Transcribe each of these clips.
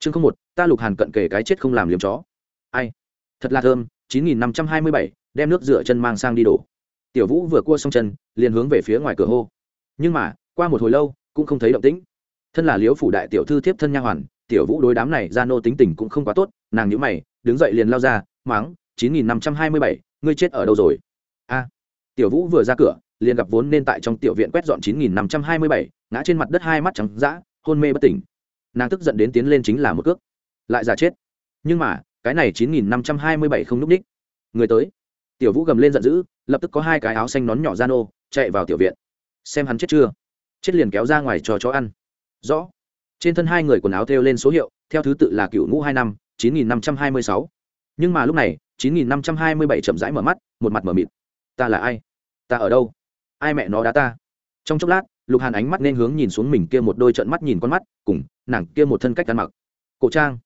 chương không một, ta lục hàn cận kề cái chết không làm liếm chó. Ai? Thật là thơm, chín nghìn năm trăm hai mươi bảy, đem nước rửa chân mang sang đi đổ. Tiểu vũ vừa cua xong chân, liền hướng về phía ngoài cửa hô. Nhưng mà, qua một hồi lâu, cũng không thấy động tĩnh. Thân là liếu phủ đại tiểu thư thiếp thân nha hoàn, tiểu vũ đối đám này ra nô tính tình cũng không quá tốt, nàng nhữ mày, đứng dậy liền lao ra, máng, chín nghìn năm trăm hai mươi bảy, ngươi chết ở đâu rồi? A. Tiểu vũ vừa ra cửa, liền gặp vốn nên tại trong tiểu viện quét dọn chín nghìn năm trăm hai mươi bảy, ngã trên mặt đất hai mắt trắng d hôn mê bất tỉnh nàng tức giận đến tiến lên chính là một cước. Lại giả chết. Nhưng mà, cái này chín nghìn năm trăm hai mươi bảy không n ú c ních người tới. Tiểu vũ gầm lên giận dữ, lập tức có hai cái áo xanh nón nhỏ ra nô, chạy vào tiểu viện. Xem hắn chết chưa. Chết liền kéo ra ngoài cho chó ăn. Rõ. Trên thân hai người quần áo thêu lên số hiệu, theo thứ tự là cựu ngũ hai năm, chín nghìn năm trăm hai mươi sáu. Nhưng mà lúc này, chín nghìn năm trăm hai mươi bảy chậm rãi mở mắt, một mặt mở mịt. Ta là ai? Ta ở đâu? Ai mẹ nó đá ta? Trong chốc lát, lục hàn ánh mắt nên hướng nhìn xuống mình kia một đôi trận mắt nhìn con mắt, cùng nàng kia một thân cách ăn mặc. Cổ trang.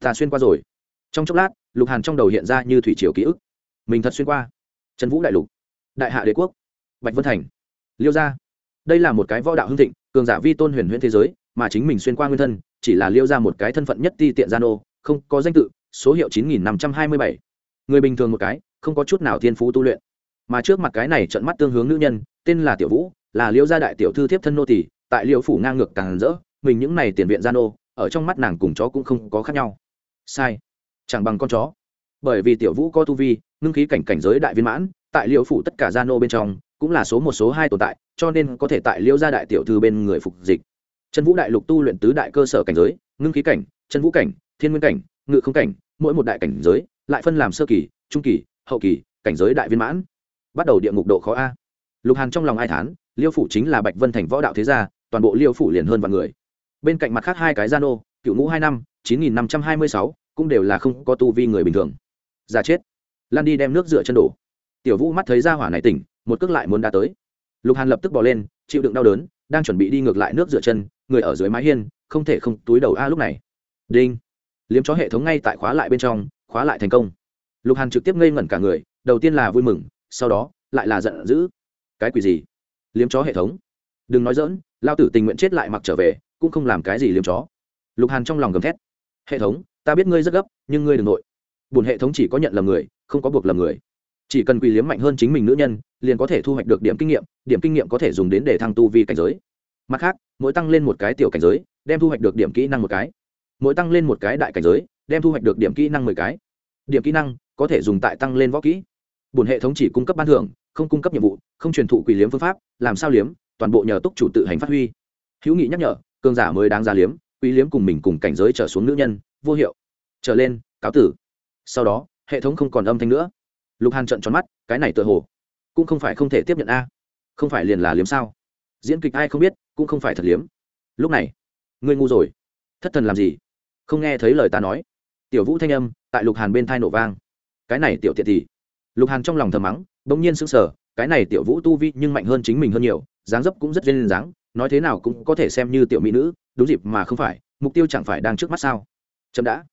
Ta xuyên qua rồi. Trong chốc lát, lục hàn trong đầu hiện ra như thủy triều ký ức. Mình thật xuyên qua. Trần vũ đại lục. Đại hạ đế quốc. Bạch vân thành. Liêu gia. Đây là một cái võ đạo hưng thịnh, cường giả vi tôn huyền huyễn thế giới, mà chính mình xuyên qua nguyên thân, chỉ là liêu ra một cái thân phận nhất ti tiện gian ô không có danh tự, số hiệu chín nghìn năm trăm hai mươi bảy. Người bình thường một cái, không có chút nào thiên phú tu luyện. Mà trước mặt cái này trận mắt tương hướng nữ nhân, tên là tiểu vũ, là liêu gia đại tiểu thư thiếp thân nô tỷ tại liêu phủ ngang ngược càng rỡ mình những này tiền viện gian ô ở trong mắt nàng cùng chó cũng không có khác nhau. Sai. Chẳng bằng con chó. Bởi vì tiểu vũ có tu vi, ngưng khí cảnh cảnh giới đại viên mãn, tại liêu phủ tất cả gian ô bên trong, cũng là số một số hai tồn tại, cho nên có thể tại liêu gia đại tiểu thư bên người phục dịch. Chân vũ đại lục tu luyện tứ đại cơ sở cảnh giới, ngưng khí cảnh, chân vũ cảnh, thiên nguyên cảnh, ngự không cảnh, mỗi một đại cảnh giới, lại phân làm sơ kỳ, trung kỳ, hậu kỳ, cảnh giới đại viên mãn. Bắt đầu địa ngục độ khó a. Lục hàn trong lòng ai thán, liêu phủ chính là bạch vân thành võ đạo thế gia, toàn bộ liêu phủ liền hơn vạn người bên cạnh mặt khác hai cái gian ô cựu ngũ hai năm, chín nghìn năm trăm hai mươi sáu, cũng đều là không có tu vi người bình thường. Ra chết. Lan đi đem nước rửa chân đổ. Tiểu vũ mắt thấy ra hỏa này tỉnh, một cước lại muốn đá tới. Lục hàn lập tức bỏ lên, chịu đựng đau đớn, đang chuẩn bị đi ngược lại nước rửa chân, người ở dưới mái hiên, không thể không túi đầu a lúc này. Đinh. Liếm chó hệ thống ngay tại khóa lại bên trong, khóa lại thành công. Lục hàn trực tiếp ngây ngẩn cả người, đầu tiên là vui mừng, sau đó, lại là giận dữ. Cái quỷ gì? Liếm chó hệ thống. Đừng nói dỡn lao tử tình nguyện chết lại mặc trở về cũng không làm cái gì liếm chó. Lục hàn trong lòng gầm thét. Hệ thống, ta biết ngươi rất gấp, nhưng ngươi đ ừ n g nội. Bùn hệ thống chỉ có nhận lầm người, không có buộc lầm người. Chỉ cần quỳ liếm mạnh hơn chính mình nữ nhân, liền có thể thu hoạch được điểm kinh nghiệm, điểm kinh nghiệm có thể dùng đến để thăng tu vi cảnh giới. Mặt khác, mỗi tăng lên một cái tiểu cảnh giới, đem thu hoạch được điểm kỹ năng một cái. Mỗi tăng lên một cái đại cảnh giới, đem thu hoạch được điểm kỹ năng mười cái. Điểm kỹ năng có thể dùng tại tăng lên võ kỹ. Bùn hệ thống chỉ cung cấp ban thưởng, không cung cấp nhiệm vụ, không truyền thụ quỳ liếm phương pháp, làm sao liếm, toàn bộ nhờ túc chủ tự hành phát huy. Hữu nghị nhắc nhở cường giả mới đáng ra liếm, quý liếm cùng mình cùng cảnh giới trở xuống nữ nhân, vô hiệu. Trở lên, cáo tử. Sau đó, hệ thống không còn âm thanh nữa. Lục hàn trận tròn mắt, cái này tựa hồ cũng không phải không thể tiếp nhận a. Không phải liền là liếm sao? Diễn kịch ai không biết, cũng không phải thật liếm. Lúc này, ngươi ngu rồi. Thất thần làm gì? Không nghe thấy lời ta nói. Tiểu vũ thanh âm tại lục hàn bên thai nổ vang. Cái này tiểu tiện thì. Lục hàn trong lòng thầm mắng, bỗng nhiên sững sờ, cái này tiểu vũ tu vi nhưng mạnh hơn chính mình hơn nhiều, dáng dấp cũng rất duyên dáng nói thế nào cũng có thể xem như tiểu mỹ nữ, đúng dịp mà không phải, mục tiêu chẳng phải đang trước mắt sao? Chậm đã.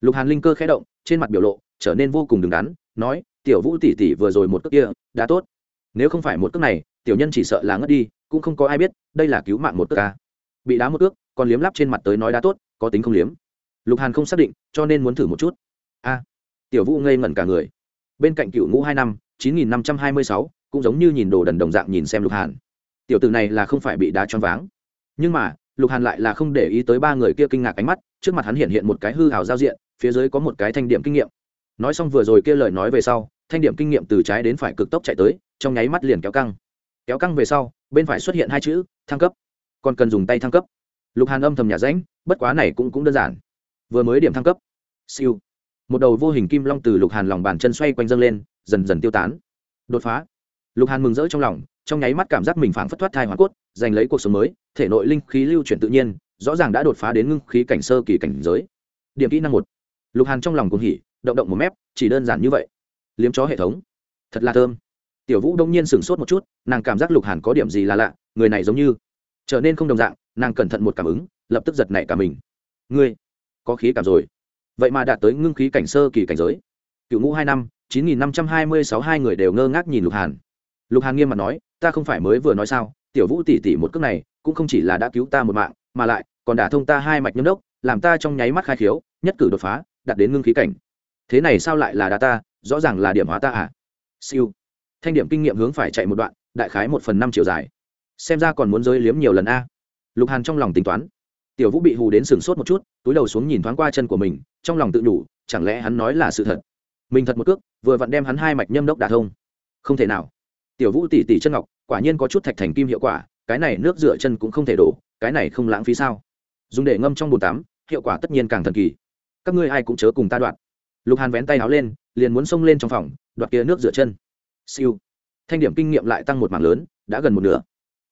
Lục hàn linh cơ khẽ động, trên mặt biểu lộ trở nên vô cùng đứng đắn, nói, tiểu vũ tỷ tỷ vừa rồi một cước kia, đã tốt. Nếu không phải một cước này, tiểu nhân chỉ sợ là ngất đi, cũng không có ai biết, đây là cứu mạng một cước ca bị đá một cước, còn liếm lắp trên mặt tới nói đã tốt, có tính không liếm. Lục hàn không xác định, cho nên muốn thử một chút. A. Tiểu vũ ngây ngẩn cả người. Bên cạnh cựu ngũ hai năm, chín nghìn năm trăm hai mươi sáu, cũng giống như nhìn đồ đần đồng dạng nhìn xem lục hàn tiểu tử này là không phải bị đá choáng váng. Nhưng mà, lục hàn lại là không để ý tới ba người kia kinh ngạc ánh mắt, trước mặt hắn hiện hiện một cái hư hào giao diện, phía dưới có một cái thanh điểm kinh nghiệm. Nói xong vừa rồi kia lời nói về sau, thanh điểm kinh nghiệm từ trái đến phải cực tốc chạy tới, trong nháy mắt liền kéo căng. Kéo căng về sau, bên phải xuất hiện hai chữ, thăng cấp. Còn cần dùng tay thăng cấp. Lục hàn âm thầm nhà ránh bất quá này cũng cũng đơn giản. Vừa mới điểm thăng cấp. Siêu. Một đầu vô hình kim long từ lục hàn lòng bàn chân xoay quanh dâng lên, dần dần tiêu tán. Đột phá. Lục hàn mừng rỡ trong lòng trong nháy mắt cảm giác mình phảng phất thoát thai hoàn cốt, giành lấy cuộc sống mới, thể nội linh khí lưu chuyển tự nhiên, rõ ràng đã đột phá đến ngưng khí cảnh sơ kỳ cảnh giới. Điểm kỹ năng một. Lục hàn trong lòng cũng hỉ, động động một mép, chỉ đơn giản như vậy. Liếm chó hệ thống. Thật là thơm. Tiểu vũ đông nhiên sửng sốt một chút, nàng cảm giác lục hàn có điểm gì là lạ, người này giống như trở nên không đồng dạng, nàng cẩn thận một cảm ứng, lập tức giật nảy cả mình. Ngươi, có khí cảm rồi. Vậy mà đạt tới ngưng khí cảnh sơ kỳ cảnh giới. Cựu ngũ hai năm, chín nghìn năm trăm hai mươi sáu hai người đều ngơ ngác nhìn lục hàn lục hàn nghiêm mặt nói, ta không phải mới vừa nói sao, tiểu vũ tỷ tỷ một cước này, cũng không chỉ là đã cứu ta một mạng, mà lại còn đả thông ta hai mạch nhâm đốc, làm ta trong nháy mắt khai khiếu, nhất cử đột phá đặt đến ngưng khí cảnh. Thế này sao lại là đá ta, rõ ràng là điểm hóa ta à? Siêu. Thanh điểm kinh nghiệm hướng phải chạy một đoạn, đại khái một phần năm chiều dài. Xem ra còn muốn giới liếm nhiều lần a. Lục hàn trong lòng tính toán. Tiểu vũ bị hù đến sừng sốt một chút, túi đầu xuống nhìn thoáng qua chân của mình, trong lòng tự nhủ, chẳng lẽ hắn nói là sự thật? Mình thật một cước, vừa vặn đem hắn hai mạch nhâm đốc đả thông. Không thể nào tiểu vũ tỉ tỉ chân ngọc, quả nhiên có chút thạch thành kim hiệu quả, cái này nước rửa chân cũng không thể đổ, cái này không lãng phí sao? Dùng để ngâm trong bồn tắm, hiệu quả tất nhiên càng thần kỳ. Các ngươi ai cũng chớ cùng ta đoạn. Lục hàn vén tay áo lên, liền muốn xông lên trong phòng, đoạt kia nước rửa chân. Siêu. Thanh điểm kinh nghiệm lại tăng một mảng lớn, đã gần một nửa.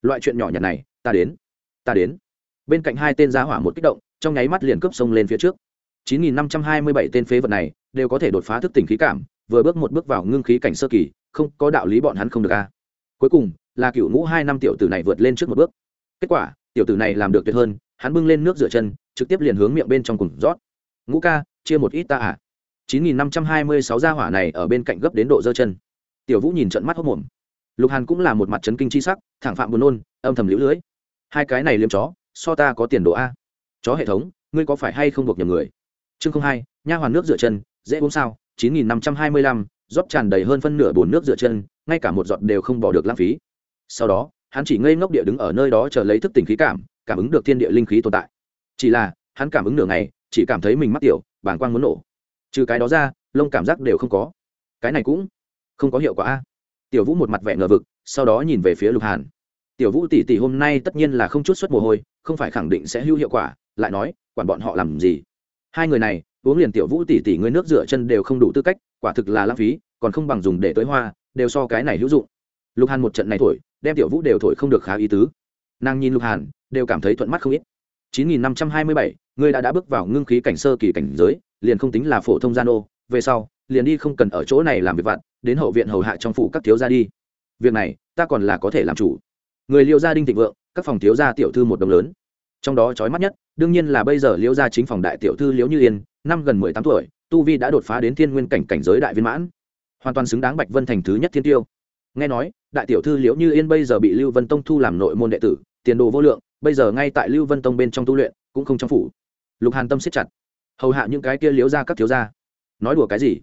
Loại chuyện nhỏ nhặt này, ta đến. Ta đến. Bên cạnh hai tên giá hỏa một kích động, trong nháy mắt liền cướp xông lên phía trước. 9.527 tên phế vật này, đều có thể đột phá thức tỉnh khí cảm vừa bước một bước vào ngưng khí cảnh sơ kỳ, không có đạo lý bọn hắn không được a. Cuối cùng, là cựu ngũ hai năm tiểu tử này vượt lên trước một bước. Kết quả, tiểu tử này làm được tuyệt hơn, hắn bưng lên nước rửa chân, trực tiếp liền hướng miệng bên trong cùng rót. Ngũ ca, chia một ít ta à. 9.526 gia hỏa này ở bên cạnh gấp đến độ dơ chân. Tiểu vũ nhìn trận mắt hốc mồm. Lục hàn cũng là một mặt chấn kinh chi sắc, thẳng phạm buồn nôn, âm thầm liễu lưới. Hai cái này liếm chó, so ta có tiền đồ a. Chó hệ thống, ngươi có phải hay không buộc nhầm người? Chương không hai, nha hoàn nước rửa chân, dễ uống sao? Chín nghìn năm trăm hai mươi lăm, rót tràn đầy hơn phân nửa bồn nước rửa chân, ngay cả một giọt đều không bỏ được lãng phí. Sau đó, hắn chỉ ngây ngốc địa đứng ở nơi đó chờ lấy thức tỉnh khí cảm cảm ứng được thiên địa linh khí tồn tại. Chỉ là, hắn cảm ứng nửa ngày, chỉ cảm thấy mình mắc tiểu, bàng quang muốn nổ. Trừ cái đó ra, lông cảm giác đều không có. Cái này cũng không có hiệu quả a. Tiểu vũ một mặt vẻ ngờ vực, sau đó nhìn về phía lục hàn. Tiểu vũ tỷ tỷ hôm nay tất nhiên là không chút xuất mồ hôi, không phải khẳng định sẽ hữu hiệu quả, lại nói, quản bọn họ làm gì? Hai người này, uống liền tiểu vũ tỷ tỷ ngươi nước rửa chân đều không đủ tư cách, quả thực là lãng phí, còn không bằng dùng để tới hoa, đều so cái này hữu dụng. Lục hàn một trận này thổi, đem tiểu vũ đều thổi không được khá ý tứ. Nàng nhìn lục hàn, đều cảm thấy thuận mắt không ít. Chín nghìn năm trăm hai mươi bảy, ngươi đã đã bước vào ngưng khí cảnh sơ kỳ cảnh giới, liền không tính là phổ thông gian ô, về sau, liền đi không cần ở chỗ này làm việc vặt, đến hậu viện hầu hạ trong phủ các thiếu gia đi. Việc này, ta còn là có thể làm chủ. Người liêu gia đinh thịnh vượng, các phòng thiếu gia tiểu thư một đồng lớn. Trong đó trói mắt nhất đương nhiên là bây giờ liễu gia chính phòng đại tiểu thư liễu như yên, năm gần mười tám tuổi, tu vi đã đột phá đến thiên nguyên cảnh cảnh giới đại viên mãn. Hoàn toàn xứng đáng bạch vân thành thứ nhất thiên tiêu. Nghe nói, đại tiểu thư liễu như yên bây giờ bị lưu vân tông thu làm nội môn đệ tử, tiền đồ vô lượng, bây giờ ngay tại lưu vân tông bên trong tu luyện, cũng không trong phủ. Lục hàn tâm siết chặt. Hầu hạ những cái kia liễu ra các thiếu gia. Nói đùa cái gì?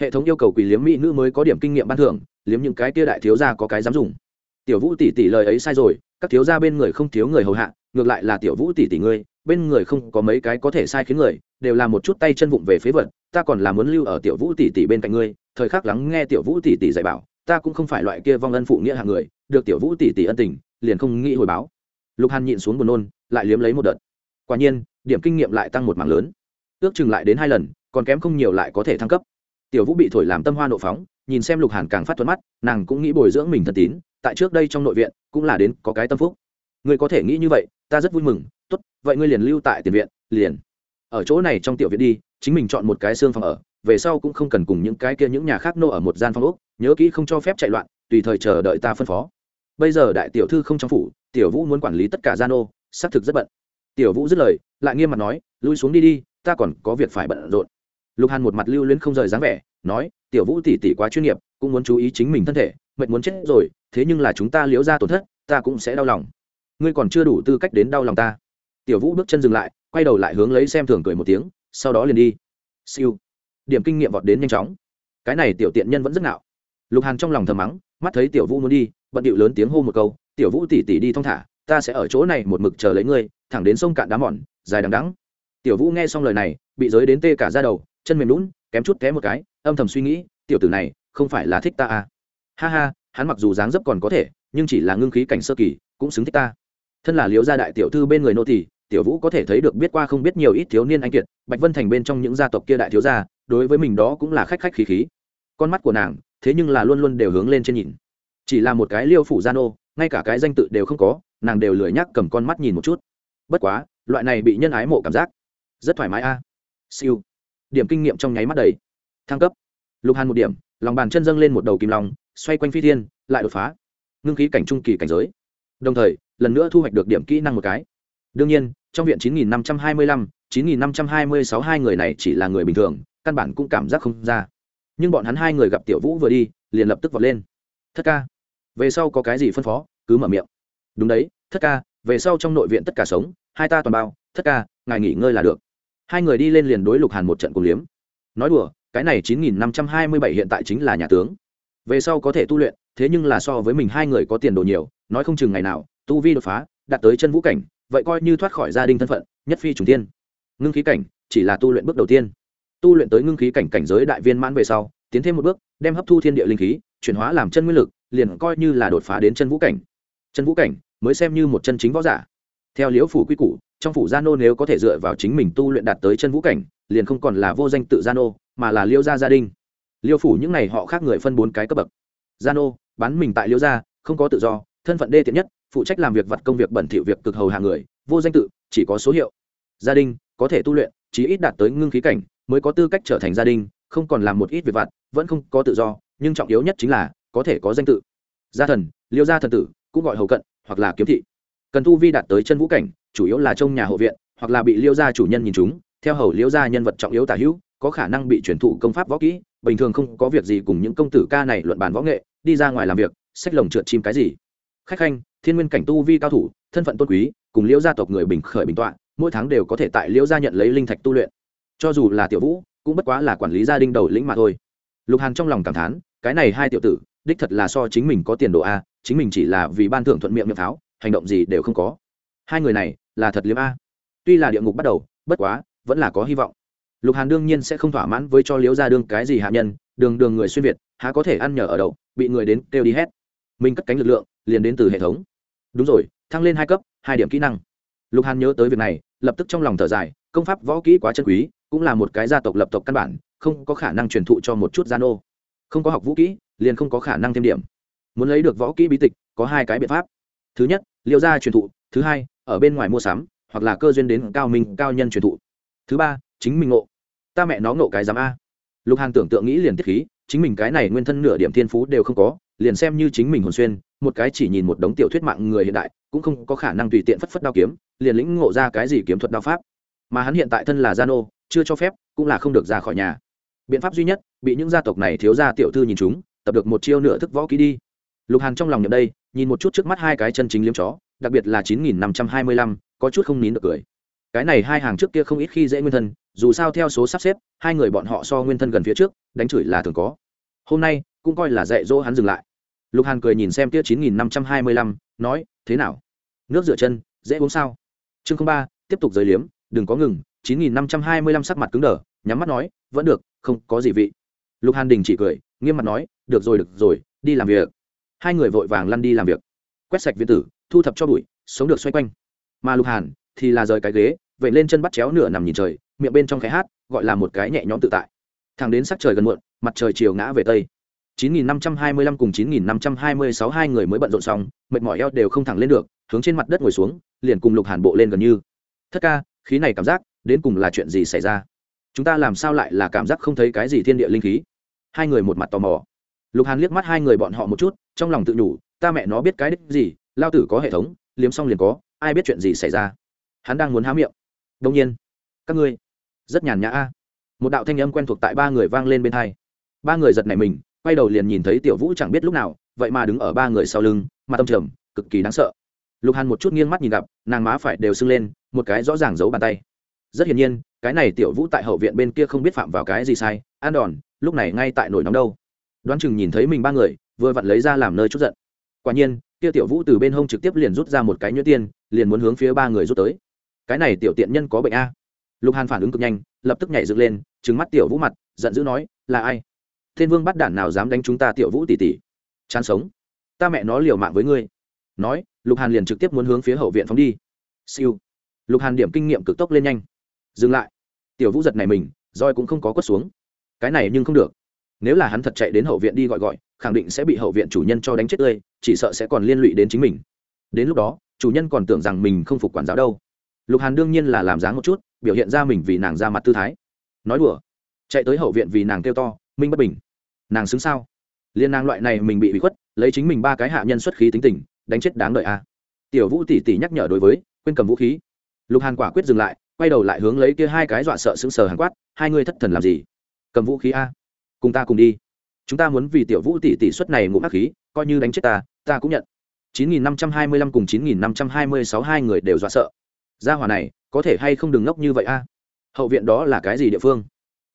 Hệ thống yêu cầu quỷ liếm mỹ nữ mới có điểm kinh nghiệm ban thưởng, liếm những cái kia đại thiếu gia có cái dám dùng. Tiểu vũ tỷ tỷ lời ấy sai rồi, các thiếu gia bên người không thiếu người hầu hạ, ngược lại là tiểu vũ tỷ tỷ ngươi bên người không có mấy cái có thể sai khiến người, đều là một chút tay chân vụng về phế vật, ta còn là muốn lưu ở tiểu vũ tỷ tỷ bên cạnh ngươi, thời khắc lắng nghe tiểu vũ tỷ tỷ dạy bảo, ta cũng không phải loại kia vong ân phụ nghĩa hạng người, được tiểu vũ tỷ tỷ ân tình, liền không nghĩ hồi báo. Lục hàn nhịn xuống buồn nôn, lại liếm lấy một đợt. Quả nhiên, điểm kinh nghiệm lại tăng một mảng lớn. Ước chừng lại đến hai lần, còn kém không nhiều lại có thể thăng cấp. Tiểu vũ bị thổi làm tâm hoa nộ phóng, nhìn xem lục hàn càng phát thuận mắt, nàng cũng nghĩ bồi dưỡng mình thân tín, tại trước đây trong nội viện, cũng là đến có cái tâm phúc. Ngươi có thể nghĩ như vậy, ta rất vui mừng, tốt vậy ngươi liền lưu tại tiền viện, liền. Ở chỗ này trong tiểu viện đi, chính mình chọn một cái xương phòng ở, về sau cũng không cần cùng những cái kia những nhà khác nô ở một gian phòng ốc, nhớ kỹ không cho phép chạy loạn, tùy thời chờ đợi ta phân phó. Bây giờ đại tiểu thư không trong phủ, tiểu vũ muốn quản lý tất cả gian ô xác thực rất bận. Tiểu vũ dứt lời, lại nghiêm mặt nói, lui xuống đi đi, ta còn có việc phải bận rộn. Lục hàn một mặt lưu luyến không rời dáng vẻ, nói, tiểu vũ tỷ tỷ quá chuyên nghiệp, cũng muốn chú ý chính mình thân thể mệnh muốn chết rồi, thế nhưng là chúng ta liễu ra tổn thất, ta cũng sẽ đau lòng. Ngươi còn chưa đủ tư cách đến đau lòng ta tiểu vũ bước chân dừng lại, quay đầu lại hướng lấy xem thường cười một tiếng, sau đó liền đi. Siêu. Điểm kinh nghiệm vọt đến nhanh chóng. Cái này tiểu tiện nhân vẫn rất ngạo. lục hàn trong lòng thầm mắng, mắt thấy tiểu vũ muốn đi, bận điệu lớn tiếng hô một câu, tiểu vũ tỉ tỉ đi thong thả, ta sẽ ở chỗ này một mực chờ lấy ngươi, thẳng đến sông cạn đá mòn, dài đằng đắng tiểu vũ nghe xong lời này, bị giới đến tê cả ra đầu, chân mềm lún kém chút té một cái, âm thầm suy nghĩ, tiểu tử này, không phải là thích ta à? Ha ha, hắn mặc dù dáng dấp còn có thể, nhưng chỉ là ngưng khí cảnh sơ kỳ, cũng xứng thích ta. Thân là Liễu gia đại tiểu thư bên người nô tỳ tiểu vũ có thể thấy được biết qua không biết nhiều ít thiếu niên anh kiệt bạch vân thành bên trong những gia tộc kia đại thiếu gia đối với mình đó cũng là khách khách khí khí. Con mắt của nàng thế nhưng là luôn luôn đều hướng lên trên nhìn. Chỉ là một cái liêu phủ gia nô ngay cả cái danh tự đều không có nàng đều lười nhắc cầm con mắt nhìn một chút. Bất quá loại này bị nhân ái mộ cảm giác rất thoải mái a. Siêu. Điểm kinh nghiệm trong nháy mắt đầy. Thăng cấp. Lục hàn một điểm lòng bàn chân dâng lên một đầu kim lòng, xoay quanh phi thiên lại đột phá. Ngưng khí cảnh trung kỳ cảnh giới. Đồng thời lần nữa thu hoạch được điểm kỹ năng một cái đương nhiên, trong viện chín nghìn năm trăm hai mươi lăm, chín nghìn năm trăm hai mươi sáu hai người này chỉ là người bình thường, căn bản cũng cảm giác không ra. Nhưng bọn hắn hai người gặp tiểu vũ vừa đi, liền lập tức vọt lên. Thất ca, về sau có cái gì phân phó, cứ mở miệng. Đúng đấy, thất ca, về sau trong nội viện tất cả sống, hai ta toàn bao, thất ca, ngài nghỉ ngơi là được. Hai người đi lên liền đối lục hàn một trận cùng liếm. Nói đùa, cái này chín nghìn năm trăm hai mươi bảy hiện tại chính là nhà tướng. Về sau có thể tu luyện, thế nhưng là so với mình hai người có tiền đồ nhiều, nói không chừng ngày nào, tu vi đột phá, đạt tới chân vũ cảnh vậy coi như thoát khỏi gia đình thân phận, nhất phi trùng tiên ngưng khí cảnh chỉ là tu luyện bước đầu tiên. Tu luyện tới ngưng khí cảnh cảnh giới đại viên mãn về sau, tiến thêm một bước, đem hấp thu thiên địa linh khí, chuyển hóa làm chân nguyên lực, liền coi như là đột phá đến chân vũ cảnh. Chân vũ cảnh mới xem như một chân chính võ giả. Theo liễu phủ quy củ, trong phủ gia nô nếu có thể dựa vào chính mình tu luyện đạt tới chân vũ cảnh, liền không còn là vô danh tự gia nô, mà là liêu gia gia đình liêu phủ những n à y họ khác người phân bốn cái cấp bậc. Gia nô, bán mình tại liêu gia, không có tự do, thân phận đê tiện nhất phụ trách làm việc vặt công việc bẩn thỉu việc cực hầu hàng người, vô danh tự, chỉ có số hiệu. Gia đình, có thể tu luyện, chí ít đạt tới ngưng khí cảnh, mới có tư cách trở thành gia đình, không còn làm một ít việc vặt, vẫn không có tự do, nhưng trọng yếu nhất chính là, có thể có danh tự. Gia thần, liêu gia thần tử, cũng gọi hầu cận, hoặc là kiếm thị. Cần tu vi đạt tới chân vũ cảnh, chủ yếu là trong nhà hộ viện, hoặc là bị liêu gia chủ nhân nhìn chúng, theo hầu liêu gia nhân vật trọng yếu tả hữu, có khả năng bị truyền thụ công pháp võ kỹ, bình thường không có việc gì cùng những công tử ca này luận bàn võ nghệ, đi ra ngoài làm việc sách lồng trượt chim cái gì khách khanh, thiên nguyên cảnh tu vi cao thủ, thân phận tôn quý, cùng liễu gia tộc người bình khởi bình tọa, mỗi tháng đều có thể tại liễu gia nhận lấy linh thạch tu luyện. Cho dù là tiểu vũ, cũng bất quá là quản lý gia đình đầu lĩnh mà thôi. Lục hàn trong lòng cảm thán, cái này hai tiểu tử, đích thật là so chính mình có tiền đồ a, chính mình chỉ là vì ban thưởng thuận miệng miệng pháo, hành động gì đều không có. Hai người này, là thật liếm a. Tuy là địa ngục bắt đầu, bất quá, vẫn là có hy vọng. Lục hàn đương nhiên sẽ không thỏa mãn với cho Liễu gia đương cái gì hạ nhân, đường đường người xuyên việt, há có thể ăn nhờ ở đậu, bị người đến kêu đi hết mình cất cánh lực lượng, liền đến từ hệ thống. Đúng rồi, thăng lên hai cấp, hai điểm kỹ năng. Lục hàn nhớ tới việc này, lập tức trong lòng thở dài, công pháp võ kỹ quá chân quý, cũng là một cái gia tộc lập tộc căn bản, không có khả năng truyền thụ cho một chút gia nô. Không có học vũ kỹ, liền không có khả năng thêm điểm. Muốn lấy được võ kỹ bí tịch, có hai cái biện pháp. Thứ nhất liệu ra truyền thụ, thứ hai, ở bên ngoài mua sắm, hoặc là cơ duyên đến cao minh, cao nhân truyền thụ. Thứ ba, chính mình ngộ. Ta mẹ nó ngộ cái giám a lục hàn tưởng tượng nghĩ liền tiết khí, chính mình cái này nguyên thân nửa điểm thiên phú đều không có, liền xem như chính mình hồn xuyên, một cái chỉ nhìn một đống tiểu thuyết mạng người hiện đại, cũng không có khả năng tùy tiện phất phất đao kiếm, liền lĩnh ngộ ra cái gì kiếm thuật đao pháp. Mà hắn hiện tại thân là gia nô chưa cho phép, cũng là không được ra khỏi nhà. Biện pháp duy nhất, bị những gia tộc này thiếu gia tiểu thư nhìn chúng, tập được một chiêu nửa thức võ ký đi. Lục hàn trong lòng nhậm đây, nhìn một chút trước mắt hai cái chân chính liếm chó, đặc biệt là chín nghìn năm trăm hai mươi lăm, có chút không nín được cười cái này hai hàng trước kia không ít khi dễ nguyên thân, dù sao theo số sắp xếp, hai người bọn họ so nguyên thân gần phía trước, đánh chửi là thường có. Hôm nay, cũng coi là dạy dỗ hắn dừng lại. Lục hàn cười nhìn xem kia chín nghìn năm trăm hai mươi lăm, nói, thế nào? Nước rửa chân, dễ uống sao? Chương không ba, tiếp tục giới liếm, đừng có ngừng. chín nghìn năm trăm hai mươi lăm sắc mặt cứng đờ, nhắm mắt nói, vẫn được, không có gì vị. Lục hàn đình chỉ cười, nghiêm mặt nói, được rồi được rồi, đi làm việc. Hai người vội vàng lăn đi làm việc. Quét sạch viên tử, thu thập cho bụi, sống được xoay quanh. Mà lục hàn thì là rời cái ghế vậy lên chân bắt chéo nửa nằm nhìn trời, miệng bên trong cái hát, gọi là một cái nhẹ nhõm tự tại. Thẳng đến sắc trời gần muộn, mặt trời chiều ngã về tây. 9525 cùng 9526 hai người mới bận rộn xong, mệt mỏi eo đều không thẳng lên được, hướng trên mặt đất ngồi xuống, liền cùng lục hàn bộ lên gần như. Thất ca, khí này cảm giác, đến cùng là chuyện gì xảy ra? Chúng ta làm sao lại là cảm giác không thấy cái gì thiên địa linh khí? Hai người một mặt tò mò. Lục hàn liếc mắt hai người bọn họ một chút, trong lòng tự nhủ, ta mẹ nó biết cái đích gì, lao tử có hệ thống, liếm xong liền có, ai biết chuyện gì xảy ra? Hắn đang muốn há miệng đông nhiên, các ngươi, rất nhàn nhã a. Một đạo thanh âm quen thuộc tại ba người vang lên bên hai ba người giật nảy mình, quay đầu liền nhìn thấy tiểu vũ chẳng biết lúc nào, vậy mà đứng ở ba người sau lưng mà tâm trầm, cực kỳ đáng sợ. Lục hàn một chút nghiêng mắt nhìn gặp, nàng má phải đều sưng lên, một cái rõ ràng giấu bàn tay. Rất hiển nhiên, cái này tiểu vũ tại hậu viện bên kia không biết phạm vào cái gì sai, an đòn, lúc này ngay tại nổi nóng đâu. Đoán chừng nhìn thấy mình ba người, vừa vặn lấy ra làm nơi chút giận. Quả nhiên, kia tiểu vũ từ bên hông trực tiếp liền rút ra một cái nhuyễn tiên, liền muốn hướng phía ba người rút tới cái này tiểu tiện nhân có bệnh a. Lục hàn phản ứng cực nhanh, lập tức nhảy dựng lên trứng mắt tiểu vũ mặt, giận dữ nói, là ai? Thiên vương bắt đản nào dám đánh chúng ta tiểu vũ tỷ tỷ? Chán sống. Ta mẹ nó liều mạng với ngươi. Nói, lục hàn liền trực tiếp muốn hướng phía hậu viện phóng đi. Siêu. Lục hàn điểm kinh nghiệm cực tốc lên nhanh. Dừng lại. Tiểu vũ giật này mình, roi cũng không có quất xuống. Cái này nhưng không được. Nếu là hắn thật chạy đến hậu viện đi gọi gọi, khẳng định sẽ bị hậu viện chủ nhân cho đánh chết tươi, chỉ sợ sẽ còn liên lụy đến chính mình. Đến lúc đó, chủ nhân còn tưởng rằng mình không phục quản giáo đâu lục hàn đương nhiên là làm dáng một chút, biểu hiện ra mình vì nàng ra mặt tư thái. Nói đùa. Chạy tới hậu viện vì nàng kêu to, minh bất bình. Nàng xứng sao? Liên nàng loại này mình bị bị khuất, lấy chính mình ba cái hạ nhân xuất khí tính tình, đánh chết đáng đợi a à. tiểu vũ tỷ tỷ nhắc nhở đối với, quên cầm vũ khí. Lục hàn quả quyết dừng lại, quay đầu lại hướng lấy kia hai cái dọa sợ sững sờ hàn quát, hai ngươi thất thần làm gì? Cầm vũ khí a? Cùng ta cùng đi. Chúng ta muốn vì tiểu vũ tỷ tỷ suất này ngụm ác khí, coi như đánh chết ta ta cũng nhận. 9525 cùng 9526 hai người đều dọa sợ gia hỏa này, có thể hay không đừng ngốc như vậy a? Hậu viện đó là cái gì địa phương?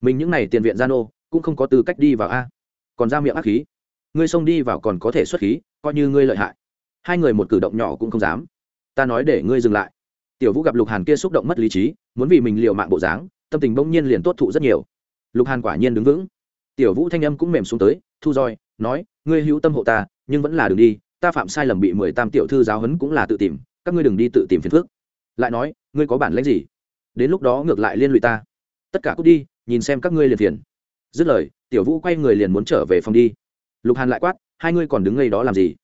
Mình những n à y tiền viện gia nô, cũng không có tư cách đi vào a. Còn ra miệng ác khí. Ngươi xông đi vào còn có thể xuất khí, coi như ngươi lợi hại. Hai người một cử động nhỏ cũng không dám. Ta nói để ngươi dừng lại. Tiểu vũ gặp lục hàn kia xúc động mất lý trí, muốn vì mình liều mạng bộ dáng, tâm tình bỗng nhiên liền tốt thụ rất nhiều. Lục hàn quả nhiên đứng vững. Tiểu vũ thanh âm cũng mềm xuống tới, thu roi, nói, ngươi hữu tâm hộ ta, nhưng vẫn là đ đi, ta phạm sai lầm bị mười tam tiểu thư giáo huấn cũng là tự tìm, các ngươi đừng đi tự tìm phiền phước lại nói, ngươi có bản lãnh gì? Đến lúc đó ngược lại liên lụy ta. Tất cả cút đi, nhìn xem các ngươi liền phiền. Dứt lời, tiểu vũ quay người liền muốn trở về phòng đi. Lục hàn lại quát, hai ngươi còn đứng ngay đó làm gì?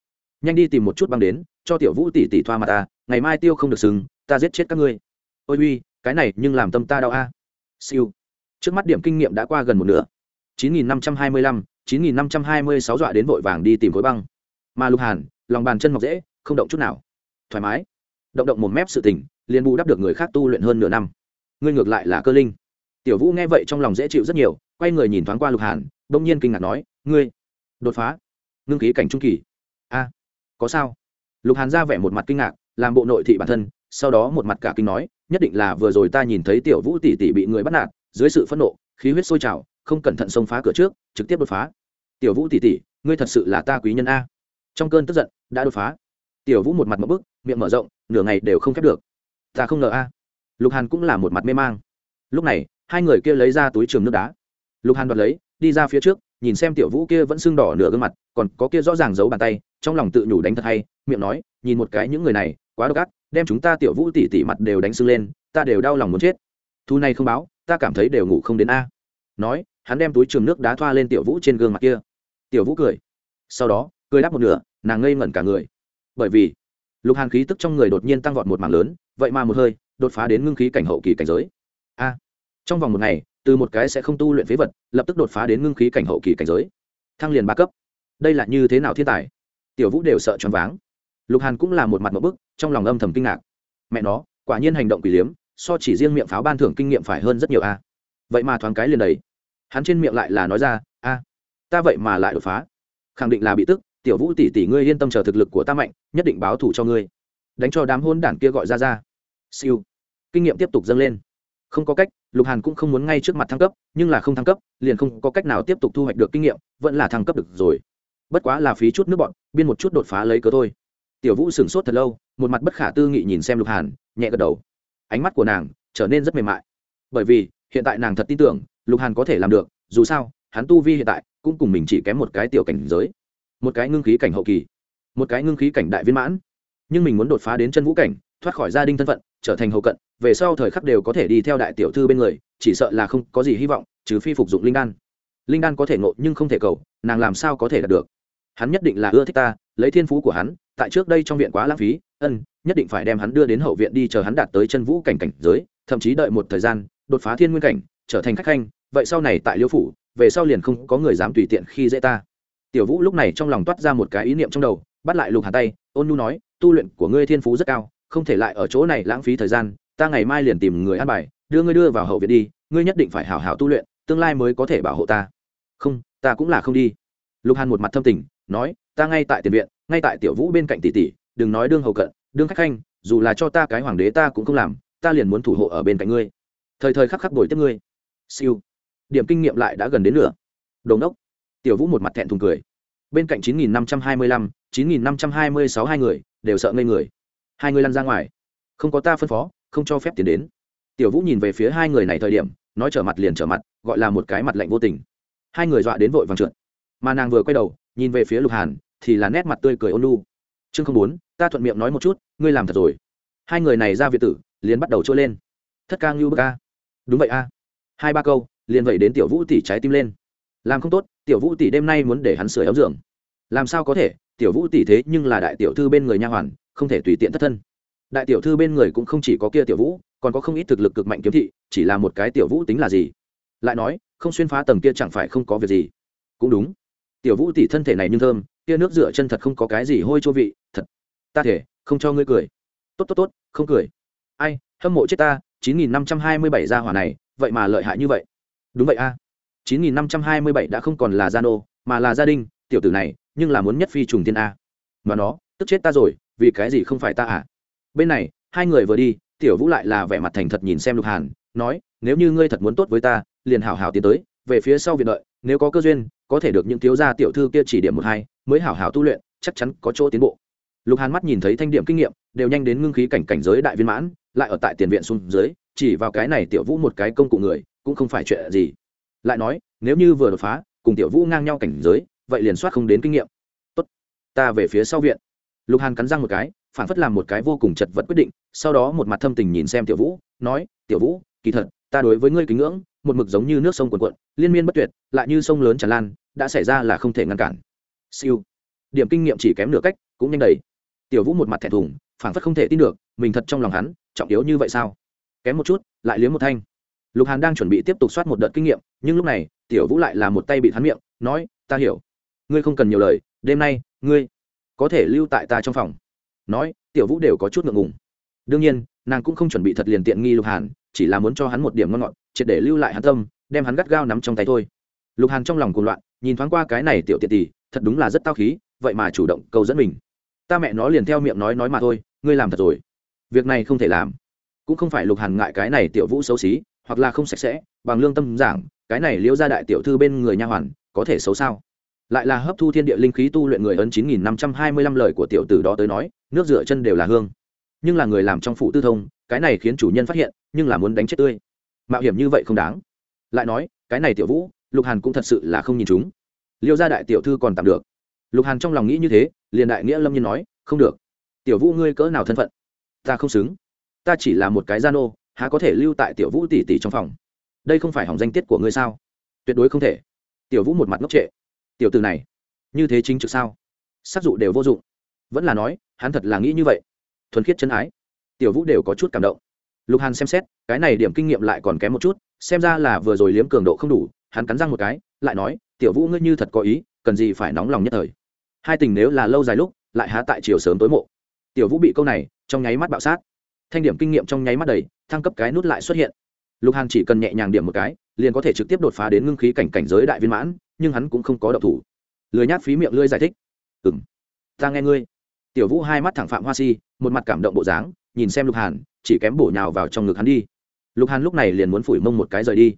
Nhanh đi tìm một chút băng đến, cho tiểu vũ tỉ tỉ thoa mặt ta, ngày mai tiêu không được sừng, ta giết chết các ngươi. Ôi uy, cái này nhưng làm tâm ta đau a. Siêu. Trước mắt điểm kinh nghiệm đã qua gần một nửa. chín nghìn năm trăm hai mươi lăm, chín nghìn năm trăm hai mươi sáu dọa đến vội vàng đi tìm khối băng. Mà lục hàn, lòng bàn chân mọc dễ, không động chút nào. Thoải mái. Động động một mép sự tình liền bù đắp được người khác tu luyện hơn nửa năm. Ngươi ngược lại là cơ linh. Tiểu vũ nghe vậy trong lòng dễ chịu rất nhiều, quay người nhìn thoáng qua lục hàn, bỗng nhiên kinh ngạc nói, ngươi, đột phá, ngưng khí cảnh trung kỳ. A, có sao? Lục hàn ra vẻ một mặt kinh ngạc, làm bộ nội thị bản thân, sau đó một mặt cả kinh nói, nhất định là vừa rồi ta nhìn thấy tiểu vũ tỷ tỷ bị người bắt nạt, dưới sự phẫn nộ, khí huyết sôi trào, không cẩn thận xông phá cửa trước, trực tiếp đột phá. Tiểu vũ tỷ tỷ, ngươi thật sự là ta quý nhân a. Trong cơn tức giận, đã đột phá. Tiểu vũ một mặt một bức, miệng mở rộng, nửa ngày đều không khép được ta không ngờ a. Lục hàn cũng là một mặt mê mang. Lúc này, hai người kia lấy ra túi trường nước đá. Lục hàn đoạt lấy, đi ra phía trước, nhìn xem tiểu vũ kia vẫn sưng đỏ nửa gương mặt, còn có kia rõ ràng giấu bàn tay, trong lòng tự nhủ đánh thật hay, miệng nói, nhìn một cái những người này, quá độc ác, đem chúng ta tiểu vũ tỉ tỉ mặt đều đánh sưng lên, ta đều đau lòng muốn chết. Thu này không báo, ta cảm thấy đều ngủ không đến a. Nói, hắn đem túi trường nước đá thoa lên tiểu vũ trên gương mặt kia. Tiểu vũ cười. Sau đó, cười đáp một nửa, nàng ngây ngẩn cả người. Bởi vì lục hàn khí tức trong người đột nhiên tăng vọt một mảng lớn, vậy mà một hơi, đột phá đến ngưng khí cảnh hậu kỳ cảnh giới. A! Trong vòng một ngày, từ một cái sẽ không tu luyện phế vật, lập tức đột phá đến ngưng khí cảnh hậu kỳ cảnh giới. Thăng liền ba cấp. Đây là như thế nào thiên tài? Tiểu vũ đều sợ choáng váng. Lục hàn cũng là một mặt một bức, trong lòng âm thầm kinh ngạc. Mẹ nó, quả nhiên hành động quỷ liếm, so chỉ riêng miệng pháo ban thưởng kinh nghiệm phải hơn rất nhiều a. Vậy mà thoáng cái liền đầy. Hắn trên miệng lại là nói ra, a, ta vậy mà lại đột phá. Khẳng định là bị tức tiểu vũ tỷ tỷ ngươi yên tâm chờ thực lực của ta mạnh, nhất định báo thủ cho ngươi. Đánh cho đám hôn đản kia gọi ra ra. Siêu. Kinh nghiệm tiếp tục dâng lên. Không có cách, lục hàn cũng không muốn ngay trước mặt thăng cấp, nhưng là không thăng cấp, liền không có cách nào tiếp tục thu hoạch được kinh nghiệm, vẫn là thăng cấp được rồi. Bất quá là phí chút nước bọn, biên một chút đột phá lấy cớ thôi. Tiểu vũ sửng sốt thật lâu, một mặt bất khả tư nghị nhìn xem lục hàn, nhẹ gật đầu. Ánh mắt của nàng trở nên rất mềm mại. Bởi vì, hiện tại nàng thật tin tưởng, lục hàn có thể làm được, dù sao, hắn tu vi hiện tại cũng cùng mình chỉ kém một cái tiểu cảnh giới một cái ngưng khí cảnh hậu kỳ, một cái ngưng khí cảnh đại viên mãn. Nhưng mình muốn đột phá đến chân vũ cảnh, thoát khỏi gia đình thân phận, trở thành hậu cận, về sau thời khắc đều có thể đi theo đại tiểu thư bên người, chỉ sợ là không có gì hy vọng, trừ phi phục dụng linh đan. Linh đan có thể ngộ nhưng không thể cầu, nàng làm sao có thể đạt được? Hắn nhất định là ưa thích ta, lấy thiên phú của hắn, tại trước đây trong viện quá lãng phí, ân, nhất định phải đem hắn đưa đến hậu viện đi chờ hắn đạt tới chân vũ cảnh cảnh giới, thậm chí đợi một thời gian, đột phá thiên nguyên cảnh, trở thành khách khanh, vậy sau này tại liêu phủ, về sau liền không có người dám tùy tiện khi dễ ta tiểu vũ lúc này trong lòng toát ra một cái ý niệm trong đầu, bắt lại lục Hàn tay, ôn nhu nói, tu luyện của ngươi thiên phú rất cao, không thể lại ở chỗ này lãng phí thời gian, ta ngày mai liền tìm người ăn bài, đưa ngươi đưa vào hậu viện đi, ngươi nhất định phải hảo hảo tu luyện, tương lai mới có thể bảo hộ ta. Không, ta cũng là không đi. Lục hàn một mặt thâm tình, nói, ta ngay tại tiền viện, ngay tại tiểu vũ bên cạnh tỷ tỷ, đừng nói đương hầu cận, đương khách khanh, dù là cho ta cái hoàng đế ta cũng không làm, ta liền muốn thủ hộ ở bên cạnh ngươi. Thời thời khắc khắc bồi tiếp ngươi. Siêu. Điểm kinh nghiệm lại đã gần đến nửa. Đồn đốc tiểu vũ một mặt thẹn thùng cười. Bên cạnh chín nghìn năm trăm hai mươi lăm, chín nghìn năm trăm hai mươi sáu hai người đều sợ ngây người. Hai người lăn ra ngoài. Không có ta phân phó, không cho phép tiến đến. Tiểu vũ nhìn về phía hai người này thời điểm, nói trở mặt liền trở mặt, gọi là một cái mặt lạnh vô tình. Hai người dọa đến vội vàng trượt. Mà nàng vừa quay đầu, nhìn về phía lục hàn, thì là nét mặt tươi cười ôn lu chương không bốn, ta thuận miệng nói một chút, ngươi làm thật rồi. Hai người này ra việt tử, liền bắt đầu trôi lên. Thất ca ngưu bức ca. Đúng vậy a. Hai ba câu, liền vậy đến tiểu vũ tỉ trái tim lên. Làm không tốt tiểu vũ tỷ đêm nay muốn để hắn sửa áo giường. Làm sao có thể? Tiểu vũ tỷ thế nhưng là đại tiểu thư bên người nha hoàn, không thể tùy tiện thất thân. Đại tiểu thư bên người cũng không chỉ có kia tiểu vũ, còn có không ít thực lực cực mạnh kiếm thị, chỉ là một cái tiểu vũ tính là gì? Lại nói, không xuyên phá tầng kia chẳng phải không có việc gì? Cũng đúng. Tiểu vũ tỷ thân thể này nhưng thơm, kia nước rửa chân thật không có cái gì hôi chô vị, thật. Ta thể, không cho ngươi cười. Tốt tốt tốt, không cười. Ai, hâm mộ chết ta, chín nghìn năm trăm hai mươi bảy gia hỏa này, vậy mà lợi hại như vậy. Đúng vậy a. 9527 đã không còn là gia nô, mà là gia đình, tiểu tử này, nhưng là muốn nhất phi trùng thiên a. Mà nó, tức chết ta rồi, vì cái gì không phải ta à? Bên này, hai người vừa đi, Tiểu Vũ lại là vẻ mặt thành thật nhìn xem Lục Hàn, nói, nếu như ngươi thật muốn tốt với ta, liền hảo hảo tiến tới, về phía sau viện đợi, nếu có cơ duyên, có thể được những thiếu gia tiểu thư kia chỉ điểm một hai, mới hảo hảo tu luyện, chắc chắn có chỗ tiến bộ. Lục Hàn mắt nhìn thấy thanh điểm kinh nghiệm, đều nhanh đến ngưng khí cảnh cảnh giới đại viên mãn, lại ở tại tiền viện xuống dưới, chỉ vào cái này Tiểu Vũ một cái công cụ người, cũng không phải chuyện gì lại nói, nếu như vừa đột phá, cùng tiểu vũ ngang nhau cảnh giới, vậy liền soát không đến kinh nghiệm. Tốt, ta về phía sau viện. Lục hàn cắn răng một cái, phản phất làm một cái vô cùng chật vật quyết định, sau đó một mặt thâm tình nhìn xem tiểu vũ, nói, tiểu vũ, kỳ thật, ta đối với ngươi kính ngưỡng, một mực giống như nước sông cuồn cuộn, liên miên bất tuyệt, lại như sông lớn tràn lan, đã xảy ra là không thể ngăn cản. Siêu. Điểm kinh nghiệm chỉ kém nửa cách, cũng nhanh đầy. Tiểu vũ một mặt thẹn thùng, phản phất không thể tin được, mình thật trong lòng hắn, trọng yếu như vậy sao? Kém một chút, lại liếm một thanh lục hàn đang chuẩn bị tiếp tục soát một đợt kinh nghiệm, nhưng lúc này, tiểu vũ lại là một tay bị hắn miệng, nói, ta hiểu. Ngươi không cần nhiều lời, đêm nay, ngươi có thể lưu tại ta trong phòng. Nói, tiểu vũ đều có chút ngượng ngùng. Đương nhiên, nàng cũng không chuẩn bị thật liền tiện nghi lục hàn, chỉ là muốn cho hắn một điểm ngon ngọt, triệt để lưu lại hắn tâm, đem hắn gắt gao nắm trong tay thôi. Lục hàn trong lòng cuồng loạn, nhìn thoáng qua cái này tiểu tiện tỷ thật đúng là rất tao khí, vậy mà chủ động cầu dẫn mình. Ta mẹ nó liền theo miệng nói nói mà thôi, ngươi làm thật rồi. Việc này không thể làm. Cũng không phải lục hàn ngại cái này tiểu vũ xấu xí hoặc là không sạch sẽ, bằng lương tâm giảng, cái này liễu ra đại tiểu thư bên người nha hoàn, có thể xấu sao? Lại là hấp thu thiên địa linh khí tu luyện người ấn chín nghìn năm trăm hai mươi lăm lời của tiểu tử đó tới nói, nước rửa chân đều là hương. Nhưng là người làm trong phủ tư thông, cái này khiến chủ nhân phát hiện, nhưng là muốn đánh chết tươi. Mạo hiểm như vậy không đáng. Lại nói, cái này tiểu vũ, lục hàn cũng thật sự là không nhìn chúng. Liêu gia đại tiểu thư còn tạm được. Lục hàn trong lòng nghĩ như thế, liền đại nghĩa lâm nhiên nói, không được. Tiểu vũ ngươi cỡ nào thân phận? Ta không xứng. Ta chỉ là một cái gia nô há có thể lưu tại tiểu vũ tỷ tỷ trong phòng? Đây không phải hỏng danh tiết của ngươi sao? Tuyệt đối không thể. Tiểu vũ một mặt ngốc trệ. Tiểu từ này, như thế chính trực sao? Sắc dụ đều vô dụng. Vẫn là nói, hắn thật là nghĩ như vậy. Thuần khiết chân ái. Tiểu vũ đều có chút cảm động. Lục hàn xem xét, cái này điểm kinh nghiệm lại còn kém một chút, xem ra là vừa rồi liếm cường độ không đủ, hắn cắn răng một cái, lại nói, tiểu vũ ngươi như thật có ý, cần gì phải nóng lòng nhất thời. Hai tình nếu là lâu dài lúc, lại há tại chiều sớm tối mộ. Tiểu vũ bị câu này trong nháy mắt bạo sát thanh điểm kinh nghiệm trong nháy mắt đầy, thăng cấp cái nút lại xuất hiện. Lục hàn chỉ cần nhẹ nhàng điểm một cái, liền có thể trực tiếp đột phá đến ngưng khí cảnh cảnh giới đại viên mãn, nhưng hắn cũng không có độc thủ. Lười nhát phí miệng lưỡi giải thích. Ừ m ta nghe ngươi. Tiểu vũ hai mắt thẳng phạm hoa si, một mặt cảm động bộ dáng, nhìn xem lục hàn, chỉ kém bổ nhào vào trong ngực hắn đi. Lục hàn lúc này liền muốn phủi mông một cái rời đi.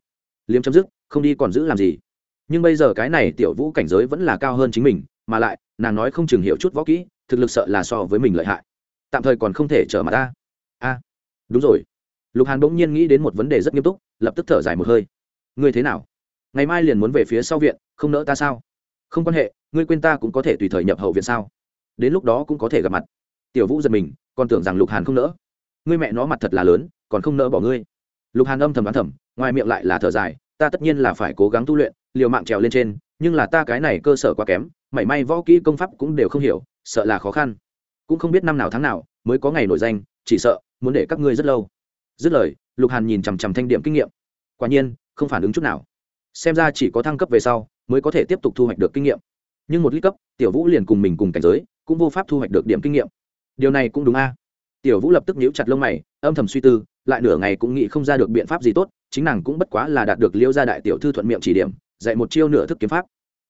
Liếm chấm dứt, không đi còn giữ làm gì. Nhưng bây giờ cái này tiểu vũ cảnh giới vẫn là cao hơn chính mình, mà lại, nàng nói không chừng hiểu chút võ kỹ, thực lực sợ là so với mình lợi hại. Tạm thời còn không thể trở mặt ta đúng rồi. Lục hàn bỗng nhiên nghĩ đến một vấn đề rất nghiêm túc, lập tức thở dài một hơi. Ngươi thế nào? Ngày mai liền muốn về phía sau viện, không nỡ ta sao? Không quan hệ, ngươi quên ta cũng có thể tùy thời nhập hậu viện sao? Đến lúc đó cũng có thể gặp mặt. Tiểu vũ giật mình, còn tưởng rằng lục hàn không nỡ. Ngươi mẹ nó mặt thật là lớn, còn không nỡ bỏ ngươi. Lục hàn âm thầm đoán thầm, ngoài miệng lại là thở dài, ta tất nhiên là phải cố gắng tu luyện, liều mạng trèo lên trên, nhưng là ta cái này cơ sở quá kém, mảy may võ kỹ công pháp cũng đều không hiểu, sợ là khó khăn. Cũng không biết năm nào tháng nào mới có ngày nổi danh, chỉ sợ muốn để các ngươi rất lâu. Dứt lời, lục hàn nhìn chằm chằm thanh điểm kinh nghiệm. Quả nhiên, không phản ứng chút nào. Xem ra chỉ có thăng cấp về sau, mới có thể tiếp tục thu hoạch được kinh nghiệm. Nhưng một lít cấp, tiểu vũ liền cùng mình cùng cảnh giới, cũng vô pháp thu hoạch được điểm kinh nghiệm. Điều này cũng đúng a. Tiểu vũ lập tức nhíu chặt lông mày, âm thầm suy tư, lại nửa ngày cũng nghĩ không ra được biện pháp gì tốt, chính nàng cũng bất quá là đạt được liêu gia đại tiểu thư thuận miệng chỉ điểm, dạy một chiêu nửa thức kiếm pháp.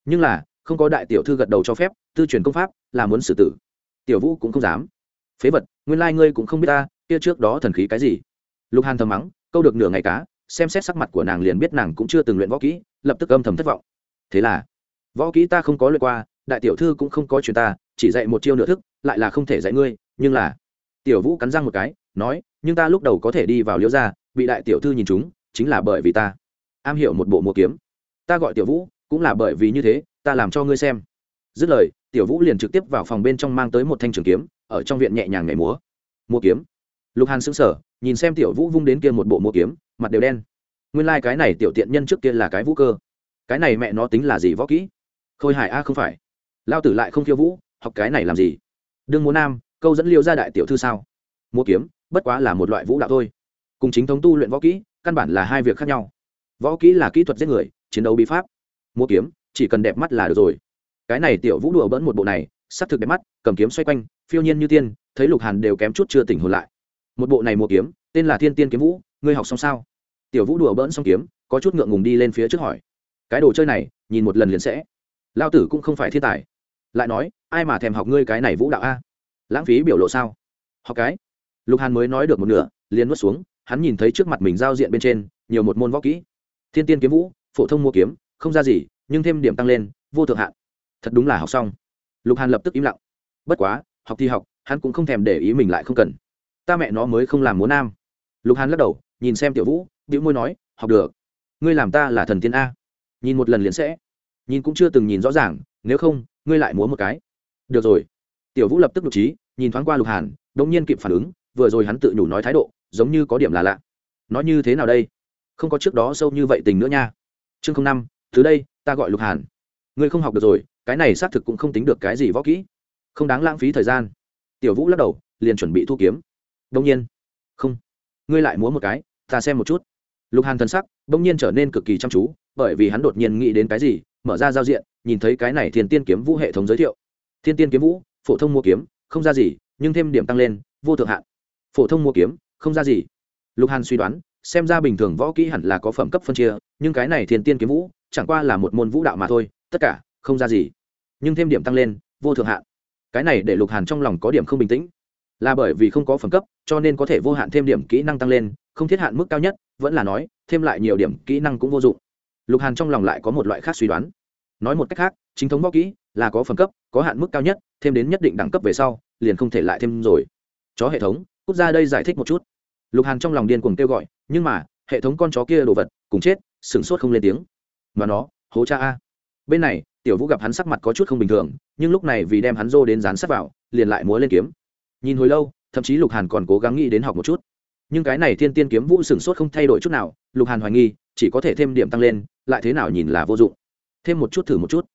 Nhưng là, không có đại tiểu thư gật đầu cho phép, tư truyền công pháp là muốn xử tử. Tiểu vũ cũng không dám. Phế vật, nguyên lai ngươi cũng không biết ta kia trước đó thần khí cái gì? Lục hàn thầm mắng câu được nửa ngày cá xem xét sắc mặt của nàng liền biết nàng cũng chưa từng luyện võ kỹ lập tức âm thầm thất vọng. Thế là võ kỹ ta không có luyện qua đại tiểu thư cũng không có chuyện ta chỉ dạy một chiêu nửa thức lại là không thể dạy ngươi nhưng là tiểu vũ cắn răng một cái nói nhưng ta lúc đầu có thể đi vào liễu gia, bị đại tiểu thư nhìn chúng chính là bởi vì ta. Am hiểu một bộ mua kiếm. Ta gọi tiểu vũ cũng là bởi vì như thế ta làm cho ngươi xem. Dứt lời tiểu vũ liền trực tiếp vào phòng bên trong mang tới một thanh trường kiếm ở trong viện nhẹ nhàng nhảy múa. Mua kiếm lục hàn sững sờ, nhìn xem tiểu vũ vung đến kia một bộ mua kiếm, mặt đều đen. Nguyên lai、like、cái này tiểu tiện nhân trước kia là cái vũ cơ. Cái này mẹ nó tính là gì võ kỹ? Khôi hải a không phải. Lao tử lại không khiêu vũ, học cái này làm gì? Đương múa nam, câu dẫn liêu ra đại tiểu thư sao? Múa kiếm, bất quá là một loại vũ đạo thôi. Cùng chính thống tu luyện võ kỹ, căn bản là hai việc khác nhau. Võ kỹ là kỹ thuật giết người, chiến đấu bí pháp. Múa kiếm, chỉ cần đẹp mắt là được rồi. Cái này tiểu vũ đùa bỡn một bộ này s ắ c thực đẹp mắt, cầm kiếm xoay quanh, phiêu nhiên như tiên, thấy lục hàn đều kém chút chưa tỉnh hồn lại một bộ này mua kiếm, tên là thiên tiên kiếm vũ, ngươi học xong sao? Tiểu vũ đùa bỡn xong kiếm, có chút ngượng ngùng đi lên phía trước hỏi. Cái đồ chơi này, nhìn một lần liền sẽ. Lao tử cũng không phải thiên tài. Lại nói, ai mà thèm học ngươi cái này vũ đạo a? Lãng phí biểu lộ sao? Học cái. Lục hàn mới nói được một nửa, liền nuốt xuống, hắn nhìn thấy trước mặt mình giao diện bên trên, nhiều một môn võ kỹ. Thiên tiên kiếm vũ, phổ thông mua kiếm, không ra gì, nhưng thêm điểm tăng lên, vô thượng hạn. Thật đúng là học xong. Lục hàn lập tức im lặng. Bất quá, học thì học, hắn cũng không thèm để ý mình lại không cần ta mẹ nó mới không làm múa nam. Lục hàn lắc đầu, nhìn xem tiểu vũ, bĩu môi nói, học được. Ngươi làm ta là thần tiên a. Nhìn một lần liền sẽ. Nhìn cũng chưa từng nhìn rõ ràng, nếu không, ngươi lại múa một cái. Được rồi. Tiểu vũ lập tức nhục trí, nhìn thoáng qua lục hàn đ ỗ n g nhiên kịp phản ứng, vừa rồi hắn tự nhủ nói thái độ, giống như có điểm là lạ. Nói như thế nào đây? Không có trước đó sâu như vậy tình nữa nha. Chương không năm, thứ đây, ta gọi lục hàn. Ngươi không học được rồi, cái này xác thực cũng không tính được cái gì võ kỹ. Không đáng lãng phí thời gian. Tiểu vũ lắc đầu, liền chuẩn bị thu kiếm đông nhiên. Không. Ngươi lại múa một cái, ta xem một chút. Lục hàn thân sắc đông nhiên trở nên cực kỳ chăm chú, bởi vì hắn đột nhiên nghĩ đến cái gì, mở ra giao diện, nhìn thấy cái này thiên tiên kiếm vũ hệ thống giới thiệu. Thiên tiên kiếm vũ, phổ thông mua kiếm, không ra gì, nhưng thêm điểm tăng lên, vô thượng hạn. Phổ thông mua kiếm, không ra gì. Lục hàn suy đoán, xem ra bình thường võ kỹ hẳn là có phẩm cấp phân chia, nhưng cái này thiên tiên kiếm vũ, chẳng qua là một môn vũ đạo mà thôi, tất cả, không ra gì. Nhưng thêm điểm tăng lên, vô thượng hạn. Cái này để lục hàn trong lòng có điểm không bình tĩnh là bởi vì không có phẩm cấp, cho nên có thể vô hạn thêm điểm kỹ năng tăng lên, không thiết hạn mức cao nhất, vẫn là nói, thêm lại nhiều điểm kỹ năng cũng vô dụng. Lục hàn trong lòng lại có một loại khác suy đoán. Nói một cách khác, chính thống võ kỹ là có phẩm cấp, có hạn mức cao nhất, thêm đến nhất định đẳng cấp về sau, liền không thể lại thêm rồi. Chó hệ thống, quốc gia đây giải thích một chút. Lục hàn trong lòng điên cuồng kêu gọi, nhưng mà, hệ thống con chó kia đồ vật, cùng chết, sửng sốt không lên tiếng. Mà nó, hố cha a. Bên này, tiểu vũ gặp hắn sắc mặt có chút không bình thường, nhưng lúc này vì đem hắn rô đến dán sát vào, liền lại múa lên kiếm nhìn hồi lâu, thậm chí lục hàn còn cố gắng nghĩ đến học một chút. Nhưng cái này thiên tiên kiếm vũ sửng sốt không thay đổi chút nào, lục hàn hoài nghi, chỉ có thể thêm điểm tăng lên, lại thế nào nhìn là vô dụng. Thêm một chút thử một chút.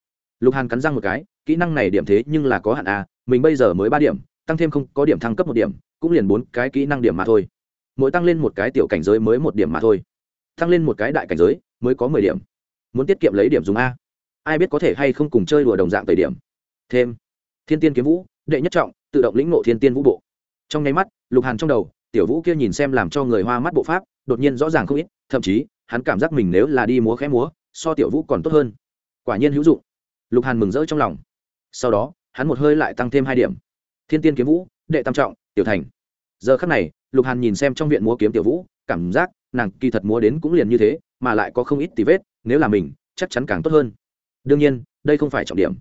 Lục hàn cắn răng một cái, kỹ năng này điểm thế nhưng là có hạn à mình bây giờ mới ba điểm, tăng thêm không có điểm thăng cấp một điểm, cũng liền bốn cái kỹ năng điểm mà thôi. Mỗi tăng lên một cái tiểu cảnh giới mới một điểm mà thôi. Tăng lên một cái đại cảnh giới mới có mười điểm. Muốn tiết kiệm lấy điểm dùng a. Ai biết có thể hay không cùng chơi đùa đồng dạng tời điểm. Thêm. Thiên tiên kiếm vũ, đệ nhất trọng tự động lĩnh ngộ thiên tiên vũ bộ. Trong nháy mắt, lục hàn trong đầu, tiểu vũ kia nhìn xem làm cho người hoa mắt bộ pháp, đột nhiên rõ ràng không ít, thậm chí, hắn cảm giác mình nếu là đi múa khẽ múa, so tiểu vũ còn tốt hơn. Quả nhiên hữu dụng. Lục hàn mừng rỡ trong lòng. Sau đó, hắn một hơi lại tăng thêm hai điểm. Thiên tiên kiếm vũ, đệ tam trọng, tiểu thành. Giờ khắc này, lục hàn nhìn xem trong viện múa kiếm tiểu vũ, cảm giác nàng kỳ thật múa đến cũng liền như thế, mà lại có không ít tí vết, nếu là mình, chắc chắn càng tốt hơn. Đương nhiên, đây không phải trọng điểm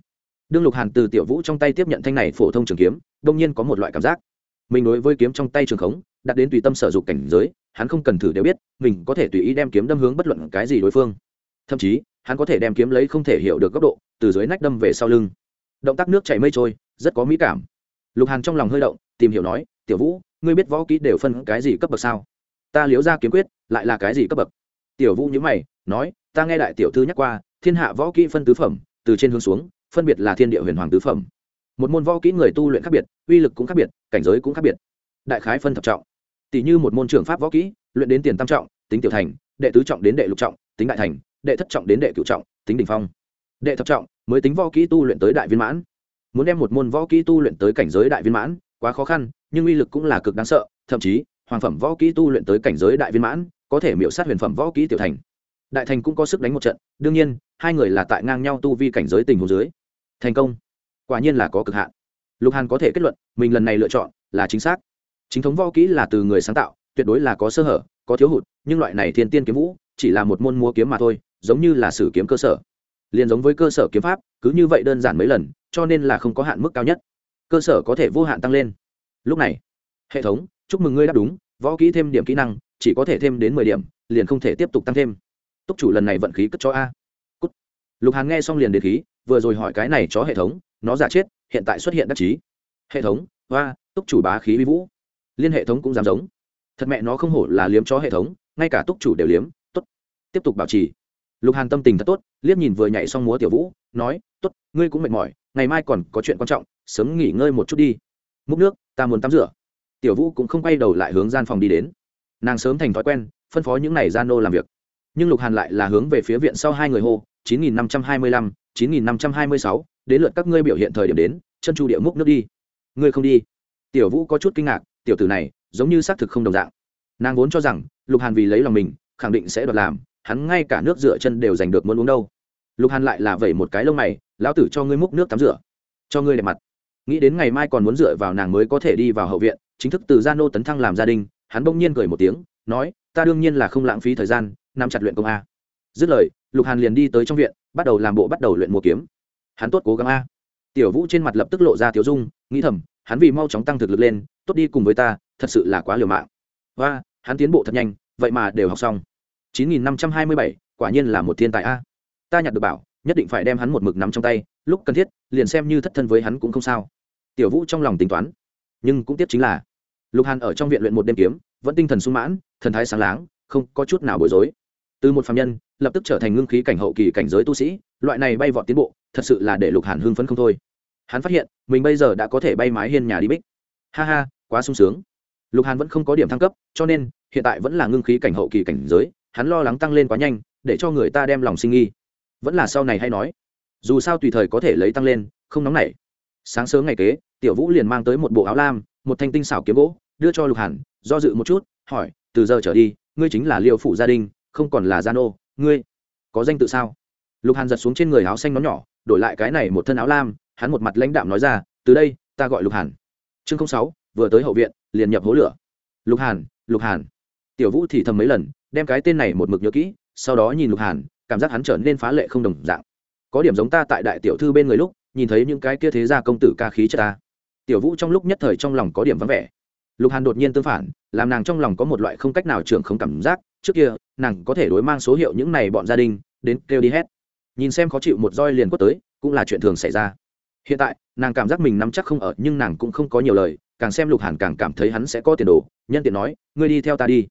đương lục hàn từ tiểu vũ trong tay tiếp nhận thanh này phổ thông trường kiếm đông nhiên có một loại cảm giác. Mình đối với kiếm trong tay trường khống, đặt đến tùy tâm sở dục cảnh giới, hắn không cần thử đều biết, mình có thể tùy ý đem kiếm đâm hướng bất luận cái gì đối phương. Thậm chí, hắn có thể đem kiếm lấy không thể hiểu được góc độ, từ dưới nách đâm về sau lưng. Động tác nước chảy mây trôi, rất có mỹ cảm. Lục hàn trong lòng hơi động, tìm hiểu nói, tiểu vũ, ngươi biết võ kỹ đều phân cái gì cấp bậc sao? Ta liếu ra kiếm quyết, lại là cái gì cấp bậc? Tiểu vũ nhữ mày, nói, ta nghe đại tiểu thư nhắc qua, thiên hạ võ kỹ phân tứ phẩm, từ trên hướng xuống phân biệt là thiên địa huyền hoàng tứ phẩm. Một môn võ kỹ người tu luyện khác biệt, uy lực cũng khác biệt, cảnh giới cũng khác biệt. Đại khái phân thập trọng. Tỷ như một môn trường pháp võ kỹ, luyện đến tiền tam trọng, tính tiểu thành, đệ tứ trọng đến đệ lục trọng, tính đại thành, đệ thất trọng đến đệ cửu trọng, tính đỉnh phong. Đệ thập trọng, mới tính võ kỹ tu luyện tới đại viên mãn. Muốn đem một môn võ kỹ tu luyện tới cảnh giới đại viên mãn, quá khó khăn, nhưng uy lực cũng là cực đáng sợ, thậm chí, hoàng phẩm võ kỹ tu luyện tới cảnh giới đại viên mãn, có thể miễu sát huyền phẩm võ kỹ tiểu thành. Đại thành cũng có sức đánh một trận, đương nhiên, hai người là tại ngang nhau tu vi cảnh giới tình hồ dưới thành công. Quả nhiên là có cực hạn. Lục hàn có thể kết luận, mình lần này lựa chọn là chính xác. Chính thống võ kỹ là từ người sáng tạo, tuyệt đối là có sơ hở, có thiếu hụt, nhưng loại này thiên tiên kiếm vũ chỉ là một môn múa kiếm mà thôi, giống như là sử kiếm cơ sở. Liền giống với cơ sở kiếm pháp, cứ như vậy đơn giản mấy lần, cho nên là không có hạn mức cao nhất. Cơ sở có thể vô hạn tăng lên. Lúc này, hệ thống, chúc mừng ngươi đáp đúng, võ kỹ thêm điểm kỹ năng, chỉ có thể thêm đến mười điểm, liền không thể tiếp tục tăng thêm. Túc chủ lần này vận khí cất cho a. Cút. lục hàn nghe xong liền đề khí vừa rồi hỏi cái này chó hệ thống, nó giả chết, hiện tại xuất hiện đắc chí. Hệ thống, hoa, túc chủ bá khí vi vũ. Liên hệ thống cũng dám giống. Thật mẹ nó không hổ là liếm chó hệ thống, ngay cả túc chủ đều liếm t ố t tiếp tục bảo trì. Lục hàn tâm tình thật tốt, liếc nhìn vừa nhảy xong múa tiểu vũ, nói t ố t ngươi cũng mệt mỏi, ngày mai còn có chuyện quan trọng, sớm nghỉ ngơi một chút đi. Múc nước, ta muốn tắm rửa. Tiểu vũ cũng không quay đầu lại hướng gian phòng đi đến. Nàng sớm thành thói quen, phân phó những n à y gian nô làm việc. Nhưng lục hàn lại là hướng về phía viện sau hai người hô chín nghìn năm trăm hai mươi lăm, chín nghìn năm trăm hai mươi sáu, đến lượt các ngươi biểu hiện thời điểm đến, chân chu địa múc nước đi. Ngươi không đi. Tiểu vũ có chút kinh ngạc, tiểu tử này, giống như xác thực không đồng dạng. Nàng vốn cho rằng, lục hàn vì lấy lòng mình, khẳng định sẽ đoạt làm, hắn ngay cả nước rửa chân đều giành được muốn uống đâu. Lục hàn lại là vẩy một cái lông mày, lão tử cho ngươi múc nước tắm rửa, cho ngươi đẹp mặt. Nghĩ đến ngày mai còn muốn dựa vào nàng mới có thể đi vào hậu viện, chính thức từ gia nô tấn thăng làm gia đình, hắn bỗng nhiên cười một tiếng, nói, ta đương nhiên là không lãng phí thời gian, nắm chặt luyện công a dứt lời lục hàn liền đi tới trong viện bắt đầu làm bộ bắt đầu luyện mua kiếm. Hắn tốt cố gắng a. Tiểu vũ trên mặt lập tức lộ ra tiểu dung nghĩ thầm hắn vì mau chóng tăng thực lực lên tốt đi cùng với ta thật sự là quá liều mạng. Và hắn tiến bộ thật nhanh vậy mà đều học xong. 9527, quả nhiên là một thiên tài a. Ta nhặt được bảo nhất định phải đem hắn một mực nắm trong tay lúc cần thiết liền xem như thất thân với hắn cũng không sao. Tiểu vũ trong lòng tính toán. Nhưng cũng tiếp chính là lục hàn ở trong viện luyện một đêm kiếm vẫn tinh thần sung mãn thần thái sáng láng không có chút nào bối rối. Từ một phạm nhân lập tức trở thành ngưng khí cảnh hậu kỳ cảnh giới tu sĩ, loại này bay vọt tiến bộ, thật sự là để lục hàn hưng phấn không thôi. Hắn phát hiện, mình bây giờ đã có thể bay mái hiên nhà đi bích. Ha ha, quá sung sướng. Lục hàn vẫn không có điểm thăng cấp, cho nên, hiện tại vẫn là ngưng khí cảnh hậu kỳ cảnh giới, hắn lo lắng tăng lên quá nhanh, để cho người ta đem lòng sinh nghi. Vẫn là sau này hay nói. Dù sao tùy thời có thể lấy tăng lên, không nóng nảy. Sáng sớm ngày kế, tiểu vũ liền mang tới một bộ áo lam, một thanh tinh xảo kiếm gỗ, đưa cho lục hàn, do dự một chút, hỏi, từ giờ trở đi, ngươi chính là liêu phủ gia đình, không còn là gia nô ngươi có danh tự sao? Lục hàn giật xuống trên người áo xanh nó nhỏ, đổi lại cái này một thân áo lam, hắn một mặt lãnh đạm nói ra, từ đây, ta gọi lục hàn. Chương sáu, vừa tới hậu viện, liền nhập hố lửa. Lục hàn lục hàn. Tiểu vũ thì thầm mấy lần, đem cái tên này một mực nhớ kỹ, sau đó nhìn lục hàn, cảm giác hắn trở nên phá lệ không đồng dạng. Có điểm giống ta tại đại tiểu thư bên người lúc, nhìn thấy những cái kia thế gia công tử ca khí chất ta. Tiểu vũ trong lúc nhất thời trong lòng có điểm vắng vẻ. Lục hàn đột nhiên tương phản, làm nàng trong lòng có một loại không cách nào trưởng không cảm giác trước kia, nàng có thể đối mang số hiệu những này bọn gia đình, đến kêu đi hết. Nhìn xem khó chịu một roi liền quất tới, cũng là chuyện thường xảy ra. Hiện tại, nàng cảm giác mình nắm chắc không ở, nhưng nàng cũng không có nhiều lời, càng xem lục hàn càng cảm thấy hắn sẽ có tiền đồ. Nhân tiện nói, ngươi đi theo ta đi.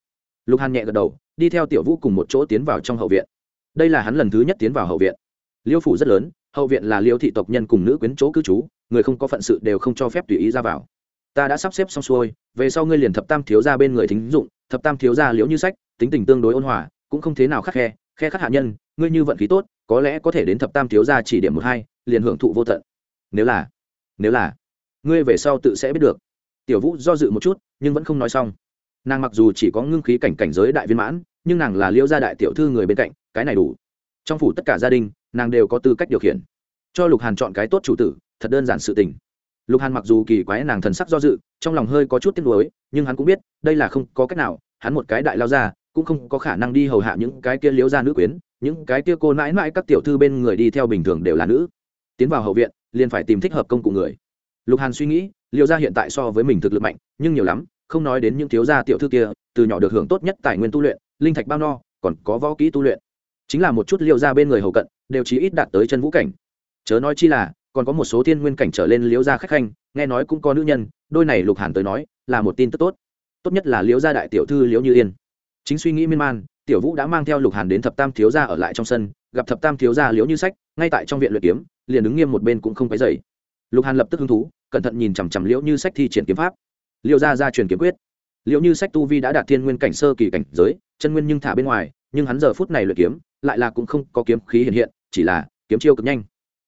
Lục hàn nhẹ gật đầu, đi theo tiểu vũ cùng một chỗ tiến vào trong hậu viện. Đây là hắn lần thứ nhất tiến vào hậu viện. Liêu phủ rất lớn, hậu viện là liêu thị tộc nhân cùng nữ quyến chỗ cư trú, người không có phận sự đều không cho phép tùy ý ra vào. Ta đã sắp xếp xong xuôi, về sau ngươi liền thập tam thiếu ra bên người thính dụng thập tam thiếu gia liễu như sách, tính tình tương đối ôn hòa, cũng không thế nào khắc khe khe khắc hạ nhân, ngươi như vận khí tốt, có lẽ có thể đến thập tam thiếu gia chỉ điểm một hai, liền hưởng thụ vô tận. Nếu là nếu là, ngươi về sau tự sẽ biết được. Tiểu vũ do dự một chút, nhưng vẫn không nói xong. Nàng mặc dù chỉ có ngưng khí cảnh cảnh giới đại viên mãn, nhưng nàng là liễu gia đại tiểu thư người bên cạnh, cái này đủ. Trong phủ tất cả gia đình, nàng đều có tư cách điều khiển. Cho lục hàn chọn cái tốt chủ tử, thật đơn giản sự tình lục hàn mặc dù kỳ quái nàng thần sắc do dự, trong lòng hơi có chút tiếc nuối, nhưng hắn cũng biết, đây là không có cách nào, hắn một cái đại lao ra cũng không có khả năng đi hầu hạ những cái kia liếu gia nữ quyến, những cái kia cô mãi mãi các tiểu thư bên người đi theo bình thường đều là nữ. Tiến vào hậu viện, liền phải tìm thích hợp công cụ người. Lục hàn suy nghĩ liệu gia hiện tại so với mình thực lực mạnh, nhưng nhiều lắm, không nói đến những thiếu gia tiểu thư kia, từ nhỏ được hưởng tốt nhất tài nguyên tu luyện, linh thạch bao no, còn có võ kỹ tu luyện. Chính là một chút liễu gia bên người hầu cận, đều chỉ ít đạt tới chân vũ cảnh. Chớ nói chi là còn có một số thiên nguyên cảnh trở lên liễu gia khách khanh, nghe nói cũng có nữ nhân, đôi này lục hàn tới nói, là một tin tức tốt. Tốt nhất là liễu gia đại tiểu thư liễu như yên. Chính suy nghĩ miên man, tiểu vũ đã mang theo lục hàn đến thập tam thiếu gia ở lại trong sân, gặp thập tam thiếu gia liễu như sách, ngay tại trong viện luyện kiếm, liền đứng nghiêm một bên cũng không phải dậy lục hàn lập tức hứng thú, cẩn thận nhìn chằm chằm liễu như sách thi triển kiếm pháp. Liễu gia gia truyền kiếm quyết. Liễu như sách tu vi đã đạt thiên nguyên cảnh sơ kỳ cảnh giới, chân nguyên nhưng thả bên ngoài, nhưng hắn giờ phút này luyện kiếm, lại là cũng không có kiếm khí hiện hiện, chỉ là kiếm chiêu cực nhanh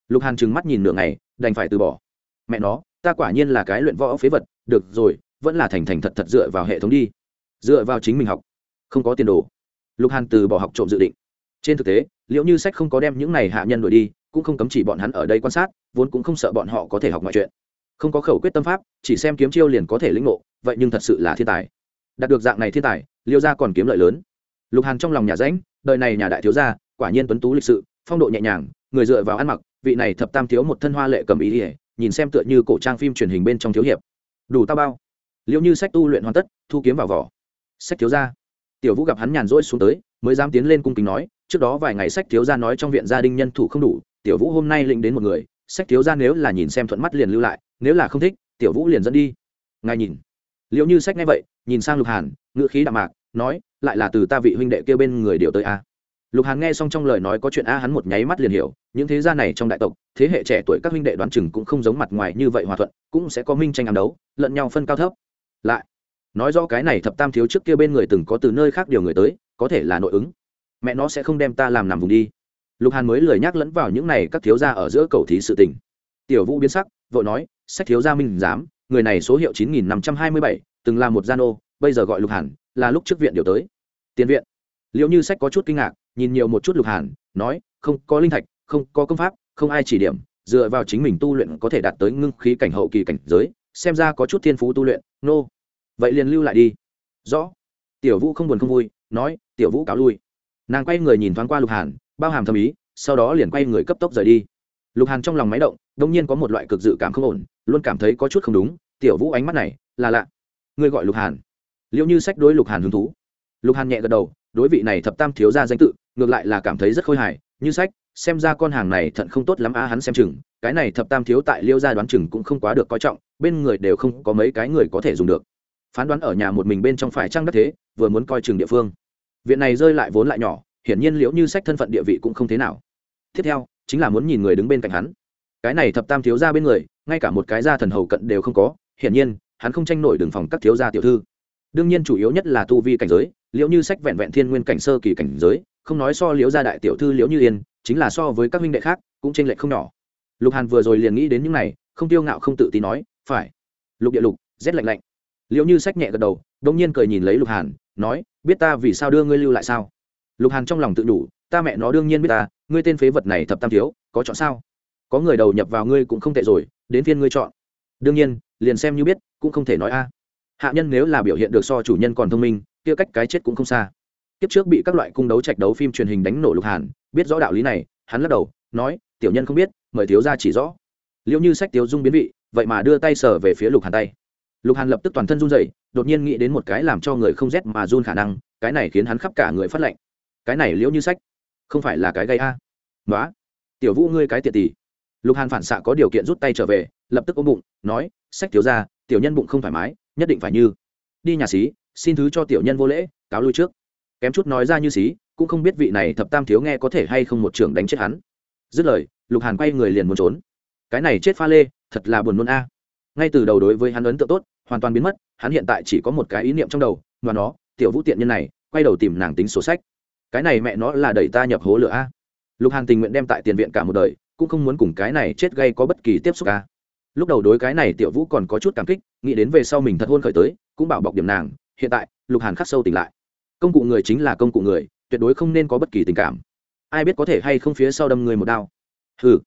lục hàn trừng mắt nhìn nửa ngày, đành phải từ bỏ. Mẹ nó, ta quả nhiên là cái luyện võ phế vật, được rồi, vẫn là thành thành thật thật dựa vào hệ thống đi. Dựa vào chính mình học, không có tiền đồ. Lục hàn từ bỏ học trộm dự định. Trên thực tế, liệu như sách không có đem những này hạ nhân đuổi đi, cũng không cấm chỉ bọn hắn ở đây quan sát, vốn cũng không sợ bọn họ có thể học mọi chuyện không có khẩu quyết tâm pháp, chỉ xem kiếm chiêu liền có thể lĩnh ngộ, vậy nhưng thật sự là thiên tài. Đạt được dạng này thiên tài, liêu gia còn kiếm lợi lớn. Lục hàn trong lòng nhà rãnh, đời này nhà đại thiếu gia, quả nhiên tuấn tú lịch sự, phong độ nhẹ nhàng, người dựa vào ăn mặc vị này thập tam thiếu một thân hoa lệ cầm ý ỉa, nhìn xem tựa như cổ trang phim truyền hình bên trong thiếu hiệp. Đủ tao bao. Liệu như sách tu luyện hoàn tất, thu kiếm vào vỏ. Sách thiếu gia. Tiểu vũ gặp hắn nhàn rỗi xuống tới, mới dám tiến lên cung kính nói, trước đó vài ngày sách thiếu gia nói trong viện gia đình nhân thủ không đủ, tiểu vũ hôm nay lĩnh đến một người, sách thiếu gia nếu là nhìn xem thuận mắt liền lưu lại, nếu là không thích, tiểu vũ liền dẫn đi. Ngài nhìn. Liệu như sách nghe vậy, nhìn sang lục hàn, ngữ khí đạm mạc, nói, lại là từ ta vị huynh đệ kêu bên người điều tới a lục hàn nghe xong trong lời nói có chuyện a hắn một nháy mắt liền hiểu, những thế gia này trong đại tộc, thế hệ trẻ tuổi các huynh đệ đoán chừng cũng không giống mặt ngoài như vậy hòa thuận, cũng sẽ có minh tranh ám đấu, lẫn nhau phân cao thấp. Lại, nói do cái này thập tam thiếu trước kia bên người từng có từ nơi khác điều người tới, có thể là nội ứng. Mẹ nó sẽ không đem ta làm nằm vùng đi. Lục hàn mới lời nhắc lẫn vào những này các thiếu gia ở giữa cầu thí sự tình. Tiểu vũ biến sắc, vội nói, sách thiếu gia minh dám người này số hiệu chín nghìn năm trăm hai mươi bảy, từng là một gian ô bây giờ gọi lục hàn, là lúc trước viện điều tới. Tiền viện. Liệu như sách có chút kinh ngạc nhìn nhiều một chút lục hàn, nói, không có linh thạch, không có công pháp, không ai chỉ điểm, dựa vào chính mình tu luyện có thể đạt tới ngưng khí cảnh hậu kỳ cảnh giới, xem ra có chút thiên phú tu luyện, nô、no. vậy liền lưu lại đi. Rõ. Tiểu vũ không buồn không vui, nói, tiểu vũ cáo lui. Nàng quay người nhìn thoáng qua lục hàn, bao hàm thầm ý, sau đó liền quay người cấp tốc rời đi. Lục hàn trong lòng máy động, đông nhiên có một loại cực dự cảm không ổn, luôn cảm thấy có chút không đúng, tiểu vũ ánh mắt này, là lạ. Ngươi gọi lục hàn. Liệu như sách đối lục hàn hứng thú. Lục hàn nhẹ gật đầu, đối vị này thập tam thiếu ra danh tự ngược lại là cảm thấy rất khôi hài, như sách, xem ra con hàng này thận không tốt lắm á hắn xem chừng, cái này thập tam thiếu tại liêu gia đoán chừng cũng không quá được coi trọng, bên người đều không có mấy cái người có thể dùng được. Phán đoán ở nhà một mình bên trong phải trăng đất thế, vừa muốn coi chừng địa phương. Viện này rơi lại vốn lại nhỏ, hiển nhiên liễu như sách thân phận địa vị cũng không thế nào. Tiếp theo, chính là muốn nhìn người đứng bên cạnh hắn. Cái này thập tam thiếu ra bên người, ngay cả một cái gia thần hầu cận đều không có, hiển nhiên, hắn không tranh nổi đường phòng các thiếu gia tiểu thư. Đương nhiên chủ yếu nhất là tu vi cảnh giới, liễu như sách vẹn vẹn thiên nguyên cảnh sơ kỳ cảnh giới không nói so liễu gia đại tiểu thư liễu như yên, chính là so với các huynh đệ khác, cũng tranh lệch không nhỏ. Lục hàn vừa rồi liền nghĩ đến những này, không tiêu ngạo không tự tin nói, phải. Lục địa lục, rét lạnh lạnh. Liễu như sách nhẹ gật đầu đông nhiên cười nhìn lấy lục hàn, nói, biết ta vì sao đưa ngươi lưu lại sao? Lục hàn trong lòng tự đủ, ta mẹ nó đương nhiên biết ta, ngươi tên phế vật này thập tam thiếu, có chọn sao? Có người đầu nhập vào ngươi cũng không tệ rồi, đến phiên ngươi chọn. Đương nhiên, liền xem như biết, cũng không thể nói a. Hạ nhân nếu là biểu hiện được so chủ nhân còn thông minh, kia cách cái chết cũng không xa kiếp trước bị các loại cung đấu trạch đấu phim truyền hình đánh nổ lục hàn, biết rõ đạo lý này, hắn lắc đầu, nói, tiểu nhân không biết, mời thiếu ra chỉ rõ. Liệu như sách tiếu dung biến vị, vậy mà đưa tay sở về phía lục hàn tay. Lục hàn lập tức toàn thân run dậy đột nhiên nghĩ đến một cái làm cho người không rét mà run khả năng, cái này khiến hắn khắp cả người phát lệnh cái này liễu như sách, không phải là cái gây a? Nói tiểu vũ ngươi cái tiện tỷ lục hàn phản xạ có điều kiện rút tay trở về, lập tức ôm bụng, nói, sách thiếu ra tiểu nhân bụng không thoải mái, nhất định phải như. Đi nhà xí, xin thứ cho tiểu nhân vô lễ, cáo lui trước kém chút nói ra như xí, cũng không biết vị này thập tam thiếu nghe có thể hay không một trưởng đánh chết hắn. Dứt lời, lục hàn quay người liền muốn trốn. Cái này chết pha lê, thật là buồn nôn a. Ngay từ đầu đối với hắn ấn tượng tốt, hoàn toàn biến mất, hắn hiện tại chỉ có một cái ý niệm trong đầu và nó, tiểu vũ tiện nhân này, quay đầu tìm nàng tính sổ sách. Cái này mẹ nó là đẩy ta nhập hố lửa a. Lục hàn tình nguyện đem tại tiền viện cả một đời, cũng không muốn cùng cái này chết gây có bất kỳ tiếp xúc a. Lúc đầu đối cái này tiểu vũ còn có chút cảm kích, nghĩ đến về sau mình thật hôn khởi tới, cũng bảo bọc điểm nàng, hiện tại, lục hàn khắc sâu tỉnh lại công cụ người chính là công cụ người, tuyệt đối không nên có bất kỳ tình cảm. Ai biết có thể hay không phía sau đâm người một đao. Hừ.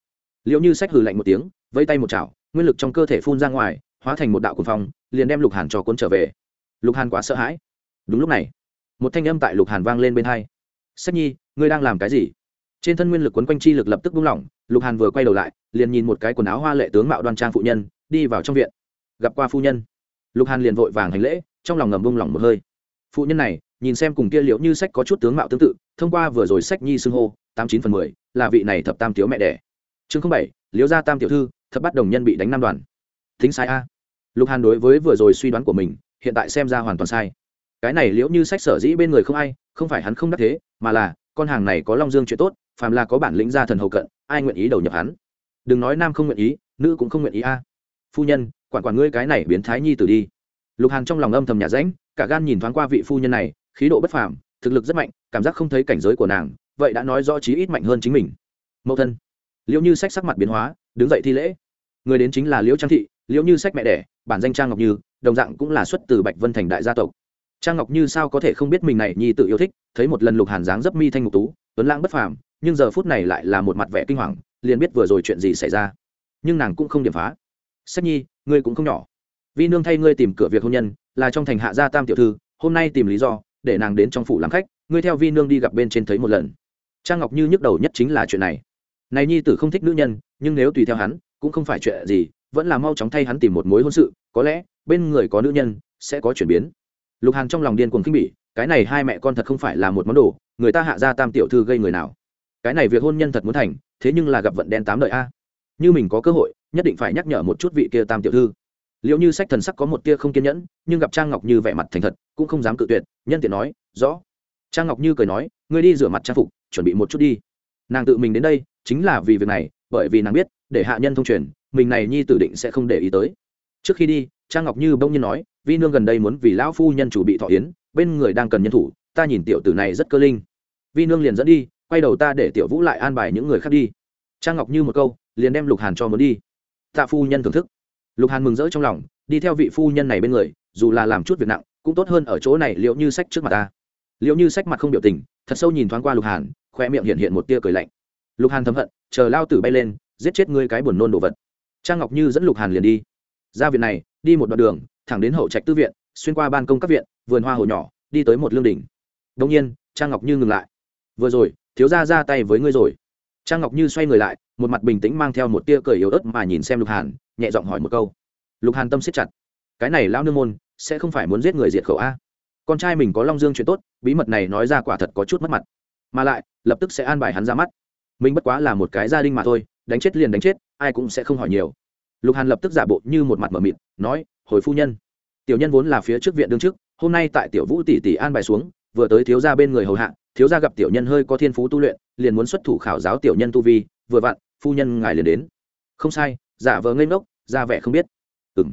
Liệu như sách hừ lạnh một tiếng vây tay một chảo, nguyên lực trong cơ thể phun ra ngoài, hóa thành một đạo cuồng phong, liền đem lục hàn cho cuốn trở về. Lục hàn quá sợ hãi. Đúng lúc này, một thanh âm tại lục hàn vang lên bên hai. Sách nhi, ngươi đang làm cái gì? Trên thân nguyên lực quấn quanh chi lực lập tức buông lỏng, lục hàn vừa quay đầu lại, liền nhìn một cái quần áo hoa lệ tướng mạo đoan trang phụ nhân, đi vào trong viện. Gặp qua phu nhân. Lục hàn liền vội vàng hành lễ, trong lòng ngầm buông lỏng một hơi. Phụ nhân này nhìn xem cùng kia liệu như sách có chút tướng mạo tương tự, thông qua vừa rồi sách nhi xưng hô, tám chín phần mười, là vị này thập tam thiếu mẹ đẻ. Chương không bảy liếu gia tam tiểu thư, thập bắt đồng nhân bị đánh năm đoàn. Thính sai a. Lục hàn đối với vừa rồi suy đoán của mình, hiện tại xem ra hoàn toàn sai. Cái này liễu như sách sở dĩ bên người không ai, không phải hắn không đắc thế, mà là, con hàng này có long dương chuyện tốt, phàm là có bản lĩnh gia thần hậu cận, ai nguyện ý đầu nhập hắn? Đừng nói nam không nguyện ý, nữ cũng không nguyện ý a. Phu nhân, quản quản ngươi cái này biến thái nhi tử đi. Lục hàn trong lòng âm thầm nhà rãnh cả gan nhìn thoáng qua vị phu nhân này khí độ bất phàm, thực lực rất mạnh, cảm giác không thấy cảnh giới của nàng, vậy đã nói rõ chí ít mạnh hơn chính mình. Mẫu thân, liễu như sách sắc mặt biến hóa, đứng dậy thi lễ. Người đến chính là liễu trang thị, liễu như sách mẹ đẻ, bản danh trang ngọc như, đồng dạng cũng là xuất từ bạch vân thành đại gia tộc. Trang ngọc như sao có thể không biết mình này nhi tự yêu thích, thấy một lần lục hàn dáng dấp mi thanh ngục tú, tuấn lãng bất phàm, nhưng giờ phút này lại là một mặt vẻ kinh hoàng, liền biết vừa rồi chuyện gì xảy ra. Nhưng nàng cũng không điểm phá. Sách nhi, ngươi cũng không nhỏ. Vi nương thay ngươi tìm cửa việc hôn nhân, là trong thành hạ gia tam tiểu thư, hôm nay tìm lý do để nàng đến trong phủ làm khách, ngươi theo vi nương đi gặp bên trên thấy một lần. Trang ngọc như nhức đầu nhất chính là chuyện này. Này nhi tử không thích nữ nhân, nhưng nếu tùy theo hắn, cũng không phải chuyện gì, vẫn là mau chóng thay hắn tìm một mối hôn sự, có lẽ, bên người có nữ nhân, sẽ có chuyển biến. Lục hàn trong lòng điên cuồng khinh bỉ, cái này hai mẹ con thật không phải là một món đồ, người ta hạ ra tam tiểu thư gây người nào. Cái này việc hôn nhân thật muốn thành, thế nhưng là gặp vận đen tám đời a. Như mình có cơ hội, nhất định phải nhắc nhở một chút vị kia tam tiểu thư liệu như sách thần sắc có một tia không kiên nhẫn, nhưng gặp trang ngọc như vẻ mặt thành thật, cũng không dám cự tuyệt, nhân tiện nói, rõ. Trang ngọc như cười nói, ngươi đi rửa mặt trang phục, chuẩn bị một chút đi. Nàng tự mình đến đây, chính là vì việc này, bởi vì nàng biết, để hạ nhân thông truyền, mình này nhi tử định sẽ không để ý tới. Trước khi đi, trang ngọc như bỗng nhiên nói, vi nương gần đây muốn vì lão phu nhân chủ bị thọ yến, bên người đang cần nhân thủ, ta nhìn tiểu tử này rất cơ linh. Vi nương liền dẫn đi, quay đầu ta để tiểu vũ lại an bài những người khác đi. Trang ngọc như một câu, liền đem lục hàn cho muốn đi. Tạ phu nhân thưởng thức lục hàn mừng rỡ trong lòng, đi theo vị phu nhân này bên người, dù là làm chút việc nặng, cũng tốt hơn ở chỗ này liệu như sách trước mặt ta. Liệu như sách mặt không biểu tình, thật sâu nhìn thoáng qua lục hàn khoe miệng hiện hiện một tia cười lạnh. Lục hàn thấm hận, chờ lao tử bay lên, giết chết ngươi cái buồn nôn đồ vật. Trang ngọc như dẫn lục hàn liền đi. Ra viện này, đi một đoạn đường, thẳng đến hậu trạch tư viện, xuyên qua ban công các viện, vườn hoa hồ nhỏ, đi tới một lương đỉnh. Đông nhiên, trang ngọc như ngừng lại. Vừa rồi, thiếu gia ra tay với ngươi rồi. Trang ngọc như xoay người lại, một mặt bình tĩnh mang theo một tia cười yếu ớt mà nhìn xem lục hàn nhẹ giọng hỏi một câu. Lục hàn tâm siết chặt. Cái này lão nương môn sẽ không phải muốn giết người diệt khẩu a. Con trai mình có long dương chuyện tốt, bí mật này nói ra quả thật có chút mất mặt. Mà lại, lập tức sẽ an bài hắn ra mắt. Mình bất quá là một cái gia đình mà thôi, đánh chết liền đánh chết, ai cũng sẽ không hỏi nhiều. Lục hàn lập tức giả bộ như một mặt mở mịt, nói, hồi phu nhân, tiểu nhân vốn là phía trước viện đương chức hôm nay tại tiểu vũ tỷ tỷ an bài xuống, vừa tới thiếu gia bên người hầu hạ, thiếu gia gặp tiểu nhân hơi có thiên phú tu luyện, liền muốn xuất thủ khảo giáo tiểu nhân tu vi, vừa vặn, phu nhân ngài liền đến. Không sai giả vờ ngây ngốc, ra vẻ không biết. Ừng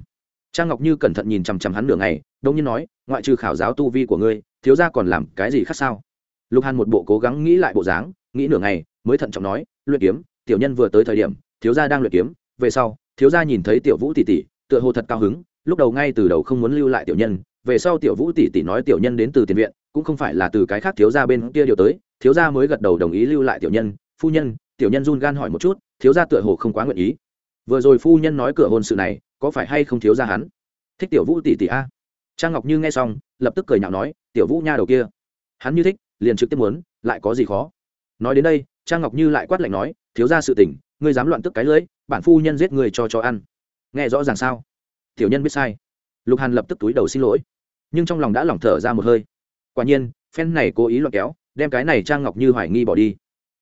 trang ngọc như cẩn thận nhìn chằm chằm hắn nửa ngày đông nhiên nói, ngoại trừ khảo giáo tu vi của ngươi, thiếu gia còn làm cái gì khác sao? Lục hàn một bộ cố gắng nghĩ lại bộ dáng, nghĩ nửa ngày, mới thận trọng nói, luyện kiếm, tiểu nhân vừa tới thời điểm, thiếu gia đang luyện kiếm, về sau, thiếu gia nhìn thấy tiểu vũ tỷ tỷ, tựa hồ thật cao hứng, lúc đầu ngay từ đầu không muốn lưu lại tiểu nhân, về sau tiểu vũ tỷ tỷ nói tiểu nhân đến từ tiền viện, cũng không phải là từ cái khác thiếu gia bên kia điều tới, thiếu gia mới gật đầu đồng ý lưu lại tiểu nhân, phu nhân, tiểu nhân run gan hỏi một chút, thiếu gia tựa hồ không quá nguyện ý vừa rồi phu nhân nói cửa hôn sự này, có phải hay không thiếu gia hắn? Thích tiểu vũ tỷ tỷ a. Trang ngọc như nghe xong, lập tức cười nhạo nói, tiểu vũ nha đầu kia. Hắn như thích, liền trực tiếp muốn, lại có gì khó? Nói đến đây, trang ngọc như lại quát lạnh nói, thiếu gia sự tình, ngươi dám loạn tức cái lưỡi bản phu nhân giết người cho cho ăn. Nghe rõ ràng sao? Tiểu nhân biết sai. Lục hàn lập tức túi đầu xin lỗi. Nhưng trong lòng đã lỏng thở ra một hơi. Quả nhiên, phen này cố ý loạn kéo, đem cái này trang ngọc như hoài nghi bỏ đi.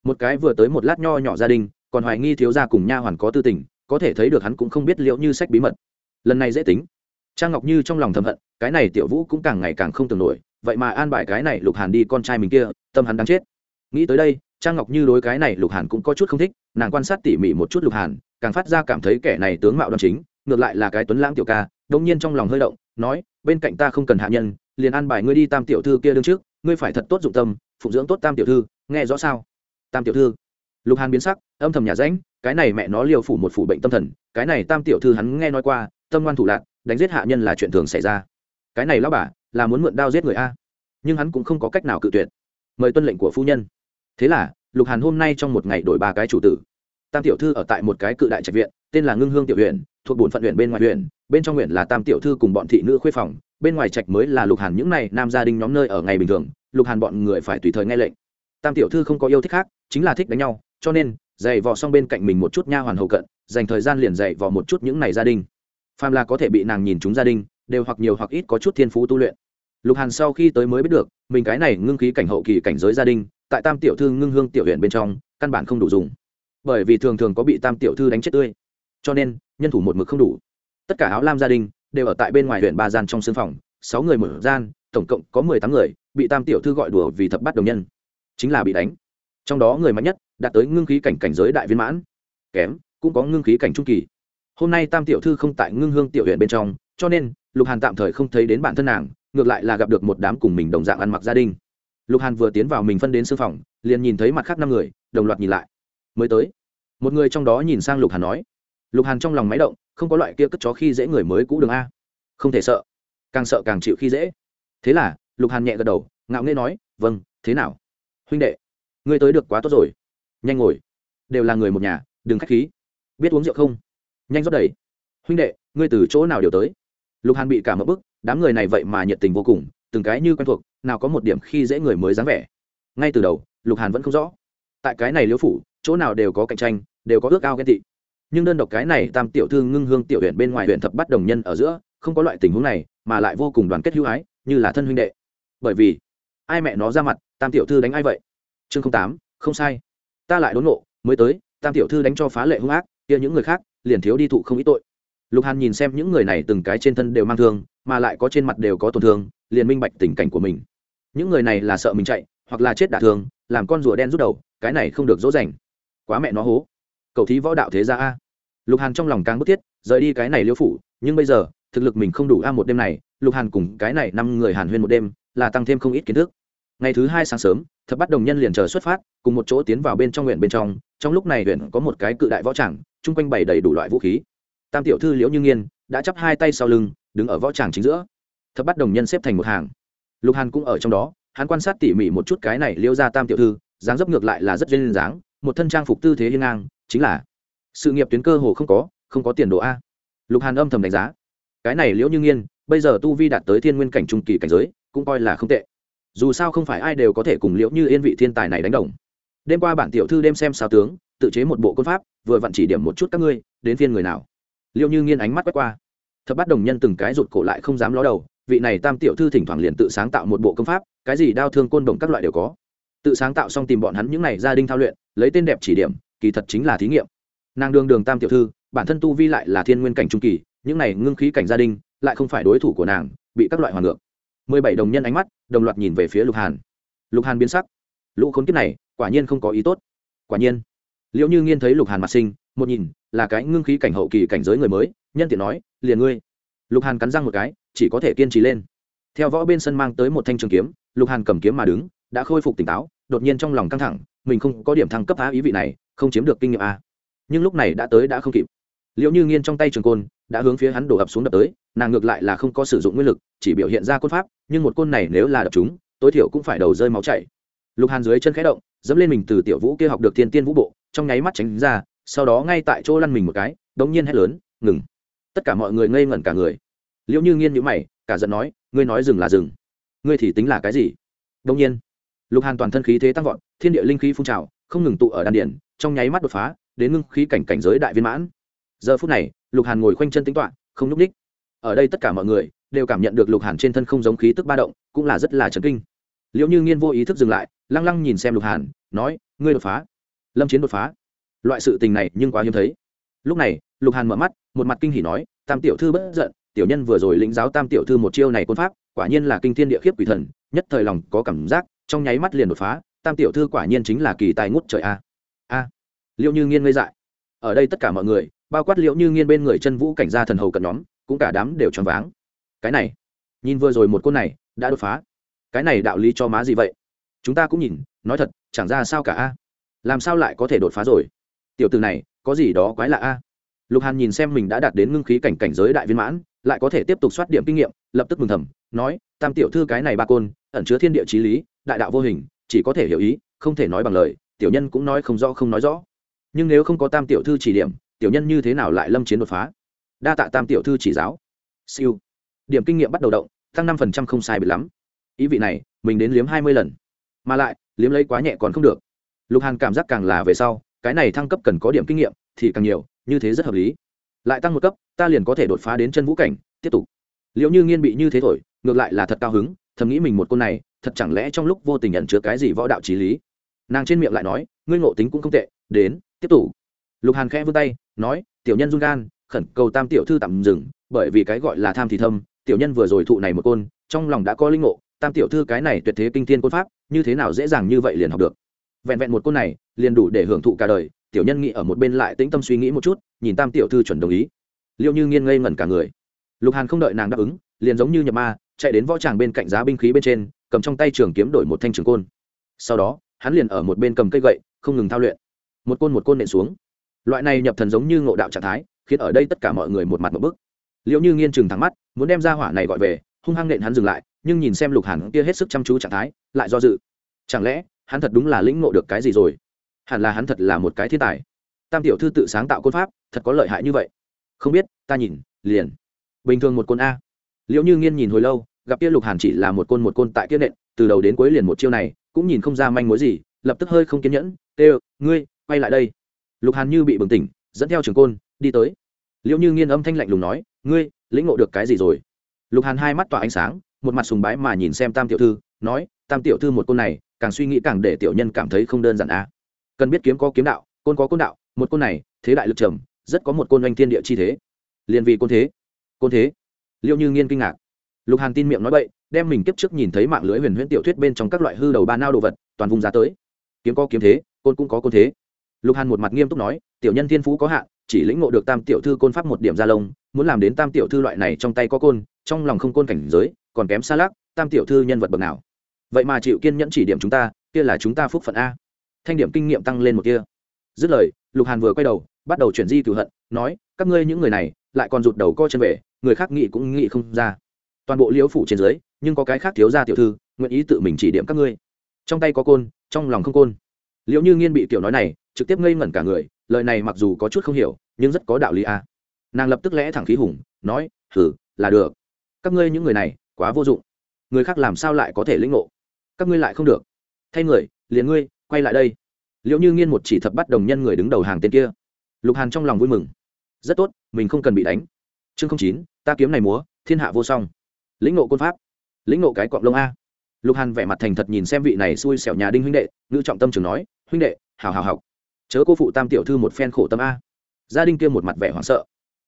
Một cái vừa tới một lát nho nhỏ gia đình, còn hoài nghi thiếu gia cùng nha hoàn có tư tình có thể thấy được hắn cũng không biết liệu như sách bí mật. Lần này dễ tính. Trang ngọc như trong lòng thầm hận, cái này tiểu vũ cũng càng ngày càng không tưởng nổi, vậy mà an bài cái này lục hàn đi con trai mình kia, tâm hắn đáng chết. Nghĩ tới đây, trang ngọc như đối cái này lục hàn cũng có chút không thích, nàng quan sát tỉ mỉ một chút lục hàn, càng phát ra cảm thấy kẻ này tướng mạo đoan chính, ngược lại là cái tuấn lãng tiểu ca đông nhiên trong lòng hơi động, nói, bên cạnh ta không cần hạ nhân, liền an bài ngươi đi tam tiểu thư kia đương trước, ngươi phải thật tốt dụng tâm, phụng dưỡng tốt tam tiểu thư, nghe rõ sao? Tam tiểu thư. Lục hàn biến sắc, âm thầm nhà rãnh cái này mẹ nó liều phủ một phủ bệnh tâm thần, cái này tam tiểu thư hắn nghe nói qua, tâm ngoan thủ lạc, đánh giết hạ nhân là chuyện thường xảy ra. Cái này lão bà, là muốn mượn đao giết người a. Nhưng hắn cũng không có cách nào cự tuyệt. Mời tuân lệnh của phu nhân. Thế là, lục hàn hôm nay trong một ngày đổi ba cái chủ tử. Tam tiểu thư ở tại một cái cự đại trạch viện, tên là ngưng hương tiểu huyện thuộc bổn phận huyện bên ngoài huyện, bên trong huyện là tam tiểu thư cùng bọn thị nữ khuê phòng, bên ngoài trạch mới là lục hàn những này nam gia đình nhóm nơi ở ngày bình thường, lục hàn bọn người phải tùy thời nghe lệnh. Tam tiểu thư không có yêu thích khác, chính là thích đánh nhau, cho nên dạy vò xong bên cạnh mình một chút nha hoàn hầu cận, dành thời gian liền dạy vò một chút những này gia đình. Phàm là có thể bị nàng nhìn chúng gia đình, đều hoặc nhiều hoặc ít có chút thiên phú tu luyện. Lục hàn sau khi tới mới biết được, mình cái này ngưng khí cảnh hậu kỳ cảnh giới gia đình, tại tam tiểu thư ngưng hương tiểu huyện bên trong, căn bản không đủ dùng. Bởi vì thường thường có bị tam tiểu thư đánh chết tươi. Cho nên, nhân thủ một mực không đủ. Tất cả áo lam gia đình đều ở tại bên ngoài huyện ba gian trong sương phòng, sáu người mở gian, tổng cộng có mười tám người bị tam tiểu thư gọi đùa vì thập bắt đồng nhân. Chính là bị đánh. Trong đó người mạnh nhất đạt tới ngưng khí cảnh cảnh giới đại viên mãn. Kém, cũng có ngưng khí cảnh trung kỳ. Hôm nay tam tiểu thư không tại ngưng hương tiểu huyện bên trong, cho nên, lục hàn tạm thời không thấy đến bản thân nàng, ngược lại là gặp được một đám cùng mình đồng dạng ăn mặc gia đình. Lục hàn vừa tiến vào mình phân đến sư phòng, liền nhìn thấy mặt khác năm người, đồng loạt nhìn lại. Mới tới, một người trong đó nhìn sang lục hàn nói, lục hàn trong lòng máy động, không có loại kia cất chó khi dễ người mới cũ đường a. Không thể sợ, càng sợ càng chịu khi dễ. Thế là, lục hàn nhẹ gật đầu, ngạo nghễ nói vâng thế nào? Huynh đệ, ngươi tới được quá tốt rồi nhanh ngồi. Đều là người một nhà, đừng k h á c h khí. Biết uống rượu không? Nhanh rót đầy. Huynh đệ, ngươi từ chỗ nào đều tới? Lục hàn bị cả mất bức, đám người này vậy mà nhiệt tình vô cùng, từng cái như quen thuộc, nào có một điểm khi dễ người mới dáng vẻ. Ngay từ đầu, lục hàn vẫn không rõ. Tại cái này liễu phủ, chỗ nào đều có cạnh tranh, đều có ước ao ghen tị. Nhưng đơn độc cái này tam tiểu thư ngưng hương tiểu huyện bên ngoài huyện thập bắt đồng nhân ở giữa, không có loại tình huống này, mà lại vô cùng đoàn kết hữu ái, như là thân huynh đệ. Bởi vì, ai mẹ nó ra mặt, tam tiểu thư đánh ai vậy? Chương tám, không sai ta lại đốn nộ mới tới, tam tiểu thư đánh cho phá lệ hung ác, kia những người khác, liền thiếu đi thụ không ít tội. Lục hàn nhìn xem những người này từng cái trên thân đều mang thương, mà lại có trên mặt đều có tổn thương, liền minh bạch tình cảnh của mình. Những người này là sợ mình chạy, hoặc là chết đả thương, làm con rùa đen rút đầu, cái này không được dỗ dành. Quá mẹ nó hố. Cậu thí võ đạo thế ra a. Lục hàn trong lòng càng bức thiết, rời đi cái này liêu phủ, nhưng bây giờ, thực lực mình không đủ a một đêm này, lục hàn cùng cái này năm người hàn huyên một đêm, là tăng thêm không ít kiến thức. Ngày thứ hai sáng sớm thập bắt đồng nhân liền chờ xuất phát, cùng một chỗ tiến vào bên trong huyện bên trong trong lúc này huyện có một cái cự đại võ tràng, chung quanh bày đầy đủ loại vũ khí. Tam tiểu thư liễu như nghiên đã chắp hai tay sau lưng, đứng ở võ tràng chính giữa. Thập bắt đồng nhân xếp thành một hàng. Lục hàn cũng ở trong đó, hắn quan sát tỉ mỉ một chút cái này Liễu ra tam tiểu thư, dáng dấp ngược lại là rất duyên dáng, một thân trang phục tư thế hiên ngang, chính là sự nghiệp tuyến cơ hồ không có không có tiền đồ a. Lục hàn âm thầm đánh giá, cái này liễu như nghiên bây giờ tu vi đạt tới thiên nguyên cảnh trung kỳ cảnh giới, cũng coi là không tệ dù sao không phải ai đều có thể cùng liễu như yên vị thiên tài này đánh đồng. Đêm qua bản tiểu thư đêm xem sao tướng, tự chế một bộ côn pháp, vừa vặn chỉ điểm một chút các ngươi, đến phiên người nào. Liễu như nghiên ánh mắt quét qua. Thập bắt đồng nhân từng cái rụt cổ lại không dám ló đầu, vị này tam tiểu thư thỉnh thoảng liền tự sáng tạo một bộ công pháp, cái gì đau thương côn đồng các loại đều có. Tự sáng tạo xong tìm bọn hắn những này gia đình thao luyện, lấy tên đẹp chỉ điểm, kỳ thật chính là thí nghiệm. Nàng đường đường tam tiểu thư, bản thân tu vi lại là thiên nguyên cảnh trung kỳ, những này ngưng khí cảnh gia đình, lại không phải đối thủ của nàng, bị các loại hoàn ngược mười bảy đồng nhân ánh mắt, đồng loạt nhìn về phía lục hàn. Lục hàn biến sắc. Lũ khốn kiếp này, quả nhiên không có ý tốt. Quả nhiên. Liệu như nghiên thấy lục hàn mặt sinh một nhìn, là cái ngưng khí cảnh hậu kỳ cảnh giới người mới, nhân tiện nói, liền ngươi. Lục hàn cắn răng một cái, chỉ có thể kiên trì lên. Theo võ bên sân mang tới một thanh trường kiếm, lục hàn cầm kiếm mà đứng, đã khôi phục tỉnh táo, đột nhiên trong lòng căng thẳng, mình không có điểm thăng cấp á ý vị này, không chiếm được kinh nghiệm a. Nhưng lúc này đã tới đã không kịp liệu như nghiên trong tay trường côn đã hướng phía hắn đổ ập xuống đập tới, nàng ngược lại là không có sử dụng nguyên lực, chỉ biểu hiện ra côn pháp, nhưng một côn này nếu là đập chúng, tối thiểu cũng phải đầu rơi máu chảy. Lục hàn dưới chân khẽ động, dẫm lên mình từ tiểu vũ kia học được thiên tiên vũ bộ, trong nháy mắt tránh ra, sau đó ngay tại chỗ lăn mình một cái, đống nhiên hét lớn, ngừng! Tất cả mọi người ngây ngẩn cả người. Liệu như nghiên nhữ mày, cả giận nói, ngươi nói dừng là dừng. Ngươi thì tính là cái gì? Đông nhiên, lục hàn toàn thân khí thế tăng vọt, thiên địa linh khí phun trào, không ngừng tụ ở đan điển trong nháy mắt đột phá, đến ngưng khí cảnh cảnh giới đại viên mãn giờ phút này, lục hàn ngồi khoanh chân tính toạ không nhúc ních ở đây tất cả mọi người đều cảm nhận được lục hàn trên thân không giống khí tức ba động, cũng là rất là chấn kinh. Liệu như nghiên vô ý thức dừng lại, lăng lăng nhìn xem lục hàn, nói, ngươi đột phá. Lâm chiến đột phá. Loại sự tình này nhưng quá hiếm thấy. Lúc này, lục hàn mở mắt, một mặt kinh hỉ nói, tam tiểu thư bất giận, tiểu nhân vừa rồi lĩnh giáo tam tiểu thư một chiêu này quân pháp, quả nhiên là kinh thiên địa khiếp quỷ thần, nhất thời lòng có cảm giác, trong nháy mắt liền đột phá, tam tiểu thư quả nhiên chính là kỳ tài ngút trời a. A. Liệu như nghiên ngây dại. Ở đây tất cả mọi người bao quát liệu như nghiên bên người chân vũ cảnh gia thần hầu cận nhóm, cũng cả đám đều choáng váng. Cái này, nhìn vừa rồi một côn này, đã đột phá. Cái này đạo lý cho má gì vậy? Chúng ta cũng nhìn, nói thật, chẳng ra sao cả a. Làm sao lại có thể đột phá rồi? Tiểu từ này, có gì đó quái lạ a? Lục hàn nhìn xem mình đã đạt đến ngưng khí cảnh cảnh giới đại viên mãn, lại có thể tiếp tục soát điểm kinh nghiệm, lập tức mừng thầm, nói, tam tiểu thư cái này ba côn, ẩn chứa thiên địa trí lý, đại đạo vô hình, chỉ có thể hiểu ý, không thể nói bằng lời, tiểu nhân cũng nói không rõ không nói rõ. Nhưng nếu không có tam tiểu thư chỉ điểm tiểu nhân như thế nào lại lâm chiến đột phá? Đa tạ tam tiểu thư chỉ giáo. Siêu. Điểm kinh nghiệm bắt đầu động, tăng năm phần trăm không sai biệt lắm. Ý vị này, mình đến liếm hai mươi lần. Mà lại, liếm lấy quá nhẹ còn không được. Lục hàn cảm giác càng là về sau, cái này thăng cấp cần có điểm kinh nghiệm, thì càng nhiều, như thế rất hợp lý. Lại tăng một cấp, ta liền có thể đột phá đến chân vũ cảnh, tiếp tục. Liệu như nghiên bị như thế thổi, ngược lại là thật cao hứng, thầm nghĩ mình một cô này, thật chẳng lẽ trong lúc vô tình nhận chứa cái gì võ đạo trí lý? Nàng trên miệng lại nói, ngươi ngộ tính cũng không tệ, đến, tiếp tục. Lục hàn khẽ vươn tay nói, tiểu nhân run gan, khẩn cầu tam tiểu thư tạm dừng, bởi vì cái gọi là tham thì thâm, tiểu nhân vừa rồi thụ này một côn, trong lòng đã có linh ngộ, tam tiểu thư cái này tuyệt thế kinh thiên côn pháp, như thế nào dễ dàng như vậy liền học được. Vẹn vẹn một côn này, liền đủ để hưởng thụ cả đời, tiểu nhân nghĩ ở một bên lại tĩnh tâm suy nghĩ một chút, nhìn tam tiểu thư chuẩn đồng ý. Liệu như nghiên ngây ngẩn cả người. Lục hàn không đợi nàng đáp ứng, liền giống như nhập ma, chạy đến võ tràng bên cạnh giá binh khí bên trên, cầm trong tay trường kiếm đổi một thanh trường côn. Sau đó, hắn liền ở một bên cầm cây gậy, không ngừng thao luyện. Một côn một côn nện xuống loại này nhập thần giống như ngộ đạo trạng thái, khiến ở đây tất cả mọi người một mặt một bức. Liệu như nghiên chừng thắng mắt, muốn đem ra hỏa này gọi về, hung hăng nện hắn dừng lại, nhưng nhìn xem lục hàn kia hết sức chăm chú trạng thái, lại do dự. Chẳng lẽ, hắn thật đúng là lĩnh ngộ được cái gì rồi? Hẳn là hắn thật là một cái thiên tài. Tam tiểu thư tự sáng tạo côn pháp, thật có lợi hại như vậy. Không biết, ta nhìn, liền. Bình thường một côn a. Liệu như nghiên nhìn hồi lâu, gặp kia lục hàn chỉ là một côn một côn tại kia nện, từ đầu đến cuối liền một chiêu này, cũng nhìn không ra manh mối gì, lập tức hơi không kiên nhẫn tê ngươi, quay lại đây lục hàn như bị bừng tỉnh, dẫn theo trường côn, đi tới. Liệu như nghiên âm thanh lạnh lùng nói, ngươi, lĩnh ngộ được cái gì rồi? Lục hàn hai mắt tỏa ánh sáng, một mặt sùng bái mà nhìn xem tam tiểu thư, nói, tam tiểu thư một côn này, càng suy nghĩ càng để tiểu nhân cảm thấy không đơn giản á. cần biết kiếm có kiếm đạo, côn có côn đạo, một côn này, thế đại lực trầm, rất có một côn oanh thiên địa chi thế. Liền vì côn thế. Côn thế. Liệu như nghiên kinh ngạc. Lục hàn tin miệng nói bậy, đem mình kiếp trước nhìn thấy mạng lưới huyền huyễn tiểu thuyết bên trong các loại hư đầu ba nao đồ vật, toàn vùng ra tới. Kiếm có kiếm thế, côn cũng có côn thế lục hàn một mặt nghiêm túc nói, tiểu nhân thiên phú có hạn, chỉ lĩnh ngộ được tam tiểu thư côn pháp một điểm ra lông, muốn làm đến tam tiểu thư loại này trong tay có côn, trong lòng không côn cảnh giới, còn kém xa lắc, tam tiểu thư nhân vật bậc nào? Vậy mà chịu kiên nhẫn chỉ điểm chúng ta, kia là chúng ta phúc phận a. Thanh điểm kinh nghiệm tăng lên một kia. Dứt lời, lục hàn vừa quay đầu, bắt đầu chuyển di cửu hận, nói, các ngươi những người này, lại còn rụt đầu co chân về, người khác nghĩ cũng nghĩ không ra. Toàn bộ liễu phủ trên dưới, nhưng có cái khác thiếu ra tiểu thư, nguyện ý tự mình chỉ điểm các ngươi. Trong tay có côn, trong lòng không côn liệu như nghiên bị tiểu nói này, trực tiếp ngây ngẩn cả người, lời này mặc dù có chút không hiểu, nhưng rất có đạo lý a. À. Nàng lập tức lẽ thẳng khí hùng, nói thử là được. Các ngươi những người này, quá vô dụng. Người khác làm sao lại có thể lĩnh ngộ? Các ngươi lại không được. Thay người, liền ngươi, quay lại đây. Liệu như nghiên một chỉ thập bắt đồng nhân người đứng đầu hàng tên kia. Lục hàn trong lòng vui mừng. Rất tốt, mình không cần bị đánh. Chương chín, ta kiếm này múa, thiên hạ vô song. Lĩnh nộ côn pháp. Lĩnh nộ cái cọng lông a. Lục hàn vẻ mặt thành thật nhìn xem vị này xui xẻo nhà đinh huynh đệ, ngữ trọng tâm trường nói huynh đệ hào hào học. Chớ cô phụ tam tiểu thư một phen khổ tâm a. Gia đình kia một mặt vẻ hoảng sợ.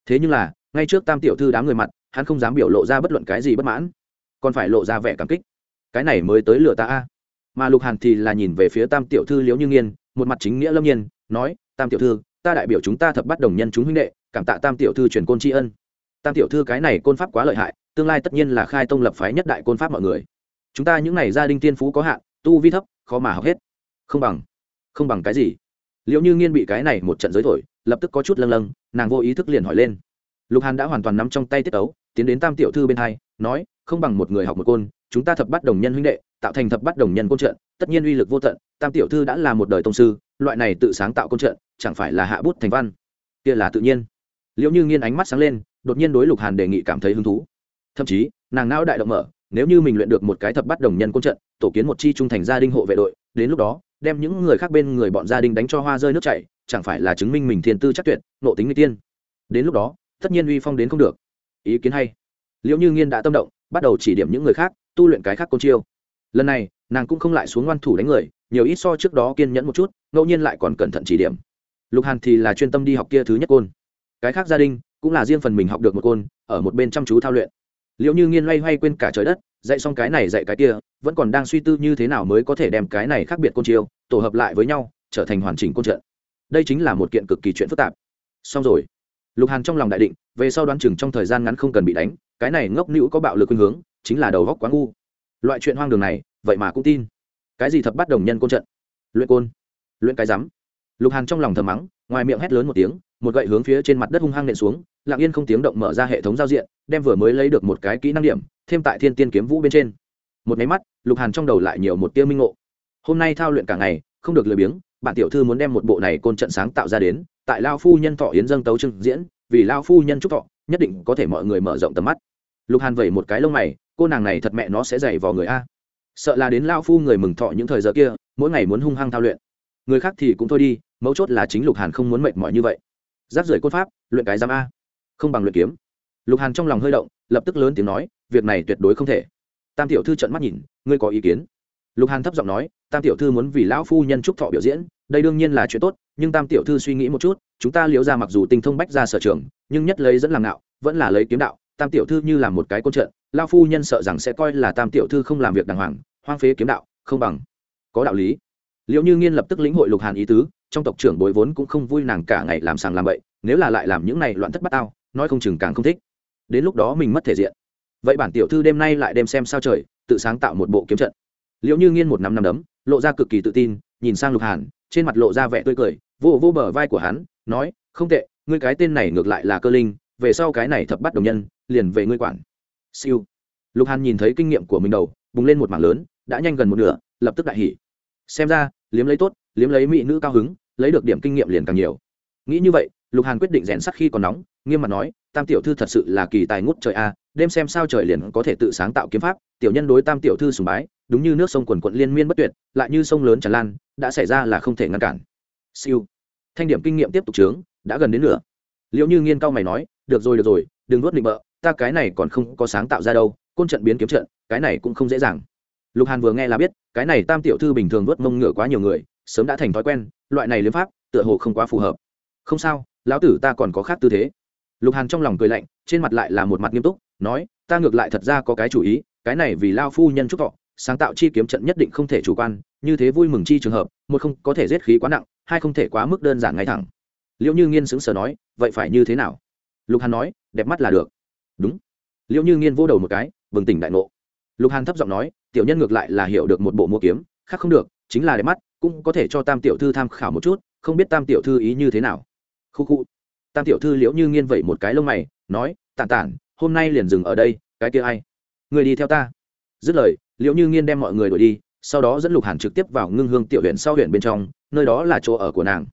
Thế nhưng là, ngay trước tam tiểu thư đám người mặt, hắn không dám biểu lộ ra bất luận cái gì bất mãn, còn phải lộ ra vẻ cảm kích. Cái này mới tới lừa ta a. Mà lục hàn thì là nhìn về phía tam tiểu thư liễu như nghiên, một mặt chính nghĩa lâm nhiên, nói, tam tiểu thư, ta đại biểu chúng ta thập bắt đồng nhân chúng huynh đệ, cảm tạ tam tiểu thư truyền côn tri ân. Tam tiểu thư cái này côn pháp quá lợi hại, tương lai tất nhiên là khai tông lập phái nhất đại côn pháp mọi người. Chúng ta những n à y gia đình tiên phú có hạn, tu vi thấp, khó mà học hết. Không bằng không bằng cái gì. Liệu như nghiên bị cái này một trận giới thổi, lập tức có chút lâng lâng, nàng vô ý thức liền hỏi lên. Lục hàn đã hoàn toàn nắm trong tay tiết ấu tiến đến tam tiểu thư bên hai, nói, không bằng một người học một côn, chúng ta thập bắt đồng nhân huynh đệ, tạo thành thập bắt đồng nhân côn trận, tất nhiên uy lực vô tận, tam tiểu thư đã là một đời tông sư, loại này tự sáng tạo côn trận, chẳng phải là hạ bút thành văn. Kia là tự nhiên. Liệu như nghiên ánh mắt sáng lên, đột nhiên đối lục hàn đề nghị cảm thấy hứng thú. Thậm chí, nàng não đại động mở, nếu như mình luyện được một cái thập bắt đồng nhân côn trận, tổ kiến một chi trung thành gia đình hộ vệ đội, đến lúc đó đem những người khác bên người bọn gia đình đánh cho hoa rơi nước chảy, chẳng phải là chứng minh mình thiên tư chắc tuyệt, nộ tính người tiên. Đến lúc đó, tất nhiên uy phong đến không được. Ý kiến hay. Liệu như nghiên đã tâm động, bắt đầu chỉ điểm những người khác, tu luyện cái khác côn chiêu. Lần này, nàng cũng không lại xuống ngoan thủ đánh người, nhiều ít so trước đó kiên nhẫn một chút, ngẫu nhiên lại còn cẩn thận chỉ điểm. Lục hàn thì là chuyên tâm đi học kia thứ nhất côn. Cái khác gia đình, cũng là riêng phần mình học được một côn, ở một bên chăm chú thao luyện. Liệu như nghiên loay hoay quên cả trời đất dạy xong cái này dạy cái kia, vẫn còn đang suy tư như thế nào mới có thể đem cái này khác biệt côn chiêu, tổ hợp lại với nhau, trở thành hoàn chỉnh côn trận. Đây chính là một kiện cực kỳ chuyện phức tạp. Xong rồi. Lục hàn trong lòng đại định, về sau đoán chừng trong thời gian ngắn không cần bị đánh, cái này ngốc nữ có bạo lực khuynh hướng, chính là đầu góc quá ngu. Loại chuyện hoang đường này, vậy mà cũng tin. Cái gì thập bắt đồng nhân côn trận? Luyện côn. Luyện cái rắm lục hàn trong lòng thầm mắng, ngoài miệng hét lớn một tiếng, một gậy hướng phía trên mặt đất hung hăng nện xuống lặng yên không tiếng động mở ra hệ thống giao diện, đem vừa mới lấy được một cái kỹ năng điểm, thêm tại thiên tiên kiếm vũ bên trên. Một máy mắt, lục hàn trong đầu lại nhiều một tia minh ngộ. Hôm nay thao luyện cả ngày, không được lười biếng bản tiểu thư muốn đem một bộ này côn trận sáng tạo ra đến, tại lao phu nhân thọ yến dâng tấu trưng diễn, vì lao phu nhân chúc thọ, nhất định có thể mọi người mở rộng tầm mắt. Lục hàn vẩy một cái lông mày, cô nàng này thật mẹ nó sẽ dày vào người a. Sợ là đến lao phu người mừng thọ những thời giờ kia, mỗi ngày muốn hung hăng thao luyện. Người khác thì cũng thôi đi, mấu chốt là chính lục hàn không muốn mệt mỏi như vậy. Giáp rời cốt pháp, luyện cái giam a không bằng luyện kiếm. Lục hàn trong lòng hơi động, lập tức lớn tiếng nói, việc này tuyệt đối không thể. Tam tiểu thư trận mắt nhìn, ngươi có ý kiến? Lục hàn thấp giọng nói, tam tiểu thư muốn vì lão phu nhân trúc thọ biểu diễn, đây đương nhiên là chuyện tốt, nhưng tam tiểu thư suy nghĩ một chút, chúng ta liễu ra mặc dù tinh thông bách ra sở trường, nhưng nhất lấy dẫn làm nạo vẫn là lấy kiếm đạo, tam tiểu thư như là một cái côn trận lao phu nhân sợ rằng sẽ coi là tam tiểu thư không làm việc đàng hoàng, hoang phế kiếm đạo, không bằng. Có đạo lý. Liệu như nghiên lập tức lĩnh hội lục hàn ý tứ, trong tộc trưởng bối vốn cũng không vui nàng cả ngày làm sàng làm bậy, nếu là lại làm những này loạn thất bát ao nói không chừng càng không thích. Đến lúc đó mình mất thể diện. Vậy bản tiểu thư đêm nay lại đem xem sao trời, tự sáng tạo một bộ kiếm trận. Liệu như nghiên một năm năm đấm, lộ ra cực kỳ tự tin, nhìn sang lục hàn, trên mặt lộ ra vẻ tươi cười, vô vô bờ vai của hắn, nói, không tệ, ngươi cái tên này ngược lại là cơ linh, về sau cái này thập bắt đồng nhân, liền về ngươi quản. Siêu. Lục hàn nhìn thấy kinh nghiệm của mình đầu, bùng lên một mảng lớn, đã nhanh gần một nửa, lập tức đại hỉ. Xem ra, liếm lấy tốt, liếm lấy mỹ nữ cao hứng, lấy được điểm kinh nghiệm liền càng nhiều. Nghĩ như vậy lục hàn quyết định rèn sắt khi còn nóng, nghiêm mặt nói, tam tiểu thư thật sự là kỳ tài ngút trời a, đêm xem sao trời liền có thể tự sáng tạo kiếm pháp, tiểu nhân đối tam tiểu thư sùng bái, đúng như nước sông quần quận liên miên bất tuyệt, lại như sông lớn tràn lan, đã xảy ra là không thể ngăn cản. Siêu. Thanh điểm kinh nghiệm tiếp tục trướng đã gần đến nửa. Liệu như nghiên cao mày nói, được rồi được rồi, đừng nuốt định bợ, ta cái này còn không có sáng tạo ra đâu, côn trận biến kiếm trận, cái này cũng không dễ dàng. Lục hàn vừa nghe là biết, cái này tam tiểu thư bình thường nuốt mông ngựa quá nhiều người, sớm đã thành thói quen, loại này liếm pháp, tựa hồ không quá phù hợp. Không sao lão tử ta còn có khác tư thế. Lục hàn trong lòng cười lạnh, trên mặt lại là một mặt nghiêm túc, nói, ta ngược lại thật ra có cái chủ ý, cái này vì lao phu nhân chúc thọ, sáng tạo chi kiếm trận nhất định không thể chủ quan, như thế vui mừng chi trường hợp, một không có thể giết khí quá nặng, hai không thể quá mức đơn giản ngay thẳng. Liệu như nghiên xứng sở nói, vậy phải như thế nào? Lục hàn nói, đẹp mắt là được. Đúng. Liệu như nghiên vô đầu một cái, bừng tỉnh đại ngộ. Lục hàn thấp giọng nói, tiểu nhân ngược lại là hiểu được một bộ mua kiếm, khác không được, chính là đẹp mắt, cũng có thể cho tam tiểu thư tham khảo một chút, không biết tam tiểu thư ý như thế nào khu khu. Tam tiểu thư liễu như nghiên vẩy một cái lông mày, nói, tản tản, hôm nay liền dừng ở đây, cái kia ai? Người đi theo ta. Dứt lời, liễu như nghiên đem mọi người đuổi đi, sau đó dẫn lục hàn trực tiếp vào ngưng hương tiểu huyện sau huyện bên trong, nơi đó là chỗ ở của nàng.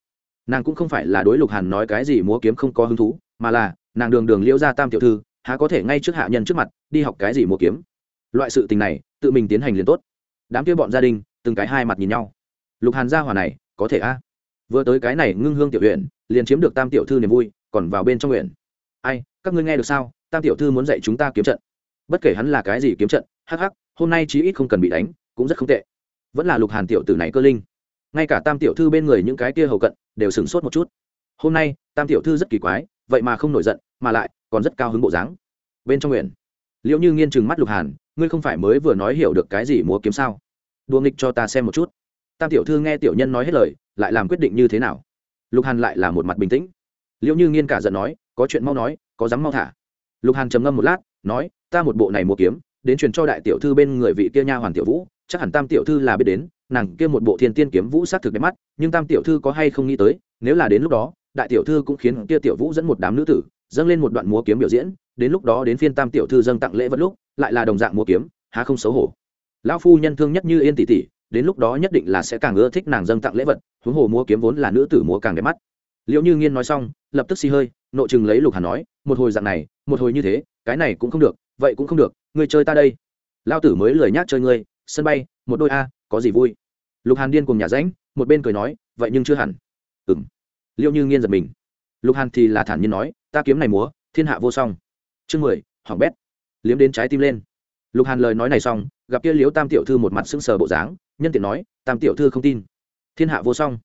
Nàng cũng không phải là đối lục hàn nói cái gì múa kiếm không có hứng thú, mà là, nàng đường đường liễu ra tam tiểu thư, há có thể ngay trước hạ nhân trước mặt, đi học cái gì múa kiếm. Loại sự tình này, tự mình tiến hành liền tốt. Đám kia bọn gia đình, từng cái hai mặt nhìn nhau. Lục hàn gia hỏa này, có thể a? Vừa tới cái này ngưng hương tiểu huyện liền chiếm được tam tiểu thư niềm vui, còn vào bên trong nguyện. Ai, các ngươi nghe được sao? Tam tiểu thư muốn dạy chúng ta kiếm trận. Bất kể hắn là cái gì kiếm trận, hắc hắc, hôm nay chí ít không cần bị đánh, cũng rất không tệ. Vẫn là lục hàn tiểu tử này cơ linh. Ngay cả tam tiểu thư bên người những cái kia hầu cận, đều sửng sốt một chút. Hôm nay, tam tiểu thư rất kỳ quái, vậy mà không nổi giận, mà lại, còn rất cao hứng bộ dáng. Bên trong nguyện. Liệu như nghiên chừng mắt lục hàn, ngươi không phải mới vừa nói hiểu được cái gì múa kiếm sao? Đua nghịch cho ta xem một chút. Tam tiểu thư nghe tiểu nhân nói hết lời, lại làm quyết định như thế nào? Lục hàn lại là một mặt bình tĩnh. Liệu như nghiên cả giận nói, có chuyện mau nói, có dám mau thả. Lục hàn trầm ngâm một lát, nói, ta một bộ này múa kiếm, đến truyền cho đại tiểu thư bên người vị kia nha hoàn tiểu vũ, chắc hẳn tam tiểu thư là biết đến, nàng kia một bộ thiên tiên kiếm vũ sát thực đẹp mắt, nhưng tam tiểu thư có hay không nghĩ tới, nếu là đến lúc đó, đại tiểu thư cũng khiến kia tiểu vũ dẫn một đám nữ tử, dâng lên một đoạn múa kiếm biểu diễn, đến lúc đó đến phiên tam tiểu thư dâng tặng lễ vật lúc, lại là đồng dạng múa kiếm, há không xấu hổ. Lão phu nhân thương nhất như yên tỷ tỷ đến lúc đó nhất định là sẽ càng ưa thích nàng dâng tặng lễ vật, huống hồ múa kiếm vốn là nữ tử múa càng đẹp mắt. Liệu như nghiên nói xong, lập tức xì hơi, nội chừng lấy lục hàn nói, một hồi dạng này, một hồi như thế, cái này cũng không được, vậy cũng không được, ngươi chơi ta đây. Lao tử mới lười nhác chơi ngươi, sân bay, một đôi a, có gì vui? Lục hàn điên cùng nhà ránh, một bên cười nói, vậy nhưng chưa hẳn. Ừ m liệu như nghiên giật mình. Lục hàn thì là thản nhiên nói, ta kiếm này múa, thiên hạ vô song. Chương mười, hỏng bét. Liếm đến trái tim lên. Lục hàn lời nói này xong, gặp kia liếu tam tiểu thư một mặt sững sờ bộ dáng nhân tiện nói, tam tiểu thư không tin. Thiên hạ vô song.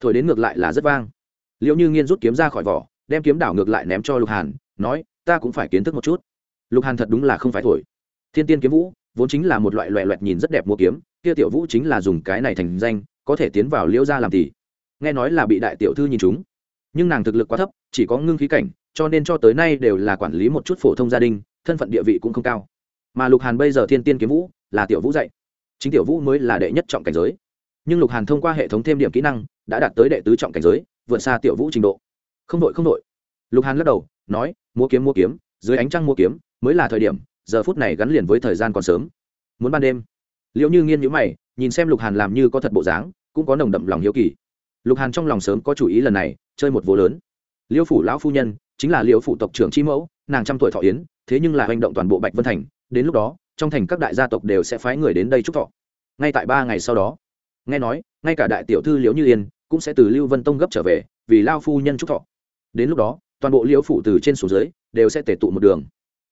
Thổi đến ngược lại là rất vang. Liệu như nghiên rút kiếm ra khỏi vỏ, đem kiếm đảo ngược lại ném cho lục hàn, nói, ta cũng phải kiến thức một chút. Lục hàn thật đúng là không phải thổi. Thiên tiên kiếm vũ, vốn chính là một loại loẹ loẹt nhìn rất đẹp mua kiếm, kia tiểu vũ chính là dùng cái này thành danh, có thể tiến vào liễu gia làm tỷ. Nghe nói là bị đại tiểu thư nhìn chúng. Nhưng nàng thực lực quá thấp, chỉ có ngưng khí cảnh, cho nên cho tới nay đều là quản lý một chút phổ thông gia đình, thân phận địa vị cũng không cao. Mà lục hàn bây giờ thiên tiên kiếm vũ, là tiểu vũ dạy chính tiểu vũ mới là đệ nhất trọng cảnh giới. Nhưng lục hàn thông qua hệ thống thêm điểm kỹ năng, đã đạt tới đệ tứ trọng cảnh giới, vượt xa tiểu vũ trình độ. Không đội không đội. Lục hàn lắc đầu, nói mua kiếm mua kiếm, dưới ánh trăng mua kiếm, mới là thời điểm, giờ phút này gắn liền với thời gian còn sớm. Muốn ban đêm. Liệu như nghiên nhữ mày, nhìn xem lục hàn làm như có thật bộ dáng, cũng có nồng đậm lòng hiếu kỳ. Lục hàn trong lòng sớm có chủ ý lần này, chơi một vô lớn. Liêu phủ lão phu nhân, chính là liêu phủ tộc trưởng chi mẫu, nàng trăm tuổi thọ yến, thế nhưng là hành động toàn bộ bạch vân thành, đến lúc đó trong thành các đại gia tộc đều sẽ phái người đến đây chúc thọ. Ngay tại ba ngày sau đó, nghe nói, ngay cả đại tiểu thư liễu như yên cũng sẽ từ lưu vân tông gấp trở về, vì lao phu nhân chúc thọ. Đến lúc đó, toàn bộ liễu phủ từ trên xuống dưới đều sẽ tể tụ một đường.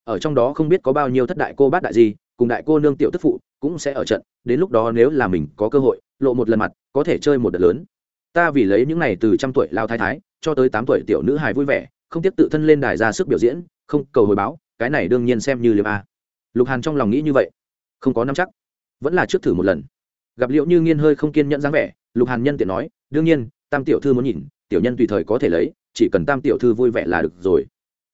Ở trong đó không biết có bao nhiêu thất đại cô bát đại gì cùng đại cô nương tiểu tức phụ cũng sẽ ở trận, đến lúc đó nếu là mình có cơ hội, lộ một lần mặt, có thể chơi một đợt lớn. Ta vì lấy những này từ trăm tuổi lao thái thái, cho tới tám tuổi tiểu nữ hài vui vẻ, không tiếp tự thân lên đài ra sức biểu diễn, không cầu hồi báo, cái này đương nhiên xem như liêm a lục hàn trong lòng nghĩ như vậy. Không có năm chắc, vẫn là trước thử một lần. Gặp liệu như nghiên hơi không kiên nhẫn dáng vẻ, lục hàn nhân tiện nói, đương nhiên, tam tiểu thư muốn nhìn, tiểu nhân tùy thời có thể lấy, chỉ cần tam tiểu thư vui vẻ là được rồi.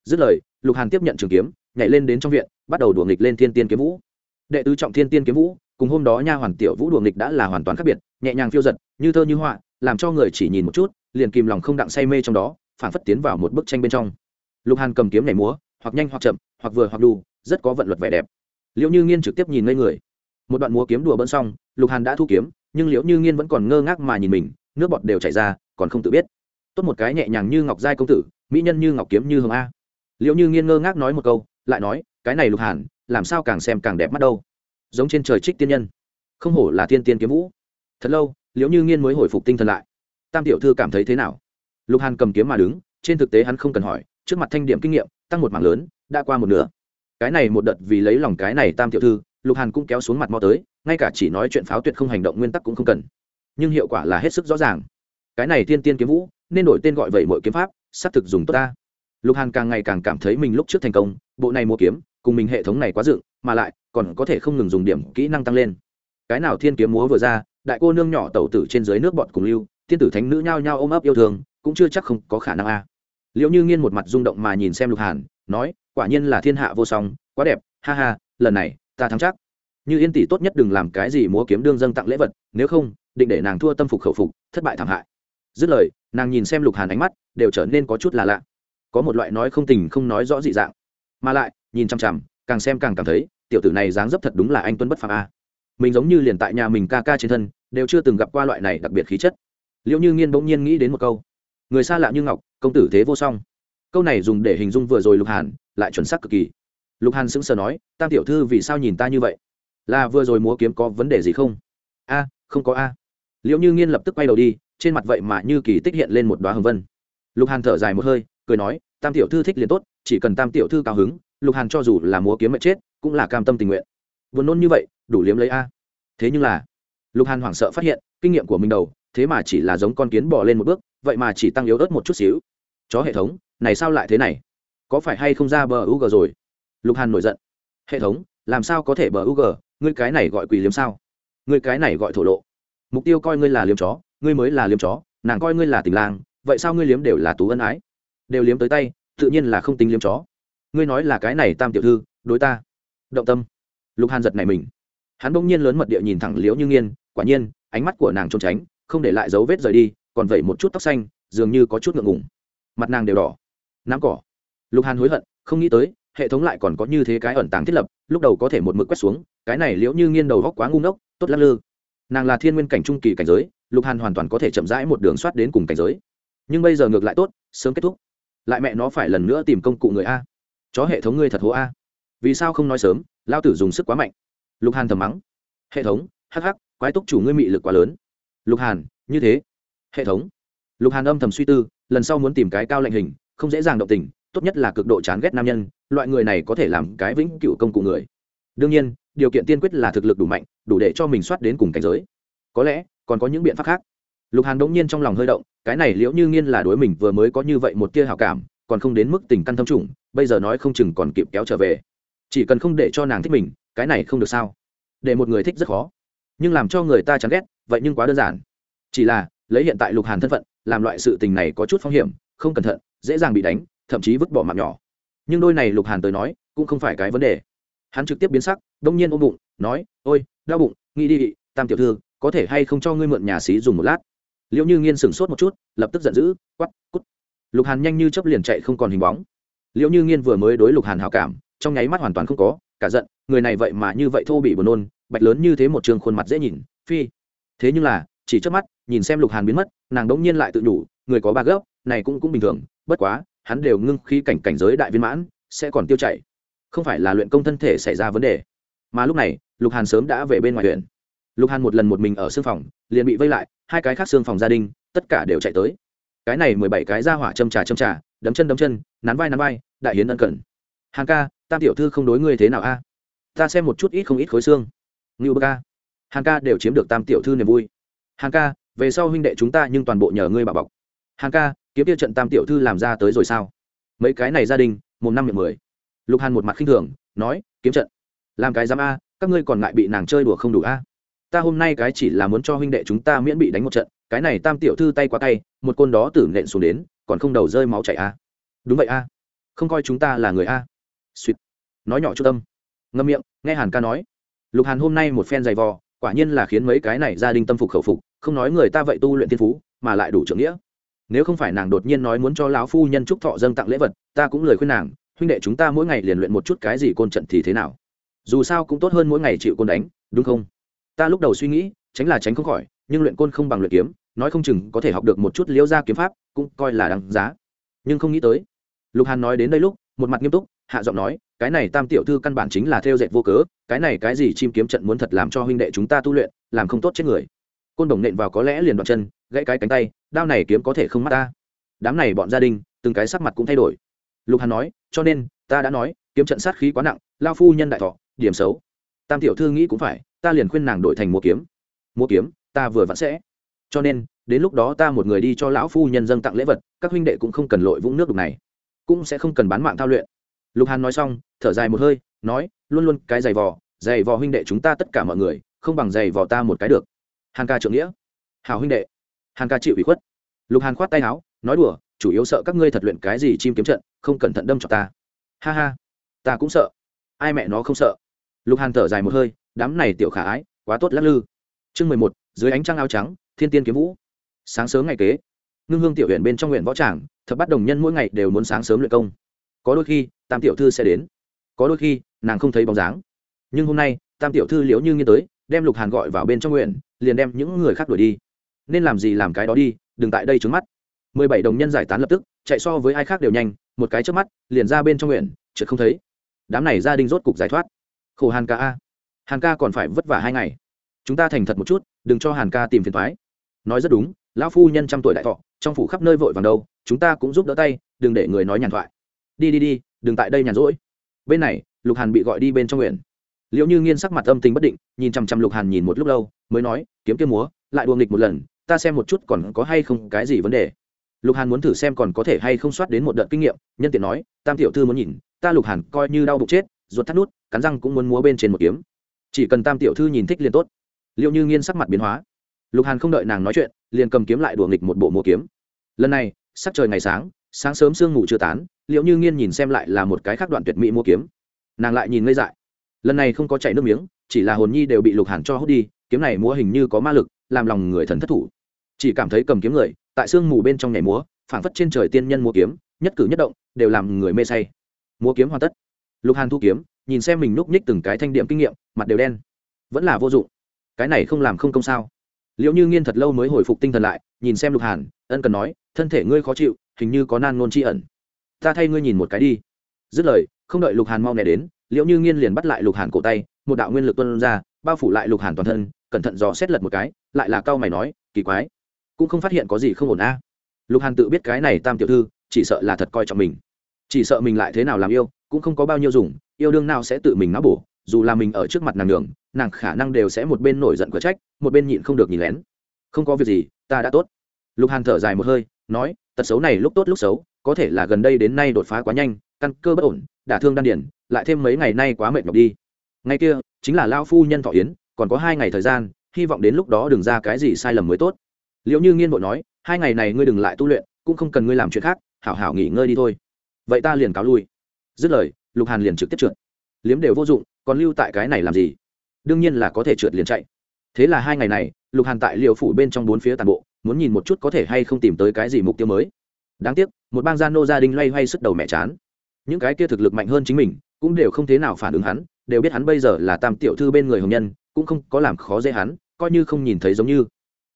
Dứt lời, lục hàn tiếp nhận trường kiếm, nhảy lên đến trong viện, bắt đầu đùa nghịch lên thiên tiên kiếm vũ. Đệ tứ trọng thiên tiên kiếm vũ, cùng hôm đó nha hoàn tiểu vũ đùa nghịch đã là hoàn toàn khác biệt, nhẹ nhàng phiêu giật, như thơ như họa, làm cho người chỉ nhìn một chút, liền kìm lòng không đặng say mê trong đó, phản phất tiến vào một bức tranh bên trong. Lục hàn cầm kiếm nhảy múa, hoặc nhanh hoặc chậm, hoặc vừa hoặc đủ rất có vận luật vẻ đẹp. Liệu như nghiên trực tiếp nhìn ngây người. Một đoạn múa kiếm đùa bỡn xong, lục hàn đã thu kiếm, nhưng liệu như nghiên vẫn còn ngơ ngác mà nhìn mình, nước bọt đều chảy ra, còn không tự biết. Tốt một cái nhẹ nhàng như ngọc giai công tử, mỹ nhân như ngọc kiếm như hồng a. Liệu như nghiên ngơ ngác nói một câu, lại nói, cái này lục hàn, làm sao càng xem càng đẹp mắt đâu. Giống trên trời trích tiên nhân. Không hổ là thiên tiên kiếm vũ. Thật lâu liệu như nghiên mới hồi phục tinh thần lại. Tam tiểu thư cảm thấy thế nào? Lục hàn cầm kiếm mà đứng, trên thực tế hắn không cần hỏi, trước mặt thanh điểm kinh nghiệm, tăng một mảng lớn, đã qua một nửa cái này một đợt vì lấy lòng cái này tam tiểu thư, lục hàn cũng kéo xuống mặt mau tới, ngay cả chỉ nói chuyện pháo tuyệt không hành động nguyên tắc cũng không cần. Nhưng hiệu quả là hết sức rõ ràng. Cái này tiên tiên kiếm vũ, nên đổi tên gọi vậy mọi kiếm pháp, xác thực dùng tốt ta. Lục hàn càng ngày càng cảm thấy mình lúc trước thành công, bộ này mua kiếm, cùng mình hệ thống này quá dựng, mà lại, còn có thể không ngừng dùng điểm kỹ năng tăng lên. Cái nào thiên kiếm múa vừa ra, đại cô nương nhỏ tẩu tử trên dưới nước bọt cùng lưu, tiên tử thánh nữ nhao nhao ôm ấp yêu thương, cũng chưa chắc không có khả năng a. Liệu như nghiên một mặt rung động mà nhìn xem lục hàn nói, quả nhiên là thiên hạ vô song, quá đẹp, ha ha, lần này, ta thắng chắc. Như yên tỷ tốt nhất đừng làm cái gì múa kiếm đương dâng tặng lễ vật, nếu không, định để nàng thua tâm phục khẩu phục, thất bại thảm hại. Dứt lời, nàng nhìn xem lục hàn ánh mắt, đều trở nên có chút là lạ. Có một loại nói không tình không nói rõ dị dạng. Mà lại, nhìn chằm chằm, càng xem càng cảm thấy, tiểu tử này dáng dấp thật đúng là anh tuấn bất phàm a. Mình giống như liền tại nhà mình ca ca trên thân, đều chưa từng gặp qua loại này đặc biệt khí chất. Liệu như nghiên bỗng nhiên nghĩ đến một câu. Người xa lạ như ngọc, công tử thế vô song câu này dùng để hình dung vừa rồi lục hàn, lại chuẩn xác cực kỳ. Lục hàn sững sờ nói, tam tiểu thư vì sao nhìn ta như vậy? Là vừa rồi múa kiếm có vấn đề gì không? A, không có a. Liệu như nghiên lập tức quay đầu đi, trên mặt vậy mà như kỳ tích hiện lên một đoá hồng vân. Lục hàn thở dài một hơi, cười nói, tam tiểu thư thích liền tốt, chỉ cần tam tiểu thư cao hứng, lục hàn cho dù là múa kiếm mệt chết, cũng là cam tâm tình nguyện. Vừa nôn như vậy, đủ liếm lấy a. Thế nhưng là lục hàn hoảng sợ phát hiện, kinh nghiệm của mình đầu, thế mà chỉ là giống con kiến bò lên một bước, vậy mà chỉ tăng yếu ớt một chút xíu. Chó hệ thống này sao lại thế này? Có phải hay không ra bờ u g rồi? Lục hàn nổi giận. Hệ thống, làm sao có thể bờ u g? Ngươi cái này gọi quỷ liếm sao? Ngươi cái này gọi thổ lộ. Mục tiêu coi ngươi là liếm chó, ngươi mới là liếm chó, nàng coi ngươi là tình lang, vậy sao ngươi liếm đều là tú ân ái? Đều liếm tới tay, tự nhiên là không tính liếm chó. Ngươi nói là cái này tam tiểu thư, đối ta. Động tâm. Lục hàn giật này mình. Hắn bỗng nhiên lớn mật địa nhìn thẳng liễu như nghiên, quả nhiên, ánh mắt của nàng trốn tránh, không để lại dấu vết rời đi, còn vẩy một chút tóc xanh, dường như có chút ngượng ngùng. Mặt nàng đều đỏ nắm cỏ. Lục hàn hối hận, không nghĩ tới, hệ thống lại còn có như thế cái ẩn tàng thiết lập, lúc đầu có thể một mực quét xuống, cái này liễu như nghiên đầu góc quá ngu ngốc, tốt lắc lư. Nàng là thiên nguyên cảnh trung kỳ cảnh giới, lục hàn hoàn toàn có thể chậm rãi một đường soát đến cùng cảnh giới. Nhưng bây giờ ngược lại tốt, sớm kết thúc. Lại mẹ nó phải lần nữa tìm công cụ người a. Chó hệ thống ngươi thật hố a. Vì sao không nói sớm, lao tử dùng sức quá mạnh. Lục hàn thầm mắng. Hệ thống, hắc hắc, quái túc chủ ngươi mị lực quá lớn. Lục hàn, như thế. Hệ thống. Lục hàn âm thầm suy tư, lần sau muốn tìm cái cao lệnh hình không dễ dàng động tình, tốt nhất là cực độ chán ghét nam nhân, loại người này có thể làm cái vĩnh cựu công cụ người. Đương nhiên, điều kiện tiên quyết là thực lực đủ mạnh, đủ để cho mình soát đến cùng cảnh giới. Có lẽ, còn có những biện pháp khác. Lục hàn đống nhiên trong lòng hơi động, cái này liễu như nghiên là đối mình vừa mới có như vậy một tia hào cảm, còn không đến mức tình căn thâm trùng, bây giờ nói không chừng còn kịp kéo trở về. Chỉ cần không để cho nàng thích mình, cái này không được sao? Để một người thích rất khó. Nhưng làm cho người ta chán ghét, vậy nhưng quá đơn giản. Chỉ là, lấy hiện tại lục hàn thân phận, làm loại sự tình này có chút phong hiểm, không cẩn thận dễ dàng bị đánh thậm chí vứt bỏ mạng nhỏ. Nhưng đôi này lục hàn tới nói cũng không phải cái vấn đề. Hắn trực tiếp biến sắc đông nhiên ôm bụng nói ôi đau bụng nghĩ đi tam tiểu thư có thể hay không cho ngươi mượn nhà xí dùng một lát? Liệu như nghiên sửng sốt một chút lập tức giận dữ quắp cút. Lục hàn nhanh như chấp liền chạy không còn hình bóng. Liệu như nghiên vừa mới đối lục hàn hào cảm trong nháy mắt hoàn toàn không có cả giận người này vậy mà như vậy thô bị buồn nôn bạch lớn như thế một trường khuôn mặt dễ nhìn phi. Thế nhưng là chỉ trước mắt nhìn xem lục hàn biến mất nàng đống nhiên lại tự nhủ, người có ba gốc này cũng cũng bình thường bất quá, hắn đều ngưng khi cảnh cảnh giới đại viên mãn, sẽ còn tiêu chảy. Không phải là luyện công thân thể xảy ra vấn đề. Mà lúc này, lục hàn sớm đã về bên ngoài huyện. Lục hàn một lần một mình ở xương phòng, liền bị vây lại, hai cái khác xương phòng gia đình, tất cả đều chạy tới. Cái này mười bảy cái ra hỏa châm trà châm trà, đấm chân đấm chân, nắn vai nắn vai, đại hiến ân cần. Hàn ca, tam tiểu thư không đối ngươi thế nào a? Ta xem một chút ít không ít khối xương. Ngưu bơ ca. Hàn ca đều chiếm được tam tiểu thư niềm vui. Hàn ca, về sau huynh đệ chúng ta nhưng toàn bộ nhờ ngươi bảo bọc hàn ca, kiếm kia trận tam tiểu thư làm ra tới rồi sao? Mấy cái này gia đình, một năm miệng mười. Lục hàn một mặt khinh thường, nói, kiếm trận. Làm cái giám a, các ngươi còn ngại bị nàng chơi đùa không đủ a? Ta hôm nay cái chỉ là muốn cho huynh đệ chúng ta miễn bị đánh một trận, cái này tam tiểu thư tay qua tay một côn đó tử nện xuống đến, còn không đầu rơi máu chảy a. Đúng vậy a. Không coi chúng ta là người a. Suýt nói nhỏ chút tâm ngâm miệng, nghe hàn ca nói. Lục hàn hôm nay một phen dày vò, quả nhiên là khiến mấy cái này gia đình tâm phục khẩu phục, không nói người ta vậy tu luyện thiên phú, mà lại đủ trưởng nghĩa nếu không phải nàng đột nhiên nói muốn cho lão phu nhân trúc thọ dâng tặng lễ vật, ta cũng lời khuyên nàng, huynh đệ chúng ta mỗi ngày liền luyện một chút cái gì côn trận thì thế nào? Dù sao cũng tốt hơn mỗi ngày chịu côn đánh, đúng không? Ta lúc đầu suy nghĩ, tránh là tránh không khỏi, nhưng luyện côn không bằng luyện kiếm, nói không chừng có thể học được một chút liễu gia kiếm pháp, cũng coi là đáng giá. Nhưng không nghĩ tới, lục hàn nói đến đây lúc, một mặt nghiêm túc, hạ giọng nói, cái này tam tiểu thư căn bản chính là theo dệt vô cớ, cái này cái gì chim kiếm trận muốn thật làm cho huynh đệ chúng ta tu luyện, làm không tốt chết người. Côn đồng nện vào có lẽ liền đoạn chân gãy cái cánh tay, đao này kiếm có thể không mắt ta. Đám này bọn gia đình, từng cái sắc mặt cũng thay đổi. Lục hàn nói, cho nên, ta đã nói, kiếm trận sát khí quá nặng, lao phu nhân đại thọ, điểm xấu. Tam tiểu thư nghĩ cũng phải, ta liền khuyên nàng đổi thành mua kiếm. Mua kiếm, ta vừa vặn sẽ. Cho nên, đến lúc đó ta một người đi cho lão phu nhân dâng tặng lễ vật, các huynh đệ cũng không cần lội vũng nước đục này, cũng sẽ không cần bán mạng thao luyện. Lục hàn nói xong, thở dài một hơi, nói, luôn luôn cái giày vò giày vò huynh đệ chúng ta tất cả mọi người, không bằng giày vò ta một cái được. Hàn ca trượng nghĩa. Hào huynh đệ hàn ca chịu ủy khuất. Lục hàn khoát tay áo, nói đùa, chủ yếu sợ các ngươi thật luyện cái gì chim kiếm trận, không cẩn thận đâm cho ta. Ha ha, ta cũng sợ. Ai mẹ nó không sợ. Lục hàn thở dài một hơi, đám này tiểu khả ái, quá tốt lắc lư. Chương mười một, dưới ánh trăng áo trắng, thiên tiên kiếm vũ. Sáng sớm ngày kế, ngưng hương tiểu huyện bên trong huyện võ tràng, thập bắt đồng nhân mỗi ngày đều muốn sáng sớm luyện công. Có đôi khi, tam tiểu thư sẽ đến. Có đôi khi, nàng không thấy bóng dáng. Nhưng hôm nay, tam tiểu thư liễu như nghiên tới, đem lục hàn gọi vào bên trong nguyện, liền đem những người khác đuổi đi nên làm gì làm cái đó đi, đừng tại đây trướng mắt. Mười bảy đồng nhân giải tán lập tức, chạy so với ai khác đều nhanh, một cái trước mắt, liền ra bên trong nguyện, chợt không thấy. Đám này gia đình rốt cục giải thoát. Khổ hàn ca a. Hàn ca còn phải vất vả hai ngày. Chúng ta thành thật một chút, đừng cho hàn ca tìm phiền thoái nói rất đúng, lão phu nhân trăm tuổi đại thọ, trong phủ khắp nơi vội vàng đâu, chúng ta cũng giúp đỡ tay, đừng để người nói nhàn thoại. Đi đi đi, đừng tại đây nhàn rỗi. Bên này, lục hàn bị gọi đi bên trong nguyện. Liệu như nghiên sắc mặt âm tình bất định, nhìn chằm chằm lục hàn nhìn một lúc lâu, mới nói, kiếm kiếm múa, lại đuồng nghịch một lần ta xem một chút còn có hay không cái gì vấn đề. Lục hàn muốn thử xem còn có thể hay không soát đến một đợt kinh nghiệm, nhân tiện nói, tam tiểu thư muốn nhìn, ta lục hàn coi như đau bụng chết, ruột thắt nút, cắn răng cũng muốn múa bên trên một kiếm. Chỉ cần tam tiểu thư nhìn thích liền tốt. Liệu như nghiên sắc mặt biến hóa. Lục hàn không đợi nàng nói chuyện, liền cầm kiếm lại đùa nghịch một bộ múa kiếm. Lần này, sắc trời ngày sáng sáng sớm sương ngủ chưa tán liệu như nghiên nhìn xem lại là một cái khác đoạn tuyệt mỹ múa kiếm. Nàng lại nhìn ngây dại. Lần này không có chảy nước miếng, chỉ là hồn nhi đều bị lục hàn cho hút đi, kiếm này múa hình như có ma lực, làm lòng người thần thất thủ chỉ cảm thấy cầm kiếm người, tại sương mù bên trong nhảy múa, phảng phất trên trời tiên nhân múa kiếm, nhất cử nhất động, đều làm người mê say. Múa kiếm hoàn tất. Lục hàn thu kiếm, nhìn xem mình núp nhích từng cái thanh điểm kinh nghiệm, mặt đều đen. Vẫn là vô dụng. Cái này không làm không công sao? Liệu như nghiên thật lâu mới hồi phục tinh thần lại, nhìn xem lục hàn, ân cần nói, thân thể ngươi khó chịu, hình như có nan nôn tri ẩn. Ta thay ngươi nhìn một cái đi. Dứt lời, không đợi lục hàn mau nè đến liệu như nghiên liền bắt lại lục hàn cổ tay, một đạo nguyên lực tuân ra, bao phủ lại lục hàn toàn thân, cẩn thận dò xét lật một cái, lại là cao mày nói, kỳ quái cũng không phát hiện có gì không ổn a. Lục hàn tự biết cái này tam tiểu thư, chỉ sợ là thật coi trọng mình. Chỉ sợ mình lại thế nào làm yêu, cũng không có bao nhiêu dùng, yêu đương nào sẽ tự mình náo bổ, dù là mình ở trước mặt nàng đường nàng khả năng đều sẽ một bên nổi giận cửa trách, một bên nhịn không được nhìn lén. Không có việc gì, ta đã tốt. Lục hàn thở dài một hơi, nói, tật xấu này lúc tốt lúc xấu, có thể là gần đây đến nay đột phá quá nhanh, căn cơ bất ổn, đả thương đan điển, lại thêm mấy ngày nay quá mệt nhọc đi. Ngay kia, chính là lao phu nhân thọ yến, còn có hai ngày thời gian, hy vọng đến lúc đó đừng ra cái gì sai lầm mới tốt liệu như nghiên bộ nói, hai ngày này ngươi đừng lại tu luyện, cũng không cần ngươi làm chuyện khác, hảo hảo nghỉ ngơi đi thôi. Vậy ta liền cáo lui. Dứt lời, lục hàn liền trực tiếp trượt. Liếm đều vô dụng, còn lưu tại cái này làm gì? Đương nhiên là có thể trượt liền chạy. Thế là hai ngày này, lục hàn tại liều phủ bên trong bốn phía toàn bộ, muốn nhìn một chút có thể hay không tìm tới cái gì mục tiêu mới. Đáng tiếc, một bang gia nô gia đình loay hoay sức đầu mẹ chán. Những cái kia thực lực mạnh hơn chính mình, cũng đều không thế nào phản ứng hắn, đều biết hắn bây giờ là tam tiểu thư bên người hồng nhân, cũng không có làm khó dễ hắn, coi như không nhìn thấy giống như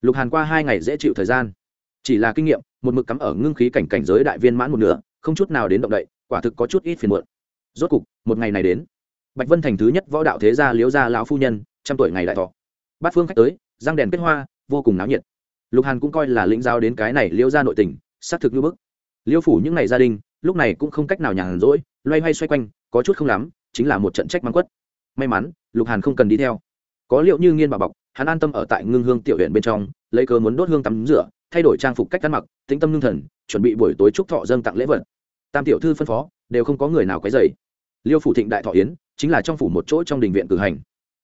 lục hàn qua hai ngày dễ chịu thời gian. Chỉ là kinh nghiệm, một mực cắm ở ngưng khí cảnh cảnh giới đại viên mãn một nửa, không chút nào đến động đậy, quả thực có chút ít phiền muộn. Rốt cục, một ngày này đến, bạch vân thành thứ nhất võ đạo thế gia liếu gia lão phu nhân, trăm tuổi ngày đại thọ. Bát phương khách tới, răng đèn kết hoa, vô cùng náo nhiệt. Lục hàn cũng coi là lĩnh giao đến cái này liêu gia nội tình, xác thực như bức. Liêu phủ những ngày gia đình, lúc này cũng không cách nào nhàn rỗi, loay hoay xoay quanh, có chút không lắm, chính là một trận trách mắng quất. May mắn, lục hàn không cần đi theo. Có liệu như nghiên bà bọc hắn an tâm ở tại ngưng hương tiểu huyện bên trong, lấy cớ muốn đốt hương tắm rửa, thay đổi trang phục cách ăn mặc, tĩnh tâm ngưng thần, chuẩn bị buổi tối chúc thọ dâng tặng lễ vật. Tam tiểu thư phân phó, đều không có người nào quấy dày liêu phủ thịnh đại thọ yến, chính là trong phủ một chỗ trong đình viện cử hành.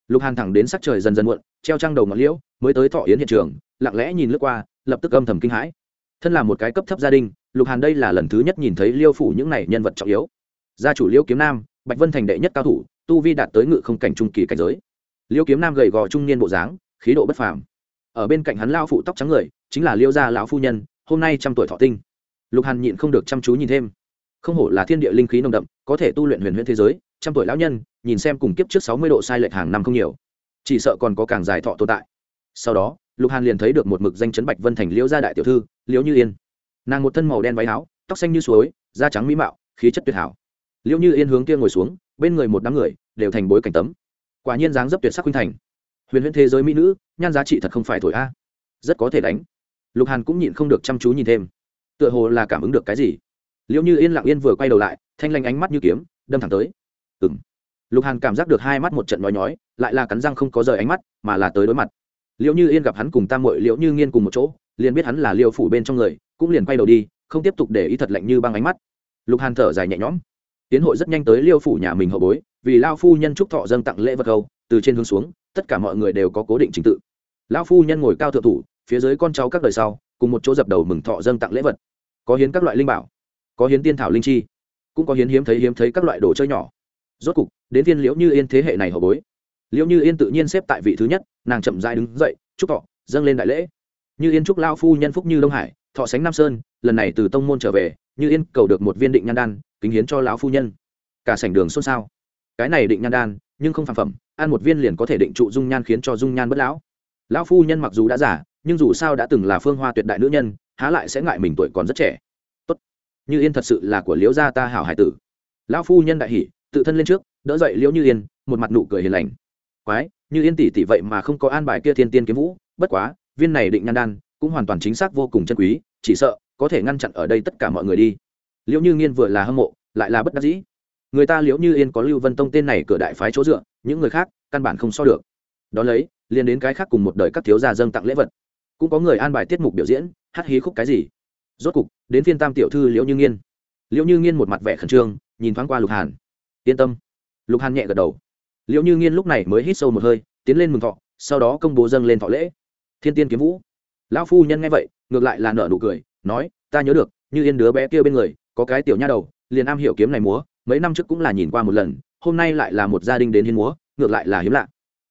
Lục hàn thẳng đến sắc trời dần dần muộn, treo trang đầu ngọn liễu, mới tới thọ yến hiện trường, lặng lẽ nhìn lướt qua, lập tức âm thầm kinh hãi. Thân là một cái cấp thấp gia đình, lục hàn đây là lần thứ nhất nhìn thấy liêu phủ những này nhân vật trọng yếu. Gia chủ liêu kiếm nam, bạch vân thành đệ nhất cao thủ, tu vi đạt tới ngự không cảnh trung kỳ cảnh giới liêu kiếm nam gầy gò trung niên bộ dáng, khí độ bất phàm. Ở bên cạnh hắn lao phụ tóc trắng người, chính là liêu gia lão phu nhân, hôm nay trăm tuổi thọ tinh. Lục hàn nhịn không được chăm chú nhìn thêm. Không hổ là thiên địa linh khí nồng đậm, có thể tu luyện huyền huyền thế giới, trăm tuổi lão nhân, nhìn xem cùng kiếp trước sáu mươi độ sai lệch hàng năm không nhiều. Chỉ sợ còn có càng dài thọ tồn tại. Sau đó, lục hàn liền thấy được một mực danh chấn bạch vân thành liễu gia đại tiểu thư, liễu như yên. Nàng một thân màu đen váy áo, tóc xanh như suối, da trắng mỹ mạo, khí chất tuyệt hảo. Liễu như yên hướng kia ngồi xuống, bên người một đám người, đều thành bối cảnh tấm quả nhiên dáng dấp tuyệt sắc khuynh thành. Huyền huyền thế giới mỹ nữ, nhan giá trị thật không phải thổi a. Rất có thể đánh. Lục hàn cũng nhịn không được chăm chú nhìn thêm. Tựa hồ là cảm ứng được cái gì. Liệu như yên lặng yên vừa quay đầu lại, thanh lanh ánh mắt như kiếm, đâm thẳng tới. Ừ m lục hàn cảm giác được hai mắt một trận nói nhói, lại là cắn răng không có rời ánh mắt, mà là tới đối mặt. Liệu như yên gặp hắn cùng tam mội liệu như nghiên cùng một chỗ, liền biết hắn là liêu phủ bên trong người, cũng liền quay đầu đi, không tiếp tục để ý thật lạnh như băng ánh mắt. Lục hàn thở dài nhẹ nhõm. Tiến hội rất nhanh tới liêu phủ nhà mình hậu bối vì lao phu nhân trúc thọ dâng tặng lễ vật câu, từ trên hướng xuống, tất cả mọi người đều có cố định trình tự. Lão phu nhân ngồi cao thượng thủ, phía dưới con cháu các đời sau, cùng một chỗ dập đầu mừng thọ dâng tặng lễ vật. Có hiến các loại linh bảo, có hiến tiên thảo linh chi, cũng có hiến hiếm thấy hiếm thấy các loại đồ chơi nhỏ. Rốt cục, đến viên liễu như yên thế hệ này hậu bối. Liễu như yên tự nhiên xếp tại vị thứ nhất, nàng chậm dại đứng dậy, chúc thọ, dâng lên đại lễ. Như yên chúc lao phu nhân phúc như đông hải, thọ sánh nam sơn, lần này từ tông môn trở về, như yên cầu được một viên định nhan đan, kính hiến cho lão phu nhân. Cả sảnh đường xôn xao cái này định nhan đan, nhưng không phản phẩm, ăn một viên liền có thể định trụ dung nhan khiến cho dung nhan bất lão. Lão phu nhân mặc dù đã giả nhưng dù sao đã từng là phương hoa tuyệt đại nữ nhân, há lại sẽ ngại mình tuổi còn rất trẻ. Tốt. Như yên thật sự là của liễu gia ta hảo hải tử. Lão phu nhân đại hỷ tự thân lên trước, đỡ dậy liễu như yên, một mặt nụ cười hiền lành. Quái, như yên tỷ tỷ vậy mà không có an bài kia thiên tiên kiếm vũ, bất quá, viên này định nhan đan cũng hoàn toàn chính xác vô cùng chân quý, chỉ sợ có thể ngăn chặn ở đây tất cả mọi người đi. Liễu như nghiên vừa là hâm mộ, lại là bất đắc dĩ người ta liễu như yên có lưu vân tông tên này cửa đại phái chỗ dựa, những người khác căn bản không so được. Đ ó lấy, liền đến cái khác cùng một đời các thiếu gia dâng tặng lễ vật. Cũng có người an bài tiết mục biểu diễn, hát hí khúc cái gì. Rốt cục, đến phiên tam tiểu thư liễu như nghiên. Liễu như nghiên một mặt vẻ khẩn trương, nhìn thoáng qua lục hàn. Yên tâm. Lục hàn nhẹ gật đầu. Liễu như nghiên lúc này mới hít sâu một hơi, tiến lên mừng thọ, sau đó công bố dâng lên thọ lễ. Thiên tiên kiếm vũ. Lão phu nhân nghe vậy, ngược lại là nở nụ cười, nói, ta nhớ được, như yên đứa bé kia bên người, có cái tiểu nha đầu, liền am hiểu kiếm này múa mấy năm trước cũng là nhìn qua một lần, hôm nay lại là một gia đình đến hiến múa, ngược lại là hiếm lạ.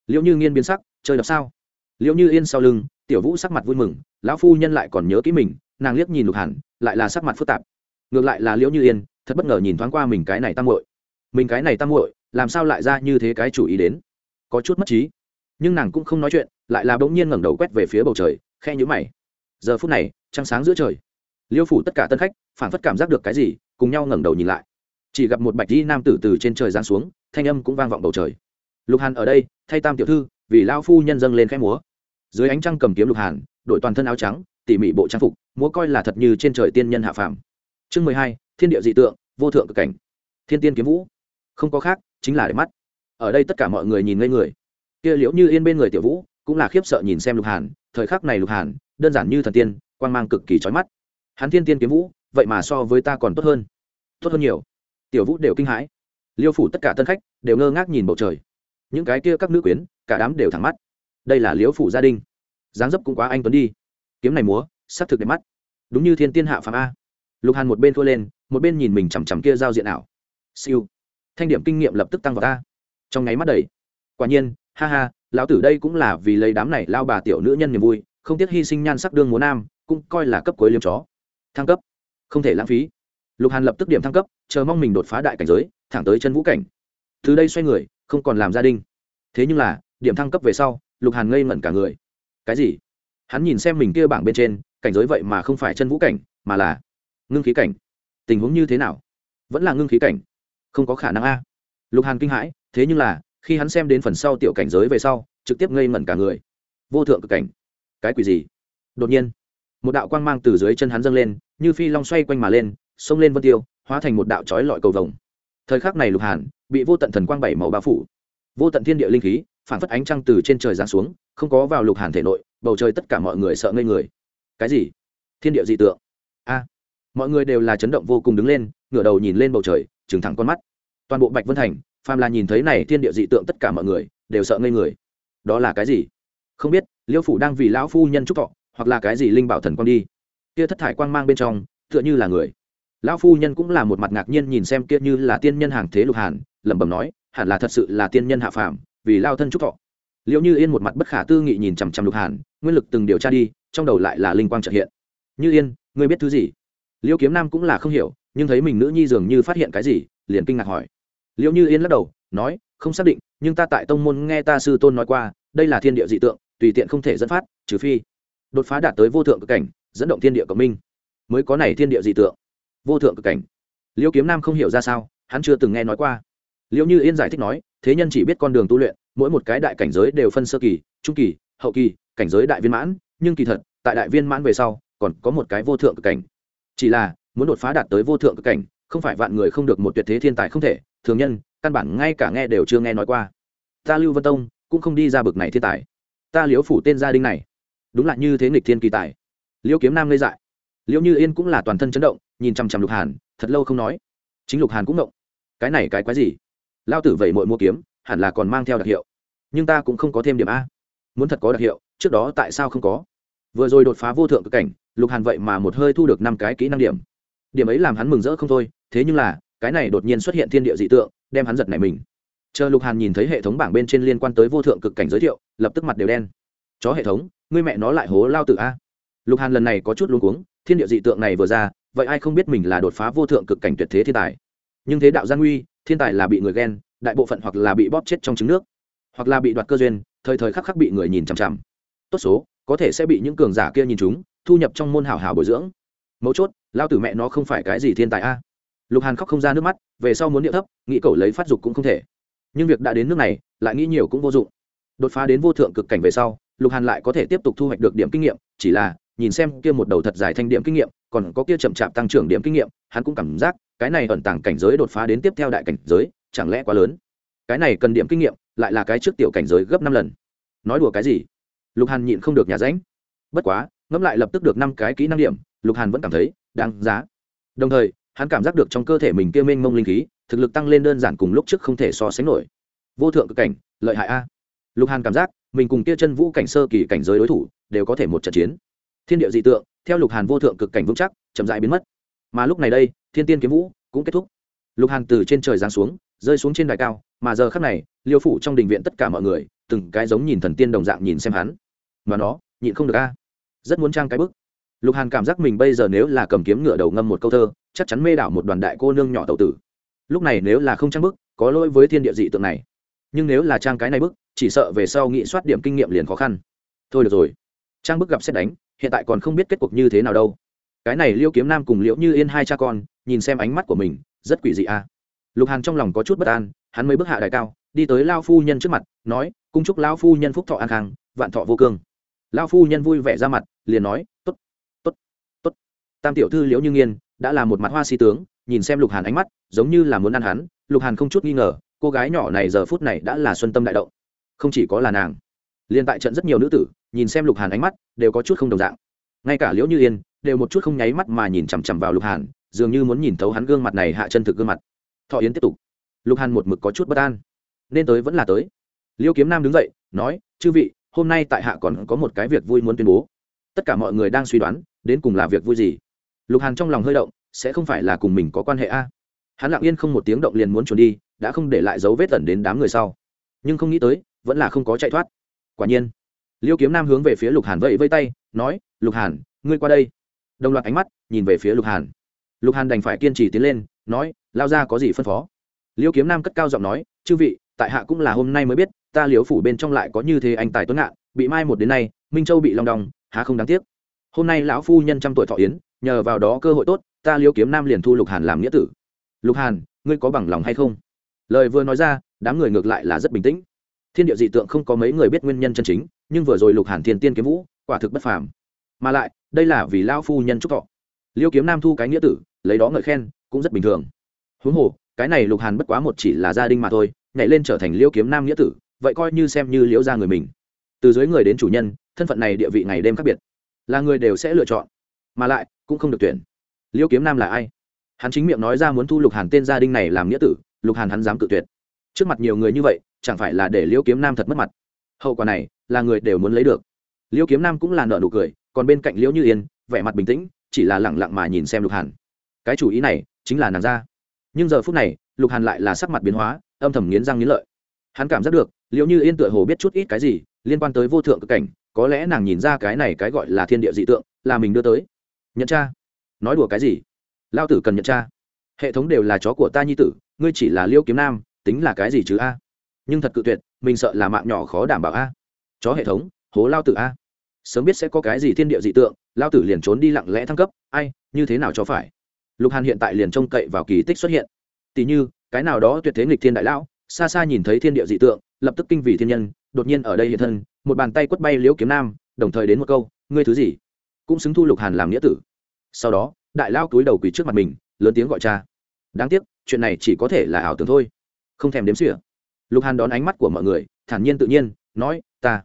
Liệu như nghiên biến sắc, chơi đập sao? Liệu như yên sau lưng, tiểu vũ sắc mặt vui mừng, lão phu nhân lại còn nhớ kỹ mình, nàng liếc nhìn lục hẳn, lại là sắc mặt phức tạp. Ngược lại là liễu như yên, thật bất ngờ nhìn thoáng qua mình cái này tam muội. Mình cái này tam muội, làm sao lại ra như thế cái chủ ý đến? Có chút mất trí. Nhưng nàng cũng không nói chuyện, lại là bỗng nhiên ngẩng đầu quét về phía bầu trời khe nhữ mày. Giờ phút này, trăng sáng giữa trời. Liêu phủ tất cả tân khách phản phất cảm giác được cái gì, cùng nhau ngẩng đầu nhìn lại chỉ gặp một bạch y nam tử từ trên trời giáng xuống, thanh âm cũng vang vọng bầu trời. Lục hàn ở đây, thay tam tiểu thư, vì lao phu nhân dâng lên khẽ múa. Dưới ánh trăng cầm kiếm lục hàn, đội toàn thân áo trắng, tỉ mỉ bộ trang phục, múa coi là thật như trên trời tiên nhân hạ phàm. Chương mười hai, thiên địa dị tượng, vô thượng cực cảnh. Thiên tiên kiếm vũ. Không có khác, chính là để mắt. Ở đây tất cả mọi người nhìn ngây người. Kia liễu như yên bên người tiểu vũ, cũng là khiếp sợ nhìn xem lục hàn, thời khắc này lục hàn, đơn giản như thần tiên quan mang cực kỳ trói mắt. Hắn thiên tiên kiếm vũ, vậy mà so với ta còn tốt hơn. Tốt hơn nhiều tiểu vũ đều kinh hãi. Liêu phủ tất cả tân khách đều ngơ ngác nhìn bầu trời. Những cái kia các nữ quyến, cả đám đều thẳng mắt. Đây là Liêu phủ gia đình. Dáng dấp cũng quá anh tuấn đi. Kiếm này múa s ắ c thực đẹp mắt. Đúng như thiên tiên hạ phạm a. Lục hàn một bên thua lên, một bên nhìn mình chằm chằm kia giao diện ảo. Siêu. Thanh điểm kinh nghiệm lập tức tăng vào ta trong nháy mắt đầy. Quả nhiên, ha ha, lão tử đây cũng là vì lấy đám này lao bà tiểu nữ nhân niềm vui, không tiếc hy sinh nhan sắc đương múa nam, cũng coi là cấp cuối liêm chó. Thăng cấp. Không thể lãng phí lục hàn lập tức điểm thăng cấp, chờ mong mình đột phá đại cảnh giới, thẳng tới chân vũ cảnh. Từ đây xoay người, không còn làm gia đình. Thế nhưng là, điểm thăng cấp về sau, lục hàn ngây ngẩn cả người. Cái gì? Hắn nhìn xem mình kia bảng bên trên, cảnh giới vậy mà không phải chân vũ cảnh, mà là ngưng khí cảnh. Tình huống như thế nào? Vẫn là ngưng khí cảnh. Không có khả năng a. Lục hàn kinh hãi, thế nhưng là, khi hắn xem đến phần sau tiểu cảnh giới về sau, trực tiếp ngây ngẩn cả người. Vô thượng cực cảnh. Cái quỷ gì? Đột nhiên, một đạo quang mang từ dưới chân hắn dâng lên, như phi long xoay quanh mà lên xông lên vân tiêu, hóa thành một đạo trói lọi cầu vồng. Thời khắc này lục hàn, bị vô tận thần quang bảy màu bao phủ. Vô tận thiên địa linh khí, phản phất ánh trăng từ trên trời giáng xuống, không có vào lục hàn thể nội, bầu trời tất cả mọi người sợ ngây người. Cái gì? Thiên địa dị tượng. A. Mọi người đều là chấn động vô cùng đứng lên, ngửa đầu nhìn lên bầu trời, trừng thẳng con mắt. Toàn bộ bạch vân thành, phàm là nhìn thấy này thiên địa dị tượng tất cả mọi người, đều sợ ngây người. Đó là cái gì? Không biết, liêu phủ đang vì lão phu nhân trúc thọ, hoặc là cái gì linh bảo thần quang đi. Kia thất thải quang mang bên trong, tựa như là người lão phu nhân cũng là một mặt ngạc nhiên nhìn xem kia như là tiên nhân hàng thế lục hàn, lẩm bẩm nói, hẳn là thật sự là tiên nhân hạ phàm, vì lao thân trúc thọ. Liệu như yên một mặt bất khả tư nghị nhìn chằm chằm lục hàn, nguyên lực từng điều tra đi, trong đầu lại là linh quang trợ hiện. Như yên, ngươi biết thứ gì? Liêu kiếm nam cũng là không hiểu, nhưng thấy mình nữ nhi dường như phát hiện cái gì, liền kinh ngạc hỏi. Liệu như yên lắc đầu, nói, không xác định, nhưng ta tại tông môn nghe ta sư tôn nói qua, đây là thiên địa dị tượng, tùy tiện không thể dẫn phát, trừ phi đột phá đạt tới vô thượng cực cảnh, dẫn động thiên địa cộng minh, mới có này thiên địa dị tượng vô thượng cực cảnh. Liêu kiếm nam không hiểu ra sao, hắn chưa từng nghe nói qua. Liêu như yên giải thích nói, thế nhân chỉ biết con đường tu luyện, mỗi một cái đại cảnh giới đều phân sơ kỳ, trung kỳ, hậu kỳ, cảnh giới đại viên mãn, nhưng kỳ thật, tại đại viên mãn về sau, còn có một cái vô thượng cực cảnh. Chỉ là, muốn đột phá đạt tới vô thượng cực cảnh, không phải vạn người không được một tuyệt thế thiên tài không thể, thường nhân, căn bản ngay cả nghe đều chưa nghe nói qua. Ta lưu vân tông, cũng không đi ra bực này thiên tài. Ta liếu phủ tên gia đình này. Đúng là như thế nghịch thiên kỳ tài. Liêu kiếm nam lê dại liệu như yên cũng là toàn thân chấn động, nhìn chằm chằm lục hàn, thật lâu không nói. Chính lục hàn cũng động cái này cái quái gì? Lao tử vậy mội mua kiếm, hẳn là còn mang theo đặc hiệu. Nhưng ta cũng không có thêm điểm a. Muốn thật có đặc hiệu, trước đó tại sao không có? Vừa rồi đột phá vô thượng cực cảnh, lục hàn vậy mà một hơi thu được năm cái kỹ năng điểm. Điểm ấy làm hắn mừng rỡ không thôi, thế nhưng là, cái này đột nhiên xuất hiện thiên địa dị tượng, đem hắn giật này mình. Chờ lục hàn nhìn thấy hệ thống bảng bên trên liên quan tới vô thượng cực cảnh giới thiệu, lập tức mặt đều đen. Chó hệ thống, ngươi mẹ nó lại hố lao tự a. Lục hàn lần này có chút luống cuống thiên địa dị tượng này vừa ra, vậy ai không biết mình là đột phá vô thượng cực cảnh tuyệt thế thiên tài? Nhưng thế đạo gian nguy, thiên tài là bị người ghen, đại bộ phận hoặc là bị bóp chết trong trứng nước, hoặc là bị đoạt cơ duyên, thời thời khắc khắc bị người nhìn chằm chằm. Tốt số, có thể sẽ bị những cường giả kia nhìn chúng, thu nhập trong môn hảo hảo bồi dưỡng. Mấu chốt, lao tử mẹ nó không phải cái gì thiên tài a. Lục hàn khóc không ra nước mắt, về sau muốn điệu thấp, nghĩ cầu lấy phát dục cũng không thể. Nhưng việc đã đến nước này, lại nghĩ nhiều cũng vô dụng. Đột phá đến vô thượng cực cảnh về sau, lục hàn lại có thể tiếp tục thu hoạch được điểm kinh nghiệm, chỉ là nhìn xem kia một đầu thật dài thanh điểm kinh nghiệm, còn có kia chậm chạp tăng trưởng điểm kinh nghiệm, hắn cũng cảm giác, cái này ẩn tàng cảnh giới đột phá đến tiếp theo đại cảnh giới, chẳng lẽ quá lớn? Cái này cần điểm kinh nghiệm, lại là cái trước tiểu cảnh giới gấp năm lần. Nói đùa cái gì? Lục hàn nhịn không được nhà ránh. Bất quá, ngẫm lại lập tức được năm cái kỹ năng điểm, lục hàn vẫn cảm thấy đáng giá. Đồng thời, hắn cảm giác được trong cơ thể mình kia mênh mông linh khí, thực lực tăng lên đơn giản cùng lúc trước không thể so sánh nổi. Vô thượng cực cảnh, lợi hại a. Lục hàn cảm giác, mình cùng kia chân vũ cảnh sơ kỳ cảnh giới đối thủ, đều có thể một trận chiến thiên địa dị tượng, theo lục hàn vô thượng cực cảnh vững chắc, chậm dại biến mất. Mà lúc này đây, thiên tiên kiếm vũ cũng kết thúc. Lục hàn từ trên trời giáng xuống, rơi xuống trên đài cao, mà giờ khắc này, liêu phủ trong đình viện tất cả mọi người, từng cái giống nhìn thần tiên đồng dạng nhìn xem hắn. Mà nó, nhịn không được a. Rất muốn trang cái bức. Lục hàn cảm giác mình bây giờ nếu là cầm kiếm ngựa đầu ngâm một câu thơ, chắc chắn mê đảo một đoàn đại cô nương nhỏ tàu tử. Lúc này nếu là không trang bức, có lỗi với thiên địa dị tượng này. Nhưng nếu là trang cái này bức, chỉ sợ về sau nghị soát điểm kinh nghiệm liền khó khăn. Thôi được rồi. Trang bức gặp xét đánh hiện tại còn không biết kết cuộc như thế nào đâu. Cái này liêu kiếm nam cùng liễu như yên hai cha con, nhìn xem ánh mắt của mình, rất quỷ dị a lục hàn trong lòng có chút bất an, hắn mới bước hạ đài cao, đi tới lao phu nhân trước mặt, nói, cung chúc lao phu nhân phúc thọ an khang, vạn thọ vô cương. Lao phu nhân vui vẻ ra mặt, liền nói t ố t t ố t t ố t tam tiểu thư liễu như nghiên đã là một mặt hoa si tướng, nhìn xem lục hàn ánh mắt, giống như là muốn ăn hắn, lục hàn không chút nghi ngờ, cô gái nhỏ này giờ phút này đã là xuân tâm đại động. Không chỉ có là nàng liên tại trận rất nhiều nữ tử, nhìn xem lục hàn ánh mắt, đều có chút không đồng dạng. Ngay cả liễu như yên, đều một chút không nháy mắt mà nhìn chằm chằm vào lục hàn, dường như muốn nhìn thấu hắn gương mặt này, hạ chân thực gương mặt. Thọ yến tiếp tục. Lục hàn một mực có chút bất an. Nên tới vẫn là tới. Liêu kiếm nam đứng dậy, nói, chư vị, hôm nay tại hạ còn có một cái việc vui muốn tuyên bố. Tất cả mọi người đang suy đoán, đến cùng là việc vui gì. Lục hàn trong lòng hơi động, sẽ không phải là cùng mình có quan hệ a? Hắn lặng yên không một tiếng động liền muốn trốn đi, đã không để lại dấu vết tẩn đến đám người sau. Nhưng không nghĩ tới, vẫn là không có chạy thoát quả nhiên. Liêu kiếm nam hướng về phía lục hàn vẫy vây tay, nói, lục hàn, ngươi qua đây. Đồng loạt ánh mắt nhìn về phía lục hàn. Lục hàn đành phải kiên trì tiến lên, nói, lao ra có gì phân phó? Liêu kiếm nam cất cao giọng nói, chư vị, tại hạ cũng là hôm nay mới biết, ta liếu phủ bên trong lại có như thế anh tài tuấn ngạn, bị mai một đến nay, minh châu bị long đong, há không đáng tiếc. Hôm nay lão phu nhân trăm tuổi thọ yến, nhờ vào đó cơ hội tốt, ta liêu kiếm nam liền thu lục hàn làm nghĩa tử. Lục hàn, ngươi có bằng lòng hay không? Lời vừa nói ra, đám người ngược lại là rất bình tĩnh thiên địa dị tượng không có mấy người biết nguyên nhân chân chính, nhưng vừa rồi lục hàn thiên tiên kiếm vũ, quả thực bất phàm. Mà lại, đây là vì lao phu nhân chúc thọ. Liêu kiếm nam thu cái nghĩa tử, lấy đó ngợi khen, cũng rất bình thường. Huống hồ, cái này lục hàn bất quá một chỉ là gia đình mà thôi, nhảy lên trở thành liêu kiếm nam nghĩa tử, vậy coi như xem như liễu ra người mình. Từ dưới người đến chủ nhân, thân phận này địa vị ngày đêm khác biệt. Là người đều sẽ lựa chọn, mà lại, cũng không được tuyển. Liêu kiếm nam là ai? Hắn chính miệng nói ra muốn thu lục hàn tên gia đình này làm nghĩa tử, lục hàn hắn dám cự tuyệt. Trước mặt nhiều người như vậy chẳng phải là để liễu kiếm nam thật mất mặt. Hậu quả này, là người đều muốn lấy được. Liễu kiếm nam cũng là nợ nụ cười, còn bên cạnh liễu như yên, vẻ mặt bình tĩnh, chỉ là lẳng lặng mà nhìn xem lục hàn. Cái chủ ý này, chính là nàng ra. Nhưng giờ phút này, lục hàn lại là sắc mặt biến hóa, âm thầm nghiến răng nghiến lợi. Hắn cảm giác được liệu như yên tựa hồ biết chút ít cái gì, liên quan tới vô thượng cực cảnh, có lẽ nàng nhìn ra cái này cái gọi là thiên địa dị tượng, là mình đưa tới. Nhận cha nói đùa cái gì? Lao tử cần nhận cha hệ thống đều là chó của ta nhi tử, ngươi chỉ là liêu kiếm nam, tính là cái gì chứ a? Nhưng thật cự tuyệt, mình sợ là mạng nhỏ khó đảm bảo a. Chó hệ thống, hố lao tử a. Sớm biết sẽ có cái gì thiên địa dị tượng, lao tử liền trốn đi lặng lẽ thăng cấp, ai, như thế nào cho phải? Lục hàn hiện tại liền trông cậy vào kỳ tích xuất hiện. Tỉ như, cái nào đó tuyệt thế nghịch thiên đại lão, xa xa nhìn thấy thiên địa dị tượng, lập tức kinh vì thiên nhân, đột nhiên ở đây hiện thân, một bàn tay quất bay liễu kiếm nam, đồng thời đến một câu, ngươi thứ gì? Cũng xứng thu lục hàn làm nghĩa tử. Sau đó, đại lao túi đầu quỳ trước mặt mình, lớn tiếng gọi cha. Đáng tiếc, chuyện này chỉ có thể là ảo tưởng thôi, không thèm đếm xỉa lục hàn đón ánh mắt của mọi người, thản nhiên tự nhiên, nói, ta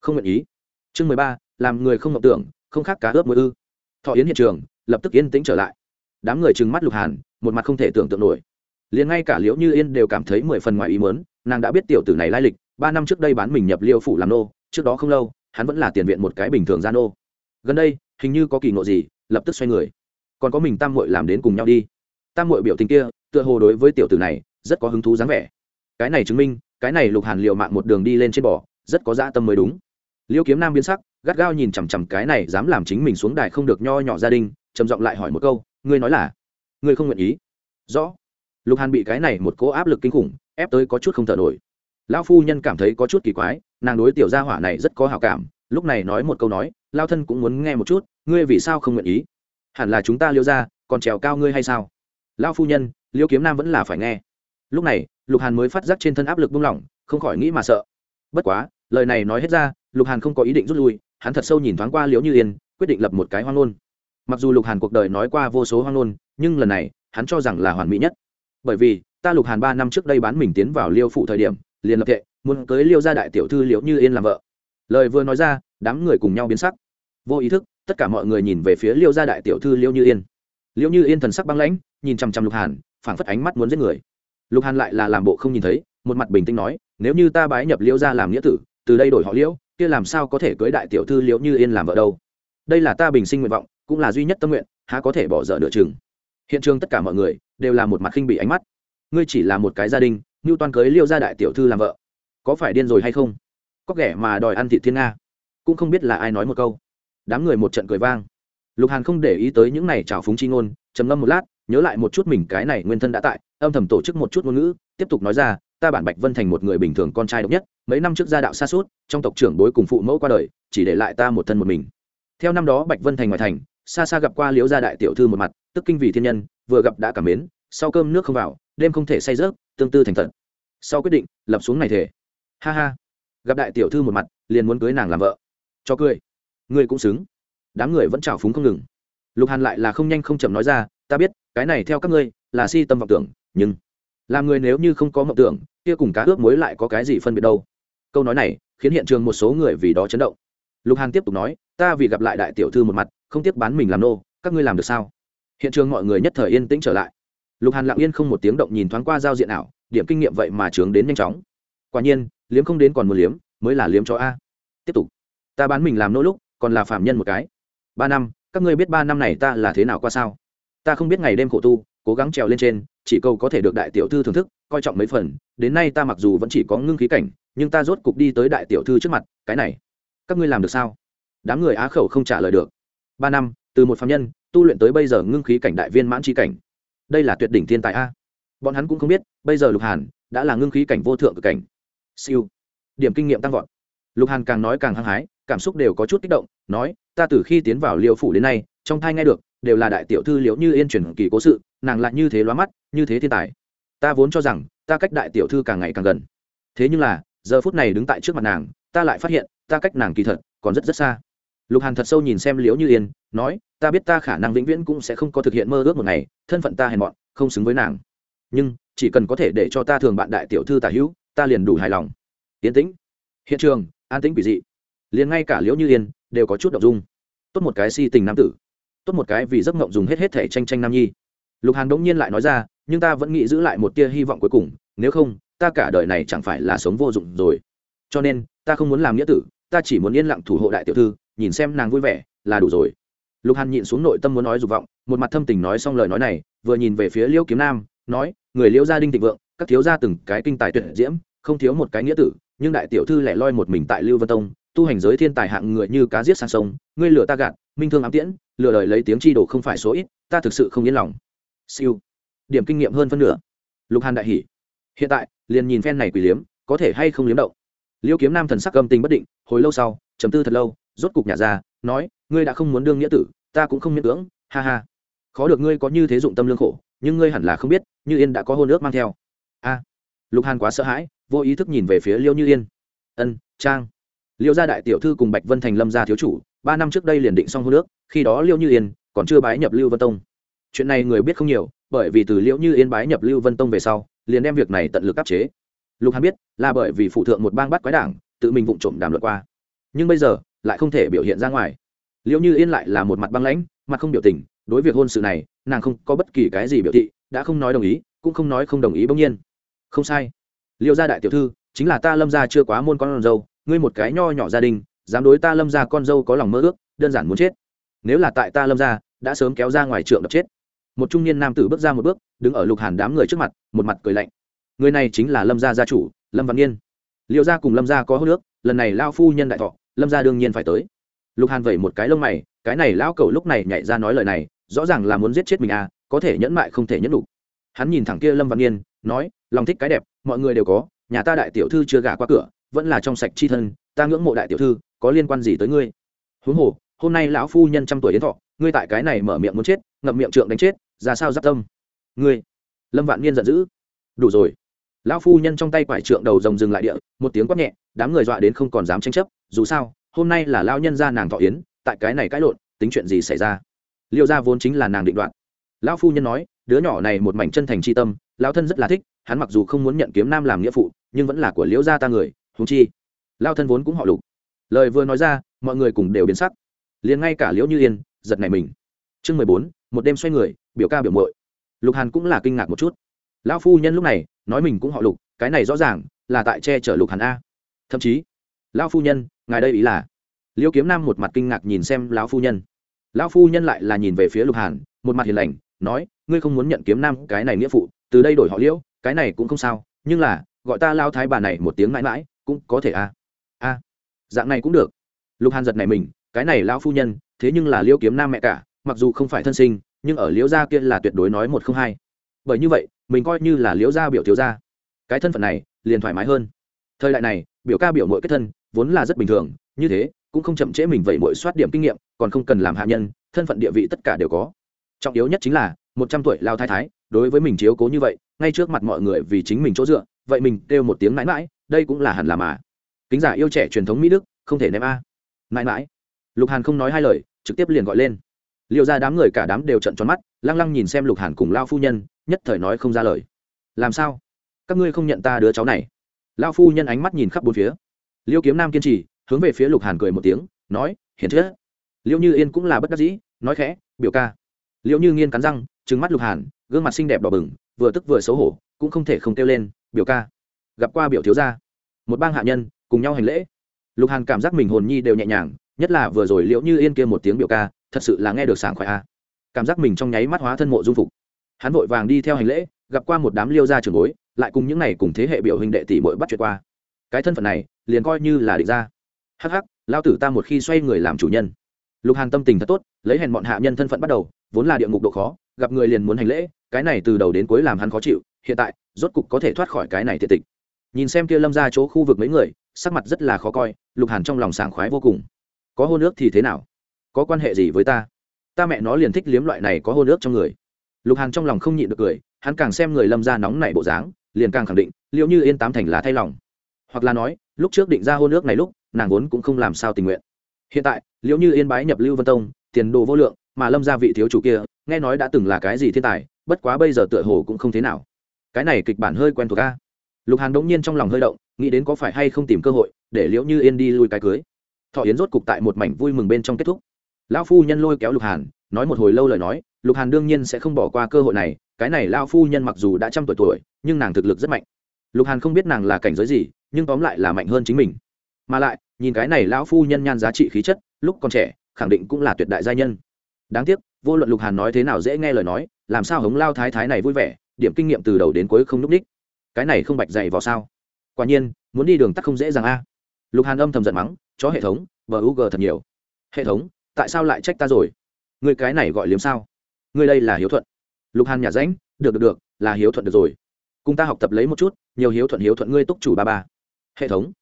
không nguyện ý. Chương mười ba, làm người không ngọc tưởng, không khác cá ướp mỗi ư. Thọ yến hiện trường, lập tức yên tĩnh trở lại. Đám người trừng mắt lục hàn, một mặt không thể tưởng tượng nổi. Liền ngay cả liễu như yên đều cảm thấy mười phần ngoài ý mớn nàng đã biết tiểu tử này lai lịch, ba năm trước đây bán mình nhập liêu phủ làm nô, trước đó không lâu, hắn vẫn là tiền viện một cái bình thường gia nô. Gần đây, hình như có kỳ ngộ gì, lập tức xoay người. Còn có mình tam muội làm đến cùng nhau đi. Tam muội biểu tình kia, tựa hồ đối với tiểu tử này, rất có hứng thú dáng vẻ cái này chứng minh, cái này lục hàn liều mạng một đường đi lên trên bò, rất có dã tâm mới đúng. Liêu kiếm nam biến sắc, gắt gao nhìn chằm chằm cái này dám làm chính mình xuống đài không được nho nhỏ gia đình, trầm giọng lại hỏi một câu, ngươi nói là, ngươi không nguyện ý? Rõ. Lục hàn bị cái này một cố áp lực kinh khủng, ép tới có chút không thở nổi. Lão phu nhân cảm thấy có chút kỳ quái, nàng đối tiểu gia hỏa này rất có hào cảm, lúc này nói một câu nói lao thân cũng muốn nghe một chút, ngươi vì sao không nguyện ý? Hẳn là chúng ta liêu ra còn trèo cao ngươi hay sao? Lão phu nhân, liêu kiếm nam vẫn là phải nghe. Lúc này lục hàn mới phát giác trên thân áp lực buông lỏng, không khỏi nghĩ mà sợ. Bất quá, lời này nói hết ra, lục hàn không có ý định rút lui, hắn thật sâu nhìn thoáng qua liễu như yên, quyết định lập một cái hoang ngôn. Mặc dù lục hàn cuộc đời nói qua vô số hoang ngôn, nhưng lần này, hắn cho rằng là hoàn mỹ nhất. Bởi vì, ta lục hàn ba năm trước đây bán mình tiến vào liêu phụ thời điểm, liền lập thệ, muốn cưới liêu gia đại tiểu thư liễu như yên làm vợ. Lời vừa nói ra, đám người cùng nhau biến sắc. Vô ý thức, tất cả mọi người nhìn về phía liêu gia đại tiểu thư liễu như yên. Liễu như yên thần sắc băng lãnh, nhìn chằm chằm lục hàn, phảng phất ánh mắt muốn giết người lục hàn lại là làm bộ không nhìn thấy, một mặt bình tĩnh nói, nếu như ta bái nhập liễu gia làm nghĩa tử, từ đây đổi họ liễu, kia làm sao có thể cưới đại tiểu thư liễu như yên làm vợ đâu? Đây là ta bình sinh nguyện vọng, cũng là duy nhất tâm nguyện, há có thể bỏ dở nửa chừng. Hiện trường tất cả mọi người đều là một mặt khinh bị ánh mắt. Ngươi chỉ là một cái gia đình như toàn cưới liêu gia đại tiểu thư làm vợ, có phải điên rồi hay không? Có kẻ mà đòi ăn thị thiên nga. Cũng không biết là ai nói một câu. Đám người một trận cười vang. Lục hàn không để ý tới những này trào phúng chi ngôn, trầm ngâm một lát nhớ lại một chút mình cái này nguyên thân đã tại, âm thầm tổ chức một chút ngôn ngữ, tiếp tục nói ra, ta bản bạch vân thành một người bình thường con trai độc nhất, mấy năm trước gia đạo xa suốt, trong tộc trưởng bối cùng phụ mẫu qua đời, chỉ để lại ta một thân một mình. Theo năm đó bạch vân thành ngoài thành, xa xa gặp qua liễu gia đại tiểu thư một mặt, tức kinh vì thiên nhân, vừa gặp đã cảm mến, sau cơm nước không vào, đêm không thể say rớt tương tư thành thật. Sau quyết định, lập xuống này thể. Ha ha. Gặp đại tiểu thư một mặt, liền muốn cưới nàng làm vợ. Cho cười. Ngươi cũng xứng. Đám người vẫn trào phúng không ngừng. Lục hàn lại là không nhanh không chậm nói ra, ta biết cái này theo các ngươi, là si tâm vọng tưởng, nhưng làm người nếu như không có mộng tưởng, kia cùng cá ướp muối lại có cái gì phân biệt đâu? Câu nói này khiến hiện trường một số người vì đó chấn động. Lục hàn tiếp tục nói, ta vì gặp lại đại tiểu thư một mặt, không tiếp bán mình làm nô, các ngươi làm được sao? Hiện trường mọi người nhất thời yên tĩnh trở lại. Lục hàn lặng yên không một tiếng động nhìn thoáng qua giao diện ảo, điểm kinh nghiệm vậy mà trướng đến nhanh chóng. Quả nhiên, liếm không đến còn một liếm, mới là liếm cho a. Tiếp tục, ta bán mình làm nô lúc, còn là phạm nhân một cái. Ba năm, các ngươi biết ba năm này ta là thế nào qua sao? Ta không biết ngày đêm khổ tu, cố gắng trèo lên trên, chỉ cầu có thể được đại tiểu thư thưởng thức, coi trọng mấy phần, đến nay ta mặc dù vẫn chỉ có ngưng khí cảnh, nhưng ta rốt cục đi tới đại tiểu thư trước mặt, cái này, các ngươi làm được sao? Đám người á khẩu không trả lời được. Ba năm, từ một phạm nhân, tu luyện tới bây giờ ngưng khí cảnh đại viên mãn tri cảnh. Đây là tuyệt đỉnh thiên tài a. Bọn hắn cũng không biết, bây giờ lục hàn đã là ngưng khí cảnh vô thượng cực cảnh. Siêu. Điểm kinh nghiệm tăng vọt. Lục hàn càng nói càng hăng hái cảm xúc đều có chút kích động, nói, ta từ khi tiến vào liêu phủ đến nay, trong thai nghe được, đều là đại tiểu thư liễu như yên truyền kỳ cố sự, nàng lại như thế lóa mắt, như thế thiên tài. Ta vốn cho rằng, ta cách đại tiểu thư càng ngày càng gần. Thế nhưng là, giờ phút này đứng tại trước mặt nàng, ta lại phát hiện, ta cách nàng kỳ thật, còn rất rất xa. Lục hàn thật sâu nhìn xem liễu như yên, nói, ta biết ta khả năng vĩnh viễn cũng sẽ không có thực hiện mơ ước một ngày, thân phận ta hèn mọn, không xứng với nàng. Nhưng, chỉ cần có thể để cho ta thường bạn đại tiểu thư tả hữu, ta liền đủ hài lòng. Yên tĩnh. Hiện trường, an tĩnh quỷ dị liền ngay cả liễu như yên đều có chút đ ộ n g dung. Tốt một cái si tình nam tử. Tốt một cái vì giấc mộng dùng hết hết thể tranh tranh nam nhi. Lục hàn đ ỗ n g nhiên lại nói ra, nhưng ta vẫn nghĩ giữ lại một tia hy vọng cuối cùng, nếu không, ta cả đời này chẳng phải là sống vô dụng rồi. Cho nên, ta không muốn làm nghĩa tử, ta chỉ muốn yên lặng thủ hộ đại tiểu thư, nhìn xem nàng vui vẻ là đủ rồi. Lục hàn nhịn xuống nội tâm muốn nói dục vọng, một mặt thâm tình nói xong lời nói này, vừa nhìn về phía liễu kiếm nam, nói, người liễu gia đinh thịnh vượng, các thiếu gia từng cái kinh tài tuyệt diễm, không thiếu một cái nghĩa tử, nhưng đại tiểu thư lại loi một mình tại lưu vân tông tu hành giới thiên tài hạng người như cá giết sang sông, ngươi lừa ta gạt, minh thương ám tiễn, lừa đời lấy tiếng chi đồ không phải số ít, ta thực sự không yên lòng. Siêu. Điểm kinh nghiệm hơn phân nửa. Lục hàn đại hỉ. Hiện tại, liền nhìn phen này quỷ liếm, có thể hay không liếm động. Liêu kiếm nam thần sắc âm tình bất định, hồi lâu sau chấm tư thật lâu, rốt cục nhả ra, nói, ngươi đã không muốn đương nghĩa tử, ta cũng không miễn cưỡng, ha ha. Khó được ngươi có như thế dụng tâm lương khổ, nhưng ngươi hẳn là không biết, như yên đã có hôn ước mang theo. A. Lục hàn quá sợ hãi, vô ý thức nhìn về phía liêu như yên. Ân, trang liêu gia đại tiểu thư cùng bạch vân thành lâm gia thiếu chủ, ba năm trước đây liền định xong hôn nước khi đó liêu như yên còn chưa bái nhập lưu vân tông. Chuyện này người biết không nhiều, bởi vì từ liễu như yên bái nhập lưu vân tông về sau, liền đem việc này tận lực áp chế. Lục hắn biết, là bởi vì phụ thượng một bang bắt quái đảng, tự mình vụng trộm đàm luận qua. Nhưng bây giờ, lại không thể biểu hiện ra ngoài. Liễu như yên lại là một mặt băng lãnh, mặt không biểu tình, đối việc hôn sự này, nàng không có bất kỳ cái gì biểu thị, đã không nói đồng ý, cũng không nói không đồng ý bỗng nhiên. Không sai. Liêu gia đại tiểu thư, chính là ta lâm gia chưa quá môn con dâu ngươi một cái nho nhỏ gia đình, dám đối ta lâm gia con dâu có lòng mơ ước, đơn giản muốn chết. Nếu là tại ta lâm gia, đã sớm kéo ra ngoài trượng đập chết. Một trung niên nam tử bước ra một bước, đứng ở lục hàn đám người trước mặt, một mặt cười lạnh. Người này chính là lâm gia gia chủ, lâm văn nghiên. Liệu gia cùng lâm gia có hô nước lần này lao phu nhân đại thọ, lâm gia đương nhiên phải tới. Lục hàn vẩy một cái lông mày, cái này lão cẩu lúc này nhảy ra nói lời này, rõ ràng là muốn giết chết mình à có thể nhẫn mại không thể nhẫn đủ hắn nhìn thẳng kia lâm văn nghiên, nói, lòng thích cái đẹp, mọi người đều có, nhà ta đại tiểu thư chưa gả qua cửa vẫn là trong sạch chi thân, ta ngưỡng mộ đại tiểu thư, có liên quan gì tới ngươi? Huống hồ, hôm nay lão phu nhân trăm tuổi đến thọ, ngươi tại cái này mở miệng muốn chết, ngậm miệng trượng đánh chết, ra sao giáp tâm? Ngươi, lâm vạn niên giận dữ. Đủ rồi. Lão phu nhân trong tay quải trượng đầu rồng dừng lại địa, một tiếng quát nhẹ, đám người dọa đến không còn dám tranh chấp, dù sao, hôm nay là lao nhân gia nàng thọ yến, tại cái này cãi lộn, tính chuyện gì xảy ra? Liệu ra vốn chính là nàng định đoạn lão phu nhân nói, đứa nhỏ này một mảnh chân thành c h i tâm, lão thân rất là thích, hắn mặc dù không muốn nhận kiếm nam làm nghĩa phụ, nhưng vẫn là của liễu gia ta người húng chi, lao thân vốn cũng họ lục. Lời vừa nói ra, mọi người cùng đều biến sắc. Liền ngay cả liễu như yên, giật này mình. Chương mười bốn, một đêm xoay người, biểu ca biểu mội lục hàn cũng là kinh ngạc một chút. Lão phu nhân lúc này, nói mình cũng họ lục, cái này rõ ràng là tại che chở lục hàn a. Thậm chí, lão phu nhân, ngài đây ý là? Liễu kiếm nam một mặt kinh ngạc nhìn xem lão phu nhân. Lão phu nhân lại là nhìn về phía lục hàn, một mặt hiền lành, nói, ngươi không muốn nhận kiếm nam cái này nghĩa phụ, từ đây đổi họ liễu, cái này cũng không sao, nhưng là, gọi ta lao thái bà này một tiếng mãi mãi cũng có thể a a dạng này cũng được. Lục hàn giật này mình, cái này lão phu nhân, thế nhưng là liêu kiếm nam mẹ cả, mặc dù không phải thân sinh, nhưng ở liễu gia kia là tuyệt đối nói một không hai. Bởi như vậy, mình coi như là liễu gia biểu thiếu gia. Cái thân phận này, liền thoải mái hơn. Thời đại này, biểu ca biểu mội kết thân, vốn là rất bình thường, như thế, cũng không chậm trễ mình vậy mỗi soát điểm kinh nghiệm, còn không cần làm hạ nhân, thân phận địa vị tất cả đều có. Trọng yếu nhất chính là, một trăm tuổi lao thái thái, đối với mình chiếu cố như vậy, ngay trước mặt mọi người vì chính mình chỗ dựa, vậy mình kêu một tiếng mãi mãi đây cũng là hẳn là mà. Kính giả yêu trẻ truyền thống mỹ đức, không thể ném a. Mãi mãi. Lục hàn không nói hai lời, trực tiếp liền gọi lên. Liệu ra đám người cả đám đều trận tròn mắt, lăng lăng nhìn xem lục hàn cùng lao phu nhân, nhất thời nói không ra lời. Làm sao? Các ngươi không nhận ta đứa cháu này. Lao phu nhân ánh mắt nhìn khắp bốn phía. Liêu kiếm nam kiên trì, hướng về phía lục hàn cười một tiếng, nói hiển chết liệu như yên cũng là bất đắc dĩ, nói khẽ, biểu ca. Liệu như nghiên cắn răng, trừng mắt lục hàn, gương mặt xinh đẹp đỏ bừng, vừa tức vừa xấu hổ, cũng không thể không kêu lên, biểu ca gặp qua biểu thiếu gia. Một bang hạ nhân, cùng nhau hành lễ. Lục hàn cảm giác mình hồn nhi đều nhẹ nhàng, nhất là vừa rồi liệu như yên kia một tiếng biểu ca, thật sự là nghe được sảng khoái a. Cảm giác mình trong nháy mắt hóa thân mộ dung phục. Hắn vội vàng đi theo hành lễ, gặp qua một đám liêu gia trường bối, lại cùng những này cùng thế hệ biểu hình đệ tỷ bội bắt chuyện qua. Cái thân phận này, liền coi như là định ra hắc hắc, lao tử ta một khi xoay người làm chủ nhân. Lục hàn tâm tình thật tốt, lấy hèn bọn hạ nhân thân phận bắt đầu, vốn là địa ngục độ khó, gặp người liền muốn hành lễ, cái này từ đầu đến cuối làm hắn khó chịu, hiện tại, rốt cục có thể thoát khỏi cái này thiệt tịch nhìn xem kia lâm ra chỗ khu vực mấy người, sắc mặt rất là khó coi, lục hàn trong lòng sảng khoái vô cùng. Có hôn ước thì thế nào? Có quan hệ gì với ta? Ta mẹ nó liền thích liếm loại này có hôn ước trong người. Lục hàn trong lòng không nhịn được cười, hắn càng xem người lâm ra nóng nảy bộ dáng, liền càng khẳng định, liệu như yên tám thành là thay lòng. Hoặc là nói, lúc trước định ra hôn ước này lúc, nàng vốn cũng không làm sao tình nguyện. Hiện tại, liệu như yên bái nhập lưu vân tông, tiền đồ vô lượng, mà lâm gia vị thiếu chủ kia, nghe nói đã từng là cái gì thiên tài, bất quá bây giờ tựa hồ cũng không thế nào. Cái này kịch bản hơi quen thuộc ca lục hàn đống nhiên trong lòng hơi động, nghĩ đến có phải hay không tìm cơ hội để liễu như yên đi lui cái cưới. Thọ yến rốt cục tại một mảnh vui mừng bên trong kết thúc. Lão phu nhân lôi kéo lục hàn, nói một hồi lâu lời nói, lục hàn đương nhiên sẽ không bỏ qua cơ hội này, cái này lao phu nhân mặc dù đã trăm tuổi tuổi, nhưng nàng thực lực rất mạnh. Lục hàn không biết nàng là cảnh giới gì, nhưng tóm lại là mạnh hơn chính mình. Mà lại, nhìn cái này lão phu nhân nhan giá trị khí chất, lúc còn trẻ, khẳng định cũng là tuyệt đại gia nhân. Đáng tiếc, vô luận lục hàn nói thế nào dễ nghe lời nói, làm sao hống lao thái thái này vui vẻ, điểm kinh nghiệm từ đầu đến cuối không n ú c ních cái này không bạch dày vào sao? Quả nhiên, muốn đi đường tắt không dễ dàng a. Lục hàn âm thầm giận mắng, chó hệ thống, bờ u g thật nhiều. Hệ thống, tại sao lại trách ta rồi? Người cái này gọi liếm sao? Người đây là hiếu thuận. Lục hàn nhà ránh, được được được, là hiếu thuận được rồi. Cùng ta học tập lấy một chút, nhiều hiếu thuận hiếu thuận, ngươi túc chủ ba ba. Hệ thống,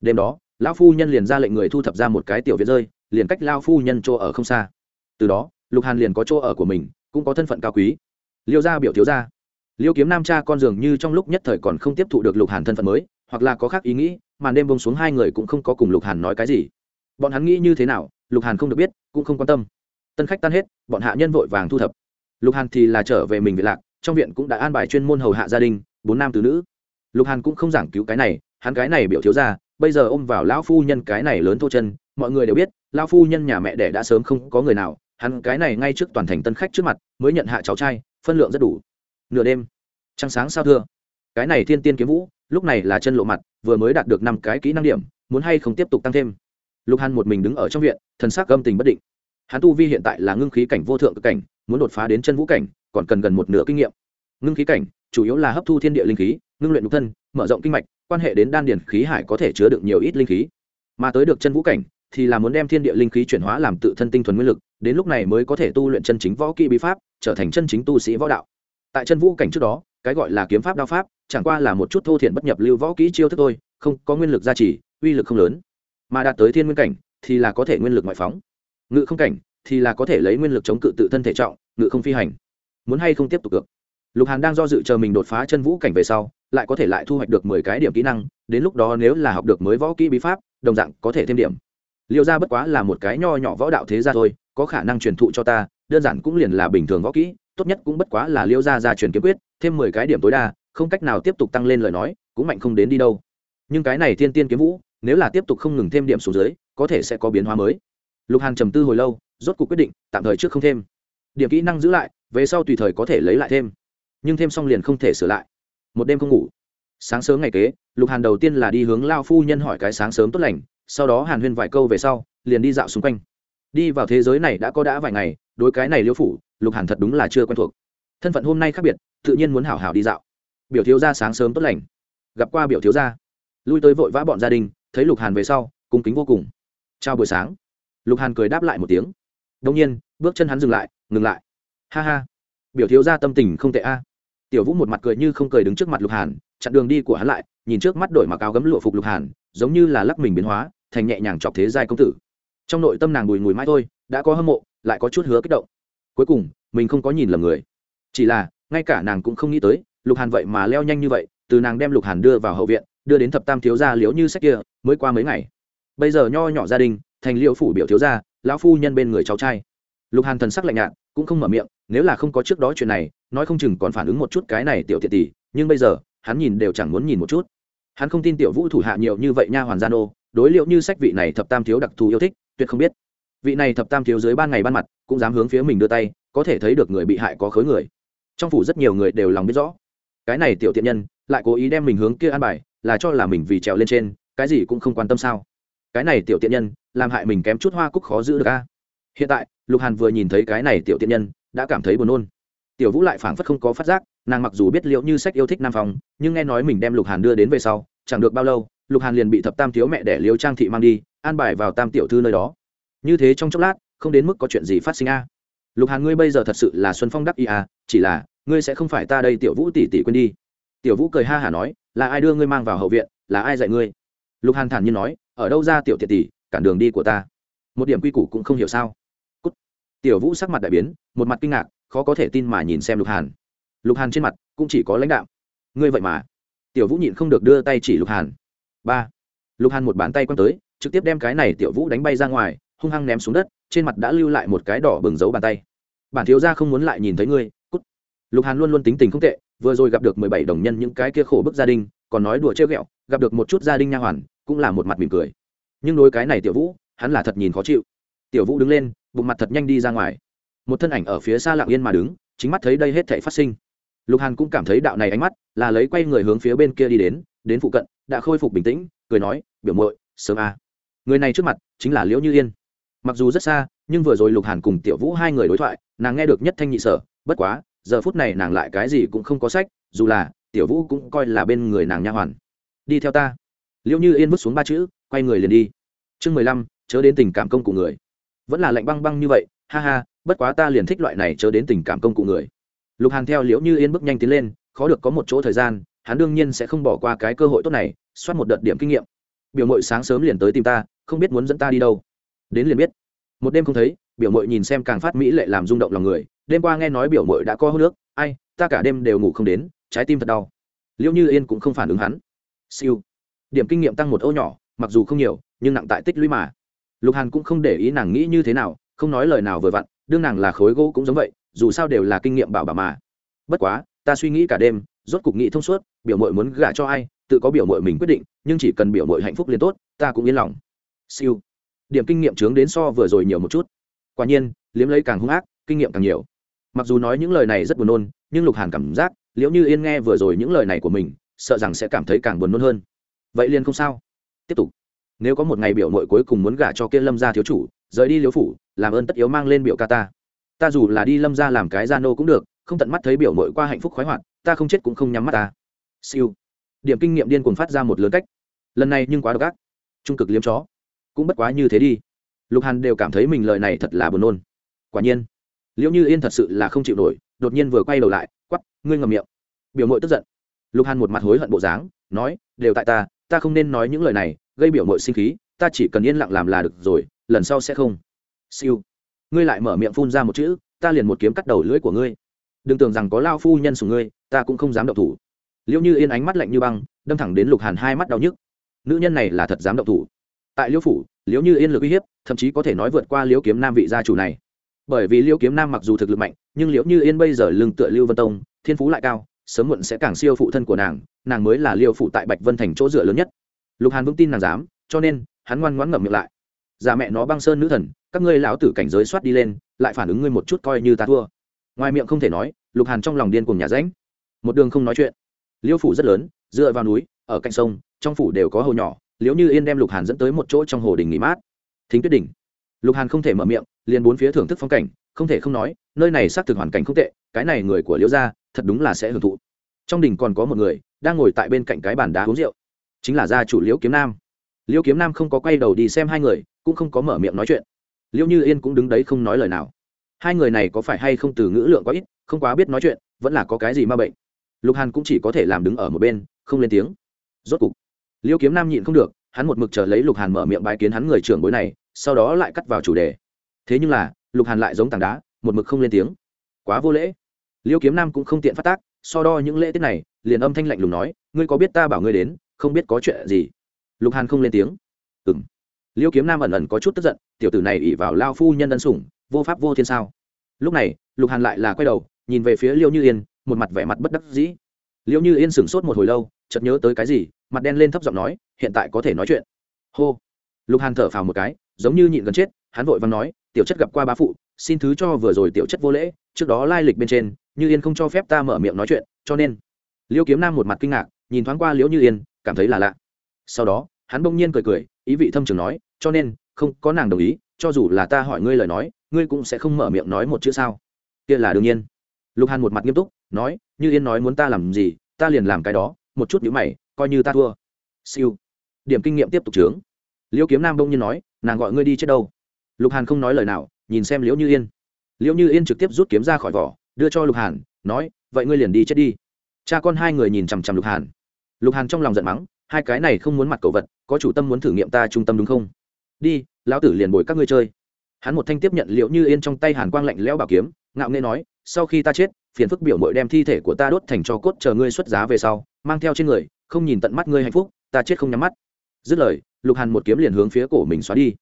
đêm đó, lão phu nhân liền ra lệnh người thu thập ra một cái tiểu viện rơi, liền cách lao phu nhân chỗ ở không xa. Từ đó, lục hàn liền có chỗ ở của mình, cũng có thân phận cao quý. Liêu gia biểu thiếu gia liêu kiếm nam cha con dường như trong lúc nhất thời còn không tiếp thụ được lục hàn thân phận mới, hoặc là có khác ý nghĩ, màn đêm bông xuống hai người cũng không có cùng lục hàn nói cái gì. Bọn hắn nghĩ như thế nào, lục hàn không được biết, cũng không quan tâm. Tân khách tan hết, bọn hạ nhân vội vàng thu thập. Lục hàn thì là trở về mình về lạc, trong viện cũng đã an bài chuyên môn hầu hạ gia đình, bốn nam tứ nữ. Lục hàn cũng không giảng cứu cái này, hắn cái này biểu thiếu ra bây giờ ôm vào lão phu nhân cái này lớn thô chân, mọi người đều biết, lão phu nhân nhà mẹ đẻ đã sớm không có người nào, hắn cái này ngay trước toàn thành tân khách trước mặt, mới nhận hạ cháu trai, phân lượng rất đủ nửa đêm. Trăng sáng sao thưa? Cái này thiên tiên kiếm vũ, lúc này là chân lộ mặt, vừa mới đạt được năm cái kỹ năng điểm, muốn hay không tiếp tục tăng thêm. Lục hàn một mình đứng ở trong viện, thần sắc gâm tình bất định. Hắn tu vi hiện tại là ngưng khí cảnh vô thượng cực cảnh, muốn đột phá đến chân vũ cảnh, còn cần gần một nửa kinh nghiệm. Ngưng khí cảnh, chủ yếu là hấp thu thiên địa linh khí, ngưng luyện nhục thân, mở rộng kinh mạch, quan hệ đến đan điền khí hải có thể chứa được nhiều ít linh khí. Mà tới được chân vũ cảnh, thì là muốn đem thiên địa linh khí chuyển hóa làm tự thân tinh thuần nguyên lực, đến lúc này mới có thể tu luyện chân chính võ kỹ bí pháp, trở thành chân chính tu sĩ võ đạo tại chân vũ cảnh trước đó, cái gọi là kiếm pháp đao pháp, chẳng qua là một chút thô thiện bất nhập lưu võ kỹ chiêu thức thôi, không có nguyên lực gia trì, uy lực không lớn. Mà đạt tới thiên nguyên cảnh, thì là có thể nguyên lực ngoại phóng. Ngự không cảnh, thì là có thể lấy nguyên lực chống cự tự thân thể trọng, ngự không phi hành. Muốn hay không tiếp tục được? Lục hàn đang do dự chờ mình đột phá chân vũ cảnh về sau, lại có thể lại thu hoạch được mười cái điểm kỹ năng, đến lúc đó nếu là học được mới võ kỹ bí pháp, đồng dạng có thể thêm điểm. Liêu gia bất quá là một cái nho nhỏ võ đạo thế gia thôi, có khả năng truyền thụ cho ta, đơn giản cũng liền là bình thường võ kỹ tốt nhất cũng bất quá là liêu gia gia truyền kiếm quyết, thêm mười cái điểm tối đa, không cách nào tiếp tục tăng lên lời nói, cũng mạnh không đến đi đâu. Nhưng cái này thiên tiên kiếm vũ, nếu là tiếp tục không ngừng thêm điểm xuống dưới, có thể sẽ có biến hóa mới. Lục hàn trầm tư hồi lâu, rốt cuộc quyết định, tạm thời trước không thêm. Điểm kỹ năng giữ lại, về sau tùy thời có thể lấy lại thêm. Nhưng thêm xong liền không thể sửa lại. Một đêm không ngủ. Sáng sớm ngày kế, lục hàn đầu tiên là đi hướng lao phu nhân hỏi cái sáng sớm tốt lành, sau đó hàn huyên vài câu về sau, liền đi dạo xung quanh. Đi vào thế giới này đã có đã vài ngày đối cái này liêu phủ, lục hàn thật đúng là chưa quen thuộc. Thân phận hôm nay khác biệt, tự nhiên muốn hảo hảo đi dạo. Biểu thiếu gia sáng sớm tốt lành. Gặp qua biểu thiếu gia. Lui tới vội vã bọn gia đình, thấy lục hàn về sau, cung kính vô cùng. Chào buổi sáng. Lục hàn cười đáp lại một tiếng. Đông nhiên, bước chân hắn dừng lại, ngừng lại. Ha ha. Biểu thiếu gia tâm tình không tệ a. Tiểu vũ một mặt cười như không cười đứng trước mặt lục hàn, chặn đường đi của hắn lại, nhìn trước mắt đổi mặc áo gấm lụa phục lục hàn, giống như là lắc mình biến hóa, thành nhẹ nhàng chọc thế giai công tử. Trong nội tâm nàng bùi ngùi mãi thôi, đã có hâm mộ lại có chút hứa kích động. Cuối cùng, mình không có nhìn lầm người. Chỉ là, ngay cả nàng cũng không nghĩ tới, lục hàn vậy mà leo nhanh như vậy, từ nàng đem lục hàn đưa vào hậu viện, đưa đến thập tam thiếu gia liễu như sách kia, mới qua mấy ngày. Bây giờ nho nhỏ gia đình, thành liễu phủ biểu thiếu gia, lão phu nhân bên người cháu trai. Lục hàn thần sắc lạnh nhạt, cũng không mở miệng, nếu là không có trước đó chuyện này, nói không chừng còn phản ứng một chút cái này tiểu thiệt tỷ, nhưng bây giờ, hắn nhìn đều chẳng muốn nhìn một chút. Hắn không tin tiểu vũ thủ hạ nhiều như vậy nha hoàn gia nô, đối liệu như sách vị này thập tam thiếu đặc thù yêu thích, tuyệt không biết vị này thập tam thiếu dưới ban ngày ban mặt, cũng dám hướng phía mình đưa tay, có thể thấy được người bị hại có khối người. Trong phủ rất nhiều người đều lòng biết rõ. Cái này tiểu tiện nhân, lại cố ý đem mình hướng kia an bài, là cho là mình vì trèo lên trên, cái gì cũng không quan tâm sao? Cái này tiểu tiện nhân, làm hại mình kém chút hoa cúc khó giữ được a. Hiện tại, lục hàn vừa nhìn thấy cái này tiểu tiện nhân, đã cảm thấy buồn nôn. Tiểu vũ lại phảng phất không có phát giác, nàng mặc dù biết liệu như sách yêu thích nam phòng nhưng nghe nói mình đem lục hàn đưa đến về sau, chẳng được bao lâu, lục hàn liền bị thập tam thiếu mẹ để liêu trang thị mang đi, an bài vào tam tiểu thư nơi đó như thế trong chốc lát, không đến mức có chuyện gì phát sinh a. Lục hàn ngươi bây giờ thật sự là xuân phong đắc ý à chỉ là, ngươi sẽ không phải ta đây tiểu vũ tỷ tỷ quên đi. Tiểu vũ cười ha hả nói, là ai đưa ngươi mang vào hậu viện, là ai dạy ngươi? Lục hàn thản nhiên nói, ở đâu ra tiểu thiệt tỷ, cản đường đi của ta. Một điểm quy củ cũng không hiểu sao. Cút. tiểu vũ sắc mặt đại biến, một mặt kinh ngạc, khó có thể tin mà nhìn xem lục hàn. Lục hàn trên mặt cũng chỉ có lãnh đạo ngươi vậy mà. Tiểu vũ nhịn không được đưa tay chỉ lục hàn. Ba. Lục hàn một bàn tay quăng tới, trực tiếp đem cái này tiểu vũ đánh bay ra ngoài hung hăng ném xuống đất, trên mặt đã lưu lại một cái đỏ bừng dấu bàn tay. Bản thiếu gia không muốn lại nhìn thấy ngươi, cút. Lục hàn luôn luôn tính tình không tệ, vừa rồi gặp được mười bảy đồng nhân những cái kia khổ bức gia đình, còn nói đùa trêu ghẹo, gặp được một chút gia đình nha hoàn, cũng là một mặt mỉm cười. Nhưng đối cái này tiểu vũ, hắn là thật nhìn khó chịu. Tiểu vũ đứng lên, bụng mặt thật nhanh đi ra ngoài. Một thân ảnh ở phía xa lặng yên mà đứng, chính mắt thấy đây hết thể phát sinh. Lục hàn cũng cảm thấy đạo này ánh mắt là lấy quay người hướng phía bên kia đi đến đến phụ cận, đã khôi phục bình tĩnh, cười nói, biểu mội sớm a. À. người này trước mặt chính là liễu như yên mặc dù rất xa, nhưng vừa rồi lục hàn cùng tiểu vũ hai người đối thoại, nàng nghe được nhất thanh nhị sở, bất quá, giờ phút này nàng lại cái gì cũng không có sách, dù là, tiểu vũ cũng coi là bên người nàng nha hoàn. Đi theo ta. Liễu như yên vứt xuống ba chữ, quay người liền đi. Chương mười lăm, chớ đến tình cảm công cụ người. Vẫn là lạnh băng băng như vậy, ha ha, bất quá ta liền thích loại này chớ đến tình cảm công cụ người. Lục hàn theo liễu như yên bước nhanh tiến lên, khó được có một chỗ thời gian, hắn đương nhiên sẽ không bỏ qua cái cơ hội tốt này, soát một đợt điểm kinh nghiệm. Biểu mội sáng sớm liền tới tìm ta, không biết muốn dẫn ta đi đâu đến liền biết. Một đêm không thấy, biểu mội nhìn xem càng phát mỹ lệ làm rung động lòng người, đêm qua nghe nói biểu mội đã co hô nước ai, ta cả đêm đều ngủ không đến, trái tim thật đau. Liêu như yên cũng không phản ứng hắn. Siêu. Điểm kinh nghiệm tăng một ô nhỏ, mặc dù không nhiều, nhưng nặng tại tích lũy mà. Lục hàn cũng không để ý nàng nghĩ như thế nào, không nói lời nào vừa vặn, đương nàng là khối gỗ cũng giống vậy, dù sao đều là kinh nghiệm bảo bà mà. Bất quá, ta suy nghĩ cả đêm, rốt cục nghĩ thông suốt, biểu mội muốn gả cho ai, tự có biểu mội mình quyết định, nhưng chỉ cần biểu mội hạnh phúc liền tốt, ta cũng yên lòng. Siêu điểm kinh nghiệm chướng đến so vừa rồi nhiều một chút. Quả nhiên, liếm lấy càng hung ác, kinh nghiệm càng nhiều. Mặc dù nói những lời này rất buồn nôn, nhưng lục hàn cảm giác, liễu như yên nghe vừa rồi những lời này của mình, sợ rằng sẽ cảm thấy càng buồn nôn hơn. Vậy liền không sao. Tiếp tục. Nếu có một ngày biểu mội cuối cùng muốn gả cho kia lâm gia thiếu chủ, rời đi liễu phủ, làm ơn tất yếu mang lên biểu ca ta. Ta dù là đi lâm gia làm cái gia nô cũng được, không tận mắt thấy biểu mội qua hạnh phúc khoái hoạt, ta không chết cũng không nhắm mắt ta. Siêu. Điểm kinh nghiệm điên cuồng phát ra một lớn cách. Lần này nhưng quá độc ác. Trung cực liếm chó cũng bất quá như thế đi. Lục hàn đều cảm thấy mình lời này thật là buồn nôn. Quả nhiên, liễu như yên thật sự là không chịu nổi, đột nhiên vừa quay đầu lại quắp ngươi ngầm miệng. Biểu mội tức giận. Lục hàn một mặt hối hận bộ dáng, nói, đều tại ta ta không nên nói những lời này, gây biểu mội sinh khí, ta chỉ cần yên lặng làm là được rồi, lần sau sẽ không. Siêu. Ngươi lại mở miệng phun ra một chữ, ta liền một kiếm cắt đầu lưỡi của ngươi. Đừng tưởng rằng có lao phu nhân sùng ngươi, ta cũng không dám động thủ. Liễu như yên ánh mắt lạnh như băng, đâm thẳng đến lục hàn hai mắt đau nhức. Nữ nhân này là thật dám động thủ tại liễu phủ, liễu như yên lực uy hiếp, thậm chí có thể nói vượt qua liễu kiếm nam vị gia chủ này. Bởi vì liễu kiếm nam mặc dù thực lực mạnh, nhưng liễu như yên bây giờ lưng tựa lưu vân tông, thiên phú lại cao, sớm muộn sẽ càng siêu phụ thân của nàng nàng mới là liêu phụ tại bạch vân thành chỗ dựa lớn nhất. Lục hàn vững tin nàng dám, cho nên, hắn ngoan ngoãn ngậm miệng lại. Già mẹ nó băng sơn nữ thần, các ngươi lão tử cảnh giới soát đi lên, lại phản ứng ngươi một chút coi như ta thua. Ngoài miệng không thể nói, lục hàn trong lòng điên cùng nhà ránh. Một đường không nói chuyện. Liêu phủ rất lớn, dựa vào núi, ở cạnh sông, trong phủ đều có hồ nhỏ liếu như yên đem lục hàn dẫn tới một chỗ trong hồ đình nghỉ mát. Thính tuyết đỉnh lục hàn không thể mở miệng, liền bốn phía thưởng thức phong cảnh, không thể không nói, nơi này xác thực hoàn cảnh không tệ, cái này người của liễu gia, thật đúng là sẽ hưởng thụ. Trong đình còn có một người, đang ngồi tại bên cạnh cái bàn đá uống rượu. Chính là gia chủ liễu kiếm nam. Liễu kiếm nam không có quay đầu đi xem hai người, cũng không có mở miệng nói chuyện. Liễu như yên cũng đứng đấy không nói lời nào. Hai người này có phải hay không từ ngữ lượng quá ít, không quá biết nói chuyện, vẫn là có cái gì ma bệnh. Lục hàn cũng chỉ có thể làm đứng ở một bên, không lên tiếng. Rốt cục Liêu kiếm nam nhịn không được, hắn một mực chờ lấy lục hàn mở miệng bái kiến hắn người trưởng bối này, sau đó lại cắt vào chủ đề. Thế nhưng là, lục hàn lại giống tảng đá, một mực không lên tiếng. Quá vô lễ. Liêu kiếm nam cũng không tiện phát tác, so đo những lễ tiết này, liền âm thanh lạnh lùng nói, ngươi có biết ta bảo ngươi đến, không biết có chuyện gì? Lục hàn không lên tiếng. Ừ m liêu kiếm nam ẩn ẩn có chút tức giận, tiểu tử này ỉ vào lao phu nhân ân sủng, vô pháp vô thiên sao? Lúc này, lục hàn lại là quay đầu, nhìn về phía liêu như yên, một mặt vẻ mặt bất đắc dĩ. Liêu như yên sửng sốt một hồi lâu, chợt nhớ tới cái gì mặt đen lên thấp giọng nói, hiện tại có thể nói chuyện. Hô. Lục hàn thở phào một cái, giống như nhịn gần chết, hắn vội vàng nói, tiểu chất gặp qua bá phụ, xin thứ cho vừa rồi tiểu chất vô lễ, trước đó lai lịch bên trên, như yên không cho phép ta mở miệng nói chuyện, cho nên. Liêu kiếm nam một mặt kinh ngạc, nhìn thoáng qua liễu như yên, cảm thấy là lạ. Sau đó, hắn bỗng nhiên cười cười, ý vị thâm trường nói, cho nên, không có nàng đồng ý, cho dù là ta hỏi ngươi lời nói, ngươi cũng sẽ không mở miệng nói một chữ sao. Kia là đương nhiên. Lục hàn một mặt nghiêm túc, nói, như yên nói muốn ta làm gì, ta liền làm cái đó, một chút nhữ mày coi như ta thua. Siêu. Điểm kinh nghiệm tiếp tục trướng liễu kiếm nam bỗng nhiên nói, nàng gọi ngươi đi chết đâu? Lục hàn không nói lời nào, nhìn xem liễu như yên. Liễu như yên trực tiếp rút kiếm ra khỏi vỏ, đưa cho lục hàn, nói, vậy ngươi liền đi chết đi. Cha con hai người nhìn chằm chằm lục hàn. Lục hàn trong lòng giận mắng, hai cái này không muốn mặt cầu vật, có chủ tâm muốn thử nghiệm ta trung tâm đúng không? Đi, lão tử liền bồi các ngươi chơi. Hắn một thanh tiếp nhận liệu như yên trong tay hàn quang lạnh lẽo bảo kiếm, ngạo nghê nói, sau khi ta chết, phiền phức biểu mội đem thi thể của ta đốt thành cho cốt chờ ngươi xuất giá về sau, mang theo trên người không nhìn tận mắt ngươi hạnh phúc, ta chết không nhắm mắt. Dứt lời, lục hàn một kiếm liền hướng phía cổ mình xóa đi.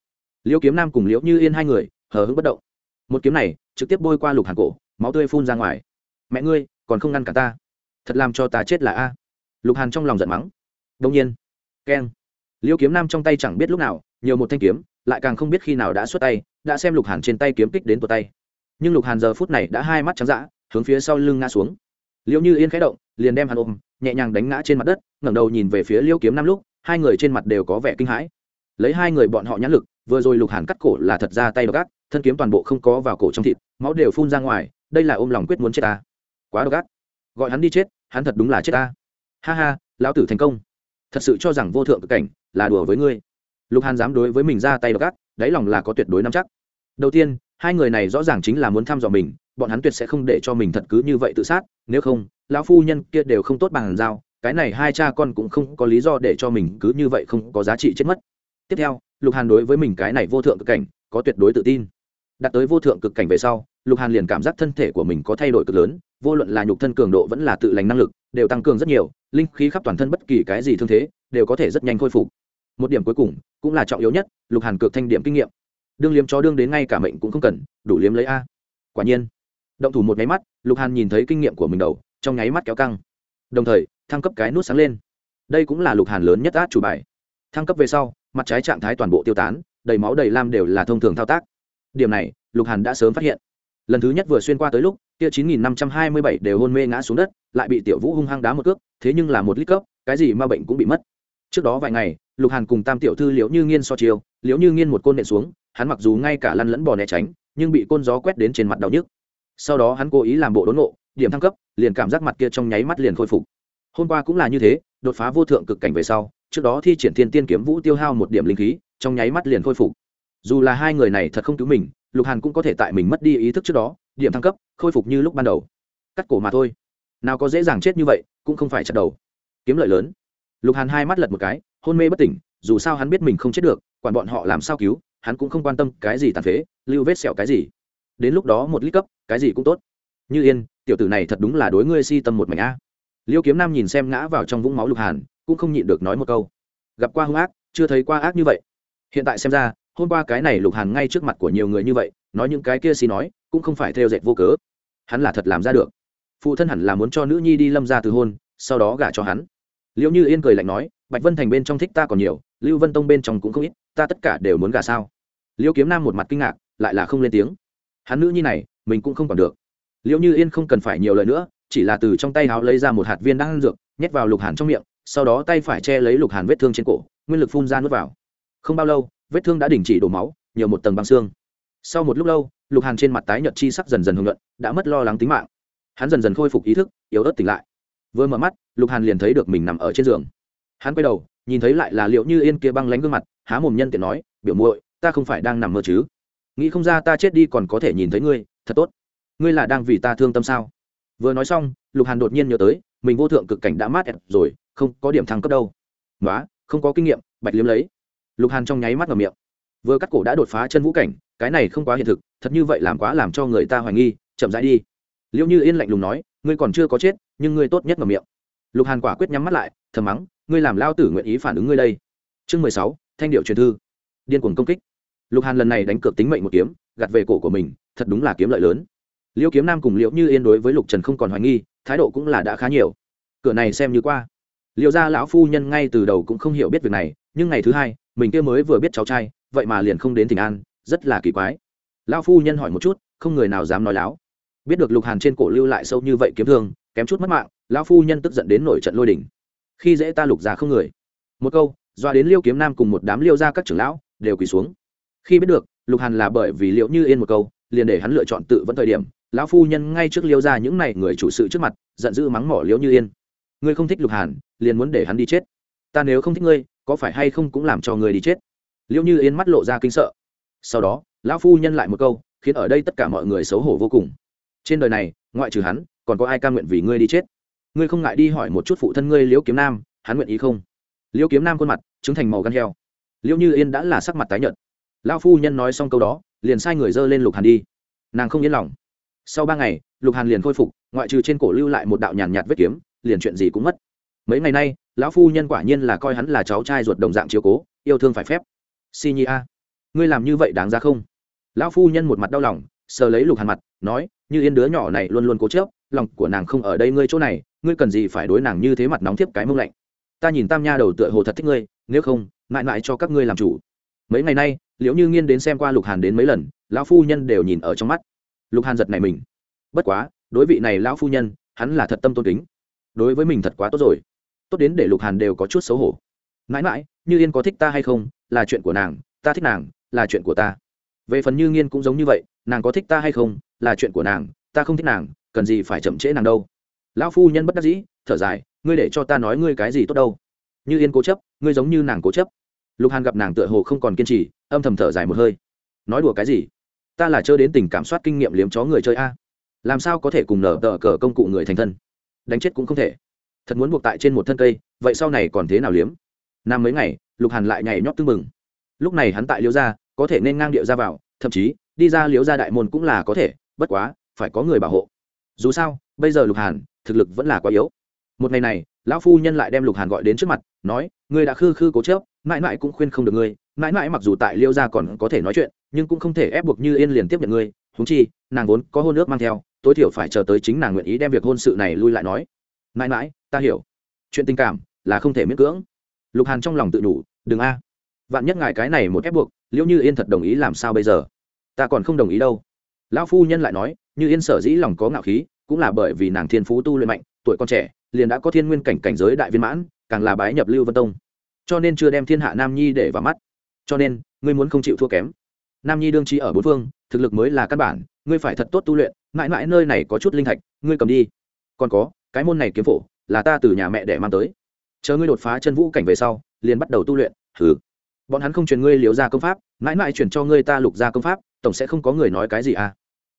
Liễu kiếm nam cùng liễu như yên hai người, hờ hững bất động. Một kiếm này trực tiếp bôi qua lục hàn cổ, máu tươi phun ra ngoài. Mẹ ngươi, còn không ngăn cả ta? Thật làm cho ta chết là a? Lục hàn trong lòng giận mắng. Đông nhiên. Keng. Liễu kiếm nam trong tay chẳng biết lúc nào, nhiều một thanh kiếm, lại càng không biết khi nào đã xuất tay, đã xem lục hàn trên tay kiếm kích đến tột tay. Nhưng lục hàn giờ phút này đã hai mắt trắng d hướng phía sau lưng ngã xuống. Liệu như yên khẽ động, liền đem hàn ôm nhẹ nhàng đánh ngã trên mặt đất, ngẩng đầu nhìn về phía liêu kiếm năm lúc, hai người trên mặt đều có vẻ kinh hãi. Lấy hai người bọn họ nhãn lực, vừa rồi lục hàn cắt cổ là thật ra tay đ ộ thân kiếm toàn bộ không có vào cổ trong thịt, máu đều phun ra ngoài, đây là ôm lòng quyết muốn chết ta. Quá độc ác. Gọi hắn đi chết, hắn thật đúng là chết ta. Ha ha, lão tử thành công. Thật sự cho rằng vô thượng cực cảnh là đùa với ngươi. Lục hàn dám đối với mình ra tay độc ác, đáy lòng là có tuyệt đối nắm chắc. Đầu tiên, hai người này rõ ràng chính là muốn thăm dò mình, bọn hắn tuyệt sẽ không để cho mình thật cứ như vậy tự sát, nếu không lão phu nhân kia đều không tốt bằng giao, cái này hai cha con cũng không có lý do để cho mình cứ như vậy không có giá trị chết mất. Tiếp theo, lục hàn đối với mình cái này vô thượng cực cảnh, có tuyệt đối tự tin. Đạt tới vô thượng cực cảnh về sau, lục hàn liền cảm giác thân thể của mình có thay đổi cực lớn, vô luận là nhục thân cường độ vẫn là tự lành năng lực, đều tăng cường rất nhiều, linh khí khắp toàn thân bất kỳ cái gì thương thế, đều có thể rất nhanh khôi phục. Một điểm cuối cùng, cũng là trọng yếu nhất, lục hàn cực thanh điểm kinh nghiệm. Đương liếm chó đương đến ngay cả mệnh cũng không cần, đủ liếm lấy a. Quả nhiên, động thủ một máy mắt, lục hàn nhìn thấy kinh nghiệm của mình đầu trong nháy mắt kéo căng. Đồng thời, thăng cấp cái nút sáng lên. Đây cũng là lục hàn lớn nhất át chủ bài. Thăng cấp về sau, mặt trái trạng thái toàn bộ tiêu tán, đầy máu đầy lam đều là thông thường thao tác. Điểm này, lục hàn đã sớm phát hiện. Lần thứ nhất vừa xuyên qua tới lúc, kia chín nghìn năm trăm hai mươi bảy đều hôn mê ngã xuống đất, lại bị tiểu vũ hung hăng đá một cước, thế nhưng là một lít cấp, cái gì ma bệnh cũng bị mất. Trước đó vài ngày, lục hàn cùng tam tiểu thư liễu như nghiên so chiều liễu như nghiên một côn nện xuống, hắn mặc dù ngay cả lăn lẫn bò né tránh, nhưng bị côn gió quét đến trên mặt đau nhức. Sau đó hắn cố ý làm bộ đốn ngộ điểm thăng cấp, liền cảm giác mặt kia trong nháy mắt liền khôi phục. Hôm qua cũng là như thế, đột phá vô thượng cực cảnh về sau, trước đó thi triển thiên tiên kiếm vũ tiêu hao một điểm linh khí, trong nháy mắt liền khôi phục. Dù là hai người này thật không cứu mình, lục hàn cũng có thể tại mình mất đi ý thức trước đó, điểm thăng cấp, khôi phục như lúc ban đầu. Cắt cổ mà thôi. Nào có dễ dàng chết như vậy, cũng không phải chặt đầu. Kiếm lợi lớn. Lục hàn hai mắt lật một cái, hôn mê bất tỉnh, dù sao hắn biết mình không chết được, quản bọn họ làm sao cứu, hắn cũng không quan tâm cái gì tàn phế, lưu vết sẹo cái gì. Đến lúc đó một lít cấp, cái gì cũng tốt. Như yên tiểu tử này thật đúng là đối ngươi si tâm một mảnh a. Liêu kiếm nam nhìn xem ngã vào trong vũng máu lục hàn, cũng không nhịn được nói một câu. Gặp qua hung ác, chưa thấy qua ác như vậy. Hiện tại xem ra, hôm qua cái này lục hàn ngay trước mặt của nhiều người như vậy, nói những cái kia xi nói, cũng không phải theo dệt vô cớ. Hắn là thật làm ra được. Phụ thân hẳn là muốn cho nữ nhi đi lâm ra từ hôn, sau đó gả cho hắn. Liệu như yên cười lạnh nói, bạch vân thành bên trong thích ta còn nhiều, lưu vân tông bên trong cũng không ít, ta tất cả đều muốn gả sao? Liêu kiếm nam một mặt kinh ngạc, lại là không lên tiếng. Hắn nữ nhi này, mình cũng không còn được liệu như yên không cần phải nhiều lời nữa, chỉ là từ trong tay háo lấy ra một hạt viên đang ăn dược, nhét vào lục hàn trong miệng, sau đó tay phải che lấy lục hàn vết thương trên cổ, nguyên lực phun ra nuốt vào. Không bao lâu, vết thương đã đình chỉ đổ máu, nhiều một tầng băng xương. Sau một lúc lâu, lục hàn trên mặt tái nhợt chi sắc dần dần hưởng luận đã mất lo lắng tính mạng. Hắn dần dần khôi phục ý thức, yếu ớt tỉnh lại. Vừa mở mắt, lục hàn liền thấy được mình nằm ở trên giường. Hắn quay đầu, nhìn thấy lại là liệu như yên kia băng lánh gương mặt, há mồm nhân tiện nói, biểu muội, ta không phải đang nằm mơ chứ? Nghĩ không ra ta chết đi còn có thể nhìn thấy ngươi, thật tốt ngươi là đang vì ta thương tâm sao? Vừa nói xong, lục hàn đột nhiên nhớ tới, mình vô thượng cực cảnh đã mát rồi, không có điểm thăng cấp đâu. Nói không có kinh nghiệm, bạch liếm lấy. Lục hàn trong nháy mắt vào miệng. Vừa cắt cổ đã đột phá chân vũ cảnh, cái này không quá hiện thực, thật như vậy làm quá làm cho người ta hoài nghi, chậm rãi đi. Liệu như yên lạnh lùng nói, ngươi còn chưa có chết, nhưng ngươi tốt nhất vào miệng. Lục hàn quả quyết nhắm mắt lại, thầm mắng, ngươi làm lao tử nguyện ý phản ứng ngươi đây. Chương mười sáu, thanh điệu truyền thư. Điên cuồng công kích. Lục hàn lần này đánh cược tính mệnh một kiếm, gạt về cổ của mình, thật đúng là kiếm lợi lớn liễu kiếm nam cùng liễu như yên đối với lục trần không còn hoài nghi, thái độ cũng là đã khá nhiều. Cửa này xem như qua. Liệu ra lão phu nhân ngay từ đầu cũng không hiểu biết việc này, nhưng ngày thứ hai, mình kia mới vừa biết cháu trai, vậy mà liền không đến tỉnh an, rất là kỳ quái. Lão phu nhân hỏi một chút, không người nào dám nói láo. Biết được lục hàn trên cổ lưu lại sâu như vậy kiếm thương, kém chút mất mạng, lão phu nhân tức giận đến nổi trận lôi đỉnh khi dễ ta lục già không người. Một câu, doa đến liêu kiếm nam cùng một đám liêu ra các trưởng lão, đều quỳ xuống. Khi biết được, lục hàn là bởi vì liệu như yên một câu, liền để hắn lựa chọn tự vẫn thời điểm lão phu nhân ngay trước liêu ra những n à y người chủ sự trước mặt, giận dữ mắng mỏ liễu như yên. Ngươi không thích lục hàn, liền muốn để hắn đi chết. Ta nếu không thích ngươi, có phải hay không cũng làm cho ngươi đi chết? Liễu như yên mắt lộ ra kinh sợ. Sau đó, lão phu nhân lại một câu, khiến ở đây tất cả mọi người xấu hổ vô cùng. Trên đời này, ngoại trừ hắn, còn có ai ca nguyện vì ngươi đi chết? Ngươi không ngại đi hỏi một chút phụ thân ngươi liễu kiếm nam, hắn nguyện ý không? Liễu kiếm nam khuôn mặt chứng thành màu gan heo. Liễu như yên đã là sắc mặt tái nhợt. Lão phu nhân nói xong câu đó, liền sai người dơ lên lục hàn đi. Nàng không yên lòng sau ba ngày, lục hàn liền khôi phục, ngoại trừ trên cổ lưu lại một đạo nhàn nhạt vết kiếm, liền chuyện gì cũng mất. Mấy ngày nay, lão phu nhân quả nhiên là coi hắn là cháu trai ruột đồng dạng chiếu cố, yêu thương phải phép. Si nhi a, ngươi làm như vậy đáng ra không? Lão phu nhân một mặt đau lòng, sờ lấy lục hàn mặt, nói, như yên đứa nhỏ này luôn luôn cố chớp lòng của nàng không ở đây ngươi chỗ này, ngươi cần gì phải đối nàng như thế mặt nóng thiếp cái mông lạnh. Ta nhìn tam nha đầu tựa hồ thật thích ngươi, nếu không, mãi mãi cho các ngươi làm chủ. Mấy ngày nay, liễu như nghiên đến xem qua lục hàn đến mấy lần, lão phu nhân đều nhìn ở trong mắt lục hàn giật này mình. Bất quá, đối vị này lão phu nhân, hắn là thật tâm tôn kính. Đối với mình thật quá tốt rồi. Tốt đến để lục hàn đều có chút xấu hổ. Mãi mãi, như yên có thích ta hay không, là chuyện của nàng, ta thích nàng, là chuyện của ta. Về phần như nghiên cũng giống như vậy, nàng có thích ta hay không, là chuyện của nàng, ta không thích nàng, cần gì phải chậm trễ nàng đâu. Lão phu nhân bất đắc dĩ, thở dài, ngươi để cho ta nói ngươi cái gì tốt đâu. Như yên cố chấp, ngươi giống như nàng cố chấp. Lục hàn gặp nàng tựa hồ không còn kiên trì, âm thầm thở dài một hơi. Nói đùa cái gì? Ta là chơi đến tình cảm soát kinh nghiệm liếm chó người chơi a. Làm sao có thể cùng nở tờ cờ công cụ người thành thân? Đánh chết cũng không thể. Thật muốn buộc tại trên một thân cây, vậy sau này còn thế nào liếm? Năm mấy ngày, lục hàn lại nhảy nhót tưng mừng lúc này hắn tại liễu gia, có thể nên ngang điệu ra vào, thậm chí, đi ra liễu gia đại môn cũng là có thể, bất quá, phải có người bảo hộ. Dù sao, bây giờ lục hàn, thực lực vẫn là quá yếu. Một ngày này, lão phu nhân lại đem lục hàn gọi đến trước mặt, nói, ngươi đã khư khư cố chớp mãi mãi cũng khuyên không được ngươi mãi mãi mặc dù tại liêu gia còn có thể nói chuyện, nhưng cũng không thể ép buộc như yên liền tiếp nhận ngươi. Húng chi, nàng vốn có hôn ước mang theo, tối thiểu phải chờ tới chính nàng nguyện ý đem việc hôn sự này lui lại nói. Mãi mãi, ta hiểu. Chuyện tình cảm là không thể miễn cưỡng. Lục hàn trong lòng tự đủ, đừng a. Vạn nhất ngài cái này một ép buộc liễu như yên thật đồng ý làm sao bây giờ? Ta còn không đồng ý đâu. Lão phu nhân lại nói, như yên sở dĩ lòng có ngạo khí, cũng là bởi vì nàng thiên phú tu luyện mạnh, tuổi con trẻ, liền đã có thiên nguyên cảnh cảnh giới đại viên mãn, càng là bái nhập lưu vân tông. Cho nên chưa đem thiên hạ nam nhi để vào mắt cho nên, ngươi muốn không chịu thua kém. Nam nhi đương trí ở bốn phương, thực lực mới là căn bản, ngươi phải thật tốt tu luyện, mãi mãi nơi này có chút linh thạch, ngươi cầm đi. Còn có, cái môn này kiếm phổ, là ta từ nhà mẹ để mang tới. Chờ ngươi đột phá chân vũ cảnh về sau, liền bắt đầu tu luyện thử bọn hắn không truyền ngươi liều ra công pháp, mãi mãi chuyển cho ngươi ta lục ra công pháp, tổng sẽ không có người nói cái gì à.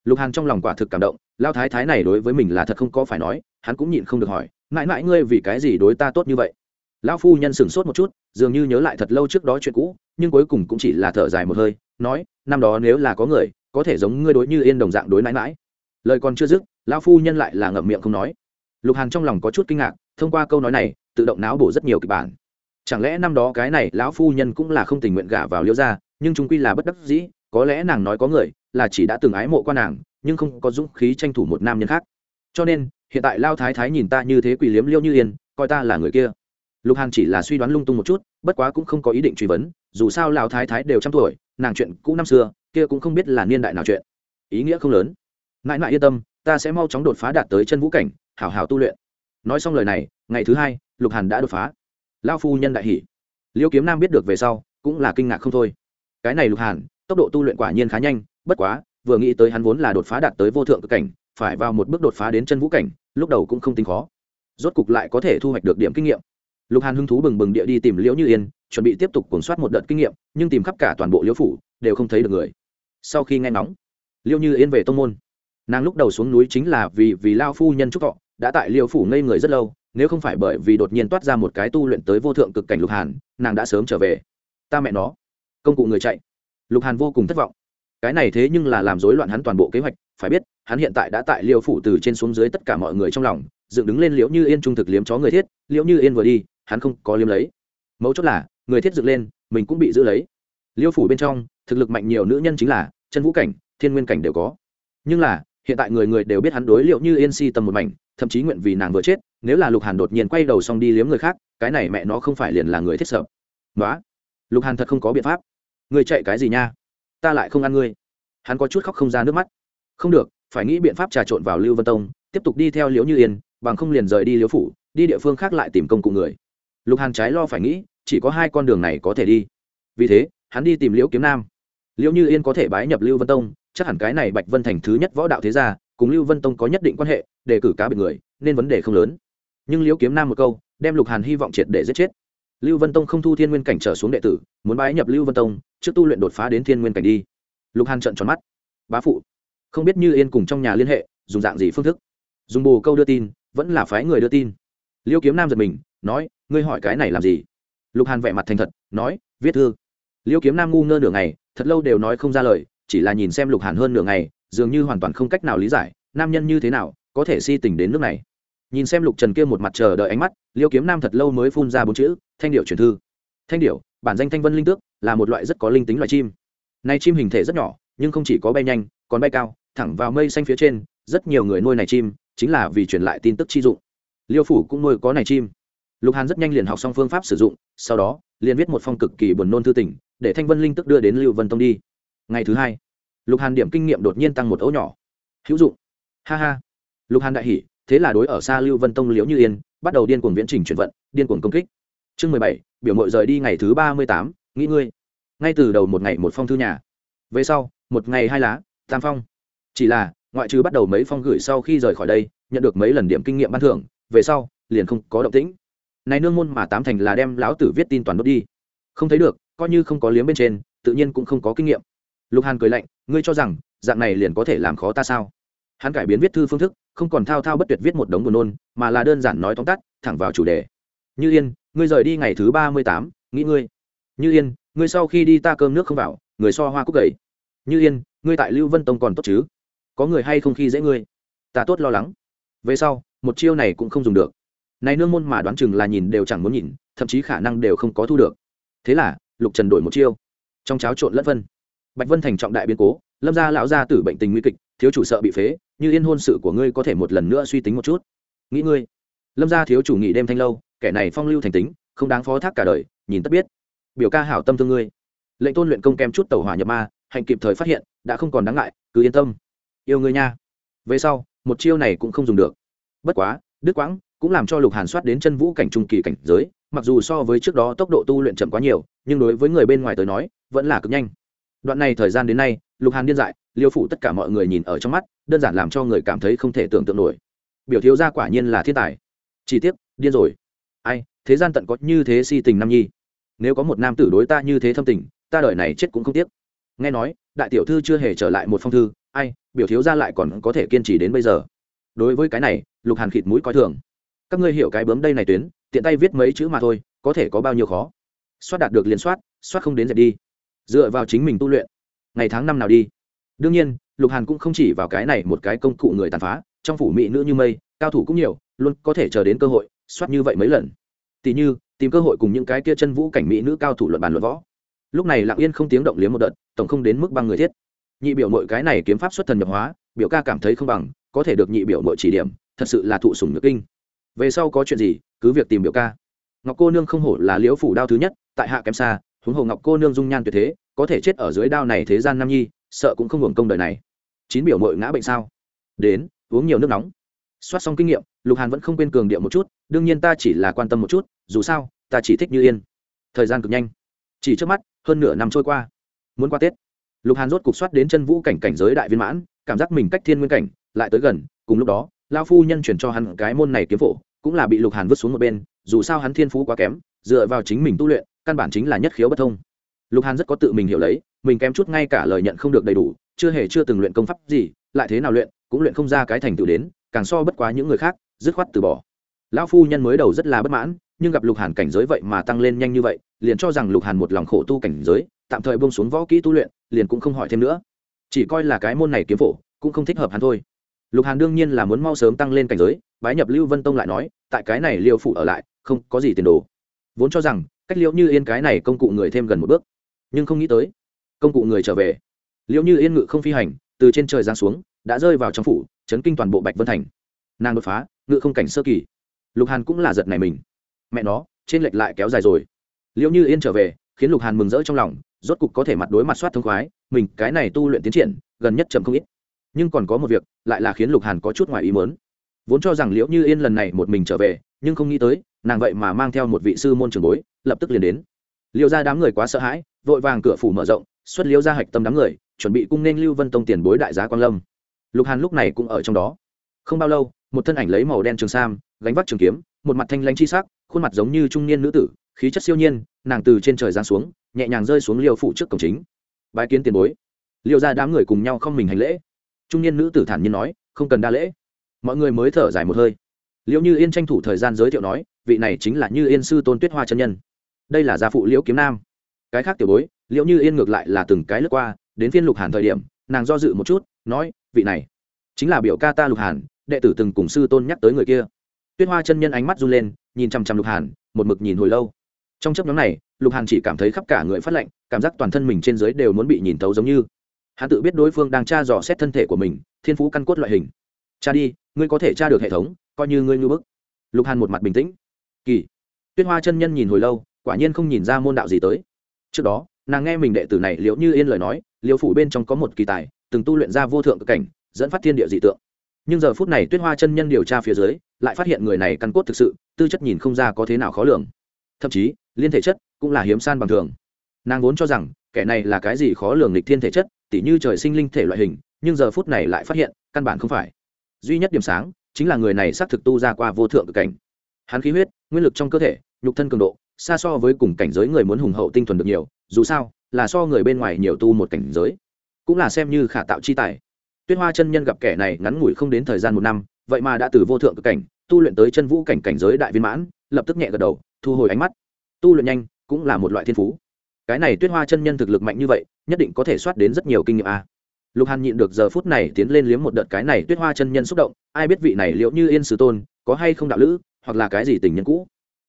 Lục hàn trong lòng quả thực cảm động, lao thái thái này đối với mình là thật không có phải nói, hắn cũng nhịn không được hỏi, mãi mãi ngươi vì cái gì đối ta tốt như vậy? Lão phu nhân sửng sốt một chút, dường như nhớ lại thật lâu trước đó chuyện cũ, nhưng cuối cùng cũng chỉ là thở dài một hơi, nói, năm đó nếu là có người, có thể giống ngươi đối như yên đồng dạng đối mãi mãi. Lời còn chưa dứt, lão phu nhân lại là ngậm miệng không nói. Lục hàn trong lòng có chút kinh ngạc, thông qua câu nói này, tự động não bổ rất nhiều kịch bản. Chẳng lẽ năm đó cái này lão phu nhân cũng là không tình nguyện gả vào liễu gia, nhưng chúng quy là bất đắc dĩ, có lẽ nàng nói có người, là chỉ đã từng ái mộ qua nàng, nhưng không có dũng khí tranh thủ một nam nhân khác. Cho nên, hiện tại lao thái thái nhìn ta như thế quỷ liếm liêu như yên, coi ta là người kia lục hàn chỉ là suy đoán lung tung một chút, bất quá cũng không có ý định truy vấn, dù sao lào thái thái đều trăm tuổi, nàng chuyện cũ năm xưa, kia cũng không biết là niên đại nào chuyện. Ý nghĩa không lớn. Mãi mãi yên tâm, ta sẽ mau chóng đột phá đạt tới chân vũ cảnh, hảo hảo tu luyện. Nói xong lời này, ngày thứ hai, lục hàn đã đột phá. Lao phu nhân đại hỷ liêu kiếm nam biết được về sau, cũng là kinh ngạc không thôi. Cái này lục hàn, tốc độ tu luyện quả nhiên khá nhanh, bất quá, vừa nghĩ tới hắn vốn là đột phá đạt tới vô thượng cực cảnh, phải vào một bước đột phá đến chân vũ cảnh, lúc đầu cũng không tính khó. Rốt cục lại có thể thu hoạch được điểm kinh nghiệm lục hàn hứng thú bừng bừng địa đi tìm liễu như yên, chuẩn bị tiếp tục cuốn soát một đợt kinh nghiệm, nhưng tìm khắp cả toàn bộ liễu phủ, đều không thấy được người. Sau khi nghe ngóng, liễu như yên về tông môn. Nàng lúc đầu xuống núi chính là vì vì lao phu nhân trúc thọ, đã tại liễu phủ ngây người rất lâu, nếu không phải bởi vì đột nhiên toát ra một cái tu luyện tới vô thượng cực cảnh lục hàn, nàng đã sớm trở về. Ta mẹ nó. Công cụ người chạy. Lục hàn vô cùng thất vọng. Cái này thế nhưng là làm rối loạn hắn toàn bộ kế hoạch, phải biết, hắn hiện tại đã tại liêu phủ từ trên xuống dưới tất cả mọi người trong lòng, dựng đứng lên liễu như yên trung thực liếm chó người thiết, liễu như yên vừa đi hắn không có liếm lấy. Mấu chốt là, người thiết dựng lên, mình cũng bị giữ lấy. Liêu phủ bên trong, thực lực mạnh nhiều nữ nhân chính là, chân vũ cảnh, thiên nguyên cảnh đều có. Nhưng là, hiện tại người người đều biết hắn đối liệu như yên si tầm một mảnh, thậm chí nguyện vì nàng vừa chết, nếu là lục hàn đột nhiên quay đầu xong đi liếm người khác, cái này mẹ nó không phải liền là người thiết sợ. Nói lục hàn thật không có biện pháp. Người chạy cái gì nha? Ta lại không ăn ngươi. Hắn có chút khóc không ra nước mắt. Không được, phải nghĩ biện pháp trà trộn vào lưu vân tông, tiếp tục đi theo liễu như yên, bằng không liền rời đi liễu phủ, đi địa phương khác lại tìm công cụ người lục hàn trái lo phải nghĩ, chỉ có hai con đường này có thể đi. Vì thế, hắn đi tìm liễu kiếm nam. Liễu như yên có thể bái nhập lưu vân tông, chắc hẳn cái này bạch vân thành thứ nhất võ đạo thế gia, cùng lưu vân tông có nhất định quan hệ, để cử cá biệt người, nên vấn đề không lớn. Nhưng liễu kiếm nam một câu, đem lục hàn hy vọng triệt để giết chết. Lưu vân tông không thu thiên nguyên cảnh trở xuống đệ tử, muốn bái nhập lưu vân tông, trước tu luyện đột phá đến thiên nguyên cảnh đi. Lục hàn trợn tròn mắt. Bá phụ, không biết như yên cùng trong nhà liên hệ, dùng dạng gì phương thức? Dùng bồ câu đưa tin, vẫn là phái người đưa tin. Liêu kiếm nam giật mình, nói ngươi hỏi cái này làm gì? Lục hàn vẻ mặt thành thật, nói, viết thư. Liêu kiếm nam ngu ngơ nửa ngày, thật lâu đều nói không ra lời, chỉ là nhìn xem lục hàn hơn nửa ngày, dường như hoàn toàn không cách nào lý giải, nam nhân như thế nào, có thể si tình đến nước này. Nhìn xem lục trần kia một mặt chờ đợi ánh mắt, liêu kiếm nam thật lâu mới phun ra bốn chữ, thanh điệu truyền thư. Thanh điệu, bản danh thanh vân linh tước, là một loại rất có linh tính loại chim. Này chim hình thể rất nhỏ, nhưng không chỉ có bay nhanh, còn bay cao, thẳng vào mây xanh phía trên, rất nhiều người nuôi này chim, chính là vì truyền lại tin tức chi dụng. Liêu phủ cũng nuôi có này chim lục hàn rất nhanh liền học xong phương pháp sử dụng, sau đó, liền viết một phong cực kỳ buồn nôn thư tỉnh để thanh vân linh tức đưa đến lưu vân tông đi. Ngày thứ hai, lục hàn điểm kinh nghiệm đột nhiên tăng một ấu nhỏ. Hữu dụng. Ha ha. Lục hàn đại hỉ, thế là đối ở xa lưu vân tông liễu như yên, bắt đầu điên cuồng viễn trình chuyển vận, điên cuồng công kích. Chương mười bảy, biểu mội rời đi ngày thứ ba mươi tám nghĩ ngươi ngay từ đầu một ngày một phong thư nhà. Về sau, một ngày hai lá, tam phong. Chỉ là, ngoại trừ bắt đầu mấy phong gửi sau khi rời khỏi đây, nhận được mấy lần điểm kinh nghiệm ban thưởng, về sau, liền không có động tĩnh này nương môn mà tám thành là đem lão tử viết tin toàn đốt đi. Không thấy được, coi như không có liếm bên trên, tự nhiên cũng không có kinh nghiệm. Lục hàn cười lạnh, ngươi cho rằng, dạng này liền có thể làm khó ta sao? Hắn cải biến viết thư phương thức, không còn thao thao bất tuyệt viết một đống buồn nôn, mà là đơn giản nói tóm tắt, thẳng vào chủ đề. Như yên, ngươi rời đi ngày thứ ba mươi tám, nghĩ ngươi. Như yên, ngươi sau khi đi ta cơm nước không vào, người so hoa cúc gầy. Như yên, ngươi tại lưu vân tông còn tốt chứ? Có người hay không khi dễ ngươi? Ta tốt lo lắng. Về sau, một chiêu này cũng không dùng được này nương môn mà đoán chừng là nhìn đều chẳng muốn nhìn, thậm chí khả năng đều không có thu được. Thế là, lục trần đổi một chiêu. Trong cháo trộn lẫn vân. Bạch vân thành trọng đại biến cố, lâm gia lão gia tử bệnh tình nguy kịch, thiếu chủ sợ bị phế, như yên hôn sự của ngươi có thể một lần nữa suy tính một chút. Nghĩ ngươi. Lâm gia thiếu chủ nghỉ đêm thanh lâu, kẻ này phong lưu thành tính, không đáng phó thác cả đời, nhìn tất biết. Biểu ca hảo tâm thương ngươi. Lệnh tôn luyện công kem chút tàu hỏa nhập ma hạnh kịp thời phát hiện, đã không còn đáng ngại, cứ yên tâm. Yêu ngươi nha. Về sau, một chiêu này cũng không dùng được. Bất quá đức quãng cũng làm cho lục hàn soát đến chân vũ cảnh trung kỳ cảnh giới, mặc dù so với trước đó tốc độ tu luyện chậm quá nhiều, nhưng đối với người bên ngoài tới nói, vẫn là cực nhanh. Đoạn này thời gian đến nay, lục hàn điên dại, liêu phủ tất cả mọi người nhìn ở trong mắt, đơn giản làm cho người cảm thấy không thể tưởng tượng nổi. Biểu thiếu gia quả nhiên là thiên tài. Chỉ tiếc, điên rồi. Ai, thế gian tận có như thế si tình nam nhi. Nếu có một nam tử đối ta như thế thâm tình, ta đời này chết cũng không tiếc. Nghe nói, đại tiểu thư chưa hề trở lại một phong thư, ai, biểu thiếu gia lại còn có thể kiên trì đến bây giờ. Đối với cái này, lục hàn khịt mũi coi thường các ngươi hiểu cái bướm đây này tuyến, tiện tay viết mấy chữ mà thôi, có thể có bao nhiêu khó. Soát đạt được liền soát soát không đến dẹp đi. Dựa vào chính mình tu luyện. Ngày tháng năm nào đi. Đương nhiên, lục hàn cũng không chỉ vào cái này một cái công cụ người tàn phá, trong phủ mỹ nữ như mây, cao thủ cũng nhiều, luôn có thể chờ đến cơ hội, soát như vậy mấy lần. Tỉ như, tìm cơ hội cùng những cái kia chân vũ cảnh mỹ nữ cao thủ luận bàn luận võ. Lúc này lặng yên không tiếng động liếm một đợt, tổng không đến mức băng người thiết. Nhị biểu mọi cái này kiếm pháp xuất thần nhập hóa, biểu ca cảm thấy không bằng, có thể được nhị biểu mọi chỉ điểm, thật sự là thụ sủng nhược kinh về sau có chuyện gì, cứ việc tìm biểu ca. Ngọc cô nương không hổ là liễu phủ đao thứ nhất, tại hạ kém xa, huống hồ ngọc cô nương dung nhan tuyệt thế, có thể chết ở dưới đao này thế gian nam nhi, sợ cũng không hưởng công đời này. Chín biểu mội ngã bệnh sao? Đến, uống nhiều nước nóng. Soát xong kinh nghiệm, lục hàn vẫn không quên cường điệu một chút, đương nhiên ta chỉ là quan tâm một chút, dù sao, ta chỉ thích như yên. Thời gian cực nhanh. Chỉ trước mắt, hơn nửa năm trôi qua. Muốn qua tết. Lục hàn rốt cục soát đến chân vũ cảnh cảnh giới đại viên mãn, cảm giác mình cách thiên nguyên cảnh, lại tới gần, cùng lúc đó lao phu nhân chuyển cho hắn cái môn này kiếm phổ, cũng là bị lục hàn vứt xuống một bên, dù sao hắn thiên phú quá kém, dựa vào chính mình tu luyện, căn bản chính là nhất khiếu bất thông. Lục hàn rất có tự mình hiểu lấy, mình kém chút ngay cả lời nhận không được đầy đủ, chưa hề chưa từng luyện công pháp gì, lại thế nào luyện, cũng luyện không ra cái thành tựu đến, càng so bất quá những người khác, dứt khoát từ bỏ. Lão phu nhân mới đầu rất là bất mãn, nhưng gặp lục hàn cảnh giới vậy mà tăng lên nhanh như vậy, liền cho rằng lục hàn một lòng khổ tu cảnh giới, tạm thời bông xuống võ kỹ tu luyện, liền cũng không hỏi thêm nữa. Chỉ coi là cái môn này kiếm phổ, cũng không thích hợp hắn thôi lục hàn đương nhiên là muốn mau sớm tăng lên cảnh giới, bái nhập lưu vân tông lại nói, tại cái này liêu phủ ở lại, không có gì tiền đồ. Vốn cho rằng, cách liễu như yên cái này công cụ người thêm gần một bước. Nhưng không nghĩ tới, công cụ người trở về. Liễu như yên ngự không phi hành, từ trên trời giáng xuống, đã rơi vào trong phủ, chấn kinh toàn bộ bạch vân thành. Nàng đột phá, ngự không cảnh sơ kỳ. Lục hàn cũng là giật này mình. Mẹ nó, trên lệch lại kéo dài rồi. Liễu như yên trở về, khiến lục hàn mừng rỡ trong lòng, rốt cục có thể mặt đối mặt soát thông khoái, mình, cái này tu luyện tiến triển, gần nhất chậm không ít nhưng còn có một việc, lại là khiến lục hàn có chút ngoài ý mớn vốn cho rằng liễu như yên lần này một mình trở về, nhưng không nghĩ tới, nàng vậy mà mang theo một vị sư môn trường bối, lập tức liền đến. Liễu ra đám người quá sợ hãi, vội vàng cửa phủ mở rộng, xuất liễu ra hạch tâm đám người, chuẩn bị cung nên lưu vân tông tiền bối đại giá quan lâm. Lục hàn lúc này cũng ở trong đó. Không bao lâu, một thân ảnh lấy màu đen trường sam, gánh vác trường kiếm, một mặt thanh lãnh chi sắc, khuôn mặt giống như trung niên nữ tử, khí chất siêu nhiên, nàng từ trên trời giáng xuống, nhẹ nhàng rơi xuống liêu phụ trước cổng chính. Bái kiến tiền bối. Liêu ra đám người cùng nhau không mình hành lễ trung niên nữ tử thản nhiên nói, không cần đa lễ. Mọi người mới thở dài một hơi. Liễu như yên tranh thủ thời gian giới thiệu nói, vị này chính là như yên sư tôn tuyết hoa chân nhân. Đây là gia phụ liễu kiếm nam. Cái khác tiểu bối, liễu như yên ngược lại là từng cái lướt qua, đến phiên lục hàn thời điểm, nàng do dự một chút, nói, vị này chính là biểu ca ta lục hàn, đệ tử từng cùng sư tôn nhắc tới người kia. Tuyết hoa chân nhân ánh mắt run lên, nhìn chằm chằm lục hàn, một mực nhìn hồi lâu. Trong chấp nhóm này, lục hàn chỉ cảm thấy khắp cả người phát lạnh, cảm giác toàn thân mình trên dưới đều muốn bị nhìn thấu giống như hắn tự biết đối phương đang tra dò xét thân thể của mình, thiên phú căn cốt loại hình. Cha đi, ngươi có thể tra được hệ thống, coi như ngươi ngư bức. Lục hàn một mặt bình tĩnh. Kỳ. Tuyết hoa chân nhân nhìn hồi lâu, quả nhiên không nhìn ra môn đạo gì tới. Trước đó, nàng nghe mình đệ tử này liệu như yên lời nói liệu phủ bên trong có một kỳ tài, từng tu luyện ra vô thượng cực cảnh, dẫn phát thiên địa dị tượng. Nhưng giờ phút này tuyết hoa chân nhân điều tra phía dưới, lại phát hiện người này căn cốt thực sự, tư chất nhìn không ra có thế nào khó lường. Thậm chí, liên thể chất cũng là hiếm san bằng thường. Nàng vốn cho rằng, kẻ này là cái gì khó lường lịch thiên thể chất tỉ như trời sinh linh thể loại hình, nhưng giờ phút này lại phát hiện, căn bản không phải. Duy nhất điểm sáng, chính là người này xác thực tu ra qua vô thượng cực cảnh. Hắn khí huyết, nguyên lực trong cơ thể, nhục thân cường độ, xa so với cùng cảnh giới người muốn hùng hậu tinh thuần được nhiều, dù sao, là so người bên ngoài nhiều tu một cảnh giới. Cũng là xem như khả tạo chi tài. Tuyết hoa chân nhân gặp kẻ này ngắn ngủi không đến thời gian một năm, vậy mà đã từ vô thượng cực cảnh, tu luyện tới chân vũ cảnh cảnh giới đại viên mãn, lập tức nhẹ gật đầu, thu hồi ánh mắt. Tu luyện nhanh, cũng là một loại thiên phú cái này tuyết hoa chân nhân thực lực mạnh như vậy, nhất định có thể soát đến rất nhiều kinh nghiệm a. Lục hàn nhịn được giờ phút này tiến lên liếm một đợt cái này tuyết hoa chân nhân xúc động, ai biết vị này liệu như yên sứ tôn, có hay không đạo lữ, hoặc là cái gì tình nhân cũ.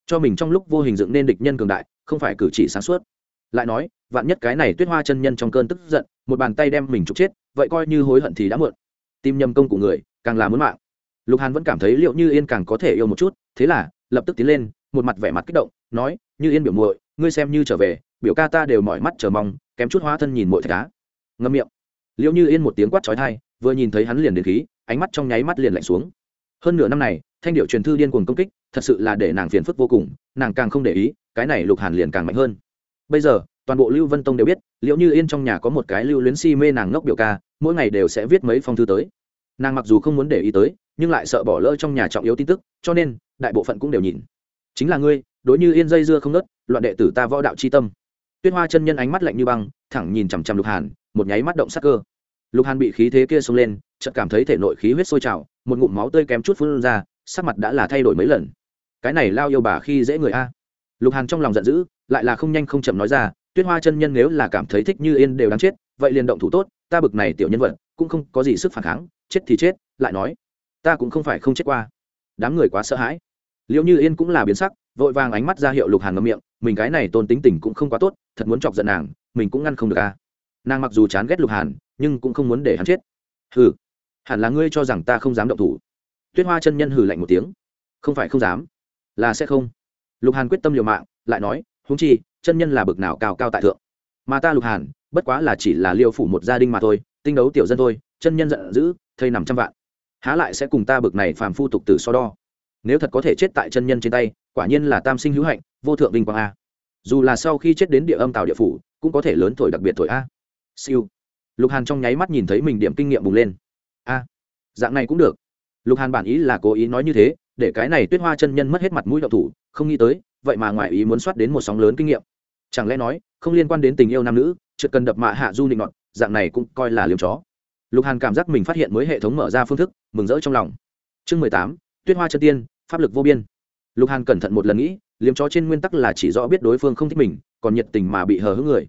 Cho mình trong lúc vô hình dựng nên địch nhân cường đại, không phải cử chỉ sáng suốt. Lại nói, vạn nhất cái này tuyết hoa chân nhân trong cơn tức giận, một bàn tay đem mình trục chết, vậy coi như hối hận thì đã muộn. Tim nhầm công của người, càng là muốn mạng. Lục hàn vẫn cảm thấy liệu như yên càng có thể yêu một chút, thế là, lập tức tiến lên, một mặt vẻ mặt kích động, nói, như yên biểu muội, ngươi xem như trở về biểu ca ta đều mỏi mắt chờ mong, kém chút hóa thân nhìn mội thạch cá ngâm miệng. Liệu như yên một tiếng quát trói thai vừa nhìn thấy hắn liền đến khí, ánh mắt trong nháy mắt liền lạnh xuống. Hơn nửa năm này, thanh điệu truyền thư điên cuồng công kích, thật sự là để nàng phiền phức vô cùng, nàng càng không để ý, cái này lục hàn liền càng mạnh hơn. Bây giờ, toàn bộ lưu vân tông đều biết liệu như yên trong nhà có một cái lưu luyến si mê nàng ngốc biểu ca, mỗi ngày đều sẽ viết mấy phong thư tới. Nàng mặc dù không muốn để ý tới, nhưng lại sợ bỏ lỡ trong nhà trọng yếu tin tức, cho nên, đại bộ phận cũng đều nhìn. Chính là ngươi, đối như yên dây dưa không nớt loạn đệ tử ta võ đạo c h i tâm tuyết hoa chân nhân ánh mắt lạnh như băng, thẳng nhìn chằm chằm lục hàn, một nháy mắt động sắc cơ. Lục hàn bị khí thế kia xông lên, chợt cảm thấy thể nội khí huyết sôi trào, một ngụm máu tươi kém chút phun ra, sắc mặt đã là thay đổi mấy lần. Cái này lao yêu bà khi dễ người a. Lục hàn trong lòng giận dữ, lại là không nhanh không chậm nói ra, tuyết hoa chân nhân nếu là cảm thấy thích như yên đều đáng chết, vậy liền động thủ tốt, ta bực này tiểu nhân vật, cũng không có gì sức phản kháng, chết thì chết, lại nói, ta cũng không phải không chết qua. Đám người quá sợ hãi. Liệu như yên cũng là biến sắc vội vàng ánh mắt ra hiệu lục hàn ngâm miệng mình cái này tôn tính tình cũng không quá tốt thật muốn chọc giận nàng mình cũng ngăn không được a nàng mặc dù chán ghét lục hàn nhưng cũng không muốn để hắn chết hừ hẳn là ngươi cho rằng ta không dám động thủ tuyết hoa chân nhân hừ lạnh một tiếng không phải không dám là sẽ không lục hàn quyết tâm liều mạng lại nói húng chi chân nhân là bực nào cao cao tại thượng mà ta lục hàn bất quá là chỉ là liêu phủ một gia đình mà thôi tinh đấu tiểu dân thôi chân nhân giận dữ thây nằm trăm vạn há lại sẽ cùng ta bực này phàm phu tục tử so đo nếu thật có thể chết tại chân nhân trên tay, quả nhiên là tam sinh hữu hạnh, vô thượng vinh quang a. Dù là sau khi chết đến địa âm tàu địa phủ, cũng có thể lớn thổi đặc biệt thổi a. Siêu. Lục hàn trong nháy mắt nhìn thấy mình điểm kinh nghiệm bùng lên. A. Dạng này cũng được. Lục hàn bản ý là cố ý nói như thế, để cái này tuyết hoa chân nhân mất hết mặt mũi đậu thủ, không nghĩ tới, vậy mà ngoại ý muốn soát đến một sóng lớn kinh nghiệm. Chẳng lẽ nói, không liên quan đến tình yêu nam nữ chợt cần đập mạ hạ du định nọt, dạng này cũng coi là liếm chó. Lục hàn cảm giác mình phát hiện mới hệ thống mở ra phương thức, mừng rỡ trong lòng. Chương mười tám, tuyết hoa chân tiên pháp lực vô biên. Lục hàn cẩn thận một lần nghĩ, liếm chó trên nguyên tắc là chỉ rõ biết đối phương không thích mình, còn nhiệt tình mà bị hờ hững người.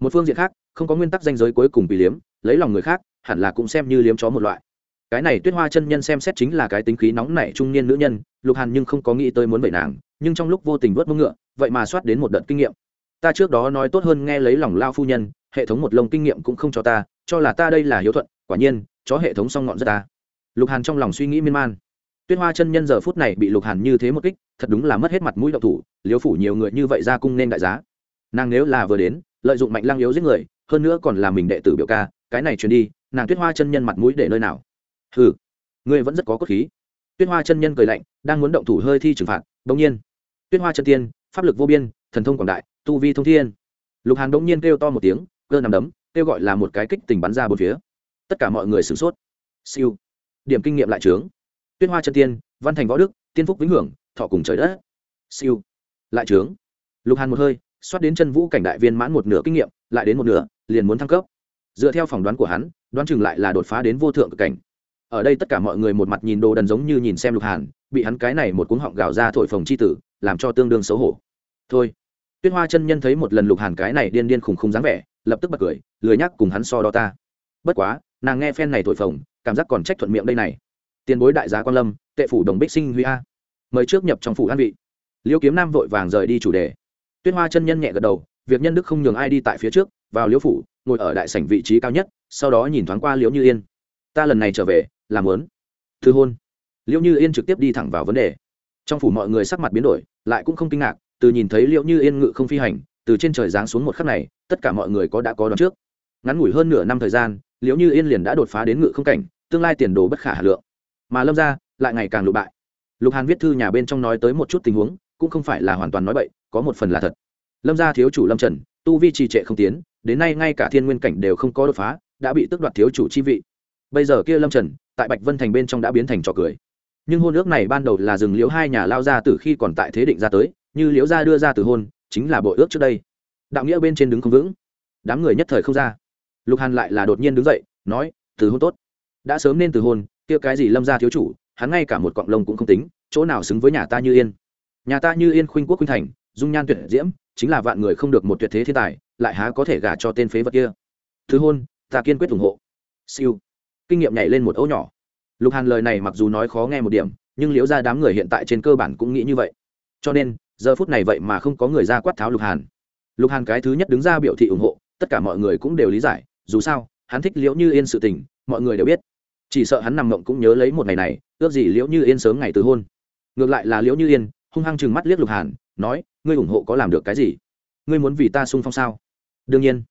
Một phương diện khác, không có nguyên tắc danh giới cuối cùng bị liếm, lấy lòng người khác, hẳn là cũng xem như liếm chó một loại. Cái này tuyết hoa chân nhân xem xét chính là cái tính khí nóng nảy trung niên nữ nhân, lục hàn nhưng không có nghĩ tới muốn bậy nàng, nhưng trong lúc vô tình vớt mông ngựa, vậy mà soát đến một đợt kinh nghiệm. Ta trước đó nói tốt hơn nghe lấy lòng lao phu nhân, hệ thống một lông kinh nghiệm cũng không cho ta, cho là ta đây là hiếu thuận, quả nhiên, chó hệ thống song ngọn rất ta. Lục hàn trong lòng suy nghĩ miên man tuyết hoa chân nhân giờ phút này bị lục hàn như thế một kích thật đúng là mất hết mặt mũi độc thủ liếu phủ nhiều người như vậy ra cung nên đại giá. Nàng nếu là vừa đến lợi dụng mạnh lăng yếu giết người hơn nữa còn là mình đệ tử biểu ca cái này truyền đi nàng tuyết hoa chân nhân mặt mũi để nơi nào? Hừ, ngươi vẫn rất có cốt khí. Tuyết hoa chân nhân cười lạnh đang muốn động thủ hơi thi trừng phạt bỗng nhiên tuyết hoa chân tiên pháp lực vô biên thần thông quảng đại tu vi thông thiên. Lục hàn bỗng nhiên kêu to một tiếng cơ nằm đấm kêu gọi là một cái kích tình bắn ra bốn phía. Tất cả mọi người sửng sốt. Siêu. Điểm kinh nghiệm lại trướng tuyết hoa chân tiên, văn thành võ đức, tiên phúc vĩnh hưởng, thọ cùng trời đất. Siêu. Lại trướng. Lục hàn một hơi, xoát đến chân vũ cảnh đại viên mãn một nửa kinh nghiệm, lại đến một nửa, liền muốn thăng cấp. Dựa theo phỏng đoán của hắn, đoán chừng lại là đột phá đến vô thượng cực cảnh. Ở đây tất cả mọi người một mặt nhìn đồ đần giống như nhìn xem lục hàn, bị hắn cái này một cuống họng gào ra thổi phồng c h i tử, làm cho tương đương xấu hổ. Thôi. Tuyết hoa chân nhân thấy một lần lục hàn cái này điên điên khùng khùng dáng vẻ, lập tức bật cười, lười nhắc cùng hắn so đo ta. Bất quá, nàng nghe phen này thổi phồng, cảm giác còn trách thuận miệng đây này tiền bối đại giá quan lâm, tệ phủ đồng bích sinh huy a. Mời trước nhập trong phủ an vị. Liêu kiếm nam vội vàng rời đi chủ đề. Tuyết hoa chân nhân nhẹ gật đầu, việc nhân đức không nhường ai đi tại phía trước, vào liễu phủ, ngồi ở đại sảnh vị trí cao nhất, sau đó nhìn thoáng qua liễu như yên. Ta lần này trở về, làm lớn thư hôn. Liễu như yên trực tiếp đi thẳng vào vấn đề. Trong phủ mọi người sắc mặt biến đổi, lại cũng không kinh ngạc, từ nhìn thấy liễu như yên ngự không phi hành, từ trên trời giáng xuống một khắc này, tất cả mọi người có đã có đón trước. Ngắn ngủi hơn nửa năm thời gian, liễu như yên liền đã đột phá đến ngự không cảnh, tương lai tiền đồ bất khả hà lượng mà lâm ra lại ngày càng lụ bại. Lục hàn viết thư nhà bên trong nói tới một chút tình huống, cũng không phải là hoàn toàn nói bậy, có một phần là thật. Lâm gia thiếu chủ lâm trần, tu vi trì trệ không tiến, đến nay ngay cả thiên nguyên cảnh đều không có đột phá, đã bị tước đoạt thiếu chủ chi vị. Bây giờ kia lâm trần, tại bạch vân thành bên trong đã biến thành trò cười. Nhưng hôn ước này ban đầu là dừng liễu hai nhà lao ra từ khi còn tại thế định ra tới, như liễu gia đưa ra từ hôn, chính là bội ước trước đây. Đạo nghĩa bên trên đứng không vững. Đám người nhất thời không ra. Lục hàn lại là đột nhiên đứng dậy, nói, từ hôn tốt. Đã sớm nên từ hôn kia cái gì lâm gia thiếu chủ, hắn ngay cả một cọng lông cũng không tính, chỗ nào xứng với nhà ta như yên? Nhà ta như yên khuynh quốc khuynh thành, dung nhan tuyệt diễm, chính là vạn người không được một tuyệt thế thiên tài, lại há có thể gả cho tên phế vật kia? Thứ hôn, ta kiên quyết ủng hộ. Siêu. Kinh nghiệm nhảy lên một ấu nhỏ. Lục hàn lời này mặc dù nói khó nghe một điểm, nhưng liễu ra đám người hiện tại trên cơ bản cũng nghĩ như vậy. Cho nên, giờ phút này vậy mà không có người ra quát tháo lục hàn. Lục hàn cái thứ nhất đứng ra biểu thị ủng hộ, tất cả mọi người cũng đều lý giải, dù sao, hắn thích liễu như yên sự tình, mọi người đều biết chỉ sợ hắn nằm mộng cũng nhớ lấy một ngày này, ước gì liễu như yên sớm ngày từ hôn. Ngược lại là liễu như yên, hung hăng chừng mắt liếc lục hàn, nói, ngươi ủng hộ có làm được cái gì? Ngươi muốn vì ta sung phong sao? Đương nhiên.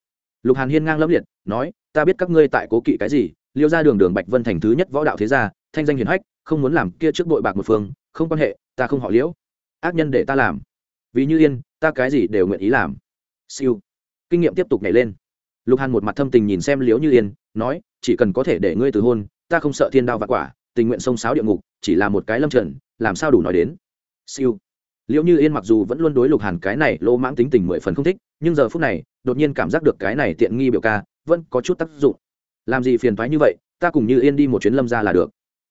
Lục hàn hiên ngang lấp liệt, nói, ta biết các ngươi tại cố kỵ cái gì liêu ra đường đường bạch vân thành thứ nhất võ đạo thế gia, thanh danh hiển hách, không muốn làm kia trước đội bạc một phương, không quan hệ, ta không họ liễu. Ác nhân để ta làm. Vì như yên, ta cái gì đều nguyện ý làm. Siêu. Kinh nghiệm tiếp tục nhảy lên. Lục hàn một mặt thâm tình nhìn xem liễu như yên, nói, chỉ cần có thể để ngươi từ hôn ta không sợ thiên đao và quả, tình nguyện sông sáo địa ngục, chỉ là một cái lâm trần, làm sao đủ nói đến? Siêu. Liệu như yên mặc dù vẫn luôn đối lục hàn cái này lô mãng tính tình mười phần không thích, nhưng giờ phút này, đột nhiên cảm giác được cái này tiện nghi biểu ca, vẫn có chút tác dụng. Làm gì phiền thoái như vậy, ta cùng như yên đi một chuyến lâm ra là được.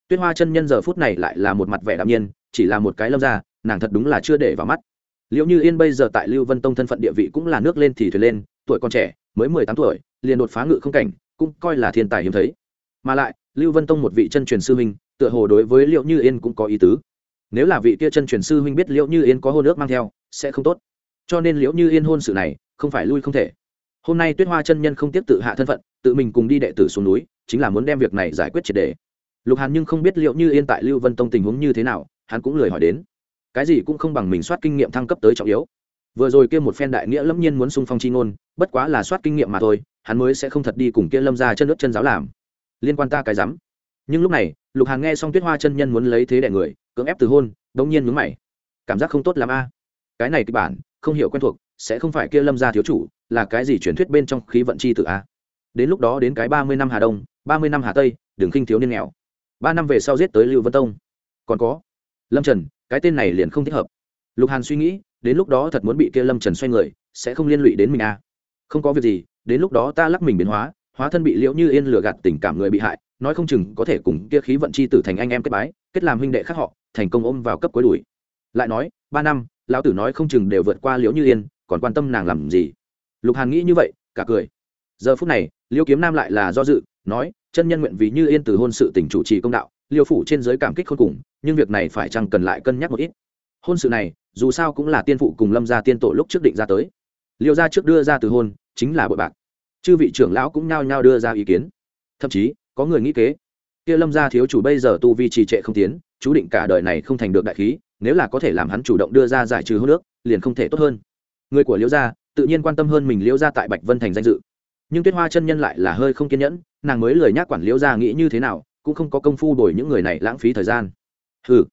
Tuyết hoa chân nhân giờ phút này lại là một mặt vẻ đạm nhiên, chỉ là một cái lâm ra nàng thật đúng là chưa để vào mắt. Liệu như yên bây giờ tại lưu vân tông thân phận địa vị cũng là nước lên thì thuyền lên, tuổi còn trẻ, mới mười tám tuổi, liền đột phá ngự không cảnh, cũng coi là thiên tài hiếm thấy. Mà lại lưu vân tông một vị chân truyền sư huynh, tựa hồ đối với liệu như yên cũng có ý tứ. Nếu là vị kia chân truyền sư huynh biết liễu như yên có hôn ước mang theo, sẽ không tốt. Cho nên liễu như yên hôn sự này, không phải lui không thể. Hôm nay tuyết hoa chân nhân không tiếp tự hạ thân phận, tự mình cùng đi đệ tử xuống núi, chính là muốn đem việc này giải quyết triệt đề. Lục hàn nhưng không biết liệu như yên tại lưu vân tông tình huống như thế nào, hắn cũng lười hỏi đến. Cái gì cũng không bằng mình soát kinh nghiệm thăng cấp tới trọng yếu. Vừa rồi kia một phen đại nghĩa lâm nhiên muốn sung phong chi ngôn, bất quá là soát kinh nghiệm mà thôi, hắn mới sẽ không thật đi cùng kia lâm ra chân nước chân giáo làm liên quan ta cái rắm. Nhưng lúc này, lục hàn nghe xong tuyết hoa chân nhân muốn lấy thế đẻ người, cưỡng ép từ hôn, đống nhiên mướn mày. Cảm giác không tốt lắm a. Cái này kịch bản, không hiểu quen thuộc, sẽ không phải kia lâm gia thiếu chủ, là cái gì truyền thuyết bên trong khí vận chi tự a? Đến lúc đó đến cái ba mươi năm hà đông, ba mươi năm hà tây đường khinh thiếu niên nghèo. Ba năm về sau giết tới lưu vân tông. Còn có, lâm trần, cái tên này liền không thích hợp. Lục hàn suy nghĩ, đến lúc đó thật muốn bị kia lâm trần xoay người, sẽ không liên lụy đến mình a. Không có việc gì, đến lúc đó ta lắc mình biến hóa hóa thân bị liễu như yên lừa gạt tình cảm người bị hại, nói không chừng có thể cùng kia khí vận chi tử thành anh em kết bái, kết làm huynh đệ khác họ, thành công ôm vào cấp cuối đuổi. Lại nói, ba năm, lão tử nói không chừng đều vượt qua liễu như yên, còn quan tâm nàng làm gì? Lục hàn nghĩ như vậy, cả cười. Giờ phút này liễu kiếm nam lại là do dự, nói, chân nhân nguyện vì như yên từ hôn sự tỉnh chủ trì công đạo, liêu phủ trên giới cảm kích khôn cùng, nhưng việc này phải chăng cần lại cân nhắc một ít? Hôn sự này, dù sao cũng là tiên phụ cùng lâm gia tiên tổ lúc trước định ra tới. Liêu gia trước đưa ra từ hôn, chính là bội bạc chư vị trưởng lão cũng nhao nhao đưa ra ý kiến. Thậm chí, có người nghĩ kế, kia lâm gia thiếu chủ bây giờ tu vi trì trệ không tiến, chú định cả đời này không thành được đại khí, nếu là có thể làm hắn chủ động đưa ra giải trừ hôn nước liền không thể tốt hơn. Người của liễu gia, tự nhiên quan tâm hơn mình liễu gia tại bạch vân thành danh dự. Nhưng tuyết hoa chân nhân lại là hơi không kiên nhẫn, nàng mới lời nhắc quản liễu gia nghĩ như thế nào, cũng không có công phu đổi những người này lãng phí thời gian. Hừ.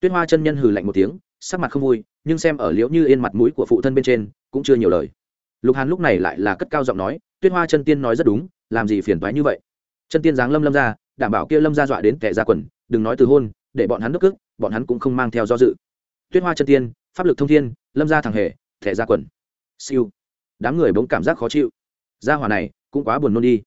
Tuyết hoa chân nhân hừ lạnh một tiếng, sắc mặt không vui, nhưng xem ở liễu như yên mặt mũi của phụ thân bên trên, cũng chưa nhiều lời. Lục hàn lúc này lại là cất cao giọng nói tuyết hoa chân tiên nói rất đúng làm gì phiền toái như vậy? Chân tiên giáng lâm lâm ra đảm bảo kia lâm ra dọa đến kẻ ra quần đừng nói từ hôn để bọn hắn nước cước, bọn hắn cũng không mang theo do dự. Tuyết hoa chân tiên pháp lực thông thiên lâm ra thằng hề thẻ ra quần. Siêu. Đám người bỗng cảm giác khó chịu. Gia hỏa này cũng quá buồn nôn đi.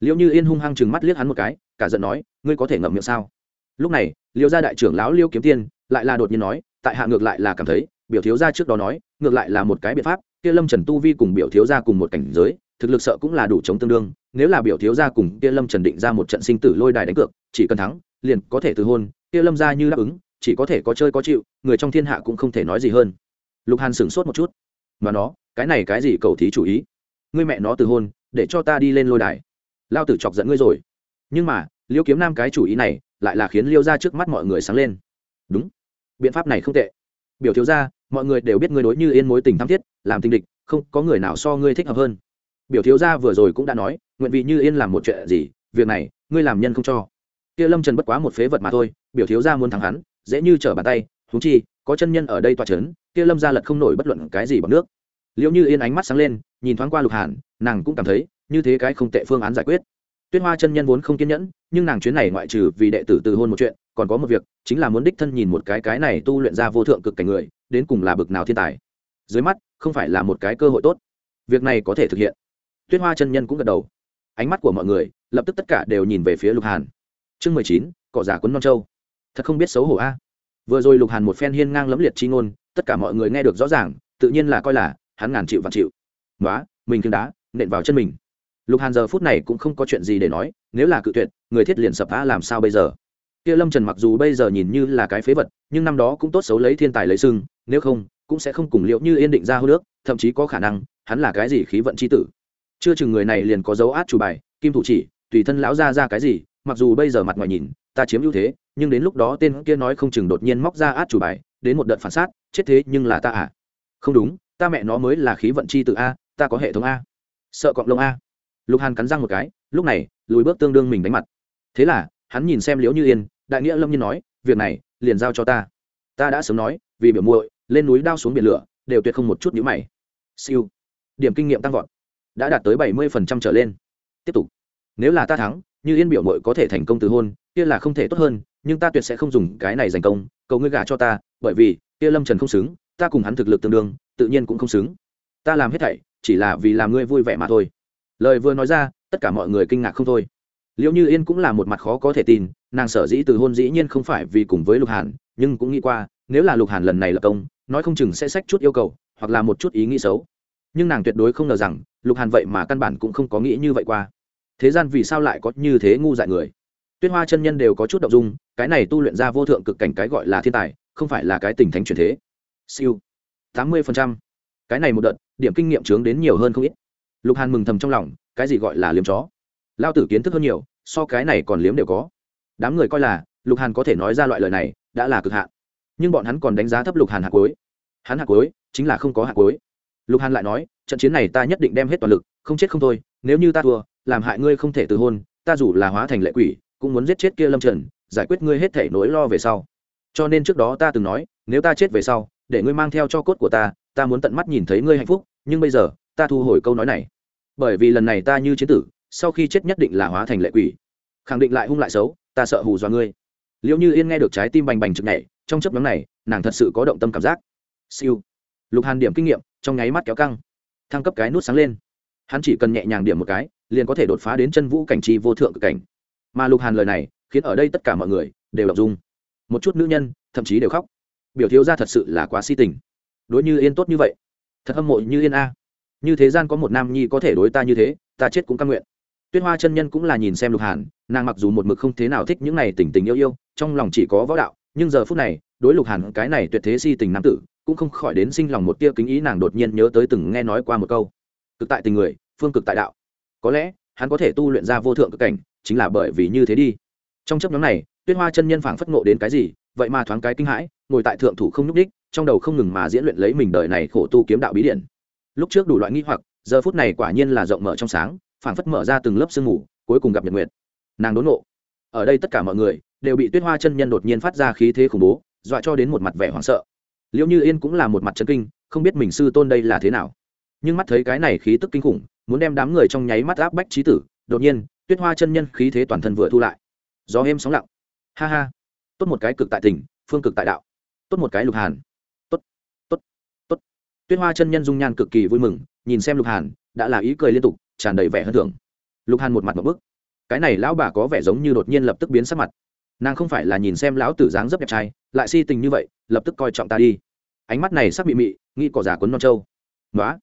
Liệu như yên hung hăng chừng mắt liếc hắn một cái cả giận nói ngươi có thể ngậm miệng sao? Lúc này liêu gia đại trưởng lão liêu kiếm tiên lại là đột nhiên nói tại hạ ngược lại là cảm thấy biểu thiếu gia trước đó nói ngược lại là một cái biện pháp kia lâm trần tu vi cùng biểu thiếu gia cùng một cảnh giới thực lực sợ cũng là đủ chống tương đương, nếu là biểu thiếu gia cùng kia lâm trần định ra một trận sinh tử lôi đài đánh cược, chỉ cần thắng, liền có thể từ hôn, kia lâm gia như đáp ứng, chỉ có thể có chơi có chịu, người trong thiên hạ cũng không thể nói gì hơn. Lục hàn sửng sốt một chút. Mà nó, cái này cái gì cầu thí chủ ý? Ngươi mẹ nó từ hôn, để cho ta đi lên lôi đài. Lao tử chọc giận ngươi rồi. Nhưng mà, liêu kiếm nam cái chủ ý này, lại là khiến liêu ra trước mắt mọi người sáng lên. Đúng. Biện pháp này không tệ. Biểu thiếu ra mọi người đều biết ngươi đối như yên mối tình tham thiết, làm tình địch, không có người nào so ngươi thích hợp hơn biểu thiếu gia vừa rồi cũng đã nói, nguyện vị như yên làm một chuyện gì, việc này, ngươi làm nhân không cho. Kia lâm trần bất quá một phế vật mà thôi, biểu thiếu gia muốn thắng hắn, dễ như trở bàn tay húng chi, có chân nhân ở đây tòa c h ấ n kia lâm gia lật không nổi bất luận cái gì bằng nước. Liệu như yên ánh mắt sáng lên, nhìn thoáng qua lục hàn, nàng cũng cảm thấy, như thế cái không tệ phương án giải quyết. Tuyết hoa chân nhân vốn không kiên nhẫn, nhưng nàng chuyến này ngoại trừ vì đệ tử từ hôn một chuyện, còn có một việc, chính là muốn đích thân nhìn một cái cái này tu luyện ra vô thượng cực cảnh người, đến cùng là bực nào thiên tài. Dưới mắt, không phải là một cái cơ hội tốt. Việc này có thể thực hiện tuyết hoa chân nhân cũng gật đầu. Ánh mắt của mọi người lập tức tất cả đều nhìn về phía lục hàn. Chương mười chín cỏ giả quấn non châu thật không biết xấu hổ a. Vừa rồi lục hàn một phen hiên ngang lẫm liệt chi ngôn, tất cả mọi người nghe được rõ ràng, tự nhiên là coi là hắn ngàn chịu vạn chịu. Nói mình kiêng đá, nện vào chân mình. Lục hàn giờ phút này cũng không có chuyện gì để nói, nếu là cự tuyệt, người thiết liền sập phá làm sao bây giờ? Kia lâm trần mặc dù bây giờ nhìn như là cái phế vật, nhưng năm đó cũng tốt xấu lấy thiên tài lấy sưng nếu không, cũng sẽ không cùng liệu như yên định ra hô nước, thậm chí có khả năng, hắn là cái gì khí vận c h i tử chưa chừng người này liền có dấu át chủ bài, kim thủ chỉ, tùy thân lão ra ra cái gì, mặc dù bây giờ mặt ngoài nhìn, ta chiếm ưu thế, nhưng đến lúc đó tên kia nói không chừng đột nhiên móc ra át chủ bài, đến một đợt phản sát, chết thế nhưng là ta à? Không đúng, ta mẹ nó mới là khí vận chi tự a, ta có hệ thống a. Sợ cọng lông a. Lục hàn cắn răng một cái, lúc này, lùi bước tương đương mình đánh mặt. Thế là, hắn nhìn xem liễu như yên, đại nghĩa lâm nhiên nói, việc này, liền giao cho ta. Ta đã sớm nói, vì biểu muội, lên núi đao xuống biển lửa, đều tuyệt không một chút nhữ mày. Siêu. Điểm kinh nghiệm tăng vọt đã đạt tới bảy mươi phần trăm trở lên. Tiếp tục. Nếu là ta thắng, như yên biểu mội có thể thành công từ hôn, kia là không thể tốt hơn, nhưng ta tuyệt sẽ không dùng cái này giành công, cầu ngươi gả cho ta, bởi vì, kia lâm trần không xứng, ta cùng hắn thực lực tương đương, tự nhiên cũng không xứng. Ta làm hết thảy, chỉ là vì làm ngươi vui vẻ mà thôi. Lời vừa nói ra, tất cả mọi người kinh ngạc không thôi. Liệu như yên cũng là một mặt khó có thể tin, nàng sở dĩ từ hôn dĩ nhiên không phải vì cùng với lục hàn, nhưng cũng nghĩ qua, nếu là lục hàn lần này là công, nói không chừng sẽ sách chút yêu cầu, hoặc là một chút ý nghĩ xấu nhưng nàng tuyệt đối không ngờ rằng, lục hàn vậy mà căn bản cũng không có nghĩ như vậy qua. Thế gian vì sao lại có như thế ngu dại người? Tuyết hoa chân nhân đều có chút đ ộ n g dung, cái này tu luyện ra vô thượng cực cảnh cái gọi là thiên tài, không phải là cái tình thánh truyền thế. Siêu. tám mươi cái này một đợt, điểm kinh nghiệm trướng đến nhiều hơn không ít. Lục hàn mừng thầm trong lòng, cái gì gọi là liếm chó? Lao tử kiến thức hơn nhiều, so cái này còn liếm đều có. Đám người coi là, lục hàn có thể nói ra loại lời này, đã là cực hạn. Nhưng bọn hắn còn đánh giá thấp lục hàn hạt cuối. Hắn hạt cuối, chính là không có hạt cuối lục hàn lại nói, trận chiến này ta nhất định đem hết toàn lực, không chết không thôi, nếu như ta thua, làm hại ngươi không thể từ hôn, ta dù là hóa thành lệ quỷ, cũng muốn giết chết kia lâm trần, giải quyết ngươi hết thể nỗi lo về sau. Cho nên trước đó ta từng nói, nếu ta chết về sau, để ngươi mang theo cho cốt của ta ta muốn tận mắt nhìn thấy ngươi hạnh phúc, nhưng bây giờ, ta thu hồi câu nói này. Bởi vì lần này ta như chiến tử, sau khi chết nhất định là hóa thành lệ quỷ. Khẳng định lại hung lại xấu, ta sợ hù dọa ngươi. Liệu như yên nghe được trái tim bành bành chực nhảy, trong chấp nhóm này, nàng thật sự có động tâm cảm giác. Siêu lục hàn điểm kinh nghiệm trong nháy mắt kéo căng thăng cấp cái nút sáng lên hắn chỉ cần nhẹ nhàng điểm một cái liền có thể đột phá đến chân vũ cảnh chi vô thượng cực cảnh mà lục hàn lời này khiến ở đây tất cả mọi người đều đọc dung một chút nữ nhân thậm chí đều khóc biểu thiếu ra thật sự là quá si tình đối như yên tốt như vậy thật hâm mộ như yên a như thế gian có một nam nhi có thể đối ta như thế ta chết cũng căn nguyện tuyết hoa chân nhân cũng là nhìn xem lục hàn nàng mặc dù một mực không thế nào thích những này tình tình yêu yêu trong lòng chỉ có võ đạo nhưng giờ phút này đối lục hàn cái này tuyệt thế si tình nam tử cũng không khỏi đến sinh lòng một tia kính ý, nàng đột nhiên nhớ tới từng nghe nói qua một câu. Cực tại tình người, phương cực tại đạo. Có lẽ, hắn có thể tu luyện ra vô thượng cực cảnh, chính là bởi vì như thế đi. Trong chấp nhóm này, tuyết hoa chân nhân phảng phất ngộ đến cái gì, vậy mà thoáng cái kinh hãi, ngồi tại thượng thủ không nhúc đích trong đầu không ngừng mà diễn luyện lấy mình đời này khổ tu kiếm đạo bí điển. Lúc trước đủ loại nghi hoặc, giờ phút này quả nhiên là rộng mở trong sáng, phảng phất mở ra từng lớp sương mù, cuối cùng gặp nhật nguyệt. Nàng đốn nộ ở đây tất cả mọi người đều bị tuyết hoa chân nhân đột nhiên phát ra khí thế khủng bố, dọa cho đến một mặt vẻ hoảng sợ liệu như yên cũng là một mặt chân kinh, không biết mình sư tôn đây là thế nào. Nhưng mắt thấy cái này khí tức kinh khủng, muốn đem đám người trong nháy mắt áp bách trí tử, đột nhiên, tuyết hoa chân nhân khí thế toàn thân vừa thu lại. Gió êm sóng lặng. Ha ha. Tốt một cái cực tại tỉnh, phương cực tại đạo. Tốt một cái lục hàn. Tốt. Tốt. Tốt. Tuyết hoa chân nhân dung nhan cực kỳ vui mừng, nhìn xem lục hàn, đã là ý cười liên tục, tràn đầy vẻ hơn thường lục hàn một mặt một bức. Cái này lão bà có vẻ giống như đột nhiên lập tức biến sắc mặt nàng không phải là nhìn xem lão tử dáng dấp đẹp trai, lại si tình như vậy, lập tức coi trọng ta đi. Ánh mắt này sắc bị mị, nghĩ cỏ giả quấn non trâu. Nói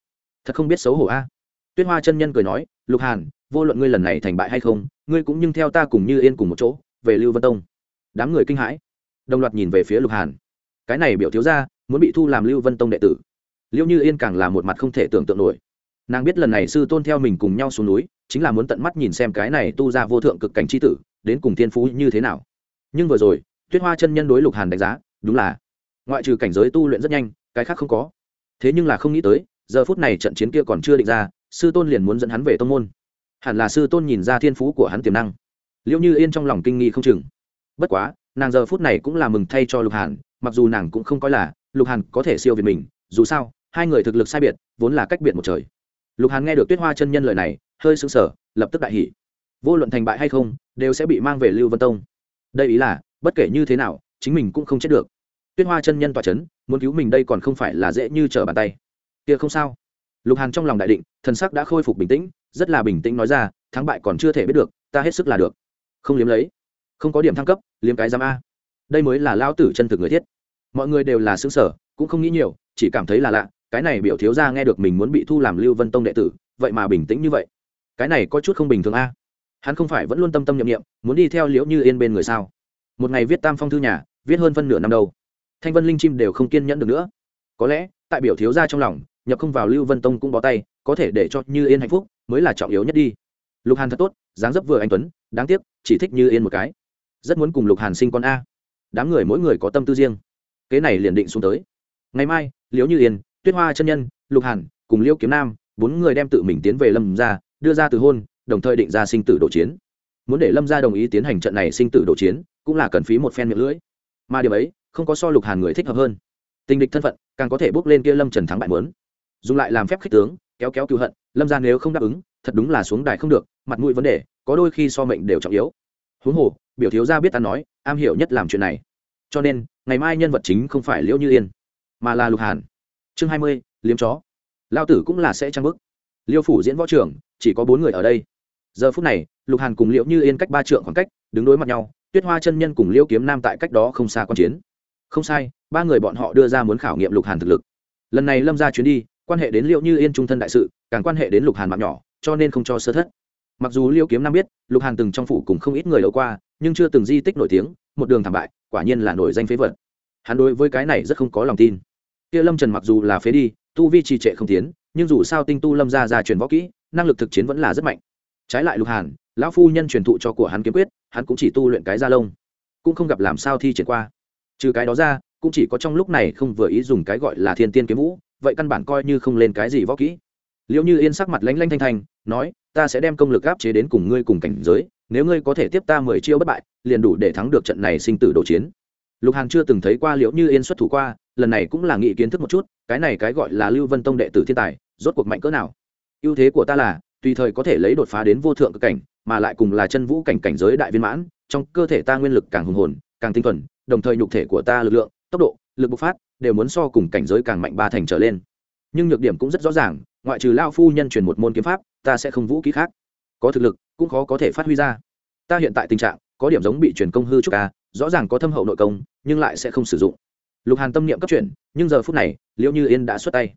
thật không biết xấu hổ a. Tuyết hoa chân nhân cười nói, lục hàn, vô luận ngươi lần này thành bại hay không, ngươi cũng nhưng theo ta cùng như yên cùng một chỗ, về lưu vân tông. Đám người kinh hãi. Đồng loạt nhìn về phía lục hàn. Cái này biểu thiếu ra muốn bị thu làm lưu vân tông đệ tử. Liêu như yên càng là một mặt không thể tưởng tượng nổi. Nàng biết lần này sư tôn theo mình cùng nhau xuống núi, chính là muốn tận mắt nhìn xem cái này tu ra vô thượng cực cảnh c h i tử, đến cùng thiên phú như thế nào nhưng vừa rồi, tuyết hoa chân nhân đối lục hàn đánh giá, đúng là, ngoại trừ cảnh giới tu luyện rất nhanh, cái khác không có. Thế nhưng là không nghĩ tới, giờ phút này trận chiến kia còn chưa định ra, sư tôn liền muốn dẫn hắn về tông môn. Hẳn là sư tôn nhìn ra thiên phú của hắn tiềm năng. Liệu như yên trong lòng kinh nghi không chừng. Bất quá, nàng giờ phút này cũng là mừng thay cho lục hàn, mặc dù nàng cũng không coi là lục hàn có thể siêu việt mình, dù sao, hai người thực lực sai biệt, vốn là cách biệt một trời. Lục hàn nghe được tuyết hoa chân nhân lời này, hơi sững sờ, lập tức đại hỉ. Vô luận thành bại hay không, đều sẽ bị mang về lưu vân tông đây ý là, bất kể như thế nào, chính mình cũng không chết được. Tuyết hoa chân nhân tọa c h ấ n muốn cứu mình đây còn không phải là dễ như trở bàn tay. Kia không sao. Lục hàn trong lòng đại định, thần sắc đã khôi phục bình tĩnh, rất là bình tĩnh nói ra, thắng bại còn chưa thể biết được, ta hết sức là được. Không liếm lấy. Không có điểm thăng cấp, liếm cái giám a. Đây mới là lao tử chân thực người thiết. Mọi người đều là xứng sở cũng không nghĩ nhiều, chỉ cảm thấy là lạ, cái này biểu thiếu ra nghe được mình muốn bị thu làm lưu vân tông đệ tử, vậy mà bình tĩnh như vậy. Cái này có chút không bình thường a hắn không phải vẫn luôn tâm tâm nhậm nghiệm muốn đi theo liễu như yên bên người sao? Một ngày viết tam phong thư nhà, viết hơn phân nửa năm đâu. Thanh vân linh chim đều không kiên nhẫn được nữa. Có lẽ, tại biểu thiếu ra trong lòng, nhập không vào lưu vân tông cũng bó tay, có thể để cho như yên hạnh phúc mới là trọng yếu nhất đi. Lục hàn thật tốt, dáng dấp vừa anh tuấn, đáng tiếc, chỉ thích như yên một cái. Rất muốn cùng lục hàn sinh con a. Đám người mỗi người có tâm tư riêng. Kế này liền định xuống tới. Ngày mai, liễu như yên, tuyết hoa chân nhân, lục hàn, cùng liễu kiếm nam, bốn người đem tự mình tiến về lâm ra đưa ra từ hôn đồng thời định ra sinh tử độ chiến. Muốn để lâm gia đồng ý tiến hành trận này sinh tử độ chiến, cũng là cần phí một phen miệng lưỡi. Mà điều ấy, không có so lục hàn người thích hợp hơn. Tình địch thân phận, càng có thể bước lên kia lâm trần thắng bại mớn. Dùng lại làm phép khích tướng, kéo kéo cựu hận, lâm gia nếu không đáp ứng, thật đúng là xuống đài không được, mặt mũi vấn đề, có đôi khi so mệnh đều trọng yếu. Huống hồ, biểu thiếu gia biết ta nói, am hiểu nhất làm chuyện này. Cho nên, ngày mai nhân vật chính không phải liễu như yên, mà là lục hàn. Chương hai mươi, liếm chó. Lao tử cũng là sẽ trang bức liêu phủ diễn võ trưởng, chỉ có bốn người ở đây giờ phút này, lục hàn cùng liễu như yên cách ba trượng khoảng cách, đứng đối mặt nhau, tuyết hoa chân nhân cùng liễu kiếm nam tại cách đó không xa quan chiến. Không sai, ba người bọn họ đưa ra muốn khảo nghiệm lục hàn thực lực. Lần này lâm ra chuyến đi, quan hệ đến liễu như yên trung thân đại sự, càng quan hệ đến lục hàn mạng nhỏ, cho nên không cho sơ thất. Mặc dù liễu kiếm nam biết, lục hàn từng trong phủ cùng không ít người lậu qua, nhưng chưa từng di tích nổi tiếng, một đường thảm bại, quả nhiên là nổi danh phế vật. Hắn đối với cái này rất không có lòng tin. Kia lâm trần mặc dù là phế đi, tu vi trì trệ không tiến, nhưng dù sao tinh tu lâm ra ra truyền võ kỹ, năng lực thực chiến vẫn là rất mạnh trái lại lục hàn, lão phu nhân truyền thụ cho của hắn kiếm quyết, hắn cũng chỉ tu luyện cái da lông, cũng không gặp làm sao thi triển qua. Trừ cái đó ra, cũng chỉ có trong lúc này không vừa ý dùng cái gọi là thiên tiên kiếm vũ, vậy căn bản coi như không lên cái gì võ kỹ. Liệu như yên sắc mặt lanh lanh thanh thanh, nói, ta sẽ đem công lực áp chế đến cùng ngươi cùng cảnh giới, nếu ngươi có thể tiếp ta mười chiêu bất bại, liền đủ để thắng được trận này sinh tử đồ chiến. Lục hàn chưa từng thấy qua liễu như yên xuất thủ qua, lần này cũng là nghị kiến thức một chút, cái này cái gọi là lưu vân tông đệ tử thiên tài, rốt cuộc mạnh cỡ nào? Ưu thế của ta là tùy thời có thể lấy đột phá đến vô thượng cực cảnh, mà lại cùng là chân vũ cảnh cảnh giới đại viên mãn, trong cơ thể ta nguyên lực càng hùng hồn, càng tinh thuần, đồng thời nhục thể của ta lực lượng, tốc độ, lực bộc phát đều muốn so cùng cảnh giới càng mạnh ba thành trở lên. Nhưng nhược điểm cũng rất rõ ràng, ngoại trừ lao phu nhân truyền một môn kiếm pháp, ta sẽ không vũ kỹ khác. Có thực lực, cũng khó có thể phát huy ra. Ta hiện tại tình trạng, có điểm giống bị truyền công hư trúc ca rõ ràng có thâm hậu nội công, nhưng lại sẽ không sử dụng. Lục hàn tâm niệm cấp chuyển, nhưng giờ phút này, liễu như yên đã xuất tay.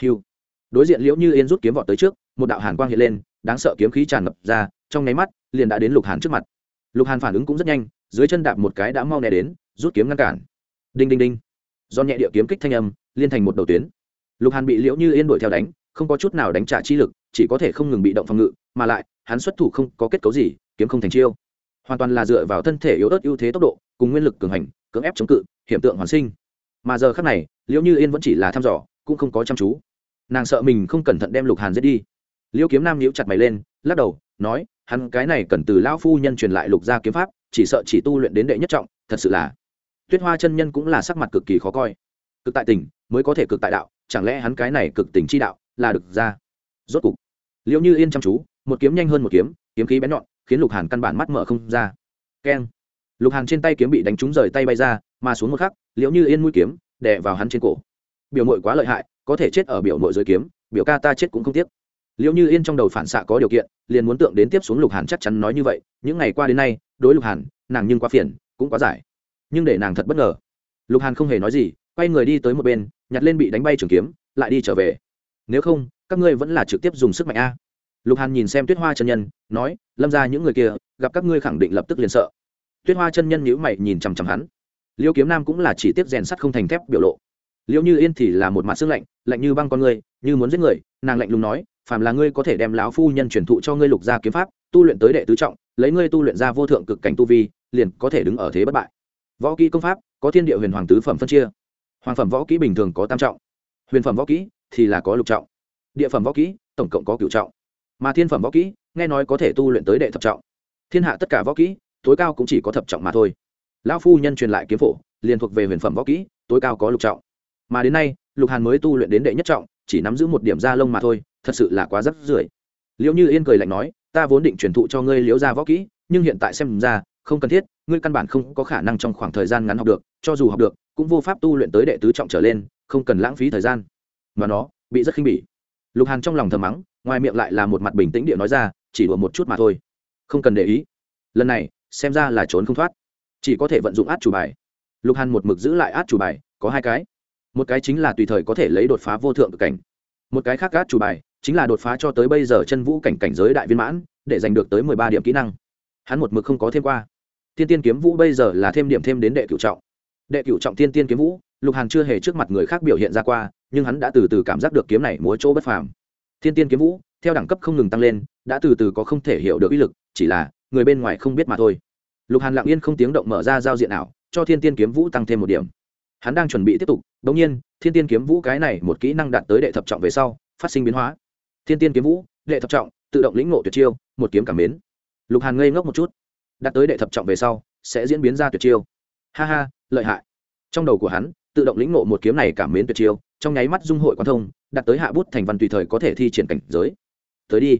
Hiu đối diện liễu như yên rút kiếm vọt tới trước một đạo hàn quang hiện lên, đáng sợ kiếm khí tràn ngập ra, trong nháy mắt, liền đã đến lục hàn trước mặt. Lục hàn phản ứng cũng rất nhanh, dưới chân đạp một cái đã mau né đến, rút kiếm ngăn cản. Đinh đinh đinh. Do nhẹ địa kiếm kích thanh âm, liên thành một đầu tuyến. Lục hàn bị liễu như yên đuổi theo đánh, không có chút nào đánh trả chi lực, chỉ có thể không ngừng bị động phòng ngự, mà lại, hắn xuất thủ không có kết cấu gì, kiếm không thành chiêu. Hoàn toàn là dựa vào thân thể yếu ớt ưu thế tốc độ, cùng nguyên lực cường hành, cưỡng ép chống cự, hiểm tượng hoàn sinh. Mà giờ khác này, liễu như yên vẫn chỉ là thăm dò, cũng không có chăm chú. Nàng sợ mình không cẩn thận đem lục hàn giết đi. Liêu kiếm nam nhíu chặt mày lên, lắc đầu, nói, hắn cái này cần từ lão phu nhân truyền lại lục gia kiếm pháp, chỉ sợ chỉ tu luyện đến đệ nhất trọng, thật sự là tuyết hoa chân nhân cũng là sắc mặt cực kỳ khó coi. Cực tại tình, mới có thể cực tại đạo, chẳng lẽ hắn cái này cực tình chi đạo là được ra? Rốt cục liệu như yên chăm chú, một kiếm nhanh hơn một kiếm kiếm khí bén nhọn, khiến lục hàn căn bản mắt mở không ra. Keng. Lục hàn trên tay kiếm bị đánh trúng rời tay bay ra, mà xuống một khắc liệu như yên mũi kiếm đè vào hắn trên cổ. Biểu mội quá lợi hại, có thể chết ở biểu mội dưới kiếm, biểu ca ta chết cũng không tiếc liệu như yên trong đầu phản xạ có điều kiện, liền muốn tượng đến tiếp xuống lục hàn chắc chắn nói như vậy, những ngày qua đến nay, đối lục hàn, nàng nhưng quá phiền, cũng quá giải. Nhưng để nàng thật bất ngờ, lục hàn không hề nói gì, quay người đi tới một bên, nhặt lên bị đánh bay trường kiếm, lại đi trở về. Nếu không, các ngươi vẫn là trực tiếp dùng sức mạnh a. Lục hàn nhìn xem tuyết hoa chân nhân, nói, lâm ra những người kia, gặp các ngươi khẳng định lập tức liền sợ. Tuyết hoa chân nhân nhữ mày nhìn chằm chằm hắn. Liêu kiếm nam cũng là chỉ tiếp rèn sắt không thành thép biểu lộ. Liêu như yên thì là một mặt xương lạnh lạnh như băng con người, như muốn giết người, nàng lạnh lùng nói phàm là ngươi có thể đem lão phu nhân truyền thụ cho ngươi lục gia kiếm pháp, tu luyện tới đệ tứ trọng, lấy ngươi tu luyện ra vô thượng cực cảnh tu vi, liền có thể đứng ở thế bất bại. Võ kỹ công pháp, có thiên địa huyền hoàng tứ phẩm phân chia. Hoàng phẩm võ kỹ bình thường có tam trọng, huyền phẩm võ kỹ thì là có lục trọng. Địa phẩm võ kỹ, tổng cộng có cửu trọng. Mà thiên phẩm võ kỹ, nghe nói có thể tu luyện tới đệ thập trọng. Thiên hạ tất cả võ kỹ, tối cao cũng chỉ có thập trọng mà thôi. Lão phu nhân truyền lại kiếm phổ, liền thuộc về huyền phẩm võ kỹ, tối cao có lục trọng. Mà đến nay, lục hàn mới tu luyện đến đệ nhất trọng, chỉ nắm giữ một điểm da lông mà thôi thật sự là quá rắc rưởi. Liễu như yên cười lạnh nói, ta vốn định truyền thụ cho ngươi liễu ra võ kỹ, nhưng hiện tại xem ra, không cần thiết, ngươi căn bản không có khả năng trong khoảng thời gian ngắn học được, cho dù học được, cũng vô pháp tu luyện tới đệ tứ trọng trở lên, không cần lãng phí thời gian. Mà nó, bị rất khinh bỉ. Lục hàn trong lòng thầm mắng, ngoài miệng lại là một mặt bình tĩnh địa nói ra, chỉ đùa một chút mà thôi. Không cần để ý. Lần này, xem ra là trốn không thoát. Chỉ có thể vận dụng át chủ bài. Lục hàn một mực giữ lại át chủ bài, có hai cái. Một cái chính là tùy thời có thể lấy đột phá vô thượng cực cảnh. Một cái khác át chủ bài chính là đột phá cho tới bây giờ chân vũ cảnh cảnh giới đại viên mãn, để giành được tới mười ba điểm kỹ năng. Hắn một mực không có thêm qua. Thiên tiên kiếm vũ bây giờ là thêm điểm thêm đến đệ cửu trọng. Đệ cửu trọng thiên tiên kiếm vũ, lục hàn chưa hề trước mặt người khác biểu hiện ra qua, nhưng hắn đã từ từ cảm giác được kiếm này múa chỗ bất phàm. Thiên tiên kiếm vũ, theo đẳng cấp không ngừng tăng lên, đã từ từ có không thể hiểu được uy lực, chỉ là, người bên ngoài không biết mà thôi. Lục hàn lặng yên không tiếng động mở ra giao diện ảo, cho thiên tiên kiếm vũ tăng thêm một điểm. Hắn đang chuẩn bị tiếp tục đ ỗ n g nhiên, thiên tiên kiếm vũ cái này một kỹ năng đạt tới đệ thập trọng về sau, phát sinh biến hóa thiên tiên kiếm vũ, đệ thập trọng, tự động lĩnh ngộ tuyệt chiêu, một kiếm cảm mến. Lục hàn ngây ngốc một chút. Đạt tới đệ thập trọng về sau, sẽ diễn biến ra tuyệt chiêu. Ha ha, lợi hại. Trong đầu của hắn, tự động lĩnh ngộ một kiếm này cảm mến tuyệt chiêu, trong nháy mắt dung hội quan thông đặt tới hạ bút thành văn tùy thời có thể thi triển cảnh giới. Tới đi.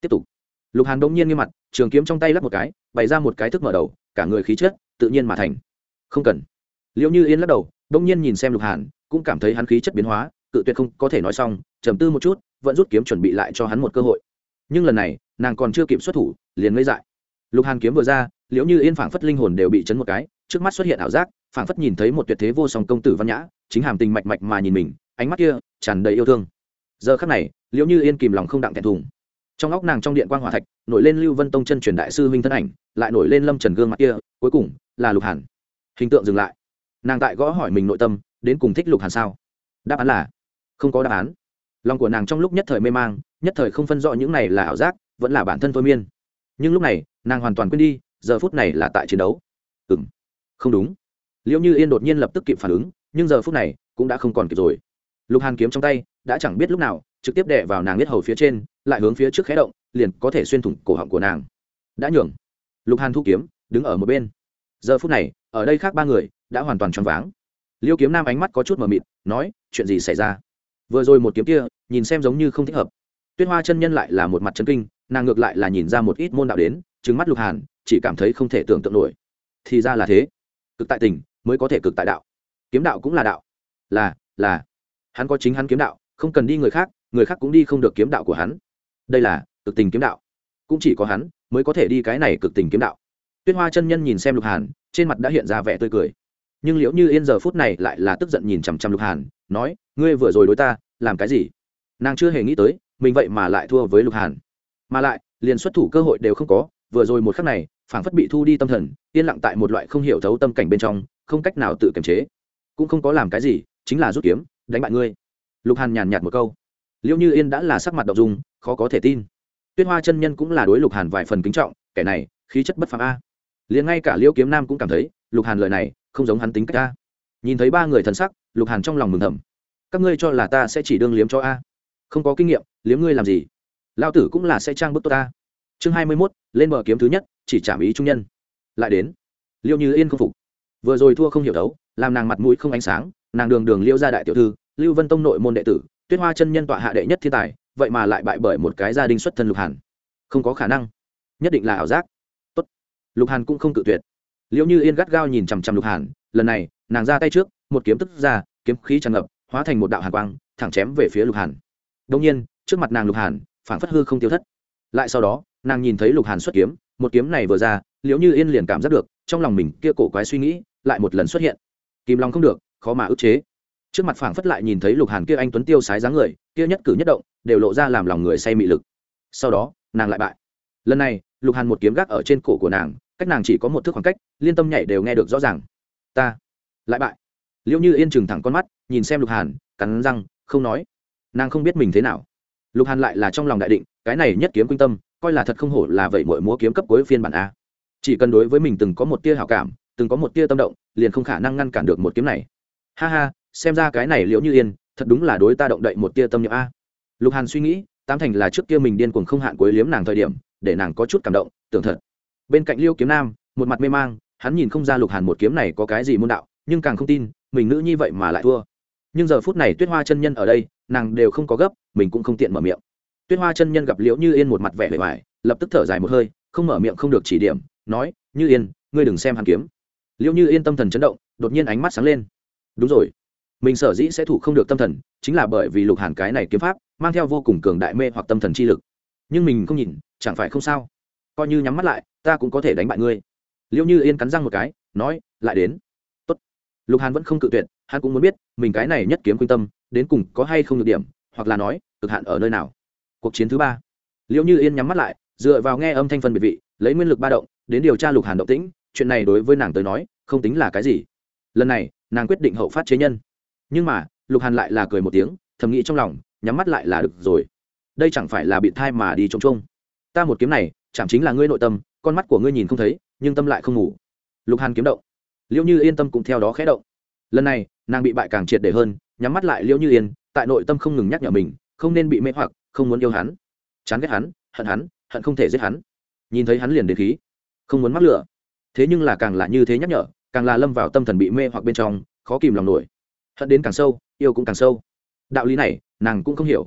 Tiếp tục. Lục hàn đông nhiên nghiêm mặt, trường kiếm trong tay lắp một cái, bày ra một cái thức mở đầu, cả người khí chất, tự nhiên mà thành. Không cần. Liệu như yên lắc đầu đông nhiên nhìn xem lục hàn, cũng cảm thấy hắn khí chất biến hóa cự tuyệt không có thể nói xong, trầm tư một chút, vẫn rút kiếm chuẩn bị lại cho hắn một cơ hội. Nhưng lần này, nàng còn chưa kịp xuất thủ, liền ngây dại. Lục hàn kiếm vừa ra, liễu như yên phảng phất linh hồn đều bị chấn một cái, trước mắt xuất hiện ảo giác, phảng phất nhìn thấy một tuyệt thế vô song công tử văn nhã, chính hàm tình mạch mạch mà nhìn mình, ánh mắt kia tràn đầy yêu thương. Giờ khắc này, liễu như yên kìm lòng không đặng thẹn thùng. Trong óc nàng trong điện quan g hỏa thạch, nổi lên lưu vân tông chân truyền đại sư huynh thân ảnh, lại nổi lên lâm trần gương mặt kia, cuối cùng là lục hàn. Hình tượng dừng lại. Nàng tại gõ hỏi mình nội tâm, đến cùng thích lục hàn sao? Đáp án là không có đáp án. Lòng của nàng trong lúc nhất thời mê mang, nhất thời không phân rõ những này là ảo giác, vẫn là bản thân thôi miên. Nhưng lúc này, nàng hoàn toàn quên đi, giờ phút này là tại chiến đấu. Ừ m không đúng. Liệu như yên đột nhiên lập tức kịp phản ứng, nhưng giờ phút này cũng đã không còn kịp rồi. Lục hàn kiếm trong tay, đã chẳng biết lúc nào, trực tiếp đè vào nàng biết hầu phía trên, lại hướng phía trước khé động, liền có thể xuyên thủng cổ họng của nàng. Đã nhường. Lục hàn thu kiếm, đứng ở một bên. Giờ phút này, ở đây khác ba người, đã hoàn toàn choáng váng. Liêu kiếm nam ánh mắt có chút mờ mịt, nói, chuyện gì xảy ra? Vừa rồi một kiếm kia, nhìn xem giống như không thích hợp. Tuyết hoa chân nhân lại là một mặt chân kinh, nàng ngược lại là nhìn ra một ít môn đạo đến trứng mắt lục hàn, chỉ cảm thấy không thể tưởng tượng nổi. Thì ra là thế. Cực tại tình, mới có thể cực tại đạo. Kiếm đạo cũng là đạo. Là là. Hắn có chính hắn kiếm đạo, không cần đi người khác người khác cũng đi không được kiếm đạo của hắn. Đây là cực tình kiếm đạo. Cũng chỉ có hắn, mới có thể đi cái này cực tình kiếm đạo. Tuyết hoa chân nhân nhìn xem lục hàn, trên mặt đã hiện ra vẻ tươi cười nhưng liễu như yên giờ phút này lại là tức giận nhìn chằm chằm lục hàn, nói, ngươi vừa rồi đối ta, làm cái gì? Nàng chưa hề nghĩ tới, mình vậy mà lại thua với lục hàn. Mà lại, liền xuất thủ cơ hội đều không có, vừa rồi một khắc này, phảng phất bị thu đi tâm thần, yên lặng tại một loại không hiểu thấu tâm cảnh bên trong, không cách nào tự kiềm chế. Cũng không có làm cái gì, chính là rút kiếm, đánh bại ngươi. Lục hàn nhàn nhạt một câu. Liễu như yên đã là sắc mặt đ ộ n g dung, khó có thể tin. Tuyết hoa chân nhân cũng là đối lục hàn vài phần kính trọng, kẻ này, khí chất bất phàm a. Liền ngay cả liễu kiếm nam cũng cảm thấy, lục hàn lời này không giống hắn tính cách a. Nhìn thấy ba người thần sắc, lục hàn trong lòng mừng thầm. Các ngươi cho là ta sẽ chỉ đương liếm cho a? Không có kinh nghiệm, liếm ngươi làm gì? Lao tử cũng là sẽ trang bức tốt ta. Chương hai mươi mốt, lên bờ kiếm thứ nhất, chỉ trảm ý trung nhân. Lại đến. Liêu như yên không phục. Vừa rồi thua không hiểu đấu, làm nàng mặt mũi không ánh sáng, nàng đường đường liêu ra đại tiểu thư, lưu vân tông nội môn đệ tử, tuyết hoa chân nhân tọa hạ đệ nhất thiên tài, vậy mà lại bại bởi một cái gia đình xuất thân lục hàn. Không có khả năng. Nhất định là ảo giác. Tốt. lục hàn cũng không cự tuyệt liễu như yên gắt gao nhìn chằm chằm lục hàn, lần này, nàng ra tay trước, một kiếm tức ra, kiếm khí tràn ngập, hóa thành một đạo hàn quang, thẳng chém về phía lục hàn. Đông nhiên, trước mặt nàng lục hàn, phảng phất hư không tiêu thất. Lại sau đó, nàng nhìn thấy lục hàn xuất kiếm, một kiếm này vừa ra, liễu như yên liền cảm giác được, trong lòng mình kia cổ quái suy nghĩ lại một lần xuất hiện. Kìm lòng không được, khó mà ức chế. Trước mặt phảng phất lại nhìn thấy lục hàn kia anh tuấn tiêu sái dáng người, kia nhất cử nhất động, đều lộ ra làm lòng người say mị lực. Sau đó, nàng lại bại. Lần này, lục hàn một kiếm gác ở trên cổ của nàng cách nàng chỉ có một thước khoảng cách, liên tâm nhảy đều nghe được rõ ràng. Ta, lại bại. Liệu như yên chừng thẳng con mắt, nhìn xem lục hàn, cắn răng, không nói. Nàng không biết mình thế nào. Lục hàn lại là trong lòng đại định, cái này nhất kiếm quynh tâm, coi là thật không hổ là vậy mỗi múa kiếm cấp cuối phiên bản a. Chỉ cần đối với mình từng có một tia hảo cảm, từng có một tia tâm động, liền không khả năng ngăn cản được một kiếm này. Ha ha, xem ra cái này liễu như yên, thật đúng là đối ta động đậy một tia tâm nhậm a. Lục hàn suy nghĩ, tám thành là trước kia mình điên cuồng không hạn cuối liếm nàng thời điểm, để nàng có chút cảm động, tưởng thật bên cạnh liêu kiếm nam, một mặt mê mang, hắn nhìn không ra lục hàn một kiếm này có cái gì môn đạo, nhưng càng không tin, mình nữ như vậy mà lại thua. Nhưng giờ phút này tuyết hoa chân nhân ở đây, nàng đều không có gấp, mình cũng không tiện mở miệng. Tuyết hoa chân nhân gặp liễu như yên một mặt vẻ vẻ vải lập tức thở dài một hơi, không mở miệng không được chỉ điểm, nói, như yên, ngươi đừng xem hàn kiếm. Liễu như yên tâm thần chấn động, đột nhiên ánh mắt sáng lên. Đúng rồi, mình sở dĩ sẽ thủ không được tâm thần, chính là bởi vì lục hàn cái này kiếm pháp, mang theo vô cùng cường đại mê hoặc tâm thần chi lực. Nhưng mình không nhìn, chẳng phải không sao? Coi như nhắm mắt lại ta cũng có thể đánh bại ngươi. Liễu như yên cắn răng một cái, nói, lại đến. Tốt. lục hàn vẫn không cự tuyệt, hắn cũng muốn biết, mình cái này nhất kiếm quyên tâm, đến cùng có hay không được điểm, hoặc là nói, cực hạn ở nơi nào. Cuộc chiến thứ ba. Liễu như yên nhắm mắt lại, dựa vào nghe âm thanh phân biệt vị, lấy nguyên lực ba động, đến điều tra lục hàn động tĩnh, chuyện này đối với nàng tới nói, không tính là cái gì. Lần này, nàng quyết định hậu phát chế nhân. Nhưng mà, lục hàn lại là cười một tiếng, thầm nghĩ trong lòng, nhắm mắt lại là được rồi. Đây chẳng phải là bị thai mà đi trông trông ta một kiếm này, chẳng chính là ngươi nội tâm con mắt của ngươi nhìn không thấy, nhưng tâm lại không ngủ. Lục hàn kiếm động. Liễu như yên tâm cũng theo đó khẽ động. Lần này, nàng bị bại càng triệt để hơn, nhắm mắt lại liễu như yên, tại nội tâm không ngừng nhắc nhở mình, không nên bị mê hoặc, không muốn yêu hắn. Chán ghét hắn, hận hắn, hận không thể giết hắn. Nhìn thấy hắn liền đến khí. Không muốn mắc lửa. Thế nhưng là càng là như thế nhắc nhở, càng là lâm vào tâm thần bị mê hoặc bên trong, khó kìm lòng nổi. Hận đến càng sâu, yêu cũng càng sâu. Đạo lý này, nàng cũng không hiểu.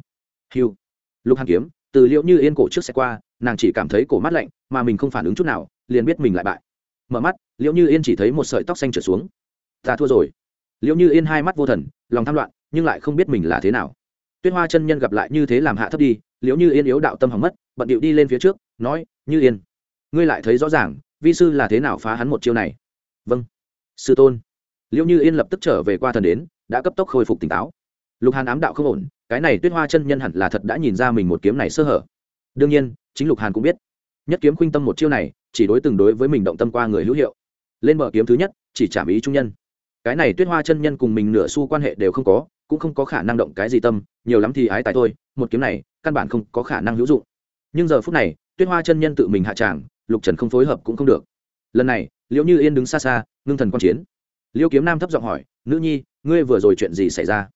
Hiu lục hàn kiếm từ liệu như yên cổ trước xe qua, nàng chỉ cảm thấy cổ mắt lạnh, mà mình không phản ứng chút nào, liền biết mình lại bại. Mở mắt liệu như yên chỉ thấy một sợi tóc xanh trở xuống. Ta thua rồi. Liệu như yên hai mắt vô thần, lòng tham loạn, nhưng lại không biết mình là thế nào. Tuyết hoa chân nhân gặp lại như thế làm hạ thấp đi liệu như yên yếu đạo tâm hỏng mất, bận điệu đi lên phía trước, nói, như yên, ngươi lại thấy rõ ràng, vi sư là thế nào phá hắn một chiêu này? Vâng. Sư tôn. Liệu như yên lập tức trở về qua thần đến, đã cấp tốc khôi phục tỉnh táo lục hàn ám đạo không ổn, cái này tuyết hoa chân nhân hẳn là thật đã nhìn ra mình một kiếm này sơ hở. Đương nhiên, chính lục hàn cũng biết. Nhất kiếm khuynh tâm một chiêu này, chỉ đối từng đối với mình động tâm qua người hữu hiệu. Lên bờ kiếm thứ nhất, chỉ chạm ý trung nhân. Cái này tuyết hoa chân nhân cùng mình nửa xu quan hệ đều không có, cũng không có khả năng động cái gì tâm, nhiều lắm thì ái tài thôi, một kiếm này, căn bản không có khả năng hữu dụng. Nhưng giờ phút này, tuyết hoa chân nhân tự mình hạ tràng, lục trần không phối hợp cũng không được. Lần này, liễu như yên đứng xa xa, ngưng thần quan chiến. Liễu kiếm nam thấp giọng hỏi, nữ nhi, ngươi vừa rồi chuyện gì xảy ra?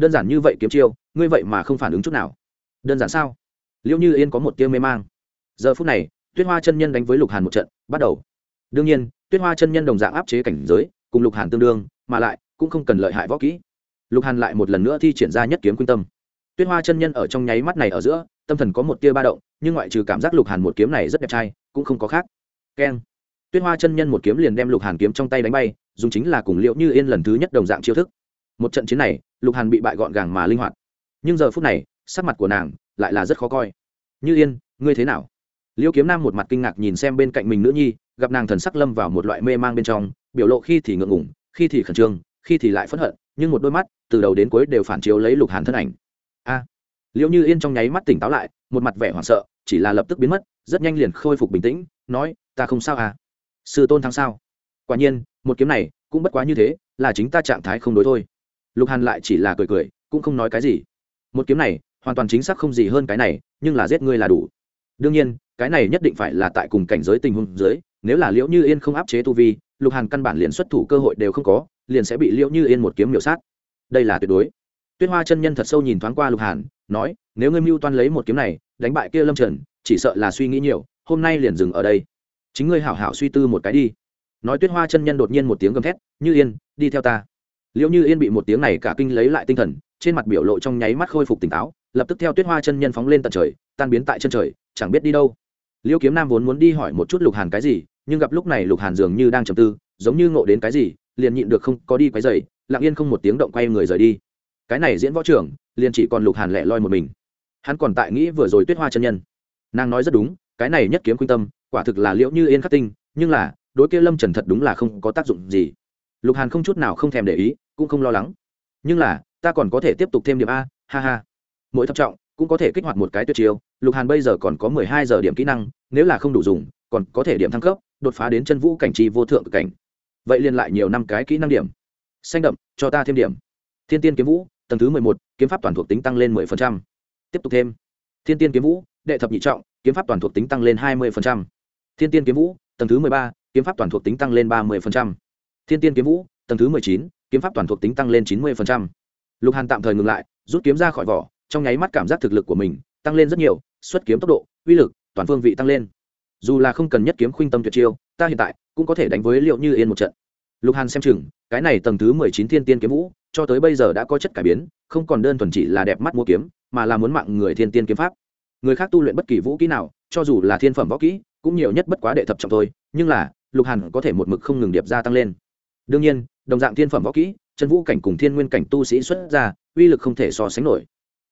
Đơn giản như vậy kiếm chiêu, ngươi vậy mà không phản ứng chút nào. Đơn giản sao? Liễu như yên có một tiêu mê mang. Giờ phút này, tuyết hoa chân nhân đánh với lục hàn một trận, bắt đầu. Đương nhiên, tuyết hoa chân nhân đồng dạng áp chế cảnh giới, cùng lục hàn tương đương, mà lại cũng không cần lợi hại võ kỹ. Lục hàn lại một lần nữa thi triển ra nhất kiếm quyên tâm. Tuyết hoa chân nhân ở trong nháy mắt này ở giữa, tâm thần có một tia ba động, nhưng ngoại trừ cảm giác lục hàn một kiếm này rất đẹp trai, cũng không có khác. Keng. Tuyết hoa chân nhân một kiếm liền đem lục hàn kiếm trong tay đánh bay, dùng chính là cùng liệu như yên lần thứ nhất đồng dạng chiêu thức. Một trận chiến này lục hàn bị bại gọn gàng mà linh hoạt. Nhưng giờ phút này sắc mặt của nàng lại là rất khó coi. Như yên ngươi thế nào? Liêu kiếm nam một mặt kinh ngạc nhìn xem bên cạnh mình nữ nhi gặp nàng thần sắc lâm vào một loại mê mang bên trong biểu lộ khi thì ngượng ngủng khi thì khẩn trương khi thì lại phẫn hận nhưng một đôi mắt từ đầu đến cuối đều phản chiếu lấy lục hàn thân ảnh. A! À, liệu như yên trong nháy mắt tỉnh táo lại một mặt vẻ hoảng sợ chỉ là lập tức biến mất rất nhanh liền khôi phục bình tĩnh nói ta không sao à? Sư tôn thắng sao? Quả nhiên một kiếm này cũng bất quá như thế là chính ta trạng thái không đối thôi lục hàn lại chỉ là cười cười, cũng không nói cái gì. Một kiếm này, hoàn toàn chính xác không gì hơn cái này, nhưng là giết ngươi là đủ. Đương nhiên, cái này nhất định phải là tại cùng cảnh giới tình huống dưới, nếu là liễu như yên không áp chế tu vi, lục hàn căn bản liền xuất thủ cơ hội đều không có, liền sẽ bị liễu như yên một kiếm miểu sát. Đây là tuyệt đối. Tuyết hoa chân nhân thật sâu nhìn thoáng qua lục hàn, nói, nếu ngươi mưu toan lấy một kiếm này, đánh bại kia lâm trần, chỉ sợ là suy nghĩ nhiều, hôm nay liền dừng ở đây. Chính ngươi hảo hảo suy tư một cái đi. Nói tuyết hoa chân nhân đột nhiên một tiếng gầm thét, như yên, đi theo ta liễu như yên bị một tiếng này cả kinh lấy lại tinh thần, trên mặt biểu lộ trong nháy mắt khôi phục tỉnh táo, lập tức theo tuyết hoa chân nhân phóng lên tận trời, tan biến tại chân trời, chẳng biết đi đâu. Liễu kiếm nam vốn muốn đi hỏi một chút lục hàn cái gì, nhưng gặp lúc này lục hàn dường như đang trầm tư, giống như ngộ đến cái gì, liền nhịn được không có đi quấy dày lặng yên không một tiếng động quay người rời đi. Cái này diễn võ trưởng, liền chỉ còn lục hàn lẻ loi một mình. Hắn còn tại nghĩ vừa rồi tuyết hoa chân nhân. Nàng nói rất đúng, cái này nhất kiếm khuyên tâm, quả thực là liễu như yên khắc tinh, nhưng là, đối kia lâm trần thật đúng là không có tác dụng gì lục hàn không chút nào không thèm để ý, cũng không lo lắng. Nhưng là, ta còn có thể tiếp tục thêm điểm a, ha ha. Mỗi thập trọng, cũng có thể kích hoạt một cái tuyệt chiêu. Lục hàn bây giờ còn có mười hai giờ điểm kỹ năng, nếu là không đủ dùng, còn có thể điểm thăng cấp, đột phá đến chân vũ cảnh trì vô thượng cảnh. Vậy liền lại nhiều năm cái kỹ năng điểm. Xanh đậm, cho ta thêm điểm. Thiên tiên kiếm vũ, tầng thứ mười một, kiếm pháp toàn thuộc tính tăng lên mười phần trăm. Tiếp tục thêm. Thiên tiên kiếm vũ, đệ thập nhị trọng, kiếm pháp toàn thuộc tính tăng lên hai mươi phần trăm. Thiên tiên kiếm vũ, tầng thứ mười ba, kiếm pháp toàn thuộc tính tăng lên ba mươi phần trăm thiên tiên kiếm vũ, tầng thứ mười chín, kiếm pháp toàn thuộc tính tăng lên chín mươi phần trăm. Lục hàn tạm thời ngừng lại, rút kiếm ra khỏi vỏ, trong nháy mắt cảm giác thực lực của mình tăng lên rất nhiều, xuất kiếm tốc độ, uy lực, toàn phương vị tăng lên. Dù là không cần nhất kiếm khuynh tâm tuyệt chiêu, ta hiện tại cũng có thể đánh với liệu như yên một trận. Lục hàn xem chừng, cái này tầng thứ mười chín thiên tiên kiếm vũ, cho tới bây giờ đã có chất cải biến, không còn đơn thuần chỉ là đẹp mắt mua kiếm, mà là muốn mạng người thiên tiên kiếm pháp. Người khác tu luyện bất kỳ vũ kỹ nào, cho dù là thiên phẩm võ kỹ, cũng nhiều nhất bất quá đệ thập trọng thôi, nhưng là, lục hàn có thể một mực không ngừng điệp gia tăng lên đương nhiên, đồng dạng thiên phẩm võ kỹ, chân vũ cảnh cùng thiên nguyên cảnh tu sĩ xuất ra, uy lực không thể so sánh nổi.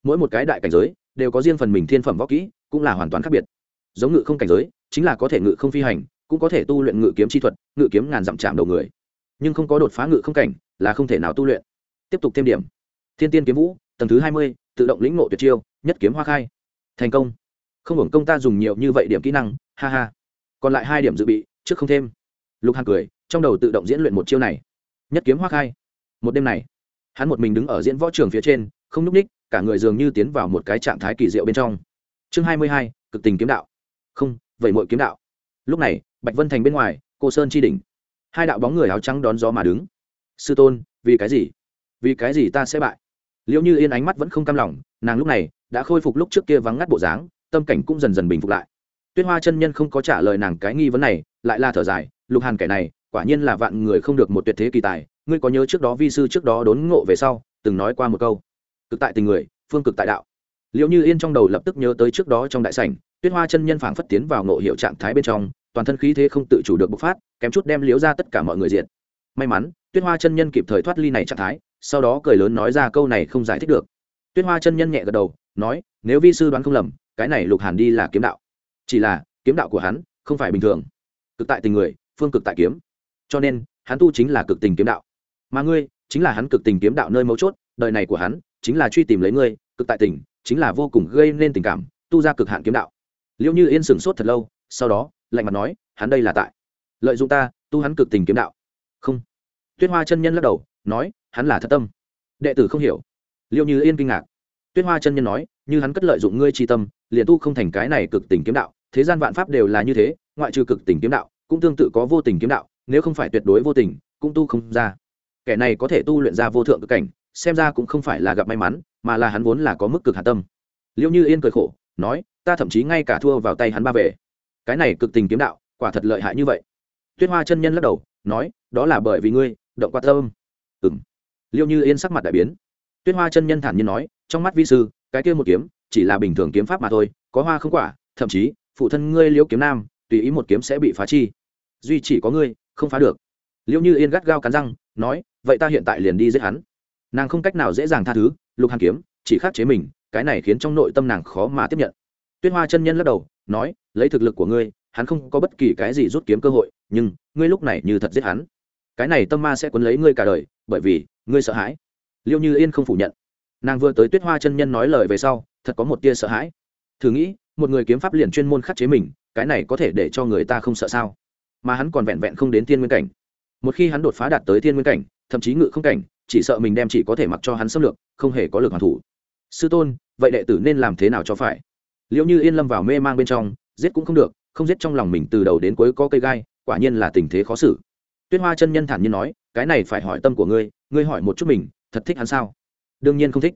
Mỗi một cái đại cảnh giới, đều có riêng phần mình thiên phẩm võ kỹ, cũng là hoàn toàn khác biệt. Giống ngự không cảnh giới, chính là có thể ngự không phi hành, cũng có thể tu luyện ngự kiếm chi thuật, ngự kiếm ngàn dặm chạm đầu người. Nhưng không có đột phá ngự không cảnh, là không thể nào tu luyện. Tiếp tục thêm điểm. Thiên tiên kiếm vũ, tầng thứ hai mươi, tự động lĩnh ngộ tuyệt chiêu, nhất kiếm hoa khai. Thành công. Không hưởng công ta dùng nhiều như vậy điểm kỹ năng, ha ha. Còn lại hai điểm dự bị, trước không thêm. Lục hàn cười trong đầu tự động diễn luyện một chiêu này. Nhất kiếm hoa khai một đêm này, hắn một mình đứng ở diễn võ trường phía trên, không nhúc ních cả người dường như tiến vào một cái trạng thái kỳ diệu bên trong. Chương hai mươi hai, cực tình kiếm đạo. Không vậy mọi kiếm đạo. Lúc này, bạch vân thành bên ngoài, cô sơn chi đỉnh. Hai đạo bóng người áo trắng đón gió mà đứng. Sư tôn, vì cái gì? Vì cái gì ta sẽ bại? Liệu như yên ánh mắt vẫn không cam lòng, nàng lúc này đã khôi phục lúc trước kia vắng ngắt bộ dáng, tâm cảnh cũng dần dần bình phục lại. Tuyết hoa chân nhân không có trả lời nàng cái nghi vấn này, lại là thở dài, lục hàn kẻ này quả nhiên là vạn người không được một tuyệt thế kỳ tài, ngươi có nhớ trước đó vi sư trước đó đốn ngộ về sau, từng nói qua một câu, cực tại tình người, phương cực tại đạo. Liệu như yên trong đầu lập tức nhớ tới trước đó trong đại sảnh, tuyết hoa chân nhân phảng phất tiến vào ngộ hiệu trạng thái bên trong, toàn thân khí thế không tự chủ được bộc phát, kém chút đem liếu ra tất cả mọi người diện may mắn, tuyết hoa chân nhân kịp thời thoát ly này trạng thái, sau đó cười lớn nói ra câu này không giải thích được. Tuyết hoa chân nhân nhẹ gật đầu, nói, nếu vi sư đoán không lầm, cái này lục hàn đi là kiếm đạo. Chỉ là, kiếm đạo của hắn không phải bình thường. Cực tại tình người, phương cực tại kiếm cho nên hắn tu chính là cực tình kiếm đạo. Mà ngươi chính là hắn cực tình kiếm đạo nơi mấu chốt, đời này của hắn chính là truy tìm lấy ngươi, cực tại tình, chính là vô cùng gây nên tình cảm, tu ra cực hạn kiếm đạo. Liệu như yên sửng sốt thật lâu, sau đó, lạnh mặt nói, hắn đây là tại lợi dụng ta, tu hắn cực tình kiếm đạo. Không. Tuyết hoa chân nhân lắc đầu, nói, hắn là thật tâm. Đệ tử không hiểu. Liệu như yên kinh ngạc. Tuyết hoa chân nhân nói, như hắn cất lợi dụng ngươi tri tâm, liền tu không thành cái này cực tình kiếm đạo, thế gian vạn pháp đều là như thế, ngoại trừ cực tình kiếm đạo, cũng tương tự có vô tình kiếm đạo nếu không phải tuyệt đối vô tình, cũng tu không ra. Kẻ này có thể tu luyện ra vô thượng cực cảnh, xem ra cũng không phải là gặp may mắn, mà là hắn vốn là có mức cực hạ tâm. Liệu như yên cười khổ, nói, ta thậm chí ngay cả thua vào tay hắn ba về. Cái này cực tình kiếm đạo, quả thật lợi hại như vậy. Tuyết hoa chân nhân lắc đầu, nói, đó là bởi vì ngươi, động qua tâm. Ừng liệu như yên sắc mặt đại biến. Tuyết hoa chân nhân thản nhiên nói, trong mắt vi sư, cái kia một kiếm, chỉ là bình thường kiếm pháp mà thôi, có hoa không quả, thậm chí, phụ thân ngươi liễu kiếm nam, tùy ý một kiếm sẽ bị phá chi. Duy chỉ có ngươi không phá được. Liệu như yên gắt gao cắn răng, nói, vậy ta hiện tại liền đi giết hắn. Nàng không cách nào dễ dàng tha thứ, lục hàn kiếm, chỉ khắc chế mình, cái này khiến trong nội tâm nàng khó mà tiếp nhận. Tuyết hoa chân nhân lắc đầu, nói, lấy thực lực của ngươi, hắn không có bất kỳ cái gì rút kiếm cơ hội, nhưng ngươi lúc này như thật giết hắn. Cái này tâm ma sẽ quấn lấy ngươi cả đời, bởi vì ngươi sợ hãi. Liêu như yên không phủ nhận. Nàng vừa tới tuyết hoa chân nhân nói lời về sau, thật có một tia sợ hãi. Thử nghĩ, một người kiếm pháp liền chuyên môn khắc chế mình, cái này có thể để cho người ta không sợ sao? Mà hắn còn vẹn vẹn không đến thiên nguyên cảnh. Một khi hắn đột phá đạt tới thiên nguyên cảnh, thậm chí ngự không cảnh, chỉ sợ mình đem chỉ có thể mặc cho hắn xâm lược, không hề có lực hoàn thủ. Sư tôn, vậy đệ tử nên làm thế nào cho phải? Liệu như yên lâm vào mê mang bên trong, giết cũng không được, không giết trong lòng mình từ đầu đến cuối có cây gai, quả nhiên là tình thế khó xử. Tuyết hoa chân nhân thản nhiên nói, cái này phải hỏi tâm của ngươi ngươi hỏi một chút mình, thật thích hắn sao? Đương nhiên không thích.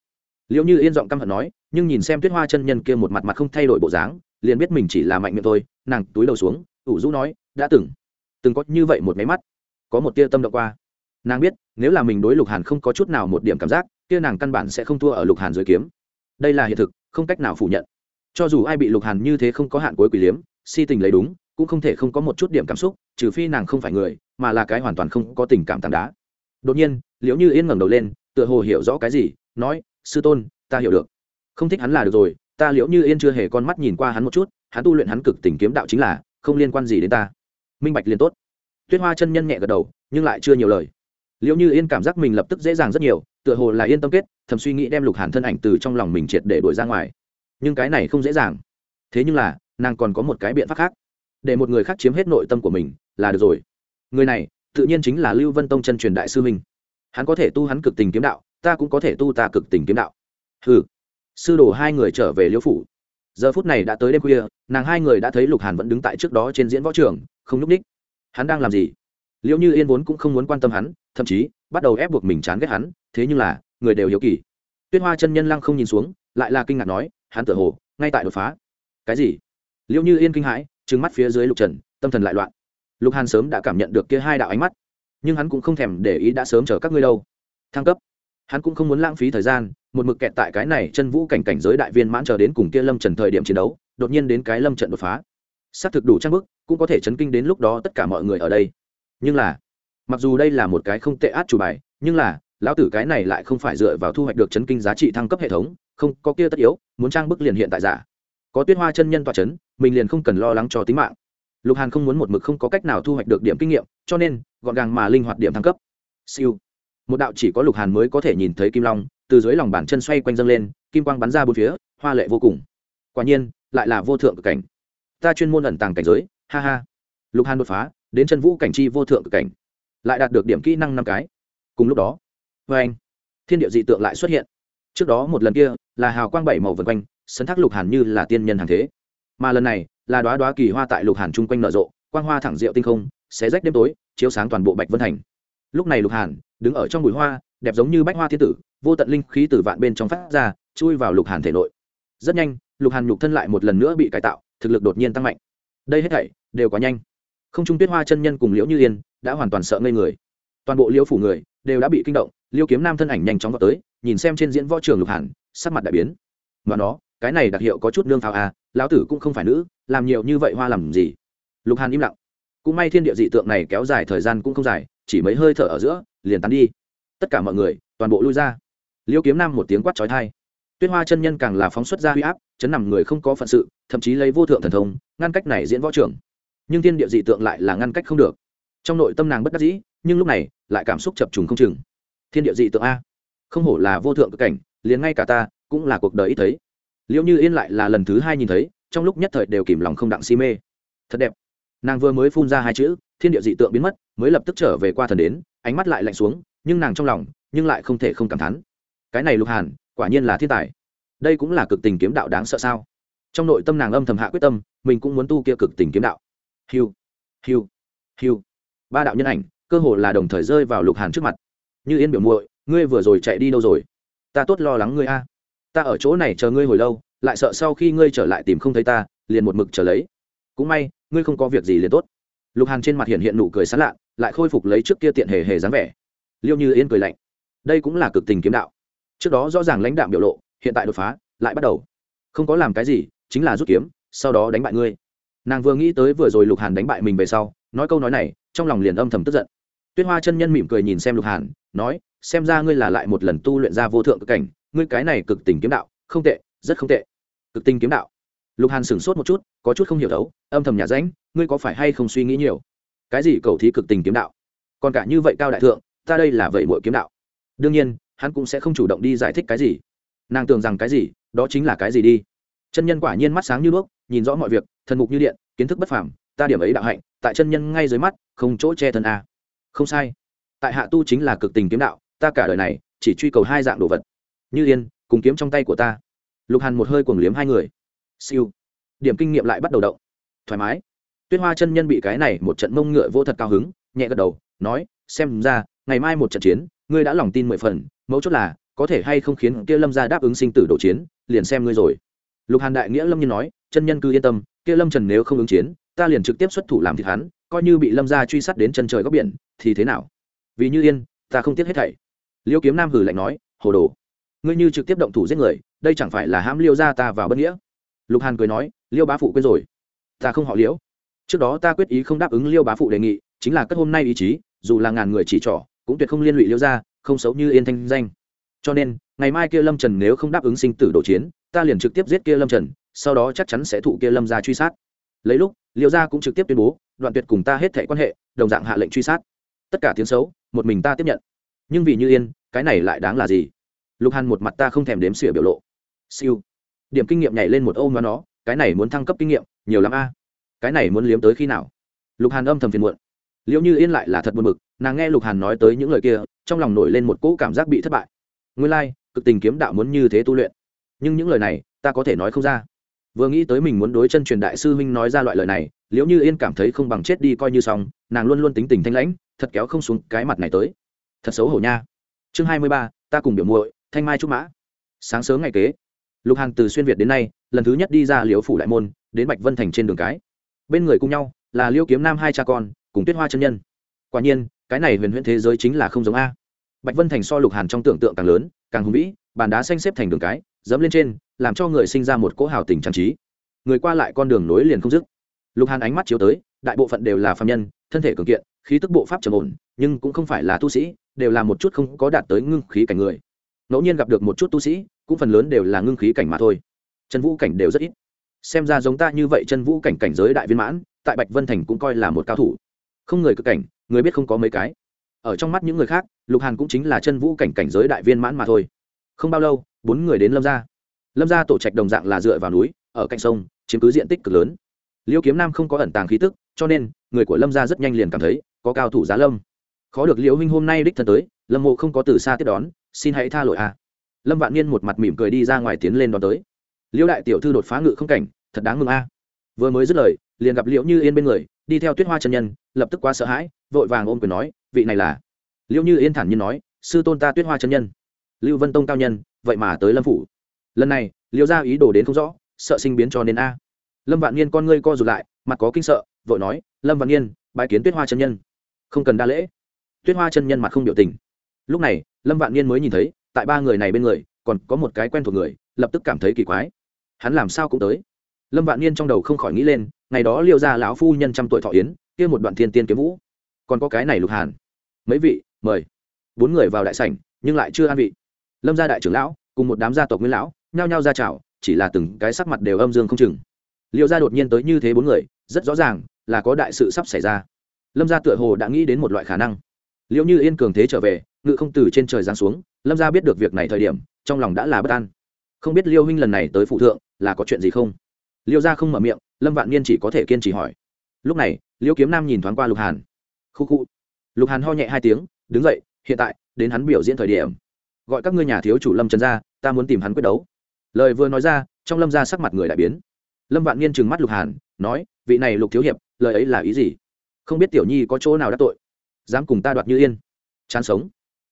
Liệu như yên giọng căm hận nói, nhưng nhìn xem tuyết hoa chân nhân kia một mặt mặt không thay đổi bộ dáng, liền biết mình chỉ là mạnh miệng thôi, nàng túi đầu xuống, ủ rũ nói đã từng từng có như vậy một máy mắt, có một tia tâm động qua. Nàng biết, nếu là mình đối lục hàn không có chút nào một điểm cảm giác tia nàng căn bản sẽ không thua ở lục hàn dưới kiếm. Đây là hiện thực, không cách nào phủ nhận. Cho dù ai bị lục hàn như thế không có hạn cuối quỷ liếm, si tình lấy đúng, cũng không thể không có một chút điểm cảm xúc, trừ phi nàng không phải người, mà là cái hoàn toàn không có tình cảm tảng đá. Đột nhiên, liễu như yên ngẩng đầu lên, tựa hồ hiểu rõ cái gì, nói, sư tôn, ta hiểu được. Không thích hắn là được rồi, ta liễu như yên chưa hề con mắt nhìn qua hắn một chút, hắn tu luyện hắn cực tình kiếm đạo chính là, không liên quan gì đến ta minh bạch liền tốt. Tuyết hoa chân nhân nhẹ gật đầu, nhưng lại chưa nhiều lời. Liệu như yên cảm giác mình lập tức dễ dàng rất nhiều, tựa hồ là yên tâm kết, thầm suy nghĩ đem lục hàn thân ảnh từ trong lòng mình triệt để đuổi ra ngoài. Nhưng cái này không dễ dàng. Thế nhưng là, nàng còn có một cái biện pháp khác. Để một người khác chiếm hết nội tâm của mình, là được rồi. Người này, tự nhiên chính là lưu vân tông chân truyền đại sư minh hắn có thể tu hắn cực tình kiếm đạo, ta cũng có thể tu ta cực tình kiếm đạo. Hừ. sư đồ hai người trở về liễu phủ. Giờ phút này đã tới đêm khuya, nàng hai người đã thấy lục hàn vẫn đứng tại trước đó trên diễn võ trường không n ú c ních hắn đang làm gì? Liệu như yên vốn cũng không muốn quan tâm hắn, thậm chí bắt đầu ép buộc mình chán ghét hắn, thế nhưng là, người đều hiếu kỳ. Tuyết hoa chân nhân lăng không nhìn xuống, lại là kinh ngạc nói, hắn tựa hồ, ngay tại đột phá. Cái gì? Liệu như yên kinh hãi, trừng mắt phía dưới lục trần, tâm thần lại loạn. Lục hàn sớm đã cảm nhận được kia hai đạo ánh mắt, nhưng hắn cũng không thèm để ý đã sớm chở các ngươi đâu. Thăng cấp. Hắn cũng không muốn lãng phí thời gian, một mực kẹt tại cái này chân vũ cảnh cảnh giới đại viên mãn chờ đến cùng kia lâm trần thời điểm chiến đấu, đột nhiên đến cái lâm trận đột phá. Xác thực đủ trang bức cũng có thể chấn kinh đến lúc đó tất cả mọi người ở đây. Nhưng là, mặc dù đây là một cái không tệ át chủ bài, nhưng là, lão tử cái này lại không phải dựa vào thu hoạch được chấn kinh giá trị thăng cấp hệ thống, không, có kia tất yếu, muốn trang bức liền hiện tại giả. Có tuyết hoa chân nhân tọa chấn, mình liền không cần lo lắng cho tính mạng. Lục hàn không muốn một mực không có cách nào thu hoạch được điểm kinh nghiệm, cho nên, gọn gàng mà linh hoạt điểm thăng cấp. Siêu. Một đạo chỉ có lục hàn mới có thể nhìn thấy kim long, từ dưới lòng bàn chân xoay quanh dâng lên, kim quang bắn ra bốn phía, hoa lệ vô cùng. Quả nhiên, lại là vô thượng cực cảnh. Ta chuyên môn ẩn tàng cảnh giới ha ha. Lục hàn đột phá, đến chân vũ cảnh chi vô thượng cực cảnh, lại đạt được điểm kỹ năng năm cái. Cùng lúc đó vê anh, thiên địa dị tượng lại xuất hiện. Trước đó một lần kia là hào quang bảy màu vân quanh, sấn thác lục hàn như là tiên nhân hàng thế. Mà lần này là đoá đoá kỳ hoa tại lục hàn chung quanh nở rộ, quang hoa thẳng rượu tinh không, xé rách đêm tối, chiếu sáng toàn bộ bạch vân thành. Lúc này lục hàn đứng ở trong bụi hoa, đẹp giống như bách hoa thiên tử, vô tận linh khí từ vạn bên trong phát ra, chui vào lục hàn thể nội. Rất nhanh, lục hàn nhục thân lại một lần nữa bị cải tạo, thực lực đột nhiên tăng mạnh. Đây hết thảy đều quá nhanh. Không trung tuyết hoa chân nhân cùng liễu như yên đã hoàn toàn sợ ngây người. Toàn bộ liễu phủ người đều đã bị kinh động, liêu kiếm nam thân ảnh nhanh chóng vào tới, nhìn xem trên diễn võ trường lục hàn sắc mặt đại biến. Mà nó, cái này đặc hiệu có chút nương pháo à lão tử cũng không phải nữ, làm nhiều như vậy hoa làm gì? Lục hàn im lặng. Cũng may thiên địa dị tượng này kéo dài thời gian cũng không dài, chỉ mấy hơi thở ở giữa, liền tán đi. Tất cả mọi người, toàn bộ lui ra. Liêu kiếm nam một tiếng quát trói thai tuyết hoa chân nhân càng là phóng xuất ra huy áp, chấn nằm người không có phận sự, thậm chí lấy vô thượng thần thông, ngăn cách này diễn võ trưởng nhưng thiên địa dị tượng lại là ngăn cách không được. Trong nội tâm nàng bất đắc dĩ, nhưng lúc này, lại cảm xúc chập trùng không chừng. Thiên địa dị tượng a. Không hổ là vô thượng cực cảnh, liền ngay cả ta, cũng là cuộc đời ít thấy. Liệu như yên lại là lần thứ hai nhìn thấy, trong lúc nhất thời đều kìm lòng không đặng si mê. Thật đẹp. Nàng vừa mới phun ra hai chữ, thiên địa dị tượng biến mất, mới lập tức trở về qua thần đến, ánh mắt lại lạnh xuống, nhưng nàng trong lòng, nhưng lại không thể không cảm thán. Cái này lục hàn, quả nhiên là thiên tài. Đây cũng là cực tình kiếm đạo đáng sợ sao? Trong nội tâm nàng âm thầm hạ quyết tâm, mình cũng muốn tu kia cực tình kiếm đạo hiu hiu hiu. Ba đạo nhân ảnh, cơ hồ là đồng thời rơi vào lục hàn trước mặt. Như yên biểu muội, ngươi vừa rồi chạy đi đâu rồi? Ta tốt lo lắng ngươi a. Ta ở chỗ này chờ ngươi hồi lâu, lại sợ sau khi ngươi trở lại tìm không thấy ta, liền một mực chờ lấy. Cũng may, ngươi không có việc gì liền tốt. Lục hàn trên mặt hiện hiện nụ cười sán lạ, lại khôi phục lấy trước kia tiện hề hề dáng vẻ. Liêu như yên cười lạnh. Đây cũng là cực tình kiếm đạo. Trước đó rõ ràng lãnh đạo biểu lộ, hiện tại đột phá, lại bắt đầu. Không có làm cái gì, chính là rút kiếm, sau đó đánh bại ngươi nàng vừa nghĩ tới vừa rồi lục hàn đánh bại mình về sau, nói câu nói này, trong lòng liền âm thầm tức giận. Tuyết hoa chân nhân mỉm cười nhìn xem lục hàn, nói, xem ra ngươi là lại một lần tu luyện ra vô thượng cực cảnh, ngươi cái này cực tình kiếm đạo, không tệ, rất không tệ. Cực tình kiếm đạo. Lục hàn sửng sốt một chút, có chút không hiểu thấu âm thầm nhà ránh, ngươi có phải hay không suy nghĩ nhiều? Cái gì cầu thí cực tình kiếm đạo? Còn cả như vậy cao đại thượng, ta đây là vậy mỗi kiếm đạo. Đương nhiên, hắn cũng sẽ không chủ động đi giải thích cái gì. Nàng tưởng rằng cái gì, đó chính là cái gì đi chân nhân quả nhiên mắt sáng như đuốc, nhìn rõ mọi việc, thần mục như điện, kiến thức bất phàm, ta điểm ấy đạo hạnh, tại chân nhân ngay dưới mắt, không chỗ che thân a. Không sai. Tại hạ tu chính là cực tình kiếm đạo, ta cả đời này, chỉ truy cầu hai dạng đồ vật. Như yên, cùng kiếm trong tay của ta. Lục hàn một hơi cuồng liếm hai người. Siêu. Điểm kinh nghiệm lại bắt đầu động. Thoải mái. Tuyết hoa chân nhân bị cái này một trận mông ngựa vô thật cao hứng, nhẹ gật đầu, nói, xem ra, ngày mai một trận chiến, ngươi đã lòng tin mười phần, mấu chốt là, có thể hay không khiến kia lâm ra đáp ứng sinh tử đổ chiến, liền xem ngươi rồi lục hàn đại nghĩa lâm nhiên nói, chân nhân cứ yên tâm, kia lâm trần nếu không ứng chiến, ta liền trực tiếp xuất thủ làm thịt hắn, coi như bị lâm gia truy sát đến chân trời góc biển, thì thế nào? Vì như yên, ta không tiếc hết thảy. Liêu kiếm nam hử lạnh nói, hồ đồ, ngươi như trực tiếp động thủ giết người, đây chẳng phải là hãm liêu ra ta vào bất nghĩa? Lục hàn cười nói, liêu bá phụ quên rồi. Ta không họ liễu trước đó ta quyết ý không đáp ứng liêu bá phụ đề nghị, chính là cất hôm nay ý chí, dù là ngàn người chỉ trỏ, cũng tuyệt không liên lụy liêu ra không xấu như yên thanh danh. Cho nên, ngày mai kia lâm trần nếu không đáp ứng sinh tử độ chiến ta liền trực tiếp giết kia lâm trần sau đó chắc chắn sẽ thụ kia lâm ra truy sát. Lấy lúc liêu gia cũng trực tiếp tuyên bố đoạn tuyệt cùng ta hết thẻ quan hệ đồng dạng hạ lệnh truy sát. Tất cả tiếng xấu một mình ta tiếp nhận. Nhưng vì như yên cái này lại đáng là gì? Lục hàn một mặt ta không thèm đếm xỉa biểu lộ. Siêu. Điểm kinh nghiệm nhảy lên một ôm nó cái này muốn thăng cấp kinh nghiệm nhiều lắm a. Cái này muốn liếm tới khi nào? Lục hàn âm thầm phiền muộn. Liệu như yên lại là thật buồn bực nàng nghe lục hàn nói tới những lời kia trong lòng nổi lên một cỗ cảm giác bị thất bại. Nguyên lai、like, cực tình kiếm đạo muốn như thế tu luyện nhưng những lời này ta có thể nói không ra. Vừa nghĩ tới mình muốn đối chân truyền đại sư huynh nói ra loại lời này liệu như yên cảm thấy không bằng chết đi coi như xong, nàng luôn luôn tính tình thanh lãnh, thật kéo không xuống cái mặt này tới. Thật xấu hổ nha. Chương hai mươi ba, ta cùng biểu muội, thanh mai trúc mã. Sáng sớm ngày kế, lục hàng từ xuyên việt đến nay, lần thứ nhất đi ra liễu phủ đại môn, đến bạch vân thành trên đường cái. Bên người cùng nhau là liêu kiếm nam hai cha con, cùng tuyết hoa chân nhân. Quả nhiên, cái này huyền huyễn thế giới chính là không giống a. Bạch vân thành so lục hàn trong tưởng tượng càng lớn, càng hùng vĩ, bàn đá xanh xếp thành đường cái dẫm lên trên, làm cho người sinh ra một cỗ hào tình trang trí. Người qua lại con đường nối liền không dứt. Lục hàn ánh mắt chiếu tới, đại bộ phận đều là phạm nhân, thân thể cường kiện, khí tức bộ pháp trầm ổn, nhưng cũng không phải là tu sĩ, đều là một chút không có đạt tới ngưng khí cảnh người. Ngẫu nhiên gặp được một chút tu sĩ, cũng phần lớn đều là ngưng khí cảnh mà thôi. Chân vũ cảnh đều rất ít. Xem ra giống ta như vậy chân vũ cảnh cảnh giới đại viên mãn, tại bạch vân thành cũng coi là một cao thủ. Không người cực cảnh, người biết không có mấy cái. Ở trong mắt những người khác, lục hàn cũng chính là chân vũ cảnh cảnh giới đại viên mãn mà thôi không bao lâu, bốn người đến lâm gia. Lâm gia tổ trạch đồng dạng là dựa vào núi, ở cạnh sông, chiếm cứ diện tích cực lớn. Liêu kiếm nam không có ẩn tàng khí tức, cho nên, người của lâm gia rất nhanh liền cảm thấy, có cao thủ giá lâm. Khó được liễu huynh hôm nay đích thân tới, lâm mộ không có từ xa tiếp đón, xin hãy tha lỗi a lâm vạn niên một mặt mỉm cười đi ra ngoài tiến lên đón tới. Liễu đại tiểu thư đột phá ngự không cảnh, thật đáng mừng a. Vừa mới dứt lời, liền gặp liễu như yên bên người, đi theo tuyết hoa chân nhân, lập tức quá sợ hãi, vội vàng ôm quyền nói, vị này là. Liễu như yên thản nhiên nói, sư tôn ta tuyết hoa chân nhân lưu vân tông cao nhân, vậy mà tới lâm phủ. Lần này, Liêu ra ý đồ đến không rõ, sợ sinh biến cho nên a. Lâm vạn niên con ngươi co rụt lại, mặt có kinh sợ, vội nói, lâm vạn niên bãi kiến tuyết hoa chân nhân. Không cần đa lễ. Tuyết hoa chân nhân mặt không biểu tình. Lúc này, lâm vạn niên mới nhìn thấy, tại ba người này bên người, còn có một cái quen thuộc người, lập tức cảm thấy kỳ quái. Hắn làm sao cũng tới. Lâm vạn niên trong đầu không khỏi nghĩ lên, ngày đó Liêu ra lão phu nhân trăm tuổi thọ yến, kia một đoạn thiên tiên kiếm vũ. Còn có cái này lục hàn. Mấy vị, mời. Bốn người vào đại sảnh, nhưng lại chưa an vị lâm gia đại trưởng lão, cùng một đám gia tộc nguyên lão, nhao nhao ra chào, chỉ là từng cái sắc mặt đều âm dương không chừng. Liệu ra đột nhiên tới như thế bốn người, rất rõ ràng là có đại sự sắp xảy ra. Lâm gia tựa hồ đã nghĩ đến một loại khả năng. Liệu như yên cường thế trở về, ngự không từ trên trời giáng xuống, lâm gia biết được việc này thời điểm, trong lòng đã là bất an. Không biết liêu huynh lần này tới phụ thượng, là có chuyện gì không? Liêu gia không mở miệng, lâm vạn niên chỉ có thể kiên trì hỏi. Lúc này, liêu kiếm nam nhìn thoáng qua lục hàn. Khu khu. Lục hàn ho nhẹ hai tiếng, đứng dậy, hiện tại, đến hắn biểu diễn thời điểm gọi các ngươi nhà thiếu chủ lâm trần ra, ta muốn tìm hắn quyết đấu. Lời vừa nói ra, trong lâm ra sắc mặt người đại biến. Lâm vạn niên trừng mắt lục hàn, nói, vị này lục thiếu hiệp, lời ấy là ý gì? Không biết tiểu nhi có chỗ nào đã tội. Dám cùng ta đoạt như yên. Chán sống.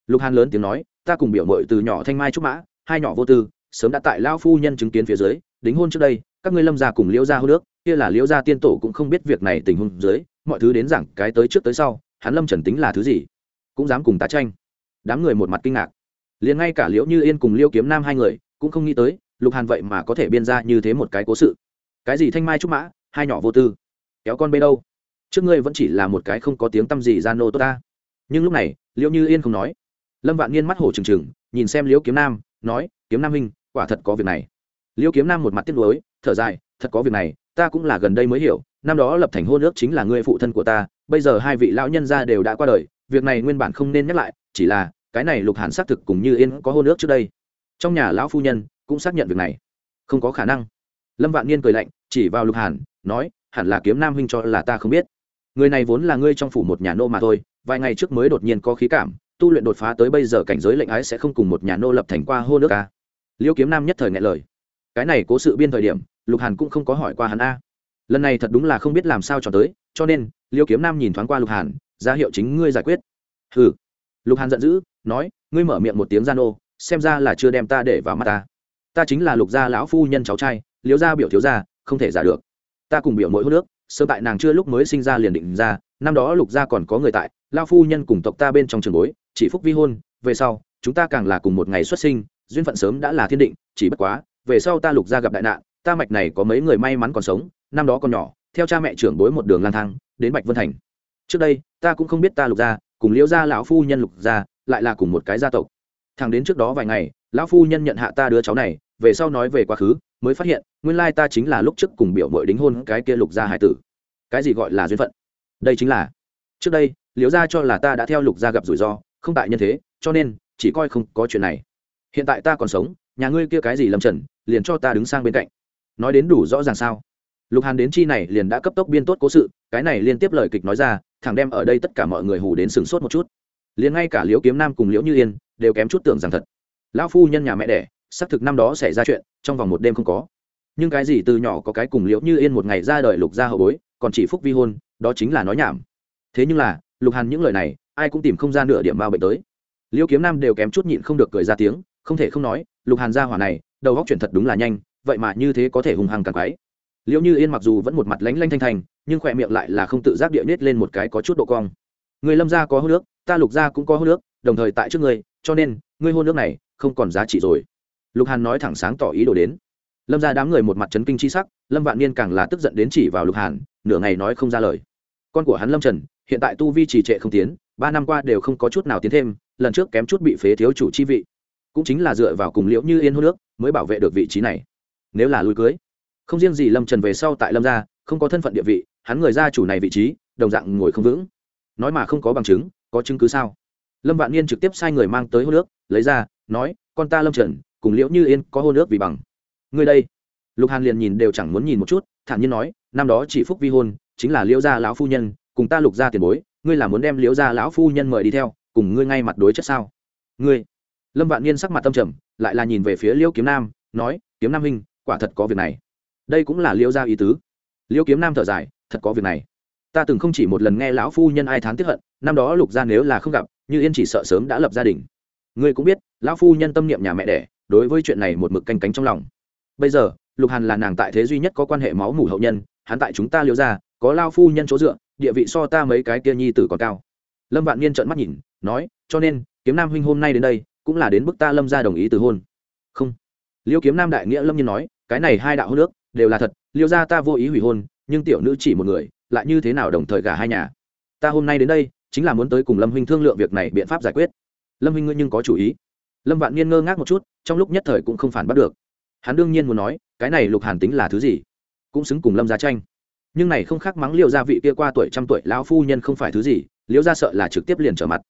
Lục hàn lớn tiếng nói, ta cùng biểu mội từ nhỏ thanh mai trúc mã, hai nhỏ vô tư, sớm đã tại lao phu nhân chứng kiến phía dưới, đính hôn trước đây, các ngươi lâm gia cùng liễu gia hô nước kia là liễu gia tiên tổ cũng không biết việc này tình huống dưới, mọi thứ đến giảng cái tới trước tới sau, hắn lâm trần tính là thứ gì? Cũng dám cùng tá tranh. Đám người một mặt kinh ngạc liền ngay cả liễu như yên cùng liễu kiếm nam hai người cũng không nghĩ tới lục hàn vậy mà có thể biên ra như thế một cái cố sự cái gì thanh mai trúc mã hai nhỏ vô tư kéo con bê đâu trước ngươi vẫn chỉ là một cái không có tiếng t â m gì gian nô tốt ta nhưng lúc này liễu như yên không nói lâm vạn niên mắt hổ trừng trừng nhìn xem liễu kiếm nam nói kiếm nam huynh quả thật có việc này liễu kiếm nam một mặt tiếc nuối thở dài thật có việc này ta cũng là gần đây mới hiểu năm đó lập thành hôn ước chính là người phụ thân của ta bây giờ hai vị lão nhân gia đều đã qua đời việc này nguyên bản không nên nhắc lại chỉ là cái này lục hàn xác thực cùng như yên có hôn ước trước đây trong nhà lão phu nhân cũng xác nhận việc này không có khả năng lâm vạn niên cười lạnh chỉ vào lục hàn nói hẳn là kiếm nam huynh cho là ta không biết người này vốn là ngươi trong phủ một nhà nô mà thôi vài ngày trước mới đột nhiên có khí cảm tu luyện đột phá tới bây giờ cảnh giới lệnh ái sẽ không cùng một nhà nô lập thành qua hô nước ca à. liêu kiếm nam nhất thời ngại lời. Cái này cố sự biên thời điểm, lục hàn cũng không có hỏi qua hắn a. Lần này thật đúng là không biết làm sao cho tới, cho nên, liêu kiếm nam nhìn thoáng qua lục hàn, ra hiệu chính ngươi giải quyết. Hừ. Lục hàn giận dữ nói, ngươi mở miệng một tiếng gian ô xem ra là chưa đem ta để vào mắt ta. Ta chính là lục gia lão phu nhân cháu trai liếu gia biểu thiếu gia, không thể giả được. Ta cùng biểu mỗi hô nước sơ tại nàng chưa lúc mới sinh ra liền định ra, năm đó lục gia còn có người tại lao phu nhân cùng tộc ta bên trong trường bối, chỉ phúc vi hôn, về sau, chúng ta càng là cùng một ngày xuất sinh, duyên phận sớm đã là thiên định, chỉ bất quá, về sau ta lục gia gặp đại nạn, ta mạch này có mấy người may mắn còn sống, năm đó còn nhỏ, theo cha mẹ trưởng bối một đường lang thang, đến bạch vân thành. Trước đây, ta cũng không biết ta lục gia, cùng liễu gia lão phu nhân lục gia lại là cùng một cái gia tộc. Thằng đến trước đó vài ngày, lão phu nhân nhận hạ ta đứa cháu này, về sau nói về quá khứ, mới phát hiện, nguyên lai ta chính là lúc trước cùng biểu mội đính hôn cái kia lục gia hải tử. Cái gì gọi là duyên phận? Đây chính là, trước đây, liễu gia cho là ta đã theo lục gia gặp rủi ro, không tại nhân thế, cho nên, chỉ coi không có chuyện này. Hiện tại ta còn sống, nhà ngươi kia cái gì lầm trần, liền cho ta đứng sang bên cạnh. Nói đến đủ rõ ràng sao? Lục hàn đến chi này liền đã cấp tốc biên tốt cố sự, cái này liên tiếp lời kịch nói ra, thẳng đem ở đây tất cả mọi người hù đến sừng sốt một chút liền ngay cả liễu kiếm nam cùng liễu như yên đều kém chút tưởng rằng thật. Lão phu nhân nhà mẹ đẻ, xác thực năm đó xảy ra chuyện, trong vòng một đêm không có. Nhưng cái gì từ nhỏ có cái cùng liễu như yên một ngày ra đời lục gia hậu bối, còn chỉ phúc vi hôn, đó chính là nói nhảm. Thế nhưng là, lục hàn những lời này, ai cũng tìm không ra nửa điểm bao bệnh tới. Liễu kiếm nam đều kém chút nhịn không được cười ra tiếng, không thể không nói, lục hàn gia hỏa này, đầu góc chuyển thật đúng là nhanh, vậy mà như thế có thể hùng hăng càng quái. Liễu như yên mặc dù vẫn một mặt lánh lanh thanh thành, nhưng khỏe miệng lại là không tự giác địa nết lên một cái có chút độ cong người lâm gia có hô nước ta lục gia cũng có hô nước đồng thời tại trước người, cho nên, ngươi hôn nước này không còn giá trị rồi. Lục hàn nói thẳng sáng tỏ ý đồ đến. Lâm ra đám người một mặt chấn kinh c h i sắc, lâm vạn niên càng là tức giận đến chỉ vào lục hàn, nửa ngày nói không ra lời. Con của hắn lâm trần, hiện tại tu vi trì trệ không tiến, ba năm qua đều không có chút nào tiến thêm, lần trước kém chút bị phế thiếu chủ chi vị. Cũng chính là dựa vào cùng liễu như yên hô nước mới bảo vệ được vị trí này. Nếu là lùi cưới, không riêng gì lâm trần về sau tại lâm gia, không có thân phận địa vị, hắn người gia chủ này vị trí, đồng dạng ngồi không vững nói mà không có bằng chứng, có chứng cứ sao? Lâm vạn niên trực tiếp sai người mang tới hô nước, lấy ra, nói, con ta lâm trần, cùng liễu như yên có hô nước vì bằng. Người đây. Lục hàn liền nhìn đều chẳng muốn nhìn một chút, thản nhiên nói, năm đó chỉ phúc vi hôn, chính là liễu gia lão phu nhân, cùng ta lục gia tiền bối, ngươi là muốn đem liễu gia lão phu nhân mời đi theo, cùng ngươi ngay mặt đối chất sao? Ngươi? Lâm vạn niên sắc mặt tâm trầm, lại là nhìn về phía liễu kiếm nam, nói, kiếm nam huynh, quả thật có việc này. Đây cũng là liễu gia ý tứ. Liễu kiếm nam thở dài, thật có việc này ta từng không chỉ một lần nghe lão phu nhân ai thán tiếp hận, năm đó lục gia nếu là không gặp, như yên chỉ sợ sớm đã lập gia đình. Ngươi cũng biết, lão phu nhân tâm niệm nhà mẹ đẻ, đối với chuyện này một mực canh cánh trong lòng. Bây giờ, lục hàn là nàng tại thế duy nhất có quan hệ máu mủ hậu nhân, hắn tại chúng ta liêu ra có lao phu nhân chỗ dựa, địa vị so ta mấy cái kia nhi tử còn cao. Lâm vạn niên trợn mắt nhìn, nói, cho nên, kiếm nam huynh hôm nay đến đây, cũng là đến bức ta lâm ra đồng ý từ hôn. Không. Liêu kiếm nam đại nghĩa lâm nhiên nói, cái này hai đạo hôn nước đều là thật, liêu ra ta vô ý hủy hôn, nhưng tiểu nữ chỉ một người lại như thế nào đồng thời gả hai nhà? Ta hôm nay đến đây, chính là muốn tới cùng lâm huynh thương lượng việc này biện pháp giải quyết. Lâm huynh ngươi nhưng có chủ ý. Lâm vạn niên ngơ ngác một chút, trong lúc nhất thời cũng không phản bắt được. Hắn đương nhiên muốn nói, cái này lục hàn tính là thứ gì? Cũng xứng cùng lâm gia tranh. Nhưng này không khác mắng liêu gia vị kia qua tuổi trăm tuổi lão phu nhân không phải thứ gì liễu gia sợ là trực tiếp liền trở mặt.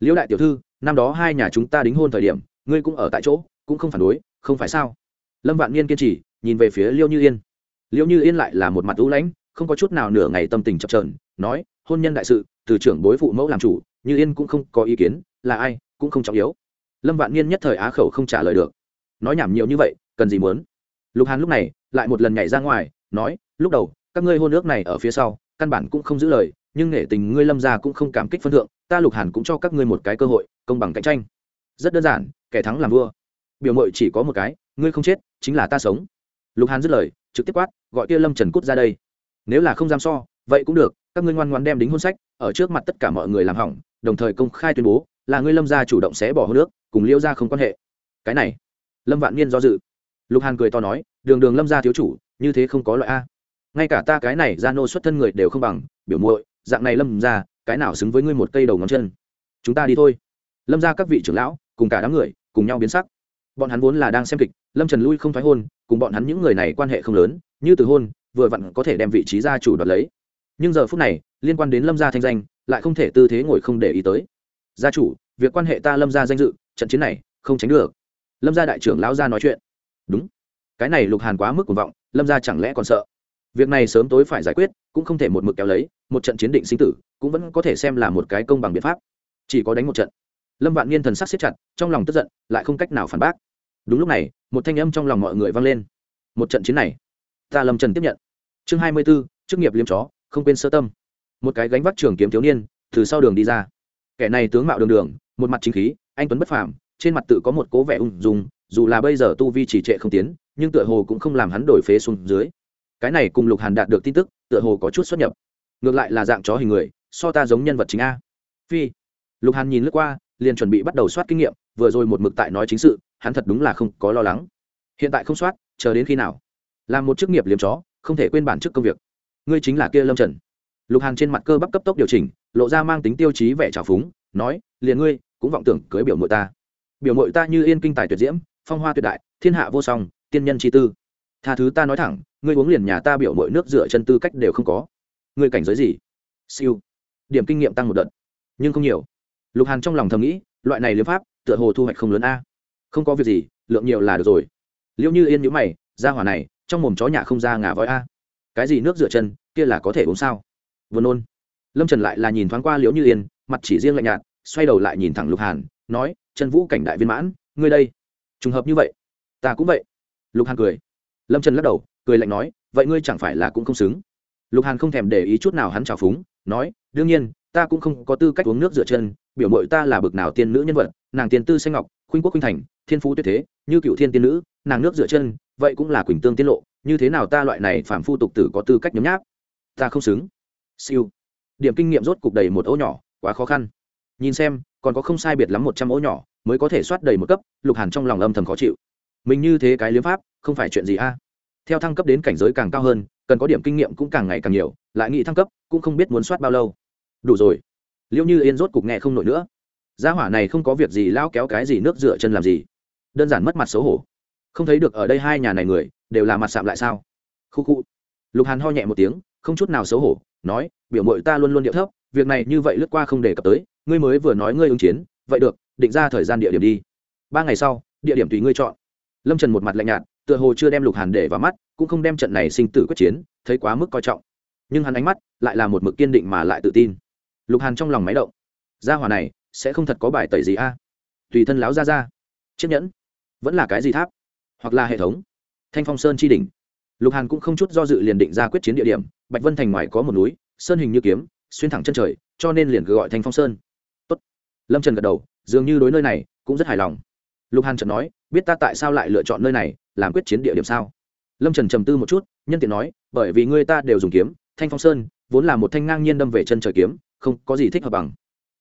Liễu đại tiểu thư, năm đó hai nhà chúng ta đính hôn thời điểm, ngươi cũng ở tại chỗ, cũng không phản đối, không phải sao? Lâm vạn niên kiên trì, nhìn về phía liêu như yên. Liêu như yên lại là một mặt ưu lãnh không có chút nào nửa ngày tâm tình chập trờn nói, hôn nhân đại sự, từ trưởng bối phụ mẫu làm chủ, như yên cũng không có ý kiến, là ai, cũng không trọng yếu. Lâm vạn niên nhất thời á khẩu không trả lời được. Nói nhảm nhiều như vậy, cần gì muốn? Lục hàn lúc này lại một lần nhảy ra ngoài, nói, lúc đầu, các ngươi hôn ước này ở phía sau, căn bản cũng không giữ lời, nhưng nể tình ngươi lâm gia cũng không cảm kích phân thượng, ta lục hàn cũng cho các ngươi một cái cơ hội, công bằng cạnh tranh. Rất đơn giản, kẻ thắng làm vua. Biểu mội chỉ có một cái, ngươi không chết, chính là ta sống. Lục hàn dứt lời, trực tiếp quát, gọi kia lâm trần cút ra đây nếu là không dám so, vậy cũng được, các ngươi ngoan ngoan đem đính hôn sách ở trước mặt tất cả mọi người làm hỏng, đồng thời công khai tuyên bố là ngươi lâm gia chủ động xé bỏ hôn nước cùng Liễu gia không quan hệ. Cái này, lâm vạn niên do dự. Lục hàn cười to nói, đường đường lâm gia thiếu chủ, như thế không có loại a. Ngay cả ta cái này gia nô xuất thân người đều không bằng, biểu muội, dạng này lâm gia, cái nào xứng với ngươi một cây đầu ngón chân? Chúng ta đi thôi. Lâm gia các vị trưởng lão, cùng cả đám người, cùng nhau biến sắc. Bọn hắn vốn là đang xem kịch, lâm trần lui không thoái hôn, cùng bọn hắn những người này quan hệ không lớn, như từ hôn vừa vặn có thể đem vị trí gia chủ đoạt lấy. Nhưng giờ phút này, liên quan đến lâm gia thanh danh, lại không thể tư thế ngồi không để ý tới. Gia chủ, việc quan hệ ta lâm gia danh dự, trận chiến này, không tránh được. Lâm gia đại trưởng lão gia nói chuyện. Đúng. Cái này lục hàn quá mức cuồng vọng, lâm gia chẳng lẽ còn sợ? Việc này sớm tối phải giải quyết, cũng không thể một mực kéo lấy, một trận chiến định sinh tử, cũng vẫn có thể xem là một cái công bằng biện pháp. Chỉ có đánh một trận. Lâm vạn niên thần sắc siết chặt, trong lòng tức giận, lại không cách nào phản bác. Đúng lúc này, một thanh âm trong lòng mọi người vang lên. Một trận chiến này ta lâm trần tiếp nhận chương hai mươi b ố chức nghiệp liêm chó, không quên sơ tâm. một cái gánh vác trường kiếm thiếu niên, từ sau đường đi ra. kẻ này tướng mạo đường đường, một mặt chính khí, anh tuấn bất phàm, trên mặt tự có một cố vẻ ung dung, dù là bây giờ tu vi chỉ trệ không tiến, nhưng tựa hồ cũng không làm hắn đổi phế xuống dưới. cái này cùng lục hàn đạt được tin tức, tựa hồ có chút xuất nhập. ngược lại là dạng chó hình người, so ta giống nhân vật chính a. Phi. lục hàn nhìn lướt qua, liền chuẩn bị bắt đầu soát kinh nghiệm, vừa rồi một mực tại nói chính sự, hắn thật đúng là không có lo lắng. hiện tại không soát, chờ đến khi nào? Làm một chức nghiệp liếm chó, không thể quên bản chức công việc. Ngươi chính là kia lâm trần. Lục hàn trên mặt cơ bắp cấp tốc điều chỉnh, lộ ra mang tính tiêu chí vẻ trào phúng, nói, liền ngươi, cũng vọng tưởng cưới biểu mội ta. Biểu mội ta như yên kinh tài tuyệt diễm, phong hoa tuyệt đại, thiên hạ vô song, tiên nhân chi tư. Tha thứ ta nói thẳng, ngươi uống liền nhà ta biểu mội nước rửa chân tư cách đều không có. Ngươi cảnh giới gì? Siêu. Điểm kinh nghiệm tăng một đợt, nhưng không nhiều. Lục hàn trong lòng thầm nghĩ, loại này liếm pháp, tựa hồ thu hoạch không lớn a. Không có việc gì, lượng nhiều là được rồi. Liệu như yên nhữ mày, ra hỏa này trong mồm chó nhà không ra ngà voi a. Cái gì nước rửa chân, kia là có thể uống sao? Vừa nôn. Lâm trần lại là nhìn thoáng qua liễu như yên, mặt chỉ riêng lạnh nhạt, xoay đầu lại nhìn thẳng lục hàn, nói trần vũ cảnh đại viên mãn, ngươi đây, trùng hợp như vậy, ta cũng vậy. Lục hàn cười. Lâm trần lắc đầu, cười lạnh nói, vậy ngươi chẳng phải là cũng không xứng? Lục hàn không thèm để ý chút nào hắn trào phúng, nói, đương nhiên, ta cũng không có tư cách uống nước rửa chân, biểu mội ta là bực nào tiên nữ nhân vật, nàng tiên tư xanh ngọc, khuynh quốc khuynh thành thiên phú tuyệt thế, như cựu thiên tiên nữ, nàng nước rửa chân, vậy cũng là quỳnh tương tiết lộ, như thế nào ta loại này phản phu tục tử có tư cách nhấm nháp? Ta không xứng. Siêu. Điểm kinh nghiệm rốt cục đầy một ô nhỏ, quá khó khăn. Nhìn xem, còn có không sai biệt lắm một trăm ô nhỏ, mới có thể soát đầy một cấp, lục hàn trong lòng âm thầm khó chịu. Mình như thế cái liếm pháp, không phải chuyện gì a? Theo thăng cấp đến cảnh giới càng cao hơn, cần có điểm kinh nghiệm cũng càng ngày càng nhiều, lại nghĩ thăng cấp, cũng không biết muốn soát bao lâu. Đủ rồi. Liệu như yên rốt cục nghe không nổi nữa. Gia hỏa này không có việc gì lao kéo cái gì nước rửa chân làm gì? Đơn giản mất mặt xấu hổ. Không thấy được ở đây hai nhà này người, đều là mặt sạm lại sao? Khu khu. Lục hàn ho nhẹ một tiếng, không chút nào xấu hổ, nói, biểu mội ta luôn luôn điệu thấp, việc này như vậy lướt qua không đề cập tới, ngươi mới vừa nói ngươi ứng chiến, vậy được, định ra thời gian địa điểm đi. Ba ngày sau, địa điểm tùy ngươi chọn. Lâm trần một mặt lạnh nhạt, tựa hồ chưa đem lục hàn để vào mắt, cũng không đem trận này sinh tử quyết chiến, thấy quá mức coi trọng. Nhưng hắn ánh mắt lại là một mực kiên định mà lại tự tin. Lục hàn trong lòng máy động. Gia hòa này sẽ không thật có bài tẩy gì a. Tùy thân láo ra ra chiếc nhẫn vẫn là cái gì tháp? Hoặc là hệ thống? Thanh phong sơn chi đỉnh. Lục hàn cũng không chút do dự liền định ra quyết chiến địa điểm, bạch vân thành ngoài có một núi, sơn hình như kiếm, xuyên thẳng chân trời, cho nên liền cứ gọi thanh phong sơn. Tốt. lâm trần gật đầu, dường như đối nơi này cũng rất hài lòng. Lục hàn trần nói, biết ta tại sao lại lựa chọn nơi này, làm quyết chiến địa điểm sao? Lâm trần trầm tư một chút, nhân tiện nói, bởi vì người ta đều dùng kiếm, thanh phong sơn vốn là một thanh ngang nhiên đâm về chân trời kiếm, không có gì thích hợp bằng.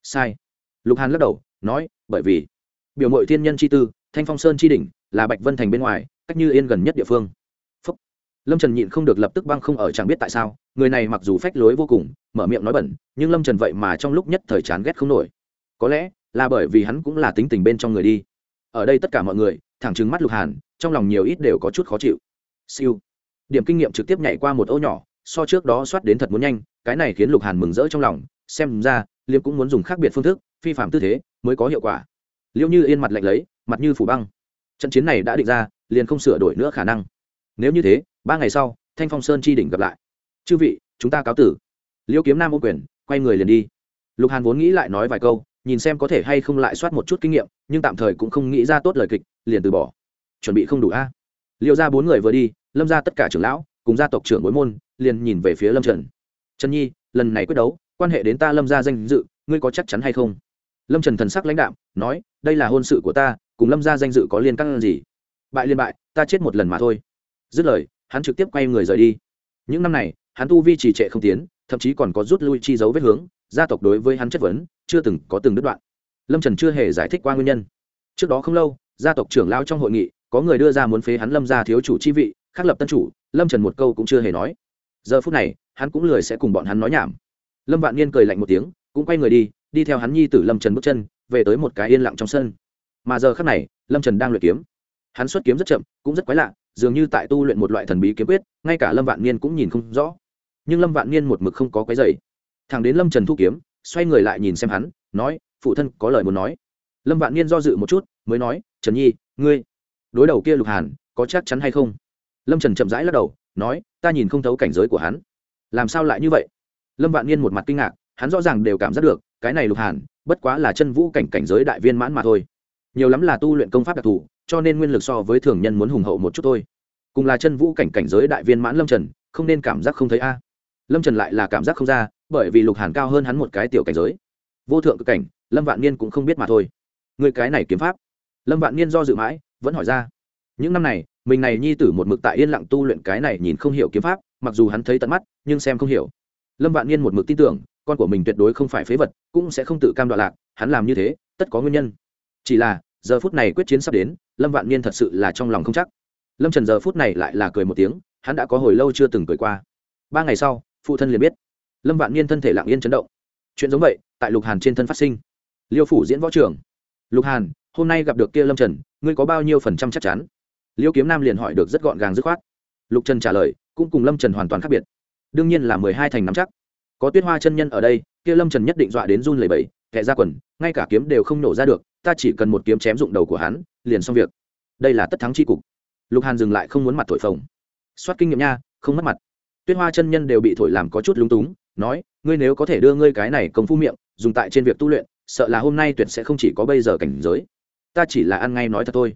Sai. Lục hàn lắc đầu, nói, bởi vì biểu mội thiên nhân chi tư thanh phong sơn chi đỉnh, là bạch vân thành bên ngoài, cách như yên gần nhất địa phương. Phúc. lâm trần nhịn không được lập tức băng không ở chẳng biết tại sao, người này mặc dù phách lối vô cùng, mở miệng nói bẩn, nhưng lâm trần vậy mà trong lúc nhất thời chán ghét không nổi. Có lẽ là bởi vì hắn cũng là tính tình bên trong người đi. Ở đây tất cả mọi người, thẳng trừng mắt lục hàn, trong lòng nhiều ít đều có chút khó chịu. Siêu. Điểm kinh nghiệm trực tiếp nhảy qua một ô nhỏ, so trước đó soát đến thật muốn nhanh, cái này khiến lục hàn mừng rỡ trong lòng, xem ra, liêm cũng muốn dùng khác biệt phương thức, phi phạm tư thế, mới có hiệu quả liêu như yên mặt lạnh lấy, mặt như phủ băng. Trận chiến này đã định ra, liền không sửa đổi nữa khả năng. Nếu như thế, ba ngày sau, thanh phong sơn chi đỉnh gặp lại. Chư vị, chúng ta cáo tử. Liêu kiếm nam ô quyền, quay người liền đi. Lục hàn vốn nghĩ lại nói vài câu, nhìn xem có thể hay không lại soát một chút kinh nghiệm, nhưng tạm thời cũng không nghĩ ra tốt lời kịch, liền từ bỏ. Chuẩn bị không đủ a. Liệu ra bốn người vừa đi, lâm ra tất cả trưởng lão, cùng gia tộc trưởng bối môn, liền nhìn về phía lâm trần. Trần nhi, lần này quyết đấu, quan hệ đến ta lâm ra danh dự, ngươi có chắc chắn hay không? Lâm trần thần sắc lãnh đạm, nói, đây là hôn sự của ta, cùng lâm ra danh dự có liên căn gì? Bại liên bại, ta chết một lần mà thôi. Dứt lời, hắn trực tiếp quay người rời đi. Những năm này, hắn tu vi trì trệ không tiến, thậm chí còn có rút lui chi dấu vết hướng, gia tộc đối với hắn chất vấn, chưa từng có từng đứt đoạn. Lâm trần chưa hề giải thích qua nguyên nhân. Trước đó không lâu, gia tộc trưởng lao trong hội nghị, có người đưa ra muốn phế hắn lâm ra thiếu chủ chi vị, khắc lập tân chủ, lâm trần một câu cũng chưa hề nói. Giờ phút này, hắn cũng lười sẽ cùng bọn hắn nói nhảm. Lâm vạn niên cười lạnh một tiếng, cũng quay người đi đi theo hắn nhi tử lâm trần bước chân, về tới một cái yên lặng trong sân. Mà giờ khác này, lâm trần đang luyện kiếm. Hắn xuất kiếm rất chậm, cũng rất quái lạ, dường như tại tu luyện một loại thần bí kiếm quyết, ngay cả lâm vạn niên cũng nhìn không rõ. Nhưng lâm vạn niên một mực không có quái dày thằng đến lâm trần thu kiếm, xoay người lại nhìn xem hắn, nói, phụ thân có lời muốn nói. Lâm vạn niên do dự một chút, mới nói, trần nhi, ngươi, đối đầu kia lục hàn, có chắc chắn hay không? Lâm trần chậm rãi lắc đầu, nói, ta nhìn không thấu cảnh giới của hắn. Làm sao lại như vậy? Lâm vạn niên một mặt kinh ngạc, hắn rõ ràng đều cảm giác được cái này lục hàn, bất quá là chân vũ cảnh cảnh giới đại viên mãn mà thôi. Nhiều lắm là tu luyện công pháp đặc thù, cho nên nguyên lực so với thường nhân muốn hùng hậu một chút thôi. Cùng là chân vũ cảnh cảnh giới đại viên mãn lâm trần, không nên cảm giác không thấy a. À. Lâm trần lại là cảm giác không ra, bởi vì lục hàn cao hơn hắn một cái tiểu cảnh giới. Vô thượng cực cảnh, lâm vạn niên cũng không biết mà thôi. Người cái này kiếm pháp. Lâm vạn niên do dự mãi, vẫn hỏi ra. Những năm này, mình này nhi tử một mực tại yên lặng tu luyện cái này nhìn không hiểu kiếm pháp, mặc dù hắn thấy tận mắt, nhưng xem không hiểu. Lâm vạn niên một mực tin tưởng con của mình tuyệt đối không phải phế vật, cũng sẽ không tự cam đoạn lạc, hắn làm như thế, tất có nguyên nhân. Chỉ là, giờ phút này quyết chiến sắp đến, lâm vạn niên thật sự là trong lòng không chắc. Lâm trần giờ phút này lại là cười một tiếng, hắn đã có hồi lâu chưa từng cười qua. Ba ngày sau, phụ thân liền biết. Lâm vạn niên thân thể lặng yên chấn động. Chuyện giống vậy, tại lục hàn trên thân phát sinh. Liêu phủ diễn võ trưởng. Lục hàn, hôm nay gặp được kia lâm trần, ngươi có bao nhiêu phần trăm chắc chắn? Liêu kiếm nam liền hỏi được rất gọn gàng dứt khoát. Lục trần trả lời, cũng cùng lâm trần hoàn toàn khác biệt. Đương nhiên là mười hai thành nắm chắc có tuyết hoa chân nhân ở đây kia lâm trần nhất định dọa đến run lẩy bẩy, kẻ ra quần ngay cả kiếm đều không nổ ra được ta chỉ cần một kiếm chém dụng đầu của hắn liền xong việc. Đây là tất thắng c h i cục. Lục hàn dừng lại không muốn mặt thổi phồng. Soát kinh nghiệm nha không mất mặt. Tuyết hoa chân nhân đều bị thổi làm có chút lúng túng nói ngươi nếu có thể đưa ngươi cái này công phu miệng dùng tại trên việc tu luyện sợ là hôm nay tuyệt sẽ không chỉ có bây giờ cảnh giới. Ta chỉ là ăn ngay nói thật thôi.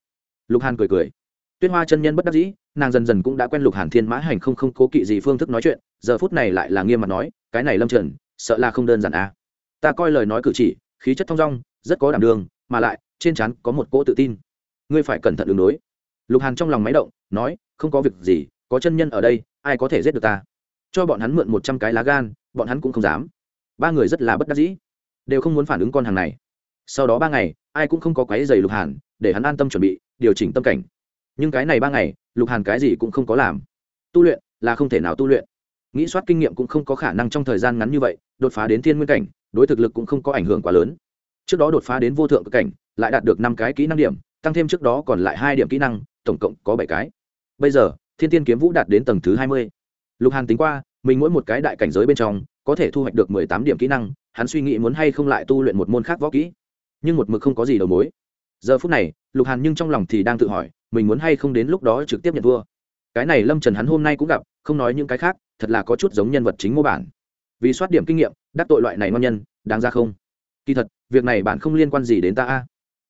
Lục hàn cười cười. Tuyết hoa chân nhân bất đắc dĩ nàng dần dần cũng đã quen lục hàn thiên mã hành không không cố kỵ gì phương thức nói chuyện, giờ phút này lại là nghiêm mặt nói, cái này lâm trần, sợ là không đơn giản à. ta coi lời nói cử chỉ, khí chất thong dong, rất có đảm đường, mà lại, trên chắn có một cỗ tự tin. Ngươi phải cẩn thận đường đối. Lục hàn trong lòng máy động, nói, không có việc gì, có chân nhân ở đây, ai có thể giết được ta? Cho bọn hắn mượn một trăm cái lá gan, bọn hắn cũng không dám. Ba người rất là bất đắc dĩ, đều không muốn phản ứng con hàng này. Sau đó ba ngày, ai cũng không có quái dày lục hàn, để hắn an tâm chuẩn bị, điều chỉnh tâm cảnh nhưng cái này ba ngày, lục hàn cái gì cũng không có làm. Tu luyện là không thể nào tu luyện. Nghĩ soát kinh nghiệm cũng không có khả năng trong thời gian ngắn như vậy, đột phá đến thiên nguyên cảnh, đối thực lực cũng không có ảnh hưởng quá lớn. Trước đó đột phá đến vô thượng cảnh, lại đạt được năm cái kỹ năng điểm, tăng thêm trước đó còn lại hai điểm kỹ năng, tổng cộng có bảy cái. Bây giờ, thiên tiên kiếm vũ đạt đến tầng thứ hai mươi. Lục hàn tính qua, mình mỗi một cái đại cảnh giới bên trong, có thể thu hoạch được mười tám điểm kỹ năng, hắn suy nghĩ muốn hay không lại tu luyện một môn khác võ kỹ. Nhưng một mực không có gì đầu mối. Giờ phút này, lục hàn nhưng trong lòng thì đang tự hỏi mình muốn hay không đến lúc đó trực tiếp nhận vua. Cái này lâm trần hắn hôm nay cũng gặp, không nói những cái khác, thật là có chút giống nhân vật chính mô bản. Vì soát điểm kinh nghiệm, đắc tội loại này ngon nhân, đáng ra không? Kỳ thật, việc này bạn không liên quan gì đến ta a.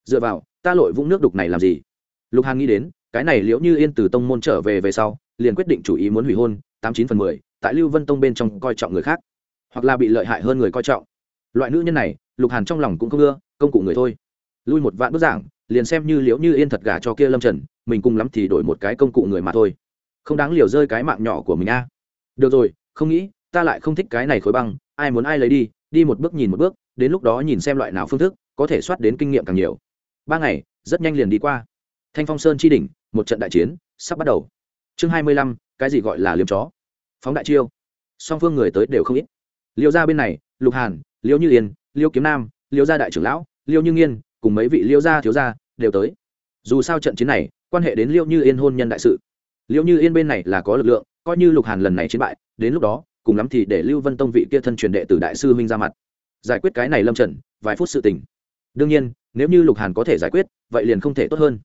Dựa vào, ta lội vũng nước đục này làm gì? Lục hàn nghĩ đến, cái này liễu như yên từ tông môn trở về về sau, liền quyết định chủ ý muốn hủy hôn, tám chín phần mười, tại lưu vân tông bên trong coi trọng người khác, hoặc là bị lợi hại hơn người coi trọng. Loại nữ nhân này, lục hàn trong lòng cũng không ưa, công cụ người thôi. Lui một vạn bức giảng, liền xem như liễu như yên thật gà cho kia lâm trần mình cùng lắm thì đổi một cái công cụ người mà thôi. Không đáng liều rơi cái mạng nhỏ của mình a. Được rồi, không nghĩ, ta lại không thích cái này khối băng, ai muốn ai lấy đi đi một bước nhìn một bước, đến lúc đó nhìn xem loại nào phương thức, có thể soát đến kinh nghiệm càng nhiều. Ba ngày, rất nhanh liền đi qua. Thanh phong sơn chi đỉnh, một trận đại chiến, sắp bắt đầu. Chương hai mươi lăm, cái gì gọi là liếm chó? Phóng đại chiêu. Song phương người tới đều không ít. Liêu ra bên này, lục hàn, liêu như yên, liêu kiếm nam, liêu gia đại trưởng lão, liêu như nghiên, cùng mấy vị liêu gia thiếu gia đều tới. Dù sao trận chiến này quan hệ đến liêu như yên hôn nhân đại sự. Liêu như yên bên này là có lực lượng, coi như lục hàn lần này chiến bại, đến lúc đó, cùng lắm thì để lưu vân tông vị kia thân truyền đệ từ đại sư huynh ra mặt. Giải quyết cái này lâm trần, vài phút sự tình. Đương nhiên, nếu như lục hàn có thể giải quyết, vậy liền không thể tốt hơn.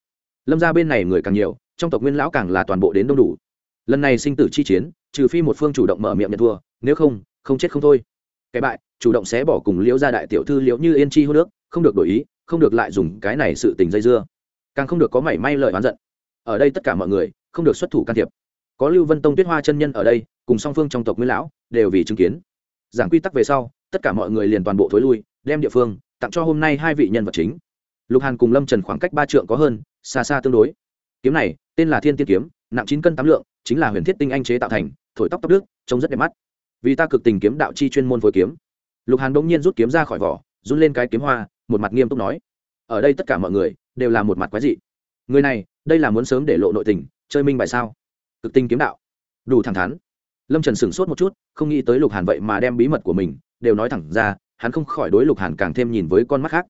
Lâm ra bên này người càng nhiều, trong tộc nguyên lão càng là toàn bộ đến đông đủ. Lần này sinh tử chi chiến, trừ phi một phương chủ động mở miệng nhận thua, nếu không không chết không thôi. Cái bại, chủ động xé bỏ cùng liễu gia đại tiểu thư liễu như yên chi hô nước, không được đổi ý, không được lại dùng cái này sự tình dây dưa càng không được có mảy may lời oán giận. Ở đây tất cả mọi người không được xuất thủ can thiệp. Có lưu vân tông tuyết hoa chân nhân ở đây, cùng song phương trong tộc nguyên lão đều vì chứng kiến. Giảng quy tắc về sau, tất cả mọi người liền toàn bộ thối lui, đem địa phương tặng cho hôm nay hai vị nhân vật chính. Lục hàn cùng lâm trần khoảng cách ba trượng có hơn, xa xa tương đối. Kiếm này, tên là thiên tiên kiếm, nặng chín cân tám lượng, chính là huyền thiết tinh anh chế tạo thành, thổi tóc tóc đức trông rất đẹp mắt. Vì ta cực tình kiếm đạo chi chuyên môn phối kiếm. Lục hàn bỗng nhiên rút kiếm ra khỏi vỏ, run lên cái kiếm hoa, một mặt nghiêm túc nói. Ở đây tất cả mọi người đều là một mặt quái dị. Người này, đây là muốn sớm để lộ nội tình, chơi minh bài sao? Cực tinh kiếm đạo. Đủ thẳng thắn. Lâm trần sửng sốt một chút, không nghĩ tới lục hàn vậy mà đem bí mật của mình đều nói thẳng ra, hắn không khỏi đối lục hàn càng thêm nhìn với con mắt khác.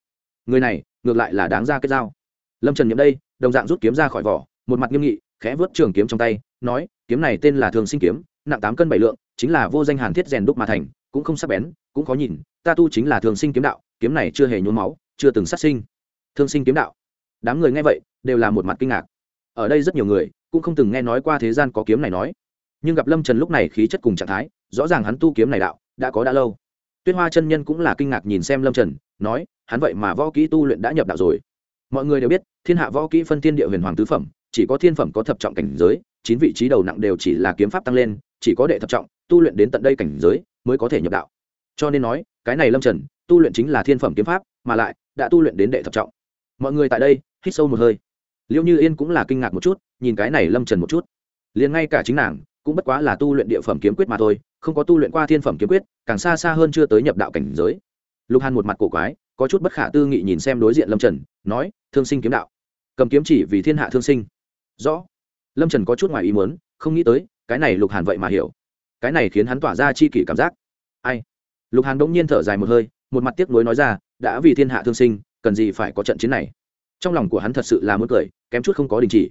Người này, ngược lại là đáng ra kết giao lâm trần nhậm đây, đồng dạng rút kiếm ra khỏi vỏ, một mặt nghiêm nghị, khẽ vớt trường kiếm trong tay, nói, kiếm này tên là thường sinh kiếm, nặng tám cân bảy lượng, chính là vô danh hàn thiết rèn đúc mà thành, cũng không sắc bén, cũng khó nhìn, ta tu chính là thường sinh kiếm đạo, kiếm này chưa hề nhuốm máu, chưa từng sát sinh. Thương sinh kiếm đạo đám người nghe vậy, đều là một mặt kinh ngạc. Ở đây rất nhiều người, cũng không từng nghe nói qua thế gian có kiếm này nói. Nhưng gặp lâm trần lúc này khí chất cùng trạng thái, rõ ràng hắn tu kiếm này đạo, đã có đã lâu. Tuyết hoa chân nhân cũng là kinh ngạc nhìn xem lâm trần, nói, hắn vậy mà võ kỹ tu luyện đã nhập đạo rồi. Mọi người đều biết, thiên hạ võ kỹ phân thiên địa huyền hoàng tứ phẩm, chỉ có thiên phẩm có thập trọng cảnh giới, chín vị trí đầu nặng đều chỉ là kiếm pháp tăng lên, chỉ có đệ thập trọng, tu luyện đến tận đây cảnh giới, mới có thể nhập đạo. Cho nên nói, cái này lâm trần, tu luyện chính là thiên phẩm kiếm pháp, mà lại, đã tu luyện đến đệ thập trọng. Mọi người tại đây hít sâu một hơi. Liệu như yên cũng là kinh ngạc một chút, nhìn cái này lâm trần một chút. Liền ngay cả chính nàng, cũng bất quá là tu luyện địa phẩm kiếm quyết mà thôi, không có tu luyện qua thiên phẩm kiếm quyết, càng xa xa hơn chưa tới nhập đạo cảnh giới. Lục hàn một mặt cổ quái, có chút bất khả tư nghị nhìn xem đối diện lâm trần, nói, thương sinh kiếm đạo. Cầm kiếm chỉ vì thiên hạ thương sinh. Rõ. Lâm trần có chút ngoài ý muốn, không nghĩ tới, cái này lục hàn vậy mà hiểu. Cái này khiến hắn tỏa ra chi kỷ cảm giác. Ai? Lục hàn bỗng nhiên thở dài một hơi, một mặt tiếc nuối nói ra, đã vì thiên hạ thương sinh, cần gì phải có trận chiến này? Trong lòng của hắn thật sự là muốn cười, kém chút không có đình chỉ.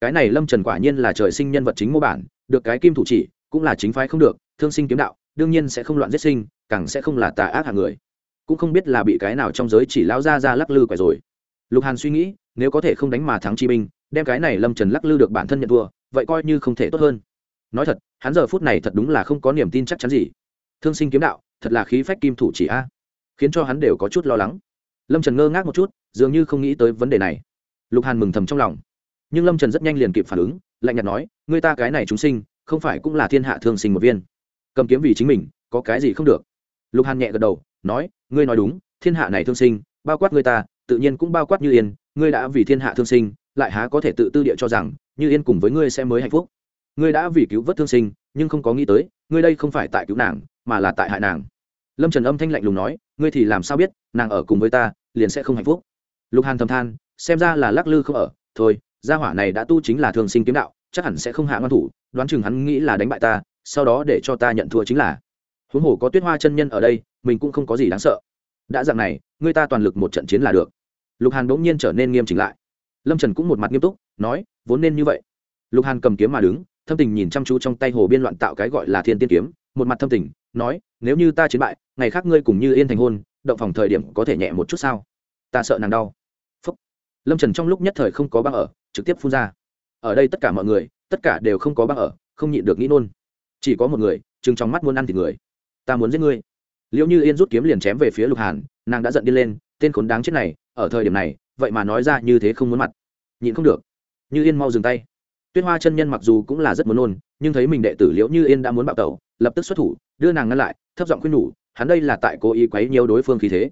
Cái này lâm trần quả nhiên là trời sinh nhân vật chính mô bản, được cái kim thủ chỉ, cũng là chính phái không được, thương sinh kiếm đạo, đương nhiên sẽ không loạn giết sinh, càng sẽ không là tà ác hạng người. Cũng không biết là bị cái nào trong giới chỉ lao ra ra lắc lư quẻ rồi. Lục hàn suy nghĩ, nếu có thể không đánh mà thắng chi binh đem cái này lâm trần lắc lư được bản thân nhận thua, vậy coi như không thể tốt hơn. Nói thật, hắn giờ phút này thật đúng là không có niềm tin chắc chắn gì. Thương sinh kiếm đạo, thật là khí phách kim thủ chỉ a. Khiến cho hắn đều có chút lo lắng lâm trần ngơ ngác một chút, dường như không nghĩ tới vấn đề này. Lục hàn mừng thầm trong lòng. Nhưng lâm trần rất nhanh liền kịp phản ứng, lạnh nhạt nói người ta cái này chúng sinh, không phải cũng là thiên hạ thương sinh một viên. Cầm kiếm vì chính mình, có cái gì không được? Lục hàn nhẹ gật đầu, nói, ngươi nói đúng, thiên hạ này thương sinh, bao quát người ta, tự nhiên cũng bao quát như yên. Ngươi đã vì thiên hạ thương sinh, lại há có thể tự tư địa cho rằng như yên cùng với ngươi sẽ mới hạnh phúc? Ngươi đã vì cứu vớt thương sinh, nhưng không có nghĩ tới, ngươi đây không phải tại cứu nàng, mà là tại hại nàng. Lâm trần âm thanh lạnh lùng nói, ngươi thì làm sao biết nàng ở cùng với ta, liền sẽ không hạnh phúc. Lục hàn thầm than, xem ra là lắc lư không ở. Thôi, gia hỏa này đã tu chính là thường sinh kiếm đạo, chắc hẳn sẽ không hạ ngon thủ, đoán chừng hắn nghĩ là đánh bại ta, sau đó để cho ta nhận thua chính là. Huống hồ có tuyết hoa chân nhân ở đây, mình cũng không có gì đáng sợ. Đã dạng này, ngươi ta toàn lực một trận chiến là được. Lục hàn bỗng nhiên trở nên nghiêm chỉnh lại. Lâm trần cũng một mặt nghiêm túc, nói, vốn nên như vậy. Lục hàn cầm kiếm mà đứng, thâm tình nhìn chăm chú trong tay hồ biên loạn tạo cái gọi là thiên tiên kiếm, một mặt thâm tình, nói, nếu như ta chiến bại, ngày khác ngươi cùng như yên thành hôn động phòng thời điểm có thể nhẹ một chút sao? Ta sợ nàng đau. Phúc. lâm trần trong lúc nhất thời không có băng ở, trực tiếp phun ra. Ở đây tất cả mọi người, tất cả đều không có băng ở, không nhịn được nghĩ nôn. Chỉ có một người chừng trong mắt muốn ăn thì người. Ta muốn giết ngươi. Liệu như yên rút kiếm liền chém về phía lục hàn, nàng đã giận đi lên, tên khốn đáng chết này, ở thời điểm này, vậy mà nói ra như thế không muốn mặt. Nhịn không được. Như yên mau dừng tay. Tuyết hoa chân nhân mặc dù cũng là rất muốn nôn, nhưng thấy mình đệ tử liễu như yên đã muốn bạo tẩu, lập tức xuất thủ, đưa nàng ngăn lại, thấp giọng khuyên nhủ hắn đây là tại cố ý quấy nhiều đối phương khí thế.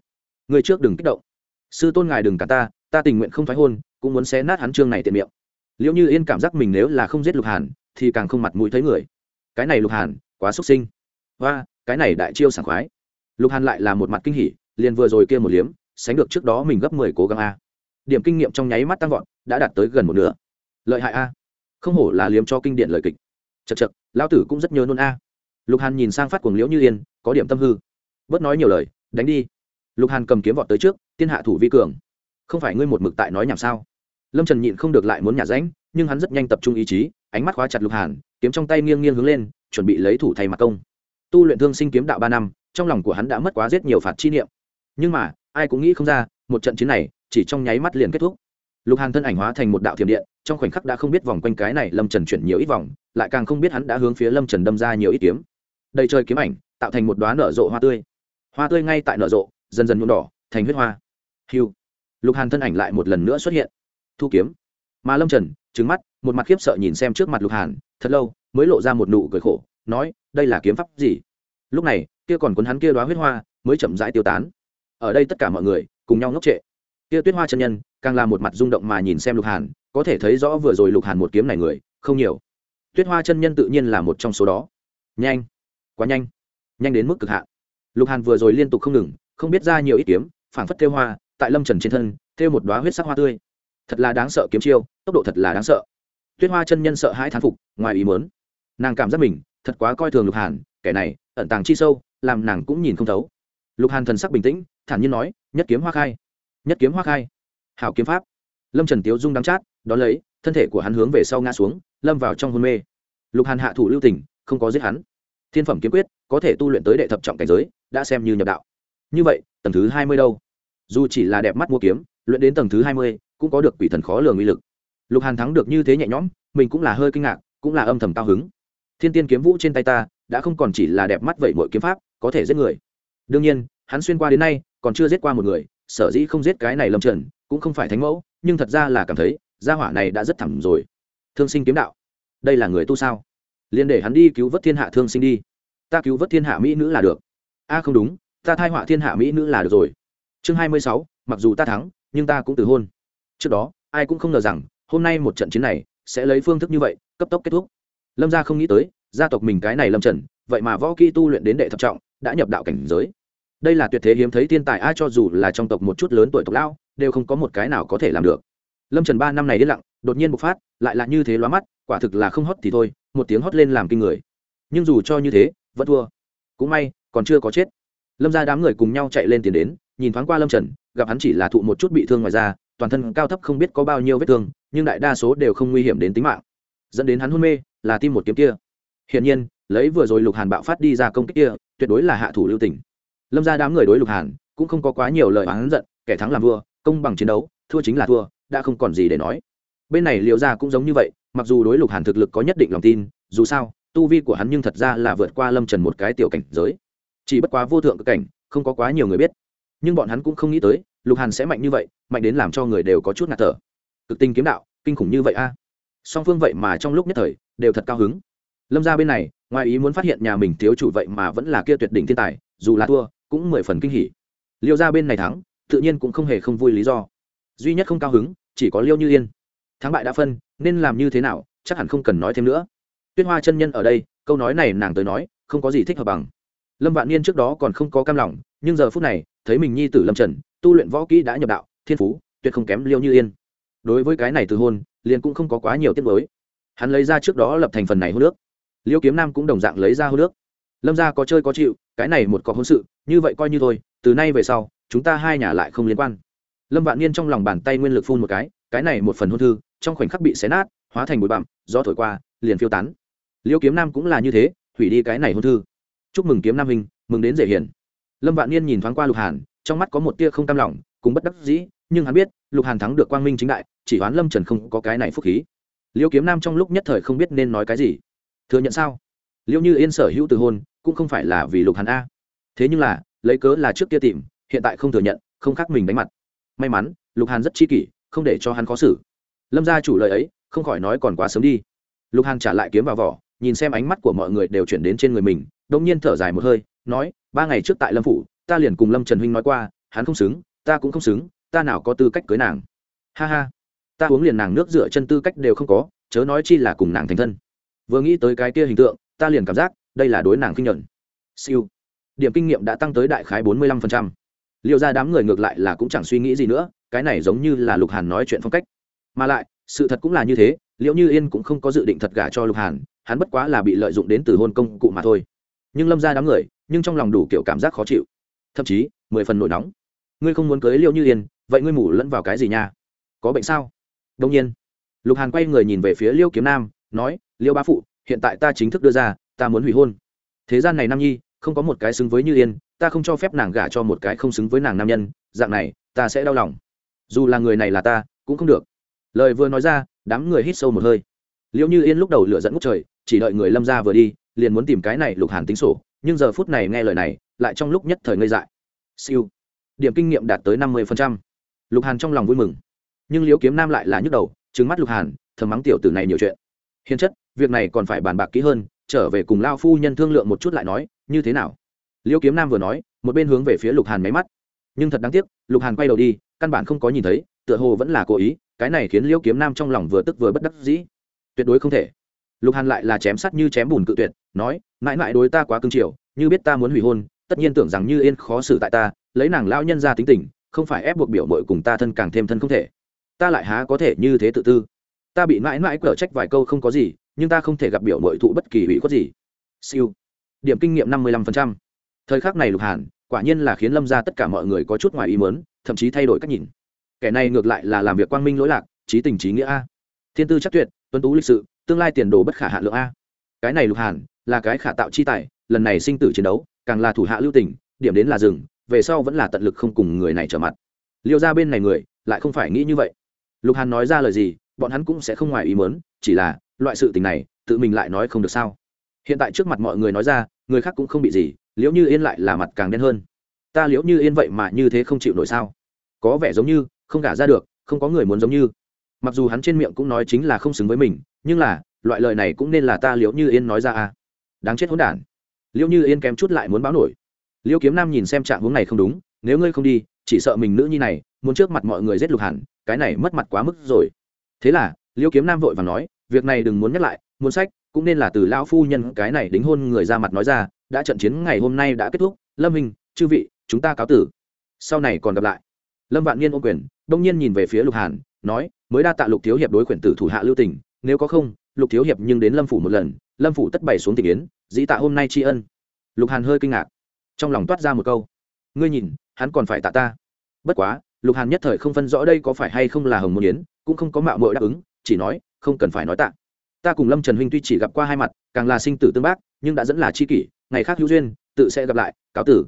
Người trước đừng kích động. Sư tôn ngài đừng cả ta ta tình nguyện không thoái hôn cũng muốn xé nát hắn trương này tiện miệng. Liễu như yên cảm giác mình nếu là không giết lục hàn, thì càng không mặt mũi thấy người. Cái này lục hàn, quá xuất sinh. Và cái này đại chiêu sảng khoái. Lục hàn lại là một mặt kinh hỉ, liền vừa rồi kia một liếm, sánh được trước đó mình gấp mười cố gắng a. Điểm kinh nghiệm trong nháy mắt tăng vọt, đã đạt tới gần một nửa. Lợi hại a. Không hổ là liếm cho kinh điển lời kịch. Chật chật lão tử cũng rất nhớ nôn a. Lục hàn nhìn sang phát cuồng liễu như yên, có điểm tâm hư bớt nói nhiều lời, đánh đi. Lục hàn cầm kiếm vọt tới trước, tiên hạ thủ vi cường. Không phải ngươi một mực tại nói nhảm sao? Lâm trần nhịn không được lại muốn nhả ránh, nhưng hắn rất nhanh tập trung ý chí, ánh mắt khóa chặt lục hàn, kiếm trong tay nghiêng nghiêng hướng lên, chuẩn bị lấy thủ thay mặt công. Tu luyện thương sinh kiếm đạo ba năm, trong lòng của hắn đã mất quá rất nhiều phạt chi niệm. Nhưng mà, ai cũng nghĩ không ra, một trận chiến này, chỉ trong nháy mắt liền kết thúc. Lục hàn thân ảnh hóa thành một đạo thiểm điện, trong khoảnh khắc đã không biết vòng quanh cái này lâm trần chuyển nhiều ít vòng, lại càng không biết hắn đã hướng phía lâm trần đâm ra nhiều ít kiếm. Đầy trời kiếm ảnh, tạo thành một đoá nở rộ hoa tươi hoa tươi ngay tại nở rộ, dần dần nhuộm đỏ, thành huyết hoa. Hiu. Lục hàn thân ảnh lại một lần nữa xuất hiện. Thu kiếm. Mà lâm trần trứng mắt, một mặt khiếp sợ nhìn xem trước mặt lục hàn, thật lâu mới lộ ra một nụ cười khổ, nói, đây là kiếm pháp gì? Lúc này, kia còn cuốn hắn kia đoá huyết hoa mới chậm rãi tiêu tán. Ở đây tất cả mọi người cùng nhau ngốc trệ. Kia tuyết hoa chân nhân càng là một mặt rung động mà nhìn xem lục hàn, có thể thấy rõ vừa rồi lục hàn một kiếm này người, không nhiều. Tuyết hoa chân nhân tự nhiên là một trong số đó. Nhanh. Quá nhanh. Nhanh đến mức cực hạn lục hàn vừa rồi liên tục không ngừng, không biết ra nhiều ít kiếm, phảng phất thêu hoa, tại lâm trần trên thân, thêu một đoá huyết sắc hoa tươi. Thật là đáng sợ kiếm chiêu, tốc độ thật là đáng sợ. Tuyết hoa chân nhân sợ hãi thán phục, ngoài ý mớn nàng cảm giác mình, thật quá coi thường lục hàn, kẻ này, ẩn tàng chi sâu, làm nàng cũng nhìn không thấu. Lục hàn thần sắc bình tĩnh, thản nhiên nói, nhất kiếm hoa khai, nhất kiếm hoa khai. Hảo kiếm pháp. Lâm trần tiếu dung đắm chát, đón lấy, thân thể của hắn hướng về sau ngã xuống, lâm vào trong hôn mê. Lục hàn hạ thủ lưu tình, không có giết hắn. Thiên phẩm kiếm quyết, có thể tu luyện tới đệ thập trọng cảnh giới đã xem như nhập đạo. Như vậy, tầng thứ hai mươi đâu? Dù chỉ là đẹp mắt mua kiếm, luyện đến tầng thứ hai mươi, cũng có được quỷ thần khó lường uy lực. Lục hàn thắng được như thế nhẹ nhõm, mình cũng là hơi kinh ngạc, cũng là âm thầm cao hứng. Thiên tiên kiếm vũ trên tay ta, đã không còn chỉ là đẹp mắt vậy mọi kiếm pháp, có thể giết người. Đương nhiên, hắn xuyên qua đến nay, còn chưa giết qua một người, sở dĩ không giết cái này lâm trần, cũng không phải thánh mẫu, nhưng thật ra là cảm thấy, gia hỏa này đã rất thẳm rồi. Thương sinh kiếm đạo, đây là người tu sao? Liền để hắn đi cứu vớt thiên hạ thương sinh đi. Ta cứu vớt thiên hạ mỹ nữ là được a không đúng, ta thai họa thiên hạ mỹ nữ là được rồi. Chương hai mươi sáu, mặc dù ta thắng, nhưng ta cũng từ hôn. Trước đó, ai cũng không ngờ rằng, hôm nay một trận chiến này sẽ lấy phương thức như vậy, cấp tốc kết thúc. Lâm gia không nghĩ tới, gia tộc mình cái này lâm trần, vậy mà võ kỹ tu luyện đến đệ thập trọng, đã nhập đạo cảnh giới. Đây là tuyệt thế hiếm thấy thiên tài, ai cho dù là trong tộc một chút lớn tuổi tộc lão, đều không có một cái nào có thể làm được. Lâm trần ba năm này yên lặng, đột nhiên bộc phát, lại là như thế lóa mắt, quả thực là không hót thì thôi, một tiếng hót lên làm kinh người. Nhưng dù cho như thế, vẫn thua. Cũng may còn chưa có chết. Lâm ra đám người cùng nhau chạy lên tiền đến, nhìn thoáng qua lâm trần, gặp hắn chỉ là thụ một chút bị thương ngoài ra toàn thân cao thấp không biết có bao nhiêu vết thương, nhưng đại đa số đều không nguy hiểm đến tính mạng. Dẫn đến hắn hôn mê, là tim một kiếm kia. Hiển nhiên, lấy vừa rồi lục hàn bạo phát đi ra công kích kia, tuyệt đối là hạ thủ lưu tỉnh lâm ra đám người đối lục hàn, cũng không có quá nhiều lời oán giận, kẻ thắng làm vua, công bằng chiến đấu, thua chính là thua, đã không còn gì để nói. Bên này liệu ra cũng giống như vậy, mặc dù đối lục hàn thực lực có nhất định lòng tin, dù sao, tu vi của hắn nhưng thật ra là vượt qua lâm trần một cái tiểu cảnh giới chỉ bất quá vô thượng cực cảnh, không có quá nhiều người biết. Nhưng bọn hắn cũng không nghĩ tới, lục hàn sẽ mạnh như vậy, mạnh đến làm cho người đều có chút ngạt thở. Cực tinh kiếm đạo, kinh khủng như vậy a. À? Song phương vậy mà trong lúc nhất thời, đều thật cao hứng. Lâm ra bên này, ngoài ý muốn phát hiện nhà mình thiếu chủ vậy mà vẫn là kia tuyệt đỉnh thiên tài, dù là thua, cũng mười phần kinh hỉ. Liêu ra bên này thắng, tự nhiên cũng không hề không vui lý do. Duy nhất không cao hứng, chỉ có liêu như yên. Thắng bại đã phân, nên làm như thế nào, chắc hẳn không cần nói thêm nữa. Tuyết hoa chân nhân ở đây, câu nói này nàng tới nói, không có gì thích hợp bằng lâm vạn niên trước đó còn không có cam lòng, nhưng giờ phút này, thấy mình nhi tử lâm trần, tu luyện võ kỹ đã nhập đạo, thiên phú tuyệt không kém liêu như yên. Đối với cái này từ hôn, liền cũng không có quá nhiều tiết mới hắn lấy ra trước đó lập thành phần này hô nước liêu kiếm nam cũng đồng dạng lấy ra hô nước lâm gia có chơi có chịu, cái này một có hôn sự, như vậy coi như thôi, từ nay về sau, chúng ta hai nhà lại không liên quan. Lâm vạn niên trong lòng bàn tay nguyên lực phun một cái cái này một phần hôn thư, trong khoảnh khắc bị xé nát, hóa thành bụi bặm do thổi qua, liền phiêu tán. Liêu kiếm nam cũng là như thế, hủy đi cái này hôn thư chúc mừng kiếm nam hình mừng đến dễ hiền. Lâm vạn niên nhìn thoáng qua lục hàn, trong mắt có một tia không tam lòng cũng bất đắc dĩ, nhưng hắn biết, lục hàn thắng được quang minh chính đại, chỉ hoán lâm trần không có cái này phúc khí. Liêu kiếm nam trong lúc nhất thời không biết nên nói cái gì. Thừa nhận sao? Liêu như yên sở hữu từ hôn, cũng không phải là vì lục hàn a. Thế nhưng là, lấy cớ là trước kia tìm, hiện tại không thừa nhận, không khác mình đánh mặt. May mắn, lục hàn rất chi kỷ, không để cho hắn khó xử. Lâm gia chủ lời ấy, không khỏi nói còn quá sớm đi. Lục hàn trả lại kiếm vào vỏ nhìn xem ánh mắt của mọi người đều chuyển đến trên người mình đông nhiên thở dài một hơi, nói, ba ngày trước tại lâm phủ, ta liền cùng lâm trần huynh nói qua, hắn không xứng, ta cũng không xứng, ta nào có tư cách cưới nàng. Ha ha, ta uống liền nàng nước rửa chân tư cách đều không có, chớ nói chi là cùng nàng thành thân. Vừa nghĩ tới cái kia hình tượng, ta liền cảm giác, đây là đối nàng kinh nhuận. Siêu. Điểm kinh nghiệm đã tăng tới đại khái bốn mươi lăm phần trăm. Liệu ra đám người ngược lại là cũng chẳng suy nghĩ gì nữa, cái này giống như là lục hàn nói chuyện phong cách. Mà lại, sự thật cũng là như thế liệu như yên cũng không có dự định thật gả cho lục hàn hắn bất quá là bị lợi dụng đến từ hôn công cụ mà thôi. Nhưng lâm ra đám người, nhưng trong lòng đủ kiểu cảm giác khó chịu. Thậm chí, mười phần nổi nóng. Ngươi không muốn cưới liệu như yên, vậy ngươi mủ lẫn vào cái gì nha? Có bệnh sao? Đông nhiên, lục hàn quay người nhìn về phía liêu kiếm nam, nói liêu bá phụ, hiện tại ta chính thức đưa ra, ta muốn hủy hôn. Thế gian này nam nhi, không có một cái xứng với như yên, ta không cho phép nàng gả cho một cái không xứng với nàng nam nhân, dạng này, ta sẽ đau lòng. Dù là người này là ta, cũng không được. Lời vừa nói ra, đám người hít sâu một hơi. Liệu như yên lúc đầu lửa dẫn ngút trời chỉ đợi người lâm ra vừa đi, liền muốn tìm cái này lục hàn tính sổ, nhưng giờ phút này nghe lời này, lại trong lúc nhất thời ngây dại. Siêu. Điểm kinh nghiệm đạt tới năm mươi lục hàn trong lòng vui mừng. Nhưng liễu kiếm nam lại là nhức đầu trứng mắt lục hàn, thầm mắng tiểu tử này nhiều chuyện. Hiền chất, việc này còn phải bàn bạc kỹ hơn, trở về cùng lao phu nhân thương lượng một chút lại nói, như thế nào? Liễu kiếm nam vừa nói, một bên hướng về phía lục hàn máy mắt. Nhưng thật đáng tiếc, lục hàn quay đầu đi, căn bản không có nhìn thấy, tựa hồ vẫn là cố ý, cái này khiến liễu kiếm nam trong lòng vừa tức vừa bất đắc dĩ. Tuyệt đối không thể lục hàn lại là chém sắt như chém bùn cự tuyệt, nói, mãi mãi đối ta quá cưng chiều, như biết ta muốn hủy hôn, tất nhiên tưởng rằng như yên khó xử tại ta, lấy nàng lao nhân ra tính tình, không phải ép buộc biểu mội cùng ta thân càng thêm thân không thể. Ta lại há có thể như thế tự tư? Ta bị mãi mãi cở trách vài câu không có gì, nhưng ta không thể gặp biểu mội thụ bất kỳ hủy khuất gì. Siêu. Điểm kinh nghiệm năm mươi lăm phần trăm. Thời khắc này lục hàn, quả nhiên là khiến lâm ra tất cả mọi người có chút ngoài ý mớn thậm chí thay đổi cách nhìn. Kẻ này ngược lại là làm việc quang minh lỗi lạc, trí tình trí nghĩa a. Thiên tư chắc tuyệt tuân tú lịch sự tương lai tiền đồ bất khả hạ lượng a. Cái này lục hàn, là cái khả tạo chi tài, lần này sinh tử chiến đấu, càng là thủ hạ lưu tình, điểm đến là rừng về sau vẫn là tận lực không cùng người này trở mặt. Liêu ra bên này người, lại không phải nghĩ như vậy. Lục hàn nói ra lời gì, bọn hắn cũng sẽ không ngoài ý mớn chỉ là, loại sự tình này, tự mình lại nói không được sao. Hiện tại trước mặt mọi người nói ra, người khác cũng không bị gì, liễu như yên lại là mặt càng đen hơn. Ta liễu như yên vậy mà như thế không chịu nổi sao? Có vẻ giống như, không gả ra được, không có người muốn giống như. Mặc dù hắn trên miệng cũng nói chính là không xứng với mình nhưng là, loại lời này cũng nên là ta liễu như yên nói ra à. Đáng chết hỗn đản. Liễu như yên kém chút lại muốn báo nổi. Liễu kiếm nam nhìn xem trạng hướng này không đúng, nếu ngươi không đi, chỉ sợ mình nữ nhi này, muốn trước mặt mọi người giết lục hẳn, cái này mất mặt quá mức rồi. Thế là, liễu kiếm nam vội và nói, việc này đừng muốn nhắc lại, muốn sách, cũng nên là từ lão phu nhân cái này đính hôn người ra mặt nói ra, đã trận chiến ngày hôm nay đã kết thúc, lâm hình chư vị, chúng ta cáo tử. Sau này còn gặp lại. Lâm vạn niên ô quyền, đông nhiên nhìn về phía lục hàn, nói, mới đa tạ lục thiếu hiệp đối quyển tử thủ hạ lưu tình nếu có không, lục thiếu hiệp nhưng đến lâm phủ một lần, lâm phủ tất bày xuống tình yến, dĩ tạ hôm nay tri ân. Lục hàn hơi kinh ngạc. Trong lòng toát ra một câu. Ngươi nhìn, hắn còn phải tạ ta. Bất quá, lục hàn nhất thời không phân rõ đây có phải hay không là hồng môn yến, cũng không có mạo mội đáp ứng, chỉ nói, không cần phải nói tạ. Ta cùng lâm trần huynh tuy chỉ gặp qua hai mặt, càng là sinh tử tương bác, nhưng đã dẫn là c h i kỷ, ngày khác hữu duyên, tự sẽ gặp lại, cáo tử.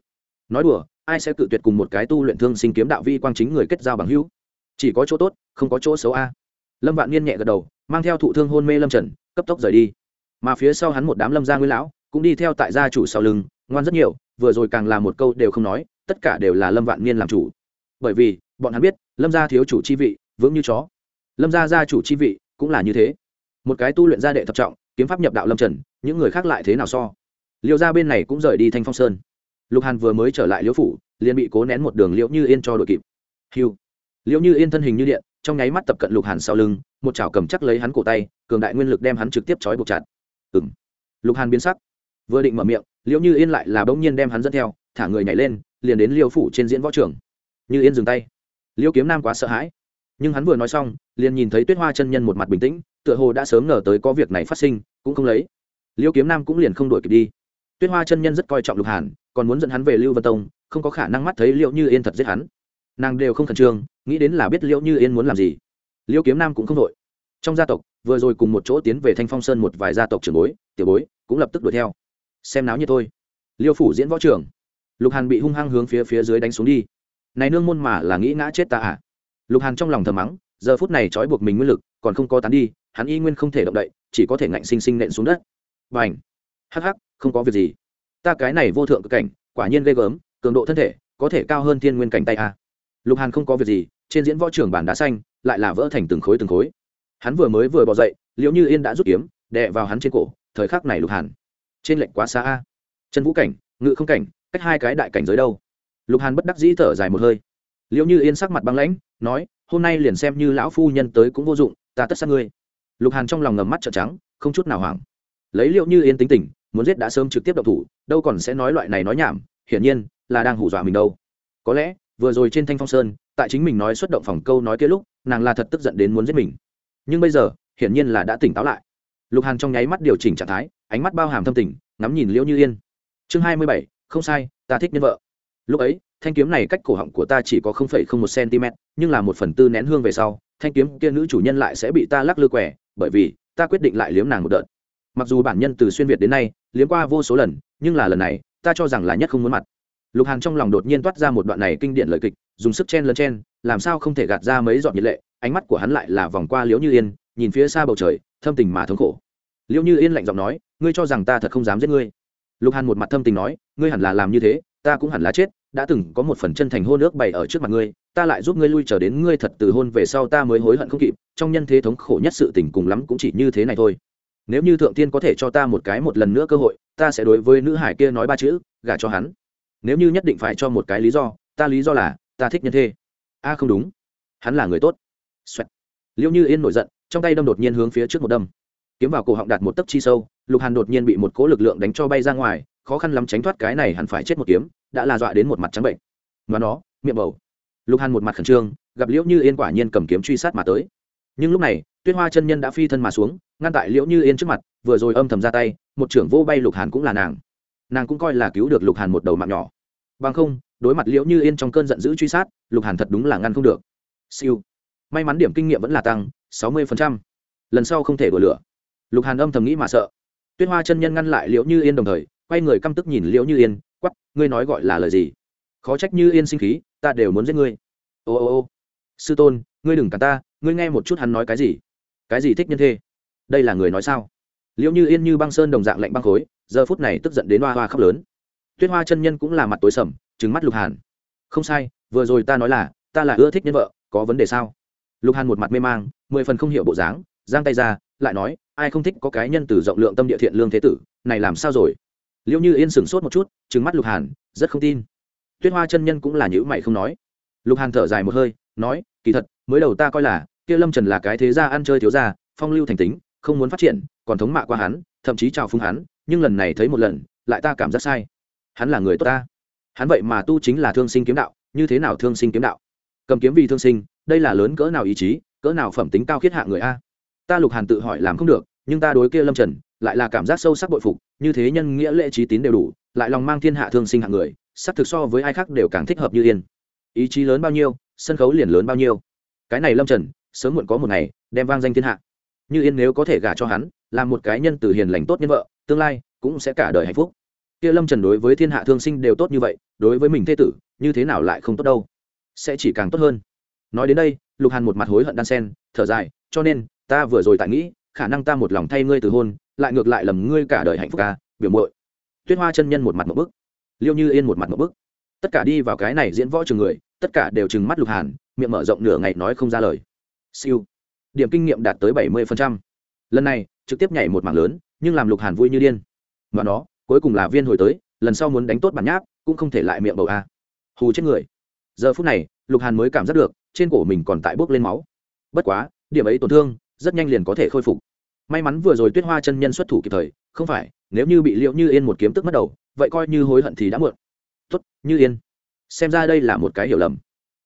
Nói đùa, ai sẽ tự tuyệt cùng một cái tu luyện thương sinh kiếm đạo vi quang chính người kết giao bằng hữu? Chỉ có chỗ tốt, không có chỗ xấu a lâm vạn niên nhẹ gật đầu, mang theo thụ thương hôn mê lâm trần, cấp tốc rời đi. Mà phía sau hắn một đám lâm gia nguyên lão, cũng đi theo tại gia chủ sau lưng, ngoan rất nhiều, vừa rồi càng là một câu đều không nói, tất cả đều là lâm vạn niên làm chủ. Bởi vì, bọn hắn biết, lâm gia thiếu chủ chi vị, vững như chó. Lâm gia gia chủ chi vị, cũng là như thế. Một cái tu luyện gia đệ thập trọng, kiếm pháp nhập đạo lâm trần, những người khác lại thế nào so? Liêu gia bên này cũng rời đi thanh phong sơn. Lục hàn vừa mới trở lại liễu phủ, liền bị cố nén một đường liễu như yên cho đội kịp. Hiu liễu như yên thân hình như điện trong nháy mắt tập cận lục hàn sau lưng, một chảo cầm chắc lấy hắn cổ tay, cường đại nguyên lực đem hắn trực tiếp trói buộc chặt. Ừng lục hàn biến sắc, vừa định mở miệng, liễu như yên lại là bỗng nhiên đem hắn dẫn theo, thả người nhảy lên, liền đến liêu phủ trên diễn võ trường. Như yên dừng tay. Liêu kiếm nam quá sợ hãi. Nhưng hắn vừa nói xong, liền nhìn thấy tuyết hoa chân nhân một mặt bình tĩnh, tựa hồ đã sớm ngờ tới có việc này phát sinh, cũng không lấy. Liêu kiếm nam cũng liền không đuổi kịp đi. Tuyết hoa chân nhân rất coi trọng lục hàn, còn muốn dẫn hắn về lưu vân tông, không có khả năng mắt thấy liệu như yên thật giết hắn. Nàng đều không khẩn trương nghĩ đến là biết liễu như yên muốn làm gì. Liêu kiếm nam cũng không đội trong gia tộc, vừa rồi cùng một chỗ tiến về thanh phong sơn một vài gia tộc trưởng bối, tiểu bối, cũng lập tức đuổi theo. Xem náo như thôi. Liêu phủ diễn võ trưởng. Lục hàn bị hung hăng hướng phía phía dưới đánh xuống đi. Này nương môn mà là nghĩ ngã chết ta à? Lục hàn trong lòng thầm mắng, giờ phút này trói buộc mình nguyên lực, còn không có tán đi, hắn y nguyên không thể động đậy, chỉ có thể ngạnh sinh sinh nện xuống đất. Và ảnh hắc hắc, không có việc gì. Ta cái này vô thượng cực cảnh, quả nhiên ghê gớm, cường độ thân thể, có thể cao hơn thiên nguyên cảnh tay a lục hàn không có việc gì, trên diễn võ trường bản đá xanh, lại là vỡ thành từng khối từng khối. Hắn vừa mới vừa bỏ dậy liệu như yên đã rút kiếm, đè vào hắn trên cổ, thời khắc này lục hàn. Trên lệnh quá xa a. Chân vũ cảnh, ngự không cảnh, cách hai cái đại cảnh giới đâu. Lục hàn bất đắc dĩ thở dài một hơi. Liệu như yên sắc mặt băng lãnh, nói, hôm nay liền xem như lão phu nhân tới cũng vô dụng, ta tất sát ngươi. Lục hàn trong lòng ngầm mắt trợn trắng, không chút nào hoảng. Lấy liệu như yên tính tình, muốn giết đã sớm trực tiếp độc thủ, đâu còn sẽ nói loại này nói nhảm, hiển nhiên là đang hù dọa mình đâu. Có lẽ vừa rồi trên thanh phong sơn, tại chính mình nói xuất động phòng câu nói kia lúc, nàng là thật tức giận đến muốn giết mình. Nhưng bây giờ, hiển nhiên là đã tỉnh táo lại. Lục hàn trong nháy mắt điều chỉnh trạng thái, ánh mắt bao hàm thâm tình, ngắm nhìn liễu như yên. Chương hai mươi bảy, không sai, ta thích nhân vợ. Lúc ấy, thanh kiếm này cách cổ họng của ta chỉ có không phẩy không một cm nhưng là một phần tư nén hương về sau, thanh kiếm kia nữ chủ nhân lại sẽ bị ta lắc lư quẻ, bởi vì ta quyết định lại liếm nàng một đợt. Mặc dù bản nhân từ xuyên việt đến nay, liếm qua vô số lần, nhưng là lần này, ta cho rằng là nhất không muốn mặt lục hàn trong lòng đột nhiên toát ra một đoạn này kinh điển lời kịch, dùng sức chen lấn chen, làm sao không thể gạt ra mấy giọt nhiệt lệ, ánh mắt của hắn lại là vòng qua liễu như yên, nhìn phía xa bầu trời, thâm tình mà thống khổ. Liễu như yên lạnh giọng nói, ngươi cho rằng ta thật không dám giết ngươi? Lục hàn một mặt thâm tình nói, ngươi hẳn là làm như thế, ta cũng hẳn là chết, đã từng có một phần chân thành hôn ước bày ở trước mặt ngươi, ta lại giúp ngươi lui trở đến ngươi thật từ hôn về sau ta mới hối hận không kịp, trong nhân thế thống khổ nhất sự tình cùng lắm cũng chỉ như thế này thôi. Nếu như thượng tiên có thể cho ta một cái một lần nữa cơ hội, ta sẽ đối với nữ hải kia nói ba chữ, gả cho hắn nếu như nhất định phải cho một cái lý do, ta lý do là, ta thích nhân thê. A, không đúng. Hắn là người tốt. Xoẹt. liệu như yên nổi giận, trong tay đâm đột nhiên hướng phía trước một đâm. Kiếm vào cổ họng đạt một tấc chi sâu, lục hàn đột nhiên bị một cố lực lượng đánh cho bay ra ngoài, khó khăn lắm tránh thoát cái này hẳn phải chết một kiếm, đã là dọa đến một mặt trắng bệnh. Và nó, miệng bầu. Lục hàn một mặt khẩn trương, gặp liễu như yên quả nhiên cầm kiếm truy sát mà tới. Nhưng lúc này, tuyết hoa chân nhân đã phi thân mà xuống, ngăn tại liễu như yên trước mặt, vừa rồi âm thầm ra tay, một trưởng vô bay lục hàn cũng là nàng. Nàng cũng coi là cứu được lục hàn một đầu mạng nhỏ bằng không, đối mặt liễu như yên trong cơn giận dữ truy sát, lục hàn thật đúng là ngăn không được. Siêu. May mắn điểm kinh nghiệm vẫn là tăng, sáu mươi lần sau không thể đổ lửa. Lục hàn âm thầm nghĩ mà sợ. Tuyết hoa chân nhân ngăn lại liễu như yên đồng thời, quay người căm tức nhìn liễu như yên quắp ngươi nói gọi là lời gì? Khó trách như yên sinh khí, ta đều muốn giết ngươi. Ô ô ô. Sư tôn, ngươi đừng cả ta, ngươi nghe một chút hắn nói cái gì? Cái gì thích nhân thê đây là người nói sao? Liễu như yên như băng sơn đồng dạng lạnh băng khối, giờ phút này tức giận đến hoa hoa khóc lớn tuyết hoa chân nhân cũng là mặt tối sầm trứng mắt lục hàn. Không sai, vừa rồi ta nói là, ta là ưa thích nhân vợ, có vấn đề sao? Lục hàn một mặt mê mang, mười phần không hiểu bộ dáng, giang tay ra, lại nói, ai không thích có cái nhân từ rộng lượng tâm địa thiện lương thế tử, này làm sao rồi? Liệu như yên sửng sốt một chút trứng mắt lục hàn, rất không tin. Tuyết hoa chân nhân cũng là nhữ mày không nói. Lục hàn thở dài một hơi, nói, kỳ thật, mới đầu ta coi là, kia lâm trần là cái thế gia ăn chơi thiếu gia, phong lưu thành tính, không muốn phát triển, còn thống mạ qua hắn, thậm chí chào phúng hắn, nhưng lần này thấy một lần, lại ta cảm giác sai hắn là người tốt ta. Hắn vậy mà tu chính là thương sinh kiếm đạo, như thế nào thương sinh kiếm đạo? Cầm kiếm vì thương sinh, đây là lớn cỡ nào ý chí, cỡ nào phẩm tính cao khiết hạ người a? Ta lục hàn tự hỏi làm không được, nhưng ta đối kia lâm trần, lại là cảm giác sâu sắc bội phục, như thế nhân nghĩa lễ trí tín đều đủ, lại lòng mang thiên hạ thương sinh hạng người sắc thực so với ai khác đều càng thích hợp như yên. Ý chí lớn bao nhiêu, sân khấu liền lớn bao nhiêu. Cái này lâm trần, sớm muộn có một ngày, đem vang danh thiên hạ. Như yên nếu có thể gả cho hắn làm một cái nhân từ hiền lành tốt nhân vợ, tương lai cũng sẽ cả đời hạnh phúc kia lâm trần đối với thiên hạ thương sinh đều tốt như vậy, đối với mình thê tử, như thế nào lại không tốt đâu? Sẽ chỉ càng tốt hơn. Nói đến đây, lục hàn một mặt hối hận đan sen, thở dài, cho nên, ta vừa rồi tại nghĩ, khả năng ta một lòng thay ngươi từ hôn, lại ngược lại lầm ngươi cả đời hạnh phúc ca, biểu mội tuyết hoa chân nhân một mặt một bức. Liêu như yên một mặt một bức. Tất cả đi vào cái này diễn võ trường người, tất cả đều trừng mắt lục hàn, miệng mở rộng nửa ngày nói không ra lời. Siêu. Điểm kinh nghiệm đạt tới bảy mươi lần này, trực tiếp nhảy một mảng lớn, nhưng làm lục hàn vui như điên. Và nó cuối cùng là viên hồi tới, lần sau muốn đánh tốt bản nháp, cũng không thể lại miệng bầu a. Hù chết người. Giờ phút này, lục hàn mới cảm giác được, trên cổ mình còn tại bốc lên máu. Bất quá, điểm ấy tổn thương, rất nhanh liền có thể khôi phục. May mắn vừa rồi tuyết hoa chân nhân xuất thủ kịp thời, không phải, nếu như bị liệu như yên một kiếm tức mất đầu, vậy coi như hối hận thì đã muộn. Tốt, như yên. Xem ra đây là một cái hiểu lầm.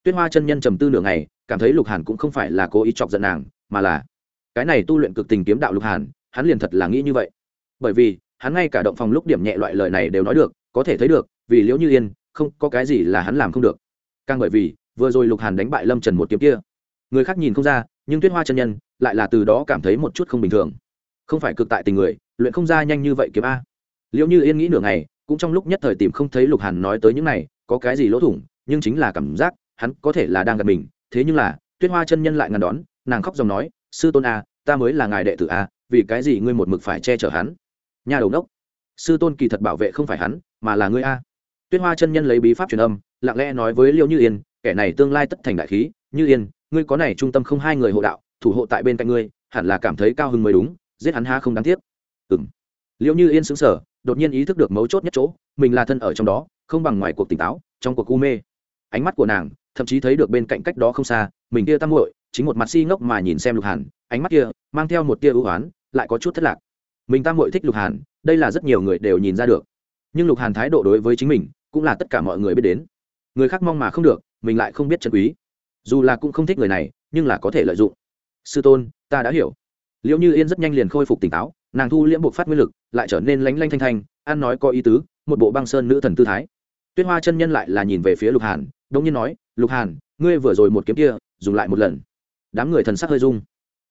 Tuyết hoa chân nhân trầm tư nửa ngày, cảm thấy lục hàn cũng không phải là cố ý chọc giận nàng, mà là, cái này tu luyện cực tình kiếm đạo lục hàn, hắn liền thật là nghĩ như vậy. Bởi vì hắn ngay cả động phòng lúc điểm nhẹ loại lời này đều nói được, có thể thấy được, vì liễu như yên, không có cái gì là hắn làm không được. Càng bởi vì, vừa rồi lục hàn đánh bại lâm trần một kiếm kia. Người khác nhìn không ra, nhưng tuyết hoa chân nhân, lại là từ đó cảm thấy một chút không bình thường. Không phải cực tại tình người, luyện không ra nhanh như vậy kiếm a. Liệu như yên nghĩ nửa ngày, cũng trong lúc nhất thời tìm không thấy lục hàn nói tới những này, có cái gì lỗ thủng, nhưng chính là cảm giác, hắn có thể là đang gặp mình. Thế nhưng là, tuyết hoa chân nhân lại ngăn đón, nàng khóc dòng nói, sư tôn a, ta mới là ngài đệ tử a, vì cái gì ngươi một mực phải che chở hắn? Nhà đầu nốc, sư tôn kỳ thật bảo vệ không phải hắn mà là ngươi a. Tuyết hoa chân nhân lấy bí pháp truyền âm lặng lẽ nói với Liễu như yên kẻ này tương lai tất thành đại khí. Như yên ngươi có này trung tâm không hai người hộ đạo thủ hộ tại bên cạnh ngươi hẳn là cảm thấy cao hứng mới đúng giết hắn ha không đáng tiếc. Ừng liệu như yên xứng sở đột nhiên ý thức được mấu chốt nhất chỗ mình là thân ở trong đó không bằng ngoài cuộc tỉnh táo trong cuộc u mê. Ánh mắt của nàng thậm chí thấy được bên cạnh cách đó không xa mình kia tam muội chính một mặt si ngốc mà nhìn xem lục hàn ánh mắt kia mang theo một tia ưu oán lại có chút thất lạc mình tam muội thích lục hàn, đây là rất nhiều người đều nhìn ra được. Nhưng lục hàn thái độ đối với chính mình, cũng là tất cả mọi người biết đến. Người khác mong mà không được, mình lại không biết trân quý. Dù là cũng không thích người này, nhưng là có thể lợi dụng. Sư tôn, ta đã hiểu. Liệu như yên rất nhanh liền khôi phục tỉnh táo, nàng thu liễm buộc phát nguyên lực, lại trở nên lánh lanh thanh thanh, ăn nói có ý tứ, một bộ băng sơn nữ thần tư thái. Tuyết hoa chân nhân lại là nhìn về phía lục hàn đông nhiên nói, lục hàn, ngươi vừa rồi một kiếm kia, dùng lại một lần. Đám người thần sắc hơi rung.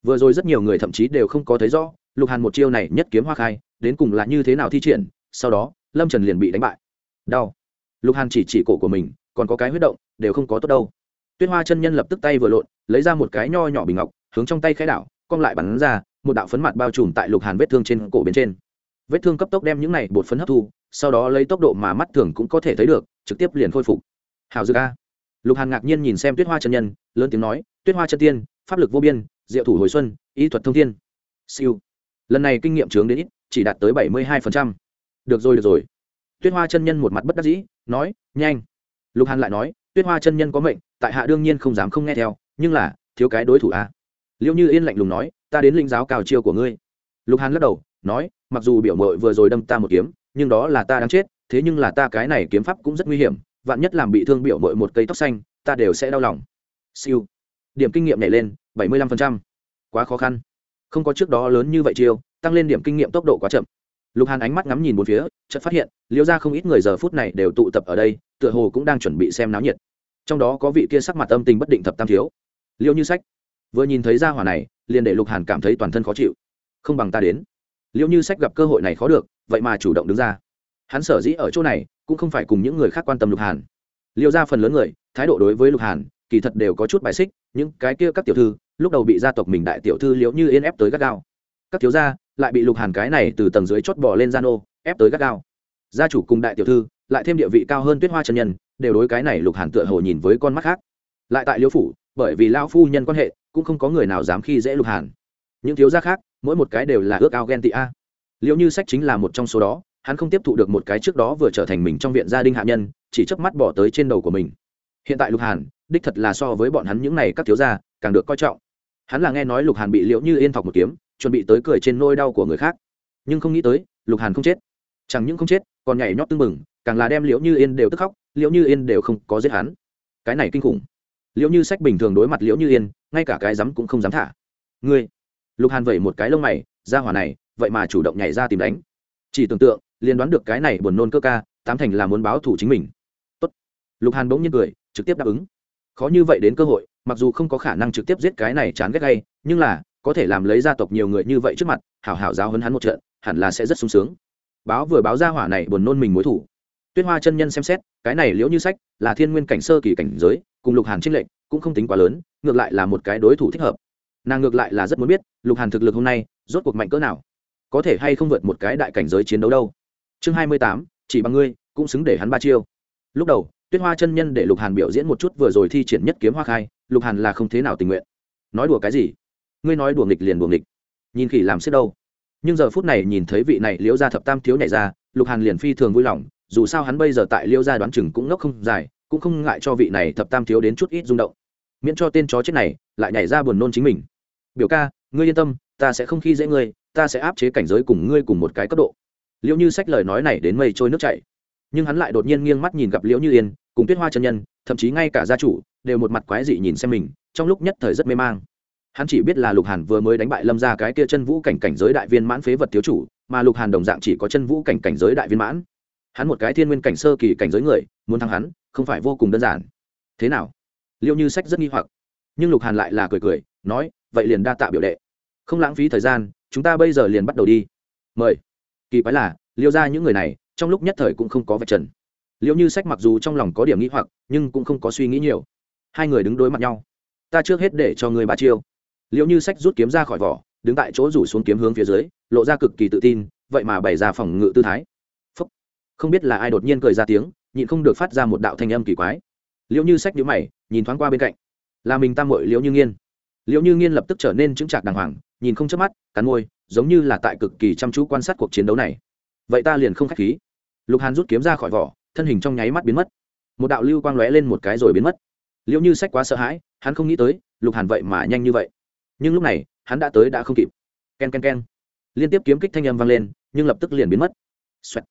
Vừa rồi rất nhiều người thậm chí đều không có thấy rõ lục hàn một chiêu này nhất kiếm hoa khai, đến cùng là như thế nào thi triển, sau đó, lâm trần liền bị đánh bại. Đau. Lục hàn chỉ chỉ cổ của mình, còn có cái huyết động, đều không có tốt đâu. Tuyết hoa chân nhân lập tức tay vừa lộn, lấy ra một cái nho nhỏ bình ngọc, hướng trong tay khai đảo, cong lại bắn ra, một đạo phấn mặt bao trùm tại lục hàn vết thương trên cổ bên trên. Vết thương cấp tốc đem những này bột phấn hấp thu, sau đó lấy tốc độ mà mắt thường cũng có thể thấy được, trực tiếp liền khôi phục. Hào dược a. Lục hàn ngạc nhiên nhìn xem tuyết hoa chân nhân, lớn tiếng nói, tuyết hoa chân tiên, pháp lực vô biên, diệu thủ hồi xuân ý thuật thông thiên. Siêu lần này kinh nghiệm trướng đến ít, chỉ đạt tới bảy mươi hai được rồi được rồi. Tuyết hoa chân nhân một mặt bất đắc dĩ, nói, nhanh. Lục hàn lại nói, tuyết hoa chân nhân có mệnh, tại hạ đương nhiên không dám không nghe theo, nhưng là, thiếu cái đối thủ à? a liệu như yên lạnh lùng nói, ta đến linh giáo cào chiêu của ngươi. Lục hàn lắc đầu, nói, mặc dù biểu mội vừa rồi đâm ta một kiếm, nhưng đó là ta đang chết, thế nhưng là ta cái này kiếm pháp cũng rất nguy hiểm, vạn nhất làm bị thương biểu mội một cây tóc xanh, ta đều sẽ đau lòng. Siêu. Điểm kinh nghiệm nhảy lên, bảy mươi lăm phần trăm. Quá khó khăn không có trước đó lớn như vậy chiêu, tăng lên điểm kinh nghiệm tốc độ quá chậm. Lục hàn ánh mắt ngắm nhìn bốn phía, chợt phát hiện liễu ra không ít người giờ phút này đều tụ tập ở đây, tựa hồ cũng đang chuẩn bị xem náo nhiệt. Trong đó có vị kia sắc mặt âm tình bất định thập tam thiếu. Liễu như sách, vừa nhìn thấy ra hỏa này, liền để lục hàn cảm thấy toàn thân khó chịu. Không bằng ta đến. Liễu như sách gặp cơ hội này khó được, vậy mà chủ động đứng ra. Hắn sở dĩ ở chỗ này, cũng không phải cùng những người khác quan tâm lục hàn. Liễu ra phần lớn người, thái độ đối với lục hàn kỳ thật đều có chút bài xích, những cái kia các tiểu thư, lúc đầu bị gia tộc mình đại tiểu thư liễu như yên ép tới gắt gao. Các thiếu gia, lại bị lục hàn cái này từ tầng dưới chót bỏ lên gian ô, ép tới gắt gao. Gia chủ cùng đại tiểu thư, lại thêm địa vị cao hơn tuyết hoa chân nhân, đều đối cái này lục hàn tựa hồ nhìn với con mắt khác. Lại tại liễu phủ, bởi vì lao phu nhân quan hệ, cũng không có người nào dám khi dễ lục hàn. Những thiếu gia khác, mỗi một cái đều là ước ao ghen tị a. Liệu như sách chính là một trong số đó, hắn không tiếp thụ được một cái trước đó vừa trở thành mình trong viện gia đình hạ nhân, chỉ chớp mắt bỏ tới trên đầu của mình. Hiện tại lục hàn đích thật là so với bọn hắn những này các thiếu gia, càng được coi trọng. Hắn là nghe nói lục hàn bị liễu như yên thọc một kiếm, chuẩn bị tới cười trên nôi đau của người khác. Nhưng không nghĩ tới, lục hàn không chết. Chẳng những không chết, còn nhảy nhót tưng mừng càng là đem liễu như yên đều tức khóc, liễu như yên đều không có giết hắn. Cái này kinh khủng. Liễu như sách bình thường đối mặt liễu như yên, ngay cả cái dám cũng không dám thả. Ngươi. Lục hàn vẩy một cái lông mày, ra hỏa này, vậy mà chủ động nhảy ra tìm đánh. Chỉ tưởng tượng, liền đoán được cái này buồn nôn cơ ca, tám thành là muốn báo thủ chính mình. Tốt. lục hàn bỗng nhiên cười, trực tiếp đáp ứng khó như vậy đến cơ hội, mặc dù không có khả năng trực tiếp giết cái này chán ghét gay, nhưng là, có thể làm lấy gia tộc nhiều người như vậy trước mặt, hảo hảo giáo hấn hắn một trận, hẳn là sẽ rất sung sướng. Báo vừa báo ra hỏa này buồn nôn mình mối thủ. Tuyết hoa chân nhân xem xét, cái này liễu như sách, là thiên nguyên cảnh sơ kỳ cảnh giới, cùng lục hàn trinh lệnh cũng không tính quá lớn, ngược lại là một cái đối thủ thích hợp. Nàng ngược lại là rất muốn biết, lục hàn thực lực hôm nay, rốt cuộc mạnh cỡ nào? Có thể hay không vượt một cái đại cảnh giới chiến đấu đâu? Chương hai mươi tám, chỉ bằng ngươi, cũng xứng để hắn ba chiêu. Lúc đầu tuyết hoa chân nhân để lục hàn biểu diễn một chút vừa rồi thi triển nhất kiếm hoa khai, lục hàn là không thế nào tình nguyện. Nói đùa cái gì? Ngươi nói đùa nghịch liền đùa nghịch. Nhìn khỉ làm xếp đâu? Nhưng giờ phút này nhìn thấy vị này liễu gia thập tam thiếu nhảy ra, lục hàn liền phi thường vui lòng, dù sao hắn bây giờ tại liễu gia đoán chừng cũng ngốc không dài, cũng không ngại cho vị này thập tam thiếu đến chút ít rung động. Miễn cho tên chó chết này lại nhảy ra buồn nôn chính mình. Biểu ca, ngươi yên tâm, ta sẽ không khi dễ ngươi, ta sẽ áp chế cảnh giới cùng ngươi cùng một cái cấp độ. Liễu như sách lời nói này đến mây trôi nước chảy nhưng hắn lại đột nhiên nghiêng mắt nhìn gặp liễu như yên, cùng tuyết hoa chân nhân, thậm chí ngay cả gia chủ, đều một mặt quái dị nhìn xem mình, trong lúc nhất thời rất mê mang. Hắn chỉ biết là lục hàn vừa mới đánh bại lâm ra cái kia chân vũ cảnh cảnh giới đại viên mãn phế vật thiếu chủ, mà lục hàn đồng dạng chỉ có chân vũ cảnh cảnh giới đại viên mãn. Hắn một cái thiên nguyên cảnh sơ kỳ cảnh giới người, muốn thắng hắn, không phải vô cùng đơn giản. Thế nào? Liệu như sách rất nghi hoặc. Nhưng lục hàn lại là cười cười, nói, vậy liền đa tạ biểu đệ. Không lãng phí thời gian, chúng ta bây giờ liền bắt đầu đi. Mời. Kỳ quái là liêu ra những người này trong lúc nhất thời cũng không có vật trần. Liệu như sách mặc dù trong lòng có điểm nghĩ hoặc, nhưng cũng không có suy nghĩ nhiều. Hai người đứng đối mặt nhau. Ta trước hết để cho người bà chiêu. Liệu như sách rút kiếm ra khỏi vỏ, đứng tại chỗ rủ xuống kiếm hướng phía dưới, lộ ra cực kỳ tự tin, vậy mà bày ra phòng ngự tư thái. Phúc. không biết là ai đột nhiên cười ra tiếng, nhịn không được phát ra một đạo thanh âm kỳ quái. Liệu như sách nhíu mày, nhìn thoáng qua bên cạnh. Là mình tam mội liệu như nghiên. Liệu như nghiên lập tức trở nên chững chạc đàng hoàng, nhìn không chớp mắt, cắn môi, giống như là tại cực kỳ chăm chú quan sát cuộc chiến đấu này. Vậy ta liền không khách khí lục hàn rút kiếm ra khỏi vỏ, thân hình trong nháy mắt biến mất. Một đạo lưu quang lóe lên một cái rồi biến mất. Liệu như sách quá sợ hãi, hắn không nghĩ tới, lục hàn vậy mà nhanh như vậy. Nhưng lúc này, hắn đã tới đã không kịp. K e n k e n k e n liên tiếp kiếm kích thanh âm vang lên, nhưng lập tức liền biến mất. Xoẹt.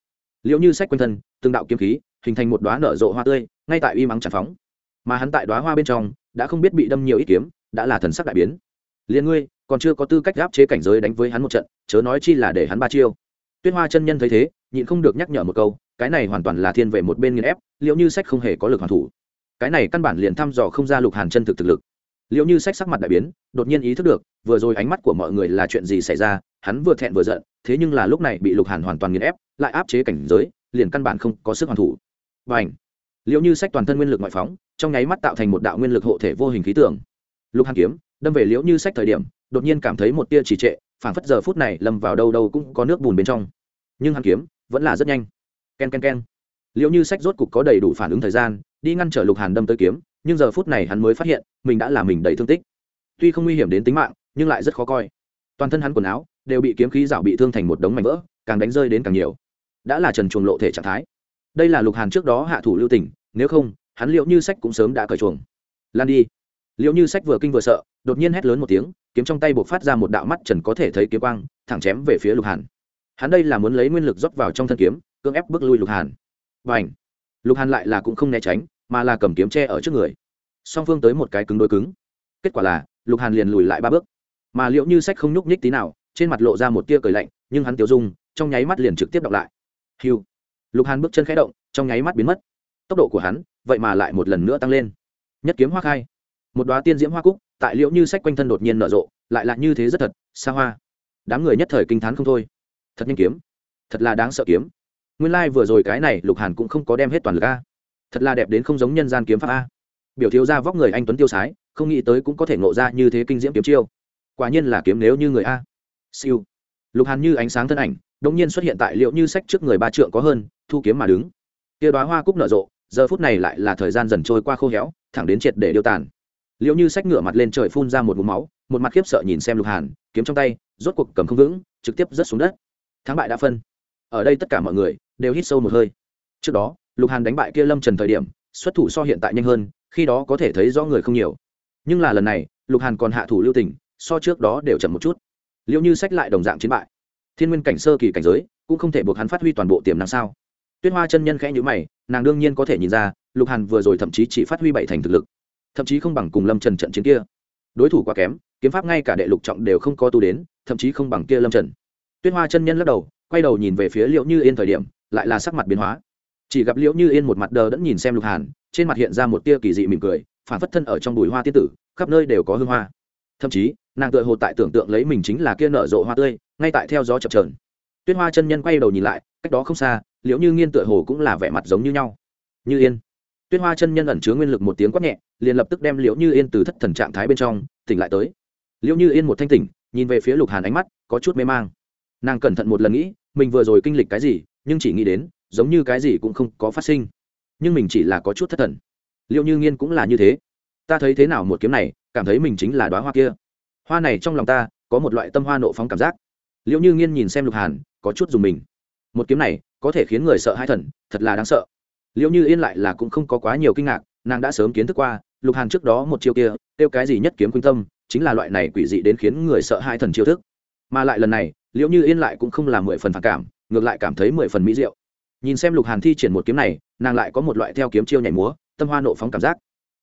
liệu như sách quanh thân, từng đạo kiếm khí, hình thành một đoá nở rộ hoa tươi, ngay tại uy mắng tràn phóng. Mà hắn tại đoá hoa bên trong, đã không biết bị đâm nhiều ít kiếm, đã là thần sắc đại biến. Liền ngươi, còn chưa có tư cách gáp chế cảnh giới đánh với hắn một trận, chớ nói chi là để hắn ba chiêu. Tuyết hoa chân nhân thấy thế nhịn không được nhắc nhở một câu, cái này hoàn toàn là thiên về một bên nghiền ép, liệu như sách không hề có lực hoàn thủ. Cái này căn bản liền thăm dò không ra lục hàn chân thực thực lực. Liệu như sách sắc mặt đại biến, đột nhiên ý thức được, vừa rồi ánh mắt của mọi người là chuyện gì xảy ra, hắn vừa thẹn vừa giận, thế nhưng là lúc này bị lục hàn hoàn toàn nghiền ép, lại áp chế cảnh giới, liền căn bản không có sức hoàn thủ. Và ảnh liệu như sách toàn thân nguyên lực ngoại phóng, trong nháy mắt tạo thành một đạo nguyên lực hộ thể vô hình khí tượng. Lục hàn kiếm, đâm về liễu như sách thời điểm, đột nhiên cảm thấy một tia trì trệ, phảng phất giờ phút này lâm vào đâu đâu cũng có nước bùn bên trong nhưng hắn kiếm vẫn là rất nhanh. K e n k e n k e n liệu như sách rốt cục có đầy đủ phản ứng thời gian, đi ngăn trở lục hàn đâm tới kiếm, nhưng giờ phút này hắn mới phát hiện, mình đã làm mình đầy thương tích. Tuy không nguy hiểm đến tính mạng, nhưng lại rất khó coi. Toàn thân hắn quần áo đều bị kiếm khí rảo bị thương thành một đống mảnh vỡ, càng đánh rơi đến càng nhiều. Đã là trần chuồng lộ thể trạng thái. Đây là lục hàn trước đó hạ thủ lưu tình, nếu không, hắn liệu như sách cũng sớm đã cởi chuồng. Lan đi. Liệu như sách vừa kinh vừa sợ, đột nhiên hét lớn một tiếng, kiếm trong tay buộc phát ra một đạo mắt trần có thể thấy kiếm quang, thẳng chém về phía lục hàn hắn đây là muốn lấy nguyên lực rót vào trong thân kiếm, cưỡng ép bước lui lục hàn. Và ảnh lục hàn lại là cũng không né tránh, mà là cầm kiếm tre ở trước người. Song phương tới một cái cứng đối cứng. Kết quả là, lục hàn liền lùi lại ba bước. Mà liệu như sách không nhúc nhích tí nào, trên mặt lộ ra một tia cười lạnh, nhưng hắn tiêu dung, trong nháy mắt liền trực tiếp đọc lại. Hiu! Lục hàn bước chân khẽ động, trong nháy mắt biến mất. Tốc độ của hắn, vậy mà lại một lần nữa tăng lên. Nhất kiếm hoa khai. Một đoá tiên diễm hoa cúc, tại liệu như sách quanh thân đột nhiên nở rộ, lại là như thế rất thật, xa hoa. Đám người nhất thời kinh t h á n không thôi thật nhanh kiếm. Thật là đáng sợ kiếm. Nguyên lai、like、vừa rồi cái này lục hàn cũng không có đem hết toàn lực a. Thật là đẹp đến không giống nhân gian kiếm pháp a. Biểu thiếu ra vóc người anh tuấn tiêu sái, không nghĩ tới cũng có thể ngộ ra như thế kinh diễm kiếm chiêu. Quả nhiên là kiếm nếu như người a. Siêu. Lục hàn như ánh sáng thân ảnh đ ỗ n g nhiên xuất hiện tại liệu như sách trước người ba trượng có hơn, thu kiếm mà đứng. Kia đoá hoa cúc nở rộ, giờ phút này lại là thời gian dần trôi qua khô héo, thẳng đến triệt để điêu tàn. Liệu như sách ngửa mặt lên trời phun ra một mũ máu, một mặt khiếp sợ nhìn xem lục hàn, kiếm trong tay, rốt cuộc cầm không vững, trực tiếp rớt xuống đất thắng bại đã phân. Ở đây tất cả mọi người đều hít sâu một hơi. Trước đó, lục hàn đánh bại kia lâm trần thời điểm, xuất thủ so hiện tại nhanh hơn, khi đó có thể thấy rõ người không nhiều. Nhưng là lần này, lục hàn còn hạ thủ lưu tình, so trước đó đều chậm một chút. Liệu như sách lại đồng dạng chiến bại. Thiên nguyên cảnh sơ kỳ cảnh giới, cũng không thể buộc hắn phát huy toàn bộ tiềm năng sao? Tuyết hoa chân nhân khẽ nhữ mày, nàng đương nhiên có thể nhìn ra, lục hàn vừa rồi thậm chí chỉ phát huy bảy thành thực lực. Thậm chí không bằng cùng lâm trần trận chiến kia. Đối thủ quá kém, kiếm pháp ngay cả đệ lục trọng đều không có tu đến, thậm chí không bằng kia lâm trần tuyết hoa chân nhân lắc đầu, quay đầu nhìn về phía liệu như yên thời điểm, lại là sắc mặt biến hóa. Chỉ gặp liễu như yên một mặt đờ đẫn nhìn xem lục hàn, trên mặt hiện ra một tia kỳ dị mỉm cười phản phất thân ở trong bùi hoa tiên tử, khắp nơi đều có hương hoa. Thậm chí, nàng tựa hồ tại tưởng tượng lấy mình chính là kia nở rộ hoa tươi, ngay tại theo gió chập trờn tuyết hoa chân nhân quay đầu nhìn lại, cách đó không xa, liễu như nghiên tựa hồ cũng là vẻ mặt giống như nhau. Như yên. Tuyết hoa chân nhân ẩn chứa nguyên lực một tiếng quát nhẹ, liền lập tức đem liễu như yên từ thất thần trạng thái bên trong, tỉnh lại tới. Liễu như yên một thanh tỉnh, nhìn về phía lục hàn ánh mắt, có chút mê mang nàng cẩn thận một lần nghĩ, mình vừa rồi kinh lịch cái gì, nhưng chỉ nghĩ đến, giống như cái gì cũng không có phát sinh. Nhưng mình chỉ là có chút thất thần. Liệu như nghiên cũng là như thế? Ta thấy thế nào một kiếm này, cảm thấy mình chính là đoá hoa kia. Hoa này trong lòng ta, có một loại tâm hoa nộ phóng cảm giác. Liệu như nghiên nhìn xem lục hàn, có chút dùng mình. Một kiếm này, có thể khiến người sợ hai thần, thật là đáng sợ. Liệu như yên lại là cũng không có quá nhiều kinh ngạc, nàng đã sớm kiến thức qua, lục hàn trước đó một chiêu kia, tiêu cái gì nhất kiếm khuynh tâm, chính là loại này quỷ dị đến khiến người sợ hai thần chiêu thức. Mà lại lần này liệu như yên lại cũng không là mười phần phản cảm, ngược lại cảm thấy mười phần mỹ diệu. Nhìn xem lục hàn thi triển một kiếm này, nàng lại có một loại theo kiếm chiêu nhảy múa, tâm hoa nộ phóng cảm giác.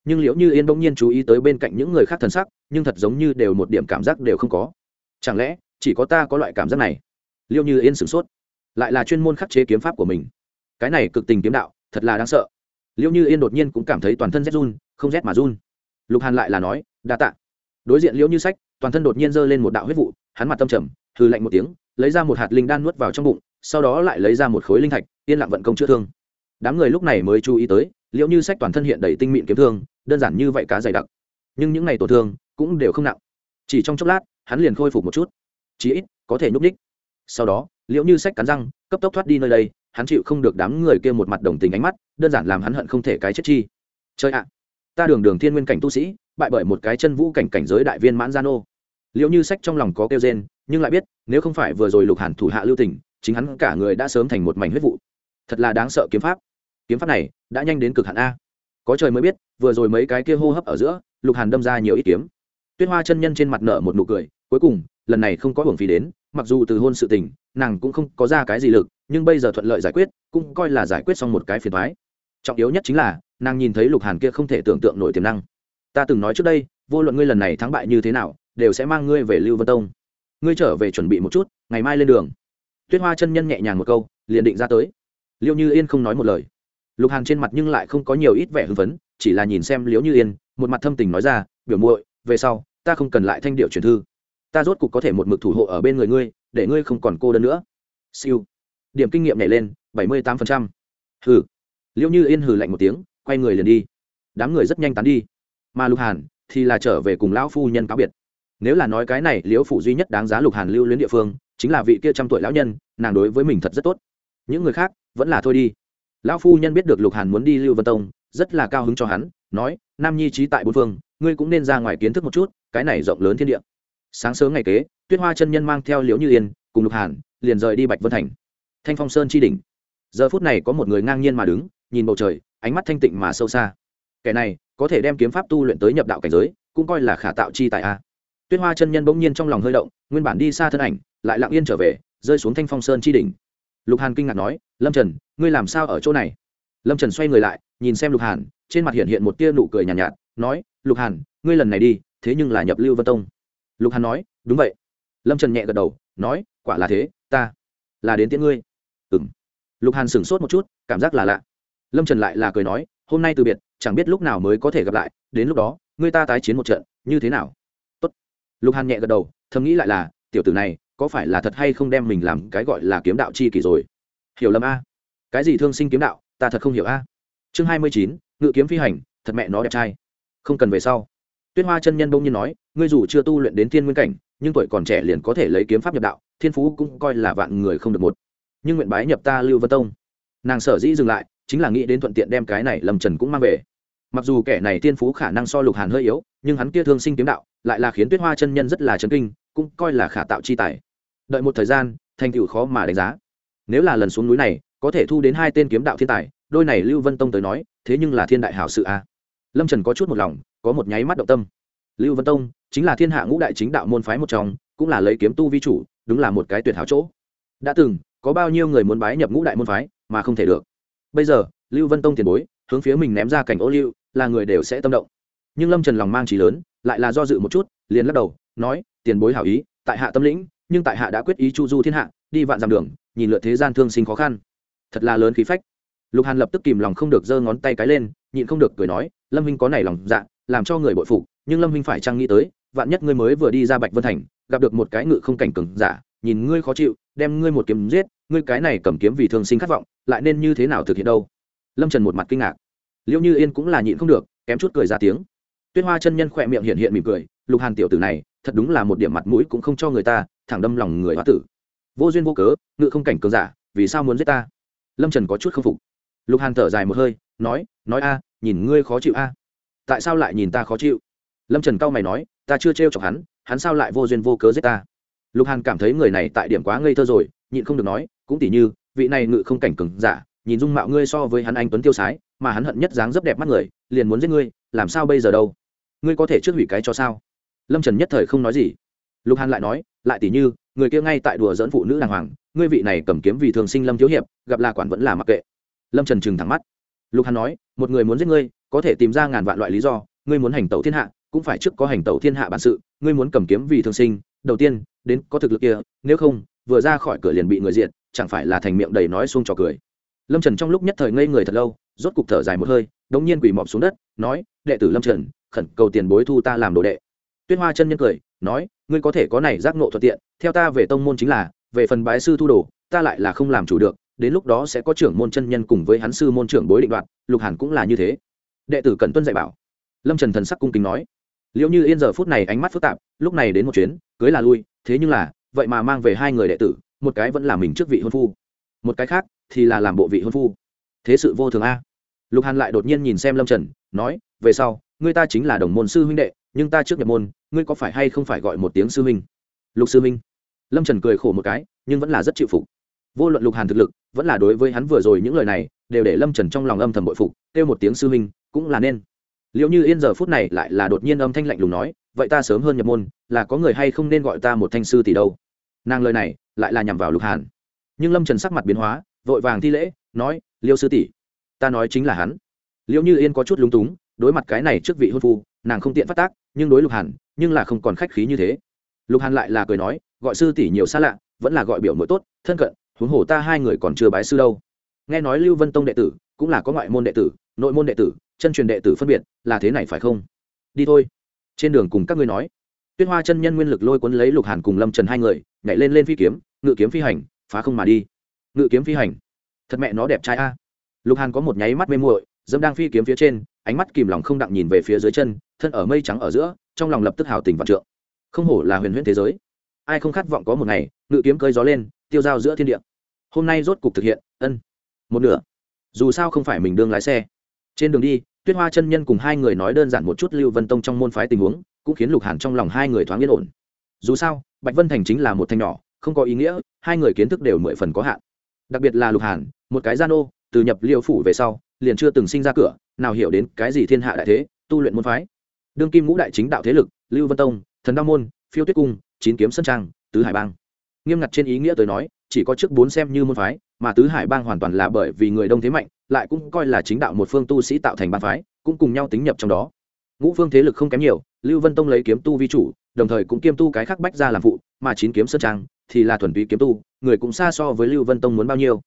Nhưng liệu như yên bỗng nhiên chú ý tới bên cạnh những người khác thần sắc, nhưng thật giống như đều một điểm cảm giác đều không có. Chẳng lẽ, chỉ có ta có loại cảm giác này? Liệu như yên sửng sốt. Lại là chuyên môn khắc chế kiếm pháp của mình. Cái này cực tình kiếm đạo, thật là đáng sợ. Liệu như yên đột nhiên cũng cảm thấy toàn thân rét run, không rét mà run. Lục hàn lại là nói, đa tạ. Đối diện liễu như sách, toàn thân đột nhiên giơ lên một đạo huyết vụ hắn mặt tâm trầm hư lạnh một tiếng, lấy ra một hạt linh đan nuốt vào trong bụng, sau đó lại lấy ra một khối linh thạch, yên lặng vận công chữa thương. Đám người lúc này mới chú ý tới, liệu như sách toàn thân hiện đầy tinh mịn kiếm thương, đơn giản như vậy cá dày đặc. Nhưng những ngày tổn thương cũng đều không nặng. Chỉ trong chốc lát, hắn liền khôi phục một chút. Chí ít, có thể nhúc ních sau đó, liệu như sách cắn răng, cấp tốc thoát đi nơi đây, hắn chịu không được đám người kia một mặt đồng tình ánh mắt, đơn giản làm hắn hận không thể cái chết chi. Chơi ạ! Ta đường đường thiên nguyên cảnh tu sĩ, bại bởi một cái chân vũ cảnh cảnh giới đại viên mãn gia nô liệu như sách trong lòng có kêu gen nhưng lại biết, nếu không phải vừa rồi lục hàn thủ hạ lưu tình, chính hắn cả người đã sớm thành một mảnh huyết vụ. Thật là đáng sợ kiếm pháp. Kiếm pháp này đã nhanh đến cực hạn a. Có trời mới biết, vừa rồi mấy cái kia hô hấp ở giữa, lục hàn đâm ra nhiều ít kiếm. Tuyết hoa chân nhân trên mặt nở một nụ cười, cuối cùng, lần này không có hưởng phí đến, mặc dù từ hôn sự tình, nàng cũng không có ra cái gì lực, nhưng bây giờ thuận lợi giải quyết, cũng coi là giải quyết xong một cái phiền thoái trọng yếu nhất chính là, nàng nhìn thấy lục hàn kia không thể tưởng tượng nổi tiềm năng. Ta từng nói trước đây, vô luận ngươi lần này thắng bại như thế nào đều sẽ mang ngươi về lưu vân tông. Ngươi trở về chuẩn bị một chút, ngày mai lên đường. Tuyết hoa chân nhân nhẹ nhàng một câu, liền định ra tới. Liêu như yên không nói một lời. Lục hàn trên mặt nhưng lại không có nhiều ít vẻ hưng phấn, chỉ là nhìn xem liễu như yên, một mặt thâm tình nói ra, biểu muội, về sau, ta không cần lại thanh điệu truyền thư. Ta rốt cục có thể một mực thủ hộ ở bên người ngươi, để ngươi không còn cô đơn nữa. Siêu. Điểm kinh nghiệm nhảy lên, bảy mươi tám hừ. Liễu như yên hừ lạnh một tiếng, quay người liền đi. Đám người rất nhanh tán đi. Mà lục hàn thì là trở về cùng lão phu nhân cáo biệt nếu là nói cái này, liễu phủ duy nhất đáng giá lục hàn lưu luyến địa phương, chính là vị kia trăm tuổi lão nhân, nàng đối với mình thật rất tốt. Những người khác, vẫn là thôi đi. Lão phu nhân biết được lục hàn muốn đi lưu vân tông, rất là cao hứng cho hắn, nói, nam nhi trí tại bốn phương, ngươi cũng nên ra ngoài kiến thức một chút, cái này rộng lớn thiên địa. Sáng sớm ngày kế, tuyết hoa chân nhân mang theo liễu như yên, cùng lục hàn, liền rời đi bạch vân thành. Thanh phong sơn chi đỉnh. Giờ phút này có một người ngang nhiên mà đứng, nhìn bầu trời, ánh mắt thanh tịnh mà sâu xa. Kẻ này, có thể đem kiếm pháp tu luyện tới nhập đạo cảnh giới, cũng coi là khả tạo chi tại a tuyết hoa chân nhân bỗng nhiên trong lòng hơi động nguyên bản đi xa thân ảnh lại lặng yên trở về rơi xuống thanh phong sơn chi đỉnh. Lục hàn kinh ngạc nói lâm trần ngươi làm sao ở chỗ này? Lâm trần xoay người lại nhìn xem lục hàn trên mặt hiện hiện một tia nụ cười nhàn nhạt, nhạt nói lục hàn ngươi lần này đi thế nhưng là nhập lưu vân tông. Lục hàn nói đúng vậy. Lâm trần nhẹ gật đầu nói quả là thế ta là đến tiễn ngươi. Ừ m lục hàn sửng sốt một chút cảm giác là lạ. Lâm trần lại là cười nói hôm nay từ biệt chẳng biết lúc nào mới có thể gặp lại đến lúc đó ngươi ta tái chiến một trận như thế nào? Lục hàn nhẹ gật đầu, thầm nghĩ lại là, tiểu tử này, có phải là thật hay không đem mình làm cái gọi là kiếm đạo chi kỷ rồi? Hiểu lầm a. Cái gì thương sinh kiếm đạo, ta thật không hiểu a. Chương hai mươi chín, ngự kiếm phi hành, thật mẹ nó đẹp trai. Không cần về sau. Tuyết hoa chân nhân bỗng nhiên nói, ngươi dù chưa tu luyện đến thiên nguyên cảnh, nhưng tuổi còn trẻ liền có thể lấy kiếm pháp nhập đạo, thiên phú cũng coi là vạn người không được một. Nhưng nguyện bái nhập ta lưu vân tông. Nàng sở dĩ dừng lại, chính là nghĩ đến thuận tiện đem cái này lâm trần cũng mang về mặc dù kẻ này thiên phú khả năng so lục hàn hơi yếu, nhưng hắn kia thương sinh kiếm đạo lại là khiến tuyết hoa chân nhân rất là chấn kinh, cũng coi là khả tạo chi tài. Đợi một thời gian, thành tựu khó mà đánh giá. Nếu là lần xuống núi này, có thể thu đến hai tên kiếm đạo thiên tài, đôi này lưu vân tông tới nói, thế nhưng là thiên đại hảo sự a. Lâm trần có chút một lòng, có một nháy mắt động tâm. Lưu vân tông chính là thiên hạ ngũ đại chính đạo môn phái một trong, cũng là lấy kiếm tu vi chủ, đúng là một cái tuyệt hảo chỗ. Đã từng, có bao nhiêu người muốn bái nhập ngũ đại môn phái, mà không thể được. Bây giờ, lưu vân tông tiền bối, hướng phía mình ném ra cảnh ô lưu là người đều sẽ tâm động. Nhưng lâm trần lòng mang trí lớn, lại là do dự một chút, liền lắc đầu, nói, tiền bối hảo ý, tại hạ tâm lĩnh, nhưng tại hạ đã quyết ý chu du thiên hạ, đi vạn dặm đường, nhìn lượt thế gian thương sinh khó khăn. Thật là lớn khí phách. Lục hàn lập tức kìm lòng không được giơ ngón tay cái lên, nhịn không được cười nói, lâm huynh có này lòng dạ làm cho người bội phục, nhưng lâm huynh phải trang nghĩ tới, vạn nhất ngươi mới vừa đi ra bạch vân thành, gặp được một cái ngự không cảnh cừng giả, nhìn ngươi khó chịu, đem ngươi một kiếm giết, ngươi cái này cầm kiếm vì thương sinh khát vọng, lại nên như thế nào thực hiện đâu? Lâm trần một mặt kinh ngạc liệu như yên cũng là nhịn không được, kém chút cười ra tiếng. Tuyết hoa chân nhân khỏe miệng hiện hiện mỉm cười, lục hàn tiểu tử này, thật đúng là một điểm mặt mũi cũng không cho người ta, thẳng đâm lòng người hoa tử. Vô duyên vô cớ, ngự không cảnh cường giả, vì sao muốn giết ta? Lâm trần có chút k phục. Lục hàn thở dài một hơi, nói nói a, nhìn ngươi khó chịu a. Tại sao lại nhìn ta khó chịu? Lâm trần cao mày nói, ta chưa t chọc hắn hắn sao lại vô duyên vô cớ giết ta? Lục hàn cảm thấy người này tại điểm quá ngây thơ rồi, nhịn không được nói, cũng tỉ như, vị này ngự không cảnh cừng giả nhìn dung mạo ngươi so với hắn anh tuấn tiêu sái, mà hắn hận nhất dáng dấp đẹp mắt người, liền muốn giết ngươi, làm sao bây giờ đâu? Ngươi có thể trước hủy cái cho sao? Lâm trần nhất thời không nói gì. Lục hàn lại nói, lại tỉ như, người kia ngay tại đùa dẫn phụ nữ đàng hoàng, ngươi vị này cầm kiếm vì thường sinh lâm thiếu hiệp, gặp là quản vẫn là mặc kệ. Lâm trần trừng thẳng mắt. Lục hàn nói, một người muốn giết ngươi, có thể tìm ra ngàn vạn loại lý do, ngươi muốn hành tẩu thiên hạ, cũng phải trước có hành tẩu thiên hạ bản sự, ngươi muốn cầm kiếm vì thường sinh, đầu tiên, đến có thực lực kia, nếu không, vừa ra khỏi cửa liền bị người diện chẳng phải là thành miệng đầy nói xuông trò cười lâm trần trong lúc nhất thời ngây người thật lâu, rốt cục thở dài một hơi, đống nhiên quỳ mọp xuống đất, nói, đệ tử lâm trần, khẩn cầu tiền bối thu ta làm đồ đệ. Tuyết hoa chân nhân cười, nói, ngươi có thể có này giác nộ thuận tiện, theo ta về tông môn chính là, về phần bái sư thu đồ, ta lại là không làm chủ được, đến lúc đó sẽ có trưởng môn chân nhân cùng với hắn sư môn trưởng bối định đoạt, lục hàn cũng là như thế. Đệ tử cần tuân dạy bảo. Lâm trần thần sắc cung kính nói liệu như yên giờ phút này ánh mắt phức tạp, lúc này đến một chuyến, cưới là lui, thế nhưng là, vậy mà mang về hai người đệ tử, một cái vẫn là mình trước vị hôn phu, một cái khác thì là làm bộ vị hôn phu. Thế sự vô thường a. Lục hàn lại đột nhiên nhìn xem lâm trần, nói, về sau, ngươi ta chính là đồng môn sư huynh đệ, nhưng ta trước nhập môn, ngươi có phải hay không phải gọi một tiếng sư huynh? Lục sư huynh. Lâm trần cười khổ một cái, nhưng vẫn là rất chịu phục. Vô luận lục hàn thực lực, vẫn là đối với hắn vừa rồi những lời này, đều để lâm trần trong lòng âm thầm bội phục, kêu một tiếng sư huynh, cũng là nên. Liệu như yên giờ phút này lại là đột nhiên âm thanh lạnh lùng nói, vậy ta sớm hơn nhập môn, là có người hay không nên gọi ta một thanh sư tỷ đâu? Nàng lời này lại là nhằm vào lục hàn. Nhưng lâm trần sắc mặt biến hóa vội vàng thi lễ, nói, liêu sư tỷ, ta nói chính là hắn. Liệu như yên có chút lúng túng, đối mặt cái này trước vị hôn phu, nàng không tiện phát tác, nhưng đối lục hàn, nhưng là không còn khách khí như thế. Lục hàn lại là cười nói, gọi sư tỷ nhiều xa lạ, vẫn là gọi biểu mỗi tốt, thân cận, huống hồ ta hai người còn chưa bái sư đâu. Nghe nói lưu vân tông đệ tử, cũng là có ngoại môn đệ tử, nội môn đệ tử, chân truyền đệ tử phân biệt, là thế này phải không? Đi thôi. Trên đường cùng các ngươi nói. Tuyết hoa chân nhân nguyên lực lôi cuốn lấy lục hàn cùng lâm trần hai người, nhảy lên lên phi kiếm, ngự kiếm phi hành, phá không mà đi ngự kiếm phi hành. Thật mẹ nó đẹp trai a. Lục hàn có một nháy mắt mê muội, dẫm đang phi kiếm phía trên, ánh mắt kìm lòng không đặng nhìn về phía dưới chân, thân ở mây trắng ở giữa, trong lòng lập tức hào tình vạn trượng. Không hổ là huyền huyễn thế giới. Ai không khát vọng có một ngày, ngự kiếm cơi gió lên, tiêu dao giữa thiên địa. Hôm nay rốt cục thực hiện, ân. Một nửa. Dù sao không phải mình đương lái xe. Trên đường đi, tuyết hoa chân nhân cùng hai người nói đơn giản một chút lưu vân tông trong môn phái tình huống, cũng khiến lục hàn trong lòng hai người thoáng yên ổn. Dù sao, bạch vân thành chính là một thanh nhỏ, không có ý nghĩa, hai người kiến thức đều mười phần có hạn đặc biệt là lục hàn, một cái gian ô từ nhập liêu phủ về sau, liền chưa từng sinh ra cửa, nào hiểu đến cái gì thiên hạ đại thế, tu luyện môn phái. Đương kim ngũ đại chính đạo thế lực, lưu vân tông, thần đao môn, phiêu tuyết cung, chín kiếm sân trang, tứ hải bang. Nghiêm ngặt trên ý nghĩa tới nói, chỉ có trước bốn xem như môn phái, mà tứ hải bang hoàn toàn là bởi vì người đông thế mạnh, lại cũng coi là chính đạo một phương tu sĩ tạo thành bang phái, cũng cùng nhau tính nhập trong đó. Ngũ phương thế lực không kém nhiều, lưu vân tông lấy kiếm tu vi chủ, đồng thời cũng kiêm tu cái khác bách ra làm phụ, mà chín kiếm sơn trang thì là thuần túy kiếm tu người cũng xa so với lưu vân tông muốn bao nhiêu.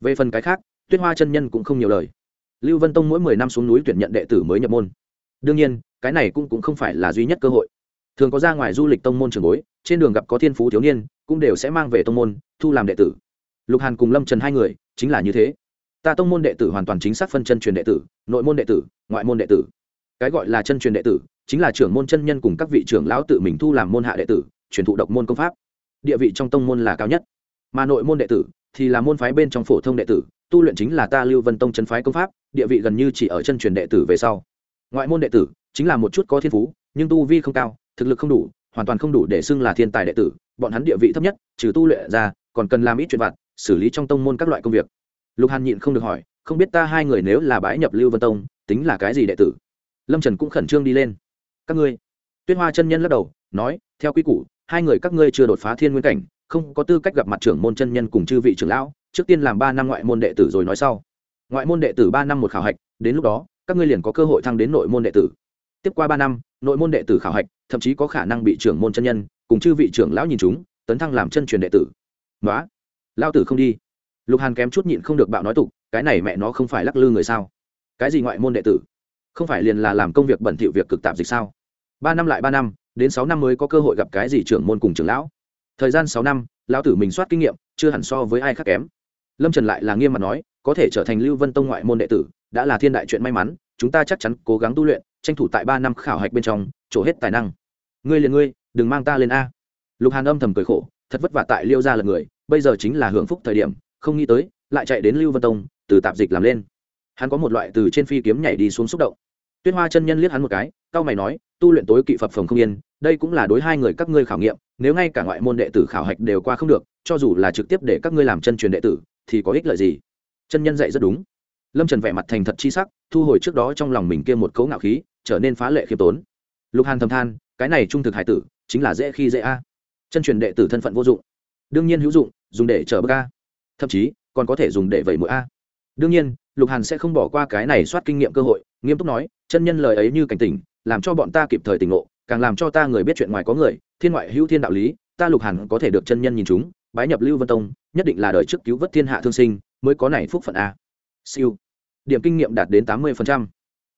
Về phần cái khác tuyết hoa chân nhân cũng không nhiều lời. Lưu vân tông mỗi mười năm xuống núi tuyển nhận đệ tử mới nhập môn. Đương nhiên cái này cũng, cũng không phải là duy nhất cơ hội. Thường có ra ngoài du lịch tông môn trường bối trên đường gặp có thiên phú thiếu niên cũng đều sẽ mang về tông môn thu làm đệ tử. Lục hàn cùng lâm trần hai người chính là như thế. Ta tông môn đệ tử hoàn toàn chính xác phân chân truyền đệ tử nội môn đệ tử ngoại môn đệ tử. Cái gọi là chân truyền đệ tử chính là trưởng môn chân nhân cùng các vị trưởng lão tự mình thu làm môn hạ đệ tử truyền thụ độc môn công pháp địa vị trong tông môn là cao nhất. Mà nội môn đệ tử thì là môn phái bên trong phổ thông đệ tử, tu luyện chính là ta lưu vân tông chân phái công pháp, địa vị gần như chỉ ở chân truyền đệ tử về sau. Ngoại môn đệ tử chính là một chút có thiên phú, nhưng tu vi không cao, thực lực không đủ, hoàn toàn không đủ để xưng là thiên tài đệ tử, bọn hắn địa vị thấp nhất, trừ tu luyện ra, còn cần làm ít chuyện vặt, xử lý trong tông môn các loại công việc. Lục hàn nhịn không được hỏi, không biết ta hai người nếu là bái nhập lưu vân tông, tính là cái gì đệ tử? Lâm trần cũng khẩn trương đi lên. Các ngươi. Tuyết hoa chân nhân lắc đầu, nói, theo quy củ hai người các ngươi chưa đột phá thiên nguyên cảnh, không có tư cách gặp mặt trưởng môn chân nhân cùng chư vị trưởng lão, trước tiên làm ba năm ngoại môn đệ tử rồi nói sau. Ngoại môn đệ tử ba năm một khảo hạch, đến lúc đó, các ngươi liền có cơ hội thăng đến nội môn đệ tử. Tiếp qua ba năm, nội môn đệ tử khảo hạch, thậm chí có khả năng bị trưởng môn chân nhân cùng chư vị trưởng lão nhìn chúng, tấn thăng làm chân truyền đệ tử. Nói lao tử không đi. Lục hàn kém chút nhịn không được bạo nói tục, cái này mẹ nó không phải lắc lư người sao? Cái gì ngoại môn đệ tử? Không phải liền là làm công việc bẩn thỉu việc cực tạp dịch sao? Ba năm lại ba năm đến sáu năm mới có cơ hội gặp cái gì trưởng môn cùng trưởng lão. Thời gian sáu năm, lão tử mình soát kinh nghiệm, chưa hẳn so với ai khác kém. Lâm trần lại là nghiêm mặt nói, có thể trở thành lưu vân tông ngoại môn đệ tử, đã là thiên đại chuyện may mắn, chúng ta chắc chắn cố gắng tu luyện, tranh thủ tại ba năm khảo hạch bên trong, trổ hết tài năng. Ngươi liền ngươi, đừng mang ta lên a. Lục hàn âm thầm cười khổ, thật vất vả tại liêu ra là người, bây giờ chính là hưởng phúc thời điểm, không nghĩ tới, lại chạy đến lưu vân tông, từ tạp dịch làm lên. Hắn có một loại từ trên phi kiếm nhảy đi xuống xúc động. Tuyết hoa chân nhân liếc hắn một cái cao mày nói, tu luyện tối kỵ phập phẩm không yên đây cũng là đối hai người các ngươi khảo nghiệm, nếu ngay cả ngoại môn đệ tử khảo hạch đều qua không được, cho dù là trực tiếp để các ngươi làm chân truyền đệ tử, thì có ích lợi gì? Chân nhân dạy rất đúng. Lâm trần vẻ mặt thành thật chi sắc, thu hồi trước đó trong lòng mình kia một cấu ngạo khí, trở nên phá lệ khiêm tốn. Lục hàn thầm than, cái này trung thực hải tử, chính là dễ khi dễ a. Chân truyền đệ tử thân phận vô dụng. Đương nhiên hữu dụng, dùng để chở bơ a. Thậm chí, còn có thể dùng để vẩy mũi a. Đương nhiên, lục hàn sẽ không bỏ qua cái này soát kinh nghiệm cơ hội, nghiêm túc nói, chân nhân lời ấy như cảnh tỉnh, làm cho bọn ta kịp thời tỉnh ngộ càng làm cho ta người biết chuyện ngoài có người, thiên ngoại hữu thiên đạo lý, ta lục hàn có thể được chân nhân nhìn chúng, bái nhập lưu vân tông, nhất định là đời trước cứu vớt thiên hạ thương sinh, mới có này phúc phận a. Siêu. Điểm kinh nghiệm đạt đến tám mươi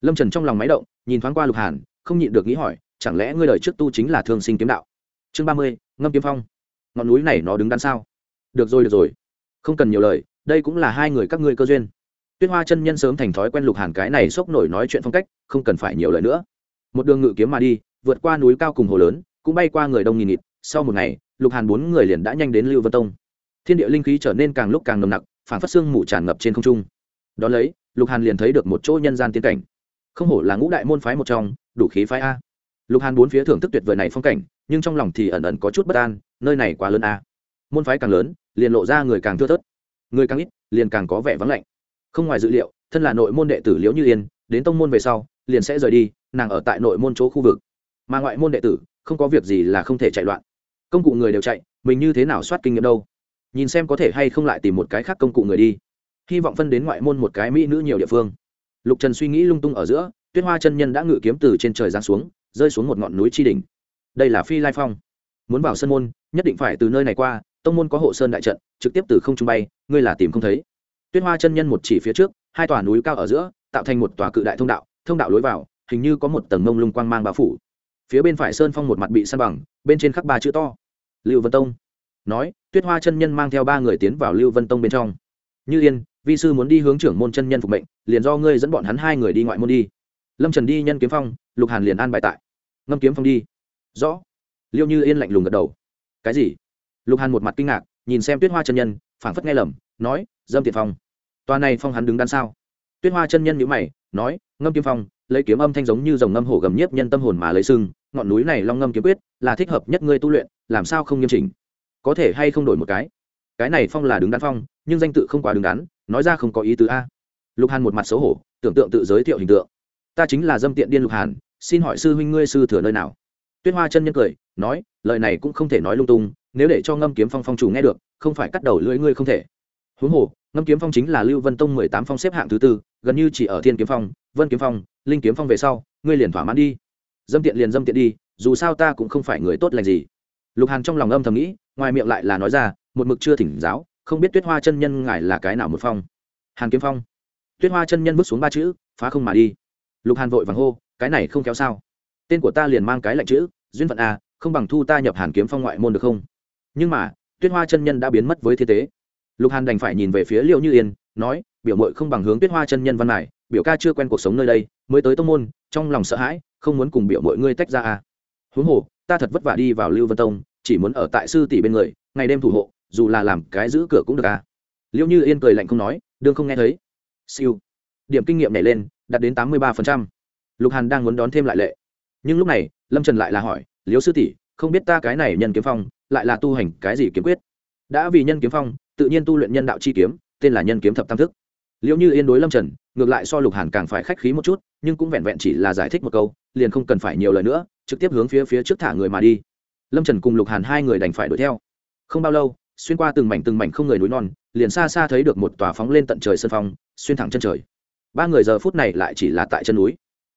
lâm trần trong lòng máy động, nhìn thoáng qua lục hàn, không nhịn được nghĩ hỏi, chẳng lẽ ngươi đời trước tu chính là thương sinh kiếm đạo? Chương ba mươi, ngâm kiếm phong. Ngọn núi này nó đứng đắn sao? Được rồi được rồi. Không cần nhiều lời, đây cũng là hai người các ngươi cơ duyên. Tuyết hoa chân nhân sớm thành thói quen lục hàn cái này sốc nổi nói chuyện phong cách, không cần phải nhiều lời nữa. Một đường ngự kiếm mà đi vượt qua núi cao cùng hồ lớn, cũng bay qua người đông nghìn nghịt. Sau một ngày, lục hàn bốn người liền đã nhanh đến lưu vân tông. Thiên địa linh khí trở nên càng lúc càng nồng nặc, phản phát xương mù tràn ngập trên không trung. Đó lấy, lục hàn liền thấy được một chỗ nhân gian tiến cảnh. Không hổ là ngũ đại môn phái một trong, đủ khí phái a. Lục hàn bốn phía thưởng thức tuyệt vời này phong cảnh, nhưng trong lòng thì ẩn ẩn có chút bất an, nơi này quá lớn a. Môn phái càng lớn, liền lộ ra người càng thưa thớt. Người càng ít, liền càng có vẻ vắng lạnh. Không ngoài dự liệu, thân là nội môn đệ tử liễu như yên, đến tông môn về sau, liền sẽ rời đi, nàng ở tại nội môn chỗ khu vực mà ngoại môn đệ tử, không có việc gì là không thể chạy loạn. Công cụ người đều chạy, mình như thế nào soát kinh nghiệm đâu? Nhìn xem có thể hay không lại tìm một cái khác công cụ người đi. Hy vọng phân đến ngoại môn một cái mỹ nữ nhiều địa phương. Lục trần suy nghĩ lung tung ở giữa, tuyết hoa chân nhân đã ngự kiếm từ trên trời giáng xuống, rơi xuống một ngọn núi tri đình đây là phi lai phong. Muốn vào sân môn, nhất định phải từ nơi này qua, tông môn có hộ sơn đại trận, trực tiếp từ không trung bay, ngươi là tìm không thấy. Tuyết hoa chân nhân một chỉ phía trước, hai tòa núi cao ở giữa, tạo thành một tòa cự đại thông đạo thông đạo lối vào, hình như có một tầng mông lung quang mang bao phủ phía bên phải sơn phong một mặt bị săn bằng, bên trên khắc ba chữ to. Lưu vân tông nói, tuyết hoa chân nhân mang theo ba người tiến vào lưu vân tông bên trong. Như yên, vi sư muốn đi hướng trưởng môn chân nhân phục mệnh, liền do ngươi dẫn bọn hắn hai người đi ngoại môn đi. Lâm trần đi nhân kiếm phong, lục hàn liền an bài tại. Ngâm kiếm phong đi. Rõ. Liêu như yên lạnh lùng gật đầu. Cái gì? Lục hàn một mặt kinh ngạc, nhìn xem tuyết hoa chân nhân, phảng phất nghe lầm, nói, dâm tiệt phong toa này phong hắn đứng đắn sao? Tuyết hoa chân nhân nhữ mày, nói, ngâm kiếm phong lấy kiếm âm thanh giống như dòng ngâm hổ gầm nhiếp nhân tâm hồn mà lấy sưng, ngọn núi này long ngâm kiếm quyết, là thích hợp nhất ngươi tu luyện, làm sao không nghiêm chỉnh? Có thể hay không đổi một cái? Cái này phong là đứng đắn phong, nhưng danh tự không quá đứng đắn, nói ra không có ý tứ a. Lục hàn một mặt xấu hổ, tưởng tượng tự giới thiệu hình tượng. Ta chính là dâm tiện điên lục hàn, xin hỏi sư huynh ngươi sư thừa nơi nào? Tuyết hoa chân nhân cười, nói, lời này cũng không thể nói lung tung, nếu để cho ngâm kiếm phong phong chủ nghe được, không phải cắt đầu lưỡi ngươi không thể. Huống hồ, ngâm kiếm phong chính là lưu vân tông mười tám phong xếp hạng thứ tư, gần như chỉ ở thiên kiếm phong, vân kiếm phong linh kiếm phong về sau, ngươi liền thỏa mãn đi. Dâm tiện liền dâm tiện đi, dù sao ta cũng không phải người tốt lành gì. Lục hàn trong lòng âm thầm nghĩ, ngoài miệng lại là nói ra, một mực chưa thỉnh giáo, không biết tuyết hoa chân nhân ngài là cái nào một phong. Hàn kiếm phong. Tuyết hoa chân nhân bước xuống ba chữ, phá không mà đi. Lục hàn vội vàng hô, cái này không kéo sao. Tên của ta liền mang cái lạnh chữ, duyên phận a, không bằng thu ta nhập hàn kiếm phong ngoại môn được không? Nhưng mà, tuyết hoa chân nhân đã biến mất với thiên tế. Lục hàn đành phải nhìn về phía liệu như yên, nói, biểu mội không bằng hướng tuyết hoa chân nhân văn này, biểu ca chưa quen cuộc sống nơi đây mới tới tông môn, trong lòng sợ hãi, không muốn cùng biểu mọi ngươi tách ra a huống hồ, ta thật vất vả đi vào lưu vân tông, chỉ muốn ở tại sư tỷ bên người, ngày đêm thủ hộ, dù là làm cái giữ cửa cũng được à. a liệu như yên cười lạnh không nói, đương không nghe thấy. Siêu. Điểm kinh nghiệm nhảy lên, đạt đến tám mươi ba lục hàn đang muốn đón thêm lại lệ. Nhưng lúc này, lâm trần lại là hỏi liếu sư tỷ, không biết ta cái này nhân kiếm phong, lại là tu hành cái gì kiếm quyết? Đã vì nhân kiếm phong, tự nhiên tu luyện nhân đạo chi kiếm, tên là nhân kiếm thập tam thức liệu như yên đối lâm trần, ngược lại so lục hàn càng phải khách khí một chút, nhưng cũng vẹn vẹn chỉ là giải thích một câu, liền không cần phải nhiều lời nữa, trực tiếp hướng phía phía trước thả người mà đi. Lâm trần cùng lục hàn hai người đành phải đuổi theo. Không bao lâu, xuyên qua từng mảnh từng mảnh không người núi non, liền xa xa thấy được một tòa phóng lên tận trời sân phong, xuyên thẳng chân trời. Ba người giờ phút này lại chỉ là tại chân núi.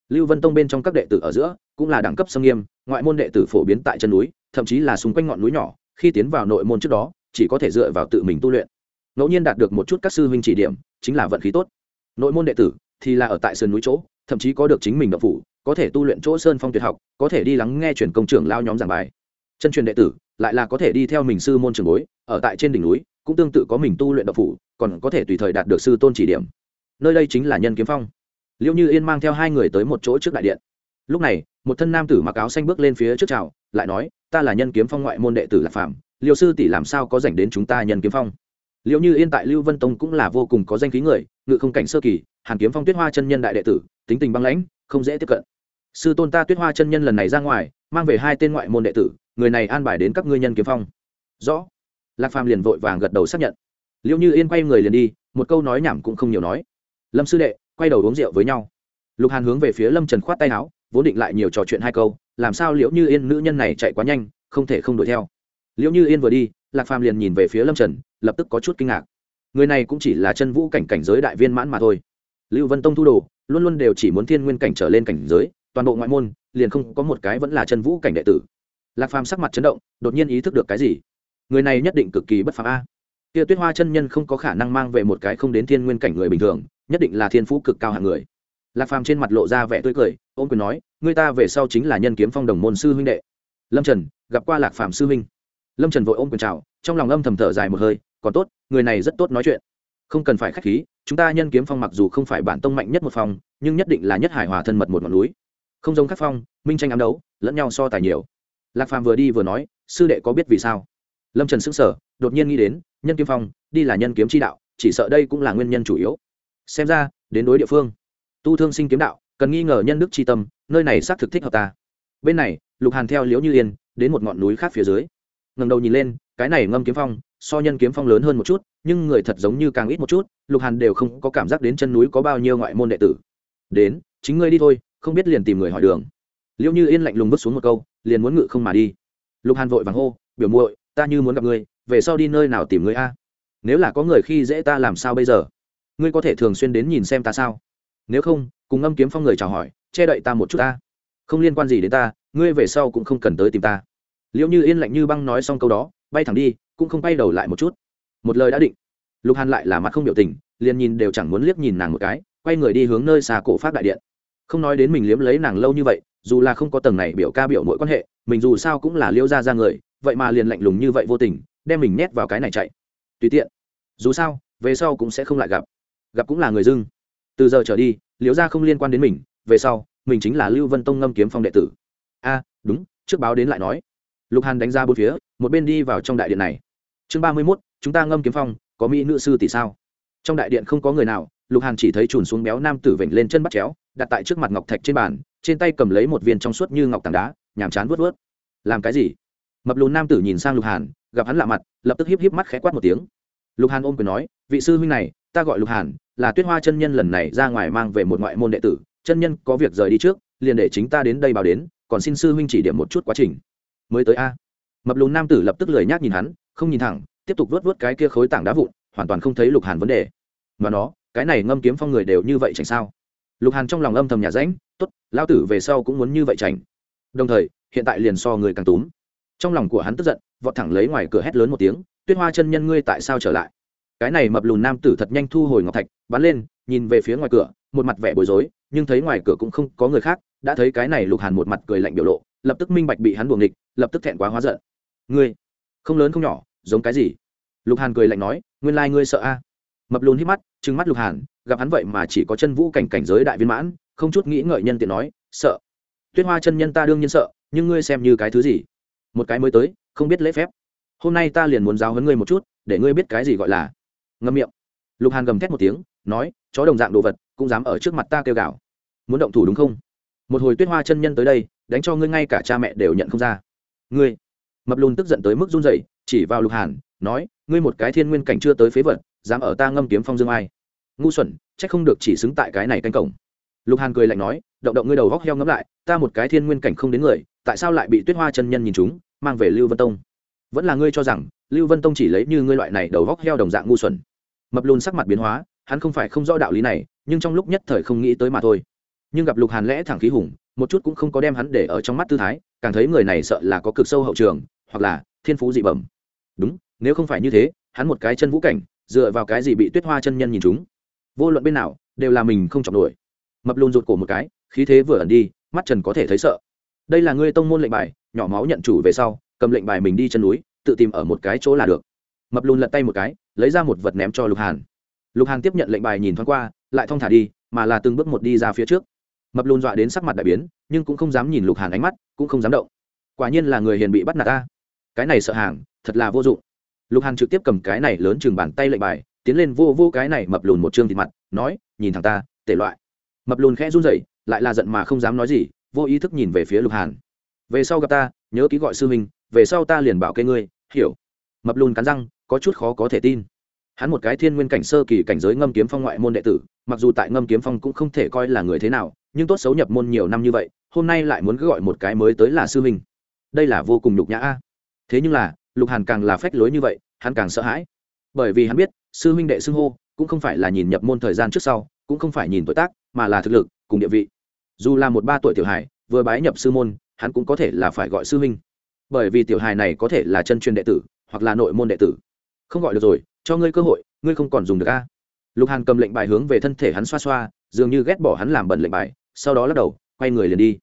Lưu vân tông bên trong các đệ tử ở giữa, cũng là đẳng cấp sâm nghiêm, ngoại môn đệ tử phổ biến tại chân núi, thậm chí là xung quanh ngọn núi nhỏ, khi tiến vào nội môn trước đó, chỉ có thể dựa vào tự mình tu luyện. Ngẫu nhiên đạt được một chút các sư huynh chỉ điểm chính là vận khí tốt. Nội môn đệ tử thì là ở tại sơn núi chỗ, thậm chí có được chính mình động phủ, có thể tu luyện chỗ sơn phong tuyệt học, có thể đi lắng nghe truyền công trưởng lao nhóm giảng bài. Chân truyền đệ tử lại là có thể đi theo mình sư môn trường bối, ở tại trên đỉnh núi, cũng tương tự có mình tu luyện động phủ, còn có thể tùy thời đạt được sư tôn chỉ điểm. Nơi đây chính là nhân kiếm phong. Liệu như yên mang theo hai người tới một chỗ trước đại điện. Lúc này, một thân nam tử mặc áo xanh bước lên phía trước chào, lại nói, ta là nhân kiếm phong ngoại môn đệ tử lạc phạm liệu sư tỷ làm sao có dành đến chúng ta nhân kiếm phong? Liệu như yên tại lưu vân tông cũng là vô cùng có danh khí người, ngự không cảnh sơ kỳ, hàn kiếm phong tuyết hoa chân nhân đại đệ tử, tính tình băng lãnh, không dễ tiếp cận. Sư tôn ta tuyết hoa chân nhân lần này ra ngoài, mang về hai tên ngoại môn đệ tử, người này an bài đến các ngươi nhân kiếm phong. Rõ. Lạc phàm liền vội vàng gật đầu xác nhận. Liệu như yên quay người liền đi, một câu nói nhảm cũng không nhiều nói. Lâm sư đệ, quay đầu uống rượu với nhau. Lục hàn hướng về phía lâm trần khoát tay áo, vốn định lại nhiều trò chuyện hai câu, làm sao liễu như yên nữ nhân này chạy quá nhanh, không thể không đuổi theo. Liễu như yên vừa đi lạc phàm liền nhìn về phía lâm trần, lập tức có chút kinh ngạc. Người này cũng chỉ là chân vũ cảnh cảnh giới đại viên mãn mà thôi. Lưu vân tông thu đồ, luôn luôn đều chỉ muốn thiên nguyên cảnh trở lên cảnh giới, toàn bộ ngoại môn, liền không có một cái vẫn là chân vũ cảnh đệ tử. Lạc phàm sắc mặt chấn động, đột nhiên ý thức được cái gì? Người này nhất định cực kỳ bất phàm a. Kia tuyết hoa chân nhân không có khả năng mang về một cái không đến thiên nguyên cảnh người bình thường, nhất định là thiên phú cực cao hạng người. Lạc phàm trên mặt lộ ra vẻ tươi cười ôm quyền nói, người ta về sau chính là nhân kiếm phong đồng môn sư huynh đệ. Lâm trần, gặp qua lạc phàm sư huynh lâm trần vội ôm quyền chào, trong lòng âm thầm thở dài một hơi, còn tốt, người này rất tốt nói chuyện. Không cần phải k h á c h khí, chúng ta nhân kiếm phong mặc dù không phải bản tông mạnh nhất một phòng nhưng nhất định là nhất hải hòa thân mật một ngọn núi. Không giống các phong, minh tranh ám đấu, lẫn nhau so tài nhiều. Lạc phàm vừa đi vừa nói, sư đệ có biết vì sao? Lâm trần xứng sở đột nhiên nghĩ đến, nhân kiếm phong, đi là nhân kiếm chi đạo, chỉ sợ đây cũng là nguyên nhân chủ yếu. Xem ra, đến đối địa phương. Tu thương sinh kiếm đạo, cần nghi ngờ nhân đức tri tâm, nơi này xác thực thích hợp ta. Bên này, lục hàn theo liễu như yên, đến một ngọn núi khác phía dưới ngẩng đầu nhìn lên, cái này ngâm kiếm phong, so nhân kiếm phong lớn hơn một chút, nhưng người thật giống như càng ít một chút, lục hàn đều không có cảm giác đến chân núi có bao nhiêu ngoại môn đệ tử. Đến, chính ngươi đi thôi, không biết liền tìm người hỏi đường. Liệu như yên lạnh lùng vứt xuống một câu, liền muốn ngự không mà đi. Lục hàn vội vàng hô, biểu muội, ta như muốn gặp ngươi, về sau đi nơi nào tìm ngươi a? Nếu là có người khi dễ ta làm sao bây giờ? Ngươi có thể thường xuyên đến nhìn xem ta sao? Nếu không, cùng ngâm kiếm phong người chào hỏi, che đậy ta một chút ta. Không liên quan gì đến ta, ngươi về sau cũng không cần tới tìm ta liệu như yên lạnh như băng nói xong câu đó, bay thẳng đi, cũng không bay đầu lại một chút. Một lời đã định. Lục hàn lại là mặt không biểu tình, liền nhìn đều chẳng muốn liếc nhìn nàng một cái, quay người đi hướng nơi xa cổ phát đại điện. Không nói đến mình liếm lấy nàng lâu như vậy, dù là không có tầng này biểu ca biểu mỗi quan hệ, mình dù sao cũng là liêu ra ra người, vậy mà liền lạnh lùng như vậy vô tình, đem mình nhét vào cái này chạy. Tùy tiện. Dù sao, về sau cũng sẽ không lại gặp. Gặp cũng là người dưng. Từ giờ trở đi, Liễu ra không liên quan đến mình, về sau, mình chính là lưu vân tông ngâm kiếm phong đệ tử. A, đúng, trước báo đến lại nói lục hàn đánh ra bốn phía, một bên đi vào trong đại điện này. Chương ba mươi mốt, chúng ta ngâm kiếm phong, có mỹ nữ sư tỷ sao? Trong đại điện không có người nào, lục hàn chỉ thấy trùn xuống béo nam tử vểnh lên chân bắt chéo, đặt tại trước mặt ngọc thạch trên bàn, trên tay cầm lấy một viên trong suốt như ngọc tảng đá, nhàm chán vớt vớt làm cái gì? Mập lùn nam tử nhìn sang lục hàn, gặp hắn lạ mặt, lập tức híp híp mắt khẽ quát một tiếng. Lục hàn ôm quyền nói, vị sư huynh này, ta gọi lục hàn, là tuyết hoa chân nhân lần này ra ngoài mang về một ngoại môn đệ tử, chân nhân có việc rời đi trước, liền để chính ta đến đây báo đến, còn xin sư huynh chỉ điểm một chút quá trình mới tới a. Mập lùn nam tử lập tức lười nhác nhìn hắn, không nhìn thẳng, tiếp tục vớt vớt cái kia khối tảng đá vụn, hoàn toàn không thấy lục hàn vấn đề. Mà nó, cái này ngâm kiếm phong người đều như vậy chẳng sao? Lục hàn trong lòng âm thầm nhà ránh t ố t lao tử về sau cũng muốn như vậy chảnh. đồng thời, hiện tại liền so người càng túm. Trong lòng của hắn tức giận, vọt thẳng lấy ngoài cửa hét lớn một tiếng, tuyết hoa chân nhân ngươi tại sao trở lại? Cái này mập lùn nam tử thật nhanh thu hồi ngọc thạch, bắn lên, nhìn về phía ngoài cửa, một mặt vẻ bối rối, nhưng thấy ngoài cửa cũng không có người khác, đã thấy cái này lục hàn một mặt cười lạnh biểu lộ lập tức minh bạch bị hắn buồng địch lập tức thẹn quá hóa giận. Ngươi, không lớn không nhỏ, giống cái gì? Lục hàn cười lạnh nói, nguyên lai ngươi sợ a. Mập lùn hít mắt, trừng mắt lục hàn, gặp hắn vậy mà chỉ có chân vũ cảnh cảnh giới đại viên mãn, không chút nghĩ ngợi nhân tiện nói, sợ. Tuyết hoa chân nhân ta đương nhiên sợ, nhưng ngươi xem như cái thứ gì? Một cái mới tới, không biết lễ phép. Hôm nay ta liền muốn giáo hấn ngươi một chút, để ngươi biết cái gì gọi là. Ngâm miệng. Lục hàn gầm thét một tiếng, nói, chó đồng dạng đồ vật, cũng dám ở trước mặt ta kêu gào. Muốn động thủ đúng không? Một hồi tuyết hoa chân nhân tới đây, đánh cho ngươi ngay cả cha mẹ đều nhận không ra. Ngươi, mập lùn tức giận tới mức run rẩy, chỉ vào lục hàn, nói, ngươi một cái thiên nguyên cảnh chưa tới phế vật, dám ở ta ngâm kiếm phong dương ai? Ngu xuẩn, chắc không được chỉ xứng tại cái này canh cổng. Lục hàn cười lạnh nói, động động ngươi đầu góc heo ngẫm lại, ta một cái thiên nguyên cảnh không đến người, tại sao lại bị tuyết hoa chân nhân nhìn chúng, mang về lưu vân tông? Vẫn là ngươi cho rằng, lưu vân tông chỉ lấy như ngươi loại này đầu góc heo đồng dạng ngu xuẩn. Mập lùn sắc mặt biến hóa, hắn không phải không rõ đạo lý này, nhưng trong lúc nhất thời không nghĩ tới mà thôi nhưng gặp lục hàn lẽ thẳng khí hùng, một chút cũng không có đem hắn để ở trong mắt tư thái, càng thấy người này sợ là có cực sâu hậu trường, hoặc là thiên phú dị bẩm. Đúng, nếu không phải như thế, hắn một cái chân vũ cảnh, dựa vào cái gì bị tuyết hoa chân nhân nhìn chúng? Vô luận bên nào, đều là mình không chọc nổi. Mập lùn rụt cổ một cái, khí thế vừa ẩn đi, mắt trần có thể thấy sợ. Đây là ngươi tông môn lệnh bài, nhỏ máu nhận chủ về sau, cầm lệnh bài mình đi chân núi, tự tìm ở một cái chỗ là được. Mập lùn lật tay một cái, lấy ra một vật ném cho lục hàn. Lục hàn tiếp nhận lệnh bài nhìn thoáng qua, lại thong thả đi, mà là từng bước một đi ra phía trước mập lùn dọa đến sắc mặt đại biến, nhưng cũng không dám nhìn lục hàn ánh mắt, cũng không dám động. Quả nhiên là người hiền bị bắt nạt ta. Cái này sợ hàng, thật là vô dụng. Lục hàn trực tiếp cầm cái này lớn chừng bàn tay lệnh bài, tiến lên vô vô cái này mập lùn một chương thịt mặt, nói, nhìn thằng ta, tể loại. Mập lùn khẽ run rẩy, lại là giận mà không dám nói gì, vô ý thức nhìn về phía lục hàn. Về sau gặp ta, nhớ ký gọi sư huynh, về sau ta liền bảo kê ngươi, hiểu. Mập lùn cắn răng, có chút khó có thể tin hắn một cái thiên nguyên cảnh sơ kỳ cảnh giới ngâm kiếm phong ngoại môn đệ tử, mặc dù tại ngâm kiếm phong cũng không thể coi là người thế nào, nhưng tốt xấu nhập môn nhiều năm như vậy, hôm nay lại muốn cứ gọi một cái mới tới là sư huynh. Đây là vô cùng nhục nhã a. Thế nhưng là, lục hàn càng là phách lối như vậy, hắn càng sợ hãi. Bởi vì hắn biết, sư huynh đệ xưng hô, cũng không phải là nhìn nhập môn thời gian trước sau, cũng không phải nhìn tuổi tác, mà là thực lực, cùng địa vị. Dù là một ba tuổi tiểu hải vừa bái nhập sư môn, hắn cũng có thể là phải gọi sư huynh. Bởi vì tiểu hài này có thể là chân truyền đệ tử, hoặc là nội môn đệ tử. Không gọi được rồi cho ngươi cơ hội, ngươi không còn dùng được a. Lục hàn cầm lệnh bài hướng về thân thể hắn xoa xoa, dường như ghét bỏ hắn làm bẩn lệnh bài, sau đó lắc đầu, quay người liền đi.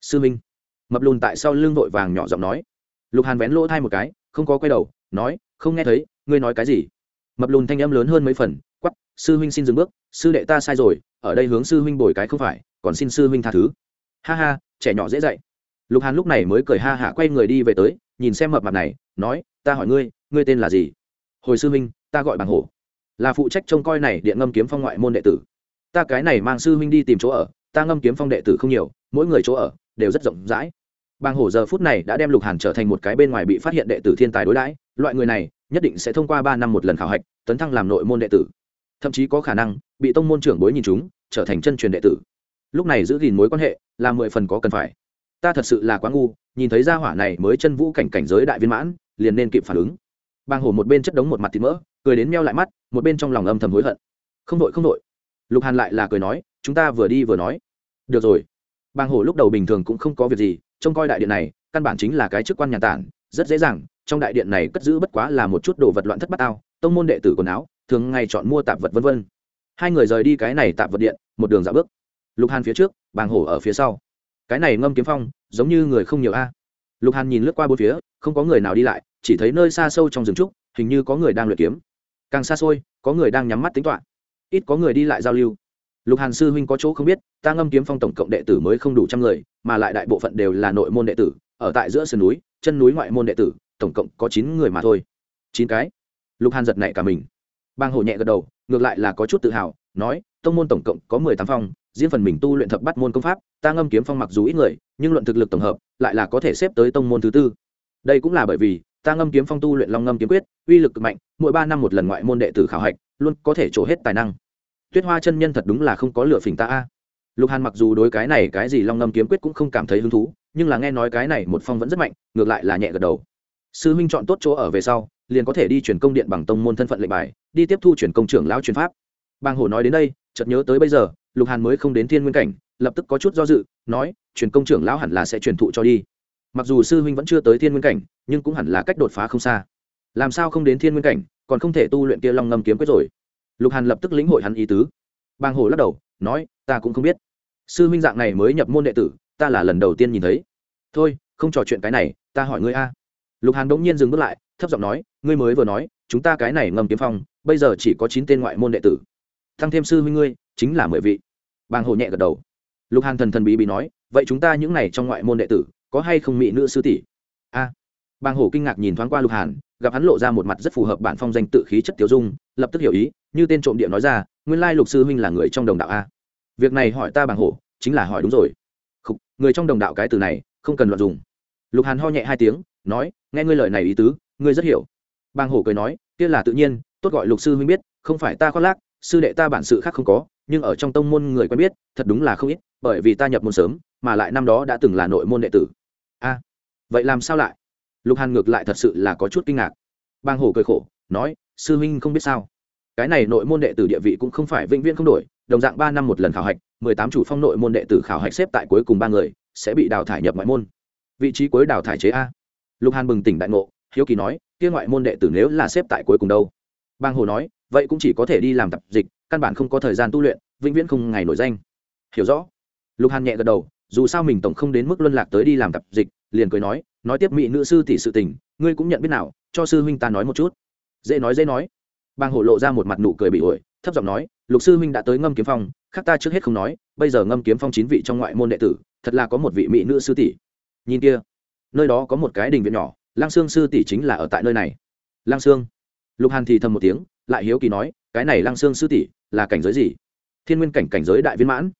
Sư minh. Mập lùn tại sau lưng vội vàng nhỏ giọng nói. Lục hàn vén lỗ thai một cái, không có quay đầu, nói, không nghe thấy, ngươi nói cái gì? Mập lùn thanh âm lớn hơn mấy phần quắp sư huynh xin dừng bước, sư đệ ta sai rồi, ở đây hướng sư huynh bồi cái không phải, còn xin sư huynh tha thứ. Ha ha, trẻ nhỏ dễ dạy. Lục hàn lúc này mới cười ha hả quay người đi về tới, nhìn xem mập mặt này, nói, ta hỏi ngươi ngươi tên là gì? Hồi sư huynh ta gọi bằng hổ. Là phụ trách trông coi này điện ngâm kiếm phong ngoại môn đệ tử. Ta cái này mang sư huynh đi tìm chỗ ở, ta ngâm kiếm phong đệ tử không nhiều, mỗi người chỗ ở đều rất rộng rãi. Bang hổ giờ phút này đã đem lục hàn trở thành một cái bên ngoài bị phát hiện đệ tử thiên tài đối đãi, loại người này nhất định sẽ thông qua ba năm một lần khảo hạch, tấn thăng làm nội môn đệ tử. Thậm chí có khả năng, bị tông môn trưởng bối nhìn chúng, trở thành chân truyền đệ tử. Lúc này giữ gìn mối quan hệ là mười phần có cần phải. Ta thật sự là quá ngu, nhìn thấy gia hỏa này mới chân vũ cảnh cảnh giới đại viên mãn, liền nên kịp phản ứng. Bang hổ một bên chất đống một mặt thịt mỡ cười đến meo lại mắt, một bên trong lòng âm thầm hối hận. Không đội không đội. Lục hàn lại là cười nói, chúng ta vừa đi vừa nói. Được rồi. Bang hổ lúc đầu bình thường cũng không có việc gì, trông coi đại điện này, căn bản chính là cái chức quan nhà tản, rất dễ dàng, trong đại điện này cất giữ bất quá là một chút đồ vật loạn thất bát ao tông môn đệ tử quần áo, thường ngày chọn mua tạp vật vân vân. Hai người rời đi cái này tạp vật điện, một đường dạo bước. Lục hàn phía trước, bàng hổ ở phía sau. Cái này ngâm kiếm phong, giống như người không nhiều a. Lục hàn nhìn lướt qua bốn phía, không có người nào đi lại, chỉ thấy nơi xa sâu trong rừng trúc, hình như có người đang luyện kiếm càng xa xôi, có người đang nhắm mắt tính toán. Ít có người đi lại giao lưu. Lục hàn sư huynh có chỗ không biết, ta ngâm kiếm phong tổng cộng đệ tử mới không đủ trăm người, mà lại đại bộ phận đều là nội môn đệ tử, ở tại giữa sườn núi, chân núi ngoại môn đệ tử, tổng cộng có chín người mà thôi. Chín cái. Lục hàn giật nảy cả mình. Bang hổ nhẹ gật đầu, ngược lại là có chút tự hào, nói, tông môn tổng cộng có mười tám phong, riêng phần mình tu luyện thập bắt môn công pháp, ta ngâm kiếm phong mặc dù ít người, nhưng luận thực lực tổng hợp, lại là có thể xếp tới tông môn thứ tư. Đây cũng là bởi vì ta ngâm kiếm phong tu luyện long ngâm kiếm quyết, uy lực cực mạnh, mỗi ba năm một lần ngoại môn đệ tử khảo hạch, luôn có thể trổ hết tài năng. Tuyết hoa chân nhân thật đúng là không có lựa phỉnh ta a. Lục hàn mặc dù đối cái này cái gì long ngâm kiếm quyết cũng không cảm thấy hứng thú, nhưng là nghe nói cái này một phong vẫn rất mạnh, ngược lại là nhẹ gật đầu. Sư huynh chọn tốt chỗ ở về sau, liền có thể đi chuyển công điện bằng tông môn thân phận lệnh bài, đi tiếp thu chuyển công trưởng lão truyền pháp. Bang hổ nói đến đây, chợt nhớ tới bây giờ, lục hàn mới không đến thiên nguyên cảnh, lập tức có chút do dự, nói truyền công trưởng lão hẳn là sẽ truyền thụ cho đi mặc dù sư huynh vẫn chưa tới thiên nguyên cảnh, nhưng cũng hẳn là cách đột phá không xa. Làm sao không đến thiên nguyên cảnh, còn không thể tu luyện kia long ngâm kiếm quyết rồi. Lục hàn lập tức lĩnh hội hắn ý tứ. Bang hồ lắc đầu, nói, ta cũng không biết. Sư huynh dạng này mới nhập môn đệ tử, ta là lần đầu tiên nhìn thấy. Thôi, không trò chuyện cái này, ta hỏi ngươi a. Lục hàn đ ỗ n g nhiên dừng bước lại, thấp giọng nói, ngươi mới vừa nói, chúng ta cái này ngâm kiếm phong, bây giờ chỉ có chín tên ngoại môn đệ tử. Thăng thêm sư huynh ngươi, chính là mười vị. Bàng hồ nhẹ gật đầu. Lục hàn thần thần bí bí nói, vậy chúng ta những n à y trong ngoại môn đệ tử có hay không mỹ nữ sư tỷ? A. Bàng hồ kinh ngạc nhìn thoáng qua lục hàn gặp hắn lộ ra một mặt rất phù hợp bản phong danh tự khí chất tiểu dung lập tức hiểu ý như tên trộm địa nói ra nguyên lai lục sư huynh là người trong đồng đạo a. Việc này hỏi ta bàng hổ chính là hỏi đúng rồi. Khúc, người trong đồng đạo cái từ này không cần loạn dùng. Lục hàn ho nhẹ hai tiếng nói nghe ngươi lời này ý tứ ngươi rất hiểu. Bàng hổ cười nói kia là tự nhiên tốt gọi lục sư huynh biết không phải ta khoác lác sư đệ ta bản sự khác không có nhưng ở trong tông môn người quen biết thật đúng là không ít bởi vì ta nhập môn sớm mà lại năm đó đã từng là nội môn đệ tử a. Vậy làm sao lại? Lục hàn ngược lại thật sự là có chút kinh ngạc. Bang hồ cười khổ, nói, sư huynh không biết sao. Cái này nội môn đệ tử địa vị cũng không phải vĩnh viễn không đổi, đồng dạng ba năm một lần khảo hạch, mười tám chủ phong nội môn đệ tử khảo hạch xếp tại cuối cùng ba người, sẽ bị đào thải nhập ngoại môn. Vị trí cuối đào thải chế a. Lục hàn bừng tỉnh đại ngộ, hiếu kỳ nói, kia ngoại môn đệ tử nếu là xếp tại cuối cùng đâu? Bang hồ nói, vậy cũng chỉ có thể đi làm tập dịch, căn bản không có thời gian tu luyện, vĩnh viễn không ngày nổi danh. Hiểu rõ. Lục hàn nhẹ gật đầu dù sao mình tổng không đến mức luân lạc tới đi làm tập dịch, liền cười nói nói tiếp mỹ nữ sư tỷ sự tình, ngươi cũng nhận biết nào, cho sư huynh ta nói một chút. Dễ nói dễ nói. Bang hồ lộ ra một mặt nụ cười bị ổi, thấp giọng nói, lục sư huynh đã tới ngâm kiếm phong, khác ta trước hết không nói, bây giờ ngâm kiếm phong chín vị trong ngoại môn đệ tử, thật là có một vị mỹ nữ sư tỷ. Nhìn kia, nơi đó có một cái đình viện nhỏ, lang sương sư tỷ chính là ở tại nơi này. Lang sương. Lục hàn thì thầm một tiếng, lại hiếu kỳ nói, cái này lang sương sư tỷ là cảnh giới gì? Thiên nguyên cảnh cảnh giới đại viên mãn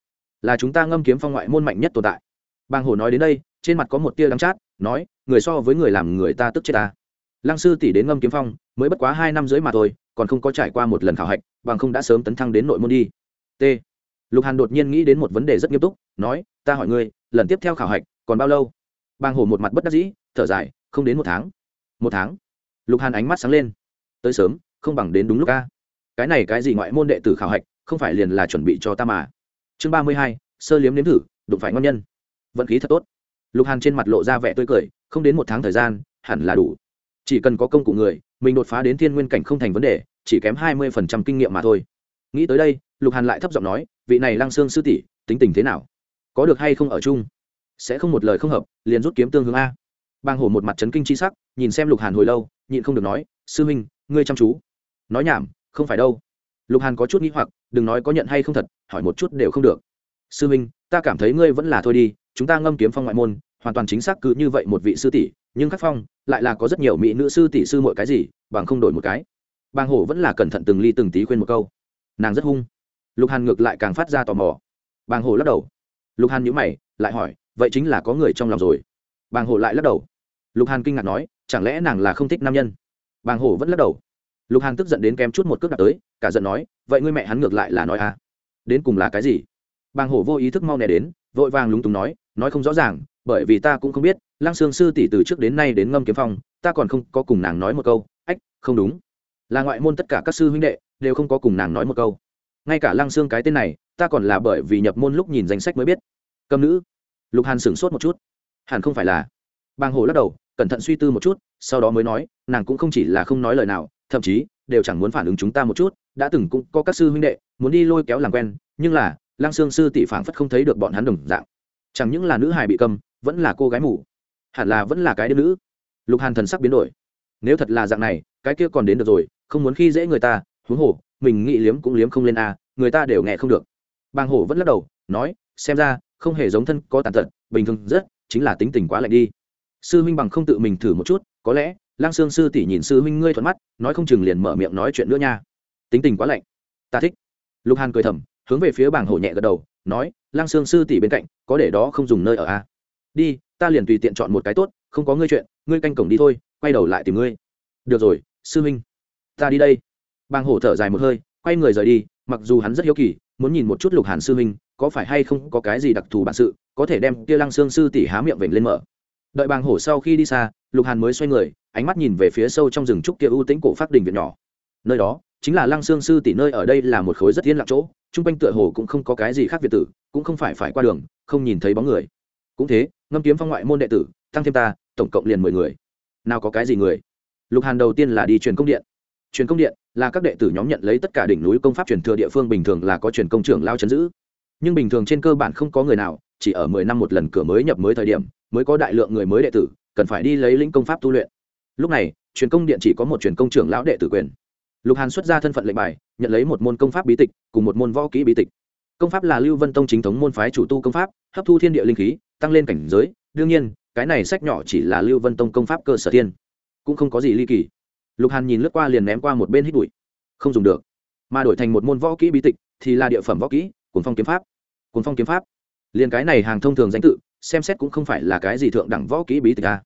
là chúng ta ngâm kiếm phong ngoại môn mạnh nhất tồn tại. Bang hồ nói đến đây, trên mặt có một tia đắng chát, nói, người so với người làm người ta tức chết ta. Lăng sư tỷ đến ngâm kiếm phong, mới bất quá hai năm dưới mà thôi, còn không có trải qua một lần khảo hạch, bằng không đã sớm tấn thăng đến nội môn đi. T. Lục hàn đột nhiên nghĩ đến một vấn đề rất nghiêm túc, nói, ta hỏi ngươi, lần tiếp theo khảo hạch, còn bao lâu? Bang hồ một mặt bất đắc dĩ, thở dài, không đến một tháng. Một tháng? Lục hàn ánh mắt sáng lên. Tới sớm, không bằng đến đúng lúc ca cái này cái gì ngoại môn đệ tử khảo hạch, không phải liền là chuẩn bị cho ta mà chương ba mươi hai, sơ liếm nếm thử, đụng phải ngon nhân. Vận khí thật tốt. Lục hàn trên mặt lộ ra vẻ tươi cười, không đến một tháng thời gian, hẳn là đủ. Chỉ cần có công cụ người, mình đột phá đến thiên nguyên cảnh không thành vấn đề, chỉ kém hai mươi phần trăm kinh nghiệm mà thôi. Nghĩ tới đây, lục hàn lại thấp giọng nói, vị này lăng xương sư tỷ, tính tình thế nào? Có được hay không ở chung? Sẽ không một lời không hợp, liền rút kiếm tương hướng a. Bang hổ một mặt trấn kinh c h i sắc, nhìn xem lục hàn hồi lâu, nhịn không được nói, sư huynh, ngươi chăm chú. Nói nhảm, không phải đâu. Lục hàn có chút nghĩ hoặc đừng nói có nhận hay không thật hỏi một chút đều không được. Sư minh, ta cảm thấy ngươi vẫn là thôi đi chúng ta ngâm kiếm phong ngoại môn hoàn toàn chính xác cứ như vậy một vị sư tỷ nhưng khắc phong lại là có rất nhiều mỹ nữ sư tỷ sư mọi cái gì bằng không đổi một cái. Bang hổ vẫn là cẩn thận từng ly từng tí khuyên một câu. Nàng rất hung. Lục hàn ngược lại càng phát ra tò mò. Bang hổ lắc đầu. Lục hàn nhữ mày lại hỏi vậy chính là có người trong lòng rồi. Bang hổ lại lắc đầu. Lục hàn kinh ngạc nói chẳng lẽ nàng là không thích nam nhân? Bang hổ vẫn lắc đầu lục hàn tức giận đến kém chút một cước đặt tới, cả giận nói, vậy ngươi mẹ hắn ngược lại là nói a à? đến cùng là cái gì? Bang hổ vô ý thức mau nè đến, vội vàng lúng túng nói nói không rõ ràng, bởi vì ta cũng không biết, lăng sương sư tỷ từ trước đến nay đến ngâm kiếm phong, ta còn không có cùng nàng nói một câu. Ách, không đúng. Là ngoại môn tất cả các sư huynh đệ đều không có cùng nàng nói một câu. Ngay cả lăng Sương cái tên này, ta còn là bởi vì nhập môn lúc nhìn danh sách mới biết. Cầm nữ. Lục hàn sửng sốt một chút. Hẳn không phải là. Bang hồ lắc đầu, cẩn thận suy tư một chút, sau đó mới nói, nàng cũng không chỉ là không nói lời nào thậm chí đều chẳng muốn phản ứng chúng ta một chút đã từng cũng có các sư huynh đệ muốn đi lôi kéo làm quen nhưng là lăng xương sư tỷ phản phất không thấy được bọn hắn đồng dạng. Chẳng những là nữ hài bị cầm vẫn là cô gái mù. Hẳn là vẫn là cái đứa nữ. Lục hàn thần sắc biến đổi. Nếu thật là dạng này cái kia còn đến được rồi không muốn khi dễ người ta huống hồ mình nghĩ liếm cũng liếm không lên a à, người ta đều nghe không được. Bàng hổ vẫn lắc đầu nói xem ra không hề giống thân có tàn tật bình thường rất chính là tính tình quá lạnh đi. Sư huynh bằng không tự mình thử một chút có lẽ lang sương sư tỷ nhìn sư huynh ngươi thuận mắt, nói không chừng liền mở miệng nói chuyện nữa nha. Tính tình quá lạnh. Ta thích. Lục hàn cười thầm, hướng về phía bảng hổ nhẹ gật đầu, nói Lang sương sư tỷ bên cạnh, có để đó không dùng nơi ở a à? đi, ta liền tùy tiện chọn một cái tốt, không có ngươi chuyện, ngươi canh cổng đi thôi, quay đầu lại tìm ngươi. Được rồi, sư minh ta đi đây. Bàng hổ thở dài một hơi, quay người rời đi, mặc dù hắn rất hiếu kỳ, muốn nhìn một chút lục hàn sư minh có phải hay không có cái gì đặc thù bản sự, có thể đem kia lăng xương sư tỷ há miệng vểnh lên mở. Đợi bàng hổ sau khi đi xa, lục hàn mới xoay người ánh mắt nhìn về phía sâu trong rừng trúc kia ưu tĩnh cổ phát đình viện nhỏ. Nơi đó, chính là lăng xương sư tỷ nơi ở đây là một khối rất yên lặng chỗ, chung quanh tựa hồ cũng không có cái gì khác việt tử, cũng không phải phải qua đường, không nhìn thấy bóng người. Cũng thế, ngâm kiếm phong ngoại môn đệ tử, tăng thêm ta, tổng cộng liền mười người. Nào có cái gì người? Lục hàn đầu tiên là đi truyền công điện. Truyền công điện là các đệ tử nhóm nhận lấy tất cả đỉnh núi công pháp truyền thừa địa phương bình thường là có truyền công trưởng lao chấn giữ. Nhưng bình thường trên cơ bản không có người nào, chỉ ở mười năm một lần cửa mới nhập mới thời điểm, mới có đại lượng người mới đệ tử, cần phải đi lấy lĩnh công pháp tu luyện lúc này, truyền công điện chỉ có một truyền công trưởng lão đệ tử quyền. Lục hàn xuất ra thân phận lệnh bài, nhận lấy một môn công pháp bí tịch, cùng một môn võ kỹ bí tịch. Công pháp là lưu vân tông chính thống môn phái chủ tu công pháp, hấp thu thiên địa linh khí, tăng lên cảnh giới. Đương nhiên, cái này sách nhỏ chỉ là lưu vân tông công pháp cơ sở tiên, cũng không có gì ly kỳ. Lục hàn nhìn lướt qua liền ném qua một bên hít bụi. Không dùng được. Mà đổi thành một môn võ kỹ bí tịch, thì là địa phẩm võ kỹ cuốn phong kiếm pháp. Cuốn phong kiếm pháp. Liền cái này hàng thông thường danh tự, xem xét cũng không phải là cái gì thượng đẳng võ kỹ bí tịch a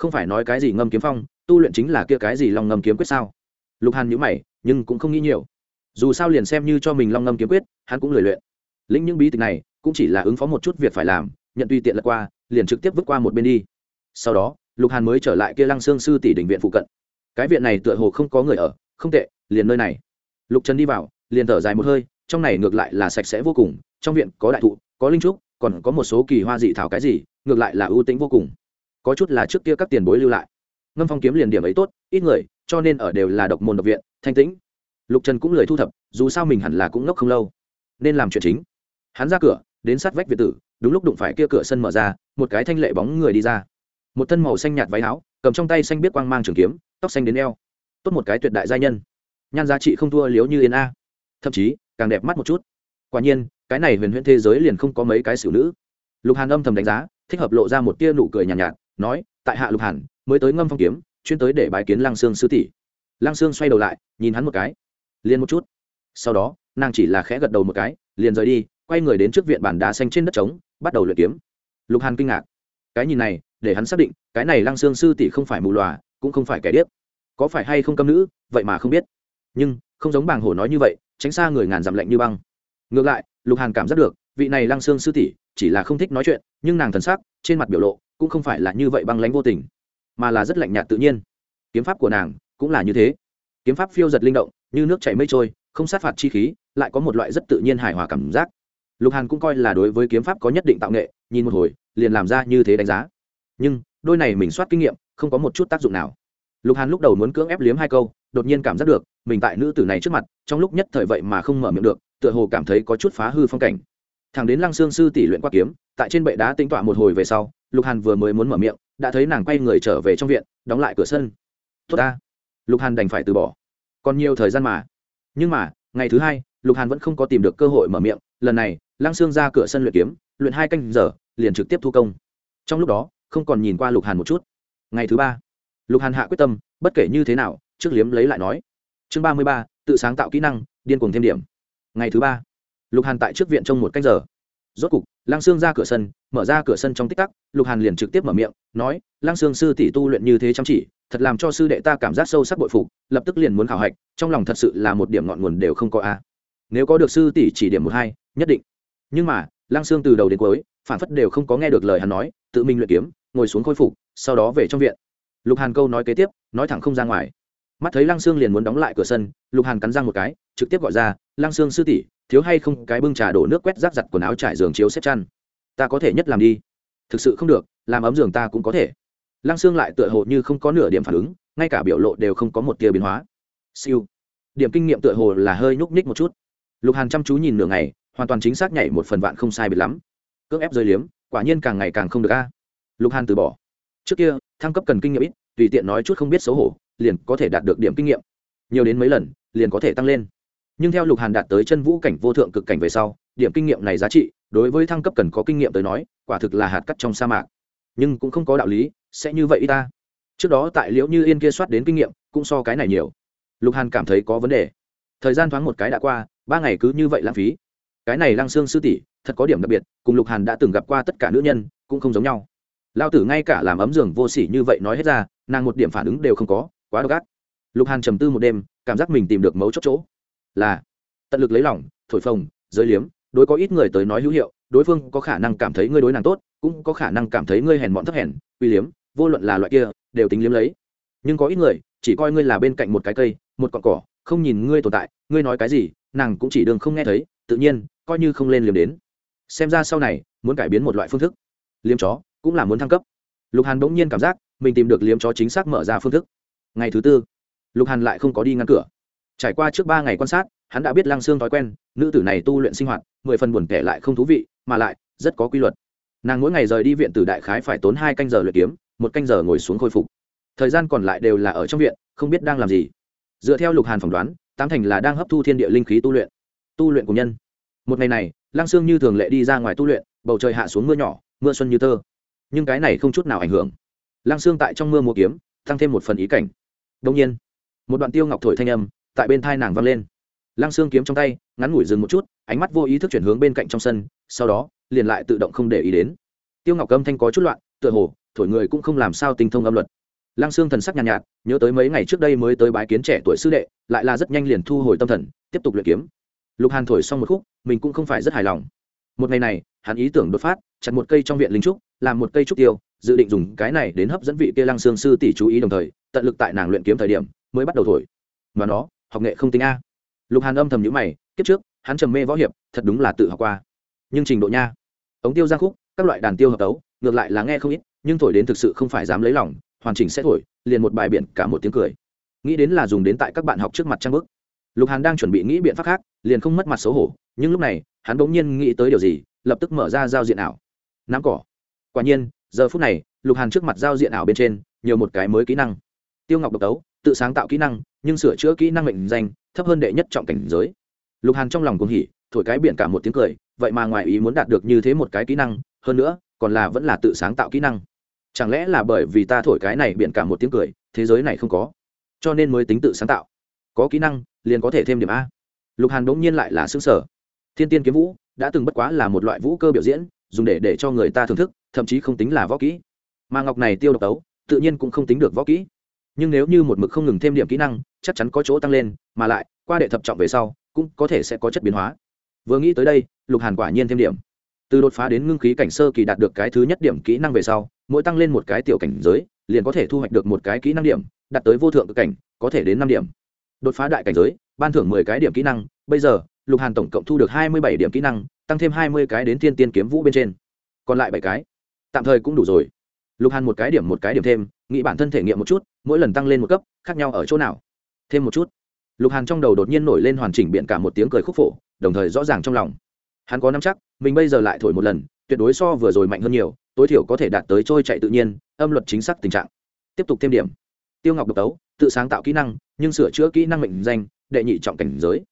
không phải nói cái gì ngâm kiếm phong, tu luyện chính là kia cái gì long ngâm kiếm quyết sao? Lục hàn nhữ mày, nhưng cũng không nghĩ nhiều. Dù sao liền xem như cho mình long ngâm kiếm quyết, hắn cũng lười luyện. Lĩnh những bí tịch này, cũng chỉ là ứng phó một chút việc phải làm, nhận tùy tiện lật qua, liền trực tiếp vứt qua một bên đi. Sau đó, lục hàn mới trở lại kia lăng sương sư tỷ đình viện phụ cận. Cái viện này tựa hồ không có người ở, không tệ, liền nơi này. Lục trần đi vào, liền thở dài một hơi, trong này ngược lại là sạch sẽ vô cùng, trong viện có đại thụ, có linh trúc, còn có một số kỳ hoa dị thảo cái gì, ngược lại là ưu tĩnh vô cùng có chút là trước kia các tiền bối lưu lại. Ngâm phong kiếm liền điểm ấy tốt ít người cho nên ở đều là độc môn độc viện thanh tĩnh. Lục trần cũng lời thu thập dù sao mình hẳn là cũng ngốc không lâu. Nên làm chuyện chính. Hắn ra cửa đến sát vách việt tử đúng lúc đụng phải kia cửa sân mở ra một cái thanh lệ bóng người đi ra. Một thân màu xanh nhạt váy áo cầm trong tay xanh biết quang mang trường kiếm tóc xanh đến eo. Tốt một cái tuyệt đại gia nhân. Nhan giá trị không thua liếu như yên a. Thậm chí càng đẹp mắt một chút. Quả nhiên cái này huyền huyễn thế giới liền không có mấy cái xử nữ. Lục hàn âm thầm đánh giá thích hợp lộ ra một tia nụ cười nhàn nhạt, nhạt nói, tại hạ lục hàn, mới tới ngâm phong kiếm, chuyên tới để bái kiến lăng sương sư tỷ. Lăng sương xoay đầu lại, nhìn hắn một cái. Liền một chút. Sau đó, nàng chỉ là khẽ gật đầu một cái, liền rời đi, quay người đến trước viện bản đá xanh trên đất trống, bắt đầu luyện kiếm. Lục hàn kinh ngạc. Cái nhìn này, để hắn xác định, cái này lăng sương sư tỷ không phải mù lòa, cũng không phải kẻ điếc. Có phải hay không câm nữ, vậy mà không biết. Nhưng, không giống bàng hổ nói như vậy, tránh xa người ngàn dặm lạnh như băng. Ngược lại, lục hàn cảm giác được, vị này lăng sương sư tỷ chỉ là không thích nói chuyện, nhưng nàng thần sắc, trên mặt biểu lộ cũng không phải là như vậy băng lãnh vô tình, mà là rất lạnh nhạt tự nhiên. Kiếm pháp của nàng cũng là như thế. Kiếm pháp phiêu giật linh động, như nước chảy mây trôi, không sát phạt chi khí, lại có một loại rất tự nhiên hài hòa cảm giác. Lục hàn cũng coi là đối với kiếm pháp có nhất định tạo nghệ, nhìn một hồi, liền làm ra như thế đánh giá. Nhưng, đôi này mình soát kinh nghiệm, không có một chút tác dụng nào. Lục hàn lúc đầu muốn cưỡng ép liếm hai câu, đột nhiên cảm giác được, mình tại nữ tử này trước mặt, trong lúc nhất thời vậy mà không mở miệng được, tựa hồ cảm thấy có chút phá hư phong cảnh. Thằng đến lăng sương sư tỷ luyện qua kiếm, tại trên bệ đá tính tọa một hồi về sau lục hàn vừa mới muốn mở miệng, đã thấy nàng quay người trở về trong viện, đóng lại cửa sân. Tốt ta. Lục hàn đành phải từ bỏ. Còn nhiều thời gian mà. Nhưng mà, ngày thứ hai, lục hàn vẫn không có tìm được cơ hội mở miệng. Lần này, lăng sương ra cửa sân luyện kiếm, luyện hai canh giờ, liền trực tiếp thu công. Trong lúc đó, không còn nhìn qua lục hàn một chút. Ngày thứ ba, lục hàn hạ quyết tâm, bất kể như thế nào, trước liếm lấy lại nói. Chương ba mươi ba, tự sáng tạo kỹ năng, điên cuồng thêm điểm. Ngày thứ ba, lục hàn tại trước viện trong một canh giờ rốt cục lang sương ra cửa sân, mở ra cửa sân trong tích tắc, lục hàn liền trực tiếp mở miệng, nói lang sương sư tỷ tu luyện như thế chăm chỉ, thật làm cho sư đệ ta cảm giác sâu sắc bội phục, lập tức liền muốn khảo hạch, trong lòng thật sự là một điểm ngọn nguồn đều không có a. Nếu có được sư tỷ chỉ điểm một hai, nhất định. Nhưng mà lang sương từ đầu đến cuối, phản phất đều không có nghe được lời hắn nói, tự mình luyện kiếm, ngồi xuống khôi phục, sau đó về trong viện. Lục hàn câu nói kế tiếp, nói thẳng không ra ngoài mắt thấy lăng sương liền muốn đóng lại cửa sân, lục hàn cắn răng một cái, trực tiếp gọi ra, lăng sương sư tỷ, thiếu hay không cái bưng trà đổ nước quét rác giặt quần áo trải giường chiếu xếp chăn? Ta có thể nhất làm đi. Thực sự không được, làm ấm giường ta cũng có thể. Lăng sương lại tựa hồ như không có nửa điểm phản ứng, ngay cả biểu lộ đều không có một tia biến hóa. Siêu. Điểm kinh nghiệm tựa hồ là hơi nhúc nhích một chút. Lục hàn chăm chú nhìn nửa ngày, hoàn toàn chính xác nhảy một phần vạn không sai biệt lắm. Cưỡng ép rơi liếm, quả nhiên càng ngày càng không được a. Lục hàn từ bỏ. Trước kia, thăng cấp cần kinh nghiệm ít, tùy tiện nói chút không biết xấu hổ liền có thể đạt được điểm kinh nghiệm. Nhiều đến mấy lần, liền có thể tăng lên. Nhưng theo lục hàn đạt tới chân vũ cảnh vô thượng cực cảnh về sau, điểm kinh nghiệm này giá trị, đối với thăng cấp cần có kinh nghiệm tới nói, quả thực là hạt cắt trong sa mạc. Nhưng cũng không có đạo lý, sẽ như vậy y ta. Trước đó tại liễu như yên kia soát đến kinh nghiệm, cũng so cái này nhiều. Lục hàn cảm thấy có vấn đề. Thời gian thoáng một cái đã qua, ba ngày cứ như vậy lãng phí. Cái này lăng xương sư tỷ, thật có điểm đặc biệt, cùng lục hàn đã từng gặp qua tất cả nữ nhân, cũng không giống nhau. Lao tử ngay cả làm ấm giường vô sỉ như vậy nói hết ra, nàng một điểm phản ứng đều không có quá độc ác. Lục hàn trầm tư một đêm, cảm giác mình tìm được mấu chốt chỗ là tận lực lấy lỏng, thổi phồng, giới liếm, đối có ít người tới nói hữu hiệu, đối phương có khả năng cảm thấy ngươi đối nàng tốt, cũng có khả năng cảm thấy ngươi hèn mọn thấp hèn, uy liếm, vô luận là loại kia, đều tính liếm lấy. Nhưng có ít người, chỉ coi ngươi là bên cạnh một cái cây, một cọn cỏ, không nhìn ngươi tồn tại, ngươi nói cái gì, nàng cũng chỉ đường không nghe thấy, tự nhiên, coi như không lên liếm đến. Xem ra sau này, muốn cải biến một loại phương thức. Liếm chó, cũng là muốn thăng cấp. Lục hàn bỗng nhiên cảm giác, mình tìm được liếm chó chính xác mở ra phương thức ngày thứ tư, lục hàn lại không có đi ngăn cửa. Trải qua trước ba ngày quan sát, hắn đã biết lăng xương thói quen, nữ tử này tu luyện sinh hoạt, mười phần buồn kẻ lại không thú vị, mà lại rất có quy luật. Nàng mỗi ngày rời đi viện từ đại khái phải tốn hai canh giờ luyện kiếm, một canh giờ ngồi xuống khôi phục. Thời gian còn lại đều là ở trong viện, không biết đang làm gì. Dựa theo lục hàn phỏng đoán, tám thành là đang hấp thu thiên địa linh khí tu luyện. Tu luyện của nhân. Một ngày này, lăng sương như thường lệ đi ra ngoài tu luyện, bầu trời hạ xuống mưa nhỏ, mưa xuân như tơ. Nhưng cái này không chút nào ảnh hưởng. Lăng sương tại trong mưa mua kiếm, tăng thêm một phần ý cảnh đông nhiên một đoạn tiêu ngọc thổi thanh âm tại bên thai nàng vang lên. Lăng sương kiếm trong tay ngắn ngủi dừng một chút ánh mắt vô ý thức chuyển hướng bên cạnh trong sân sau đó liền lại tự động không để ý đến. Tiêu ngọc âm thanh có chút loạn tựa hồ thổi người cũng không làm sao tinh thông âm luật. Lăng sương thần sắc nhàn nhạt, nhạt nhớ tới mấy ngày trước đây mới tới bái kiến trẻ tuổi sư đệ lại là rất nhanh liền thu hồi tâm thần tiếp tục luyện kiếm. Lục hàn thổi xong một khúc mình cũng không phải rất hài lòng. Một ngày này hắn ý tưởng đột phát chặt một cây trong viện linh trúc làm một cây trúc tiêu dự định dùng cái này đến hấp dẫn vị kia lăng xương sư tỷ chú ý đồng thời, tận lực tại nàng luyện kiếm thời điểm mới bắt đầu thổi. Và nó, học nghệ không tính a. Lục hàn âm thầm nhữ mày, kiếp trước, hắn trầm mê võ hiệp, thật đúng là tự học qua. Nhưng trình độ nha. Ống tiêu giang khúc, các loại đàn tiêu hợp tấu, ngược lại là nghe không ít, nhưng thổi đến thực sự không phải dám lấy lòng, hoàn chỉnh sẽ thổi, liền một bài biển cả một tiếng cười. Nghĩ đến là dùng đến tại các bạn học trước mặt trang bức. Lục hàn đang chuẩn bị nghĩ biện pháp khác, liền không mất mặt xấu hổ, nhưng lúc này, hắn bỗng nhiên nghĩ tới điều gì, lập tức mở ra giao diện ảo. Nắm cỏ. Quả nhiên giờ phút này, lục hàn trước mặt giao diện ảo bên trên, nhiều một cái mới kỹ năng. Tiêu ngọc độc tấu tự sáng tạo kỹ năng, nhưng sửa chữa kỹ năng mệnh danh, thấp hơn đệ nhất trọng cảnh giới. Lục hàn trong lòng cuồng hỉ, thổi cái biển cả một tiếng cười, vậy mà ngoài ý muốn đạt được như thế một cái kỹ năng, hơn nữa, còn là vẫn là tự sáng tạo kỹ năng. Chẳng lẽ là bởi vì ta thổi cái này biển cả một tiếng cười, thế giới này không có? Cho nên mới tính tự sáng tạo. Có kỹ năng, liền có thể thêm điểm a. Lục hàn bỗng nhiên lại là xứng sở thiên tiên kiếm vũ, đã từng bất quá là một loại vũ cơ biểu diễn, dùng để để cho người ta thưởng thức thậm chí không tính là võ kỹ. Mà ngọc này tiêu độc tấu, tự nhiên cũng không tính được võ kỹ. Nhưng nếu như một mực không ngừng thêm điểm kỹ năng, chắc chắn có chỗ tăng lên, mà lại, qua đệ thập trọng về sau, cũng có thể sẽ có chất biến hóa. Vừa nghĩ tới đây, lục hàn quả nhiên thêm điểm. Từ đột phá đến ngưng khí cảnh sơ kỳ đạt được cái thứ nhất điểm kỹ năng về sau, mỗi tăng lên một cái tiểu cảnh giới, liền có thể thu hoạch được một cái kỹ năng điểm, đạt tới vô thượng cực cảnh, có thể đến năm điểm. Đột phá đại cảnh giới, ban thưởng mười cái điểm kỹ năng, bây giờ, lục hàn tổng cộng thu được hai mươi bảy điểm kỹ năng, tăng thêm hai mươi cái đến thiên tiên kiếm vũ bên trên. Còn lại bảy cái tạm thời cũng đủ rồi. Lục hàn một cái điểm một cái điểm thêm, nghĩ bản thân thể nghiệm một chút, mỗi lần tăng lên một cấp, khác nhau ở chỗ nào? Thêm một chút. Lục hàn trong đầu đột nhiên nổi lên hoàn chỉnh biện cả một tiếng cười khúc phổ, đồng thời rõ ràng trong lòng. Hắn có nắm chắc, mình bây giờ lại thổi một lần, tuyệt đối so vừa rồi mạnh hơn nhiều, tối thiểu có thể đạt tới trôi chạy tự nhiên, âm luật chính xác tình trạng. Tiếp tục thêm điểm. Tiêu ngọc độc tấu tự sáng tạo kỹ năng, nhưng sửa chữa kỹ năng mệnh danh, đệ nhị trọng cảnh giới.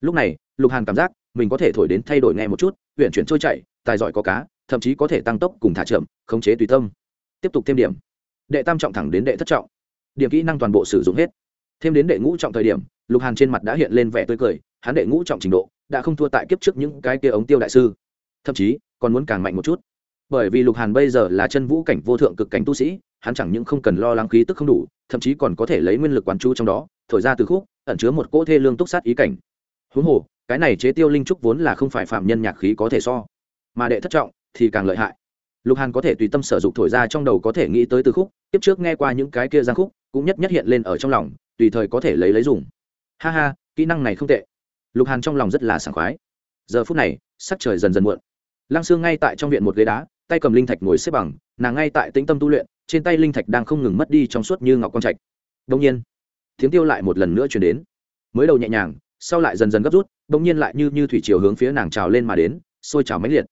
Lúc này, lục hàn cảm giác, mình có thể thổi đến thay đổi nghe một chút huyện chuyển trôi chạy, tài giỏi có cá thậm chí có thể tăng tốc cùng thả chậm, khống chế tùy tâm. Tiếp tục thêm điểm. Đệ tam trọng thẳng đến đệ thất trọng. Điểm kỹ năng toàn bộ sử dụng hết. Thêm đến đệ ngũ trọng thời điểm, lục hàn trên mặt đã hiện lên vẻ tươi cười, hắn đệ ngũ trọng trình độ đã không thua tại kiếp trước những cái kia ống tiêu đại sư. Thậm chí, còn muốn càng mạnh một chút. Bởi vì lục hàn bây giờ là chân vũ cảnh vô thượng cực cảnh tu sĩ, hắn chẳng những không cần lo lắng khí tức không đủ, thậm chí còn có thể lấy nguyên lực quán chú trong đó, thổi ra từ khúc, ẩn chứa một cỗ thê lương túc sát ý cảnh. Huống hồ, cái này chế tiêu linh trúc vốn là không phải phạm nhân nhạc khí có thể so, mà đệ thất trọng thì càng lợi hại. Lục hàn có thể tùy tâm sở dụng thổi ra trong đầu có thể nghĩ tới từ khúc tiếp trước nghe qua những cái kia giang khúc, cũng nhất nhất hiện lên ở trong lòng, tùy thời có thể lấy lấy dùng. Ha ha, kỹ năng này không tệ. Lục hàn trong lòng rất là sảng khoái. Giờ phút này, sắc trời dần dần muộn. Lăng sương ngay tại trong viện một ghế đá, tay cầm linh thạch ngồi xếp bằng, nàng ngay tại tĩnh tâm tu luyện, trên tay linh thạch đang không ngừng mất đi trong suốt như ngọc quang trạch. Đông nhiên, tiếng tiêu lại một lần nữa chuyển đến. Mới đầu nhẹ nhàng, sau lại dần dần gấp rút đông nhiên lại như như thủy chiều hướng phía nàng trào lên mà đến, sôi trào mãnh liệt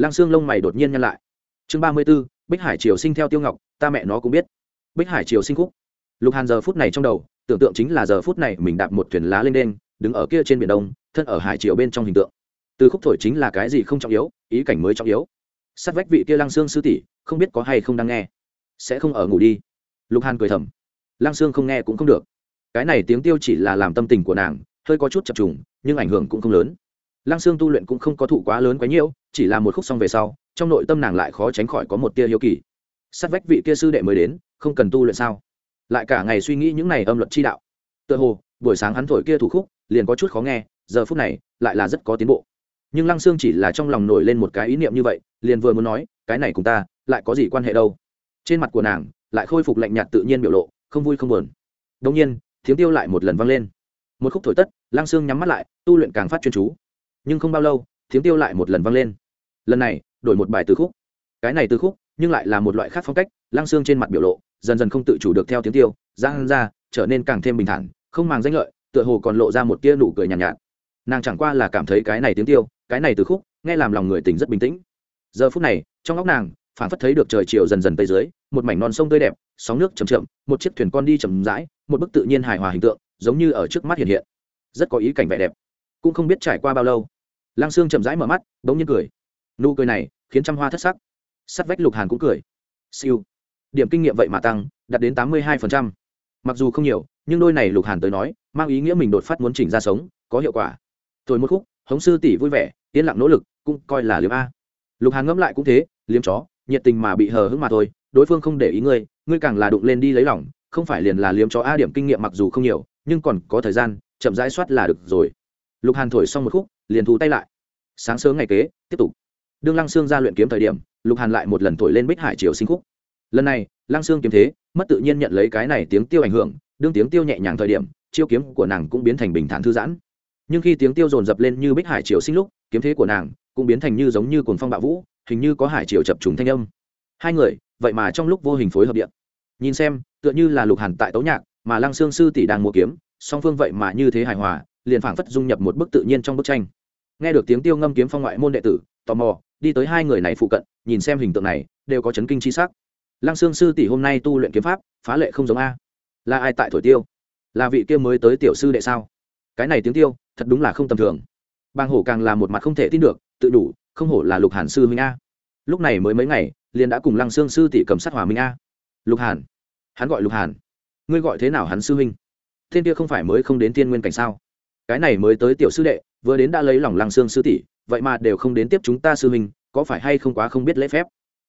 lăng xương lông mày đột nhiên nhăn lại. Chương ba mươi b ố bích hải triều sinh theo tiêu ngọc, ta mẹ nó cũng biết. Bích hải triều sinh khúc. Lục hàn giờ phút này trong đầu, tưởng tượng chính là giờ phút này mình đạp một thuyền lá lên đen, đứng ở kia trên biển đông, thân ở hải triều bên trong hình tượng. Từ khúc thổi chính là cái gì không trọng yếu, ý cảnh mới trọng yếu. Sát vách vị kia lăng xương sư tỷ, không biết có hay không đang nghe. Sẽ không ở ngủ đi. Lục hàn cười thầm. Lăng xương không nghe cũng không được. Cái này tiếng tiêu chỉ là làm tâm tình của nàng, hơi có chút chập trùng, nhưng ảnh hưởng cũng không lớn lăng xương tu luyện cũng không có thụ quá lớn quá nhiễu chỉ là một khúc xong về sau, trong nội tâm nàng lại khó tránh khỏi có một tia hiếu kỳ. Sát vách vị kia sư đệ mới đến, không cần tu luyện sao? Lại cả ngày suy nghĩ những này âm luật chi đạo. Tựa hồ, buổi sáng hắn thổi kia thủ khúc, liền có chút khó nghe, giờ phút này, lại là rất có tiến bộ. Nhưng lăng xương chỉ là trong lòng nổi lên một cái ý niệm như vậy, liền vừa muốn nói, cái này cùng ta, lại có gì quan hệ đâu? Trên mặt của nàng, lại khôi phục lạnh nhạt tự nhiên biểu lộ, không vui không buồn. Đông nhiên, tiếng tiêu lại một lần vang lên. Một khúc thổi tất, lăng xương nhắm mắt lại, tu luyện càng phát chuyên chú nhưng không bao lâu tiếng tiêu lại một lần vang lên. Lần này đổi một bài từ khúc. Cái này từ khúc nhưng lại là một loại khác phong cách lăng xương trên mặt biểu lộ dần dần không tự chủ được theo tiếng tiêu giang ra trở nên càng thêm bình thản không màng danh lợi tựa hồ còn lộ ra một tia nụ cười nhàn nhạt, nhạt. Nàng chẳng qua là cảm thấy cái này tiếng tiêu cái này từ khúc nghe làm lòng người tình rất bình tĩnh. Giờ phút này trong óc nàng phản phất thấy được trời chiều dần dần tây dưới một mảnh non sông tươi đẹp sóng nước chầm chậm một chiếc thuyền con đi chầm rãi một bức tự nhiên hài hòa hình tượng giống như ở trước mắt hiện hiện. Rất có ý cảnh vẻ đẹp cũng không biết trải qua bao lâu. Lang sương chậm rãi mở mắt, bỗng nhiên cười. Nụ cười này khiến trăm hoa thất sắc. Sắt vách lục hàn cũng cười. Siêu. Điểm kinh nghiệm vậy mà tăng, đạt đến tám mươi hai mặc dù không nhiều, nhưng đôi này lục hàn tới nói, mang ý nghĩa mình đột phát muốn chỉnh ra sống, có hiệu quả. Tôi một khúc, hống sư tỷ vui vẻ, yên lặng nỗ lực, cũng coi là liếm a. Lục hàn ngẫm lại cũng thế, liếm chó, nhiệt tình mà bị hờ hững mà thôi, đối phương không để ý ngươi ngươi càng là đụng lên đi lấy lòng, không phải liền là liếm chó a, điểm kinh nghiệm mặc dù không nhiều, nhưng còn có thời gian, chậm rãi soát là được rồi lục hàn thổi xong một khúc, liền thu tay lại. Sáng sớm ngày kế, tiếp tục. Đương lăng sương ra luyện kiếm thời điểm, lục hàn lại một lần thổi lên bích hải triều sinh khúc. Lần này, lăng sương kiếm thế, mất tự nhiên nhận lấy cái này tiếng tiêu ảnh hưởng, đương tiếng tiêu nhẹ nhàng thời điểm, chiêu kiếm của nàng cũng biến thành bình thản thư giãn. Nhưng khi tiếng tiêu dồn dập lên như bích hải triều sinh lúc, kiếm thế của nàng cũng biến thành như giống như cồn phong bạo vũ, hình như có hải triều chập trùng thanh âm. Hai người, vậy mà trong lúc vô hình phối hợp điện. Nhìn xem, tựa như là lục hàn tại tấu nhạc, mà lăng sương sư tỷ đang mua kiếm, song phương vậy mà như thế hài hòa liền phảng phất dung nhập một bức tự nhiên trong bức tranh. Nghe được tiếng tiêu ngâm kiếm phong ngoại môn đệ tử, tò mò, đi tới hai người này phụ cận, nhìn xem hình tượng này, đều có chấn kinh chi sắc. Lăng sương sư tỷ hôm nay tu luyện kiếm pháp, phá lệ không giống a. Là ai tại thổi tiêu? Là vị kia mới tới tiểu sư đệ sao? Cái này tiếng tiêu, thật đúng là không tầm thường. Bang hổ càng là một mặt không thể tin được, tự đủ, không hổ là lục hàn sư huynh a. Lúc này mới mấy ngày, liền đã cùng lăng sương sư tỷ cầm sát hòa minh a. Lục hàn? Hắn gọi lục hàn. Ngươi gọi thế nào hắn sư huynh? Thiên kia không phải mới không đến tiên nguyên cảnh sao? Cái này mới tới tiểu sư đệ, vừa đến đã lấy lòng lăng xương sư tỷ, vậy mà đều không đến tiếp chúng ta sư huynh, có phải hay không quá không biết lễ phép?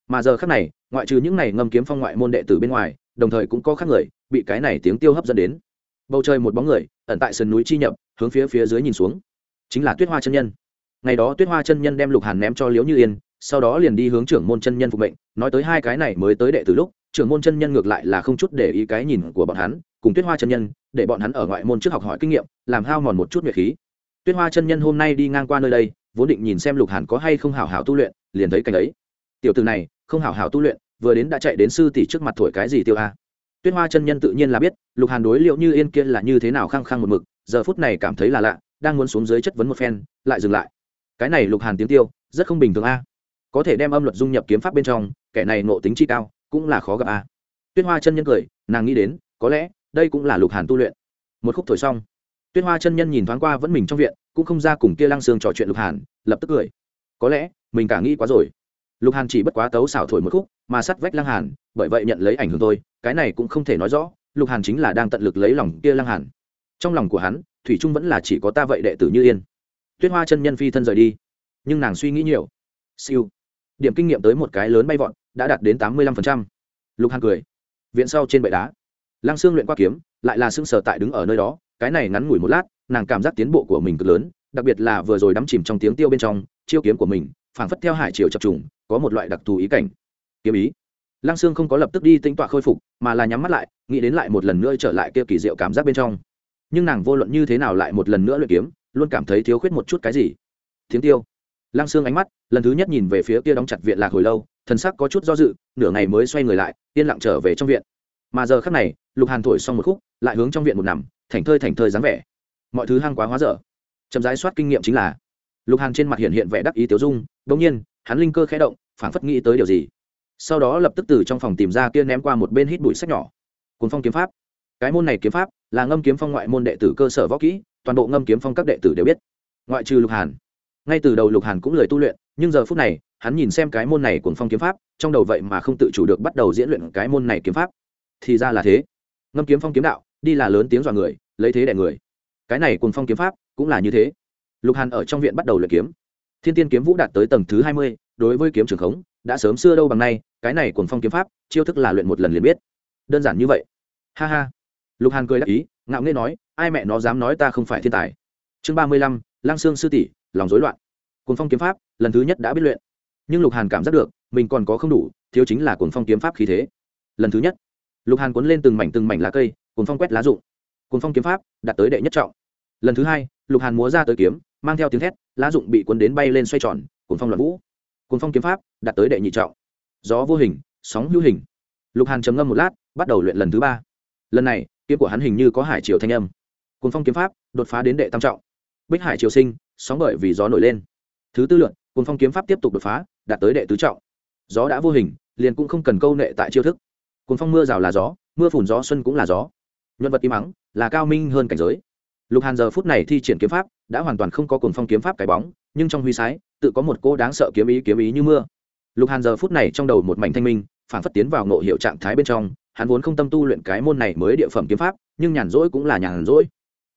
Mà giờ khác này, ngoại trừ những này ngâm kiếm phong ngoại môn đệ tử bên ngoài, đồng thời cũng có khác người, bị cái này tiếng tiêu hấp dẫn đến. Bầu trời một bóng người, ẩn tại sườn núi chi nhập, hướng phía phía dưới nhìn xuống. Chính là tuyết hoa chân nhân. Ngày đó tuyết hoa chân nhân đem lục hàn ném cho liễu như yên, sau đó liền đi hướng trưởng môn chân nhân phục mệnh, nói tới hai cái này mới tới đệ từ lúc, trưởng môn chân nhân ngược lại là không chút để ý cái nhìn của bọn hắn cùng tuyết hoa chân nhân, để bọn hắn ở ngoại môn trước học hỏi kinh nghiệm, làm hao mòn một chút nguyệt khí. Tuyết hoa chân nhân hôm nay đi ngang qua nơi đây, vốn định nhìn xem lục hàn có hay không hảo hảo tu luyện, liền thấy cảnh ấy. Tiểu từ này, không hảo hảo tu luyện, vừa đến đã chạy đến sư tỷ trước mặt thổi cái gì tiêu a? Tuyết hoa chân nhân tự nhiên là biết, lục hàn đối liệu như yên kia là như thế nào khăng khăng một mực, giờ phút này cảm thấy là lạ, đang muốn xuống dưới chất vấn một phen, lại dừng lại. Cái này lục hàn tiếng tiêu, rất không bình thường a. Có thể đem âm luật dung nhập kiếm pháp bên trong, kẻ này nộ tính chi cao, cũng là khó gặp a. Tuyết hoa chân nhân cười, nàng nghĩ đến, có lẽ đây cũng là lục hàn tu luyện. Một khúc thổi xong, tuyết hoa chân nhân nhìn thoáng qua vẫn mình trong viện, cũng không ra cùng kia lăng sương trò chuyện lục hàn, lập tức cười. Có lẽ, mình cả nghĩ quá rồi. Lục hàn chỉ bất quá tấu xảo thổi một khúc, mà sắt vách lăng hàn, bởi vậy nhận lấy ảnh hưởng tôi cái này cũng không thể nói rõ, lục hàn chính là đang tận lực lấy lòng kia lăng hàn. Trong lòng của hắn, thủy trung vẫn là chỉ có ta vậy đệ tử như yên. Tuyết hoa chân nhân phi thân rời đi, nhưng nàng suy nghĩ nhiều. Siêu. Điểm kinh nghiệm tới một cái lớn bay vọt, đã đạt đến tám mươi lăm lục hàn cười. Viện sau trên bệ đá lăng xương luyện qua kiếm, lại là xương sờ tại đứng ở nơi đó, cái này ngắn ngủi một lát, nàng cảm giác tiến bộ của mình cực lớn, đặc biệt là vừa rồi đắm chìm trong tiếng tiêu bên trong, chiêu kiếm của mình, phảng phất theo hải triều chập trùng, có một loại đặc thù ý cảnh. Kiếm ý. Lăng sương không có lập tức đi tính tọa khôi phục, mà là nhắm mắt lại, nghĩ đến lại một lần nữa trở lại kia kỳ diệu cảm giác bên trong. Nhưng nàng vô luận như thế nào lại một lần nữa luyện kiếm, luôn cảm thấy thiếu khuyết một chút cái gì. Tiếng tiêu. Lăng sương ánh mắt, lần thứ nhất nhìn về phía kia đóng chặt viện lạc hồi lâu, thần sắc có chút do dự, nửa ngày mới xoay người lại, yên lặng trở về trong viện mà giờ khắc này, lục hàn thổi xong một khúc, lại hướng trong viện một nằm thảnh thơi thảnh thơi dáng vẻ. Mọi thứ hăng quá hóa dở. Chậm rãi soát kinh nghiệm chính là, lục hàn trên mặt hiện hiện vẻ đắc ý tiểu dung đ ỗ n g nhiên, hắn linh cơ khẽ động, phảng phất nghĩ tới điều gì. Sau đó lập tức từ trong phòng tìm ra kia ném qua một bên hít bụi sách nhỏ. Cuốn phong kiếm pháp. Cái môn này kiếm pháp là ngâm kiếm phong ngoại môn đệ tử cơ sở võ kỹ, toàn bộ ngâm kiếm phong các đệ tử đều biết. Ngoại trừ lục hàn. Ngay từ đầu lục hàn cũng lời tu luyện, nhưng giờ phút này, hắn nhìn xem cái môn này cuốn phong kiếm pháp, trong đầu vậy mà không tự chủ được bắt đầu diễn luyện cái môn này kiếm pháp thì ra là thế. Ngâm kiếm phong kiếm đạo, đi là lớn tiếng dọa người, lấy thế đẻ người. Cái này cuốn phong kiếm pháp cũng là như thế. Lục hàn ở trong viện bắt đầu luyện kiếm. Thiên tiên kiếm vũ đạt tới tầng thứ hai mươi, đối với kiếm trường khống, đã sớm xưa đâu bằng nay, cái này cùng phong kiếm pháp, chiêu thức là luyện một lần liền biết. Đơn giản như vậy. Ha ha. Lục hàn cười đáp ý, ngạo nghê nói, ai mẹ nó dám nói ta không phải thiên tài. Chương ba mươi lăm lang sương sư tỷ, lòng rối loạn. Cùng phong kiếm pháp, lần thứ nhất đã biết luyện. Nhưng lục hàn cảm giác được, mình còn có không đủ, thiếu chính là cuồng phong kiếm pháp khí thế. Lần thứ nhất lục hàn cuốn lên từng mảnh từng mảnh lá cây cuồng phong quét lá rụng. Cuồng phong kiếm pháp, đạt tới đệ nhất trọng. Lần thứ hai, lục hàn múa ra tới kiếm, mang theo tiếng thét, lá rụng bị cuốn đến bay lên xoay tròn cuồng phong loạn vũ. Cuồng phong kiếm pháp, đạt tới đệ nhị trọng. Gió vô hình, sóng hữu hình. Lục hàn trầm ngâm một lát, bắt đầu luyện lần thứ ba. Lần này, kiếm của hắn hình như có hải triều thanh âm. Cuồng phong kiếm pháp, đột phá đến đệ tam trọng. Bích hải triều sinh, sóng bởi vì gió nổi lên. Thứ tư lượn cuồng phong kiếm pháp tiếp tục đột phá, đạt tới đệ tứ trọng. Gió đã vô hình, liền cũng không cần câu nệ tại chiêu thức cuồng phong mưa rào là gió mưa phùn gió xuân cũng là gió. Nhân vật im ắng là cao minh hơn cảnh giới. Lục hàn giờ phút này thi triển kiếm pháp đã hoàn toàn không có cuồng phong kiếm pháp cái bóng nhưng trong huy sái tự có một cô đáng sợ kiếm ý kiếm ý như mưa. Lục hàn giờ phút này trong đầu một mảnh thanh minh phản phất tiến vào ngộ hiệu trạng thái bên trong hắn vốn không tâm tu luyện cái môn này mới địa phẩm kiếm pháp nhưng nhàn rỗi cũng là nhàn rỗi.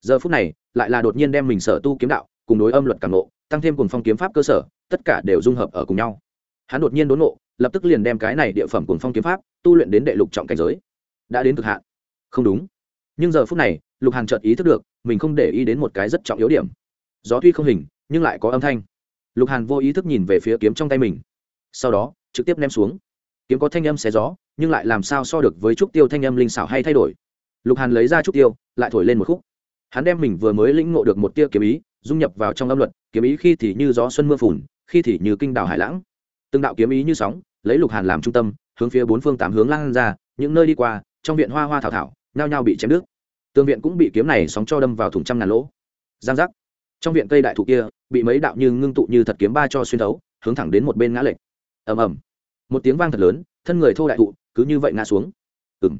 Giờ phút này lại là đột nhiên đem mình sở tu kiếm đạo cùng đối âm luật càng ngộ, tăng thêm cùng phong kiếm pháp cơ sở tất cả đều dung hợp ở cùng nhau. Hắn đột nhiên đốn ngộ lập tức liền đem cái này địa phẩm cùng phong kiếm pháp tu luyện đến đệ lục trọng cảnh giới. Đã đến cực hạn. Không đúng. Nhưng giờ phút này, lục hàn chợt ý thức được, mình không để ý đến một cái rất trọng yếu điểm. Gió tuy không hình, nhưng lại có âm thanh. Lục hàn vô ý thức nhìn về phía kiếm trong tay mình. Sau đó, trực tiếp ném xuống. Kiếm có thanh âm xé gió, nhưng lại làm sao so được với trúc tiêu thanh âm linh xảo hay thay đổi? Lục hàn lấy ra trúc tiêu, lại thổi lên một khúc. Hắn đem mình vừa mới lĩnh ngộ được một tia kiếm ý, dung nhập vào trong âm luật, kiếm ý khi thì như gió xuân mưa phùn, khi thì như kinh đào hải lãng từng đạo kiếm ý như sóng, lấy lục hàn làm trung tâm, hướng phía bốn phương tám hướng lan ra, những nơi đi qua, trong viện hoa hoa thảo thảo, nhao nhao bị chém đứt. Tương viện cũng bị kiếm này sóng cho đâm vào thùng trăm ngàn lỗ. Giang giác. Trong viện cây đại thụ kia, bị mấy đạo như ngưng tụ như thật kiếm ba cho xuyên thấu, hướng thẳng đến một bên ngã lệch. Ầm ầm. Một tiếng vang thật lớn, thân người thô đại thụ, cứ như vậy ngã xuống. Ừng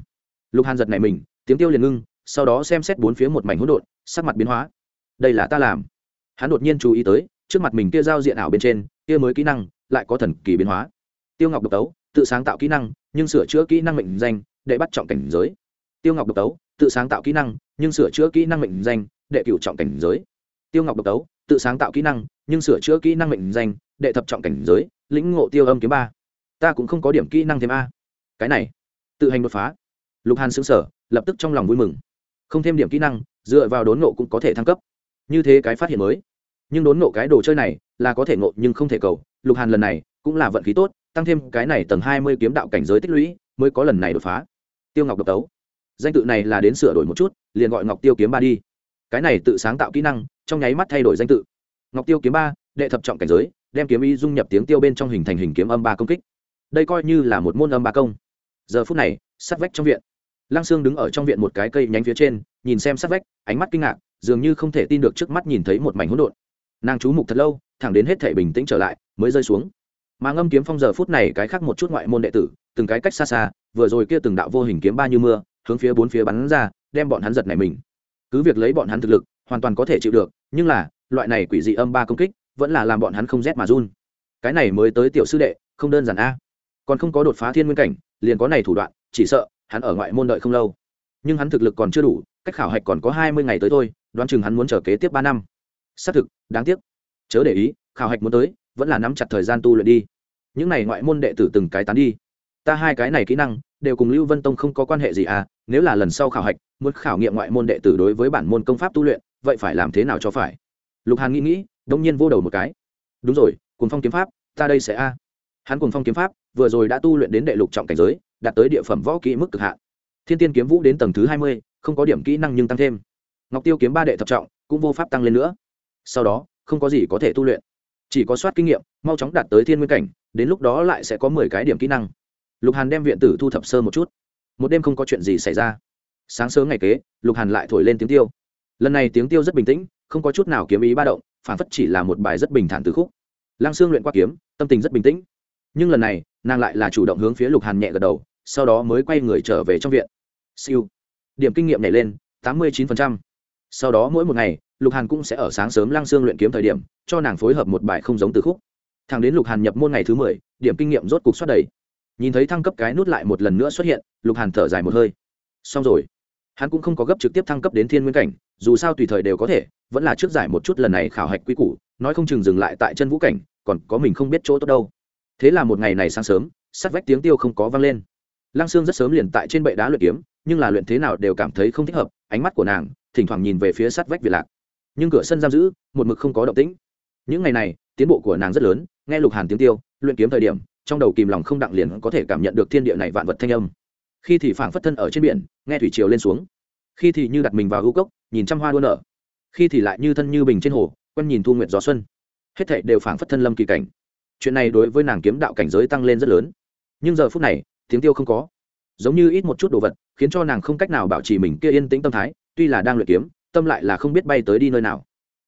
lục hàn giật này mình, tiếng tiêu liền ngưng, sau đó xem xét bốn phía một mảnh hỗn độn, sắc mặt biến hóa. Đây là ta làm. Hắn đột nhiên chú ý tới, trước mặt mình kia giao diện ảo bên trên, kia mới kỹ năng lại có thần kỳ biến hóa. Tiêu ngọc độc tấu, tự sáng tạo kỹ năng, nhưng sửa chữa kỹ năng mệnh danh để bắt trọng cảnh giới. Tiêu ngọc độc tấu, tự sáng tạo kỹ năng, nhưng sửa chữa kỹ năng mệnh danh, đệ cửu trọng cảnh giới. Tiêu ngọc độc tấu, tự sáng tạo kỹ năng, nhưng sửa chữa kỹ năng mệnh danh, đệ thập trọng cảnh giới. Lĩnh ngộ tiêu âm kiếm ba. Ta cũng không có điểm kỹ năng thêm a. Cái này, tự hành đột phá. Lục hàn xứng sở lập tức trong lòng vui mừng. Không thêm điểm kỹ năng, dựa vào đốn nộ cũng có thể thăng cấp. Như thế cái phát hiện mới. Nhưng đốn nộ cái đồ chơi này là có thể nộ nhưng không thể cầu lục hàn lần này cũng là vận khí tốt, tăng thêm cái này tầng hai mươi kiếm đạo cảnh giới tích lũy mới có lần này đột phá. Tiêu ngọc độc tấu. Danh tự này là đến sửa đổi một chút, liền gọi ngọc tiêu kiếm ba đi. Cái này tự sáng tạo kỹ năng, trong nháy mắt thay đổi danh tự. Ngọc tiêu kiếm ba, đệ thập trọng cảnh giới, đem kiếm ý dung nhập tiếng tiêu bên trong hình thành hình kiếm âm ba công kích. Đây coi như là một môn âm ba công. Giờ phút này, sát vách trong viện. Lăng sương đứng ở trong viện một cái cây nhánh phía trên, nhìn xem sát vách, ánh mắt kinh ngạc, dường như không thể tin được trước mắt nhìn thấy một mảnh hỗn độn nàng chú mục thật lâu, thẳng đến hết thể bình tĩnh trở lại, mới rơi xuống. Mà ngâm kiếm phong giờ phút này cái khác một chút ngoại môn đệ tử, từng cái cách xa xa, vừa rồi kia từng đạo vô hình kiếm ba như mưa, hướng phía bốn phía bắn ra, đem bọn hắn giật này mình. Cứ việc lấy bọn hắn thực lực, hoàn toàn có thể chịu được, nhưng là, loại này quỷ dị âm ba công kích, vẫn là làm bọn hắn không rét mà run. Cái này mới tới tiểu sư đệ, không đơn giản a. Còn không có đột phá thiên nguyên cảnh, liền có này thủ đoạn, chỉ sợ, hắn ở ngoại môn đợi không lâu. Nhưng hắn thực lực còn chưa đủ, cách khảo hạch còn có hai mươi ngày tới thôi, đoán chừng hắn muốn chờ kế tiếp ba năm xác thực, đáng tiếc. Chớ để ý, khảo hạch muốn tới, vẫn là nắm chặt thời gian tu luyện đi. Những này ngoại môn đệ tử từng cái tán đi. Ta hai cái này kỹ năng, đều cùng lưu vân tông không có quan hệ gì à nếu là lần sau khảo hạch, muốn khảo nghiệm ngoại môn đệ tử đối với bản môn công pháp tu luyện, vậy phải làm thế nào cho phải? Lục hàn nghĩ nghĩ, đông nhiên vô đầu một cái. Đúng rồi cùng phong kiếm pháp, ta đây sẽ a. Hắn cùng phong kiếm pháp, vừa rồi đã tu luyện đến đệ lục trọng cảnh giới, đạt tới địa phẩm võ kỹ mức cực hạn. Thiên tiên kiếm vũ đến tầng thứ hai mươi, không có điểm kỹ năng nhưng tăng thêm. Ngọc tiêu kiếm ba đệ thập trọng, cũng vô pháp tăng lên nữa sau đó, không có gì có thể tu luyện. Chỉ có soát kinh nghiệm, mau chóng đạt tới thiên nguyên cảnh, đến lúc đó lại sẽ có mười cái điểm kỹ năng. Lục hàn đem viện tử thu thập sơ một chút. Một đêm không có chuyện gì xảy ra. Sáng sớm ngày kế, lục hàn lại thổi lên tiếng tiêu. Lần này tiếng tiêu rất bình tĩnh, không có chút nào kiếm ý ba động, phản phất chỉ là một bài rất bình thản từ khúc. Lăng sương luyện qua kiếm, tâm tình rất bình tĩnh. Nhưng lần này, nàng lại là chủ động hướng phía lục hàn nhẹ gật đầu, sau đó mới quay người trở về trong viện. Siêu. Điểm kinh nghiệm nhảy lên, tám mươi chín phần trăm sau đó mỗi một ngày, lục hàn cũng sẽ ở sáng sớm lăng xương luyện kiếm thời điểm, cho nàng phối hợp một bài không giống từ khúc. Thằng đến lục hàn nhập môn ngày thứ mười, điểm kinh nghiệm rốt cục xuất đầy. Nhìn thấy thăng cấp cái nút lại một lần nữa xuất hiện, lục hàn thở dài một hơi. Xong rồi. Hắn cũng không có gấp trực tiếp thăng cấp đến thiên nguyên cảnh, dù sao tùy thời đều có thể, vẫn là trước giải một chút lần này khảo hạch quy củ, nói không chừng dừng lại tại chân vũ cảnh, còn có mình không biết chỗ tốt đâu. Thế là một ngày này sáng sớm, sắt vách tiếng tiêu không có vang lên. Lăng sương rất sớm liền tại trên bệ đá luyện kiếm, nhưng là luyện thế nào đều cảm thấy không thích hợp, ánh mắt của nàng thỉnh thoảng nhìn về phía sát vách việt lạc. Nhưng cửa sân giam giữ, một mực không có động tĩnh. Những ngày này, tiến bộ của nàng rất lớn, nghe lục hàn tiếng tiêu luyện kiếm thời điểm, trong đầu kìm lòng không đặng liền có thể cảm nhận được thiên địa này vạn vật thanh âm. Khi thì phảng phất thân ở trên biển, nghe thủy triều lên xuống. Khi thì như đặt mình vào hữu cốc, nhìn trăm hoa đua nở. Khi thì lại như thân như bình trên hồ, quen nhìn thu nguyện gió xuân. Hết thảy đều phảng phất thân lâm kỳ cảnh. Chuyện này đối với nàng kiếm đạo cảnh giới tăng lên rất lớn. Nhưng giờ phút này, tiếng tiêu không có. Giống như ít một chút đồ vật, khiến cho nàng không cách nào bảo trì mình kia yên tĩnh tâm thái tuy là đang luyện kiếm, tâm lại là không biết bay tới đi nơi nào.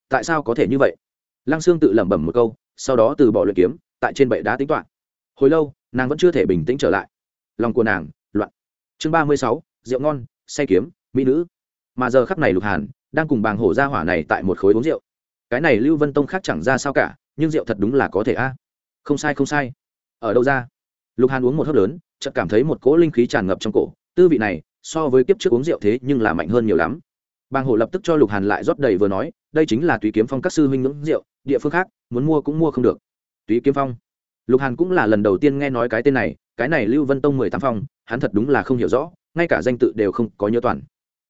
Tại sao có thể như vậy? Lăng sương tự lẩm bẩm một câu, sau đó từ bỏ luyện kiếm, tại trên bệ đá tính toạ hồi lâu, nàng vẫn chưa thể bình tĩnh trở lại. Lòng của nàng, loạn. Chương ba mươi sáu, rượu ngon, say kiếm, mỹ nữ. Mà giờ khắc này lục hàn đang cùng bàng hổ ra hỏa này tại một khối uống rượu. Cái này lưu vân tông khác chẳng ra sao cả, nhưng rượu thật đúng là có thể a. Không sai không sai. Ở đâu ra? Lục hàn uống một hớp lớn, chợt cảm thấy một cỗ linh khí tràn ngập trong cổ. Tư vị này so với kiếp trước uống rượu thế nhưng là mạnh hơn nhiều lắm. Bàng hổ lập tức cho lục hàn lại rót đầy vừa nói, đây chính là tùy kiếm phong các sư huynh ngưỡng rượu, địa phương khác, muốn mua cũng mua không được. Tùy kiếm phong. Lục hàn cũng là lần đầu tiên nghe nói cái tên này, cái này lưu vân tông mười tám phong, hắn thật đúng là không hiểu rõ, ngay cả danh tự đều không có nhớ toàn.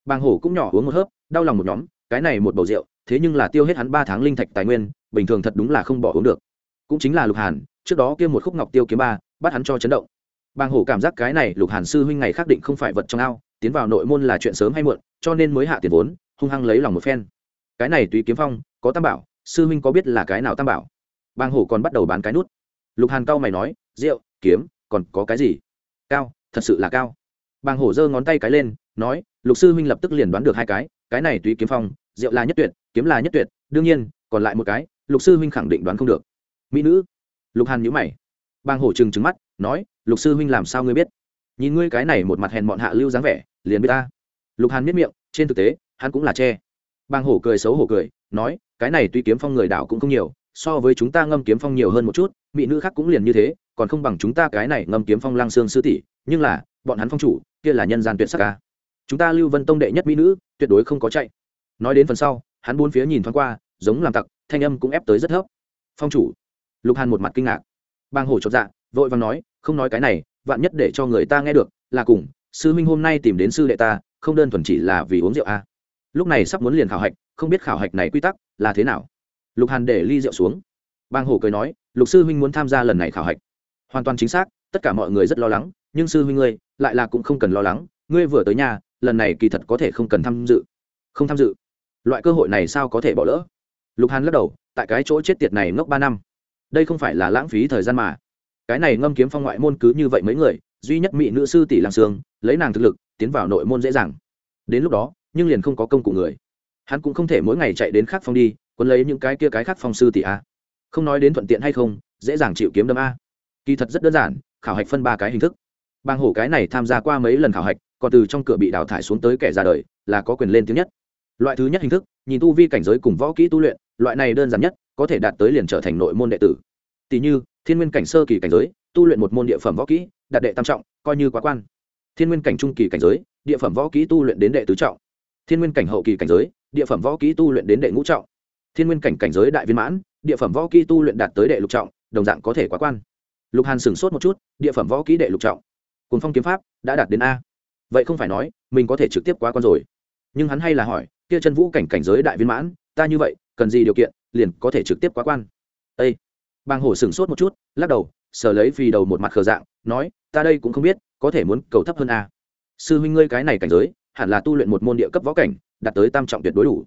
Bàng hổ cũng nhỏ uống một hớp, đau lòng một nhóm, cái này một bầu rượu, thế nhưng là tiêu hết hắn ba tháng linh thạch tài nguyên, bình thường thật đúng là không bỏ uống được. Cũng chính là lục hàn, trước đó kia một khúc ngọc tiêu kiếm ba, bắt hắn cho chấn động bàng hổ cảm giác cái này lục hàn sư huynh ngày khắc định không phải vật trong ao, tiến vào nội môn là chuyện sớm hay muộn, cho nên mới hạ tiền vốn, hung hăng lấy lòng một phen. Cái này tùy kiếm phong, có tam bảo, sư huynh có biết là cái nào tam bảo? Bàng hổ còn bắt đầu bán cái nút. Lục hàn cao mày nói, rượu, kiếm, còn có cái gì? Cao, thật sự là cao. Bàng hổ giơ ngón tay cái lên, nói, lục sư huynh lập tức liền đoán được hai cái cái này tùy kiếm phong, rượu là nhất tuyệt, kiếm là nhất tuyệt, đương nhiên, còn lại một cái, lục sư huynh khẳng định đoán không được. Mỹ nữ. Lục hàn nhíu mày. Bàng hổ trừng trừng mắt, nói lục sư huynh làm sao ngươi biết? Nhìn ngươi cái này một mặt hèn mọn hạ lưu dáng vẻ, liền biết ta. Lục hàn miết miệng, trên thực tế, hắn cũng là che. Bàng hổ cười xấu hổ cười, nói, cái này tuy kiếm phong người đảo cũng không nhiều, so với chúng ta ngâm kiếm phong nhiều hơn một chút, mỹ nữ khác cũng liền như thế, còn không bằng chúng ta cái này ngâm kiếm phong lang xương sư tỷ, nhưng là, bọn hắn phong chủ, kia là nhân gian tuyệt sắc ca chúng ta lưu vân tông đệ nhất mỹ nữ, tuyệt đối không có chạy. Nói đến phần sau, hắn buôn phía nhìn thoáng qua, giống làm tặc, thanh âm cũng ép tới rất thấp. Phong chủ. Lục hàn một mặt kinh ngạc. Bang hổ chột dạ vội vàng nói, không nói cái này, vạn nhất để cho người ta nghe được, là cùng, sư minh hôm nay tìm đến sư đệ ta, không đơn thuần chỉ là vì uống rượu a à. lúc này sắp muốn liền khảo hạch, không biết khảo hạch này quy tắc là thế nào. Lục hàn để ly rượu xuống. Bang hổ cười nói, lục sư huynh muốn tham gia lần này khảo hạch. Hoàn toàn chính xác, tất cả mọi người rất lo lắng, nhưng sư huynh ngươi lại là cũng không cần lo lắng, ngươi vừa tới nhà, lần này kỳ thật có thể không cần tham dự. Không tham dự? Loại cơ hội này sao có thể bỏ lỡ? Lục hàn lắc đầu, tại cái chỗ chết tiệt này ngốc ba năm, đây không phải là lãng phí thời gian mà cái này ngâm kiếm phong ngoại môn cứ như vậy mấy người, duy nhất mỹ nữ sư tỷ làng sương, lấy nàng thực lực, tiến vào nội môn dễ dàng. Đến lúc đó, nhưng liền không có công cụ người. Hắn cũng không thể mỗi ngày chạy đến khắc phong đi quân lấy những cái kia cái khắc phong sư tỷ a. Không nói đến thuận tiện hay không, dễ dàng chịu kiếm đâm a. Kỳ thật rất đơn giản, khảo hạch phân ba cái hình thức. Bang hổ cái này tham gia qua mấy lần khảo hạch, còn từ trong cửa bị đào thải xuống tới kẻ ra đời, là có quyền lên tiếng nhất. Loại thứ nhất hình thức, nhìn tu vi cảnh giới cùng võ kỹ tu luyện, loại này đơn giản nhất, có thể đạt tới liền trở thành nội môn đệ tử tỷ như, thiên nguyên cảnh sơ kỳ cảnh giới, tu luyện một môn địa phẩm võ kỹ, đạt đệ tam trọng, coi như quá quan. Thiên nguyên cảnh trung kỳ cảnh giới, địa phẩm võ kỹ tu luyện đến đệ tứ trọng. Thiên nguyên cảnh hậu kỳ cảnh giới, địa phẩm võ kỹ tu luyện đến đệ ngũ trọng. Thiên nguyên cảnh cảnh giới đại viên mãn, địa phẩm võ kỹ tu luyện đạt tới đệ lục trọng, đồng dạng có thể quá quan. Lục hàn sửng sốt một chút, địa phẩm võ kỹ đệ lục trọng. Cùng phong kiếm pháp đã đạt đến a. Vậy không phải nói, mình có thể trực tiếp quá quan rồi. Nhưng hắn hay là hỏi, kia chân vũ cảnh cảnh giới đại viên mãn, ta như vậy, cần gì điều kiện, liền có thể trực tiếp quá quan. Ây bàng hổ sửng sốt một chút, lắc đầu, sờ lấy vì đầu một mặt khờ dạng, nói, ta đây cũng không biết, có thể muốn cầu thấp hơn a sư huynh ngươi cái này cảnh giới, hẳn là tu luyện một môn địa cấp võ cảnh, đạt tới tam trọng tuyệt đối đủ.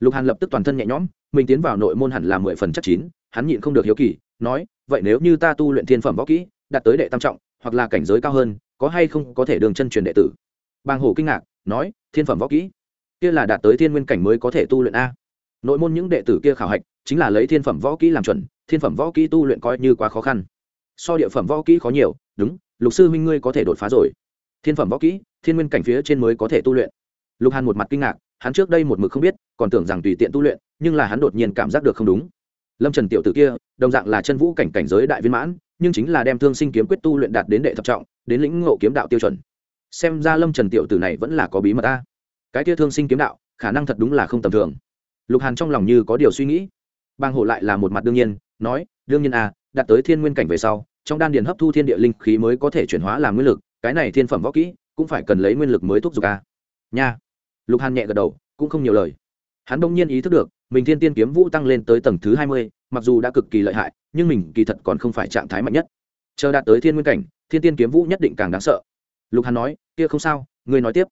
Lục hàn lập tức toàn thân nhẹ nhõm, mình tiến vào nội môn hẳn là mười phần chắc chín, hắn nhịn không được hiếu kỳ, nói, vậy nếu như ta tu luyện thiên phẩm võ kỹ, đạt tới đệ tam trọng, hoặc là cảnh giới cao hơn, có hay không có thể đường chân truyền đệ tử? Bàng hổ kinh ngạc, nói, thiên phẩm võ kỹ? Kia là đạt tới thiên nguyên cảnh mới có thể tu luyện a. Nội môn những đệ tử kia khảo hạch, chính là lấy thiên phẩm võ kỹ làm chuẩn thiên phẩm võ kỹ tu luyện coi như quá khó khăn. So địa phẩm võ kỹ khó nhiều, đúng, lục sư minh ngươi có thể đột phá rồi. Thiên phẩm võ kỹ, thiên nguyên cảnh phía trên mới có thể tu luyện. Lục hàn một mặt kinh ngạc, hắn trước đây một mực không biết, còn tưởng rằng tùy tiện tu luyện, nhưng là hắn đột nhiên cảm giác được không đúng. Lâm trần tiểu t ử kia, đồng dạng là chân vũ cảnh cảnh giới đại viên mãn, nhưng chính là đem thương sinh kiếm quyết tu luyện đạt đến đệ thập trọng, đến lĩnh ngộ kiếm đạo tiêu chuẩn. Xem ra lâm trần tiểu tử này vẫn là có bí mật ta cái kia thương sinh kiếm đạo, khả năng thật đúng là không tầm thường. Lục hàn trong lòng như có điều suy nghĩ. Bang hộ lại là một mặt đương nhiên nói, đương nhiên à đạt tới thiên nguyên cảnh về sau, trong đan điền hấp thu thiên địa linh khí mới có thể chuyển hóa làm nguyên lực, cái này thiên phẩm võ kỹ cũng phải cần lấy nguyên lực mới thúc giục à. nha. Lục hàn nhẹ gật đầu, cũng không nhiều lời. Hắn đông nhiên ý thức được, mình thiên tiên kiếm vũ tăng lên tới tầng thứ hai mươi, mặc dù đã cực kỳ lợi hại, nhưng mình kỳ thật còn không phải trạng thái mạnh nhất. Chờ đạt tới thiên nguyên cảnh, thiên tiên kiếm vũ nhất định càng đáng sợ. Lục hàn nói, kia không sao, ngươi nói tiếp.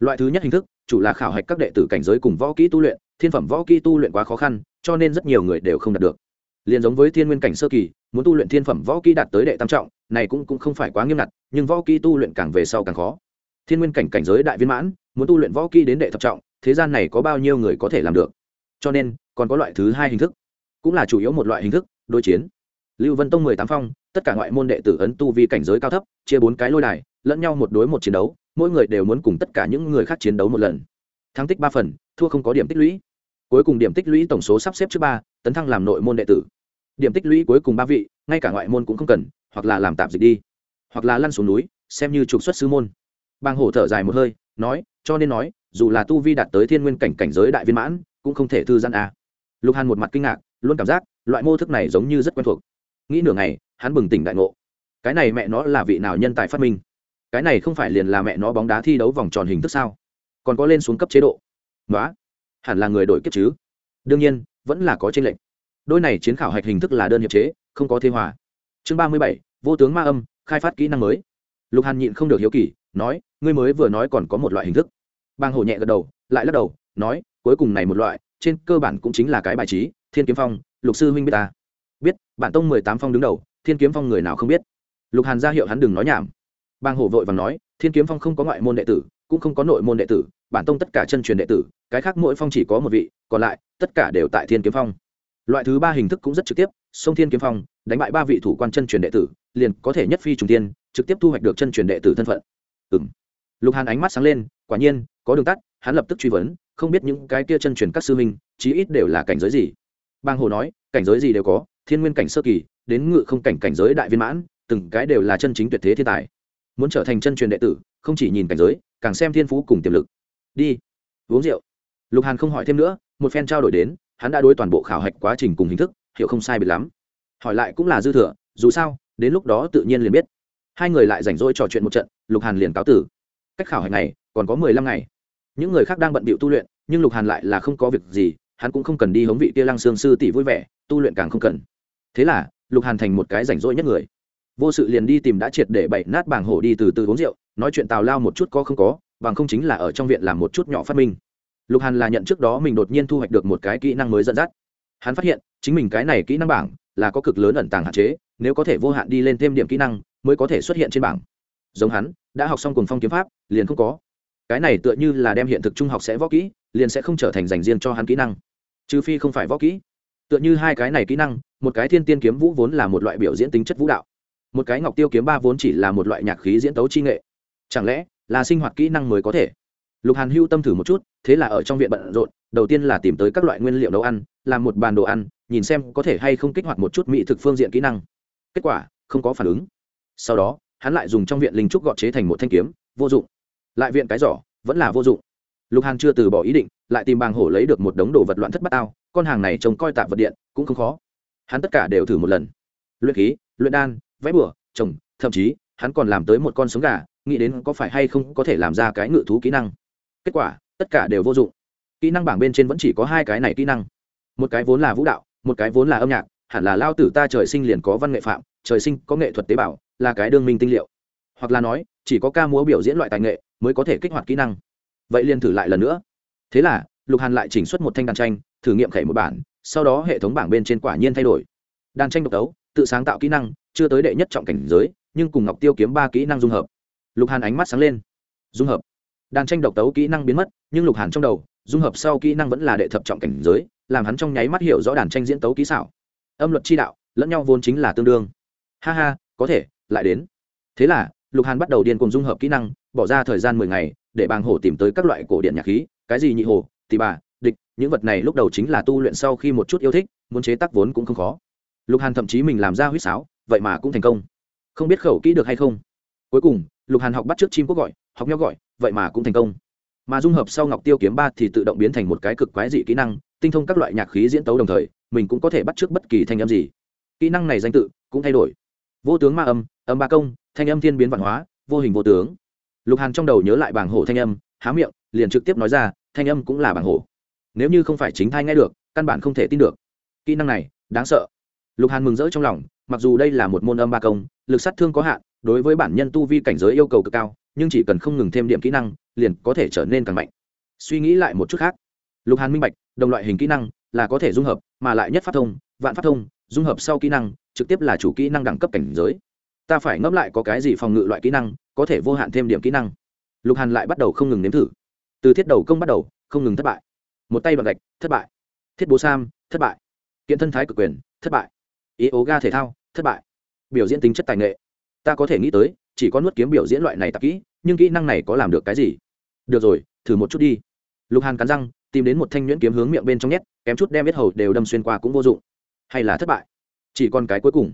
Loại thứ nhất hình thức, chủ là khảo hạch các đệ tử cảnh giới cùng võ kỹ tu luyện, thiên phẩm võ kỹ tu luyện quá khó khăn, cho nên rất nhiều người đều không đạt được liền giống với thiên nguyên cảnh sơ kỳ muốn tu luyện thiên phẩm võ kỹ đạt tới đệ tam trọng này cũng, cũng không phải quá nghiêm ngặt nhưng võ kỹ tu luyện càng về sau càng khó. Thiên nguyên cảnh cảnh giới đại viên mãn muốn tu luyện võ kỹ đến đệ thập trọng thế gian này có bao nhiêu người có thể làm được? Cho nên còn có loại thứ hai hình thức cũng là chủ yếu một loại hình thức đối chiến. Lưu vân tông mười tám phong tất cả ngoại môn đệ tử ấn tu vi cảnh giới cao thấp chia bốn cái lôi đài lẫn nhau một đối một chiến đấu mỗi người đều muốn cùng tất cả những người khác chiến đấu một lần. Thắng tích ba phần thua không có điểm tích lũy cuối cùng điểm tích lũy tổng số sắp xếp trước ba, tấn thăng làm nội môn đệ tử. Điểm tích lũy cuối cùng ba vị, ngay cả ngoại môn cũng không cần, hoặc là làm tạm dịch đi, hoặc là lăn xuống núi, xem như trục xuất sư môn. Bang hổ thở dài một hơi, nói, cho nên nói, dù là tu vi đạt tới thiên nguyên cảnh cảnh giới đại viên mãn, cũng không thể thư giãn à. lục hàn một mặt kinh ngạc, luôn cảm giác, loại mô thức này giống như rất quen thuộc. Nghĩ nửa ngày, hắn bừng tỉnh đại ngộ. Cái này mẹ nó là vị nào nhân tài phát minh? Cái này không phải liền là mẹ nó bóng đá thi đấu vòng tròn hình thức sao? Còn có lên xuống cấp chế độ. Nói hẳn là người đổi kiếp chứ. Đương nhiên, vẫn là có tranh lệch. Đôi này chiến khảo hạch hình thức là đơn hiệp chế, không có thế hòa. Chương ba mươi bảy, vô tướng ma âm, khai phát kỹ năng mới. Lục hàn nhịn không được hiếu kỳ, nói, ngươi mới vừa nói còn có một loại hình thức. Bang hổ nhẹ gật đầu, lại lắc đầu, nói, cuối cùng này một loại, trên cơ bản cũng chính là cái bài trí, thiên kiếm phong, lục sư huynh biết ta. Biết, bản tông mười tám phong đứng đầu, thiên kiếm phong người nào không biết? Lục hàn ra hiệu hắn đừng nói nhảm. Bang hổ vội và nói, thiên kiếm phong không có ngoại môn đệ tử, cũng không có nội môn đệ tử, bản tông tất cả chân truyền đệ tử cái khác mỗi phong chỉ có một vị, còn lại, tất cả đều tại thiên kiếm phong. Loại thứ ba hình thức cũng rất trực tiếp, sông thiên kiếm phong, đánh bại ba vị thủ quan chân truyền đệ tử, liền có thể nhất phi trùng tiên, trực tiếp thu hoạch được chân truyền đệ tử thân phận. Ừ m lục hàn ánh mắt sáng lên, quả nhiên, có đường tắt, hắn lập tức truy vấn, không biết những cái kia chân truyền các sư minh chí ít đều là cảnh giới gì. Bang hồ nói, cảnh giới gì đều có, thiên nguyên cảnh sơ kỳ, đến ngự không cảnh cảnh giới đại viên mãn, từng cái đều là chân chính tuyệt thế thiên tài. Muốn trở thành chân truyền đệ tử, không chỉ nhìn cảnh giới, càng xem thiên phú cùng tiềm lực. Đi, uống rượu lục hàn không hỏi thêm nữa, một phen trao đổi đến, hắn đã đối toàn bộ khảo hạch quá trình cùng hình thức, hiểu không sai biệt lắm. Hỏi lại cũng là dư thừa, dù sao, đến lúc đó tự nhiên liền biết. Hai người lại rảnh rỗi trò chuyện một trận, lục hàn liền cáo tử. Cách khảo hạch này, còn có mười lăm ngày. Những người khác đang bận bịu tu luyện, nhưng lục hàn lại là không có việc gì, hắn cũng không cần đi hống vị kia lăng sương sư tỷ vui vẻ, tu luyện càng không cần. Thế là, lục hàn thành một cái rảnh rỗi nhất người. Vô sự liền đi tìm đã triệt để bậy nát bảng hổ đi từ từ uống rượu, nói chuyện tào lao một chút có không có, bằng không chính là ở trong viện làm một chút nhỏ phát minh lục hàn là nhận trước đó mình đột nhiên thu hoạch được một cái kỹ năng mới dẫn dắt. Hắn phát hiện, chính mình cái này kỹ năng bảng là có cực lớn ẩn tàng hạn chế, nếu có thể vô hạn đi lên thêm điểm kỹ năng, mới có thể xuất hiện trên bảng. Giống hắn, đã học xong cùng phong kiếm pháp, liền không có. Cái này tựa như là đem hiện thực trung học sẽ võ kỹ, liền sẽ không trở thành dành riêng cho hắn kỹ năng. Trừ phi không phải võ kỹ. Tựa như hai cái này kỹ năng, một cái thiên tiên kiếm vũ vốn là một loại biểu diễn tính chất vũ đạo. Một cái ngọc tiêu kiếm ba vốn chỉ là một loại nhạc khí diễn tấu chi nghệ. Chẳng lẽ là sinh hoạt kỹ năng mới có thể? Lục hàn hưu tâm thử một chút, thế là ở trong viện bận rộn, đầu tiên là tìm tới các loại nguyên liệu nấu ăn, làm một bàn đồ ăn, nhìn xem có thể hay không kích hoạt một chút mỹ thực phương diện kỹ năng. Kết quả, không có phản ứng. Sau đó, hắn lại dùng trong viện linh trúc gọt chế thành một thanh kiếm, vô dụng. Lại viện cái giỏ, vẫn là vô dụng. Lục hàn chưa từ bỏ ý định, lại tìm bàng hổ lấy được một đống đồ vật loạn thất bát ao, con hàng này trông coi tạ vật điện, cũng không khó. Hắn tất cả đều thử một lần. Luyện khí, luyện đan, vẽ bửa trồng, thậm chí, hắn còn làm tới một con sống gà, nghĩ đến có phải hay không có thể làm ra cái ngự thú kỹ năng kết quả, tất cả đều vô dụng. Kỹ năng bảng bên trên vẫn chỉ có hai cái này kỹ năng. Một cái vốn là vũ đạo, một cái vốn là âm nhạc, hẳn là lao tử ta trời sinh liền có văn nghệ phạm, trời sinh có nghệ thuật tế bào, là cái đương minh tinh liệu. Hoặc là nói, chỉ có ca múa biểu diễn loại tài nghệ mới có thể kích hoạt kỹ năng. Vậy liền thử lại lần nữa. Thế là, lục hàn lại chỉnh xuất một thanh đàn tranh, thử nghiệm khẩy một bản, sau đó hệ thống bảng bên trên quả nhiên thay đổi. Đàn tranh độc tấu tự sáng tạo kỹ năng, chưa tới đệ nhất trọng cảnh giới, nhưng cùng ngọc tiêu kiếm ba kỹ năng dung hợp. Lục hàn ánh mắt sáng lên. Dung hợp đàn tranh độc tấu kỹ năng biến mất, nhưng lục hàn trong đầu, dung hợp sau kỹ năng vẫn là đệ thập trọng cảnh giới, làm hắn trong nháy mắt hiểu rõ đàn tranh diễn tấu kỹ xảo. Âm luật chi đạo, lẫn nhau vốn chính là tương đương. Ha ha, có thể, lại đến. Thế là, lục hàn bắt đầu điên cùng dung hợp kỹ năng, bỏ ra thời gian mười ngày, để bàng hổ tìm tới các loại cổ điện nhạc khí, cái gì nhị hồ tì bà, địch, những vật này lúc đầu chính là tu luyện sau khi một chút yêu thích, muốn chế tác vốn cũng không khó. Lục hàn thậm chí mình làm ra huýt sáo, vậy mà cũng thành công. Không biết khẩu kỹ được hay không? Cuối cùng, lục hàn học bắt trước chim quốc gọi học nhau gọi, vậy mà cũng thành công. Mà dung hợp sau ngọc tiêu kiếm ba thì tự động biến thành một cái cực quái dị kỹ năng, tinh thông các loại nhạc khí diễn tấu đồng thời, mình cũng có thể bắt t r ư ớ c bất kỳ thanh âm gì. Kỹ năng này danh tự cũng thay đổi. Vô tướng ma âm âm ba công, thanh âm thiên biến văn hóa, vô hình vô tướng. Lục hàn trong đầu nhớ lại bảng hổ thanh âm, há miệng, liền trực tiếp nói ra, thanh âm cũng là bảng hổ. Nếu như không phải chính thai nghe được, căn bản không thể tin được. Kỹ năng này, đáng sợ. Lục hàn mừng rỡ trong lòng, mặc dù đây là một môn âm ba công, lực sát thương có hạn, đối với bản nhân tu vi cảnh giới yêu cầu cực cao nhưng chỉ cần không ngừng thêm điểm kỹ năng, liền có thể trở nên càng mạnh. Suy nghĩ lại một chút khác. Lục hàn minh bạch, đồng loại hình kỹ năng là có thể dung hợp, mà lại nhất phát thông, vạn phát thông, dung hợp sau kỹ năng, trực tiếp là chủ kỹ năng đẳng cấp cảnh giới. Ta phải ngẫm lại có cái gì phòng ngự loại kỹ năng, có thể vô hạn thêm điểm kỹ năng. Lục hàn lại bắt đầu không ngừng nếm thử. Từ thiết đầu công bắt đầu, không ngừng thất bại. Một tay bằng gạch, thất bại. Thiết bố sam, thất bại. Kiện thân thái cực quyền, thất bại. Ý ố ga thể thao, thất bại. Biểu diễn tính chất tài nghệ. Ta có thể nghĩ tới chỉ có nuốt kiếm biểu diễn loại này tạp kỹ, nhưng kỹ năng này có làm được cái gì? Được rồi, thử một chút đi. Lục hàn cắn răng, tìm đến một thanh nhuyễn kiếm hướng miệng bên trong nhét, kém chút đem biết hầu đều đâm xuyên qua cũng vô dụng. Hay là thất bại? Chỉ còn cái cuối cùng.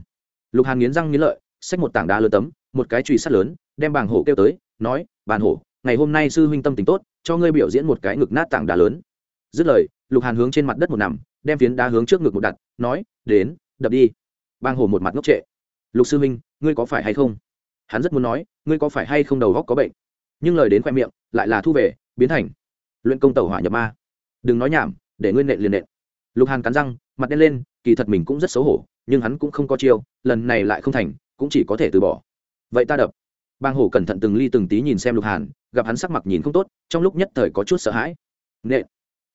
Lục hàn nghiến răng nghiến lợi, xách một tảng đá lớn tấm, một cái chùy sắt lớn, đem bàng hổ kêu tới, nói, bàn hổ, ngày hôm nay sư huynh tâm tình tốt, cho ngươi biểu diễn một cái ngực nát tảng đá lớn. Dứt lời, lục hàn hướng trên mặt đất một nằm, đem phiến đá hướng trước ngực một đặt, nói, đến, đập đi. Bàng hổ một mặt ngốc trệ. Lục sư huynh, ngươi có phải hay không? Hắn rất muốn nói, ngươi có phải hay không đầu góc có bệnh? Nhưng lời đến khoe miệng, lại là thu về, biến thành, luyện công tàu hỏa nhập ma. Đừng nói nhảm, để ngươi nện liền nện. Lục hàn cắn răng, mặt đen lên, kỳ thật mình cũng rất xấu hổ, nhưng hắn cũng không có chiêu, lần này lại không thành, cũng chỉ có thể từ bỏ. Vậy ta đập. Bang hổ cẩn thận từng ly từng tí nhìn xem lục hàn, gặp hắn sắc mặt nhìn không tốt, trong lúc nhất thời có chút sợ hãi. Nện.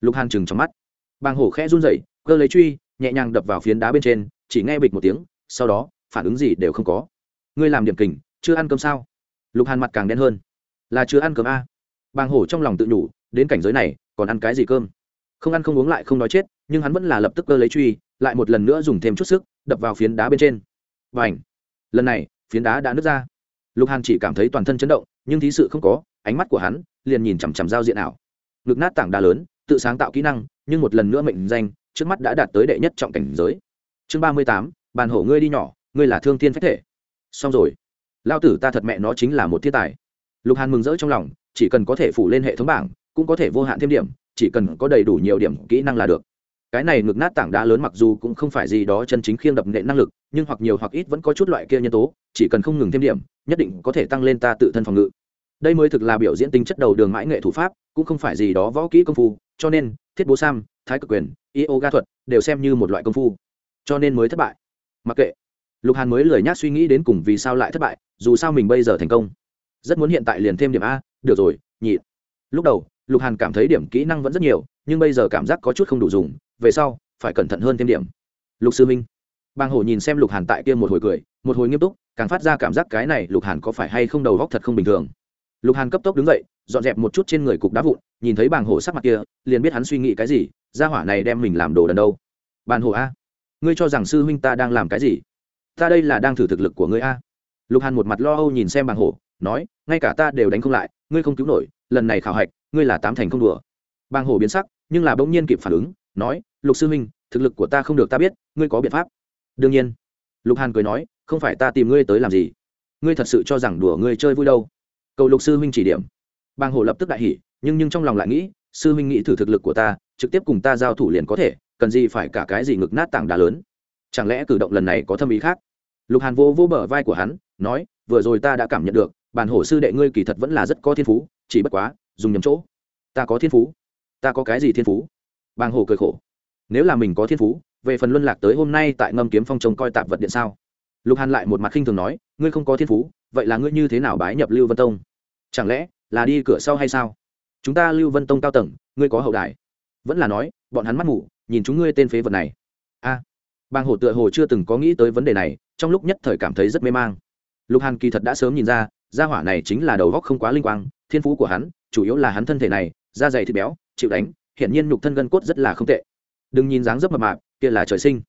Lục hàn chừng trong mắt. Bang hổ khẽ run rẩy, cơ lấy truy, nhẹ nhàng đập vào phiến đá bên trên, chỉ nghe bịch một tiếng, sau đó, phản ứng gì đều không có. Ngươi làm điểm kình chưa ăn cơm sao? Lục hàn mặt càng đen hơn. Là chưa ăn cơm a. Bàng hổ trong lòng tự nhủ, đến cảnh giới này, còn ăn cái gì cơm? Không ăn không uống lại không nói chết, nhưng hắn vẫn là lập tức cơ lấy truy, lại một lần nữa dùng thêm chút sức, đập vào phiến đá bên trên. Và ảnh lần này, phiến đá đã nứt ra. Lục hàn chỉ cảm thấy toàn thân chấn động, nhưng thí sự không có, ánh mắt của hắn liền nhìn chằm chằm giao diện ảo. Ngực nát tảng đá lớn, tự sáng tạo kỹ năng, nhưng một lần nữa mệnh danh, trước mắt đã đạt tới đệ nhất trọng cảnh giới. Chương ba mươi tám bàn hổ ngươi đi nhỏ, ngươi là thương thiên phách thể. Xong rồi lao tử ta thật mẹ nó chính là một thiên tài. Lục hàn mừng rỡ trong lòng, chỉ cần có thể phủ lên hệ thống bảng, cũng có thể vô hạn thêm điểm, chỉ cần có đầy đủ nhiều điểm kỹ năng là được. Cái này ngực nát tảng đá lớn mặc dù cũng không phải gì đó chân chính khiêng đập nệ năng lực, nhưng hoặc nhiều hoặc ít vẫn có chút loại kia nhân tố, chỉ cần không ngừng thêm điểm, nhất định có thể tăng lên ta tự thân phòng ngự. Đây mới thực là biểu diễn tính chất đầu đường mãi nghệ thủ pháp, cũng không phải gì đó võ kỹ công phu, cho nên, thiết bố sam, thái cực quyền yoga thuật, đều xem như một loại công phu. Cho nên mới thất bại. Mặc kệ lục hàn mới lười nhác suy nghĩ đến cùng vì sao lại thất bại, dù sao mình bây giờ thành công. Rất muốn hiện tại liền thêm điểm a, được rồi, nhị. Lúc đầu, lục hàn cảm thấy điểm kỹ năng vẫn rất nhiều, nhưng bây giờ cảm giác có chút không đủ dùng, về sau, phải cẩn thận hơn thêm điểm. Lục sư minh. Bang hổ nhìn xem lục hàn tại kia một hồi cười, một hồi nghiêm túc, càng phát ra cảm giác cái này lục hàn có phải hay không đầu góc thật không bình thường. Lục hàn cấp tốc đứng dậy, dọn dẹp một chút trên người cục đá vụn, nhìn thấy bàng hổ sắc mặt kia, liền biết hắn suy nghĩ cái gì, gia hỏa này đem mình làm đồ đần đâu. Bàn hổ a, ngươi cho rằng sư huynh ta đang làm cái gì? Ta đây là đang thử thực lực của ngươi a. Lục hàn một mặt lo âu nhìn xem bàng hổ, nói, ngay cả ta đều đánh không lại, ngươi không cứu nổi, lần này khảo hạch, ngươi là tám thành không đùa. Bàng hổ biến sắc, nhưng là bỗng nhiên kịp phản ứng, nói, lục sư huynh, thực lực của ta không được ta biết, ngươi có biện pháp. Đương nhiên. Lục hàn cười nói, không phải ta tìm ngươi tới làm gì. Ngươi thật sự cho rằng đùa ngươi chơi vui đâu. Cầu lục sư huynh chỉ điểm. Bàng hổ lập tức đại hỉ, nhưng nhưng trong lòng lại nghĩ, sư huynh nghĩ thử thực lực của ta, trực tiếp cùng ta giao thủ liền có thể, cần gì phải cả cái gì ngực nát tảng đá lớn chẳng lẽ cử động lần này có thâm ý khác? Lục hàn vô vô bờ vai của hắn, nói, vừa rồi ta đã cảm nhận được, bản hổ sư đệ ngươi kỳ thật vẫn là rất có thiên phú, chỉ bất quá, dùng nhầm chỗ. Ta có thiên phú. Ta có cái gì thiên phú? Bàng hổ cười khổ. Nếu là mình có thiên phú, về phần luân lạc tới hôm nay tại ngâm kiếm phong trông coi tạp vật điện sao? Lục hàn lại một mặt khinh thường nói, ngươi không có thiên phú, vậy là ngươi như thế nào bái nhập lưu vân tông? Chẳng lẽ là đi cửa sau hay sao? Chúng ta lưu vân tông cao tầng, ngươi có hậu đài. Vẫn là nói, bọn hắn mắt ngủ nhìn chúng ngươi tên phế vật này. A bàng hổ tựa hồ chưa từng có nghĩ tới vấn đề này, trong lúc nhất thời cảm thấy rất mê mang. Lục hàn kỳ thật đã sớm nhìn ra, gia hỏa này chính là đầu góc không quá linh quang, thiên phú của hắn, chủ yếu là hắn thân thể này, da dày thịt béo, chịu đánh, hiển nhiên nhục thân gân cốt rất là không tệ. Đừng nhìn dáng dấp mập mạp, kia là trời sinh.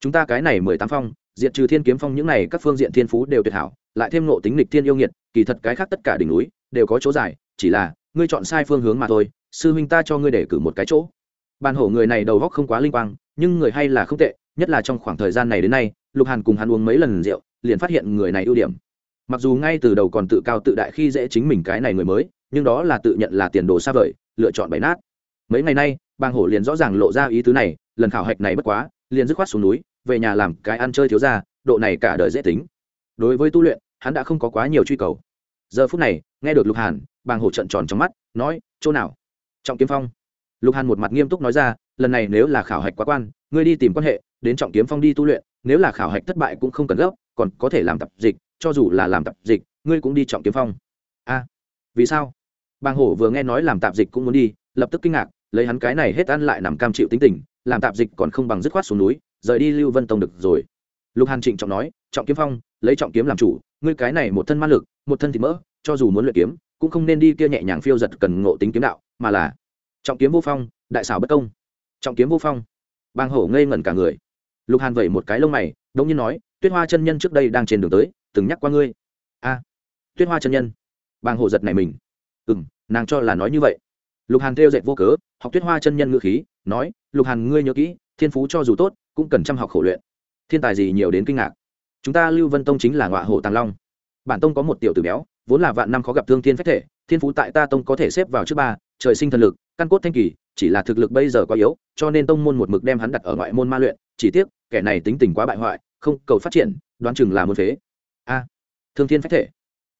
Chúng ta cái này mười tám phong diện trừ thiên kiếm phong những này các phương diện thiên phú đều tuyệt hảo, lại thêm nộ tính lịch thiên yêu nghiệt, kỳ thật cái khác tất cả đỉnh núi đều có chỗ dài, chỉ là, ngươi chọn sai phương hướng mà thôi, sư huynh ta cho ngươi để cử một cái chỗ. Bàn hổ người này đầu góc không quá linh quang, nhưng người hay là không tệ nhất là trong khoảng thời gian này đến nay, lục hàn cùng hắn uống mấy lần rượu, liền phát hiện người này ưu điểm. Mặc dù ngay từ đầu còn tự cao tự đại khi dễ chính mình cái này người mới, nhưng đó là tự nhận là tiền đồ xa vời, lựa chọn bày nát. Mấy ngày nay, bang hổ liền rõ ràng lộ ra ý tứ này, lần khảo hạch này bất quá, liền dứt khoát xuống núi, về nhà làm cái ăn chơi thiếu ra độ này cả đời dễ tính. Đối với tu luyện, hắn đã không có quá nhiều truy cầu. Giờ phút này, nghe được lục hàn bàng hổ trận tròn trong mắt, nói, chỗ nào? Trọng kiếm phong. Lục hàn một mặt nghiêm túc nói ra, lần này nếu là khảo hạch quá quan, ngươi đi tìm quan hệ đến trọng kiếm phong đi tu luyện, nếu là khảo hạch thất bại cũng không cần gấp, còn có thể làm tập dịch, cho dù là làm tập dịch, ngươi cũng đi trọng kiếm phong. A, vì sao? Bàng hổ vừa nghe nói làm tạp dịch cũng muốn đi, lập tức kinh ngạc, lấy hắn cái này hết ăn lại nằm cam chịu tính tình, làm tạp dịch còn không bằng dứt khoát xuống núi, rời đi lưu vân tông được rồi. Lục hàn trịnh trọng nói, trọng kiếm phong, lấy trọng kiếm làm chủ, ngươi cái này một thân ma lực, một thân thịt mỡ, cho dù muốn luyện kiếm, cũng không nên đi kia nhẹ nhàng phiêu giật cần ngộ tính kiếm đạo, mà là trọng kiếm vô phong, đại xảo bất công. Trọng kiếm vô phong. Bang hổ ngây ngẩn cả người lục hàn vẩy một cái lông mày đông nhiên nói, tuyết hoa chân nhân trước đây đang trên đường tới, từng nhắc qua ngươi. A, tuyết hoa chân nhân? Bang hồ giật này mình. Ừ m nàng cho là nói như vậy. Lục hàn theo dệt vô cớ, học tuyết hoa chân nhân ngữ khí, nói, lục hàn, ngươi nhớ kỹ, thiên phú cho dù tốt, cũng cần chăm học khổ luyện. Thiên tài gì nhiều đến kinh ngạc. Chúng ta lưu vân tông chính là ngọa hộ tàng long. Bản tông có một tiểu tử béo, vốn là vạn năm khó gặp thương thiên phách thể, thiên phú tại ta tông có thể xếp vào trước ba, trời sinh thần lực, căn cốt thanh kỳ, chỉ là thực lực bây giờ quá yếu, cho nên tông môn một mực đem hắn đặt ở ngoại môn ma luyện chỉ tiếc, kẻ này tính tình quá bại hoại, không cầu phát triển, đoán chừng là muốn phế. A, thương thiên phách thể.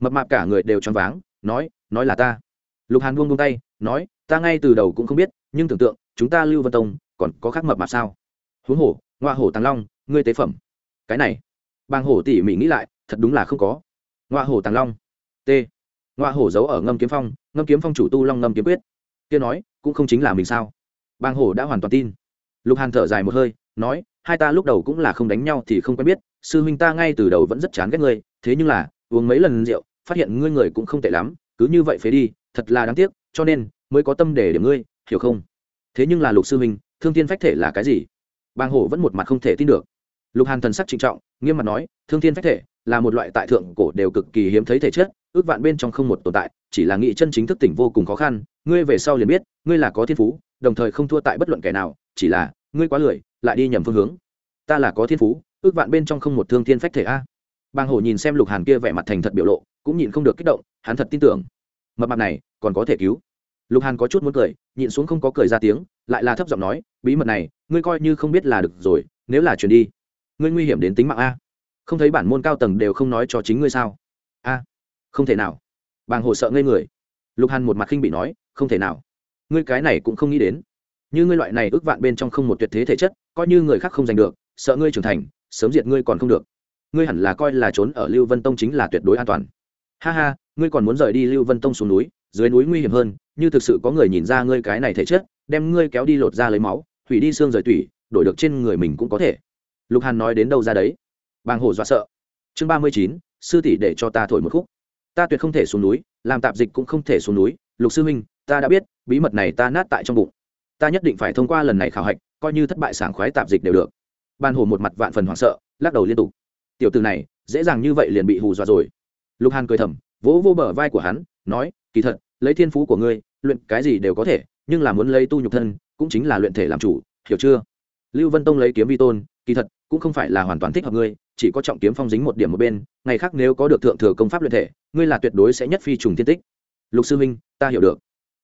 Mập mạp cả người đều choáng váng, nói nói là ta. Lục hàn buông buông tay, nói, ta ngay từ đầu cũng không biết, nhưng tưởng tượng, chúng ta lưu vân tông, còn có khác mập mạp sao? Huống hổ ngoa hổ tàng long, ngươi tế phẩm. Cái này bang hổ tỉ mỉ nghĩ lại, thật đúng là không có. Ngoa hổ tàng long. T. Ngoa hổ giấu ở ngâm kiếm phong, ngâm kiếm phong chủ tu long ngâm kiếm quyết. Kia nói, cũng không chính là mình sao? Bang hổ đã hoàn toàn tin. Lục hàn thở dài một hơi nói, hai ta lúc đầu cũng là không đánh nhau thì không quen biết, sư huynh ta ngay từ đầu vẫn rất chán ghét ngươi, thế nhưng là, uống mấy lần rượu, phát hiện ngươi người cũng không tệ lắm, cứ như vậy phế đi, thật là đáng tiếc, cho nên, mới có tâm để điểm ngươi, hiểu không? Thế nhưng là lục sư huynh, thương tiên phách thể là cái gì? Bang hổ vẫn một mặt không thể tin được. Lục hàn thần sắc trịnh trọng, nghiêm mặt nói, thương thiên phách thể là một loại tại thượng cổ đều cực kỳ hiếm thấy thể chất, ước vạn bên trong không một tồn tại, chỉ là nghị chân chính thức tỉnh vô cùng khó khăn, ngươi về sau liền biết, ngươi là có thiên phú, đồng thời không thua tại bất luận kẻ nào, chỉ là, ngươi quá lười lại đi nhầm phương hướng. Ta là có thiên phú, ước vạn bên trong không một thương thiên phách thể a. Bang hổ nhìn xem lục hàn kia vẻ mặt thành thật biểu lộ, cũng nhịn không được kích động, hắn thật tin tưởng. Mập mặt này, còn có thể cứu. Lục hàn có chút muốn cười, nhịn xuống không có cười ra tiếng, lại là thấp giọng nói, bí mật này, ngươi coi như không biết là được rồi, nếu là chuyển đi, ngươi nguy hiểm đến tính mạng a. Không thấy bản môn cao tầng đều không nói cho chính ngươi sao? A, không thể nào. Bàng hồ sợ ngây người. Lục hàn một mặt khinh bị nói, không thể nào. Ngươi cái này cũng không nghĩ đến. Như ngươi loại này ước vạn bên trong không một tuyệt thế thể chất coi như người khác không giành được, sợ ngươi trưởng thành, sớm diệt ngươi còn không được. Ngươi hẳn là coi là trốn ở lưu vân tông chính là tuyệt đối an toàn. Ha ha, ngươi còn muốn rời đi lưu vân tông xuống núi, dưới núi nguy hiểm hơn, như thực sự có người nhìn ra ngươi cái này thể chất, đem ngươi kéo đi lột ra lấy máu, hủy đi xương rời tủy, đổi được trên người mình cũng có thể. Lục hàn nói đến đâu ra đấy? Bàng hổ dọa sợ. Chương ba mươi chín, sư tỷ để cho ta thổi một khúc. Ta tuyệt không thể xuống núi, làm tạp dịch cũng không thể xuống núi. Lục sư huynh, ta đã biết, bí mật này ta nát tại trong bụng. Ta nhất định phải thông qua lần này khảo hạch coi như thất bại sảng khoái tạp dịch đều được. Ban hồ một mặt vạn phần hoảng sợ, lắc đầu liên tục. Tiểu từ này, dễ dàng như vậy liền bị hù dọa rồi. Lục hàn cười thầm, vỗ vô bờ vai của hắn, nói, kỳ thật, lấy thiên phú của ngươi, luyện cái gì đều có thể, nhưng là muốn lấy tu nhục thân, cũng chính là luyện thể làm chủ, hiểu chưa? Lưu vân tông lấy kiếm vi tôn, kỳ thật, cũng không phải là hoàn toàn thích hợp ngươi, chỉ có trọng kiếm phong dính một điểm một bên, ngày khác nếu có được thượng thừa công pháp luyện thể, ngươi là tuyệt đối sẽ nhất phi trùng thiên tích. Lục sư huynh, ta hiểu được.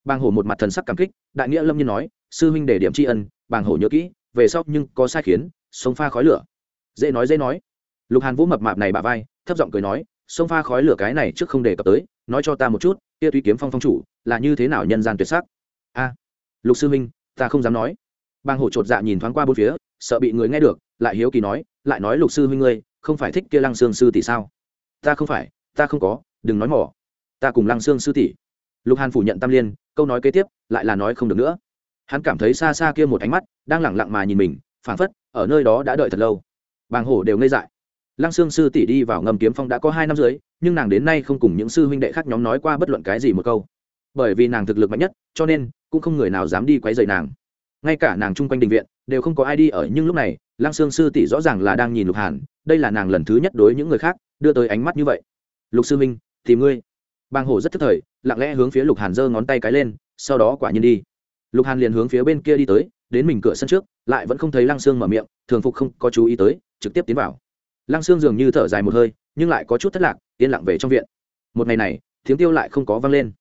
Bang hồ một mặt thần sắc cảm kích, đại nghĩa lâm nhiên nói, sư huynh để điểm tri ân bàng hổ nhớ kỹ về sóc nhưng có sai khiến sông pha khói lửa. Dễ nói dễ nói. Lục hàn vũ mập mạp này bà vai thấp giọng cười nói sông pha khói lửa cái này trước không đề cập tới nói cho ta một chút kia tuy kiếm phong phong chủ là như thế nào nhân gian tuyệt sắc? A lục sư Minh, ta không dám nói. Bàng hổ chột dạ nhìn thoáng qua bốn phía sợ bị người nghe được lại hiếu kỳ nói lại nói lục sư huynh ngươi không phải thích kia lăng sương sư tỷ sao? Ta không phải ta không có đừng nói mỏ. Ta cùng lăng sương sư tỷ. Lục hàn phủ nhận tam liên câu nói kế tiếp lại là nói không được nữa hắn cảm thấy xa xa kia một ánh mắt đang lẳng lặng mà nhìn mình, phảng phất ở nơi đó đã đợi thật lâu. Bàng hổ đều ngây dại. Lăng sương sư tỷ đi vào ngầm kiếm phong đã có hai năm dưới nhưng nàng đến nay không cùng những sư huynh đệ khác nhóm nói qua bất luận cái gì một câu. Bởi vì nàng thực lực mạnh nhất, cho nên cũng không người nào dám đi quấy rầy nàng. Ngay cả nàng chung quanh đình viện đều không có ai đi ở, nhưng lúc này, lăng sương sư tỷ rõ ràng là đang nhìn lục hàn, đây là nàng lần thứ nhất đối những người khác đưa tới ánh mắt như vậy. Lục sư minh tìm ngươi. Bang hổ rất thức thời, lặng lẽ hướng phía lục hàn giơ ngón tay cái lên, sau đó quả nhiên đi lục hàn liền hướng phía bên kia đi tới, đến mình cửa sân trước, lại vẫn không thấy lăng sương mở miệng, thường phục không có chú ý tới, trực tiếp tiến vào. Lăng sương dường như thở dài một hơi, nhưng lại có chút thất lạc, yên lặng về trong viện. Một ngày này, tiếng tiêu lại không có vang lên.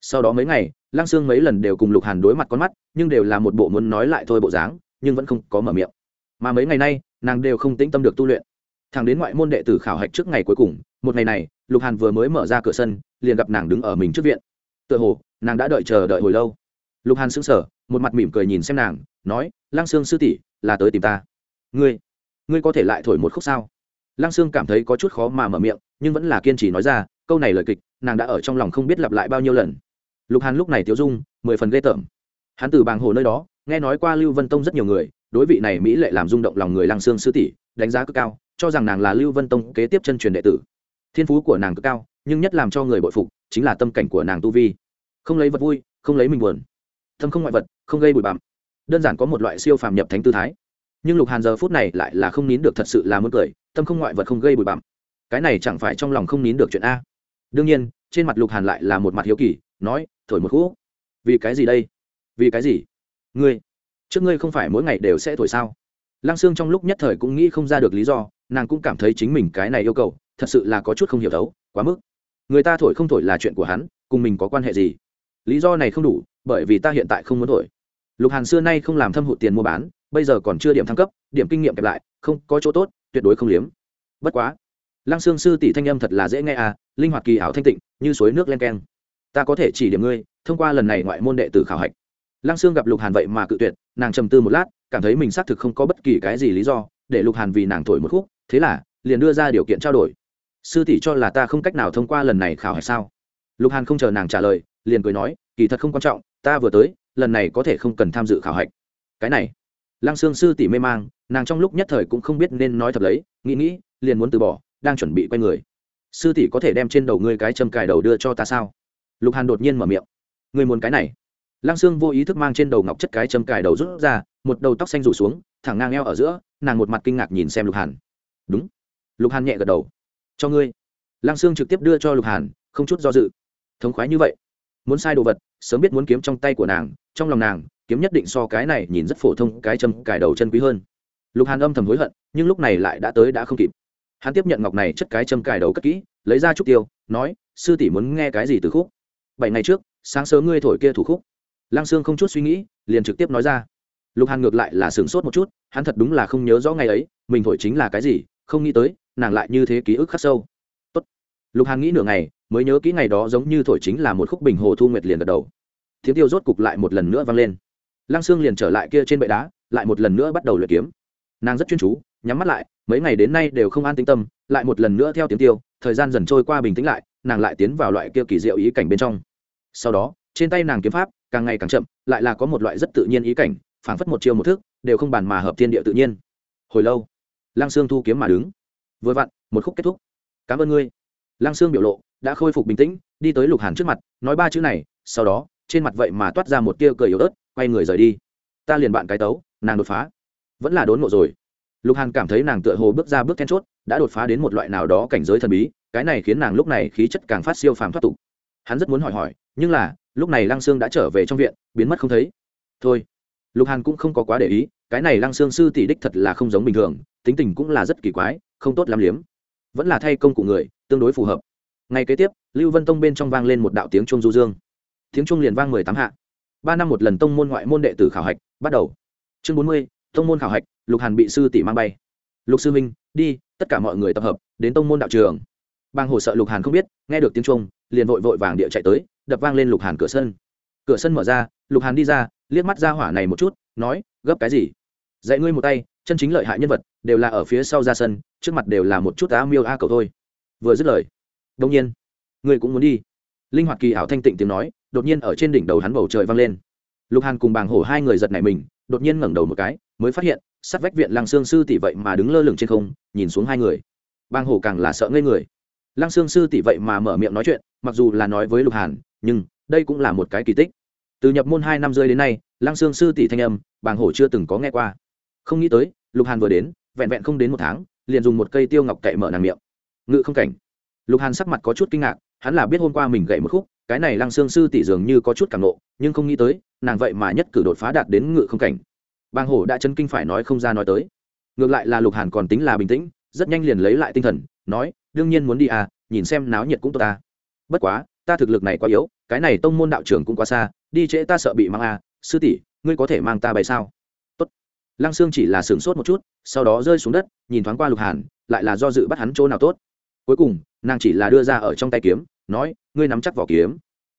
Sau đó mấy ngày, lăng sương mấy lần đều cùng lục hàn đối mặt con mắt, nhưng đều là một bộ muốn nói lại thôi bộ dáng, nhưng vẫn không có mở miệng. Mà mấy ngày nay, nàng đều không tĩnh tâm được tu luyện. Thằng đến ngoại môn đệ tử khảo hạch trước ngày cuối cùng, một ngày này, lục hàn vừa mới mở ra cửa sân, liền gặp nàng đứng ở mình trước viện. Tựa hồ, nàng đã đợi chờ đợi hồi lâu lục hàn sững sờ, một mặt mỉm cười nhìn xem nàng, nói, lăng sương sư tỷ, là tới tìm ta. Ngươi ngươi có thể lại thổi một khúc sao? Lăng sương cảm thấy có chút khó mà mở miệng, nhưng vẫn là kiên trì nói ra, câu này lời kịch, nàng đã ở trong lòng không biết lặp lại bao nhiêu lần. Lục hàn lúc này tiêu dung, mười phần ghê tởm. Hắn từ bàng hồ nơi đó, nghe nói qua lưu vân tông rất nhiều người, đối vị này mỹ lệ làm rung động lòng người lăng sương sư tỷ, đánh giá cực cao, cho rằng nàng là lưu vân tông kế tiếp chân truyền đệ tử. Thiên phú của nàng cực cao, nhưng nhất làm cho người bội phục, chính là tâm cảnh của nàng tu vi. Không lấy vật vui, không lấy mình buồn thâm không ngoại vật, không gây bụi bặm. Đơn giản có một loại siêu phàm nhập thánh tư thái. Nhưng lục hàn giờ phút này lại là không nín được thật sự là muốn cười tâm không ngoại vật không gây bụi bặm. Cái này chẳng phải trong lòng không nín được chuyện a. Đương nhiên, trên mặt lục hàn lại là một mặt hiếu kỳ, nói, thổi một khúc. Vì cái gì đây? Vì cái gì? Ngươi, trước ngươi không phải mỗi ngày đều sẽ thổi sao? Lăng sương trong lúc nhất thời cũng nghĩ không ra được lý do, nàng cũng cảm thấy chính mình cái này yêu cầu, thật sự là có chút không hiểu thấu, quá mức. Người ta thổi không thổi là chuyện của hắn, cùng mình có quan hệ gì? Lý do này không đủ, bởi vì ta hiện tại không muốn thổi. Lục hàn xưa nay không làm thâm hụt tiền mua bán, bây giờ còn chưa điểm thăng cấp, điểm kinh nghiệm kẹp lại, không, có chỗ tốt, tuyệt đối không liếm. Bất quá, lăng sương sư tỷ thanh âm thật là dễ nghe à linh hoạt kỳ ảo thanh tịnh, như suối nước len keng. Ta có thể chỉ điểm ngươi, thông qua lần này ngoại môn đệ tử khảo hạch. Lăng sương gặp lục hàn vậy mà cự tuyệt, nàng trầm tư một lát, cảm thấy mình xác thực không có bất kỳ cái gì lý do, để lục hàn vì nàng thổi một khúc, thế là, liền đưa ra điều kiện trao đổi. Sư tỷ cho là ta không cách nào thông qua lần này khảo hạch sao? Lục hàn không chờ nàng trả lời liền cười nói, kỳ thật không quan trọng, ta vừa tới, lần này có thể không cần tham dự khảo hạch. Cái này, lăng sương sư tỷ mê mang, nàng trong lúc nhất thời cũng không biết nên nói thật lấy, nghĩ nghĩ, liền muốn từ bỏ, đang chuẩn bị quay người. Sư tỷ có thể đem trên đầu ngươi cái châm cài đầu đưa cho ta sao? Lục hàn đột nhiên mở miệng. Ngươi muốn cái này? Lăng sương vô ý thức mang trên đầu ngọc chất cái châm cài đầu rút ra, một đầu tóc xanh rủ xuống, thẳng ngang eo ở giữa, nàng một mặt kinh ngạc nhìn xem lục hàn. Đúng. Lục hàn nhẹ gật đầu. Cho ngươi. Lăng sương trực tiếp đưa cho lục hàn, không chút do dự. Thống khoái như vậy muốn sai đồ vật, sớm biết muốn kiếm trong tay của nàng, trong lòng nàng, kiếm nhất định so cái này nhìn rất phổ thông, cái châm cài đầu chân quý hơn. Lục hàn âm thầm hối hận, nhưng lúc này lại đã tới đã không kịp. Hắn tiếp nhận ngọc này chất cái châm cài đầu cất kỹ, lấy ra chút tiêu, nói, sư tỷ muốn nghe cái gì từ khúc? Bảy ngày trước, sáng sớm ngươi thổi kia thủ khúc. Lăng sương không chút suy nghĩ, liền trực tiếp nói ra. Lục hàn ngược lại là sửng sốt một chút, hắn thật đúng là không nhớ rõ ngày ấy, mình thổi chính là cái gì, không nghĩ tới, nàng lại như thế ký ức khắc sâu lục hàn nghĩ nửa ngày, mới nhớ kỹ ngày đó giống như thổi chính là một khúc bình hồ thu nguyệt liền gật đầu. Tiếng tiêu rốt cục lại một lần nữa vang lên. Lăng sương liền trở lại kia trên bệ đá, lại một lần nữa bắt đầu luyện kiếm. Nàng rất chuyên chú, nhắm mắt lại, mấy ngày đến nay đều không an tĩnh tâm, lại một lần nữa theo tiếng tiêu, thời gian dần trôi qua bình tĩnh lại, nàng lại tiến vào loại kia kỳ diệu ý cảnh bên trong. Sau đó, trên tay nàng kiếm pháp, càng ngày càng chậm, lại là có một loại rất tự nhiên ý cảnh, phảng phất một chiêu một thức, đều không bàn mà hợp thiên địa tự nhiên. Hồi lâu, lăng sương thu kiếm mà đứng. Vừa vặn, một khúc kết thúc. Cảm ơn ngươi lăng sương biểu lộ đã khôi phục bình tĩnh, đi tới lục hàn trước mặt, nói ba chữ này, sau đó, trên mặt vậy mà toát ra một tia cười yếu ớt, quay người rời đi. Ta liền bạn cái tấu, nàng đột phá. Vẫn là đốn ngộ rồi. Lục hàn cảm thấy nàng tựa hồ bước ra bước then chốt, đã đột phá đến một loại nào đó cảnh giới thần bí, cái này khiến nàng lúc này khí chất càng phát siêu phàm thoát tục. Hắn rất muốn hỏi hỏi, nhưng là, lúc này lăng sương đã trở về trong viện, biến mất không thấy. Thôi. Lục hàn cũng không có quá để ý, cái này lăng sương sư tỷ đích thật là không giống bình thường, tính tình cũng là rất kỳ quái, không tốt lắm liếm. Vẫn là thay công cụ người tương đối phù hợp. Ngày kế tiếp, lưu vân tông bên trong vang lên một đạo tiếng trung du dương. Tiếng trung liền vang mười tám hạ. Ba năm một lần tông môn ngoại môn đệ tử khảo hạch, bắt đầu. Chương bốn mươi, tông môn khảo hạch, lục hàn bị sư tỷ mang bay. Lục sư minh đi, tất cả mọi người tập hợp, đến tông môn đạo trường. Bang hồ sợ lục hàn không biết, nghe được tiếng trung liền vội vội vàng địa chạy tới, đập vang lên lục hàn cửa sân. Cửa sân mở ra, lục hàn đi ra, liếc mắt ra hỏa này một chút, nói, gấp cái gì? Dạy ngươi một tay, chân chính lợi hại nhân vật, đều là ở phía sau ra sân, trước mặt đều là một chút á miêu a cầu thôi vừa dứt lời. Đông nhiên ngươi cũng muốn đi. Linh hoạt kỳ ảo thanh tịnh tiếng nói, đột nhiên ở trên đỉnh đầu hắn bầu trời vang lên. Lục hàn cùng bàng hổ hai người giật nảy mình, đột nhiên ngẩng đầu một cái, mới phát hiện sát vách viện lăng sương sư tỷ vậy mà đứng lơ lửng trên không, nhìn xuống hai người. Bàng hổ càng là sợ ngây người. Lăng sương sư tỷ vậy mà mở miệng nói chuyện, mặc dù là nói với lục hàn, nhưng đây cũng là một cái kỳ tích. Từ nhập môn hai năm rơi đến nay, lăng sương sư tỷ thanh âm, bàng hổ chưa từng có nghe qua. Không nghĩ tới, lục hàn vừa đến, vẹn vẹn không đến một tháng, liền dùng một cây tiêu ngọc cậy mở nàng miệng ngự không cảnh. Lục hàn sắc mặt có chút kinh ngạc, hắn là biết hôm qua mình gậy một khúc, cái này lăng xương sư tỷ dường như có chút cảm nộ, nhưng không nghĩ tới, nàng vậy mà nhất cử đột phá đạt đến ngự không cảnh. Bang hổ đã chân kinh phải nói không ra nói tới. Ngược lại là lục hàn còn tính là bình tĩnh, rất nhanh liền lấy lại tinh thần, nói, đương nhiên muốn đi à nhìn xem náo nhiệt cũng tốt ta. Bất quá, ta thực lực này quá yếu, cái này tông môn đạo trưởng cũng quá xa, đi trễ ta sợ bị mang à. sư tỷ, ngươi có thể mang ta bay sao? Tốt. lăng sương chỉ là sửng sốt một chút, sau đó rơi xuống đất, nhìn thoáng qua lục hàn, lại là do dự bắt hắn chỗ nào tốt cuối cùng, nàng chỉ là đưa ra ở trong tay kiếm, nói, ngươi nắm chắc vỏ kiếm.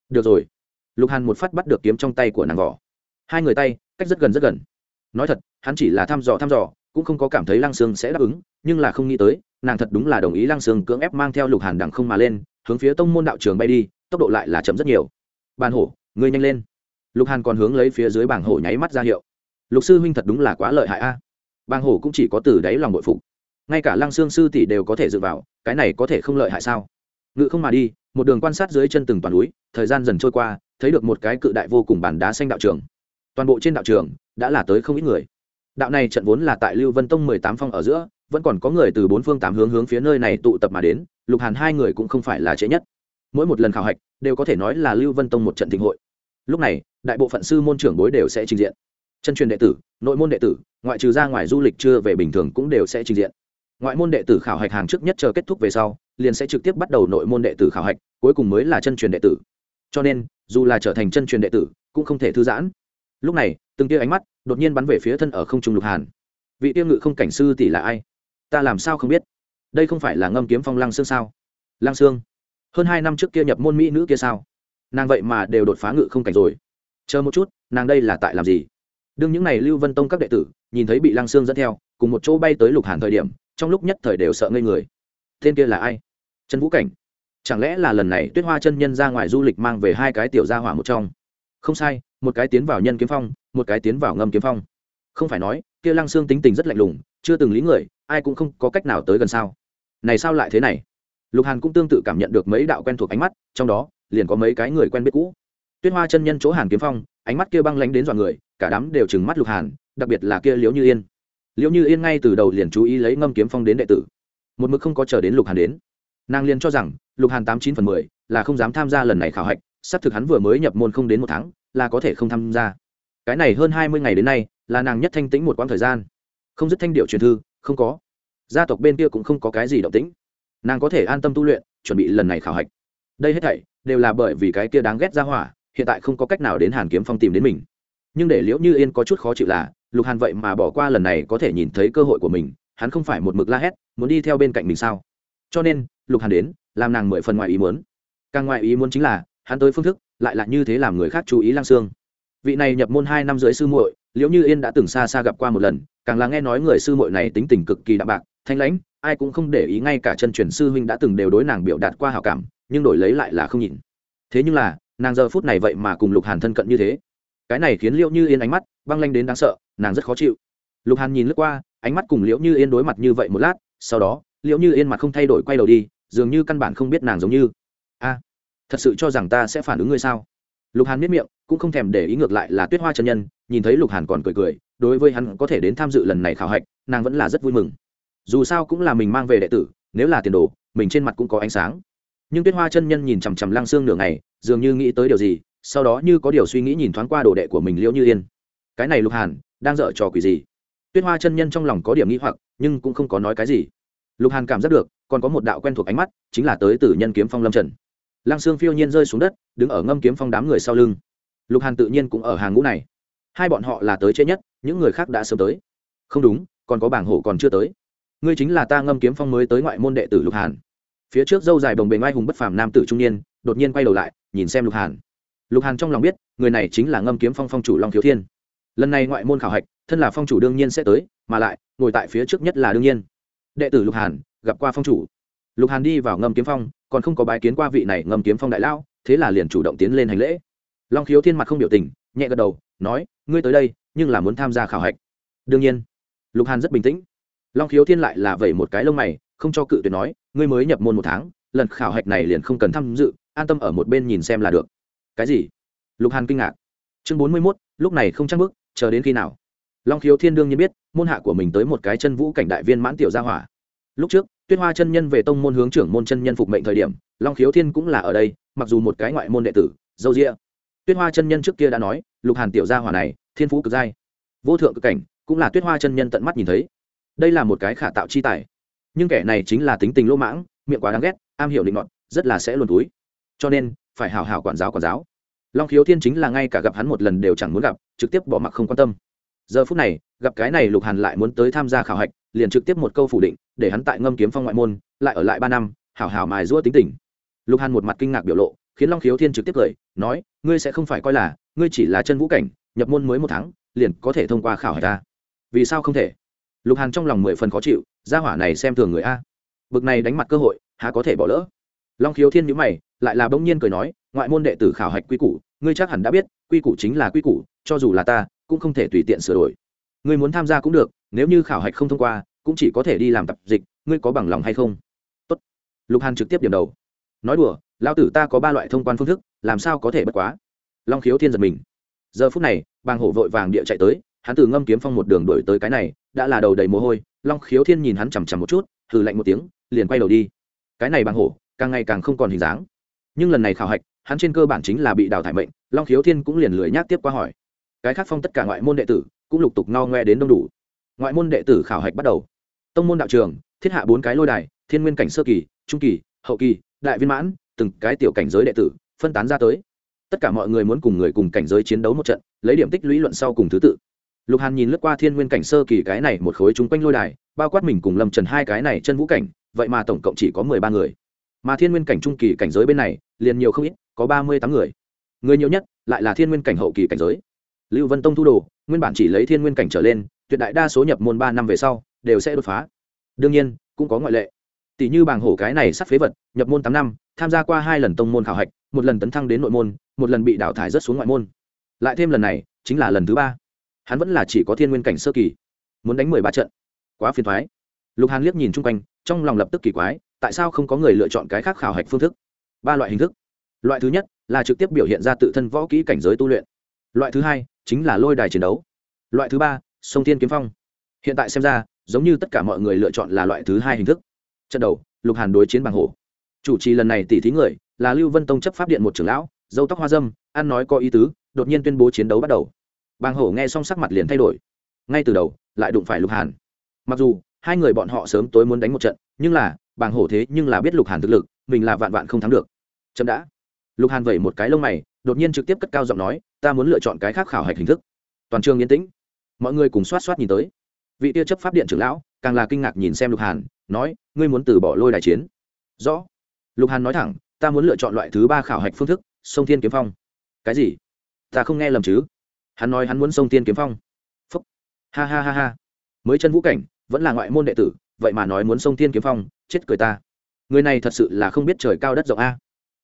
Được rồi. Lục hàn một phát bắt được kiếm trong tay của nàng vỏ. Hai người tay, cách rất gần rất gần. Nói thật, hắn chỉ là thăm dò thăm dò, cũng không có cảm thấy lăng sương sẽ đáp ứng, nhưng là không nghĩ tới, nàng thật đúng là đồng ý lăng sương cưỡng ép mang theo lục hàn đằng không mà lên, hướng phía tông môn đạo trường bay đi, tốc độ lại là chậm rất nhiều. Bàn hổ, ngươi nhanh lên. Lục hàn còn hướng lấy phía dưới bảng hổ nháy mắt ra hiệu. Lục sư huynh thật đúng là quá lợi hại a. À. bàng hổ cũng chỉ có từ đáy lòng bội phục ngay cả lăng xương sư tỷ đều có thể dựa vào, cái này có thể không lợi hại sao? Ngự không mà đi, một đường quan sát dưới chân từng toàn núi, thời gian dần trôi qua, thấy được một cái cự đại vô cùng bản đá xanh đạo trường. Toàn bộ trên đạo trường đã là tới không ít người. Đạo này trận vốn là tại lưu vân tông mười tám phong ở giữa, vẫn còn có người từ bốn phương tám hướng hướng phía nơi này tụ tập mà đến, lục hàn hai người cũng không phải là trễ nhất. Mỗi một lần khảo hạch đều có thể nói là lưu vân tông một trận thịnh hội. Lúc này, đại bộ phận sư môn trưởng bối đều sẽ trình diện. Chân truyền đệ tử, nội môn đệ tử, ngoại trừ ra ngoài du lịch chưa về bình thường cũng đều sẽ trình diện ngoại môn đệ tử khảo hạch hàng trước nhất chờ kết thúc về sau, liền sẽ trực tiếp bắt đầu nội môn đệ tử khảo hạch, cuối cùng mới là chân truyền đệ tử. Cho nên, dù là trở thành chân truyền đệ tử, cũng không thể thư giãn. Lúc này, từng tia ánh mắt đột nhiên bắn về phía thân ở không trung lục hàn. Vị tiêu ngự không cảnh sư tỷ là ai? Ta làm sao không biết? Đây không phải là ngâm kiếm phong lăng xương sao? Lăng xương? Hơn hai năm trước kia nhập môn mỹ nữ kia sao? Nàng vậy mà đều đột phá ngự không cảnh rồi. Chờ một chút, nàng đây là tại làm gì? Đương những n à y lưu vân tông các đệ tử, nhìn thấy bị lăng xương dẫn theo, cùng một chỗ bay tới lục hàn thời điểm trong lúc nhất thời đều sợ ngây người. Tên kia là ai? Trần vũ cảnh. Chẳng lẽ là lần này tuyết hoa chân nhân ra ngoài du lịch mang về hai cái tiểu gia hỏa một trong? Không sai, một cái tiến vào nhân kiếm phong, một cái tiến vào ngâm kiếm phong. Không phải nói, kia lăng xương tính tình rất lạnh lùng, chưa từng lý người, ai cũng không có cách nào tới gần sao? Này sao lại thế này? Lục hàn cũng tương tự cảm nhận được mấy đạo quen thuộc ánh mắt, trong đó, liền có mấy cái người quen biết cũ. Tuyết hoa chân nhân chỗ hàn kiếm phong, ánh mắt kia băng lánh đến dọa người, cả đám đều trừng mắt lục hàn, đặc biệt là kia liễu như yên liệu như yên ngay từ đầu liền chú ý lấy ngâm kiếm phong đến đệ tử. Một mực không có chờ đến lục hàn đến. Nàng liền cho rằng, lục hàn tám chín phần mười là không dám tham gia lần này khảo hạch, xác thực hắn vừa mới nhập môn không đến một tháng, là có thể không tham gia. Cái này hơn hai mươi ngày đến nay, là nàng nhất thanh tĩnh một quãng thời gian. Không dứt thanh điệu truyền thư, không có. Gia tộc bên kia cũng không có cái gì động tĩnh. Nàng có thể an tâm tu luyện, chuẩn bị lần này khảo hạch. Đây hết thảy đều là bởi vì cái kia đáng ghét ra hỏa, hiện tại không có cách nào đến hàn kiếm phong tìm đến mình. Nhưng để liễu như yên có chút khó chịu là lục hàn vậy mà bỏ qua lần này có thể nhìn thấy cơ hội của mình, hắn không phải một mực la hét, muốn đi theo bên cạnh mình sao? Cho nên, lục hàn đến, làm nàng mười phần ngoài ý muốn. Càng ngoài ý muốn chính là, hắn tới phương thức, lại là như thế làm người khác chú ý lang sương. Vị này nhập môn hai năm dưới sư muội, liễu như yên đã từng xa xa gặp qua một lần, càng là nghe nói người sư muội này tính tình cực kỳ đạm bạc, thanh lãnh, ai cũng không để ý ngay cả chân truyền sư huynh đã từng đều đối nàng biểu đạt qua hảo cảm, nhưng đổi lấy lại là không nhìn thế nhưng là, nàng giờ phút này vậy mà cùng lục hàn thân cận như thế cái này khiến liễu như yên ánh mắt băng lanh đến đáng sợ, nàng rất khó chịu. Lục hàn nhìn lướt qua, ánh mắt cùng liễu như yên đối mặt như vậy một lát, sau đó, liễu như yên mặt không thay đổi quay đầu đi, dường như căn bản không biết nàng giống như, a, thật sự cho rằng ta sẽ phản ứng ngươi sao? Lục hàn miết miệng, cũng không thèm để ý ngược lại là tuyết hoa chân nhân, nhìn thấy lục hàn còn cười cười, đối với hắn có thể đến tham dự lần này khảo hạch, nàng vẫn là rất vui mừng. Dù sao cũng là mình mang về đệ tử, nếu là tiền đồ, mình trên mặt cũng có ánh sáng. Nhưng tuyết hoa chân nhân nhìn chằm chằm lăng xương nửa ngày, dường như nghĩ tới điều gì sau đó như có điều suy nghĩ nhìn thoáng qua đồ đệ của mình liễu như yên. Cái này lục hàn, đang dở trò quỷ gì? Tuyết hoa chân nhân trong lòng có điểm nghĩ hoặc, nhưng cũng không có nói cái gì. Lục hàn cảm giác được, còn có một đạo quen thuộc ánh mắt, chính là tới từ nhân kiếm phong lâm trần. Lăng xương phiêu nhiên rơi xuống đất, đứng ở ngâm kiếm phong đám người sau lưng. Lục hàn tự nhiên cũng ở hàng ngũ này. Hai bọn họ là tới trễ nhất, những người khác đã sớm tới. Không đúng, còn có bảng hổ còn chưa tới. Ngươi chính là ta ngâm kiếm phong mới tới ngoại môn đệ tử lục hàn. Phía trước dâu dài bồng bềnh oai hùng bất phàm nam tử trung niên, đột nhiên quay đầu lại, nhìn xem lục hàn lục hàn trong lòng biết, người này chính là ngâm kiếm phong phong chủ long thiếu thiên. Lần này ngoại môn khảo hạch, thân là phong chủ đương nhiên sẽ tới, mà lại, ngồi tại phía trước nhất là đương nhiên. Đệ tử lục hàn, gặp qua phong chủ. Lục hàn đi vào ngâm kiếm phong, còn không có bái kiến qua vị này ngâm kiếm phong đại lao thế là liền chủ động tiến lên hành lễ. Long khiếu thiên mặt không biểu tình, nhẹ gật đầu, nói, ngươi tới đây, nhưng là muốn tham gia khảo hạch. Đương nhiên. Lục hàn rất bình tĩnh. Long khiếu thiên lại là vẩy một cái lông mày, không cho cự tuyệt nói, ngươi mới nhập môn một tháng, lần khảo hạch này liền không cần tham dự, an tâm ở một bên nhìn xem là được cái gì? Lục hàn kinh ngạc. Chương bốn mươi mốt, lúc này không chắc bước, chờ đến khi nào? Long khiếu thiên đương nhiên biết, môn hạ của mình tới một cái chân vũ cảnh đại viên mãn tiểu gia hỏa. Lúc trước, tuyết hoa chân nhân về tông môn hướng trưởng môn chân nhân phục mệnh thời điểm, long khiếu thiên cũng là ở đây, mặc dù một cái ngoại môn đệ tử, dâu rịa tuyết hoa chân nhân trước kia đã nói, lục hàn tiểu gia hỏa này, thiên phú cực giai. Vô thượng cực cảnh, cũng là tuyết hoa chân nhân tận mắt nhìn thấy. Đây là một cái khả tạo chi tài. Nhưng kẻ này chính là tính tình lỗ mãng, miệng quá đáng ghét, am hiểu định ngọn rất là sẽ luồn túi. Cho nên phải hào hào quản giáo quản giáo. Long khiếu thiên chính là ngay cả gặp hắn một lần đều chẳng muốn gặp, trực tiếp bỏ mặc không quan tâm. Giờ phút này, gặp cái này lục hàn lại muốn tới tham gia khảo hạch, liền trực tiếp một câu phủ định, để hắn tại ngâm kiếm phong ngoại môn, lại ở lại ba năm, hảo hảo mài giũa tính tình. Lục hàn một mặt kinh ngạc biểu lộ, khiến long khiếu thiên trực tiếp cười, nói, ngươi sẽ không phải coi là, ngươi chỉ là chân vũ cảnh, nhập môn mới một tháng, liền có thể thông qua khảo hạch ta. Vì sao không thể? Lục hàn trong lòng mười phần khó chịu, gia hỏa này xem thường người a. Bực này đánh mặt cơ hội, há có thể bỏ lỡ? Long khiếu thiên nhữ mày lại là bỗng nhiên cười nói, ngoại môn đệ tử khảo hạch quy củ, ngươi chắc hẳn đã biết, quy củ chính là quy củ, cho dù là ta, cũng không thể tùy tiện sửa đổi. Ngươi muốn tham gia cũng được, nếu như khảo hạch không thông qua, cũng chỉ có thể đi làm tập dịch, ngươi có bằng lòng hay không? Tốt. lục hàn trực tiếp điểm đầu. Nói đùa lao tử ta có ba loại thông quan phương thức, làm sao có thể bất quá? Long khiếu thiên giật mình. Giờ phút này, bàng hổ vội vàng địa chạy tới, hắn từ ngâm kiếm phong một đường đổi tới cái này, đã là đầu đầy mồ hôi, long khiếu thiên nhìn hắn chằm chằm một chút, hừ lạnh một tiếng, liền quay đầu đi. Cái này bàng hổ, càng ngày càng không còn hình dáng nhưng lần này khảo hạch, hắn trên cơ bản chính là bị đào thải mệnh, long khiếu thiên cũng liền lười nhác tiếp qua hỏi. Cái khác phong tất cả ngoại môn đệ tử cũng lục tục no ngoe đến đông đủ. Ngoại môn đệ tử khảo hạch bắt đầu. Tông môn đạo trường, thiết hạ bốn cái lôi đài, thiên nguyên cảnh sơ kỳ, trung kỳ, hậu kỳ, đại viên mãn, từng cái tiểu cảnh giới đệ tử, phân tán ra tới. Tất cả mọi người muốn cùng người cùng cảnh giới chiến đấu một trận, lấy điểm tích lũy luận sau cùng thứ tự. Lục hàn nhìn lướt qua thiên nguyên cảnh sơ kỳ cái này một khối chung quanh lôi đài, bao quát mình cùng lâm trần hai cái này chân vũ cảnh, vậy mà tổng cộng chỉ có mười ba người mà thiên nguyên cảnh trung kỳ cảnh giới bên này, liền nhiều không ít, có ba mươi tám người. Người nhiều nhất lại là thiên nguyên cảnh hậu kỳ cảnh giới. Lưu vân tông thu đồ, nguyên bản chỉ lấy thiên nguyên cảnh trở lên, tuyệt đại đa số nhập môn ba năm về sau, đều sẽ đột phá. Đương nhiên, cũng có ngoại lệ. Tỷ như bàng hổ cái này sắp phế vật, nhập môn tám năm, tham gia qua hai lần tông môn khảo hạch, một lần tấn thăng đến nội môn, một lần bị đào thải rất xuống ngoại môn. Lại thêm lần này, chính là lần thứ ba. Hắn vẫn là chỉ có thiên nguyên cảnh sơ kỳ. Muốn đánh mười ba trận. Quá phiền thoái. Lục hàn liếc nhìn chung quanh, trong lòng lập tức kỳ quái tại sao không có người lựa chọn cái khác khảo hạch phương thức? Ba loại hình thức. Loại thứ nhất là trực tiếp biểu hiện ra tự thân võ kỹ cảnh giới tu luyện. Loại thứ hai chính là lôi đài chiến đấu. Loại thứ ba, sông thiên kiếm phong. Hiện tại xem ra, giống như tất cả mọi người lựa chọn là loại thứ hai hình thức. Trận đầu, lục hàn đối chiến bằng hổ. Chủ trì lần này tỷ thí người là lưu vân tông chấp pháp điện một trưởng lão, dâu tóc hoa dâm, ăn nói có ý tứ, đột nhiên tuyên bố chiến đấu bắt đầu. Bàng hổ nghe xong sắc mặt liền thay đổi. Ngay từ đầu, lại đụng phải lục hàn. Mặc dù hai người bọn họ sớm tối muốn đánh một trận, nhưng là bàng hổ thế nhưng là biết lục hàn thực lực, mình là vạn vạn không thắng được. Chậm đã. Lục hàn vẩy một cái lông mày, đột nhiên trực tiếp cất cao giọng nói, ta muốn lựa chọn cái khác khảo hạch hình thức. Toàn trường yên tĩnh. Mọi người cùng xoát xoát nhìn tới. Vị tia chấp pháp điện trưởng lão, càng là kinh ngạc nhìn xem lục hàn, nói, ngươi muốn từ bỏ lôi đài chiến? Rõ. Lục hàn nói thẳng, ta muốn lựa chọn loại thứ ba khảo hạch phương thức, sông thiên kiếm phong. Cái gì? Ta không nghe lầm chứ? Hắn nói hắn muốn sông thiên kiếm phong. Phúc. Ha ha ha ha. Mới chân vũ cảnh, vẫn là ngoại môn đệ tử, vậy mà nói muốn sông thiên kiếm phong chết cười ta. Người này thật sự là không biết trời cao đất rộng a.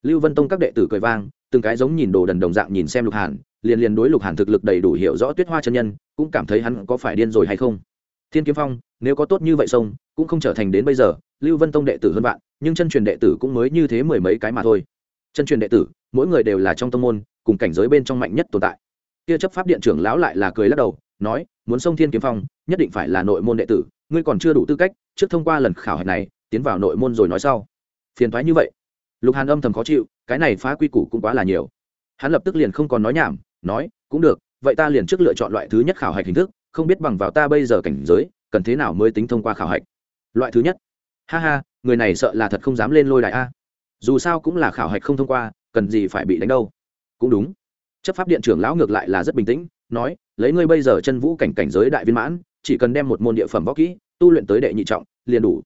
Lưu vân tông các đệ tử cười vang, từng cái giống nhìn đồ đần đồng dạng nhìn xem lục hàn, liền liền đối lục hàn thực lực đầy đủ hiểu rõ tuyết hoa chân nhân, cũng cảm thấy hắn có phải điên rồi hay không. Thiên kiếm phong, nếu có tốt như vậy sông, cũng không trở thành đến bây giờ, lưu vân tông đệ tử hơn bạn nhưng chân truyền đệ tử cũng mới như thế mười mấy cái mà thôi. Chân truyền đệ tử, mỗi người đều là trong tông môn, cùng cảnh giới bên trong mạnh nhất tồn tại. Kia chấp pháp điện trưởng lão lại là cười lắc đầu, nói, muốn sông thiên kiếm phong, nhất định phải là nội môn đệ tử, ngươi còn chưa đủ tư cách, trước thông qua lần khảo hạch này tiến vào nội môn rồi nói sau. Phiền thoái như vậy. Lục hàn âm thầm khó chịu, cái này phá quy củ cũng quá là nhiều. Hắn lập tức liền không còn nói nhảm, nói, cũng được, vậy ta liền trước lựa chọn loại thứ nhất khảo hạch hình thức, không biết bằng vào ta bây giờ cảnh giới, cần thế nào mới tính thông qua khảo hạch? Loại thứ nhất. Ha ha, người này sợ là thật không dám lên lôi đại a. Dù sao cũng là khảo hạch không thông qua, cần gì phải bị đánh đâu. Cũng đúng. Chấp pháp điện trưởng lão ngược lại là rất bình tĩnh, nói, lấy ngươi bây giờ chân vũ cảnh cảnh giới đại viên mãn, chỉ cần đem một môn địa phẩm võ kỹ, tu luyện tới đệ nhị trọng, liền đủ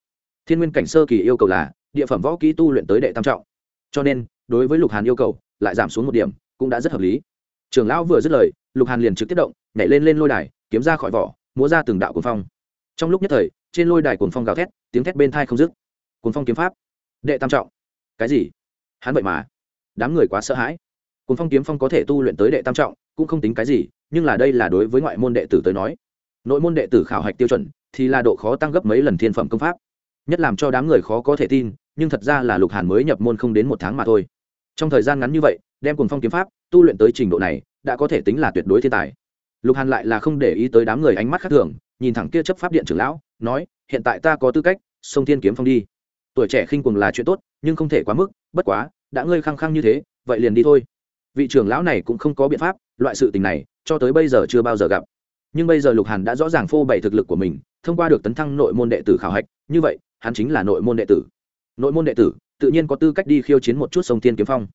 thiên nguyên cảnh sơ kỳ yêu cầu là, địa phẩm võ kỹ tu luyện tới đệ tam trọng. Cho nên, đối với lục hàn yêu cầu, lại giảm xuống một điểm, cũng đã rất hợp lý. Trưởng lão vừa dứt lời, lục hàn liền trực tiếp động, nhảy lên lên lôi đài, kiếm ra khỏi vỏ, múa ra từng đạo cuồng phong. Trong lúc nhất thời, trên lôi đài cuồng phong gào thét, tiếng thét bên thai không dứt. Cuồng phong kiếm pháp, đệ tam trọng. Cái gì? Hắn vậy mà, đám người quá sợ hãi. Cuồng phong kiếm phong có thể tu luyện tới đệ tam trọng, cũng không tính cái gì, nhưng là đây là đối với ngoại môn đệ tử tới nói. Nội môn đệ tử khảo hạch tiêu chuẩn, thì là độ khó tăng gấp mấy lần thiên phẩm công pháp nhất làm cho đám người khó có thể tin, nhưng thật ra là lục hàn mới nhập môn không đến một tháng mà thôi. Trong thời gian ngắn như vậy, đem cùng phong kiếm pháp, tu luyện tới trình độ này, đã có thể tính là tuyệt đối thiên tài. Lục hàn lại là không để ý tới đám người ánh mắt khác thường, nhìn thẳng kia chấp pháp điện trưởng lão, nói, hiện tại ta có tư cách sông thiên kiếm phong đi. Tuổi trẻ khinh cùng là chuyện tốt, nhưng không thể quá mức, bất quá, đã ngươi khăng khăng như thế, vậy liền đi thôi. Vị trưởng lão này cũng không có biện pháp, loại sự tình này, cho tới bây giờ chưa bao giờ gặp. Nhưng bây giờ lục hàn đã rõ ràng phô bày thực lực của mình, thông qua được tấn thăng nội môn đệ tử khảo hạch, như vậy hắn chính là nội môn đệ tử. Nội môn đệ tử, tự nhiên có tư cách đi khiêu chiến một chút sông tiên kiếm phong.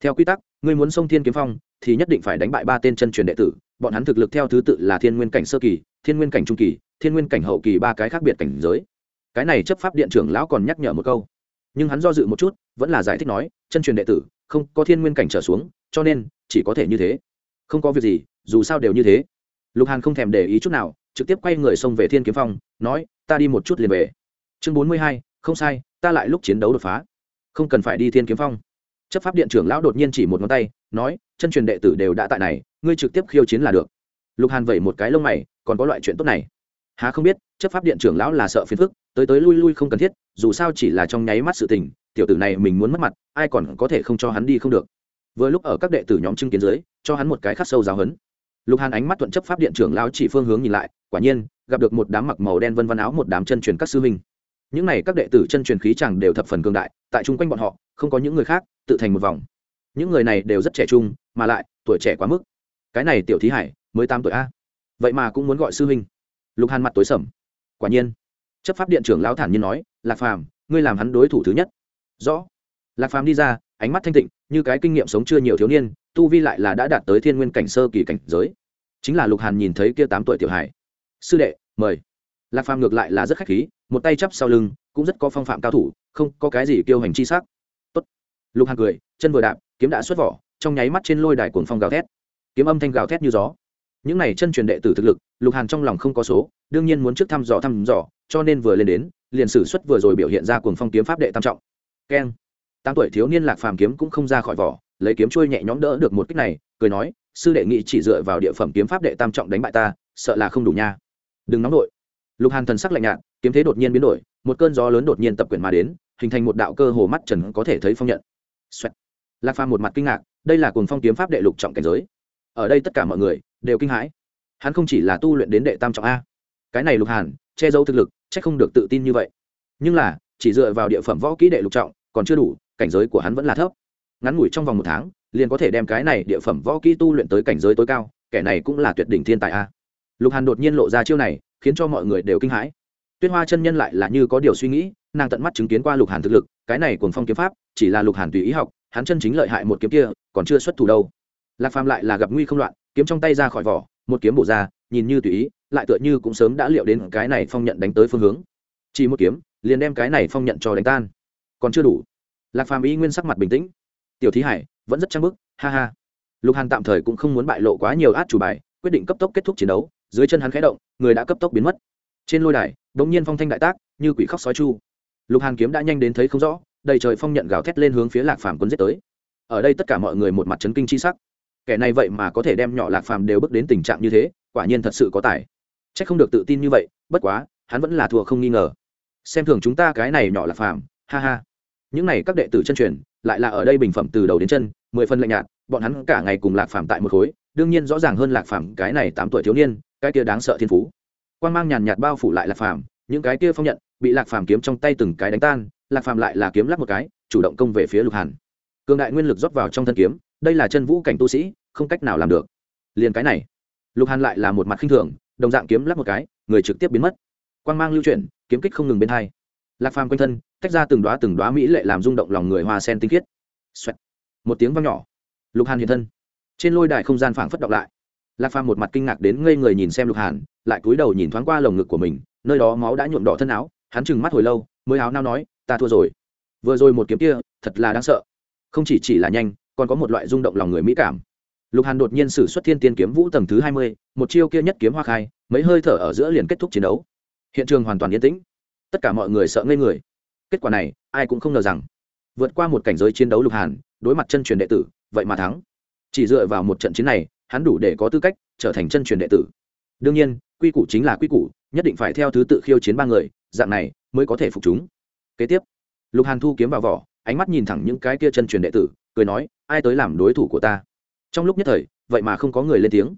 Theo quy tắc, ngươi muốn sông thiên kiếm phong thì nhất định phải đánh bại ba tên chân truyền đệ tử, bọn hắn thực lực theo thứ tự là thiên nguyên cảnh sơ kỳ, thiên nguyên cảnh trung kỳ, thiên nguyên cảnh hậu kỳ ba cái khác biệt cảnh giới. Cái này chấp pháp điện trưởng lão còn nhắc nhở một câu. Nhưng hắn do dự một chút, vẫn là giải thích nói, chân truyền đệ tử, không có thiên nguyên cảnh trở xuống, cho nên, chỉ có thể như thế. Không có việc gì, dù sao đều như thế. Lục hàn không thèm để ý chút nào, trực tiếp quay người xông về thiên kiếm phong, nói, ta đi một chút liền về chương bốn mươi hai, không sai, ta lại lúc chiến đấu đột phá. Không cần phải đi thiên kiếm phong. Chấp pháp điện trưởng lão đột nhiên chỉ một ngón tay, nói, chân truyền đệ tử đều đã tại này, ngươi trực tiếp khiêu chiến là được. Lục hàn vẩy một cái lông mày, còn có loại chuyện tốt này? Há không biết, chấp pháp điện trưởng lão là sợ phiền phức, tới tới lui lui không cần thiết, dù sao chỉ là trong nháy mắt sự tình, tiểu tử này mình muốn mất mặt, ai còn có thể không cho hắn đi không được. Vừa lúc ở các đệ tử nhóm chứng kiến dưới, cho hắn một cái khắc sâu giáo hấn lục hàn ánh mắt thuận chấp pháp điện trưởng lão chỉ phương hướng nhìn lại, quả nhiên, gặp được một đám mặc màu đen vân vân áo, một đám chân truyền các sư huynh những này các đệ tử chân truyền khí chẳng đều thập phần cường đại, tại chung quanh bọn họ, không có những người khác, tự thành một vòng. Những người này đều rất trẻ trung, mà lại, tuổi trẻ quá mức. Cái này tiểu thí hải, mới tám tuổi a. Vậy mà cũng muốn gọi sư huynh. Lục hàn mặt tối sầm. Quả nhiên, chấp pháp điện trưởng lão thản nhiên nói, lạc phàm, ngươi làm hắn đối thủ thứ nhất. Rõ. Lạc phàm đi ra, ánh mắt thanh tịnh, như cái kinh nghiệm sống chưa nhiều thiếu niên, tu vi lại là đã đạt tới thiên nguyên cảnh sơ kỳ cảnh giới. Chính là lục hàn nhìn thấy kia tám tuổi tiểu hải sư đệ, mời. Lạc phàm ngược lại là rất khách khí một tay chắp sau lưng, cũng rất có phong phạm cao thủ, không có cái gì kiêu hành chi sắc. Tốt. Lục hàn cười, chân vừa đạp, kiếm đã xuất vỏ, trong nháy mắt trên lôi đài cuồng phong gào thét. Kiếm âm thanh gào thét như gió. Những này chân truyền đệ tử thực lực, lục hàn trong lòng không có số, đương nhiên muốn trước thăm dò thăm dò, cho nên vừa lên đến, liền sử xuất vừa rồi biểu hiện ra cuồng phong kiếm pháp đệ tam trọng. Keng. Tám tuổi thiếu niên lạc phàm kiếm cũng không ra khỏi vỏ, lấy kiếm trôi nhẹ nhõm đỡ được một kích này, cười nói, sư đệ nghị chỉ dựa vào địa phẩm kiếm pháp đệ tam trọng đánh bại ta, sợ là không đủ nha. Đừng nóng đội lục hàn thần sắc lạnh nhạt, kiếm thế đột nhiên biến đổi, một cơn gió lớn đột nhiên tập quyển mà đến, hình thành một đạo cơ hồ mắt trần có thể thấy phong nhận. Xoẹt. lạc phàm một mặt kinh ngạc, đây là cuồng phong kiếm pháp đệ lục trọng cảnh giới. Ở đây tất cả mọi người đều kinh hãi. Hắn không chỉ là tu luyện đến đệ tam trọng a. Cái này lục hàn, che giấu thực lực, chắc không được tự tin như vậy. Nhưng là, chỉ dựa vào địa phẩm võ kỹ đệ lục trọng, còn chưa đủ, cảnh giới của hắn vẫn là thấp. Ngắn ngủi trong vòng một tháng, liền có thể đem cái này địa phẩm võ kỹ tu luyện tới cảnh giới tối cao, kẻ này cũng là tuyệt đỉnh thiên tài a. Lục hàn đột nhiên lộ ra chiêu này khiến cho mọi người đều kinh hãi. Tuyết hoa chân nhân lại là như có điều suy nghĩ, nàng tận mắt chứng kiến qua lục hàn thực lực, cái này cùng phong kiếm pháp, chỉ là lục hàn tùy ý học, hắn chân chính lợi hại một kiếm kia, còn chưa xuất thủ đâu. Lạc phàm lại là gặp nguy không loạn, kiếm trong tay ra khỏi vỏ, một kiếm bổ ra, nhìn như tùy ý, lại tựa như cũng sớm đã liệu đến cái này phong nhận đánh tới phương hướng. Chỉ một kiếm, liền đem cái này phong nhận cho đánh tan. Còn chưa đủ. Lạc phàm y nguyên sắc mặt bình tĩnh. Tiểu thí hải, vẫn rất trang bức, ha ha. Lục hàn tạm thời cũng không muốn bại lộ quá nhiều át chủ bài, quyết định cấp tốc kết thúc chiến đấu dưới chân hắn khẽ động, người đã cấp tốc biến mất. Trên lôi đài đ ỗ n g nhiên phong thanh đại tác, như quỷ khóc sói chu. Lục hàn kiếm đã nhanh đến thấy không rõ, đầy trời phong nhận gào thét lên hướng phía lạc phàm quân giết tới. Ở đây tất cả mọi người một mặt chấn kinh c h i sắc. Kẻ này vậy mà có thể đem nhỏ lạc phàm đều bước đến tình trạng như thế, quả nhiên thật sự có tài. C h ắ c không được tự tin như vậy, bất quá, hắn vẫn là thua không nghi ngờ. Xem thường chúng ta cái này nhỏ lạc phàm, ha ha. Những này các đệ tử chân truyền, lại là ở đây bình phẩm từ đầu đến chân, mười phân lạnh nhạt, bọn hắn cả ngày cùng lạc phàm tại một khối, đương nhiên rõ ràng hơn lạc phàm cái này tám tuổi thiếu niên cái kia đáng sợ thiên phú. Quan g mang nhàn nhạt bao phủ lại lạc phàm, những cái kia phong nhận bị lạc phàm kiếm trong tay từng cái đánh tan, lạc phàm lại là kiếm lắp một cái, chủ động công về phía lục hàn. Cường đại nguyên lực rót vào trong thân kiếm, đây là chân vũ cảnh tu sĩ, không cách nào làm được. Liền cái này, lục hàn lại là một mặt khinh thường, đồng dạng kiếm lắp một cái, người trực tiếp biến mất. Quan g mang lưu chuyển, kiếm kích không ngừng bên hai. Lạc phàm quanh thân, tách ra từng đoá từng đoá mỹ lệ làm rung động lòng người hoa sen tinh khiết. Xoẹt. một tiếng vang nhỏ, lục hàn hiện thân. Trên lôi đài không gian phảng phất động lại lạc phàm một mặt kinh ngạc đến ngây người nhìn xem lục hàn, lại cúi đầu nhìn thoáng qua lồng ngực của mình, nơi đó máu đã nhuộm đỏ thân áo, hắn chừng mắt hồi lâu, mới áo nao nói, ta thua rồi. Vừa rồi một kiếm kia, thật là đáng sợ. Không chỉ chỉ là nhanh, còn có một loại rung động lòng người mỹ cảm. Lục hàn đột nhiên sử xuất thiên tiên kiếm vũ tầng thứ hai mươi, một chiêu kia nhất kiếm hoa khai, mấy hơi thở ở giữa liền kết thúc chiến đấu. Hiện trường hoàn toàn yên tĩnh. Tất cả mọi người sợ ngây người. Kết quả này, ai cũng không ngờ rằng, vượt qua một cảnh giới chiến đấu lục hàn, đối mặt chân truyền đệ tử, vậy mà thắng. Chỉ dựa vào một trận chiến này hắn đủ để có tư cách trở thành chân truyền đệ tử. Đương nhiên, quy củ chính là quy củ, nhất định phải theo thứ tự khiêu chiến ba người, dạng này mới có thể phục chúng. Kế tiếp, lục hàn thu kiếm vào vỏ, ánh mắt nhìn thẳng những cái kia chân truyền đệ tử, cười nói, ai tới làm đối thủ của ta? Trong lúc nhất thời, vậy mà không có người lên tiếng.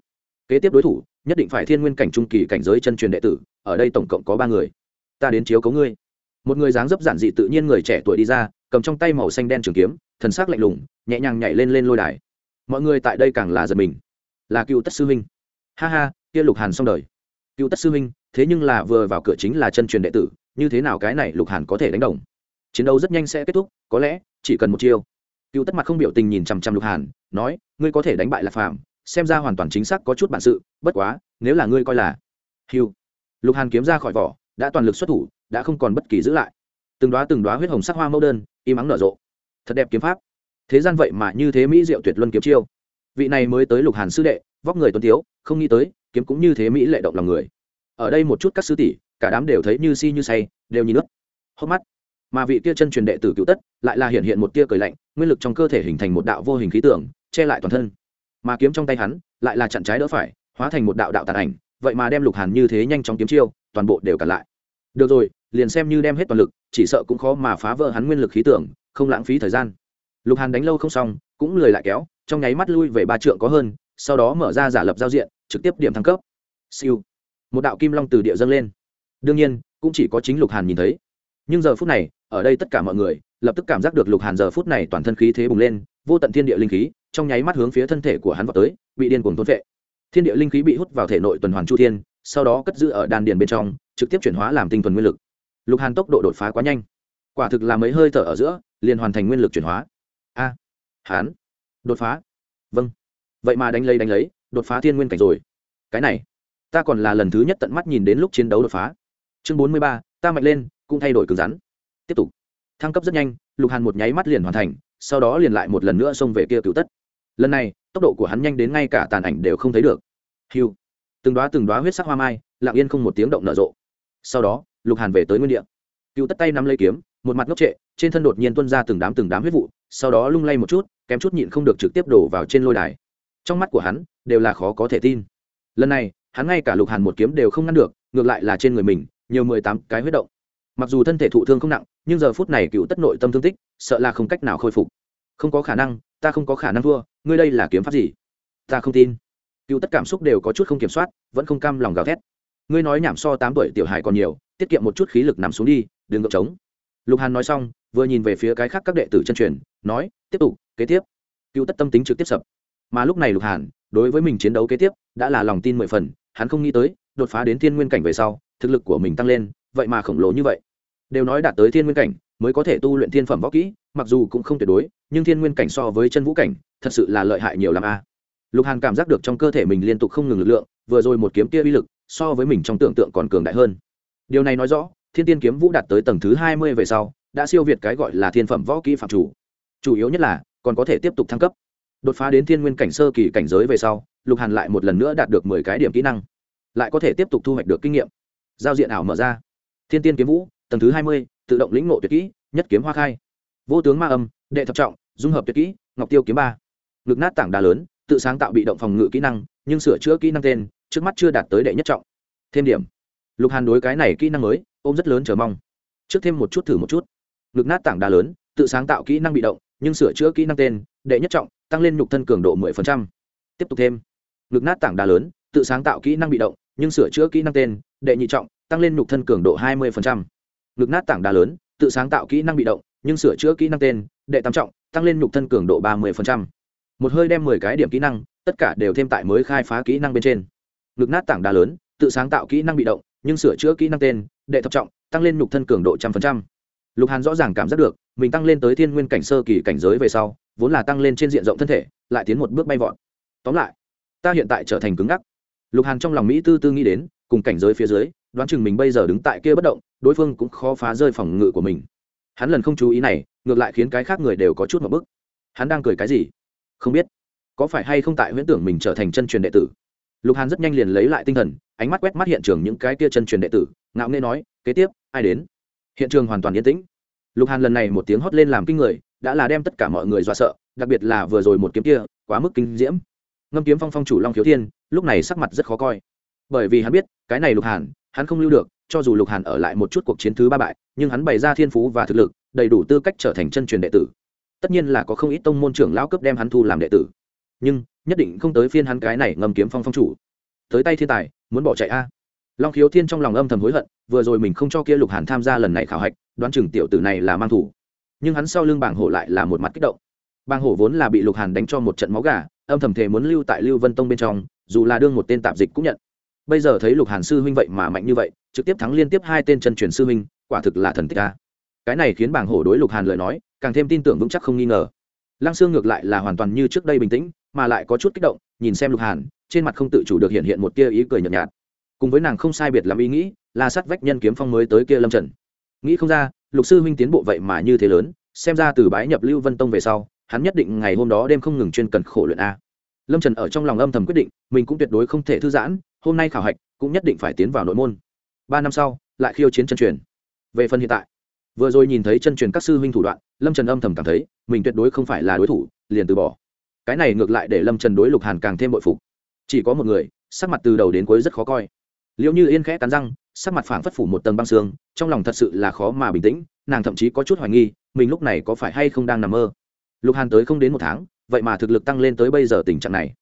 Kế tiếp đối thủ, nhất định phải thiên nguyên cảnh trung kỳ cảnh giới chân truyền đệ tử, ở đây tổng cộng có ba người. Ta đến chiếu cấu ngươi. Một người dáng dấp giản dị tự nhiên người trẻ tuổi đi ra, cầm trong tay màu xanh đen trường kiếm, thần sắc lạnh lùng, nhẹ nhàng nhảy lên lên lôi đài. Mọi người tại đây càng là giật mình là cựu tất sư huynh. Ha ha, kia lục hàn xong đời. Cựu tất sư huynh, thế nhưng là vừa vào cửa chính là chân truyền đệ tử, như thế nào cái này lục hàn có thể đánh đồng? Chiến đấu rất nhanh sẽ kết thúc, có lẽ chỉ cần một chiêu. Cựu tất mặt không biểu tình nhìn chằm chằm lục hàn, nói, ngươi có thể đánh bại lạc phàm, xem ra hoàn toàn chính xác có chút bản sự, bất quá, nếu là ngươi coi là hiu lục hàn kiếm ra khỏi vỏ, đã toàn lực xuất thủ, đã không còn bất kỳ giữ lại. Từng đoá từng đoá huyết hồng sắc hoa mẫu đơn, im ắng nở rộ. Thật đẹp kiếm pháp. Thế gian vậy mà như thế mỹ diệu tuyệt luân kiếm chiêu vị này mới tới lục hàn sư đệ, vóc người tuấn tiếu, không nghĩ tới, kiếm cũng như thế mỹ lệ động lòng người. Ở đây một chút các sư tỷ, cả đám đều thấy như si như say, đều nhìn nước. Hốc mắt. Mà vị kia chân truyền đệ tử cựu tất, lại là hiện hiện một tia cười lạnh, nguyên lực trong cơ thể hình thành một đạo vô hình khí tưởng che lại toàn thân. Mà kiếm trong tay hắn, lại là chặn trái đỡ phải, hóa thành một đạo đạo tàn ảnh, vậy mà đem lục hàn như thế nhanh chóng kiếm chiêu, toàn bộ đều cản lại. Được rồi, liền xem như đem hết toàn lực, chỉ sợ cũng khó mà phá vỡ hắn nguyên lực khí tưởng không lãng phí thời gian. Lục hàn đánh lâu không xong, cũng lười lại kéo trong nháy mắt lui về ba trượng có hơn sau đó mở ra giả lập giao diện trực tiếp điểm thăng cấp. Siêu. Một đạo kim long từ địa dâng lên. Đương nhiên cũng chỉ có chính lục hàn nhìn thấy. Nhưng giờ phút này ở đây tất cả mọi người lập tức cảm giác được lục hàn giờ phút này toàn thân khí thế bùng lên vô tận thiên địa linh khí trong nháy mắt hướng phía thân thể của hắn vào tới bị điên cuồng thôn vệ thiên địa linh khí bị hút vào thể nội tuần hoàn chu thiên sau đó cất giữ ở đan điền bên trong trực tiếp chuyển hóa làm tinh thuần nguyên lực. Lục hàn tốc độ đột phá quá nhanh. Quả thực là mấy hơi thở ở giữa liền hoàn thành nguyên lực chuyển hóa. A à, hán đột phá. Vâng. Vậy mà đánh lấy đánh lấy, đột phá thiên nguyên cảnh rồi. Cái này, ta còn là lần thứ nhất tận mắt nhìn đến lúc chiến đấu đột phá. Chương bốn mươi ba, ta mạnh lên, cũng thay đổi cứng rắn. Tiếp tục. Thăng cấp rất nhanh, lục hàn một nháy mắt liền hoàn thành, sau đó liền lại một lần nữa xông về kia cựu tất. Lần này, tốc độ của hắn nhanh đến ngay cả tàn ảnh đều không thấy được. Hiu từng đoá từng đoá huyết sắc hoa mai, lặng yên không một tiếng động nở rộ. Sau đó, lục hàn về tới nguyên địa. Cựu tất tay nắm lấy kiếm, một mặt ngốc trệ, trên thân đột nhiên tuân ra từng đám từng đám huyết vụ, sau đó lung lay một chút kém chút nhịn không được trực tiếp đổ vào trên lôi đài. Trong mắt của hắn, đều là khó có thể tin. Lần này, hắn ngay cả lục hàn một kiếm đều không ngăn được, ngược lại là trên người mình, nhiều mười tám cái huyết động. Mặc dù thân thể thụ thương không nặng, nhưng giờ phút này cựu tất nội tâm thương tích, sợ là không cách nào khôi phục. Không có khả năng, ta không có khả năng thua, ngươi đây là kiếm pháp gì? Ta không tin. Cựu tất cảm xúc đều có chút không kiểm soát, vẫn không cam lòng gào thét. Ngươi nói nhảm so tám tuổi tiểu hài còn nhiều, tiết kiệm một chút khí lực nằm xuống đi, đừng ngược trống. Lục hàn nói xong, vừa nhìn về phía cái khác các đệ tử chân truyền, nói, tiếp tục kế tiếp. Cựu tất tâm tính trực tiếp sập. Mà lúc này lục hàn, đối với mình chiến đấu kế tiếp, đã là lòng tin mười phần, hắn không nghĩ tới, đột phá đến thiên nguyên cảnh về sau, thực lực của mình tăng lên, vậy mà khổng lồ như vậy. Đều nói đạt tới thiên nguyên cảnh, mới có thể tu luyện thiên phẩm võ kỹ, mặc dù cũng không tuyệt đối, nhưng thiên nguyên cảnh so với chân vũ cảnh, thật sự là lợi hại nhiều làm a. Lục hàn cảm giác được trong cơ thể mình liên tục không ngừng lực lượng, vừa rồi một kiếm kia uy lực, so với mình trong tưởng tượng còn cường đại hơn. Điều này nói rõ, thiên tiên kiếm vũ đạt tới tầng thứ hai mươi về sau, đã siêu việt cái gọi là thiên phẩm võ kỹ phạm chủ. Chủ yếu nhất là còn có thể tiếp tục thăng cấp. Đột phá đến thiên nguyên cảnh sơ kỳ cảnh giới về sau, lục hàn lại một lần nữa đạt được mười cái điểm kỹ năng, lại có thể tiếp tục thu hoạch được kinh nghiệm. Giao diện ảo mở ra. Thiên tiên kiếm vũ, tầng thứ hai mươi, tự động lĩnh ngộ tuyệt kỹ, nhất kiếm hoa khai. Vô tướng ma âm, đệ thập trọng, dung hợp tuyệt kỹ, ngọc tiêu kiếm ba. Ngực nát tảng đá lớn, tự sáng tạo bị động phòng ngự kỹ năng, nhưng sửa chữa kỹ năng tên, trước mắt chưa đạt tới đệ nhất trọng. Thêm điểm. Lục hàn đối cái này kỹ năng mới, ôm rất lớn chờ mong. Trước thêm một chút thử một chút. Ngực nát tảng đá lớn, tự sáng tạo kỹ năng bị động nhưng sửa chữa kỹ năng tên, đệ nhất trọng, tăng lên nhục thân cường độ 10%. tiếp tục thêm ngực nát tảng đá lớn, tự sáng tạo kỹ năng bị động, nhưng sửa chữa kỹ năng tên, đệ nhị trọng, tăng lên nhục thân cường độ 20%. ngực nát tảng đá lớn, tự sáng tạo kỹ năng bị động, nhưng sửa chữa kỹ năng tên, đệ tam trọng, tăng lên nhục thân cường độ 30%. một hơi đem mười cái điểm kỹ năng, tất cả đều thêm tại mới khai phá kỹ năng bên trên ngực nát tảng đá lớn, tự sáng tạo kỹ năng bị động, nhưng sửa chữa kỹ năng tên, đệ thập trọng, tăng lên nhục thân cường độ trăm phần trăm lục hàn rõ ràng cảm giác được mình tăng lên tới thiên nguyên cảnh sơ kỳ cảnh giới về sau, vốn là tăng lên trên diện rộng thân thể, lại tiến một bước bay vọt. Tóm lại, ta hiện tại trở thành cứng ngắc. Lục hàn trong lòng mỹ tư tư nghĩ đến, cùng cảnh giới phía dưới, đoán chừng mình bây giờ đứng tại kia bất động, đối phương cũng khó phá rơi phòng ngự của mình. Hắn lần không chú ý này, ngược lại khiến cái khác người đều có chút một bức. Hắn đang cười cái gì? Không biết. Có phải hay không tại huyễn tưởng mình trở thành chân truyền đệ tử? Lục hàn rất nhanh liền lấy lại tinh thần, ánh mắt quét mắt hiện trường những cái kia chân truyền đệ tử, ngạo nghê nói, kế tiếp, ai đến? Hiện trường hoàn toàn yên tĩnh lục hàn lần này một tiếng hót lên làm kinh người, đã là đem tất cả mọi người dọa sợ, đặc biệt là vừa rồi một kiếm kia, quá mức kinh diễm. Ngâm kiếm phong phong chủ long khiếu thiên, lúc này sắc mặt rất khó coi. Bởi vì hắn biết, cái này lục hàn, hắn không lưu được, cho dù lục hàn ở lại một chút cuộc chiến thứ ba bại, nhưng hắn bày ra thiên phú và thực lực, đầy đủ tư cách trở thành chân truyền đệ tử. Tất nhiên là có không ít tông môn trưởng lão cấp đem hắn thu làm đệ tử. Nhưng, nhất định không tới phiên hắn cái này ngâm kiếm phong phong chủ. Tới tay thiên tài, muốn bỏ chạy a. Long khiếu thiên trong lòng âm thầm hối hận, vừa rồi mình không cho kia lục hàn tham gia lần này khảo hạch đoán chừng tiểu tử này là mang thủ. Nhưng hắn sau lưng bàng hổ lại là một mặt kích động. Bàng hổ vốn là bị lục hàn đánh cho một trận máu gà, âm thầm thể muốn lưu tại lưu vân tông bên trong, dù là đương một tên tạp dịch cũng nhận. Bây giờ thấy lục hàn sư huynh vậy mà mạnh như vậy, trực tiếp thắng liên tiếp hai tên chân truyền sư huynh, quả thực là thần tích ca cái này khiến bàng hổ đối lục hàn lời nói, càng thêm tin tưởng vững chắc không nghi ngờ. Lăng sương ngược lại là hoàn toàn như trước đây bình tĩnh, mà lại có chút kích động, nhìn xem lục hàn, trên mặt không tự chủ được hiện hiện một tia ý cười nhợt nhạt. Cùng với nàng không sai biệt làm ý nghĩ, là sát vách nhân kiếm phong mới tới kia lâm trần nghĩ không ra, lục sư huynh tiến bộ vậy mà như thế lớn, xem ra từ bái nhập lưu vân tông về sau, hắn nhất định ngày hôm đó đêm không ngừng chuyên cần khổ luyện a. Lâm trần ở trong lòng âm thầm quyết định, mình cũng tuyệt đối không thể thư giãn, hôm nay khảo hạch cũng nhất định phải tiến vào nội môn. Ba năm sau, lại khiêu chiến chân truyền. Về phần hiện tại, vừa rồi nhìn thấy chân truyền các sư huynh thủ đoạn, lâm trần âm thầm cảm thấy, mình tuyệt đối không phải là đối thủ, liền từ bỏ. Cái này ngược lại để lâm trần đối lục hàn càng thêm bội phục. Chỉ có một người, sắc mặt từ đầu đến cuối rất khó coi. Liệu như yên khẽ cắn răng, sắc mặt phảng phất phủ một tầng băng xương trong lòng thật sự là khó mà bình tĩnh, nàng thậm chí có chút hoài nghi, mình lúc này có phải hay không đang nằm mơ. Lục hàn tới không đến một tháng, vậy mà thực lực tăng lên tới bây giờ tình trạng này.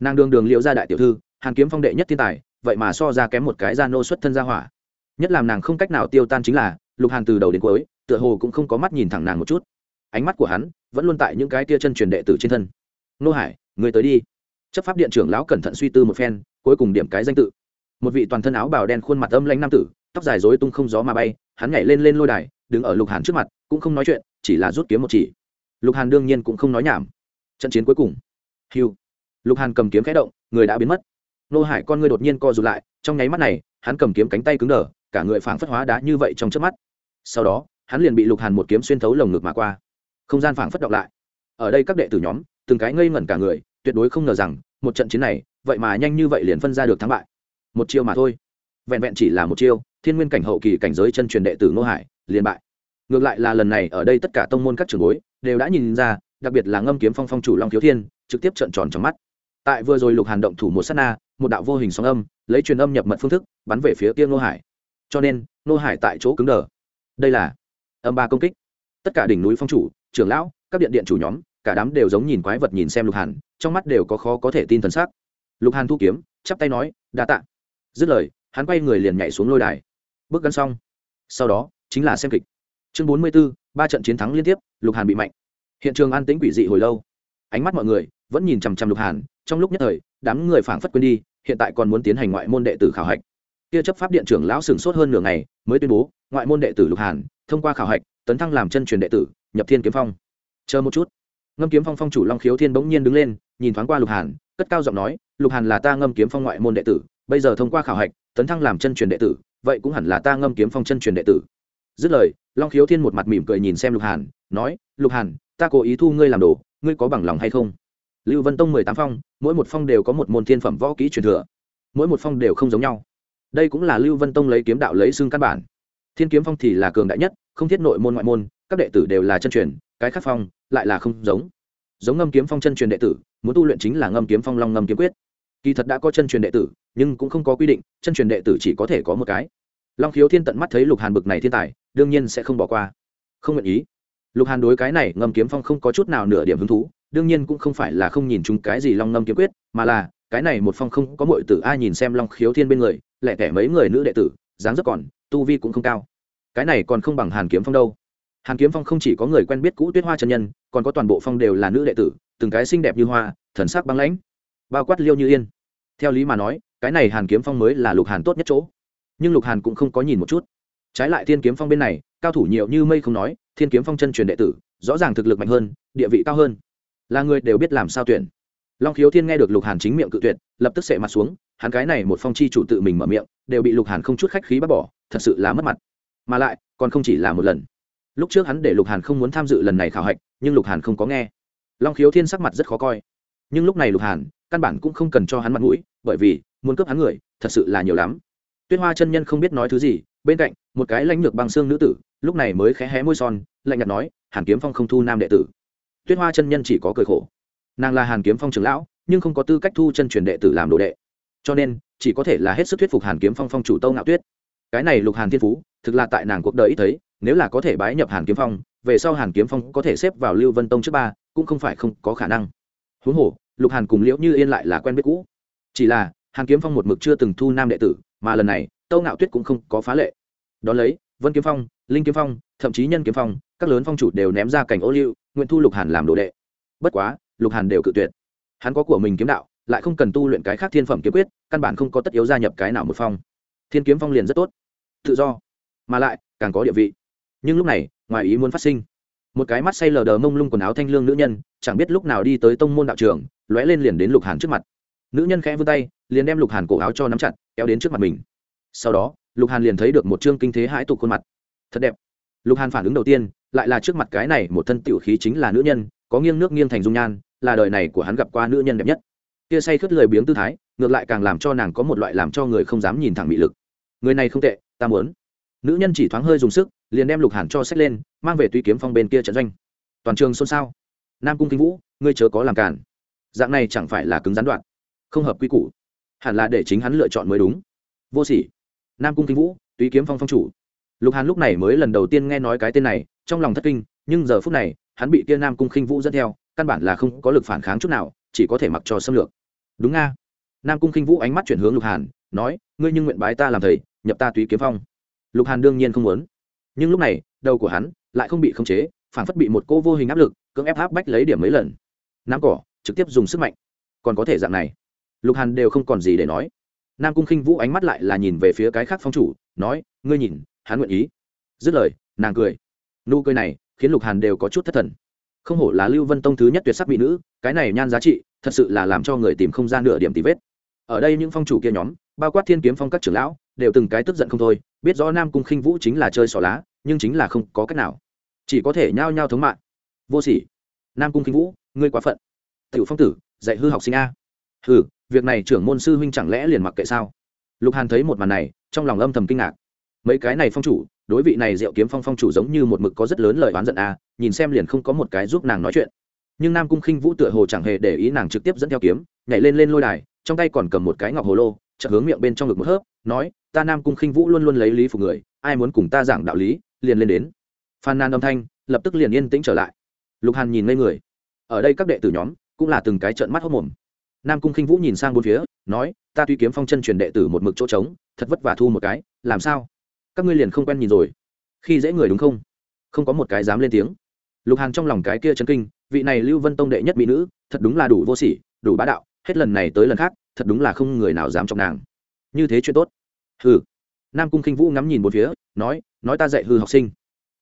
Nàng đường đường liệu ra đại tiểu thư, hàn kiếm phong đệ nhất thiên tài, vậy mà so ra kém một cái da nô xuất thân ra hỏa. Nhất làm nàng không cách nào tiêu tan chính là, lục hàn từ đầu đến cuối, tựa hồ cũng không có mắt nhìn thẳng nàng một chút. Ánh mắt của hắn vẫn luôn tại những cái tia chân truyền đệ tử trên thân. Nô hải, người tới đi. Chấp pháp điện trưởng lão cẩn thận suy tư một phen, cuối cùng điểm cái danh tự. Một vị toàn thân áo bào đen khuôn mặt âm lãnh nam tử tóc dài rối tung không gió mà bay, hắn nhảy lên lên lôi đài, đứng ở lục hàn trước mặt, cũng không nói chuyện, chỉ là rút kiếm một chỉ. Lục hàn đương nhiên cũng không nói nhảm. Trận chiến cuối cùng. Hiu. Lục hàn cầm kiếm khẽ động, người đã biến mất. Nô hải con ngươi đột nhiên co rụt lại, trong nháy mắt này, hắn cầm kiếm cánh tay cứng đờ, cả người phảng phất hóa đá như vậy trong chớp mắt. Sau đó, hắn liền bị lục hàn một kiếm xuyên thấu lồng ngực mà qua. Không gian phảng phất động lại. Ở đây các đệ tử nhóm, từng cái ngây ngẩn cả người, tuyệt đối không ngờ rằng, một trận chiến này, vậy mà nhanh như vậy liền phân ra được thắng bại. Một chiêu mà thôi. Vẹn vẹn chỉ là một chiêu thiên nguyên cảnh hậu kỳ cảnh giới chân truyền đệ tử ngô hải, liền bại. Ngược lại là lần này ở đây tất cả tông môn các trường bối đều đã nhìn ra, đặc biệt là ngâm kiếm phong phong chủ long thiếu thiên, trực tiếp trợn tròn trong mắt. Tại vừa rồi lục hàn động thủ một sát na, một đạo vô hình sóng âm, lấy truyền âm nhập mật phương thức, bắn về phía tiêm ngô hải. Cho nên, ngô hải tại chỗ cứng đờ. Đây là âm ba công kích. Tất cả đỉnh núi phong chủ, trưởng lão, các điện điện chủ nhóm, cả đám đều giống nhìn quái vật nhìn xem lục hàn, trong mắt đều có khó có thể tin thần sắc. Lục hàn thu kiếm, chắp tay nói, đa tạ. Dứt lời hắn quay người liền nhảy xuống lôi đài. Bước gắn xong. Sau đó, chính là xem kịch. Chương bốn mươi b ố ba trận chiến thắng liên tiếp, lục hàn bị mạnh. Hiện trường an tĩnh quỷ dị hồi lâu. Ánh mắt mọi người vẫn nhìn chằm chằm lục hàn, trong lúc nhất thời, đám người phảng phất quên đi, hiện tại còn muốn tiến hành ngoại môn đệ tử khảo hạch. Kia chấp pháp điện trưởng lão sửng sốt hơn nửa ngày, mới tuyên bố, ngoại môn đệ tử lục hàn, thông qua khảo hạch, tấn thăng làm chân truyền đệ tử, nhập thiên kiếm phong. Chờ một chút. Ngâm kiếm phong phong chủ long khiếu thiên bỗng nhiên đứng lên, nhìn thoáng qua lục hàn, cất cao giọng nói, lục hàn là ta ngâm kiếm phong ngoại môn đệ tử bây giờ thông qua khảo hạch, tấn thăng làm chân truyền đệ tử, vậy cũng hẳn là ta ngâm kiếm phong chân truyền đệ tử. Dứt lời, long khiếu thiên một mặt mỉm cười nhìn xem lục hàn, nói, lục hàn, ta cố ý thu ngươi làm đồ, ngươi có bằng lòng hay không? Lưu vân tông mười tám phong, mỗi một phong đều có một môn thiên phẩm võ kỹ truyền thừa. Mỗi một phong đều không giống nhau. Đây cũng là lưu vân tông lấy kiếm đạo lấy xương căn bản. Thiên kiếm phong thì là cường đại nhất, không thiết nội môn ngoại môn, các đệ tử đều là chân truyền, cái khác phong lại là không giống. Giống ngâm kiếm phong chân truyền đệ tử, muốn tu luyện chính là ngâm kiếm phong long ngâm kiếm quyết kỳ thật đã có chân truyền đệ tử, nhưng cũng không có quy định, chân truyền đệ tử chỉ có thể có một cái. Long khiếu thiên tận mắt thấy lục hàn bực này thiên tài, đương nhiên sẽ không bỏ qua. Không nguyện ý. Lục hàn đối cái này ngâm kiếm phong không có chút nào nửa điểm hứng thú, đương nhiên cũng không phải là không nhìn chúng cái gì long ngâm kiếm quyết, mà là, cái này một phong không có mọi tử ai nhìn xem long khiếu thiên bên người lẹ tẻ mấy người nữ đệ tử, dáng rất còn, tu vi cũng không cao. Cái này còn không bằng hàn kiếm phong đâu. Hàn kiếm phong không chỉ có người quen biết cũ tuyết hoa chân nhân, còn có toàn bộ phong đều là nữ đệ tử, từng cái xinh đẹp như hoa, thần sắc băng lãnh bao quát liêu như yên. Theo lý mà nói, cái này hàn kiếm phong mới là lục hàn tốt nhất chỗ. Nhưng lục hàn cũng không có nhìn một chút. Trái lại thiên kiếm phong bên này, cao thủ nhiều như mây không nói, thiên kiếm phong chân truyền đệ tử, rõ ràng thực lực mạnh hơn, địa vị cao hơn. Là người đều biết làm sao tuyển. Long khiếu thiên nghe được lục hàn chính miệng cự tuyệt, lập tức sệ mặt xuống, hắn cái này một phong chi chủ tự mình mở miệng, đều bị lục hàn không chút khách khí bác bỏ, thật sự là mất mặt. Mà lại, còn không chỉ là một lần. Lúc trước hắn để lục hàn không muốn tham dự lần này khảo hạch, nhưng lục hàn không có nghe. Long khiếu thiên sắc mặt rất khó coi. Nhưng lúc này lục hàn căn bản cũng không cần cho hắn mặt mũi, bởi vì, muốn cướp hắn người, thật sự là nhiều lắm. Tuyết hoa chân nhân không biết nói thứ gì, bên cạnh, một cái lãnh lược băng xương nữ tử, lúc này mới khẽ hé môi son, lạnh nhạt nói, hàn kiếm phong không thu nam đệ tử. Tuyết hoa chân nhân chỉ có cười khổ. Nàng là hàn kiếm phong trưởng lão, nhưng không có tư cách thu chân truyền đệ tử làm đồ đệ. Cho nên, chỉ có thể là hết sức thuyết phục hàn kiếm phong phong chủ tâu ngạo tuyết. Cái này lục hàn thiên phú, thực là tại nàng cuộc đời ít thấy, nếu là có thể bái nhập hàn kiếm phong, về sau hàn kiếm phong có thể xếp vào lưu vân tông trước ba, cũng không phải không có khả năng. Huống hồ lục hàn cùng liễu như yên lại là quen biết cũ. Chỉ là, hàn kiếm phong một mực chưa từng thu nam đệ tử, mà lần này, tâu ngạo tuyết cũng không có phá lệ. Đón lấy, vân kiếm phong, linh kiếm phong, thậm chí nhân kiếm phong, các lớn phong chủ đều ném ra cảnh ô liu, nguyện thu lục hàn làm đồ đệ. Bất quá, lục hàn đều cự tuyệt. Hắn có của mình kiếm đạo, lại không cần tu luyện cái khác thiên phẩm kiếm quyết, căn bản không có tất yếu gia nhập cái nào một phong. Thiên kiếm phong liền rất tốt. Tự do. Mà lại, càng có địa vị. Nhưng lúc này, ngoài ý muốn phát sinh. Một cái mắt say lờ đờ mông lung quần áo thanh lương nữ nhân, chẳng biết lúc nào đi tới tông môn đạo trường lóe lên liền đến lục hàn trước mặt. Nữ nhân khẽ vươn tay, liền đem lục hàn cổ áo cho nắm chặt, kéo đến trước mặt mình. Sau đó, lục hàn liền thấy được một chương kinh thế hãi tục khuôn mặt. Thật đẹp. Lục hàn phản ứng đầu tiên, lại là trước mặt cái này một thân tiểu khí chính là nữ nhân, có nghiêng nước nghiêng thành dung nhan, là đời này của hắn gặp qua nữ nhân đẹp nhất. Kia say khướt lười biếng tư thái, ngược lại càng làm cho nàng có một loại làm cho người không dám nhìn thẳng mị lực. Người này không tệ, ta muốn. Nữ nhân chỉ thoáng hơi dùng sức, liền đem lục hàn cho sách lên, mang về tuy kiếm phong bên kia trận doanh. Toàn trường xôn xao. Nam cung kinh vũ, ngươi chớ có làm cản dạng này chẳng phải là cứng gián đoạn. Không hợp quy củ. Hẳn là để chính hắn lựa chọn mới đúng. Vô sỉ. Nam cung kinh vũ, túy kiếm phong phong chủ. Lục hàn lúc này mới lần đầu tiên nghe nói cái tên này, trong lòng thất kinh, nhưng giờ phút này, hắn bị kia nam cung khinh vũ dẫn theo, căn bản là không có lực phản kháng chút nào, chỉ có thể mặc cho xâm lược. Đúng nga. Nam cung khinh vũ ánh mắt chuyển hướng lục hàn, nói, ngươi nhưng nguyện bái ta làm thầy, nhập ta túy kiếm phong. Lục hàn đương nhiên không muốn. Nhưng lúc này, đầu của hắn lại không bị khống chế phản phất bị một cô vô hình áp lực, cưỡng ép áp bách lấy điểm mấy lần. Nam cỏ trực tiếp dùng sức mạnh. Còn có thể dạng này. Lục hàn đều không còn gì để nói. Nam cung khinh vũ ánh mắt lại là nhìn về phía cái khác phong chủ, nói, ngươi nhìn, hắn nguyện ý. Dứt lời, nàng cười. Nụ cười này khiến lục hàn đều có chút thất thần. Không hổ là lưu vân tông thứ nhất tuyệt sắc mỹ nữ, cái này nhan giá trị thật sự là làm cho người tìm không gian nửa điểm tì vết. Ở đây những phong chủ kia nhóm, bao quát thiên kiếm phong các trưởng lão, đều từng cái tức giận không thôi, biết rõ nam cung khinh vũ chính là chơi xỏ lá, nhưng chính là không có cách nào. Chỉ có thể nhao nhao thống mạng. Vô sỉ. Nam cung khinh vũ, ngươi quá phận tiểu phong tử, dạy hư học sinh a. Hừ, việc này trưởng môn sư huynh chẳng lẽ liền mặc kệ sao? Lục hàn thấy một màn này, trong lòng âm thầm kinh ngạc. Mấy cái này phong chủ, đối vị này diệu kiếm phong phong chủ giống như một mực có rất lớn lời oán giận a, nhìn xem liền không có một cái giúp nàng nói chuyện. Nhưng nam cung khinh vũ tựa hồ chẳng hề để ý nàng trực tiếp dẫn theo kiếm, nhảy lên lên lôi đài, trong tay còn cầm một cái ngọc hồ lô, chợt hướng miệng bên trong ngực một hớp, nói, ta nam cung khinh vũ luôn luôn lấy lý phục người, ai muốn cùng ta giảng đạo lý, liền lên đến. Phan nan âm thanh lập tức liền yên tĩnh trở lại. Lục hàn nhìn ngây người. Ở đây các đệ tử nhóm cũng là từng cái trợn mắt hốc mồm. Nam cung khinh vũ nhìn sang bốn phía, nói, ta tuy kiếm phong chân truyền đệ tử một mực chỗ trống, thật vất vả thu một cái, làm sao? Các ngươi liền không quen nhìn rồi. Khi dễ người đúng không? Không có một cái dám lên tiếng. Lục hàn trong lòng cái kia chấn kinh, vị này lưu vân tông đệ nhất mỹ nữ, thật đúng là đủ vô sỉ, đủ bá đạo, hết lần này tới lần khác, thật đúng là không người nào dám trong nàng. Như thế chuyện tốt. Hừ. Nam cung khinh vũ ngắm nhìn một phía, nói nói ta dạy hư học sinh.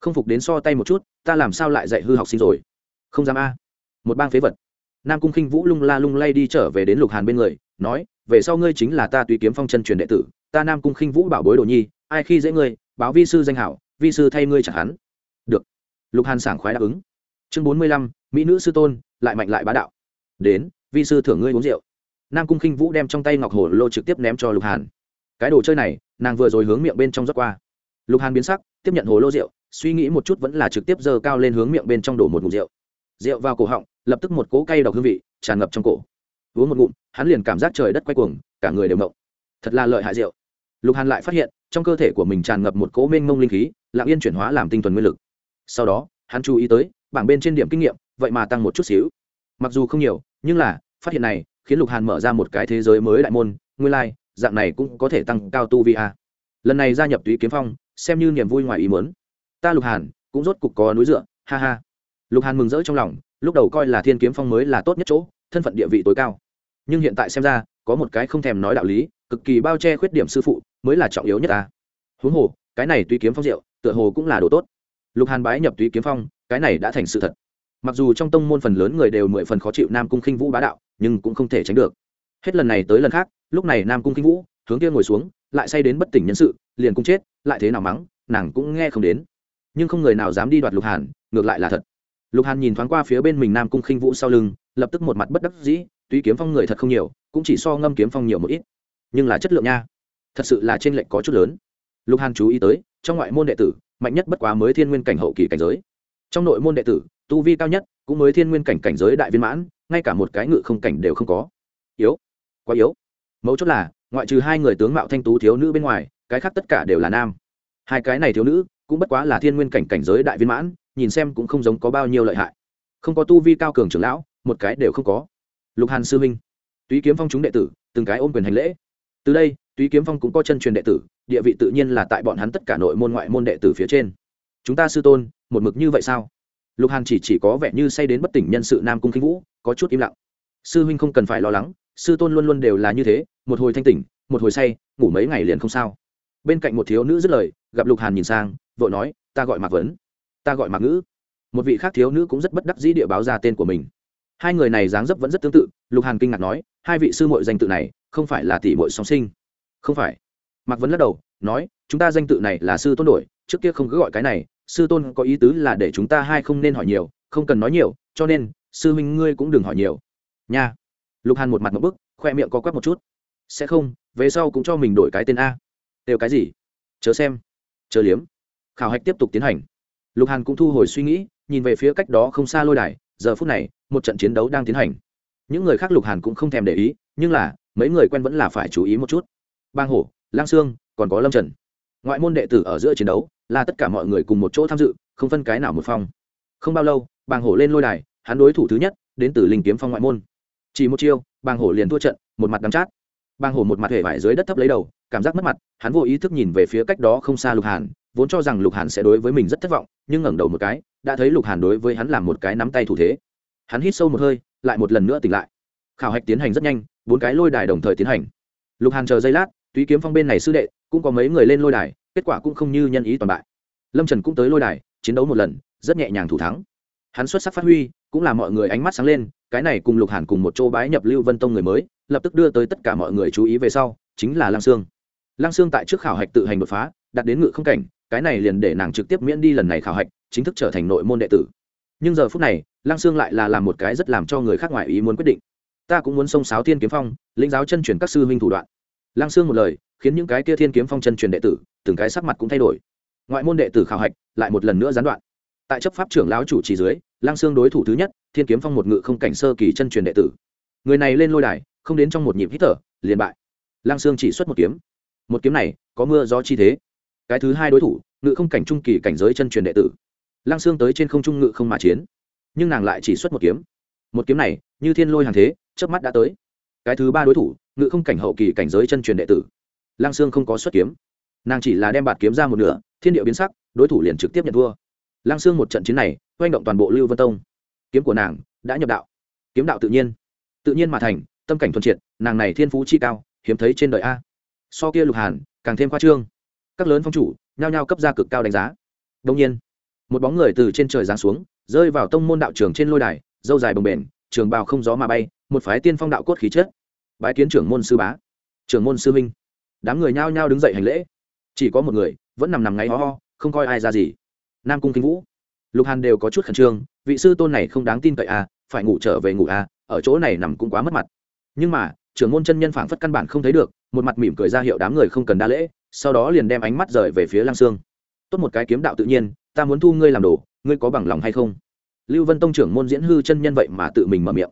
Không phục đến so tay một chút, ta làm sao lại dạy hư học sinh rồi? Không dám a. Một bang phế vật nam cung khinh vũ lung la lung lay đi trở về đến lục hàn bên người, nói, về sau ngươi chính là ta tùy kiếm phong chân truyền đệ tử, ta nam cung khinh vũ bảo bối đồ nhi, ai khi dễ ngươi, báo vi sư danh hảo, vi sư thay ngươi chẳng hắn. Được. Lục hàn sảng khoái đáp ứng. Chương bốn mươi lăm, mỹ nữ sư tôn, lại mạnh lại bá đạo. Đến, vi sư thưởng ngươi uống rượu. Nam cung khinh vũ đem trong tay ngọc hồ lô trực tiếp ném cho lục hàn. Cái đồ chơi này, nàng vừa rồi hướng miệng bên trong rót qua. Lục hàn biến sắc, tiếp nhận hồ lô rượu, suy nghĩ một chút vẫn là trực tiếp giơ cao lên hướng miệng bên trong đổ một ngụm rượu. Rượu vào cổ họng lập tức một cỗ cay độc hương vị tràn ngập trong cổ. Uống một ngụm hắn liền cảm giác trời đất quay cuồng cả người đều mộng. Thật là lợi hại rượu. Lục hàn lại phát hiện trong cơ thể của mình tràn ngập một cỗ mênh mông linh khí lặng yên chuyển hóa làm tinh thuần nguyên lực. Sau đó hắn chú ý tới bảng bên trên điểm kinh nghiệm vậy mà tăng một chút xíu. Mặc dù không nhiều nhưng là phát hiện này khiến lục hàn mở ra một cái thế giới mới đại môn nguyên lai、like, dạng này cũng có thể tăng cao tu vi a. Lần này gia nhập túy kiếm phong xem như niềm vui ngoài ý muốn. Ta lục hàn cũng rốt cục có núi dựa ha ha. Lục hàn mừng rỡ trong lòng lúc đầu coi là thiên kiếm phong mới là tốt nhất chỗ, thân phận địa vị tối cao. Nhưng hiện tại xem ra, có một cái không thèm nói đạo lý, cực kỳ bao che khuyết điểm sư phụ, mới là trọng yếu nhất ta. Huống hồ, cái này Tuy kiếm phong rượu, tựa hồ cũng là đồ tốt. Lục hàn bái nhập Tuy kiếm phong, cái này đã thành sự thật. Mặc dù trong tông môn phần lớn người đều mười phần khó chịu nam cung khinh vũ bá đạo, nhưng cũng không thể tránh được. Hết lần này tới lần khác, lúc này nam cung khinh vũ, hướng kia ngồi xuống, lại say đến bất tỉnh nhân sự, liền cũng chết, lại thế nào mắng, nàng cũng nghe không đến. Nhưng không người nào dám đi đoạt lục hàn, ngược lại là thật lục hàn nhìn thoáng qua phía bên mình nam cung khinh vũ sau lưng, lập tức một mặt bất đắc dĩ, tuy kiếm phong người thật không nhiều, cũng chỉ so ngâm kiếm phong nhiều một ít. Nhưng là chất lượng nha, thật sự là trên lệnh có chút lớn. Lục hàn chú ý tới, trong ngoại môn đệ tử, mạnh nhất bất quá mới thiên nguyên cảnh hậu kỳ cảnh giới. Trong nội môn đệ tử, tu vi cao nhất, cũng mới thiên nguyên cảnh cảnh giới đại viên mãn, ngay cả một cái ngự không cảnh đều không có. Yếu, quá yếu. Mấu chốt là, ngoại trừ hai người tướng mạo thanh tú thiếu nữ bên ngoài, cái khác tất cả đều là nam. Hai cái này thiếu nữ, cũng bất quá là thiên nguyên cảnh cảnh giới đại viên mãn nhìn xem cũng không giống có bao nhiêu lợi hại. Không có tu vi cao cường trưởng lão, một cái đều không có. Lục hàn sư minh túy kiếm phong chúng đệ tử, từng cái ôm quyền hành lễ. Từ đây, túy kiếm phong cũng có chân truyền đệ tử, địa vị tự nhiên là tại bọn hắn tất cả nội môn ngoại môn đệ tử phía trên. Chúng ta sư tôn, một mực như vậy sao? Lục hàn chỉ chỉ có vẻ như say đến bất tỉnh nhân sự nam cung khinh vũ, có chút im lặng. Sư huynh không cần phải lo lắng, sư tôn luôn luôn đều là như thế, một hồi thanh tỉnh, một hồi say, ngủ mấy ngày liền không sao. Bên cạnh một thiếu nữ dứt lời, gặp lục hàn nhìn sang, vội nói, ta gọi mạc vấn ta gọi mạc ngữ. Một vị khác thiếu nữ cũng rất bất đắc dĩ địa báo ra tên của mình. Hai người này dáng dấp vẫn rất tương tự, lục hàn kinh ngạc nói, hai vị sư mội danh tự này, không phải là tỷ mội song sinh. Không phải. Mạc vấn lắc đầu, nói, chúng ta danh tự này là sư tôn đổi, trước kia không cứ gọi cái này, sư tôn có ý tứ là để chúng ta hai không nên hỏi nhiều, không cần nói nhiều, cho nên, sư huynh ngươi cũng đừng hỏi nhiều. Nha. Lục hàn một mặt một bức, khoe miệng có quắc một chút. Sẽ không, về sau cũng cho mình đổi cái tên a. Đều cái gì? Chớ xem. Chớ liếm. Khảo hạch tiếp tục tiến hành lục hàn cũng thu hồi suy nghĩ, nhìn về phía cách đó không xa lôi đài, giờ phút này, một trận chiến đấu đang tiến hành. Những người khác lục hàn cũng không thèm để ý, nhưng là, mấy người quen vẫn là phải chú ý một chút. Bang hổ, lang sương, còn có lâm trần. Ngoại môn đệ tử ở giữa chiến đấu, là tất cả mọi người cùng một chỗ tham dự, không phân cái nào một phong không bao lâu bàng hổ lên lôi đài, hắn đối thủ thứ nhất, đến từ linh kiếm phong ngoại môn. Chỉ một chiêu bàng hổ liền thua trận, một mặt đắm chát. Bàng hổ một mặt hề vải dưới đất thấp lấy đầu, cảm giác mất mặt, hắn vô ý thức nhìn về phía cách đó không xa lục hàn, vốn cho rằng lục hàn sẽ đối với mình rất thất vọng nhưng ngẩng đầu một cái, đã thấy lục hàn đối với hắn làm một cái nắm tay thủ thế. Hắn hít sâu một hơi, lại một lần nữa tỉnh lại. Khảo hạch tiến hành rất nhanh, bốn cái lôi đài đồng thời tiến hành. Lục hàn chờ giây lát, túy kiếm phong bên này sư đệ, cũng có mấy người lên lôi đài, kết quả cũng không như nhân ý toàn bại. Lâm trần cũng tới lôi đài, chiến đấu một lần, rất nhẹ nhàng thủ thắng. Hắn xuất sắc phát huy, cũng là mọi người ánh mắt sáng lên, cái này cùng lục hàn cùng một chỗ bái nhập lưu vân tông người mới, lập tức đưa tới tất cả mọi người chú ý về sau, chính là lăng sương. Lăng sương tại trước khảo hạch tự hành đột phá, đạt đến ngự không cảnh cái này liền để nàng trực tiếp miễn đi lần này khảo hạch, chính thức trở thành nội môn đệ tử. Nhưng giờ phút này, lăng sương lại là làm một cái rất làm cho người khác ngoài ý muốn quyết định. Ta cũng muốn xông sáo thiên kiếm phong, lĩnh giáo chân truyền các sư huynh thủ đoạn. Lăng sương một lời, khiến những cái kia thiên kiếm phong chân truyền đệ tử, từng cái sắc mặt cũng thay đổi. Ngoại môn đệ tử khảo hạch, lại một lần nữa gián đoạn. Tại chấp pháp trưởng lão chủ trì dưới lang xương đối thủ thứ nhất, thiên kiếm phong một ngự không cảnh sơ kỳ chân truyền đệ tử. Người này lên lôi đài, không đến trong một nhịp hít thở, liền bại. Lang xương chỉ xuất một kiếm. Một kiếm này, có mưa gió chi thế cái thứ hai đối thủ, ngự không cảnh trung kỳ cảnh giới chân truyền đệ tử. Lang xương tới trên không trung ngự không mà chiến, nhưng nàng lại chỉ xuất một kiếm. Một kiếm này, như thiên lôi hàng thế, chớp mắt đã tới. Cái thứ ba đối thủ, ngự không cảnh hậu kỳ cảnh giới chân truyền đệ tử. Lang xương không có xuất kiếm. Nàng chỉ là đem bạt kiếm ra một nửa, thiên địa biến sắc, đối thủ liền trực tiếp nhận thua. Lang xương một trận chiến này oanh động toàn bộ lưu vân tông. Kiếm của nàng đã nhập đạo. Kiếm đạo tự nhiên. Tự nhiên mà thành, tâm cảnh thuần triệt, nàng này thiên phú chi cao, hiếm thấy trên đời a. So kia lục hàn, càng thêm khoa trương các lớn phong chủ nhao nhao cấp ra cực cao đánh giá. Đông nhiên, một bóng người từ trên trời giáng xuống, rơi vào tông môn đạo trường trên lôi đài, dâu dài bồng bềnh, trường bào không gió mà bay, một phái tiên phong đạo cốt khí chất. Bái kiến trưởng môn sư bá. Trưởng môn sư minh đám người nhao nhao đứng dậy hành lễ. Chỉ có một người, vẫn nằm nằm ngáy ho ho, không coi ai ra gì. Nam cung kinh vũ. Lục hàn đều có chút khẩn trương, vị sư tôn này không đáng tin cậy à phải ngủ trở về ngủ à ở chỗ này nằm cũng quá mất mặt. Nhưng mà, trưởng môn chân nhân phảng phất căn bản không thấy được, một mặt mỉm cười ra hiệu đám người không cần đa lễ sau đó liền đem ánh mắt rời về phía lang sương. Tốt một cái kiếm đạo tự nhiên, ta muốn thu ngươi làm đồ, ngươi có bằng lòng hay không? Lưu vân tông trưởng môn diễn hư chân nhân vậy mà tự mình mở miệng.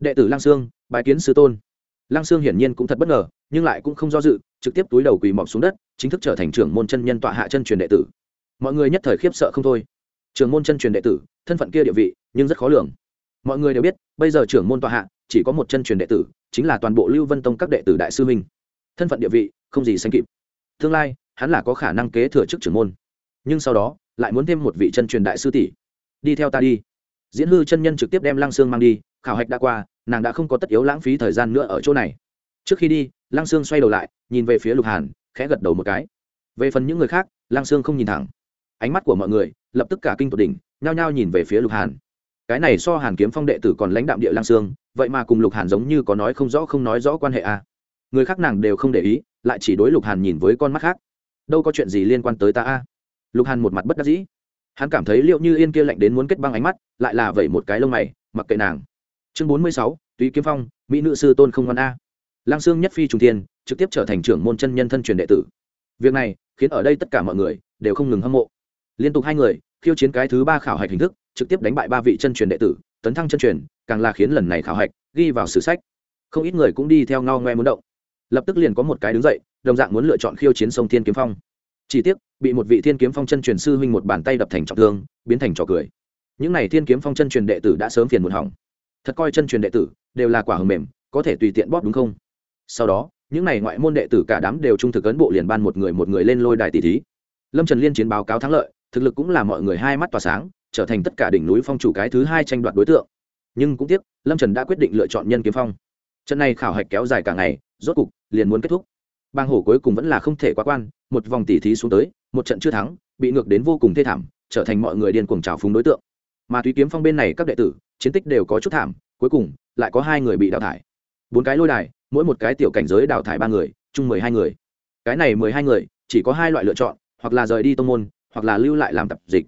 Đệ tử lang sương bài kiến sư tôn. Lang sương hiển nhiên cũng thật bất ngờ, nhưng lại cũng không do dự, trực tiếp túi đầu quỳ mọc xuống đất, chính thức trở thành trưởng môn chân nhân tọa hạ chân truyền đệ tử. Mọi người nhất thời khiếp sợ không thôi. Trưởng môn chân truyền đệ tử, thân phận kia địa vị, nhưng rất khó lường. Mọi người đều biết, bây giờ trưởng môn tọa hạ, chỉ có một chân truyền đệ tử, chính là toàn bộ lưu vân tông các đệ tử đại sư minh thân phận địa vị, không gì sánh kịp tương lai, hắn là có khả năng kế thừa chức trưởng môn. Nhưng sau đó, lại muốn thêm một vị chân truyền đại sư tỷ. Đi theo ta đi. Diễn hư chân nhân trực tiếp đem lăng sương mang đi, khảo hạch đã qua, nàng đã không có tất yếu lãng phí thời gian nữa ở chỗ này. Trước khi đi, lăng sương xoay đầu lại, nhìn về phía lục hàn, khẽ gật đầu một cái. Về phần những người khác, lăng sương không nhìn thẳng. Ánh mắt của mọi người, lập tức cả kinh tột đỉnh, nhao nhao nhìn về phía lục hàn. Cái này so hàn kiếm phong đệ tử còn lãnh đạm địa lang sương, vậy mà cùng lục hàn giống như có nói không rõ không nói rõ quan hệ à người khác nàng đều không để ý, lại chỉ đối lục hàn nhìn với con mắt khác. Đâu có chuyện gì liên quan tới ta a? Lục hàn một mặt bất đắc dĩ. Hắn cảm thấy liệu như yên kia lạnh đến muốn kết băng ánh mắt, lại là vậy một cái lông mày, mặc kệ nàng. Chương bốn mươi sáu, túy kiếm phong, mỹ nữ sư tôn không ngoan a. Lang sương nhất phi trung tiên trực tiếp trở thành trưởng môn chân nhân thân truyền đệ tử. Việc này, khiến ở đây tất cả mọi người đều không ngừng hâm mộ. Liên tục hai người, khiêu chiến cái thứ ba khảo hạch hình thức, trực tiếp đánh bại ba vị chân truyền đệ tử, tấn thăng chân truyền, càng là khiến lần này khảo hạch ghi vào sử sách. Không ít người cũng đi theo ngao ngoe muốn động lập tức liền có một cái đứng dậy, đồng dạng muốn lựa chọn khiêu chiến sông thiên kiếm phong. Chỉ tiếc, bị một vị thiên kiếm phong chân truyền sư huynh một bàn tay đập thành trọng thương, biến thành trò cười. Những n à y thiên kiếm phong chân truyền đệ tử đã sớm phiền một hỏng. Thật coi chân truyền đệ tử đều là quả hầm mềm, có thể tùy tiện bóp đúng không? Sau đó, những n à y ngoại môn đệ tử cả đám đều trung thực ấn bộ liền ban một người một người lên lôi đài tỷ thí. Lâm trần liên chiến báo cáo thắng lợi, thực lực cũng là mọi người hai mắt tỏa sáng, trở thành tất cả đỉnh núi phong chủ cái thứ hai tranh đoạt đối tượng. Nhưng cũng tiếc, lâm trần đã quyết định lựa chọn nhân kiếm phong trận này khảo hạch kéo dài cả ngày, rốt cục, liền muốn kết thúc. Bang hổ cuối cùng vẫn là không thể quá quan, một vòng tỉ thí xuống tới, một trận chưa thắng, bị ngược đến vô cùng thê thảm, trở thành mọi người điên cuồng trào phúng đối tượng. Mà Thúy kiếm phong bên này các đệ tử, chiến tích đều có chút thảm, cuối cùng, lại có hai người bị đào thải. Bốn cái lôi đài, mỗi một cái tiểu cảnh giới đào thải ba người, chung mười hai người. Cái này mười hai người, chỉ có hai loại lựa chọn, hoặc là rời đi tông môn, hoặc là lưu lại làm tập dịch.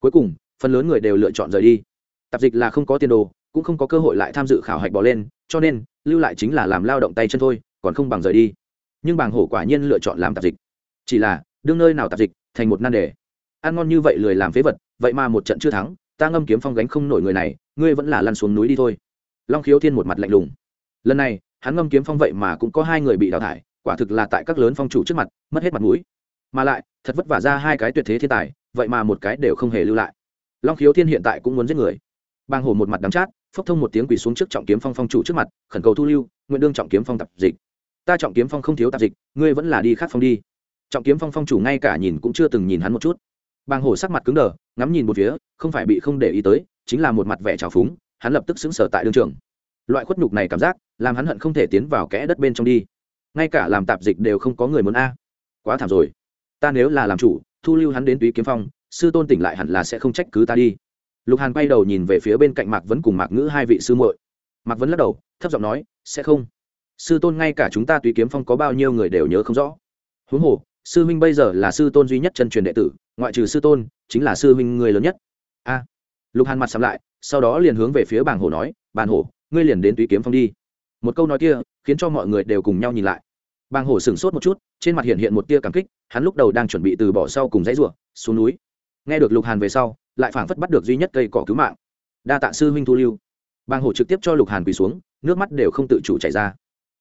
Cuối cùng, phần lớn người đều lựa chọn rời đi. Tập dịch là không có tiền đồ, cũng không có cơ hội lại tham dự khảo hạch bỏ lên, cho nên lưu lại chính là làm lao động tay chân thôi, còn không bằng rời đi. Nhưng bàng hổ quả nhiên lựa chọn làm tạp dịch. Chỉ là, đương nơi nào tạp dịch, thành một nan đề. Ăn ngon như vậy lười làm phế vật, vậy mà một trận chưa thắng, ta ngâm kiếm phong gánh không nổi người này, ngươi vẫn là lăn xuống núi đi thôi. Long khiếu thiên một mặt lạnh lùng. Lần này, hắn ngâm kiếm phong vậy mà cũng có hai người bị đào thải, quả thực là tại các lớn phong chủ trước mặt, mất hết mặt mũi. Mà lại, thật vất vả ra hai cái tuyệt thế thiên tài, vậy mà một cái đều không hề lưu lại. Long khiếu thiên hiện tại cũng muốn giết người. Bang hổ một mặt đắm chát phốc thông một tiếng quỳ xuống trước trọng kiếm phong phong chủ trước mặt, khẩn cầu thu lưu, nguyện đương trọng kiếm phong tập dịch. Ta trọng kiếm phong không thiếu tạp dịch, ngươi vẫn là đi khác phong đi. Trọng kiếm phong phong chủ ngay cả nhìn cũng chưa từng nhìn hắn một chút. Bang hổ sắc mặt cứng đờ, ngắm nhìn một phía, không phải bị không để ý tới, chính là một mặt vẻ trào phúng, hắn lập tức xứng sở tại đương trường. Loại khuất nhục này cảm giác, làm hắn hận không thể tiến vào kẽ đất bên trong đi. Ngay cả làm tạp dịch đều không có người muốn a. Quá thảm rồi. Ta nếu là làm chủ, thu lưu hắn đến túy kiếm phong, sư tôn tỉnh lại hẳn là sẽ không trách cứ ta đi lục hàn quay đầu nhìn về phía bên cạnh mạc vấn cùng mạc ngữ hai vị sư muội. Mạc vấn lắc đầu, thấp giọng nói, sẽ không. Sư tôn ngay cả chúng ta tùy kiếm phong có bao nhiêu người đều nhớ không rõ. Huống hồ, sư huynh bây giờ là sư tôn duy nhất chân truyền đệ tử, ngoại trừ sư tôn, chính là sư huynh người lớn nhất. A. Lục hàn mặt sắm lại, sau đó liền hướng về phía bàng hổ nói bàn hổ, ngươi liền đến tùy kiếm phong đi. Một câu nói kia, khiến cho mọi người đều cùng nhau nhìn lại. Bàng hổ sửng sốt một chút, trên mặt hiện hiện một tia cảm kích, hắn lúc đầu đang chuẩn bị từ bỏ sau cùng dãy ruộng xuống núi. Nghe được lục hàn về sau lại phảng phất bắt được duy nhất cây cỏ cứu mạng. Đa tạ sư huynh thu lưu. Bàng hổ trực tiếp cho lục hàn quỳ xuống, nước mắt đều không tự chủ chảy ra.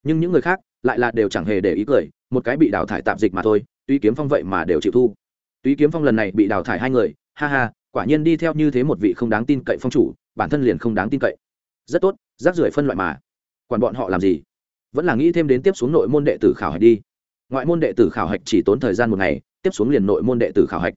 Nhưng những người khác lại là đều chẳng hề để ý cười, một cái bị đào thải tạm dịch mà thôi, tuy kiếm phong vậy mà đều chịu thu. Tuy kiếm phong lần này bị đào thải hai người, ha ha, quả nhiên đi theo như thế một vị không đáng tin cậy phong chủ, bản thân liền không đáng tin cậy. Rất tốt, rác rưởi phân loại mà. Quản bọn họ làm gì? Vẫn là nghĩ thêm đến tiếp xuống nội môn đệ tử khảo hạch đi. Ngoại môn đệ tử khảo hạch chỉ tốn thời gian một ngày, tiếp xuống liền nội môn đệ tử khảo hạch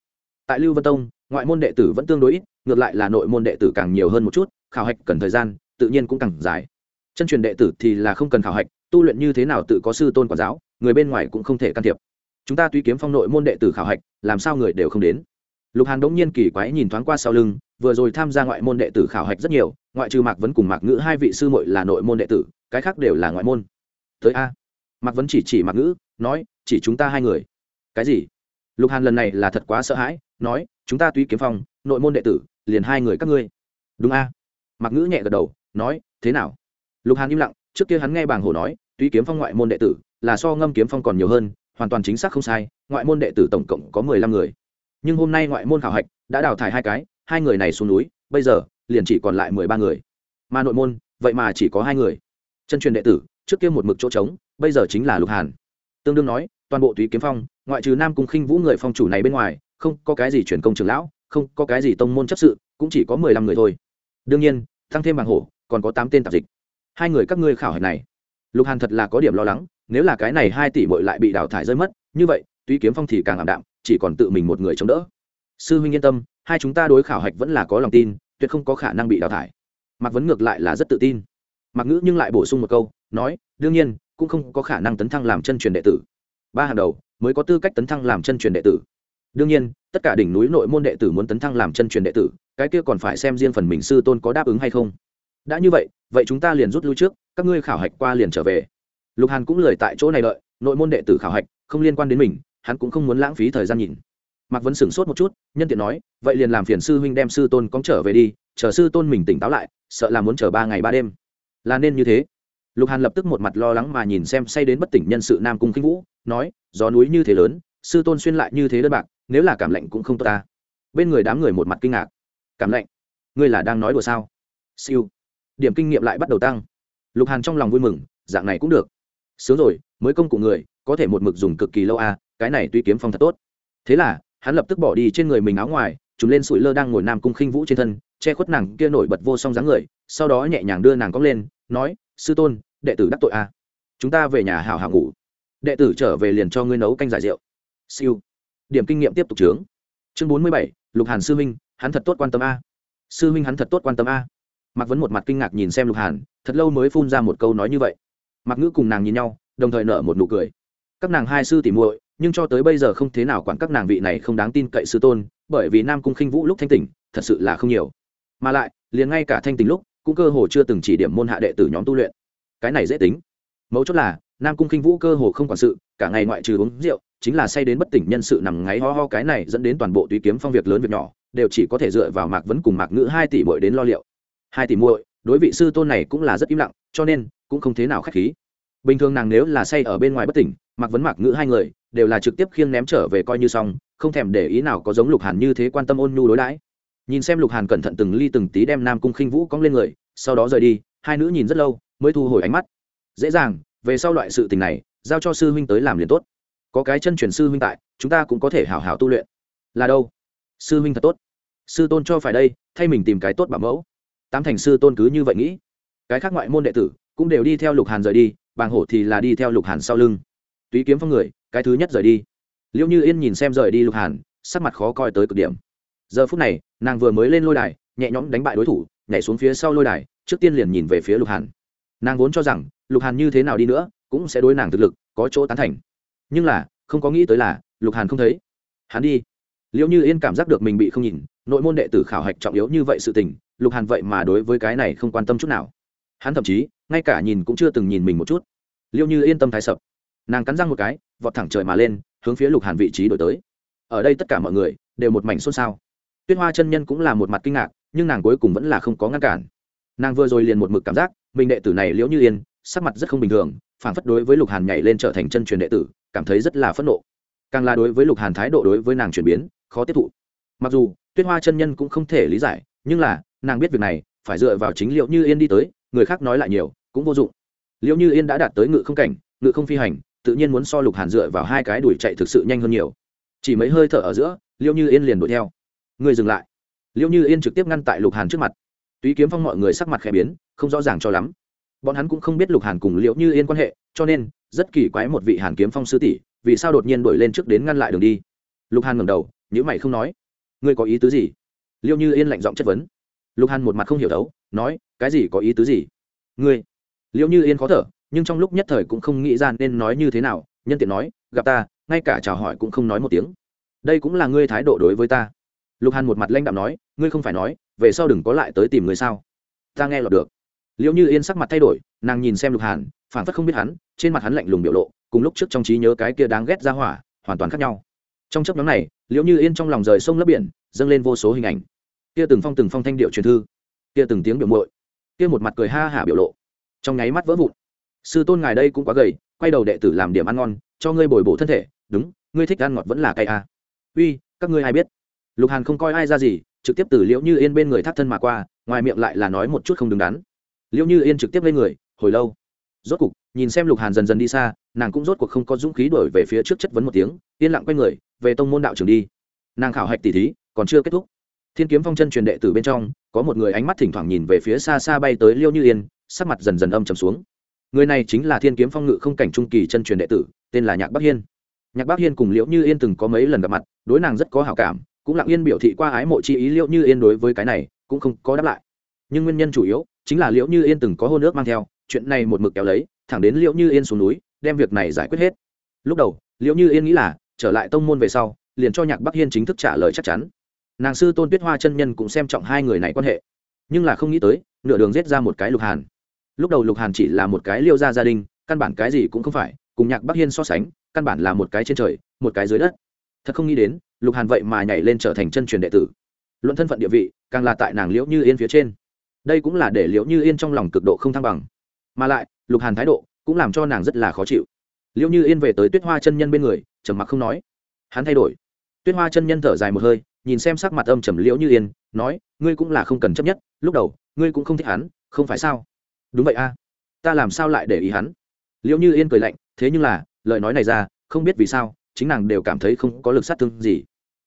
tại lưu vân tông, ngoại môn đệ tử vẫn tương đối ít, ngược lại là nội môn đệ tử càng nhiều hơn một chút, khảo hạch cần thời gian, tự nhiên cũng càng dài. Chân truyền đệ tử thì là không cần khảo hạch, tu luyện như thế nào tự có sư tôn quản giáo, người bên ngoài cũng không thể can thiệp. Chúng ta tuy kiếm phong nội môn đệ tử khảo hạch, làm sao người đều không đến? Lục hàn đống nhiên kỳ quái nhìn thoáng qua sau lưng, vừa rồi tham gia ngoại môn đệ tử khảo hạch rất nhiều, ngoại trừ mạc vấn cùng mạc ngữ hai vị sư mội là nội môn đệ tử, cái khác đều là ngoại môn. Tới a. Mạc vấn chỉ chỉ mạc ngữ, nói, chỉ chúng ta hai người. Cái gì? Lục hàn lần này là thật quá sợ hãi nói, chúng ta tuy kiếm phong, nội môn đệ tử, liền hai người các ngươi. Đúng a. Mặc ngữ nhẹ gật đầu, nói, thế nào? Lục hàn im lặng, trước kia hắn nghe bảng hồ nói, tuy kiếm phong ngoại môn đệ tử, là so ngâm kiếm phong còn nhiều hơn, hoàn toàn chính xác không sai, ngoại môn đệ tử tổng cộng có mười lăm người. Nhưng hôm nay ngoại môn khảo hạch đã đào thải hai cái, hai người này xuống núi, bây giờ liền chỉ còn lại mười ba người. Mà nội môn, vậy mà chỉ có hai người. Chân truyền đệ tử, trước kia một mực chỗ trống, bây giờ chính là lục hàn. Tương đương nói, toàn bộ túy kiếm phong, ngoại trừ nam cung khinh vũ người phong chủ này bên ngoài không có cái gì truyền công trường lão, không có cái gì tông môn chấp sự, cũng chỉ có mười lăm người thôi. Đương nhiên tăng thêm bằng hổ, còn có tám tên tạp dịch. Hai người các ngươi khảo hạch này, lục hàn thật là có điểm lo lắng, nếu là cái này hai tỷ bội lại bị đào thải rơi mất, như vậy, tuy kiếm phong thì càng ảm đạm, chỉ còn tự mình một người chống đỡ. Sư huynh yên tâm, hai chúng ta đối khảo hạch vẫn là có lòng tin, tuyệt không có khả năng bị đào thải. Mạc vấn ngược lại là rất tự tin. Mặc ngữ nhưng lại bổ sung một câu, nói, đương nhiên, cũng không có khả năng tấn thăng làm chân truyền đệ tử. Ba hàng đầu, mới có tư cách tấn thăng làm chân truyền đệ tử đương nhiên, tất cả đỉnh núi nội môn đệ tử muốn tấn thăng làm chân truyền đệ tử, cái kia còn phải xem riêng phần mình sư tôn có đáp ứng hay không. Đã như vậy vậy chúng ta liền rút lui trước, các ngươi khảo hạch qua liền trở về. Lục hàn cũng lời tại chỗ này đợi, nội môn đệ tử khảo hạch, không liên quan đến mình, hắn cũng không muốn lãng phí thời gian nhìn. Mạc vấn sửng sốt một chút, nhân tiện nói, vậy liền làm phiền sư huynh đem sư tôn cóng trở về đi, chờ sư tôn mình tỉnh táo lại, sợ là muốn chờ ba ngày ba đêm. Là nên như thế. Lục hàn lập tức một mặt lo lắng mà nhìn xem say đến bất tỉnh nhân sự nam cung khinh vũ, nói, gió núi như thế lớn sư tôn xuyên lại như thế đơn bạc, nếu là cảm lạnh cũng không tốt ta. Bên người đám người một mặt kinh ngạc. Cảm lạnh? Ngươi là đang nói đùa sao? Siêu. Điểm kinh nghiệm lại bắt đầu tăng. Lục hàn trong lòng vui mừng, dạng này cũng được. Sướng rồi, mới công cụ người, có thể một mực dùng cực kỳ lâu à cái này tuy kiếm phong thật tốt. Thế là, hắn lập tức bỏ đi trên người mình áo ngoài chúng lên sủi lơ đang ngồi nam cung khinh vũ trên thân, che khuất nàng kia nổi bật vô song dáng người, sau đó nhẹ nhàng đưa nàng cong lên, nói, sư tôn, đệ tử đắc tội à. Chúng ta về nhà hào hào ngủ. Đệ tử trở về liền cho ngươi nấu canh giải rượu siêu. Điểm kinh nghiệm tiếp tục trướng chương bốn mươi bảy, lục hàn sư minh hắn thật tốt quan tâm a. Sư minh hắn thật tốt quan tâm a. Mạc vấn một mặt kinh ngạc nhìn xem lục hàn, thật lâu mới phun ra một câu nói như vậy. Mạc ngữ cùng nàng nhìn nhau, đồng thời nở một nụ cười. Các nàng hai sư tỉ muội, nhưng cho tới bây giờ không thế nào quản các nàng vị này không đáng tin cậy sư tôn, bởi vì nam cung khinh vũ lúc thanh tỉnh, thật sự là không nhiều. Mà lại, liền ngay cả thanh tỉnh lúc, cũng cơ hồ chưa từng chỉ điểm môn hạ đệ tử nhóm tu luyện. Cái này dễ tính. Mấu chốt là, nam cung khinh vũ cơ hồ không quản sự, cả ngày ngoại trừ uống rượu chính là say đến bất tỉnh nhân sự nằm ngáy ho ho cái này dẫn đến toàn bộ tùy kiếm phong việc lớn việc nhỏ, đều chỉ có thể dựa vào mạc vấn cùng mạc ngữ hai tỷ muội đến lo liệu. Hai tỷ muội, đối vị sư tôn này cũng là rất im lặng, cho nên cũng không thế nào khách khí. Bình thường nàng nếu là say ở bên ngoài bất tỉnh, mạc vấn mạc ngữ hai người đều là trực tiếp khiêng ném trở về coi như xong, không thèm để ý nào có giống lục hàn như thế quan tâm ôn nhu đối đãi. Nhìn xem lục hàn cẩn thận từng ly từng tí đem nam cung khinh vũ cong lên người, sau đó rời đi, hai nữ nhìn rất lâu mới thu hồi ánh mắt. Dễ dàng, về sau loại sự tình này, giao cho sư huynh tới làm liền tốt có cái chân truyền sư huynh tại, chúng ta cũng có thể hảo hảo tu luyện. Là đâu? Sư huynh thật tốt. Sư tôn cho phải đây, thay mình tìm cái tốt bảo mẫu. Tám thành sư tôn cứ như vậy nghĩ. Cái khác ngoại môn đệ tử cũng đều đi theo lục hàn rời đi, bàng hổ thì là đi theo lục hàn sau lưng. Túy kiếm phong người, cái thứ nhất rời đi. Liệu như yên nhìn xem rời đi lục hàn, sắc mặt khó coi tới cực điểm. Giờ phút này, nàng vừa mới lên lôi đài, nhẹ nhõm đánh bại đối thủ, nhảy xuống phía sau lôi đài, trước tiên liền nhìn về phía lục hàn. Nàng vốn cho rằng, lục hàn như thế nào đi nữa, cũng sẽ đối nàng thực lực có chỗ tán thành nhưng là, không có nghĩ tới là, lục hàn không thấy. Hắn đi. Liệu như yên cảm giác được mình bị không nhìn, nội môn đệ tử khảo hạch trọng yếu như vậy sự tình, lục hàn vậy mà đối với cái này không quan tâm chút nào. Hắn thậm chí, ngay cả nhìn cũng chưa từng nhìn mình một chút. Liệu như yên tâm thái sập. Nàng cắn răng một cái, vọt thẳng trời mà lên, hướng phía lục hàn vị trí đổi tới. Ở đây tất cả mọi người, đều một mảnh xôn xao. Tuyết hoa chân nhân cũng là một mặt kinh ngạc, nhưng nàng cuối cùng vẫn là không có ngăn cản. Nàng vừa rồi liền một mực cảm giác, mình đệ tử này liễu như yên, sắc mặt rất không bình thường phản phất đối với lục hàn nhảy lên trở thành chân truyền đệ tử, cảm thấy rất là phẫn nộ. Càng là đối với lục hàn thái độ đối với nàng chuyển biến, khó tiếp thụ. Mặc dù, tuyết hoa chân nhân cũng không thể lý giải, nhưng là, nàng biết việc này, phải dựa vào chính liệu như yên đi tới, người khác nói lại nhiều, cũng vô dụng. Liệu như yên đã đạt tới ngự không cảnh, ngự không phi hành, tự nhiên muốn so lục hàn dựa vào hai cái đuổi chạy thực sự nhanh hơn nhiều. Chỉ mấy hơi thở ở giữa liệu như yên liền đuổi theo. Người dừng lại. Liệu như yên trực tiếp ngăn tại lục hàn trước mặt. Túy kiếm phong mọi người sắc mặt khẽ biến, không rõ ràng cho lắm bọn hắn cũng không biết lục hàn cùng liễu như yên quan hệ, cho nên, rất kỳ quái một vị hàn kiếm phong sư tỷ, vì sao đột nhiên đuổi lên trước đến ngăn lại đường đi? Lục hàn ngẩng đầu nhữ mày không nói. Ngươi có ý tứ gì? Liễu như yên lạnh giọng chất vấn. Lục hàn một mặt không hiểu đấu, nói, cái gì có ý tứ gì? Ngươi. Liễu như yên khó thở, nhưng trong lúc nhất thời cũng không nghĩ ra nên nói như thế nào, nhân tiện nói, gặp ta, ngay cả chào hỏi cũng không nói một tiếng. Đây cũng là ngươi thái độ đối với ta. Lục hàn một mặt lãnh đạm nói, ngươi không phải nói, về sau đừng có lại tới tìm người sao? Ta nghe lọt được liệu như yên sắc mặt thay đổi, nàng nhìn xem lục hàn phản phất không biết hắn, trên mặt hắn lạnh lùng biểu lộ, cùng lúc trước trong trí nhớ cái kia đáng ghét ra hỏa, hoàn toàn khác nhau. Trong chấp nhóm này liệu như yên trong lòng rời sông lấp biển, dâng lên vô số hình ảnh. Kia từng phong từng phong thanh điệu truyền thư, kia từng tiếng biểu mội kia một mặt cười ha hả biểu lộ. Trong nháy mắt vỡ vụn. Sư tôn ngài đây cũng quá gầy, quay đầu đệ tử làm điểm ăn ngon, cho ngươi bồi bổ thân thể, đúng, ngươi thích ăn ngọt vẫn là cay à. uy, các ngươi ai biết? Lục hàn không coi ai ra gì, trực tiếp từ liễu như yên bên người thắt thân mà qua, ngoài miệng lại là nói một chút không đứng đắn liễu như yên trực tiếp lên người, hồi lâu. Rốt cục, nhìn xem lục hàn dần dần đi xa, nàng cũng rốt cuộc không có dũng khí đổi về phía trước chất vấn một tiếng, yên lặng quay người, về tông môn đạo trường đi. Nàng khảo hạch tỷ thí, còn chưa kết thúc. Thiên kiếm phong chân truyền đệ từ bên trong, có một người ánh mắt thỉnh thoảng nhìn về phía xa xa bay tới liêu như yên, sắc mặt dần dần âm trầm xuống. Người này chính là thiên kiếm phong ngự không cảnh trung kỳ chân truyền đệ tử, tên là nhạc bắc hiên. Nhạc bắc hiên cùng liễu như yên từng có mấy lần gặp mặt, đối nàng rất có hảo cảm, cũng lặng yên biểu thị qua ái mộ chi ý liễu như yên đối với cái này, cũng không có đáp lại. Nhưng nguyên nhân chủ yếu chính là liễu như yên từng có hôn ước mang theo, chuyện này một mực kéo lấy, thẳng đến liễu như yên xuống núi, đem việc này giải quyết hết. Lúc đầu, liễu như yên nghĩ là, trở lại tông môn về sau, liền cho nhạc bắc hiên chính thức trả lời chắc chắn. Nàng sư tôn tuyết hoa chân nhân cũng xem trọng hai người này quan hệ. Nhưng là không nghĩ tới, nửa đường giết ra một cái lục hàn. Lúc đầu lục hàn chỉ là một cái liêu gia gia đình, căn bản cái gì cũng không phải, cùng nhạc bắc hiên so sánh, căn bản là một cái trên trời, một cái dưới đất. Thật không nghĩ đến, lục hàn vậy mà nhảy lên trở thành chân truyền đệ tử. Luận thân phận địa vị, càng là tại nàng liễu như yên phía trên đây cũng là để liễu như yên trong lòng cực độ không thăng bằng. Mà lại, lục hàn thái độ cũng làm cho nàng rất là khó chịu. Liễu như yên về tới tuyết hoa chân nhân bên người, trầm mặc không nói. Hắn thay đổi. Tuyết hoa chân nhân thở dài một hơi, nhìn xem sắc mặt âm trầm liễu như yên, nói, ngươi cũng là không cần chấp nhất, lúc đầu, ngươi cũng không thích hắn, không phải sao? Đúng vậy a, ta làm sao lại để ý hắn? Liễu như yên cười lạnh, thế nhưng là, lời nói này ra, không biết vì sao, chính nàng đều cảm thấy không có lực sát thương gì.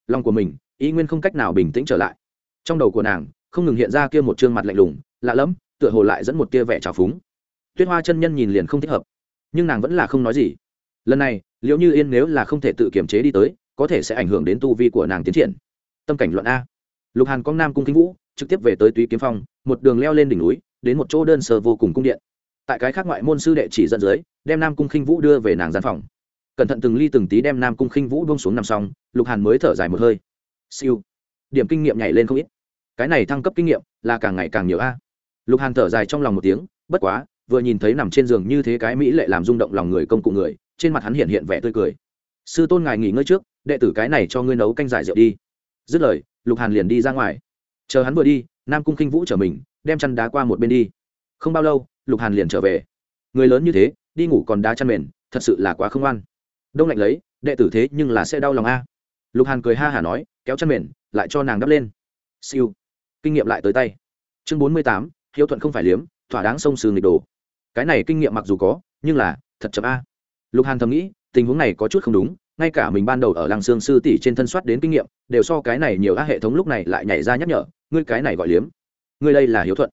Lòng của mình ý nguyên không cách nào bình tĩnh trở lại. Trong đầu của nàng không ngừng hiện ra kia một trương mặt lạnh lùng, lạ lẫm, tựa hồ lại dẫn một tia vẻ trào phúng. Tuyết hoa chân nhân nhìn liền không thích hợp, nhưng nàng vẫn là không nói gì. Lần này liệu như yên nếu là không thể tự kiềm chế đi tới, có thể sẽ ảnh hưởng đến tu vi của nàng tiến triển. Tâm cảnh luận a. Lục hàn con nam cung kính vũ, trực tiếp về tới túy kiếm phong, một đường leo lên đỉnh núi, đến một chỗ đơn sơ vô cùng cung điện. Tại cái khác ngoại môn sư đệ chỉ dẫn dưới, đem nam cung khinh vũ đưa về nàng gian phòng. Cẩn thận từng ly từng tí đem nam cung khinh vũ buông xuống nằm xong, lục hàn mới thở dài một hơi. Siêu. Điểm kinh nghiệm nhảy lên không ít cái này thăng cấp kinh nghiệm là càng ngày càng nhiều a. Lục hàn thở dài trong lòng một tiếng, bất quá, vừa nhìn thấy nằm trên giường như thế cái mỹ lệ làm rung động lòng người công cụ người, trên mặt hắn hiện hiện vẻ tươi cười. Sư tôn ngài nghỉ ngơi trước, đệ tử cái này cho ngươi nấu canh giải rượu đi. Dứt lời, lục hàn liền đi ra ngoài. Chờ hắn vừa đi, nam cung khinh vũ trở mình, đem chăn đá qua một bên đi. Không bao lâu, lục hàn liền trở về. Người lớn như thế, đi ngủ còn đá chăn mền, thật sự là quá không ăn đông lạnh lấy, đệ tử thế nhưng là sẽ đau lòng a. Lục hàn cười ha hả nói, kéo chăn mền, lại cho nàng đắp lên. Siêu kinh nghiệm lại tới tay. Chương bốn mươi tám, hiếu thuận không phải liếm, thỏa đáng sông sừ nghịch đồ. Cái này kinh nghiệm mặc dù có, nhưng là, thật chậm a. Lục hàn thầm nghĩ, tình huống này có chút không đúng, ngay cả mình ban đầu ở làng sương sư tỷ trên thân soát đến kinh nghiệm, đều so cái này nhiều a, hệ thống lúc này lại nhảy ra nhắc nhở, ngươi cái này gọi liếm. Ngươi đây là hiếu thuận.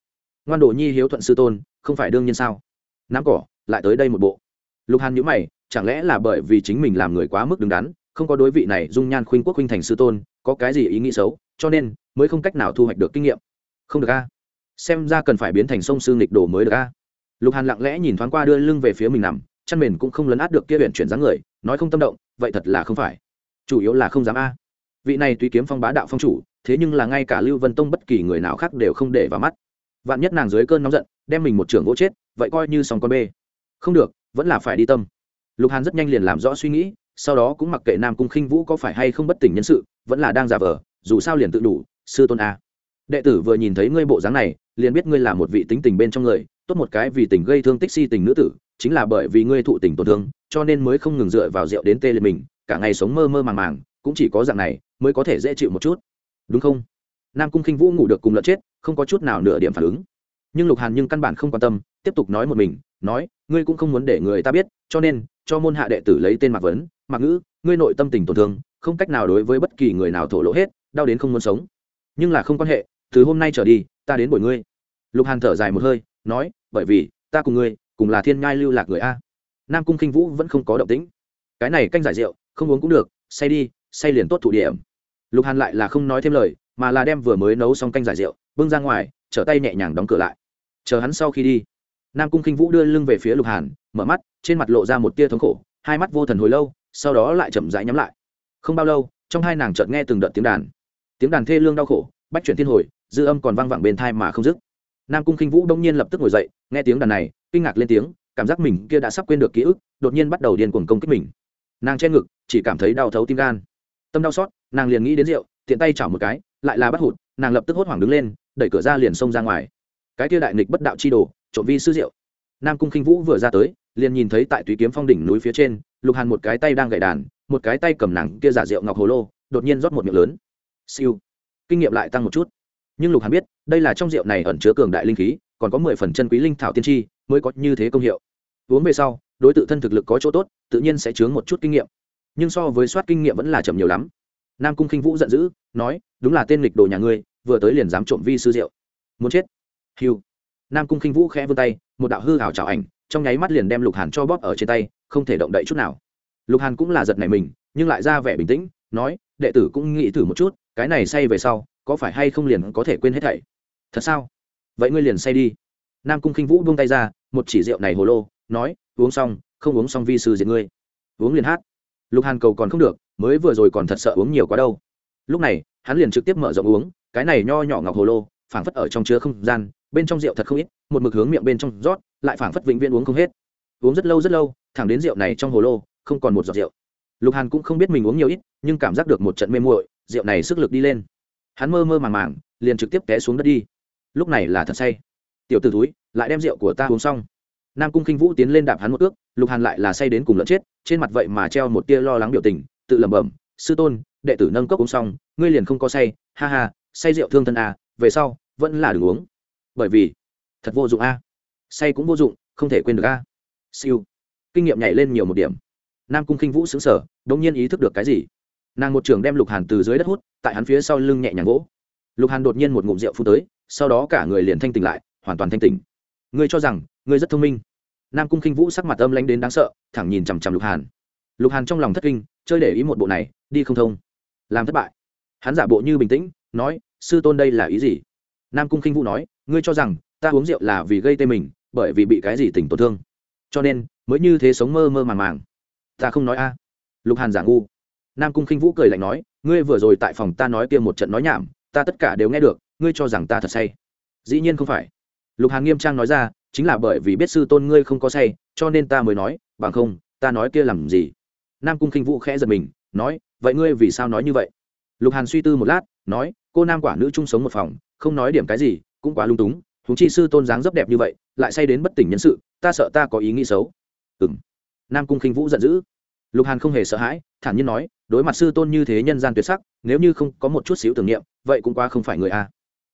Ngoan đồ nhi hiếu thuận sư tôn, không phải đương nhiên sao? Nắm cỏ, lại tới đây một bộ. Lục hàn nhữ mày, chẳng lẽ là bởi vì chính mình làm người quá mức đứng đắn, không có đối vị này dung nhan khuynh quốc khuynh thành sư tôn, có cái gì ý nghĩ xấu? Cho nên mới không cách nào thu hoạch được kinh nghiệm. Không được a. Xem ra cần phải biến thành sông sư nghịch đồ mới được a. Lục hàn lặng lẽ nhìn thoáng qua đưa lưng về phía mình nằm, chăn mền cũng không lấn át được kia huyện chuyển dáng người, nói không tâm động, vậy thật là không phải. Chủ yếu là không dám a. Vị này tùy kiếm phong bá đạo phong chủ, thế nhưng là ngay cả lưu vân tông bất kỳ người nào khác đều không để vào mắt. Vạn nhất nàng dưới cơn nóng giận, đem mình một trưởng gỗ chết, vậy coi như sòng con bê. Không được, vẫn là phải đi tâm. Lục hàn rất nhanh liền làm rõ suy nghĩ, sau đó cũng mặc kệ nam cung khinh vũ có phải hay không bất tỉnh nhân sự, vẫn là đang giả vờ dù sao liền tự đủ, sư tôn a. Đệ tử vừa nhìn thấy ngươi bộ dáng này, liền biết ngươi là một vị tính tình bên trong người, tốt một cái vì tình gây thương tích si tình nữ tử, chính là bởi vì ngươi thụ tình tổn thương, cho nên mới không ngừng dựa vào rượu đến tê liệt mình, cả ngày sống mơ mơ màng màng, cũng chỉ có dạng này mới có thể dễ chịu một chút. Đúng không? Nam cung khinh vũ ngủ được cùng lợn chết, không có chút nào nửa điểm phản ứng. Nhưng lục hàn nhưng căn bản không quan tâm, tiếp tục nói một mình, nói, ngươi cũng không muốn để người ta biết, cho nên, cho môn hạ đệ tử lấy tên mạc vấn, mạc ngữ, ngươi nội tâm tình tổn thương, không cách nào đối với bất kỳ người nào thổ lộ hết đau đến không muốn sống. Nhưng là không quan hệ, từ hôm nay trở đi, ta đến bồi ngươi. Lục hàn thở dài một hơi, nói, bởi vì, ta cùng ngươi, cùng là thiên ngai lưu lạc người a. Nam cung khinh vũ vẫn không có động tĩnh. Cái này canh giải rượu, không uống cũng được, say đi, say liền tốt thủ điểm. Lục hàn lại là không nói thêm lời, mà là đem vừa mới nấu xong canh giải rượu, bưng ra ngoài, trở tay nhẹ nhàng đóng cửa lại. Chờ hắn sau khi đi, nam cung khinh vũ đưa lưng về phía lục hàn, mở mắt, trên mặt lộ ra một tia thống khổ, hai mắt vô thần hồi lâu, sau đó lại chậm rãi nhắm lại. Không bao lâu, trong hai nàng chợt nghe từng đợt tiếng đàn tiếng đàn thê lương đau khổ, bách chuyển thiên hồi, dư âm còn vang vẳng bên thai mà không dứt. Nam cung khinh vũ đông nhiên lập tức ngồi dậy, nghe tiếng đàn này, kinh ngạc lên tiếng, cảm giác mình kia đã sắp quên được ký ức, đột nhiên bắt đầu điên cuồng công kích mình. Nàng che ngực, chỉ cảm thấy đau thấu tim gan. Tâm đau xót, nàng liền nghĩ đến rượu, tiện tay chảo một cái, lại là bắt hụt, nàng lập tức hốt hoảng đứng lên, đẩy cửa ra liền xông ra ngoài. Cái kia đại nghịch bất đạo chi đồ, trộm vi sư rượu. Nam cung khinh vũ vừa ra tới, liền nhìn thấy tại túy kiếm phong đỉnh núi phía trên, lục hàn một cái tay đang gậy đàn, một cái tay cầm nàng kia giả rượu ngọc hồ lô, đột nhiên rót một miệng lớn siêu. Kinh nghiệm lại tăng một chút. Nhưng lục hàn biết, đây là trong rượu này ẩn chứa cường đại linh khí, còn có mười phần chân quý linh thảo tiên tri mới có như thế công hiệu. Uống về sau, đối tượng thân thực lực có chỗ tốt, tự nhiên sẽ chướng một chút kinh nghiệm. Nhưng so với soát kinh nghiệm vẫn là chậm nhiều lắm. Nam cung khinh vũ giận dữ, nói, đúng là tên lịch đồ nhà ngươi, vừa tới liền dám trộm vi sư rượu. Muốn chết. Hiu nam cung khinh vũ khẽ vươn tay, một đạo hư hảo trào ảnh, trong nháy mắt liền đem lục hàn cho bóp ở trên tay, không thể động đậy chút nào. Lục hàn cũng là giật này mình, nhưng lại ra vẻ bình tĩnh nói, đệ tử cũng nghĩ thử một chút, cái này say về sau, có phải hay không liền có thể quên hết thảy? Thật sao? Vậy ngươi liền say đi. Nam cung khinh vũ buông tay ra, một chỉ rượu này hồ lô, nói, uống xong, không uống xong vi sư diệt ngươi. Uống liền hát. Lục hàn cầu còn không được, mới vừa rồi còn thật sợ uống nhiều quá đâu. Lúc này, hắn liền trực tiếp mở rộng uống, cái này nho nhỏ ngọc hồ lô, phảng phất ở trong chứa không gian, bên trong rượu thật không ít, một mực hướng miệng bên trong rót, lại phảng phất vĩnh viễn uống không hết. Uống rất lâu rất lâu, thẳng đến rượu này trong hồ lô, không còn một giọt rượu. Lục hàn cũng không biết mình uống nhiều ít nhưng cảm giác được một trận mê muội rượu này sức lực đi lên. Hắn mơ mơ màng màng liền trực tiếp té xuống đất đi. Lúc này là thật say. Tiểu t ử túi lại đem rượu của ta uống xong. Nam cung khinh vũ tiến lên đạp hắn một ước lục hàn lại là say đến cùng lẫn chết trên mặt vậy mà treo một tia lo lắng biểu tình tự lẩm bẩm sư tôn đệ tử nâng cốc uống xong ngươi liền không có say ha ha say rượu thương thân à, về sau vẫn là đừng uống. Bởi vì thật vô dụng a. Say cũng vô dụng không thể quên được a. Siêu. Kinh nghiệm nhảy lên nhiều một điểm. Nam cung khinh vũ xứng sở đ ỗ n g nhiên ý thức được cái gì? Nàng một trường đem lục hàn từ dưới đất hút, tại hắn phía sau lưng nhẹ nhàng gỗ lục hàn đột nhiên một ngụm rượu phu tới, sau đó cả người liền thanh tỉnh lại, hoàn toàn thanh tỉnh. Ngươi cho rằng, ngươi rất thông minh. Nam cung khinh vũ sắc mặt âm lanh đến đáng sợ, thẳng nhìn chằm chằm lục hàn. Lục hàn trong lòng thất kinh, chơi để ý một bộ này, đi không thông. Làm thất bại. Hắn giả bộ như bình tĩnh, nói, sư tôn đây là ý gì? Nam cung khinh vũ nói, ngươi cho rằng, ta uống rượu là vì gây tê mình, bởi vì bị cái gì tỉnh tổn thương. Cho nên, mới như thế sống mơ mơ màng màng. Ta không nói a. Lục hàn giả ngu nam cung khinh vũ cười lạnh nói, ngươi vừa rồi tại phòng ta nói kia một trận nói nhảm, ta tất cả đều nghe được, ngươi cho rằng ta thật say. Dĩ nhiên không phải. Lục hàn nghiêm trang nói ra, chính là bởi vì biết sư tôn ngươi không có say, cho nên ta mới nói, bằng không, ta nói kia làm gì? Nam cung khinh vũ khẽ giật mình, nói, vậy ngươi vì sao nói như vậy? Lục hàn suy tư một lát, nói, cô nam quả nữ chung sống một phòng, không nói điểm cái gì, cũng quá lung túng thúng chi sư tôn dáng rất đẹp như vậy, lại say đến bất tỉnh nhân sự, ta sợ ta có ý nghĩ xấu. Ừng nam cung khinh vũ giận dữ lục hàn không hề sợ hãi, thản nhiên nói, đối mặt sư tôn như thế nhân gian tuyệt sắc, nếu như không có một chút xíu tưởng niệm, vậy cũng qua không phải người a.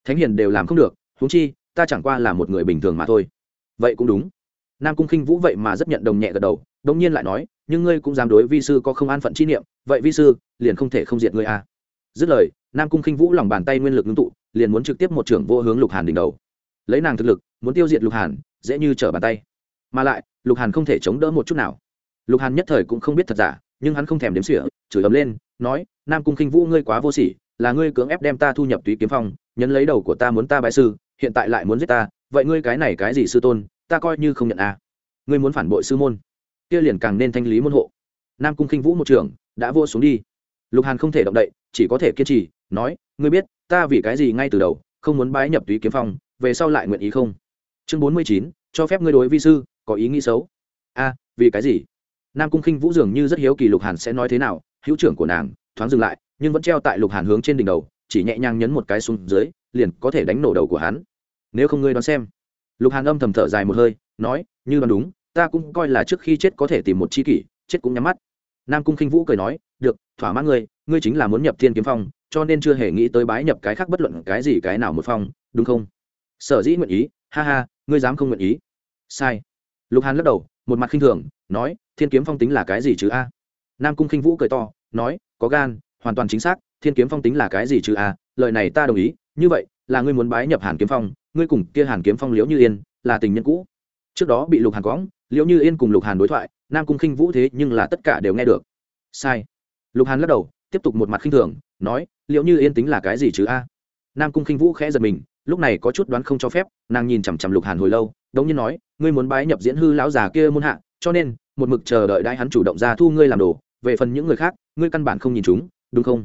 Thánh hiền đều làm không được, huống chi, ta chẳng qua là một người bình thường mà thôi. Vậy cũng đúng. Nam cung khinh vũ vậy mà rất nhận đồng nhẹ gật đầu đông nhiên lại nói, nhưng ngươi cũng dám đối vi sư có không an phận chi niệm, vậy vi sư, liền không thể không diệt ngươi a. Dứt lời, nam cung khinh vũ lòng bàn tay nguyên lực ngưng tụ, liền muốn trực tiếp một trưởng vô hướng lục hàn đỉnh đầu. Lấy nàng thực lực, muốn tiêu diệt lục hàn, dễ như trở bàn tay. Mà lại, lục hàn không thể chống đỡ một chút nào lục hàn nhất thời cũng không biết thật giả, nhưng hắn không thèm đếm sỉa chửi ấm lên, nói, nam cung khinh vũ, ngươi quá vô sỉ, là ngươi cưỡng ép đem ta thu nhập túy kiếm phong, nhấn lấy đầu của ta muốn ta bại sư, hiện tại lại muốn giết ta, vậy ngươi cái này cái gì sư tôn, ta coi như không nhận à. ngươi muốn phản bội sư môn. Kia liền càng nên thanh lý môn hộ. Nam cung khinh vũ một trưởng, đã vô xuống đi. Lục hàn không thể động đậy, chỉ có thể kiên trì, nói, ngươi biết, ta vì cái gì ngay từ đầu không muốn bái nhập túy kiếm phong, về sau lại nguyện ý không? Chương bốn mươi chín, cho phép ngươi đối vi sư có ý nghĩ xấu. A, vì cái gì? Nam cung khinh vũ dường như rất hiếu kỳ lục hàn sẽ nói thế nào, hữu trưởng của nàng, thoáng dừng lại, nhưng vẫn treo tại lục hàn hướng trên đỉnh đầu, chỉ nhẹ nhàng nhấn một cái xuống dưới, liền có thể đánh nổ đầu của hắn. Nếu không ngươi đoán xem. Lục hàn âm thầm thở dài một hơi, nói, như đoán đúng, ta cũng coi là trước khi chết có thể tìm một chi kỷ, chết cũng nhắm mắt. Nam cung khinh vũ cười nói, được, thỏa mãn ngươi ngươi chính là muốn nhập thiên kiếm phong, cho nên chưa hề nghĩ tới bái nhập cái khác bất luận cái gì cái nào một phong, đúng không? Sở dĩ nguyện ý, ha ha, ngươi dám không nguyện ý. Sai. Lục hàn lắc đầu, một mặt khinh thường, nói thiên kiếm phong tính là cái gì chứ a? Nam cung khinh vũ cười to, nói, có gan, hoàn toàn chính xác, thiên kiếm phong tính là cái gì chứ a? Lời này ta đồng ý, như vậy, là ngươi muốn bái nhập hàn kiếm phong, ngươi cùng kia hàn kiếm phong liễu như yên, là tình nhân cũ. Trước đó bị lục hàn cõng liễu như yên cùng lục hàn đối thoại, nam cung khinh vũ thế nhưng là tất cả đều nghe được. Sai. Lục hàn lắc đầu, tiếp tục một mặt khinh thường, nói, liễu như yên tính là cái gì chứ a? Nam cung khinh vũ khẽ giật mình, lúc này có chút đoán không cho phép, nàng nhìn chằm chằm lục hàn hồi lâu, đống nhiên nói, ngươi muốn bái nhập diễn hư lão già kia môn hạ, cho nên một mực chờ đợi đại hắn chủ động ra thu ngươi làm đồ, về phần những người khác, ngươi căn bản không nhìn chúng, đúng không?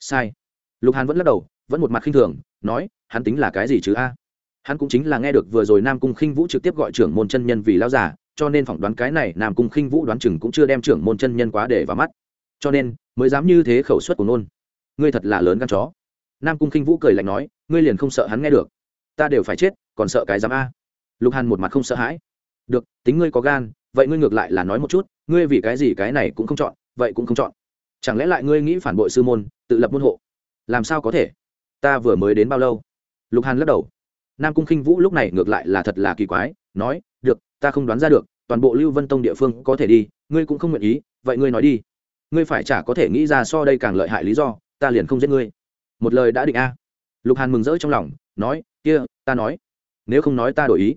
Sai. Lục hàn vẫn lắc đầu, vẫn một mặt khinh thường, nói, hắn tính là cái gì chứ a? Hắn cũng chính là nghe được vừa rồi nam cung khinh vũ trực tiếp gọi trưởng môn chân nhân vì lao giả cho nên phỏng đoán cái này nam cung khinh vũ đoán chừng cũng chưa đem trưởng môn chân nhân quá để vào mắt. Cho nên, mới dám như thế khẩu suất của nôn. Ngươi thật là lớn gan chó. Nam cung khinh vũ cười lạnh nói, ngươi liền không sợ hắn nghe được. Ta đều phải chết, còn sợ cái dám a? Lục hàn một mặt không sợ hãi. Được, tính ngươi có gan vậy ngươi ngược lại là nói một chút, ngươi vì cái gì cái này cũng không chọn, vậy cũng không chọn. Chẳng lẽ lại ngươi nghĩ phản bội sư môn, tự lập môn hộ? Làm sao có thể? Ta vừa mới đến bao lâu? Lục hàn lắc đầu. Nam cung khinh vũ lúc này ngược lại là thật là kỳ quái, nói, được, ta không đoán ra được, toàn bộ lưu vân tông địa phương có thể đi, ngươi cũng không nguyện ý, vậy ngươi nói đi. Ngươi phải chả có thể nghĩ ra so đây càng lợi hại lý do, ta liền không giết ngươi. Một lời đã định a. Lục hàn mừng rỡ trong lòng, nói, kia, ta nói. Nếu không nói ta đổi ý.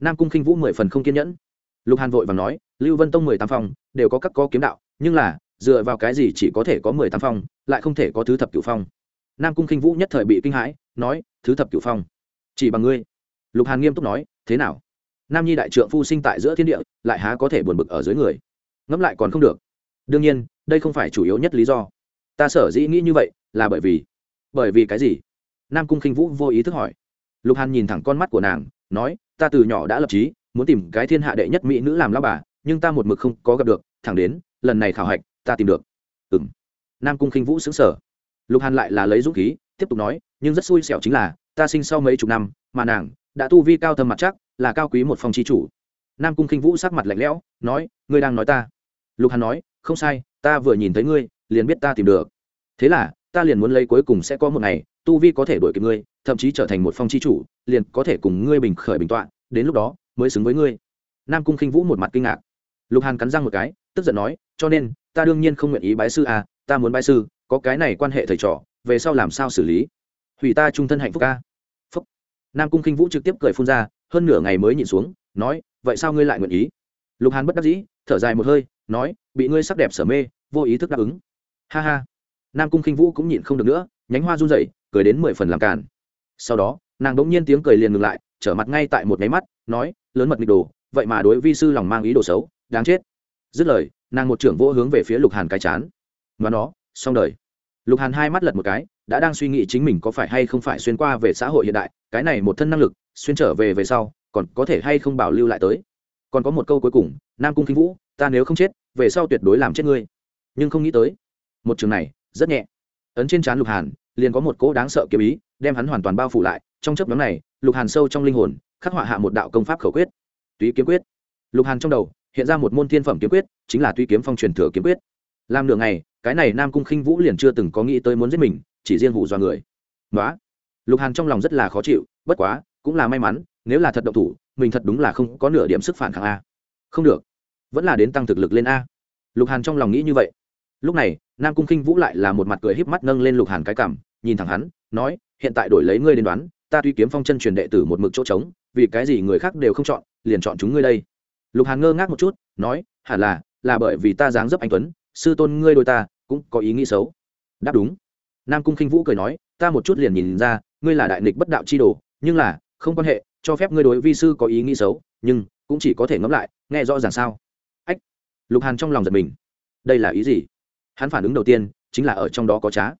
Nam cung khinh vũ mười phần không kiên nhẫn lục hàn vội và nói, lưu vân tông mười tám phong, đều có các có kiếm đạo, nhưng là, dựa vào cái gì chỉ có thể có mười tám phong, lại không thể có thứ thập cửu phong? Nam cung khinh vũ nhất thời bị kinh hãi, nói, thứ thập cửu phong? Chỉ bằng ngươi? Lục hàn nghiêm túc nói, thế nào? Nam nhi đại trượng phu sinh tại giữa thiên địa, lại há có thể buồn bực ở dưới người? Ngẫm lại còn không được. Đương nhiên, đây không phải chủ yếu nhất lý do. Ta sở dĩ nghĩ như vậy, là bởi vì bởi vì cái gì? Nam cung khinh vũ vô ý thức hỏi. Lục hàn nhìn thẳng con mắt của nàng, nói, ta từ nhỏ đã lập trí muốn tìm cái thiên hạ đệ nhất mỹ nữ làm lao bà, nhưng ta một mực không có gặp được, thẳng đến, lần này khảo hạch, ta tìm được. Ừ m nam cung khinh vũ xứng sở lục hàn lại là lấy dũng khí, tiếp tục nói, nhưng rất xui xẻo chính là, ta sinh sau mấy chục năm, mà nàng, đã tu vi cao thâm mặt chắc, là cao quý một phong chi chủ. Nam cung khinh vũ sắc mặt lạnh lẽo, nói, ngươi đang nói ta. Lục hàn nói, không sai, ta vừa nhìn thấy ngươi, liền biết ta tìm được. Thế là, ta liền muốn lấy cuối cùng sẽ có một ngày, tu vi có thể đổi kịp ngươi, thậm chí trở thành một phong chi chủ, liền có thể cùng ngươi bình khởi bình tọa, đến lúc đó mới xứng với ngươi. Nam cung khinh vũ một mặt kinh ngạc. Lục hàn cắn răng một cái, tức giận nói, cho nên, ta đương nhiên không nguyện ý bái sư à ta muốn bái sư, có cái này quan hệ thầy trò, về sau làm sao xử lý? Hủy ta trung thân hạnh phúc ca. Phúc. Nam cung khinh vũ trực tiếp cười phun ra, hơn nửa ngày mới nhịn xuống, nói, vậy sao ngươi lại nguyện ý? Lục hàn bất đắc dĩ, thở dài một hơi, nói, bị ngươi sắc đẹp sở mê, vô ý thức đáp ứng. Ha ha. Nam cung khinh vũ cũng nhịn không được nữa, nhánh hoa run rẩy, cười đến mười phần làm càn. Sau đó, nàng đống nhiên tiếng cười liền ngừng lại, trở mặt ngay tại một nháy mắt, nói lớn mật nghịch đồ, vậy mà đối vi sư lòng mang ý đồ xấu, đáng chết. Dứt lời, nàng một trưởng vỗ hướng về phía lục hàn cái chán. Và nó xong đời. Lục hàn hai mắt lật một cái, đã đang suy nghĩ chính mình có phải hay không phải xuyên qua về xã hội hiện đại, cái này một thân năng lực, xuyên trở về về sau, còn có thể hay không bảo lưu lại tới. Còn có một câu cuối cùng, nam cung khinh vũ, ta nếu không chết, về sau tuyệt đối làm chết ngươi. Nhưng không nghĩ tới, một trường này, rất nhẹ. Ấn trên trán lục hàn, liền có một cỗ đáng sợ kiếm ý, đem hắn hoàn toàn bao phủ lại. Trong chấp nhóm này, lục hàn sâu trong linh hồn khắc họa hạ một đạo công pháp khẩu quyết, túy kiếm quyết. Lục hàn trong đầu hiện ra một môn thiên phẩm kiếm quyết, chính là túy kiếm phong truyền thừa kiếm quyết. Làm nửa ngày, cái này nam cung khinh vũ liền chưa từng có nghĩ tới muốn giết mình, chỉ riêng hủ do người. Nói lục hàn trong lòng rất là khó chịu, bất quá, cũng là may mắn, nếu là thật độc thủ, mình thật đúng là không có nửa điểm sức phản kháng a. Không được. Vẫn là đến tăng thực lực lên a. Lục hàn trong lòng nghĩ như vậy. Lúc này, nam cung khinh vũ lại là một mặt cười híp mắt nâng lên lục hàn cái cảm nhìn thẳng hắn, nói, hiện tại đổi lấy ngươi đến đoán ta tuy kiếm phong chân truyền đệ tử một mực chỗ trống, vì cái gì người khác đều không chọn, liền chọn chúng ngươi đây. Lục hàn ngơ ngác một chút, nói, hẳn là là bởi vì ta dáng dấp anh tuấn, sư tôn ngươi đôi ta, cũng có ý nghĩ xấu. Đáp đúng. Nam cung khinh vũ cười nói, ta một chút liền nhìn ra, ngươi là đại nghịch bất đạo chi đồ, nhưng là, không quan hệ, cho phép ngươi đối vi sư có ý nghĩ xấu, nhưng, cũng chỉ có thể ngẫm lại, nghe rõ ràng sao. Ách. Lục hàn trong lòng giật mình. Đây là ý gì? Hắn phản ứng đầu tiên, chính là ở trong đó có trá.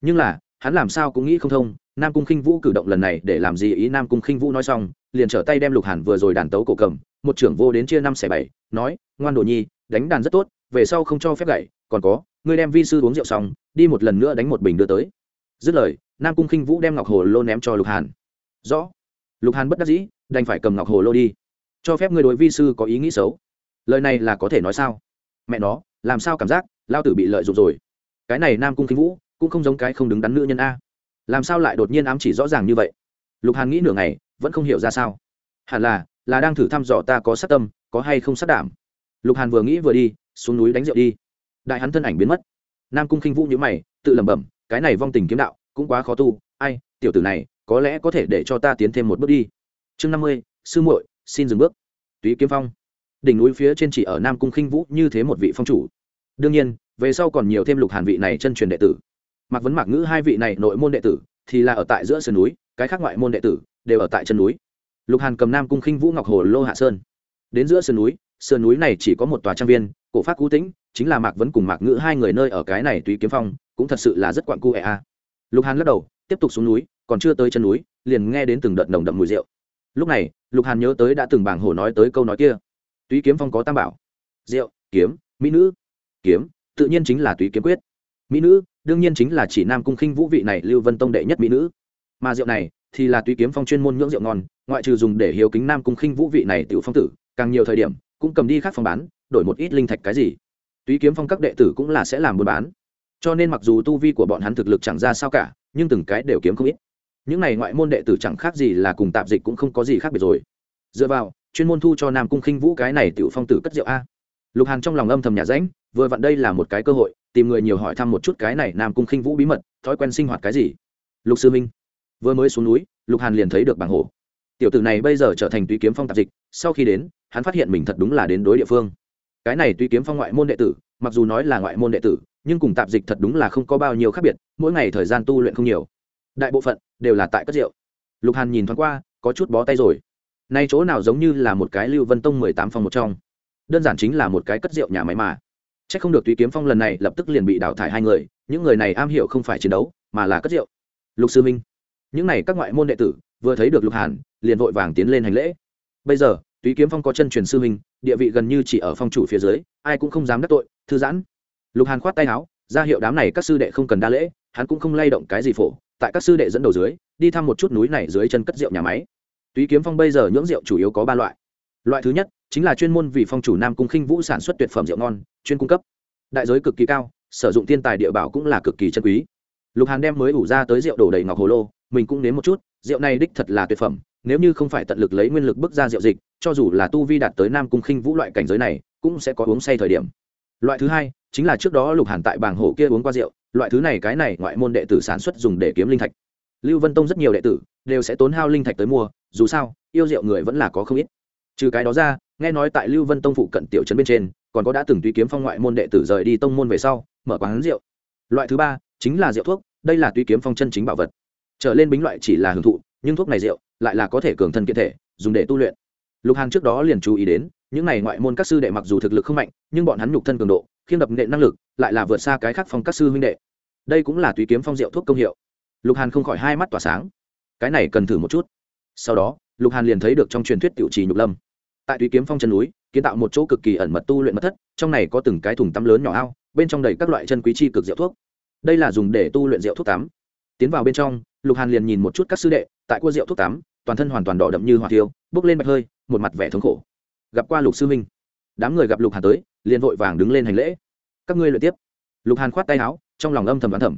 Nhưng là hắn làm sao cũng nghĩ không thông, nam cung khinh vũ cử động lần này để làm gì ý nam cung khinh vũ nói xong, liền trở tay đem lục hàn vừa rồi đàn tấu cổ cầm, một trưởng vô đến chia năm xẻ bảy, nói, ngoan đồ nhi, đánh đàn rất tốt, về sau không cho phép gậy, còn có, ngươi đem vi sư uống rượu xong, đi một lần nữa đánh một bình đưa tới. Dứt lời, nam cung khinh vũ đem ngọc hồ lô ném cho lục hàn. Rõ. Lục hàn bất đắc dĩ, đành phải cầm ngọc hồ lô đi, cho phép ngươi đối vi sư có ý nghĩ xấu. Lời này là có thể nói sao? Mẹ nó, làm sao cảm giác, lao tử bị lợi dụng rồi. Cái này nam cung khinh vũ cũng không giống cái không đứng đắn nữ nhân a. Làm sao lại đột nhiên ám chỉ rõ ràng như vậy? Lục hàn nghĩ nửa ngày, vẫn không hiểu ra sao. Hẳn là là đang thử thăm dò ta có sát tâm, có hay không sát đảm. Lục hàn vừa nghĩ vừa đi, xuống núi đánh rượu đi. Đại hắn thân ảnh biến mất. Nam cung khinh vũ nhữ mày, tự lẩm bẩm, cái này vong tình kiếm đạo, cũng quá khó tu. Ai, tiểu tử này, có lẽ có thể để cho ta tiến thêm một bước đi. Chương năm mươi, sư muội, xin dừng bước. Túy kiếm phong. Đỉnh núi phía trên chỉ ở nam cung khinh vũ như thế một vị phong chủ. Đương nhiên, về sau còn nhiều thêm lục hàn vị này chân truyền đệ tử mạc vấn mạc ngữ hai vị này nội môn đệ tử thì là ở tại giữa sườn núi, cái khác ngoại môn đệ tử đều ở tại chân núi. Lục hàn cầm nam cung khinh vũ ngọc hồ lô hạ sơn. Đến giữa sườn núi sườn núi này chỉ có một tòa trang viên, cổ pháp cú tĩnh, chính là mạc vấn cùng mạc ngữ hai người nơi ở cái này tùy kiếm phong, cũng thật sự là rất quặn cu ẹ a. Lục hàn lắc đầu, tiếp tục xuống núi, còn chưa tới chân núi, liền nghe đến từng đợt nồng đậm mùi rượu. Lúc này, lục hàn nhớ tới đã từng bảng hồ nói tới câu nói kia. Túy kiếm phong có tam bảo rượu, kiếm, mỹ nữ. Kiếm, tự nhiên chính là túy kiếm quyết. Mỹ nữ đương nhiên chính là chỉ nam cung khinh vũ vị này lưu vân tông đệ nhất mỹ nữ. Mà rượu này thì là tùy kiếm phong chuyên môn nhưỡng rượu ngon, ngoại trừ dùng để hiếu kính nam cung khinh vũ vị này tiểu phong tử, càng nhiều thời điểm cũng cầm đi khác phong bán, đổi một ít linh thạch cái gì. Tùy kiếm phong các đệ tử cũng là sẽ làm buôn bán. Cho nên mặc dù tu vi của bọn hắn thực lực chẳng ra sao cả, nhưng từng cái đều kiếm không ít. Những này ngoại môn đệ tử chẳng khác gì là cùng tạp dịch cũng không có gì khác biệt rồi. Dựa vào, chuyên môn thu cho nam cung khinh vũ cái này tiểu phong tử cất rượu a. Lục hàn trong lòng âm thầm nhà ránh vừa vặn đây là một cái cơ hội tìm người nhiều hỏi thăm một chút cái này nam cung khinh vũ bí mật, thói quen sinh hoạt cái gì? Lục sư minh, vừa mới xuống núi, lục hàn liền thấy được bảng hồ tiểu tử này bây giờ trở thành tùy kiếm phong tạp dịch, sau khi đến, hắn phát hiện mình thật đúng là đến đối địa phương. Cái này tùy kiếm phong ngoại môn đệ tử, mặc dù nói là ngoại môn đệ tử, nhưng cùng tạp dịch thật đúng là không có bao nhiêu khác biệt, mỗi ngày thời gian tu luyện không nhiều. Đại bộ phận đều là tại cất rượu. Lục hàn nhìn thoáng qua, có chút bó tay rồi. Nay chỗ nào giống như là một cái lưu vân tông mười tám phòng một trong. Đơn giản chính là một cái cất rượu nhà máy mà c h ắ c không được tùy kiếm phong lần này lập tức liền bị đào thải hai người, những người này am hiểu không phải chiến đấu, mà là cất rượu. Lục sư minh. Những n à y các ngoại môn đệ tử, vừa thấy được lục hàn, liền vội vàng tiến lên hành lễ. Bây giờ Tú kiếm phong có chân truyền sư minh, địa vị gần như chỉ ở phong chủ phía dưới, ai cũng không dám đắc tội, thư giãn. Lục hàn khoát tay áo, ra hiệu đám này các sư đệ không cần đa lễ, hắn cũng không lay động cái gì phổ, tại các sư đệ dẫn đầu dưới, đi thăm một chút núi này dưới chân cất rượu nhà máy. Túy kiếm phong bây giờ nhưỡng rượu chủ yếu có ba loại. Loại thứ nhất chính là chuyên môn vì phong chủ nam cung khinh vũ sản xuất tuyệt phẩm rượu ngon, chuyên cung cấp. Đại giới cực kỳ cao, sử dụng thiên tài địa bảo cũng là cực kỳ chân quý. Lục hàn đem mới ủ ra tới rượu đổ đầy ngọc hồ lô, mình cũng nếm một chút, rượu này đích thật là tuyệt phẩm, nếu như không phải tận lực lấy nguyên lực bước ra rượu dịch, cho dù là tu vi đạt tới nam cung khinh vũ loại cảnh giới này, cũng sẽ có uống say thời điểm. Loại thứ hai, chính là trước đó lục hàn tại bảng hồ kia uống qua rượu, loại thứ này cái này ngoại môn đệ tử sản xuất dùng để kiếm linh thạch. Lưu vân tông rất nhiều đệ tử đều sẽ tốn hao linh thạch tới mua, dù sao, yêu rượu người vẫn là có không ít. Trừ cái đó ra nghe nói tại lưu vân tông phụ cận tiểu trấn bên trên, còn có đã từng tùy kiếm phong ngoại môn đệ tử rời đi tông môn về sau, mở quán rượu. Loại thứ ba chính là rượu thuốc, đây là tùy kiếm phong chân chính bảo vật. Trở lên bính loại chỉ là hưởng thụ, nhưng thuốc này rượu lại là có thể cường thân kiện thể, dùng để tu luyện. Lục hàn trước đó liền chú ý đến, những này ngoại môn các sư đệ mặc dù thực lực không mạnh, nhưng bọn hắn nhục thân cường độ, khiêm đập nệ năng lực, lại là vượt xa cái khác phong các sư huynh đệ. Đây cũng là tùy kiếm phong rượu thuốc công hiệu. Lục hàn không khỏi hai mắt tỏa sáng. Cái này cần thử một chút. Sau đó, lục hàn liền thấy được trong truyền thuyết tiểu trì nhục lâm tại tùy kiếm phong chân núi, kiến tạo một chỗ cực kỳ ẩn mật tu luyện mật thất, trong này có từng cái thùng tắm lớn nhỏ ao, bên trong đầy các loại chân quý chi cực rượu thuốc. Đây là dùng để tu luyện rượu thuốc tắm. Tiến vào bên trong, lục hàn liền nhìn một chút các sư đệ, tại cua rượu thuốc tắm, toàn thân hoàn toàn đỏ đậm như hỏa tiêu bốc lên bạch hơi, một mặt vẻ thống khổ. Gặp qua lục sư minh đám người gặp lục hàn tới, liền vội vàng đứng lên hành lễ. Các ngươi luyện tiếp. Lục hàn khoát tay áo, trong lòng âm thầm đoán thầm.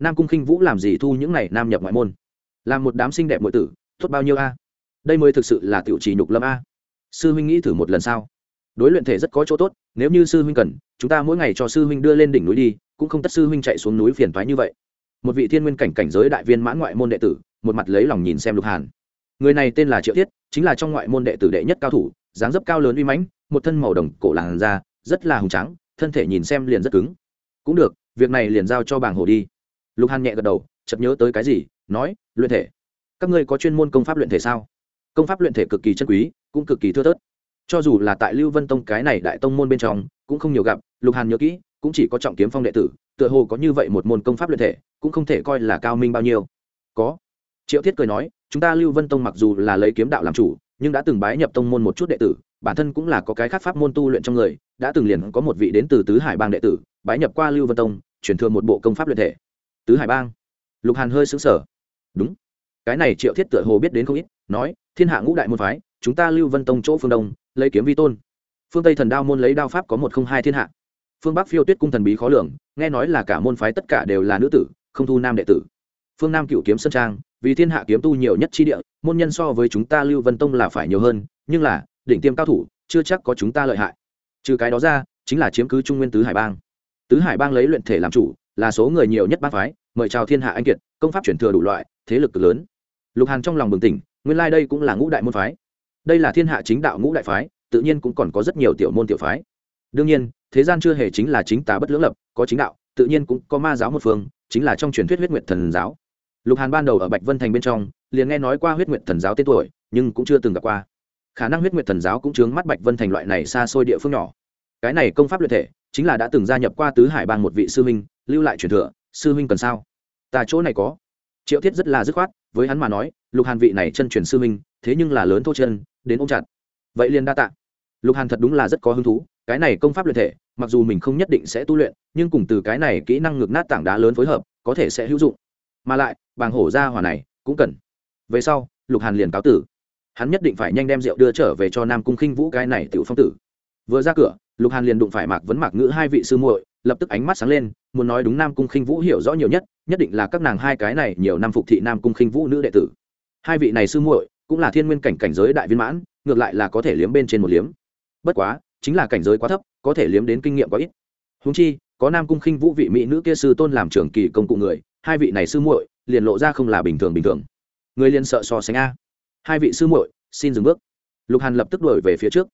Nam cung khinh vũ làm gì thu những này nam nhập ngoại môn? Làm một đám xinh đẹp nội tử, tốt bao nhiêu a? Đây mới thực sự là tiểu trì nhục lâm a sư huynh nghĩ thử một lần sao? Đối luyện thể rất có chỗ tốt, nếu như sư huynh cần, chúng ta mỗi ngày cho sư huynh đưa lên đỉnh núi đi, cũng không tất sư huynh chạy xuống núi phiền thoái như vậy. Một vị thiên nguyên cảnh cảnh giới đại viên mãn ngoại môn đệ tử, một mặt lấy lòng nhìn xem lục hàn. Người này tên là triệu thiết, chính là trong ngoại môn đệ tử đệ nhất cao thủ, dáng dấp cao lớn uy mãnh, một thân màu đồng cổ làn da, rất là hùng trắng thân thể nhìn xem liền rất cứng. Cũng được, việc này liền giao cho bảng hồ đi. Lục hàn nhẹ gật đầu, chợt nhớ tới cái gì, nói, luyện thể, các ngươi có chuyên môn công pháp luyện thể sao? Công pháp luyện thể cực kỳ chân quý, cũng cực kỳ thưa thớt. Cho dù là tại lưu vân tông cái này đại tông môn bên trong, cũng không nhiều gặp, lục hàn nhớ kỹ, cũng chỉ có trọng kiếm phong đệ tử, tựa hồ có như vậy một môn công pháp luyện thể, cũng không thể coi là cao minh bao nhiêu. Có. Triệu thiết cười nói, chúng ta lưu vân tông mặc dù là lấy kiếm đạo làm chủ, nhưng đã từng bái nhập tông môn một chút đệ tử, bản thân cũng là có cái khác pháp môn tu luyện trong người, đã từng liền có một vị đến từ tứ hải bang đệ tử, bái nhập qua lưu vân tông chuyển thừa một bộ công pháp luyện thể. Tứ hải bang. Lục hàn hơi xứng sở đúng. Cái này triệu thiết tựa hồ biết đến không ít, nói thiên hạ ngũ đại môn phái, chúng ta lưu vân tông chỗ phương đông, lấy kiếm vi tôn. Phương tây thần đao môn lấy đao pháp có một không hai thiên hạ. Phương bắc phiêu tuyết cung thần bí khó lường, nghe nói là cả môn phái tất cả đều là nữ tử, không thu nam đệ tử. Phương nam cựu kiếm sơn trang, vì thiên hạ kiếm tu nhiều nhất chi địa, môn nhân so với chúng ta lưu vân tông là phải nhiều hơn, nhưng là, đỉnh tiêm cao thủ, chưa chắc có chúng ta lợi hại. Trừ cái đó ra, chính là chiếm cứ trung nguyên tứ hải bang. Tứ hải bang lấy luyện thể làm chủ, là số người nhiều nhất bang phái, mời chào thiên hạ anh kiệt, công pháp chuyển thừa đủ loại, thế lực cực lớn. Lục hàn trong lòng bừng tỉnh nguyên lai đây cũng là ngũ đại môn phái. Đây là thiên hạ chính đạo ngũ đại phái, tự nhiên cũng còn có rất nhiều tiểu môn tiểu phái. Đương nhiên, thế gian chưa hề chính là chính tà bất lưỡng lập, có chính đạo, tự nhiên cũng có ma giáo một phương, chính là trong truyền thuyết huyết nguyệt thần giáo. Lục hàn ban đầu ở bạch vân thành bên trong, liền nghe nói qua huyết nguyệt thần giáo tên tuổi, nhưng cũng chưa từng gặp qua. Khả năng huyết nguyệt thần giáo cũng chướng mắt bạch vân thành loại này xa xôi địa phương nhỏ. Cái này công pháp luyện thể, chính là đã từng gia nhập qua tứ hải bang một vị sư huynh, lưu lại truyền thừa, sư huynh cần sao? Ta chỗ này có. Triệu thiết rất là dứt khoát, với hắn mà nói lục hàn vị này chân truyền sư minh thế nhưng là lớn thô chân, đến ôm chặt. Vậy liền đa tạ. Lục hàn thật đúng là rất có hứng thú, cái này công pháp luyện thể, mặc dù mình không nhất định sẽ tu luyện, nhưng cùng từ cái này kỹ năng ngược nát tảng đá lớn phối hợp, có thể sẽ hữu dụng. Mà lại, bàng hổ ra hỏa này, cũng cần. Về sau, lục hàn liền cáo tử. Hắn nhất định phải nhanh đem rượu đưa trở về cho nam cung khinh vũ cái này tiểu phong tử. Vừa ra cửa, lục hàn liền đụng phải mạc vấn mạc ngữ hai vị sư muội, lập tức ánh mắt sáng lên, muốn nói đúng nam cung khinh vũ hiểu rõ nhiều nhất nhất định là các nàng hai cái này nhiều năm phục thị nam cung khinh vũ nữ đệ tử hai vị này sư muội cũng là thiên nguyên cảnh cảnh giới đại viên mãn, ngược lại là có thể liếm bên trên một liếm. Bất quá, chính là cảnh giới quá thấp, có thể liếm đến kinh nghiệm quá ít. Húng chi, có nam cung khinh vũ vị mỹ nữ kia sư tôn làm trưởng kỳ công cụ người, hai vị này sư muội liền lộ ra không là bình thường bình thường. Người liền sợ so sánh a. Hai vị sư muội, xin dừng bước. Lục hàn lập tức đổi về phía trước.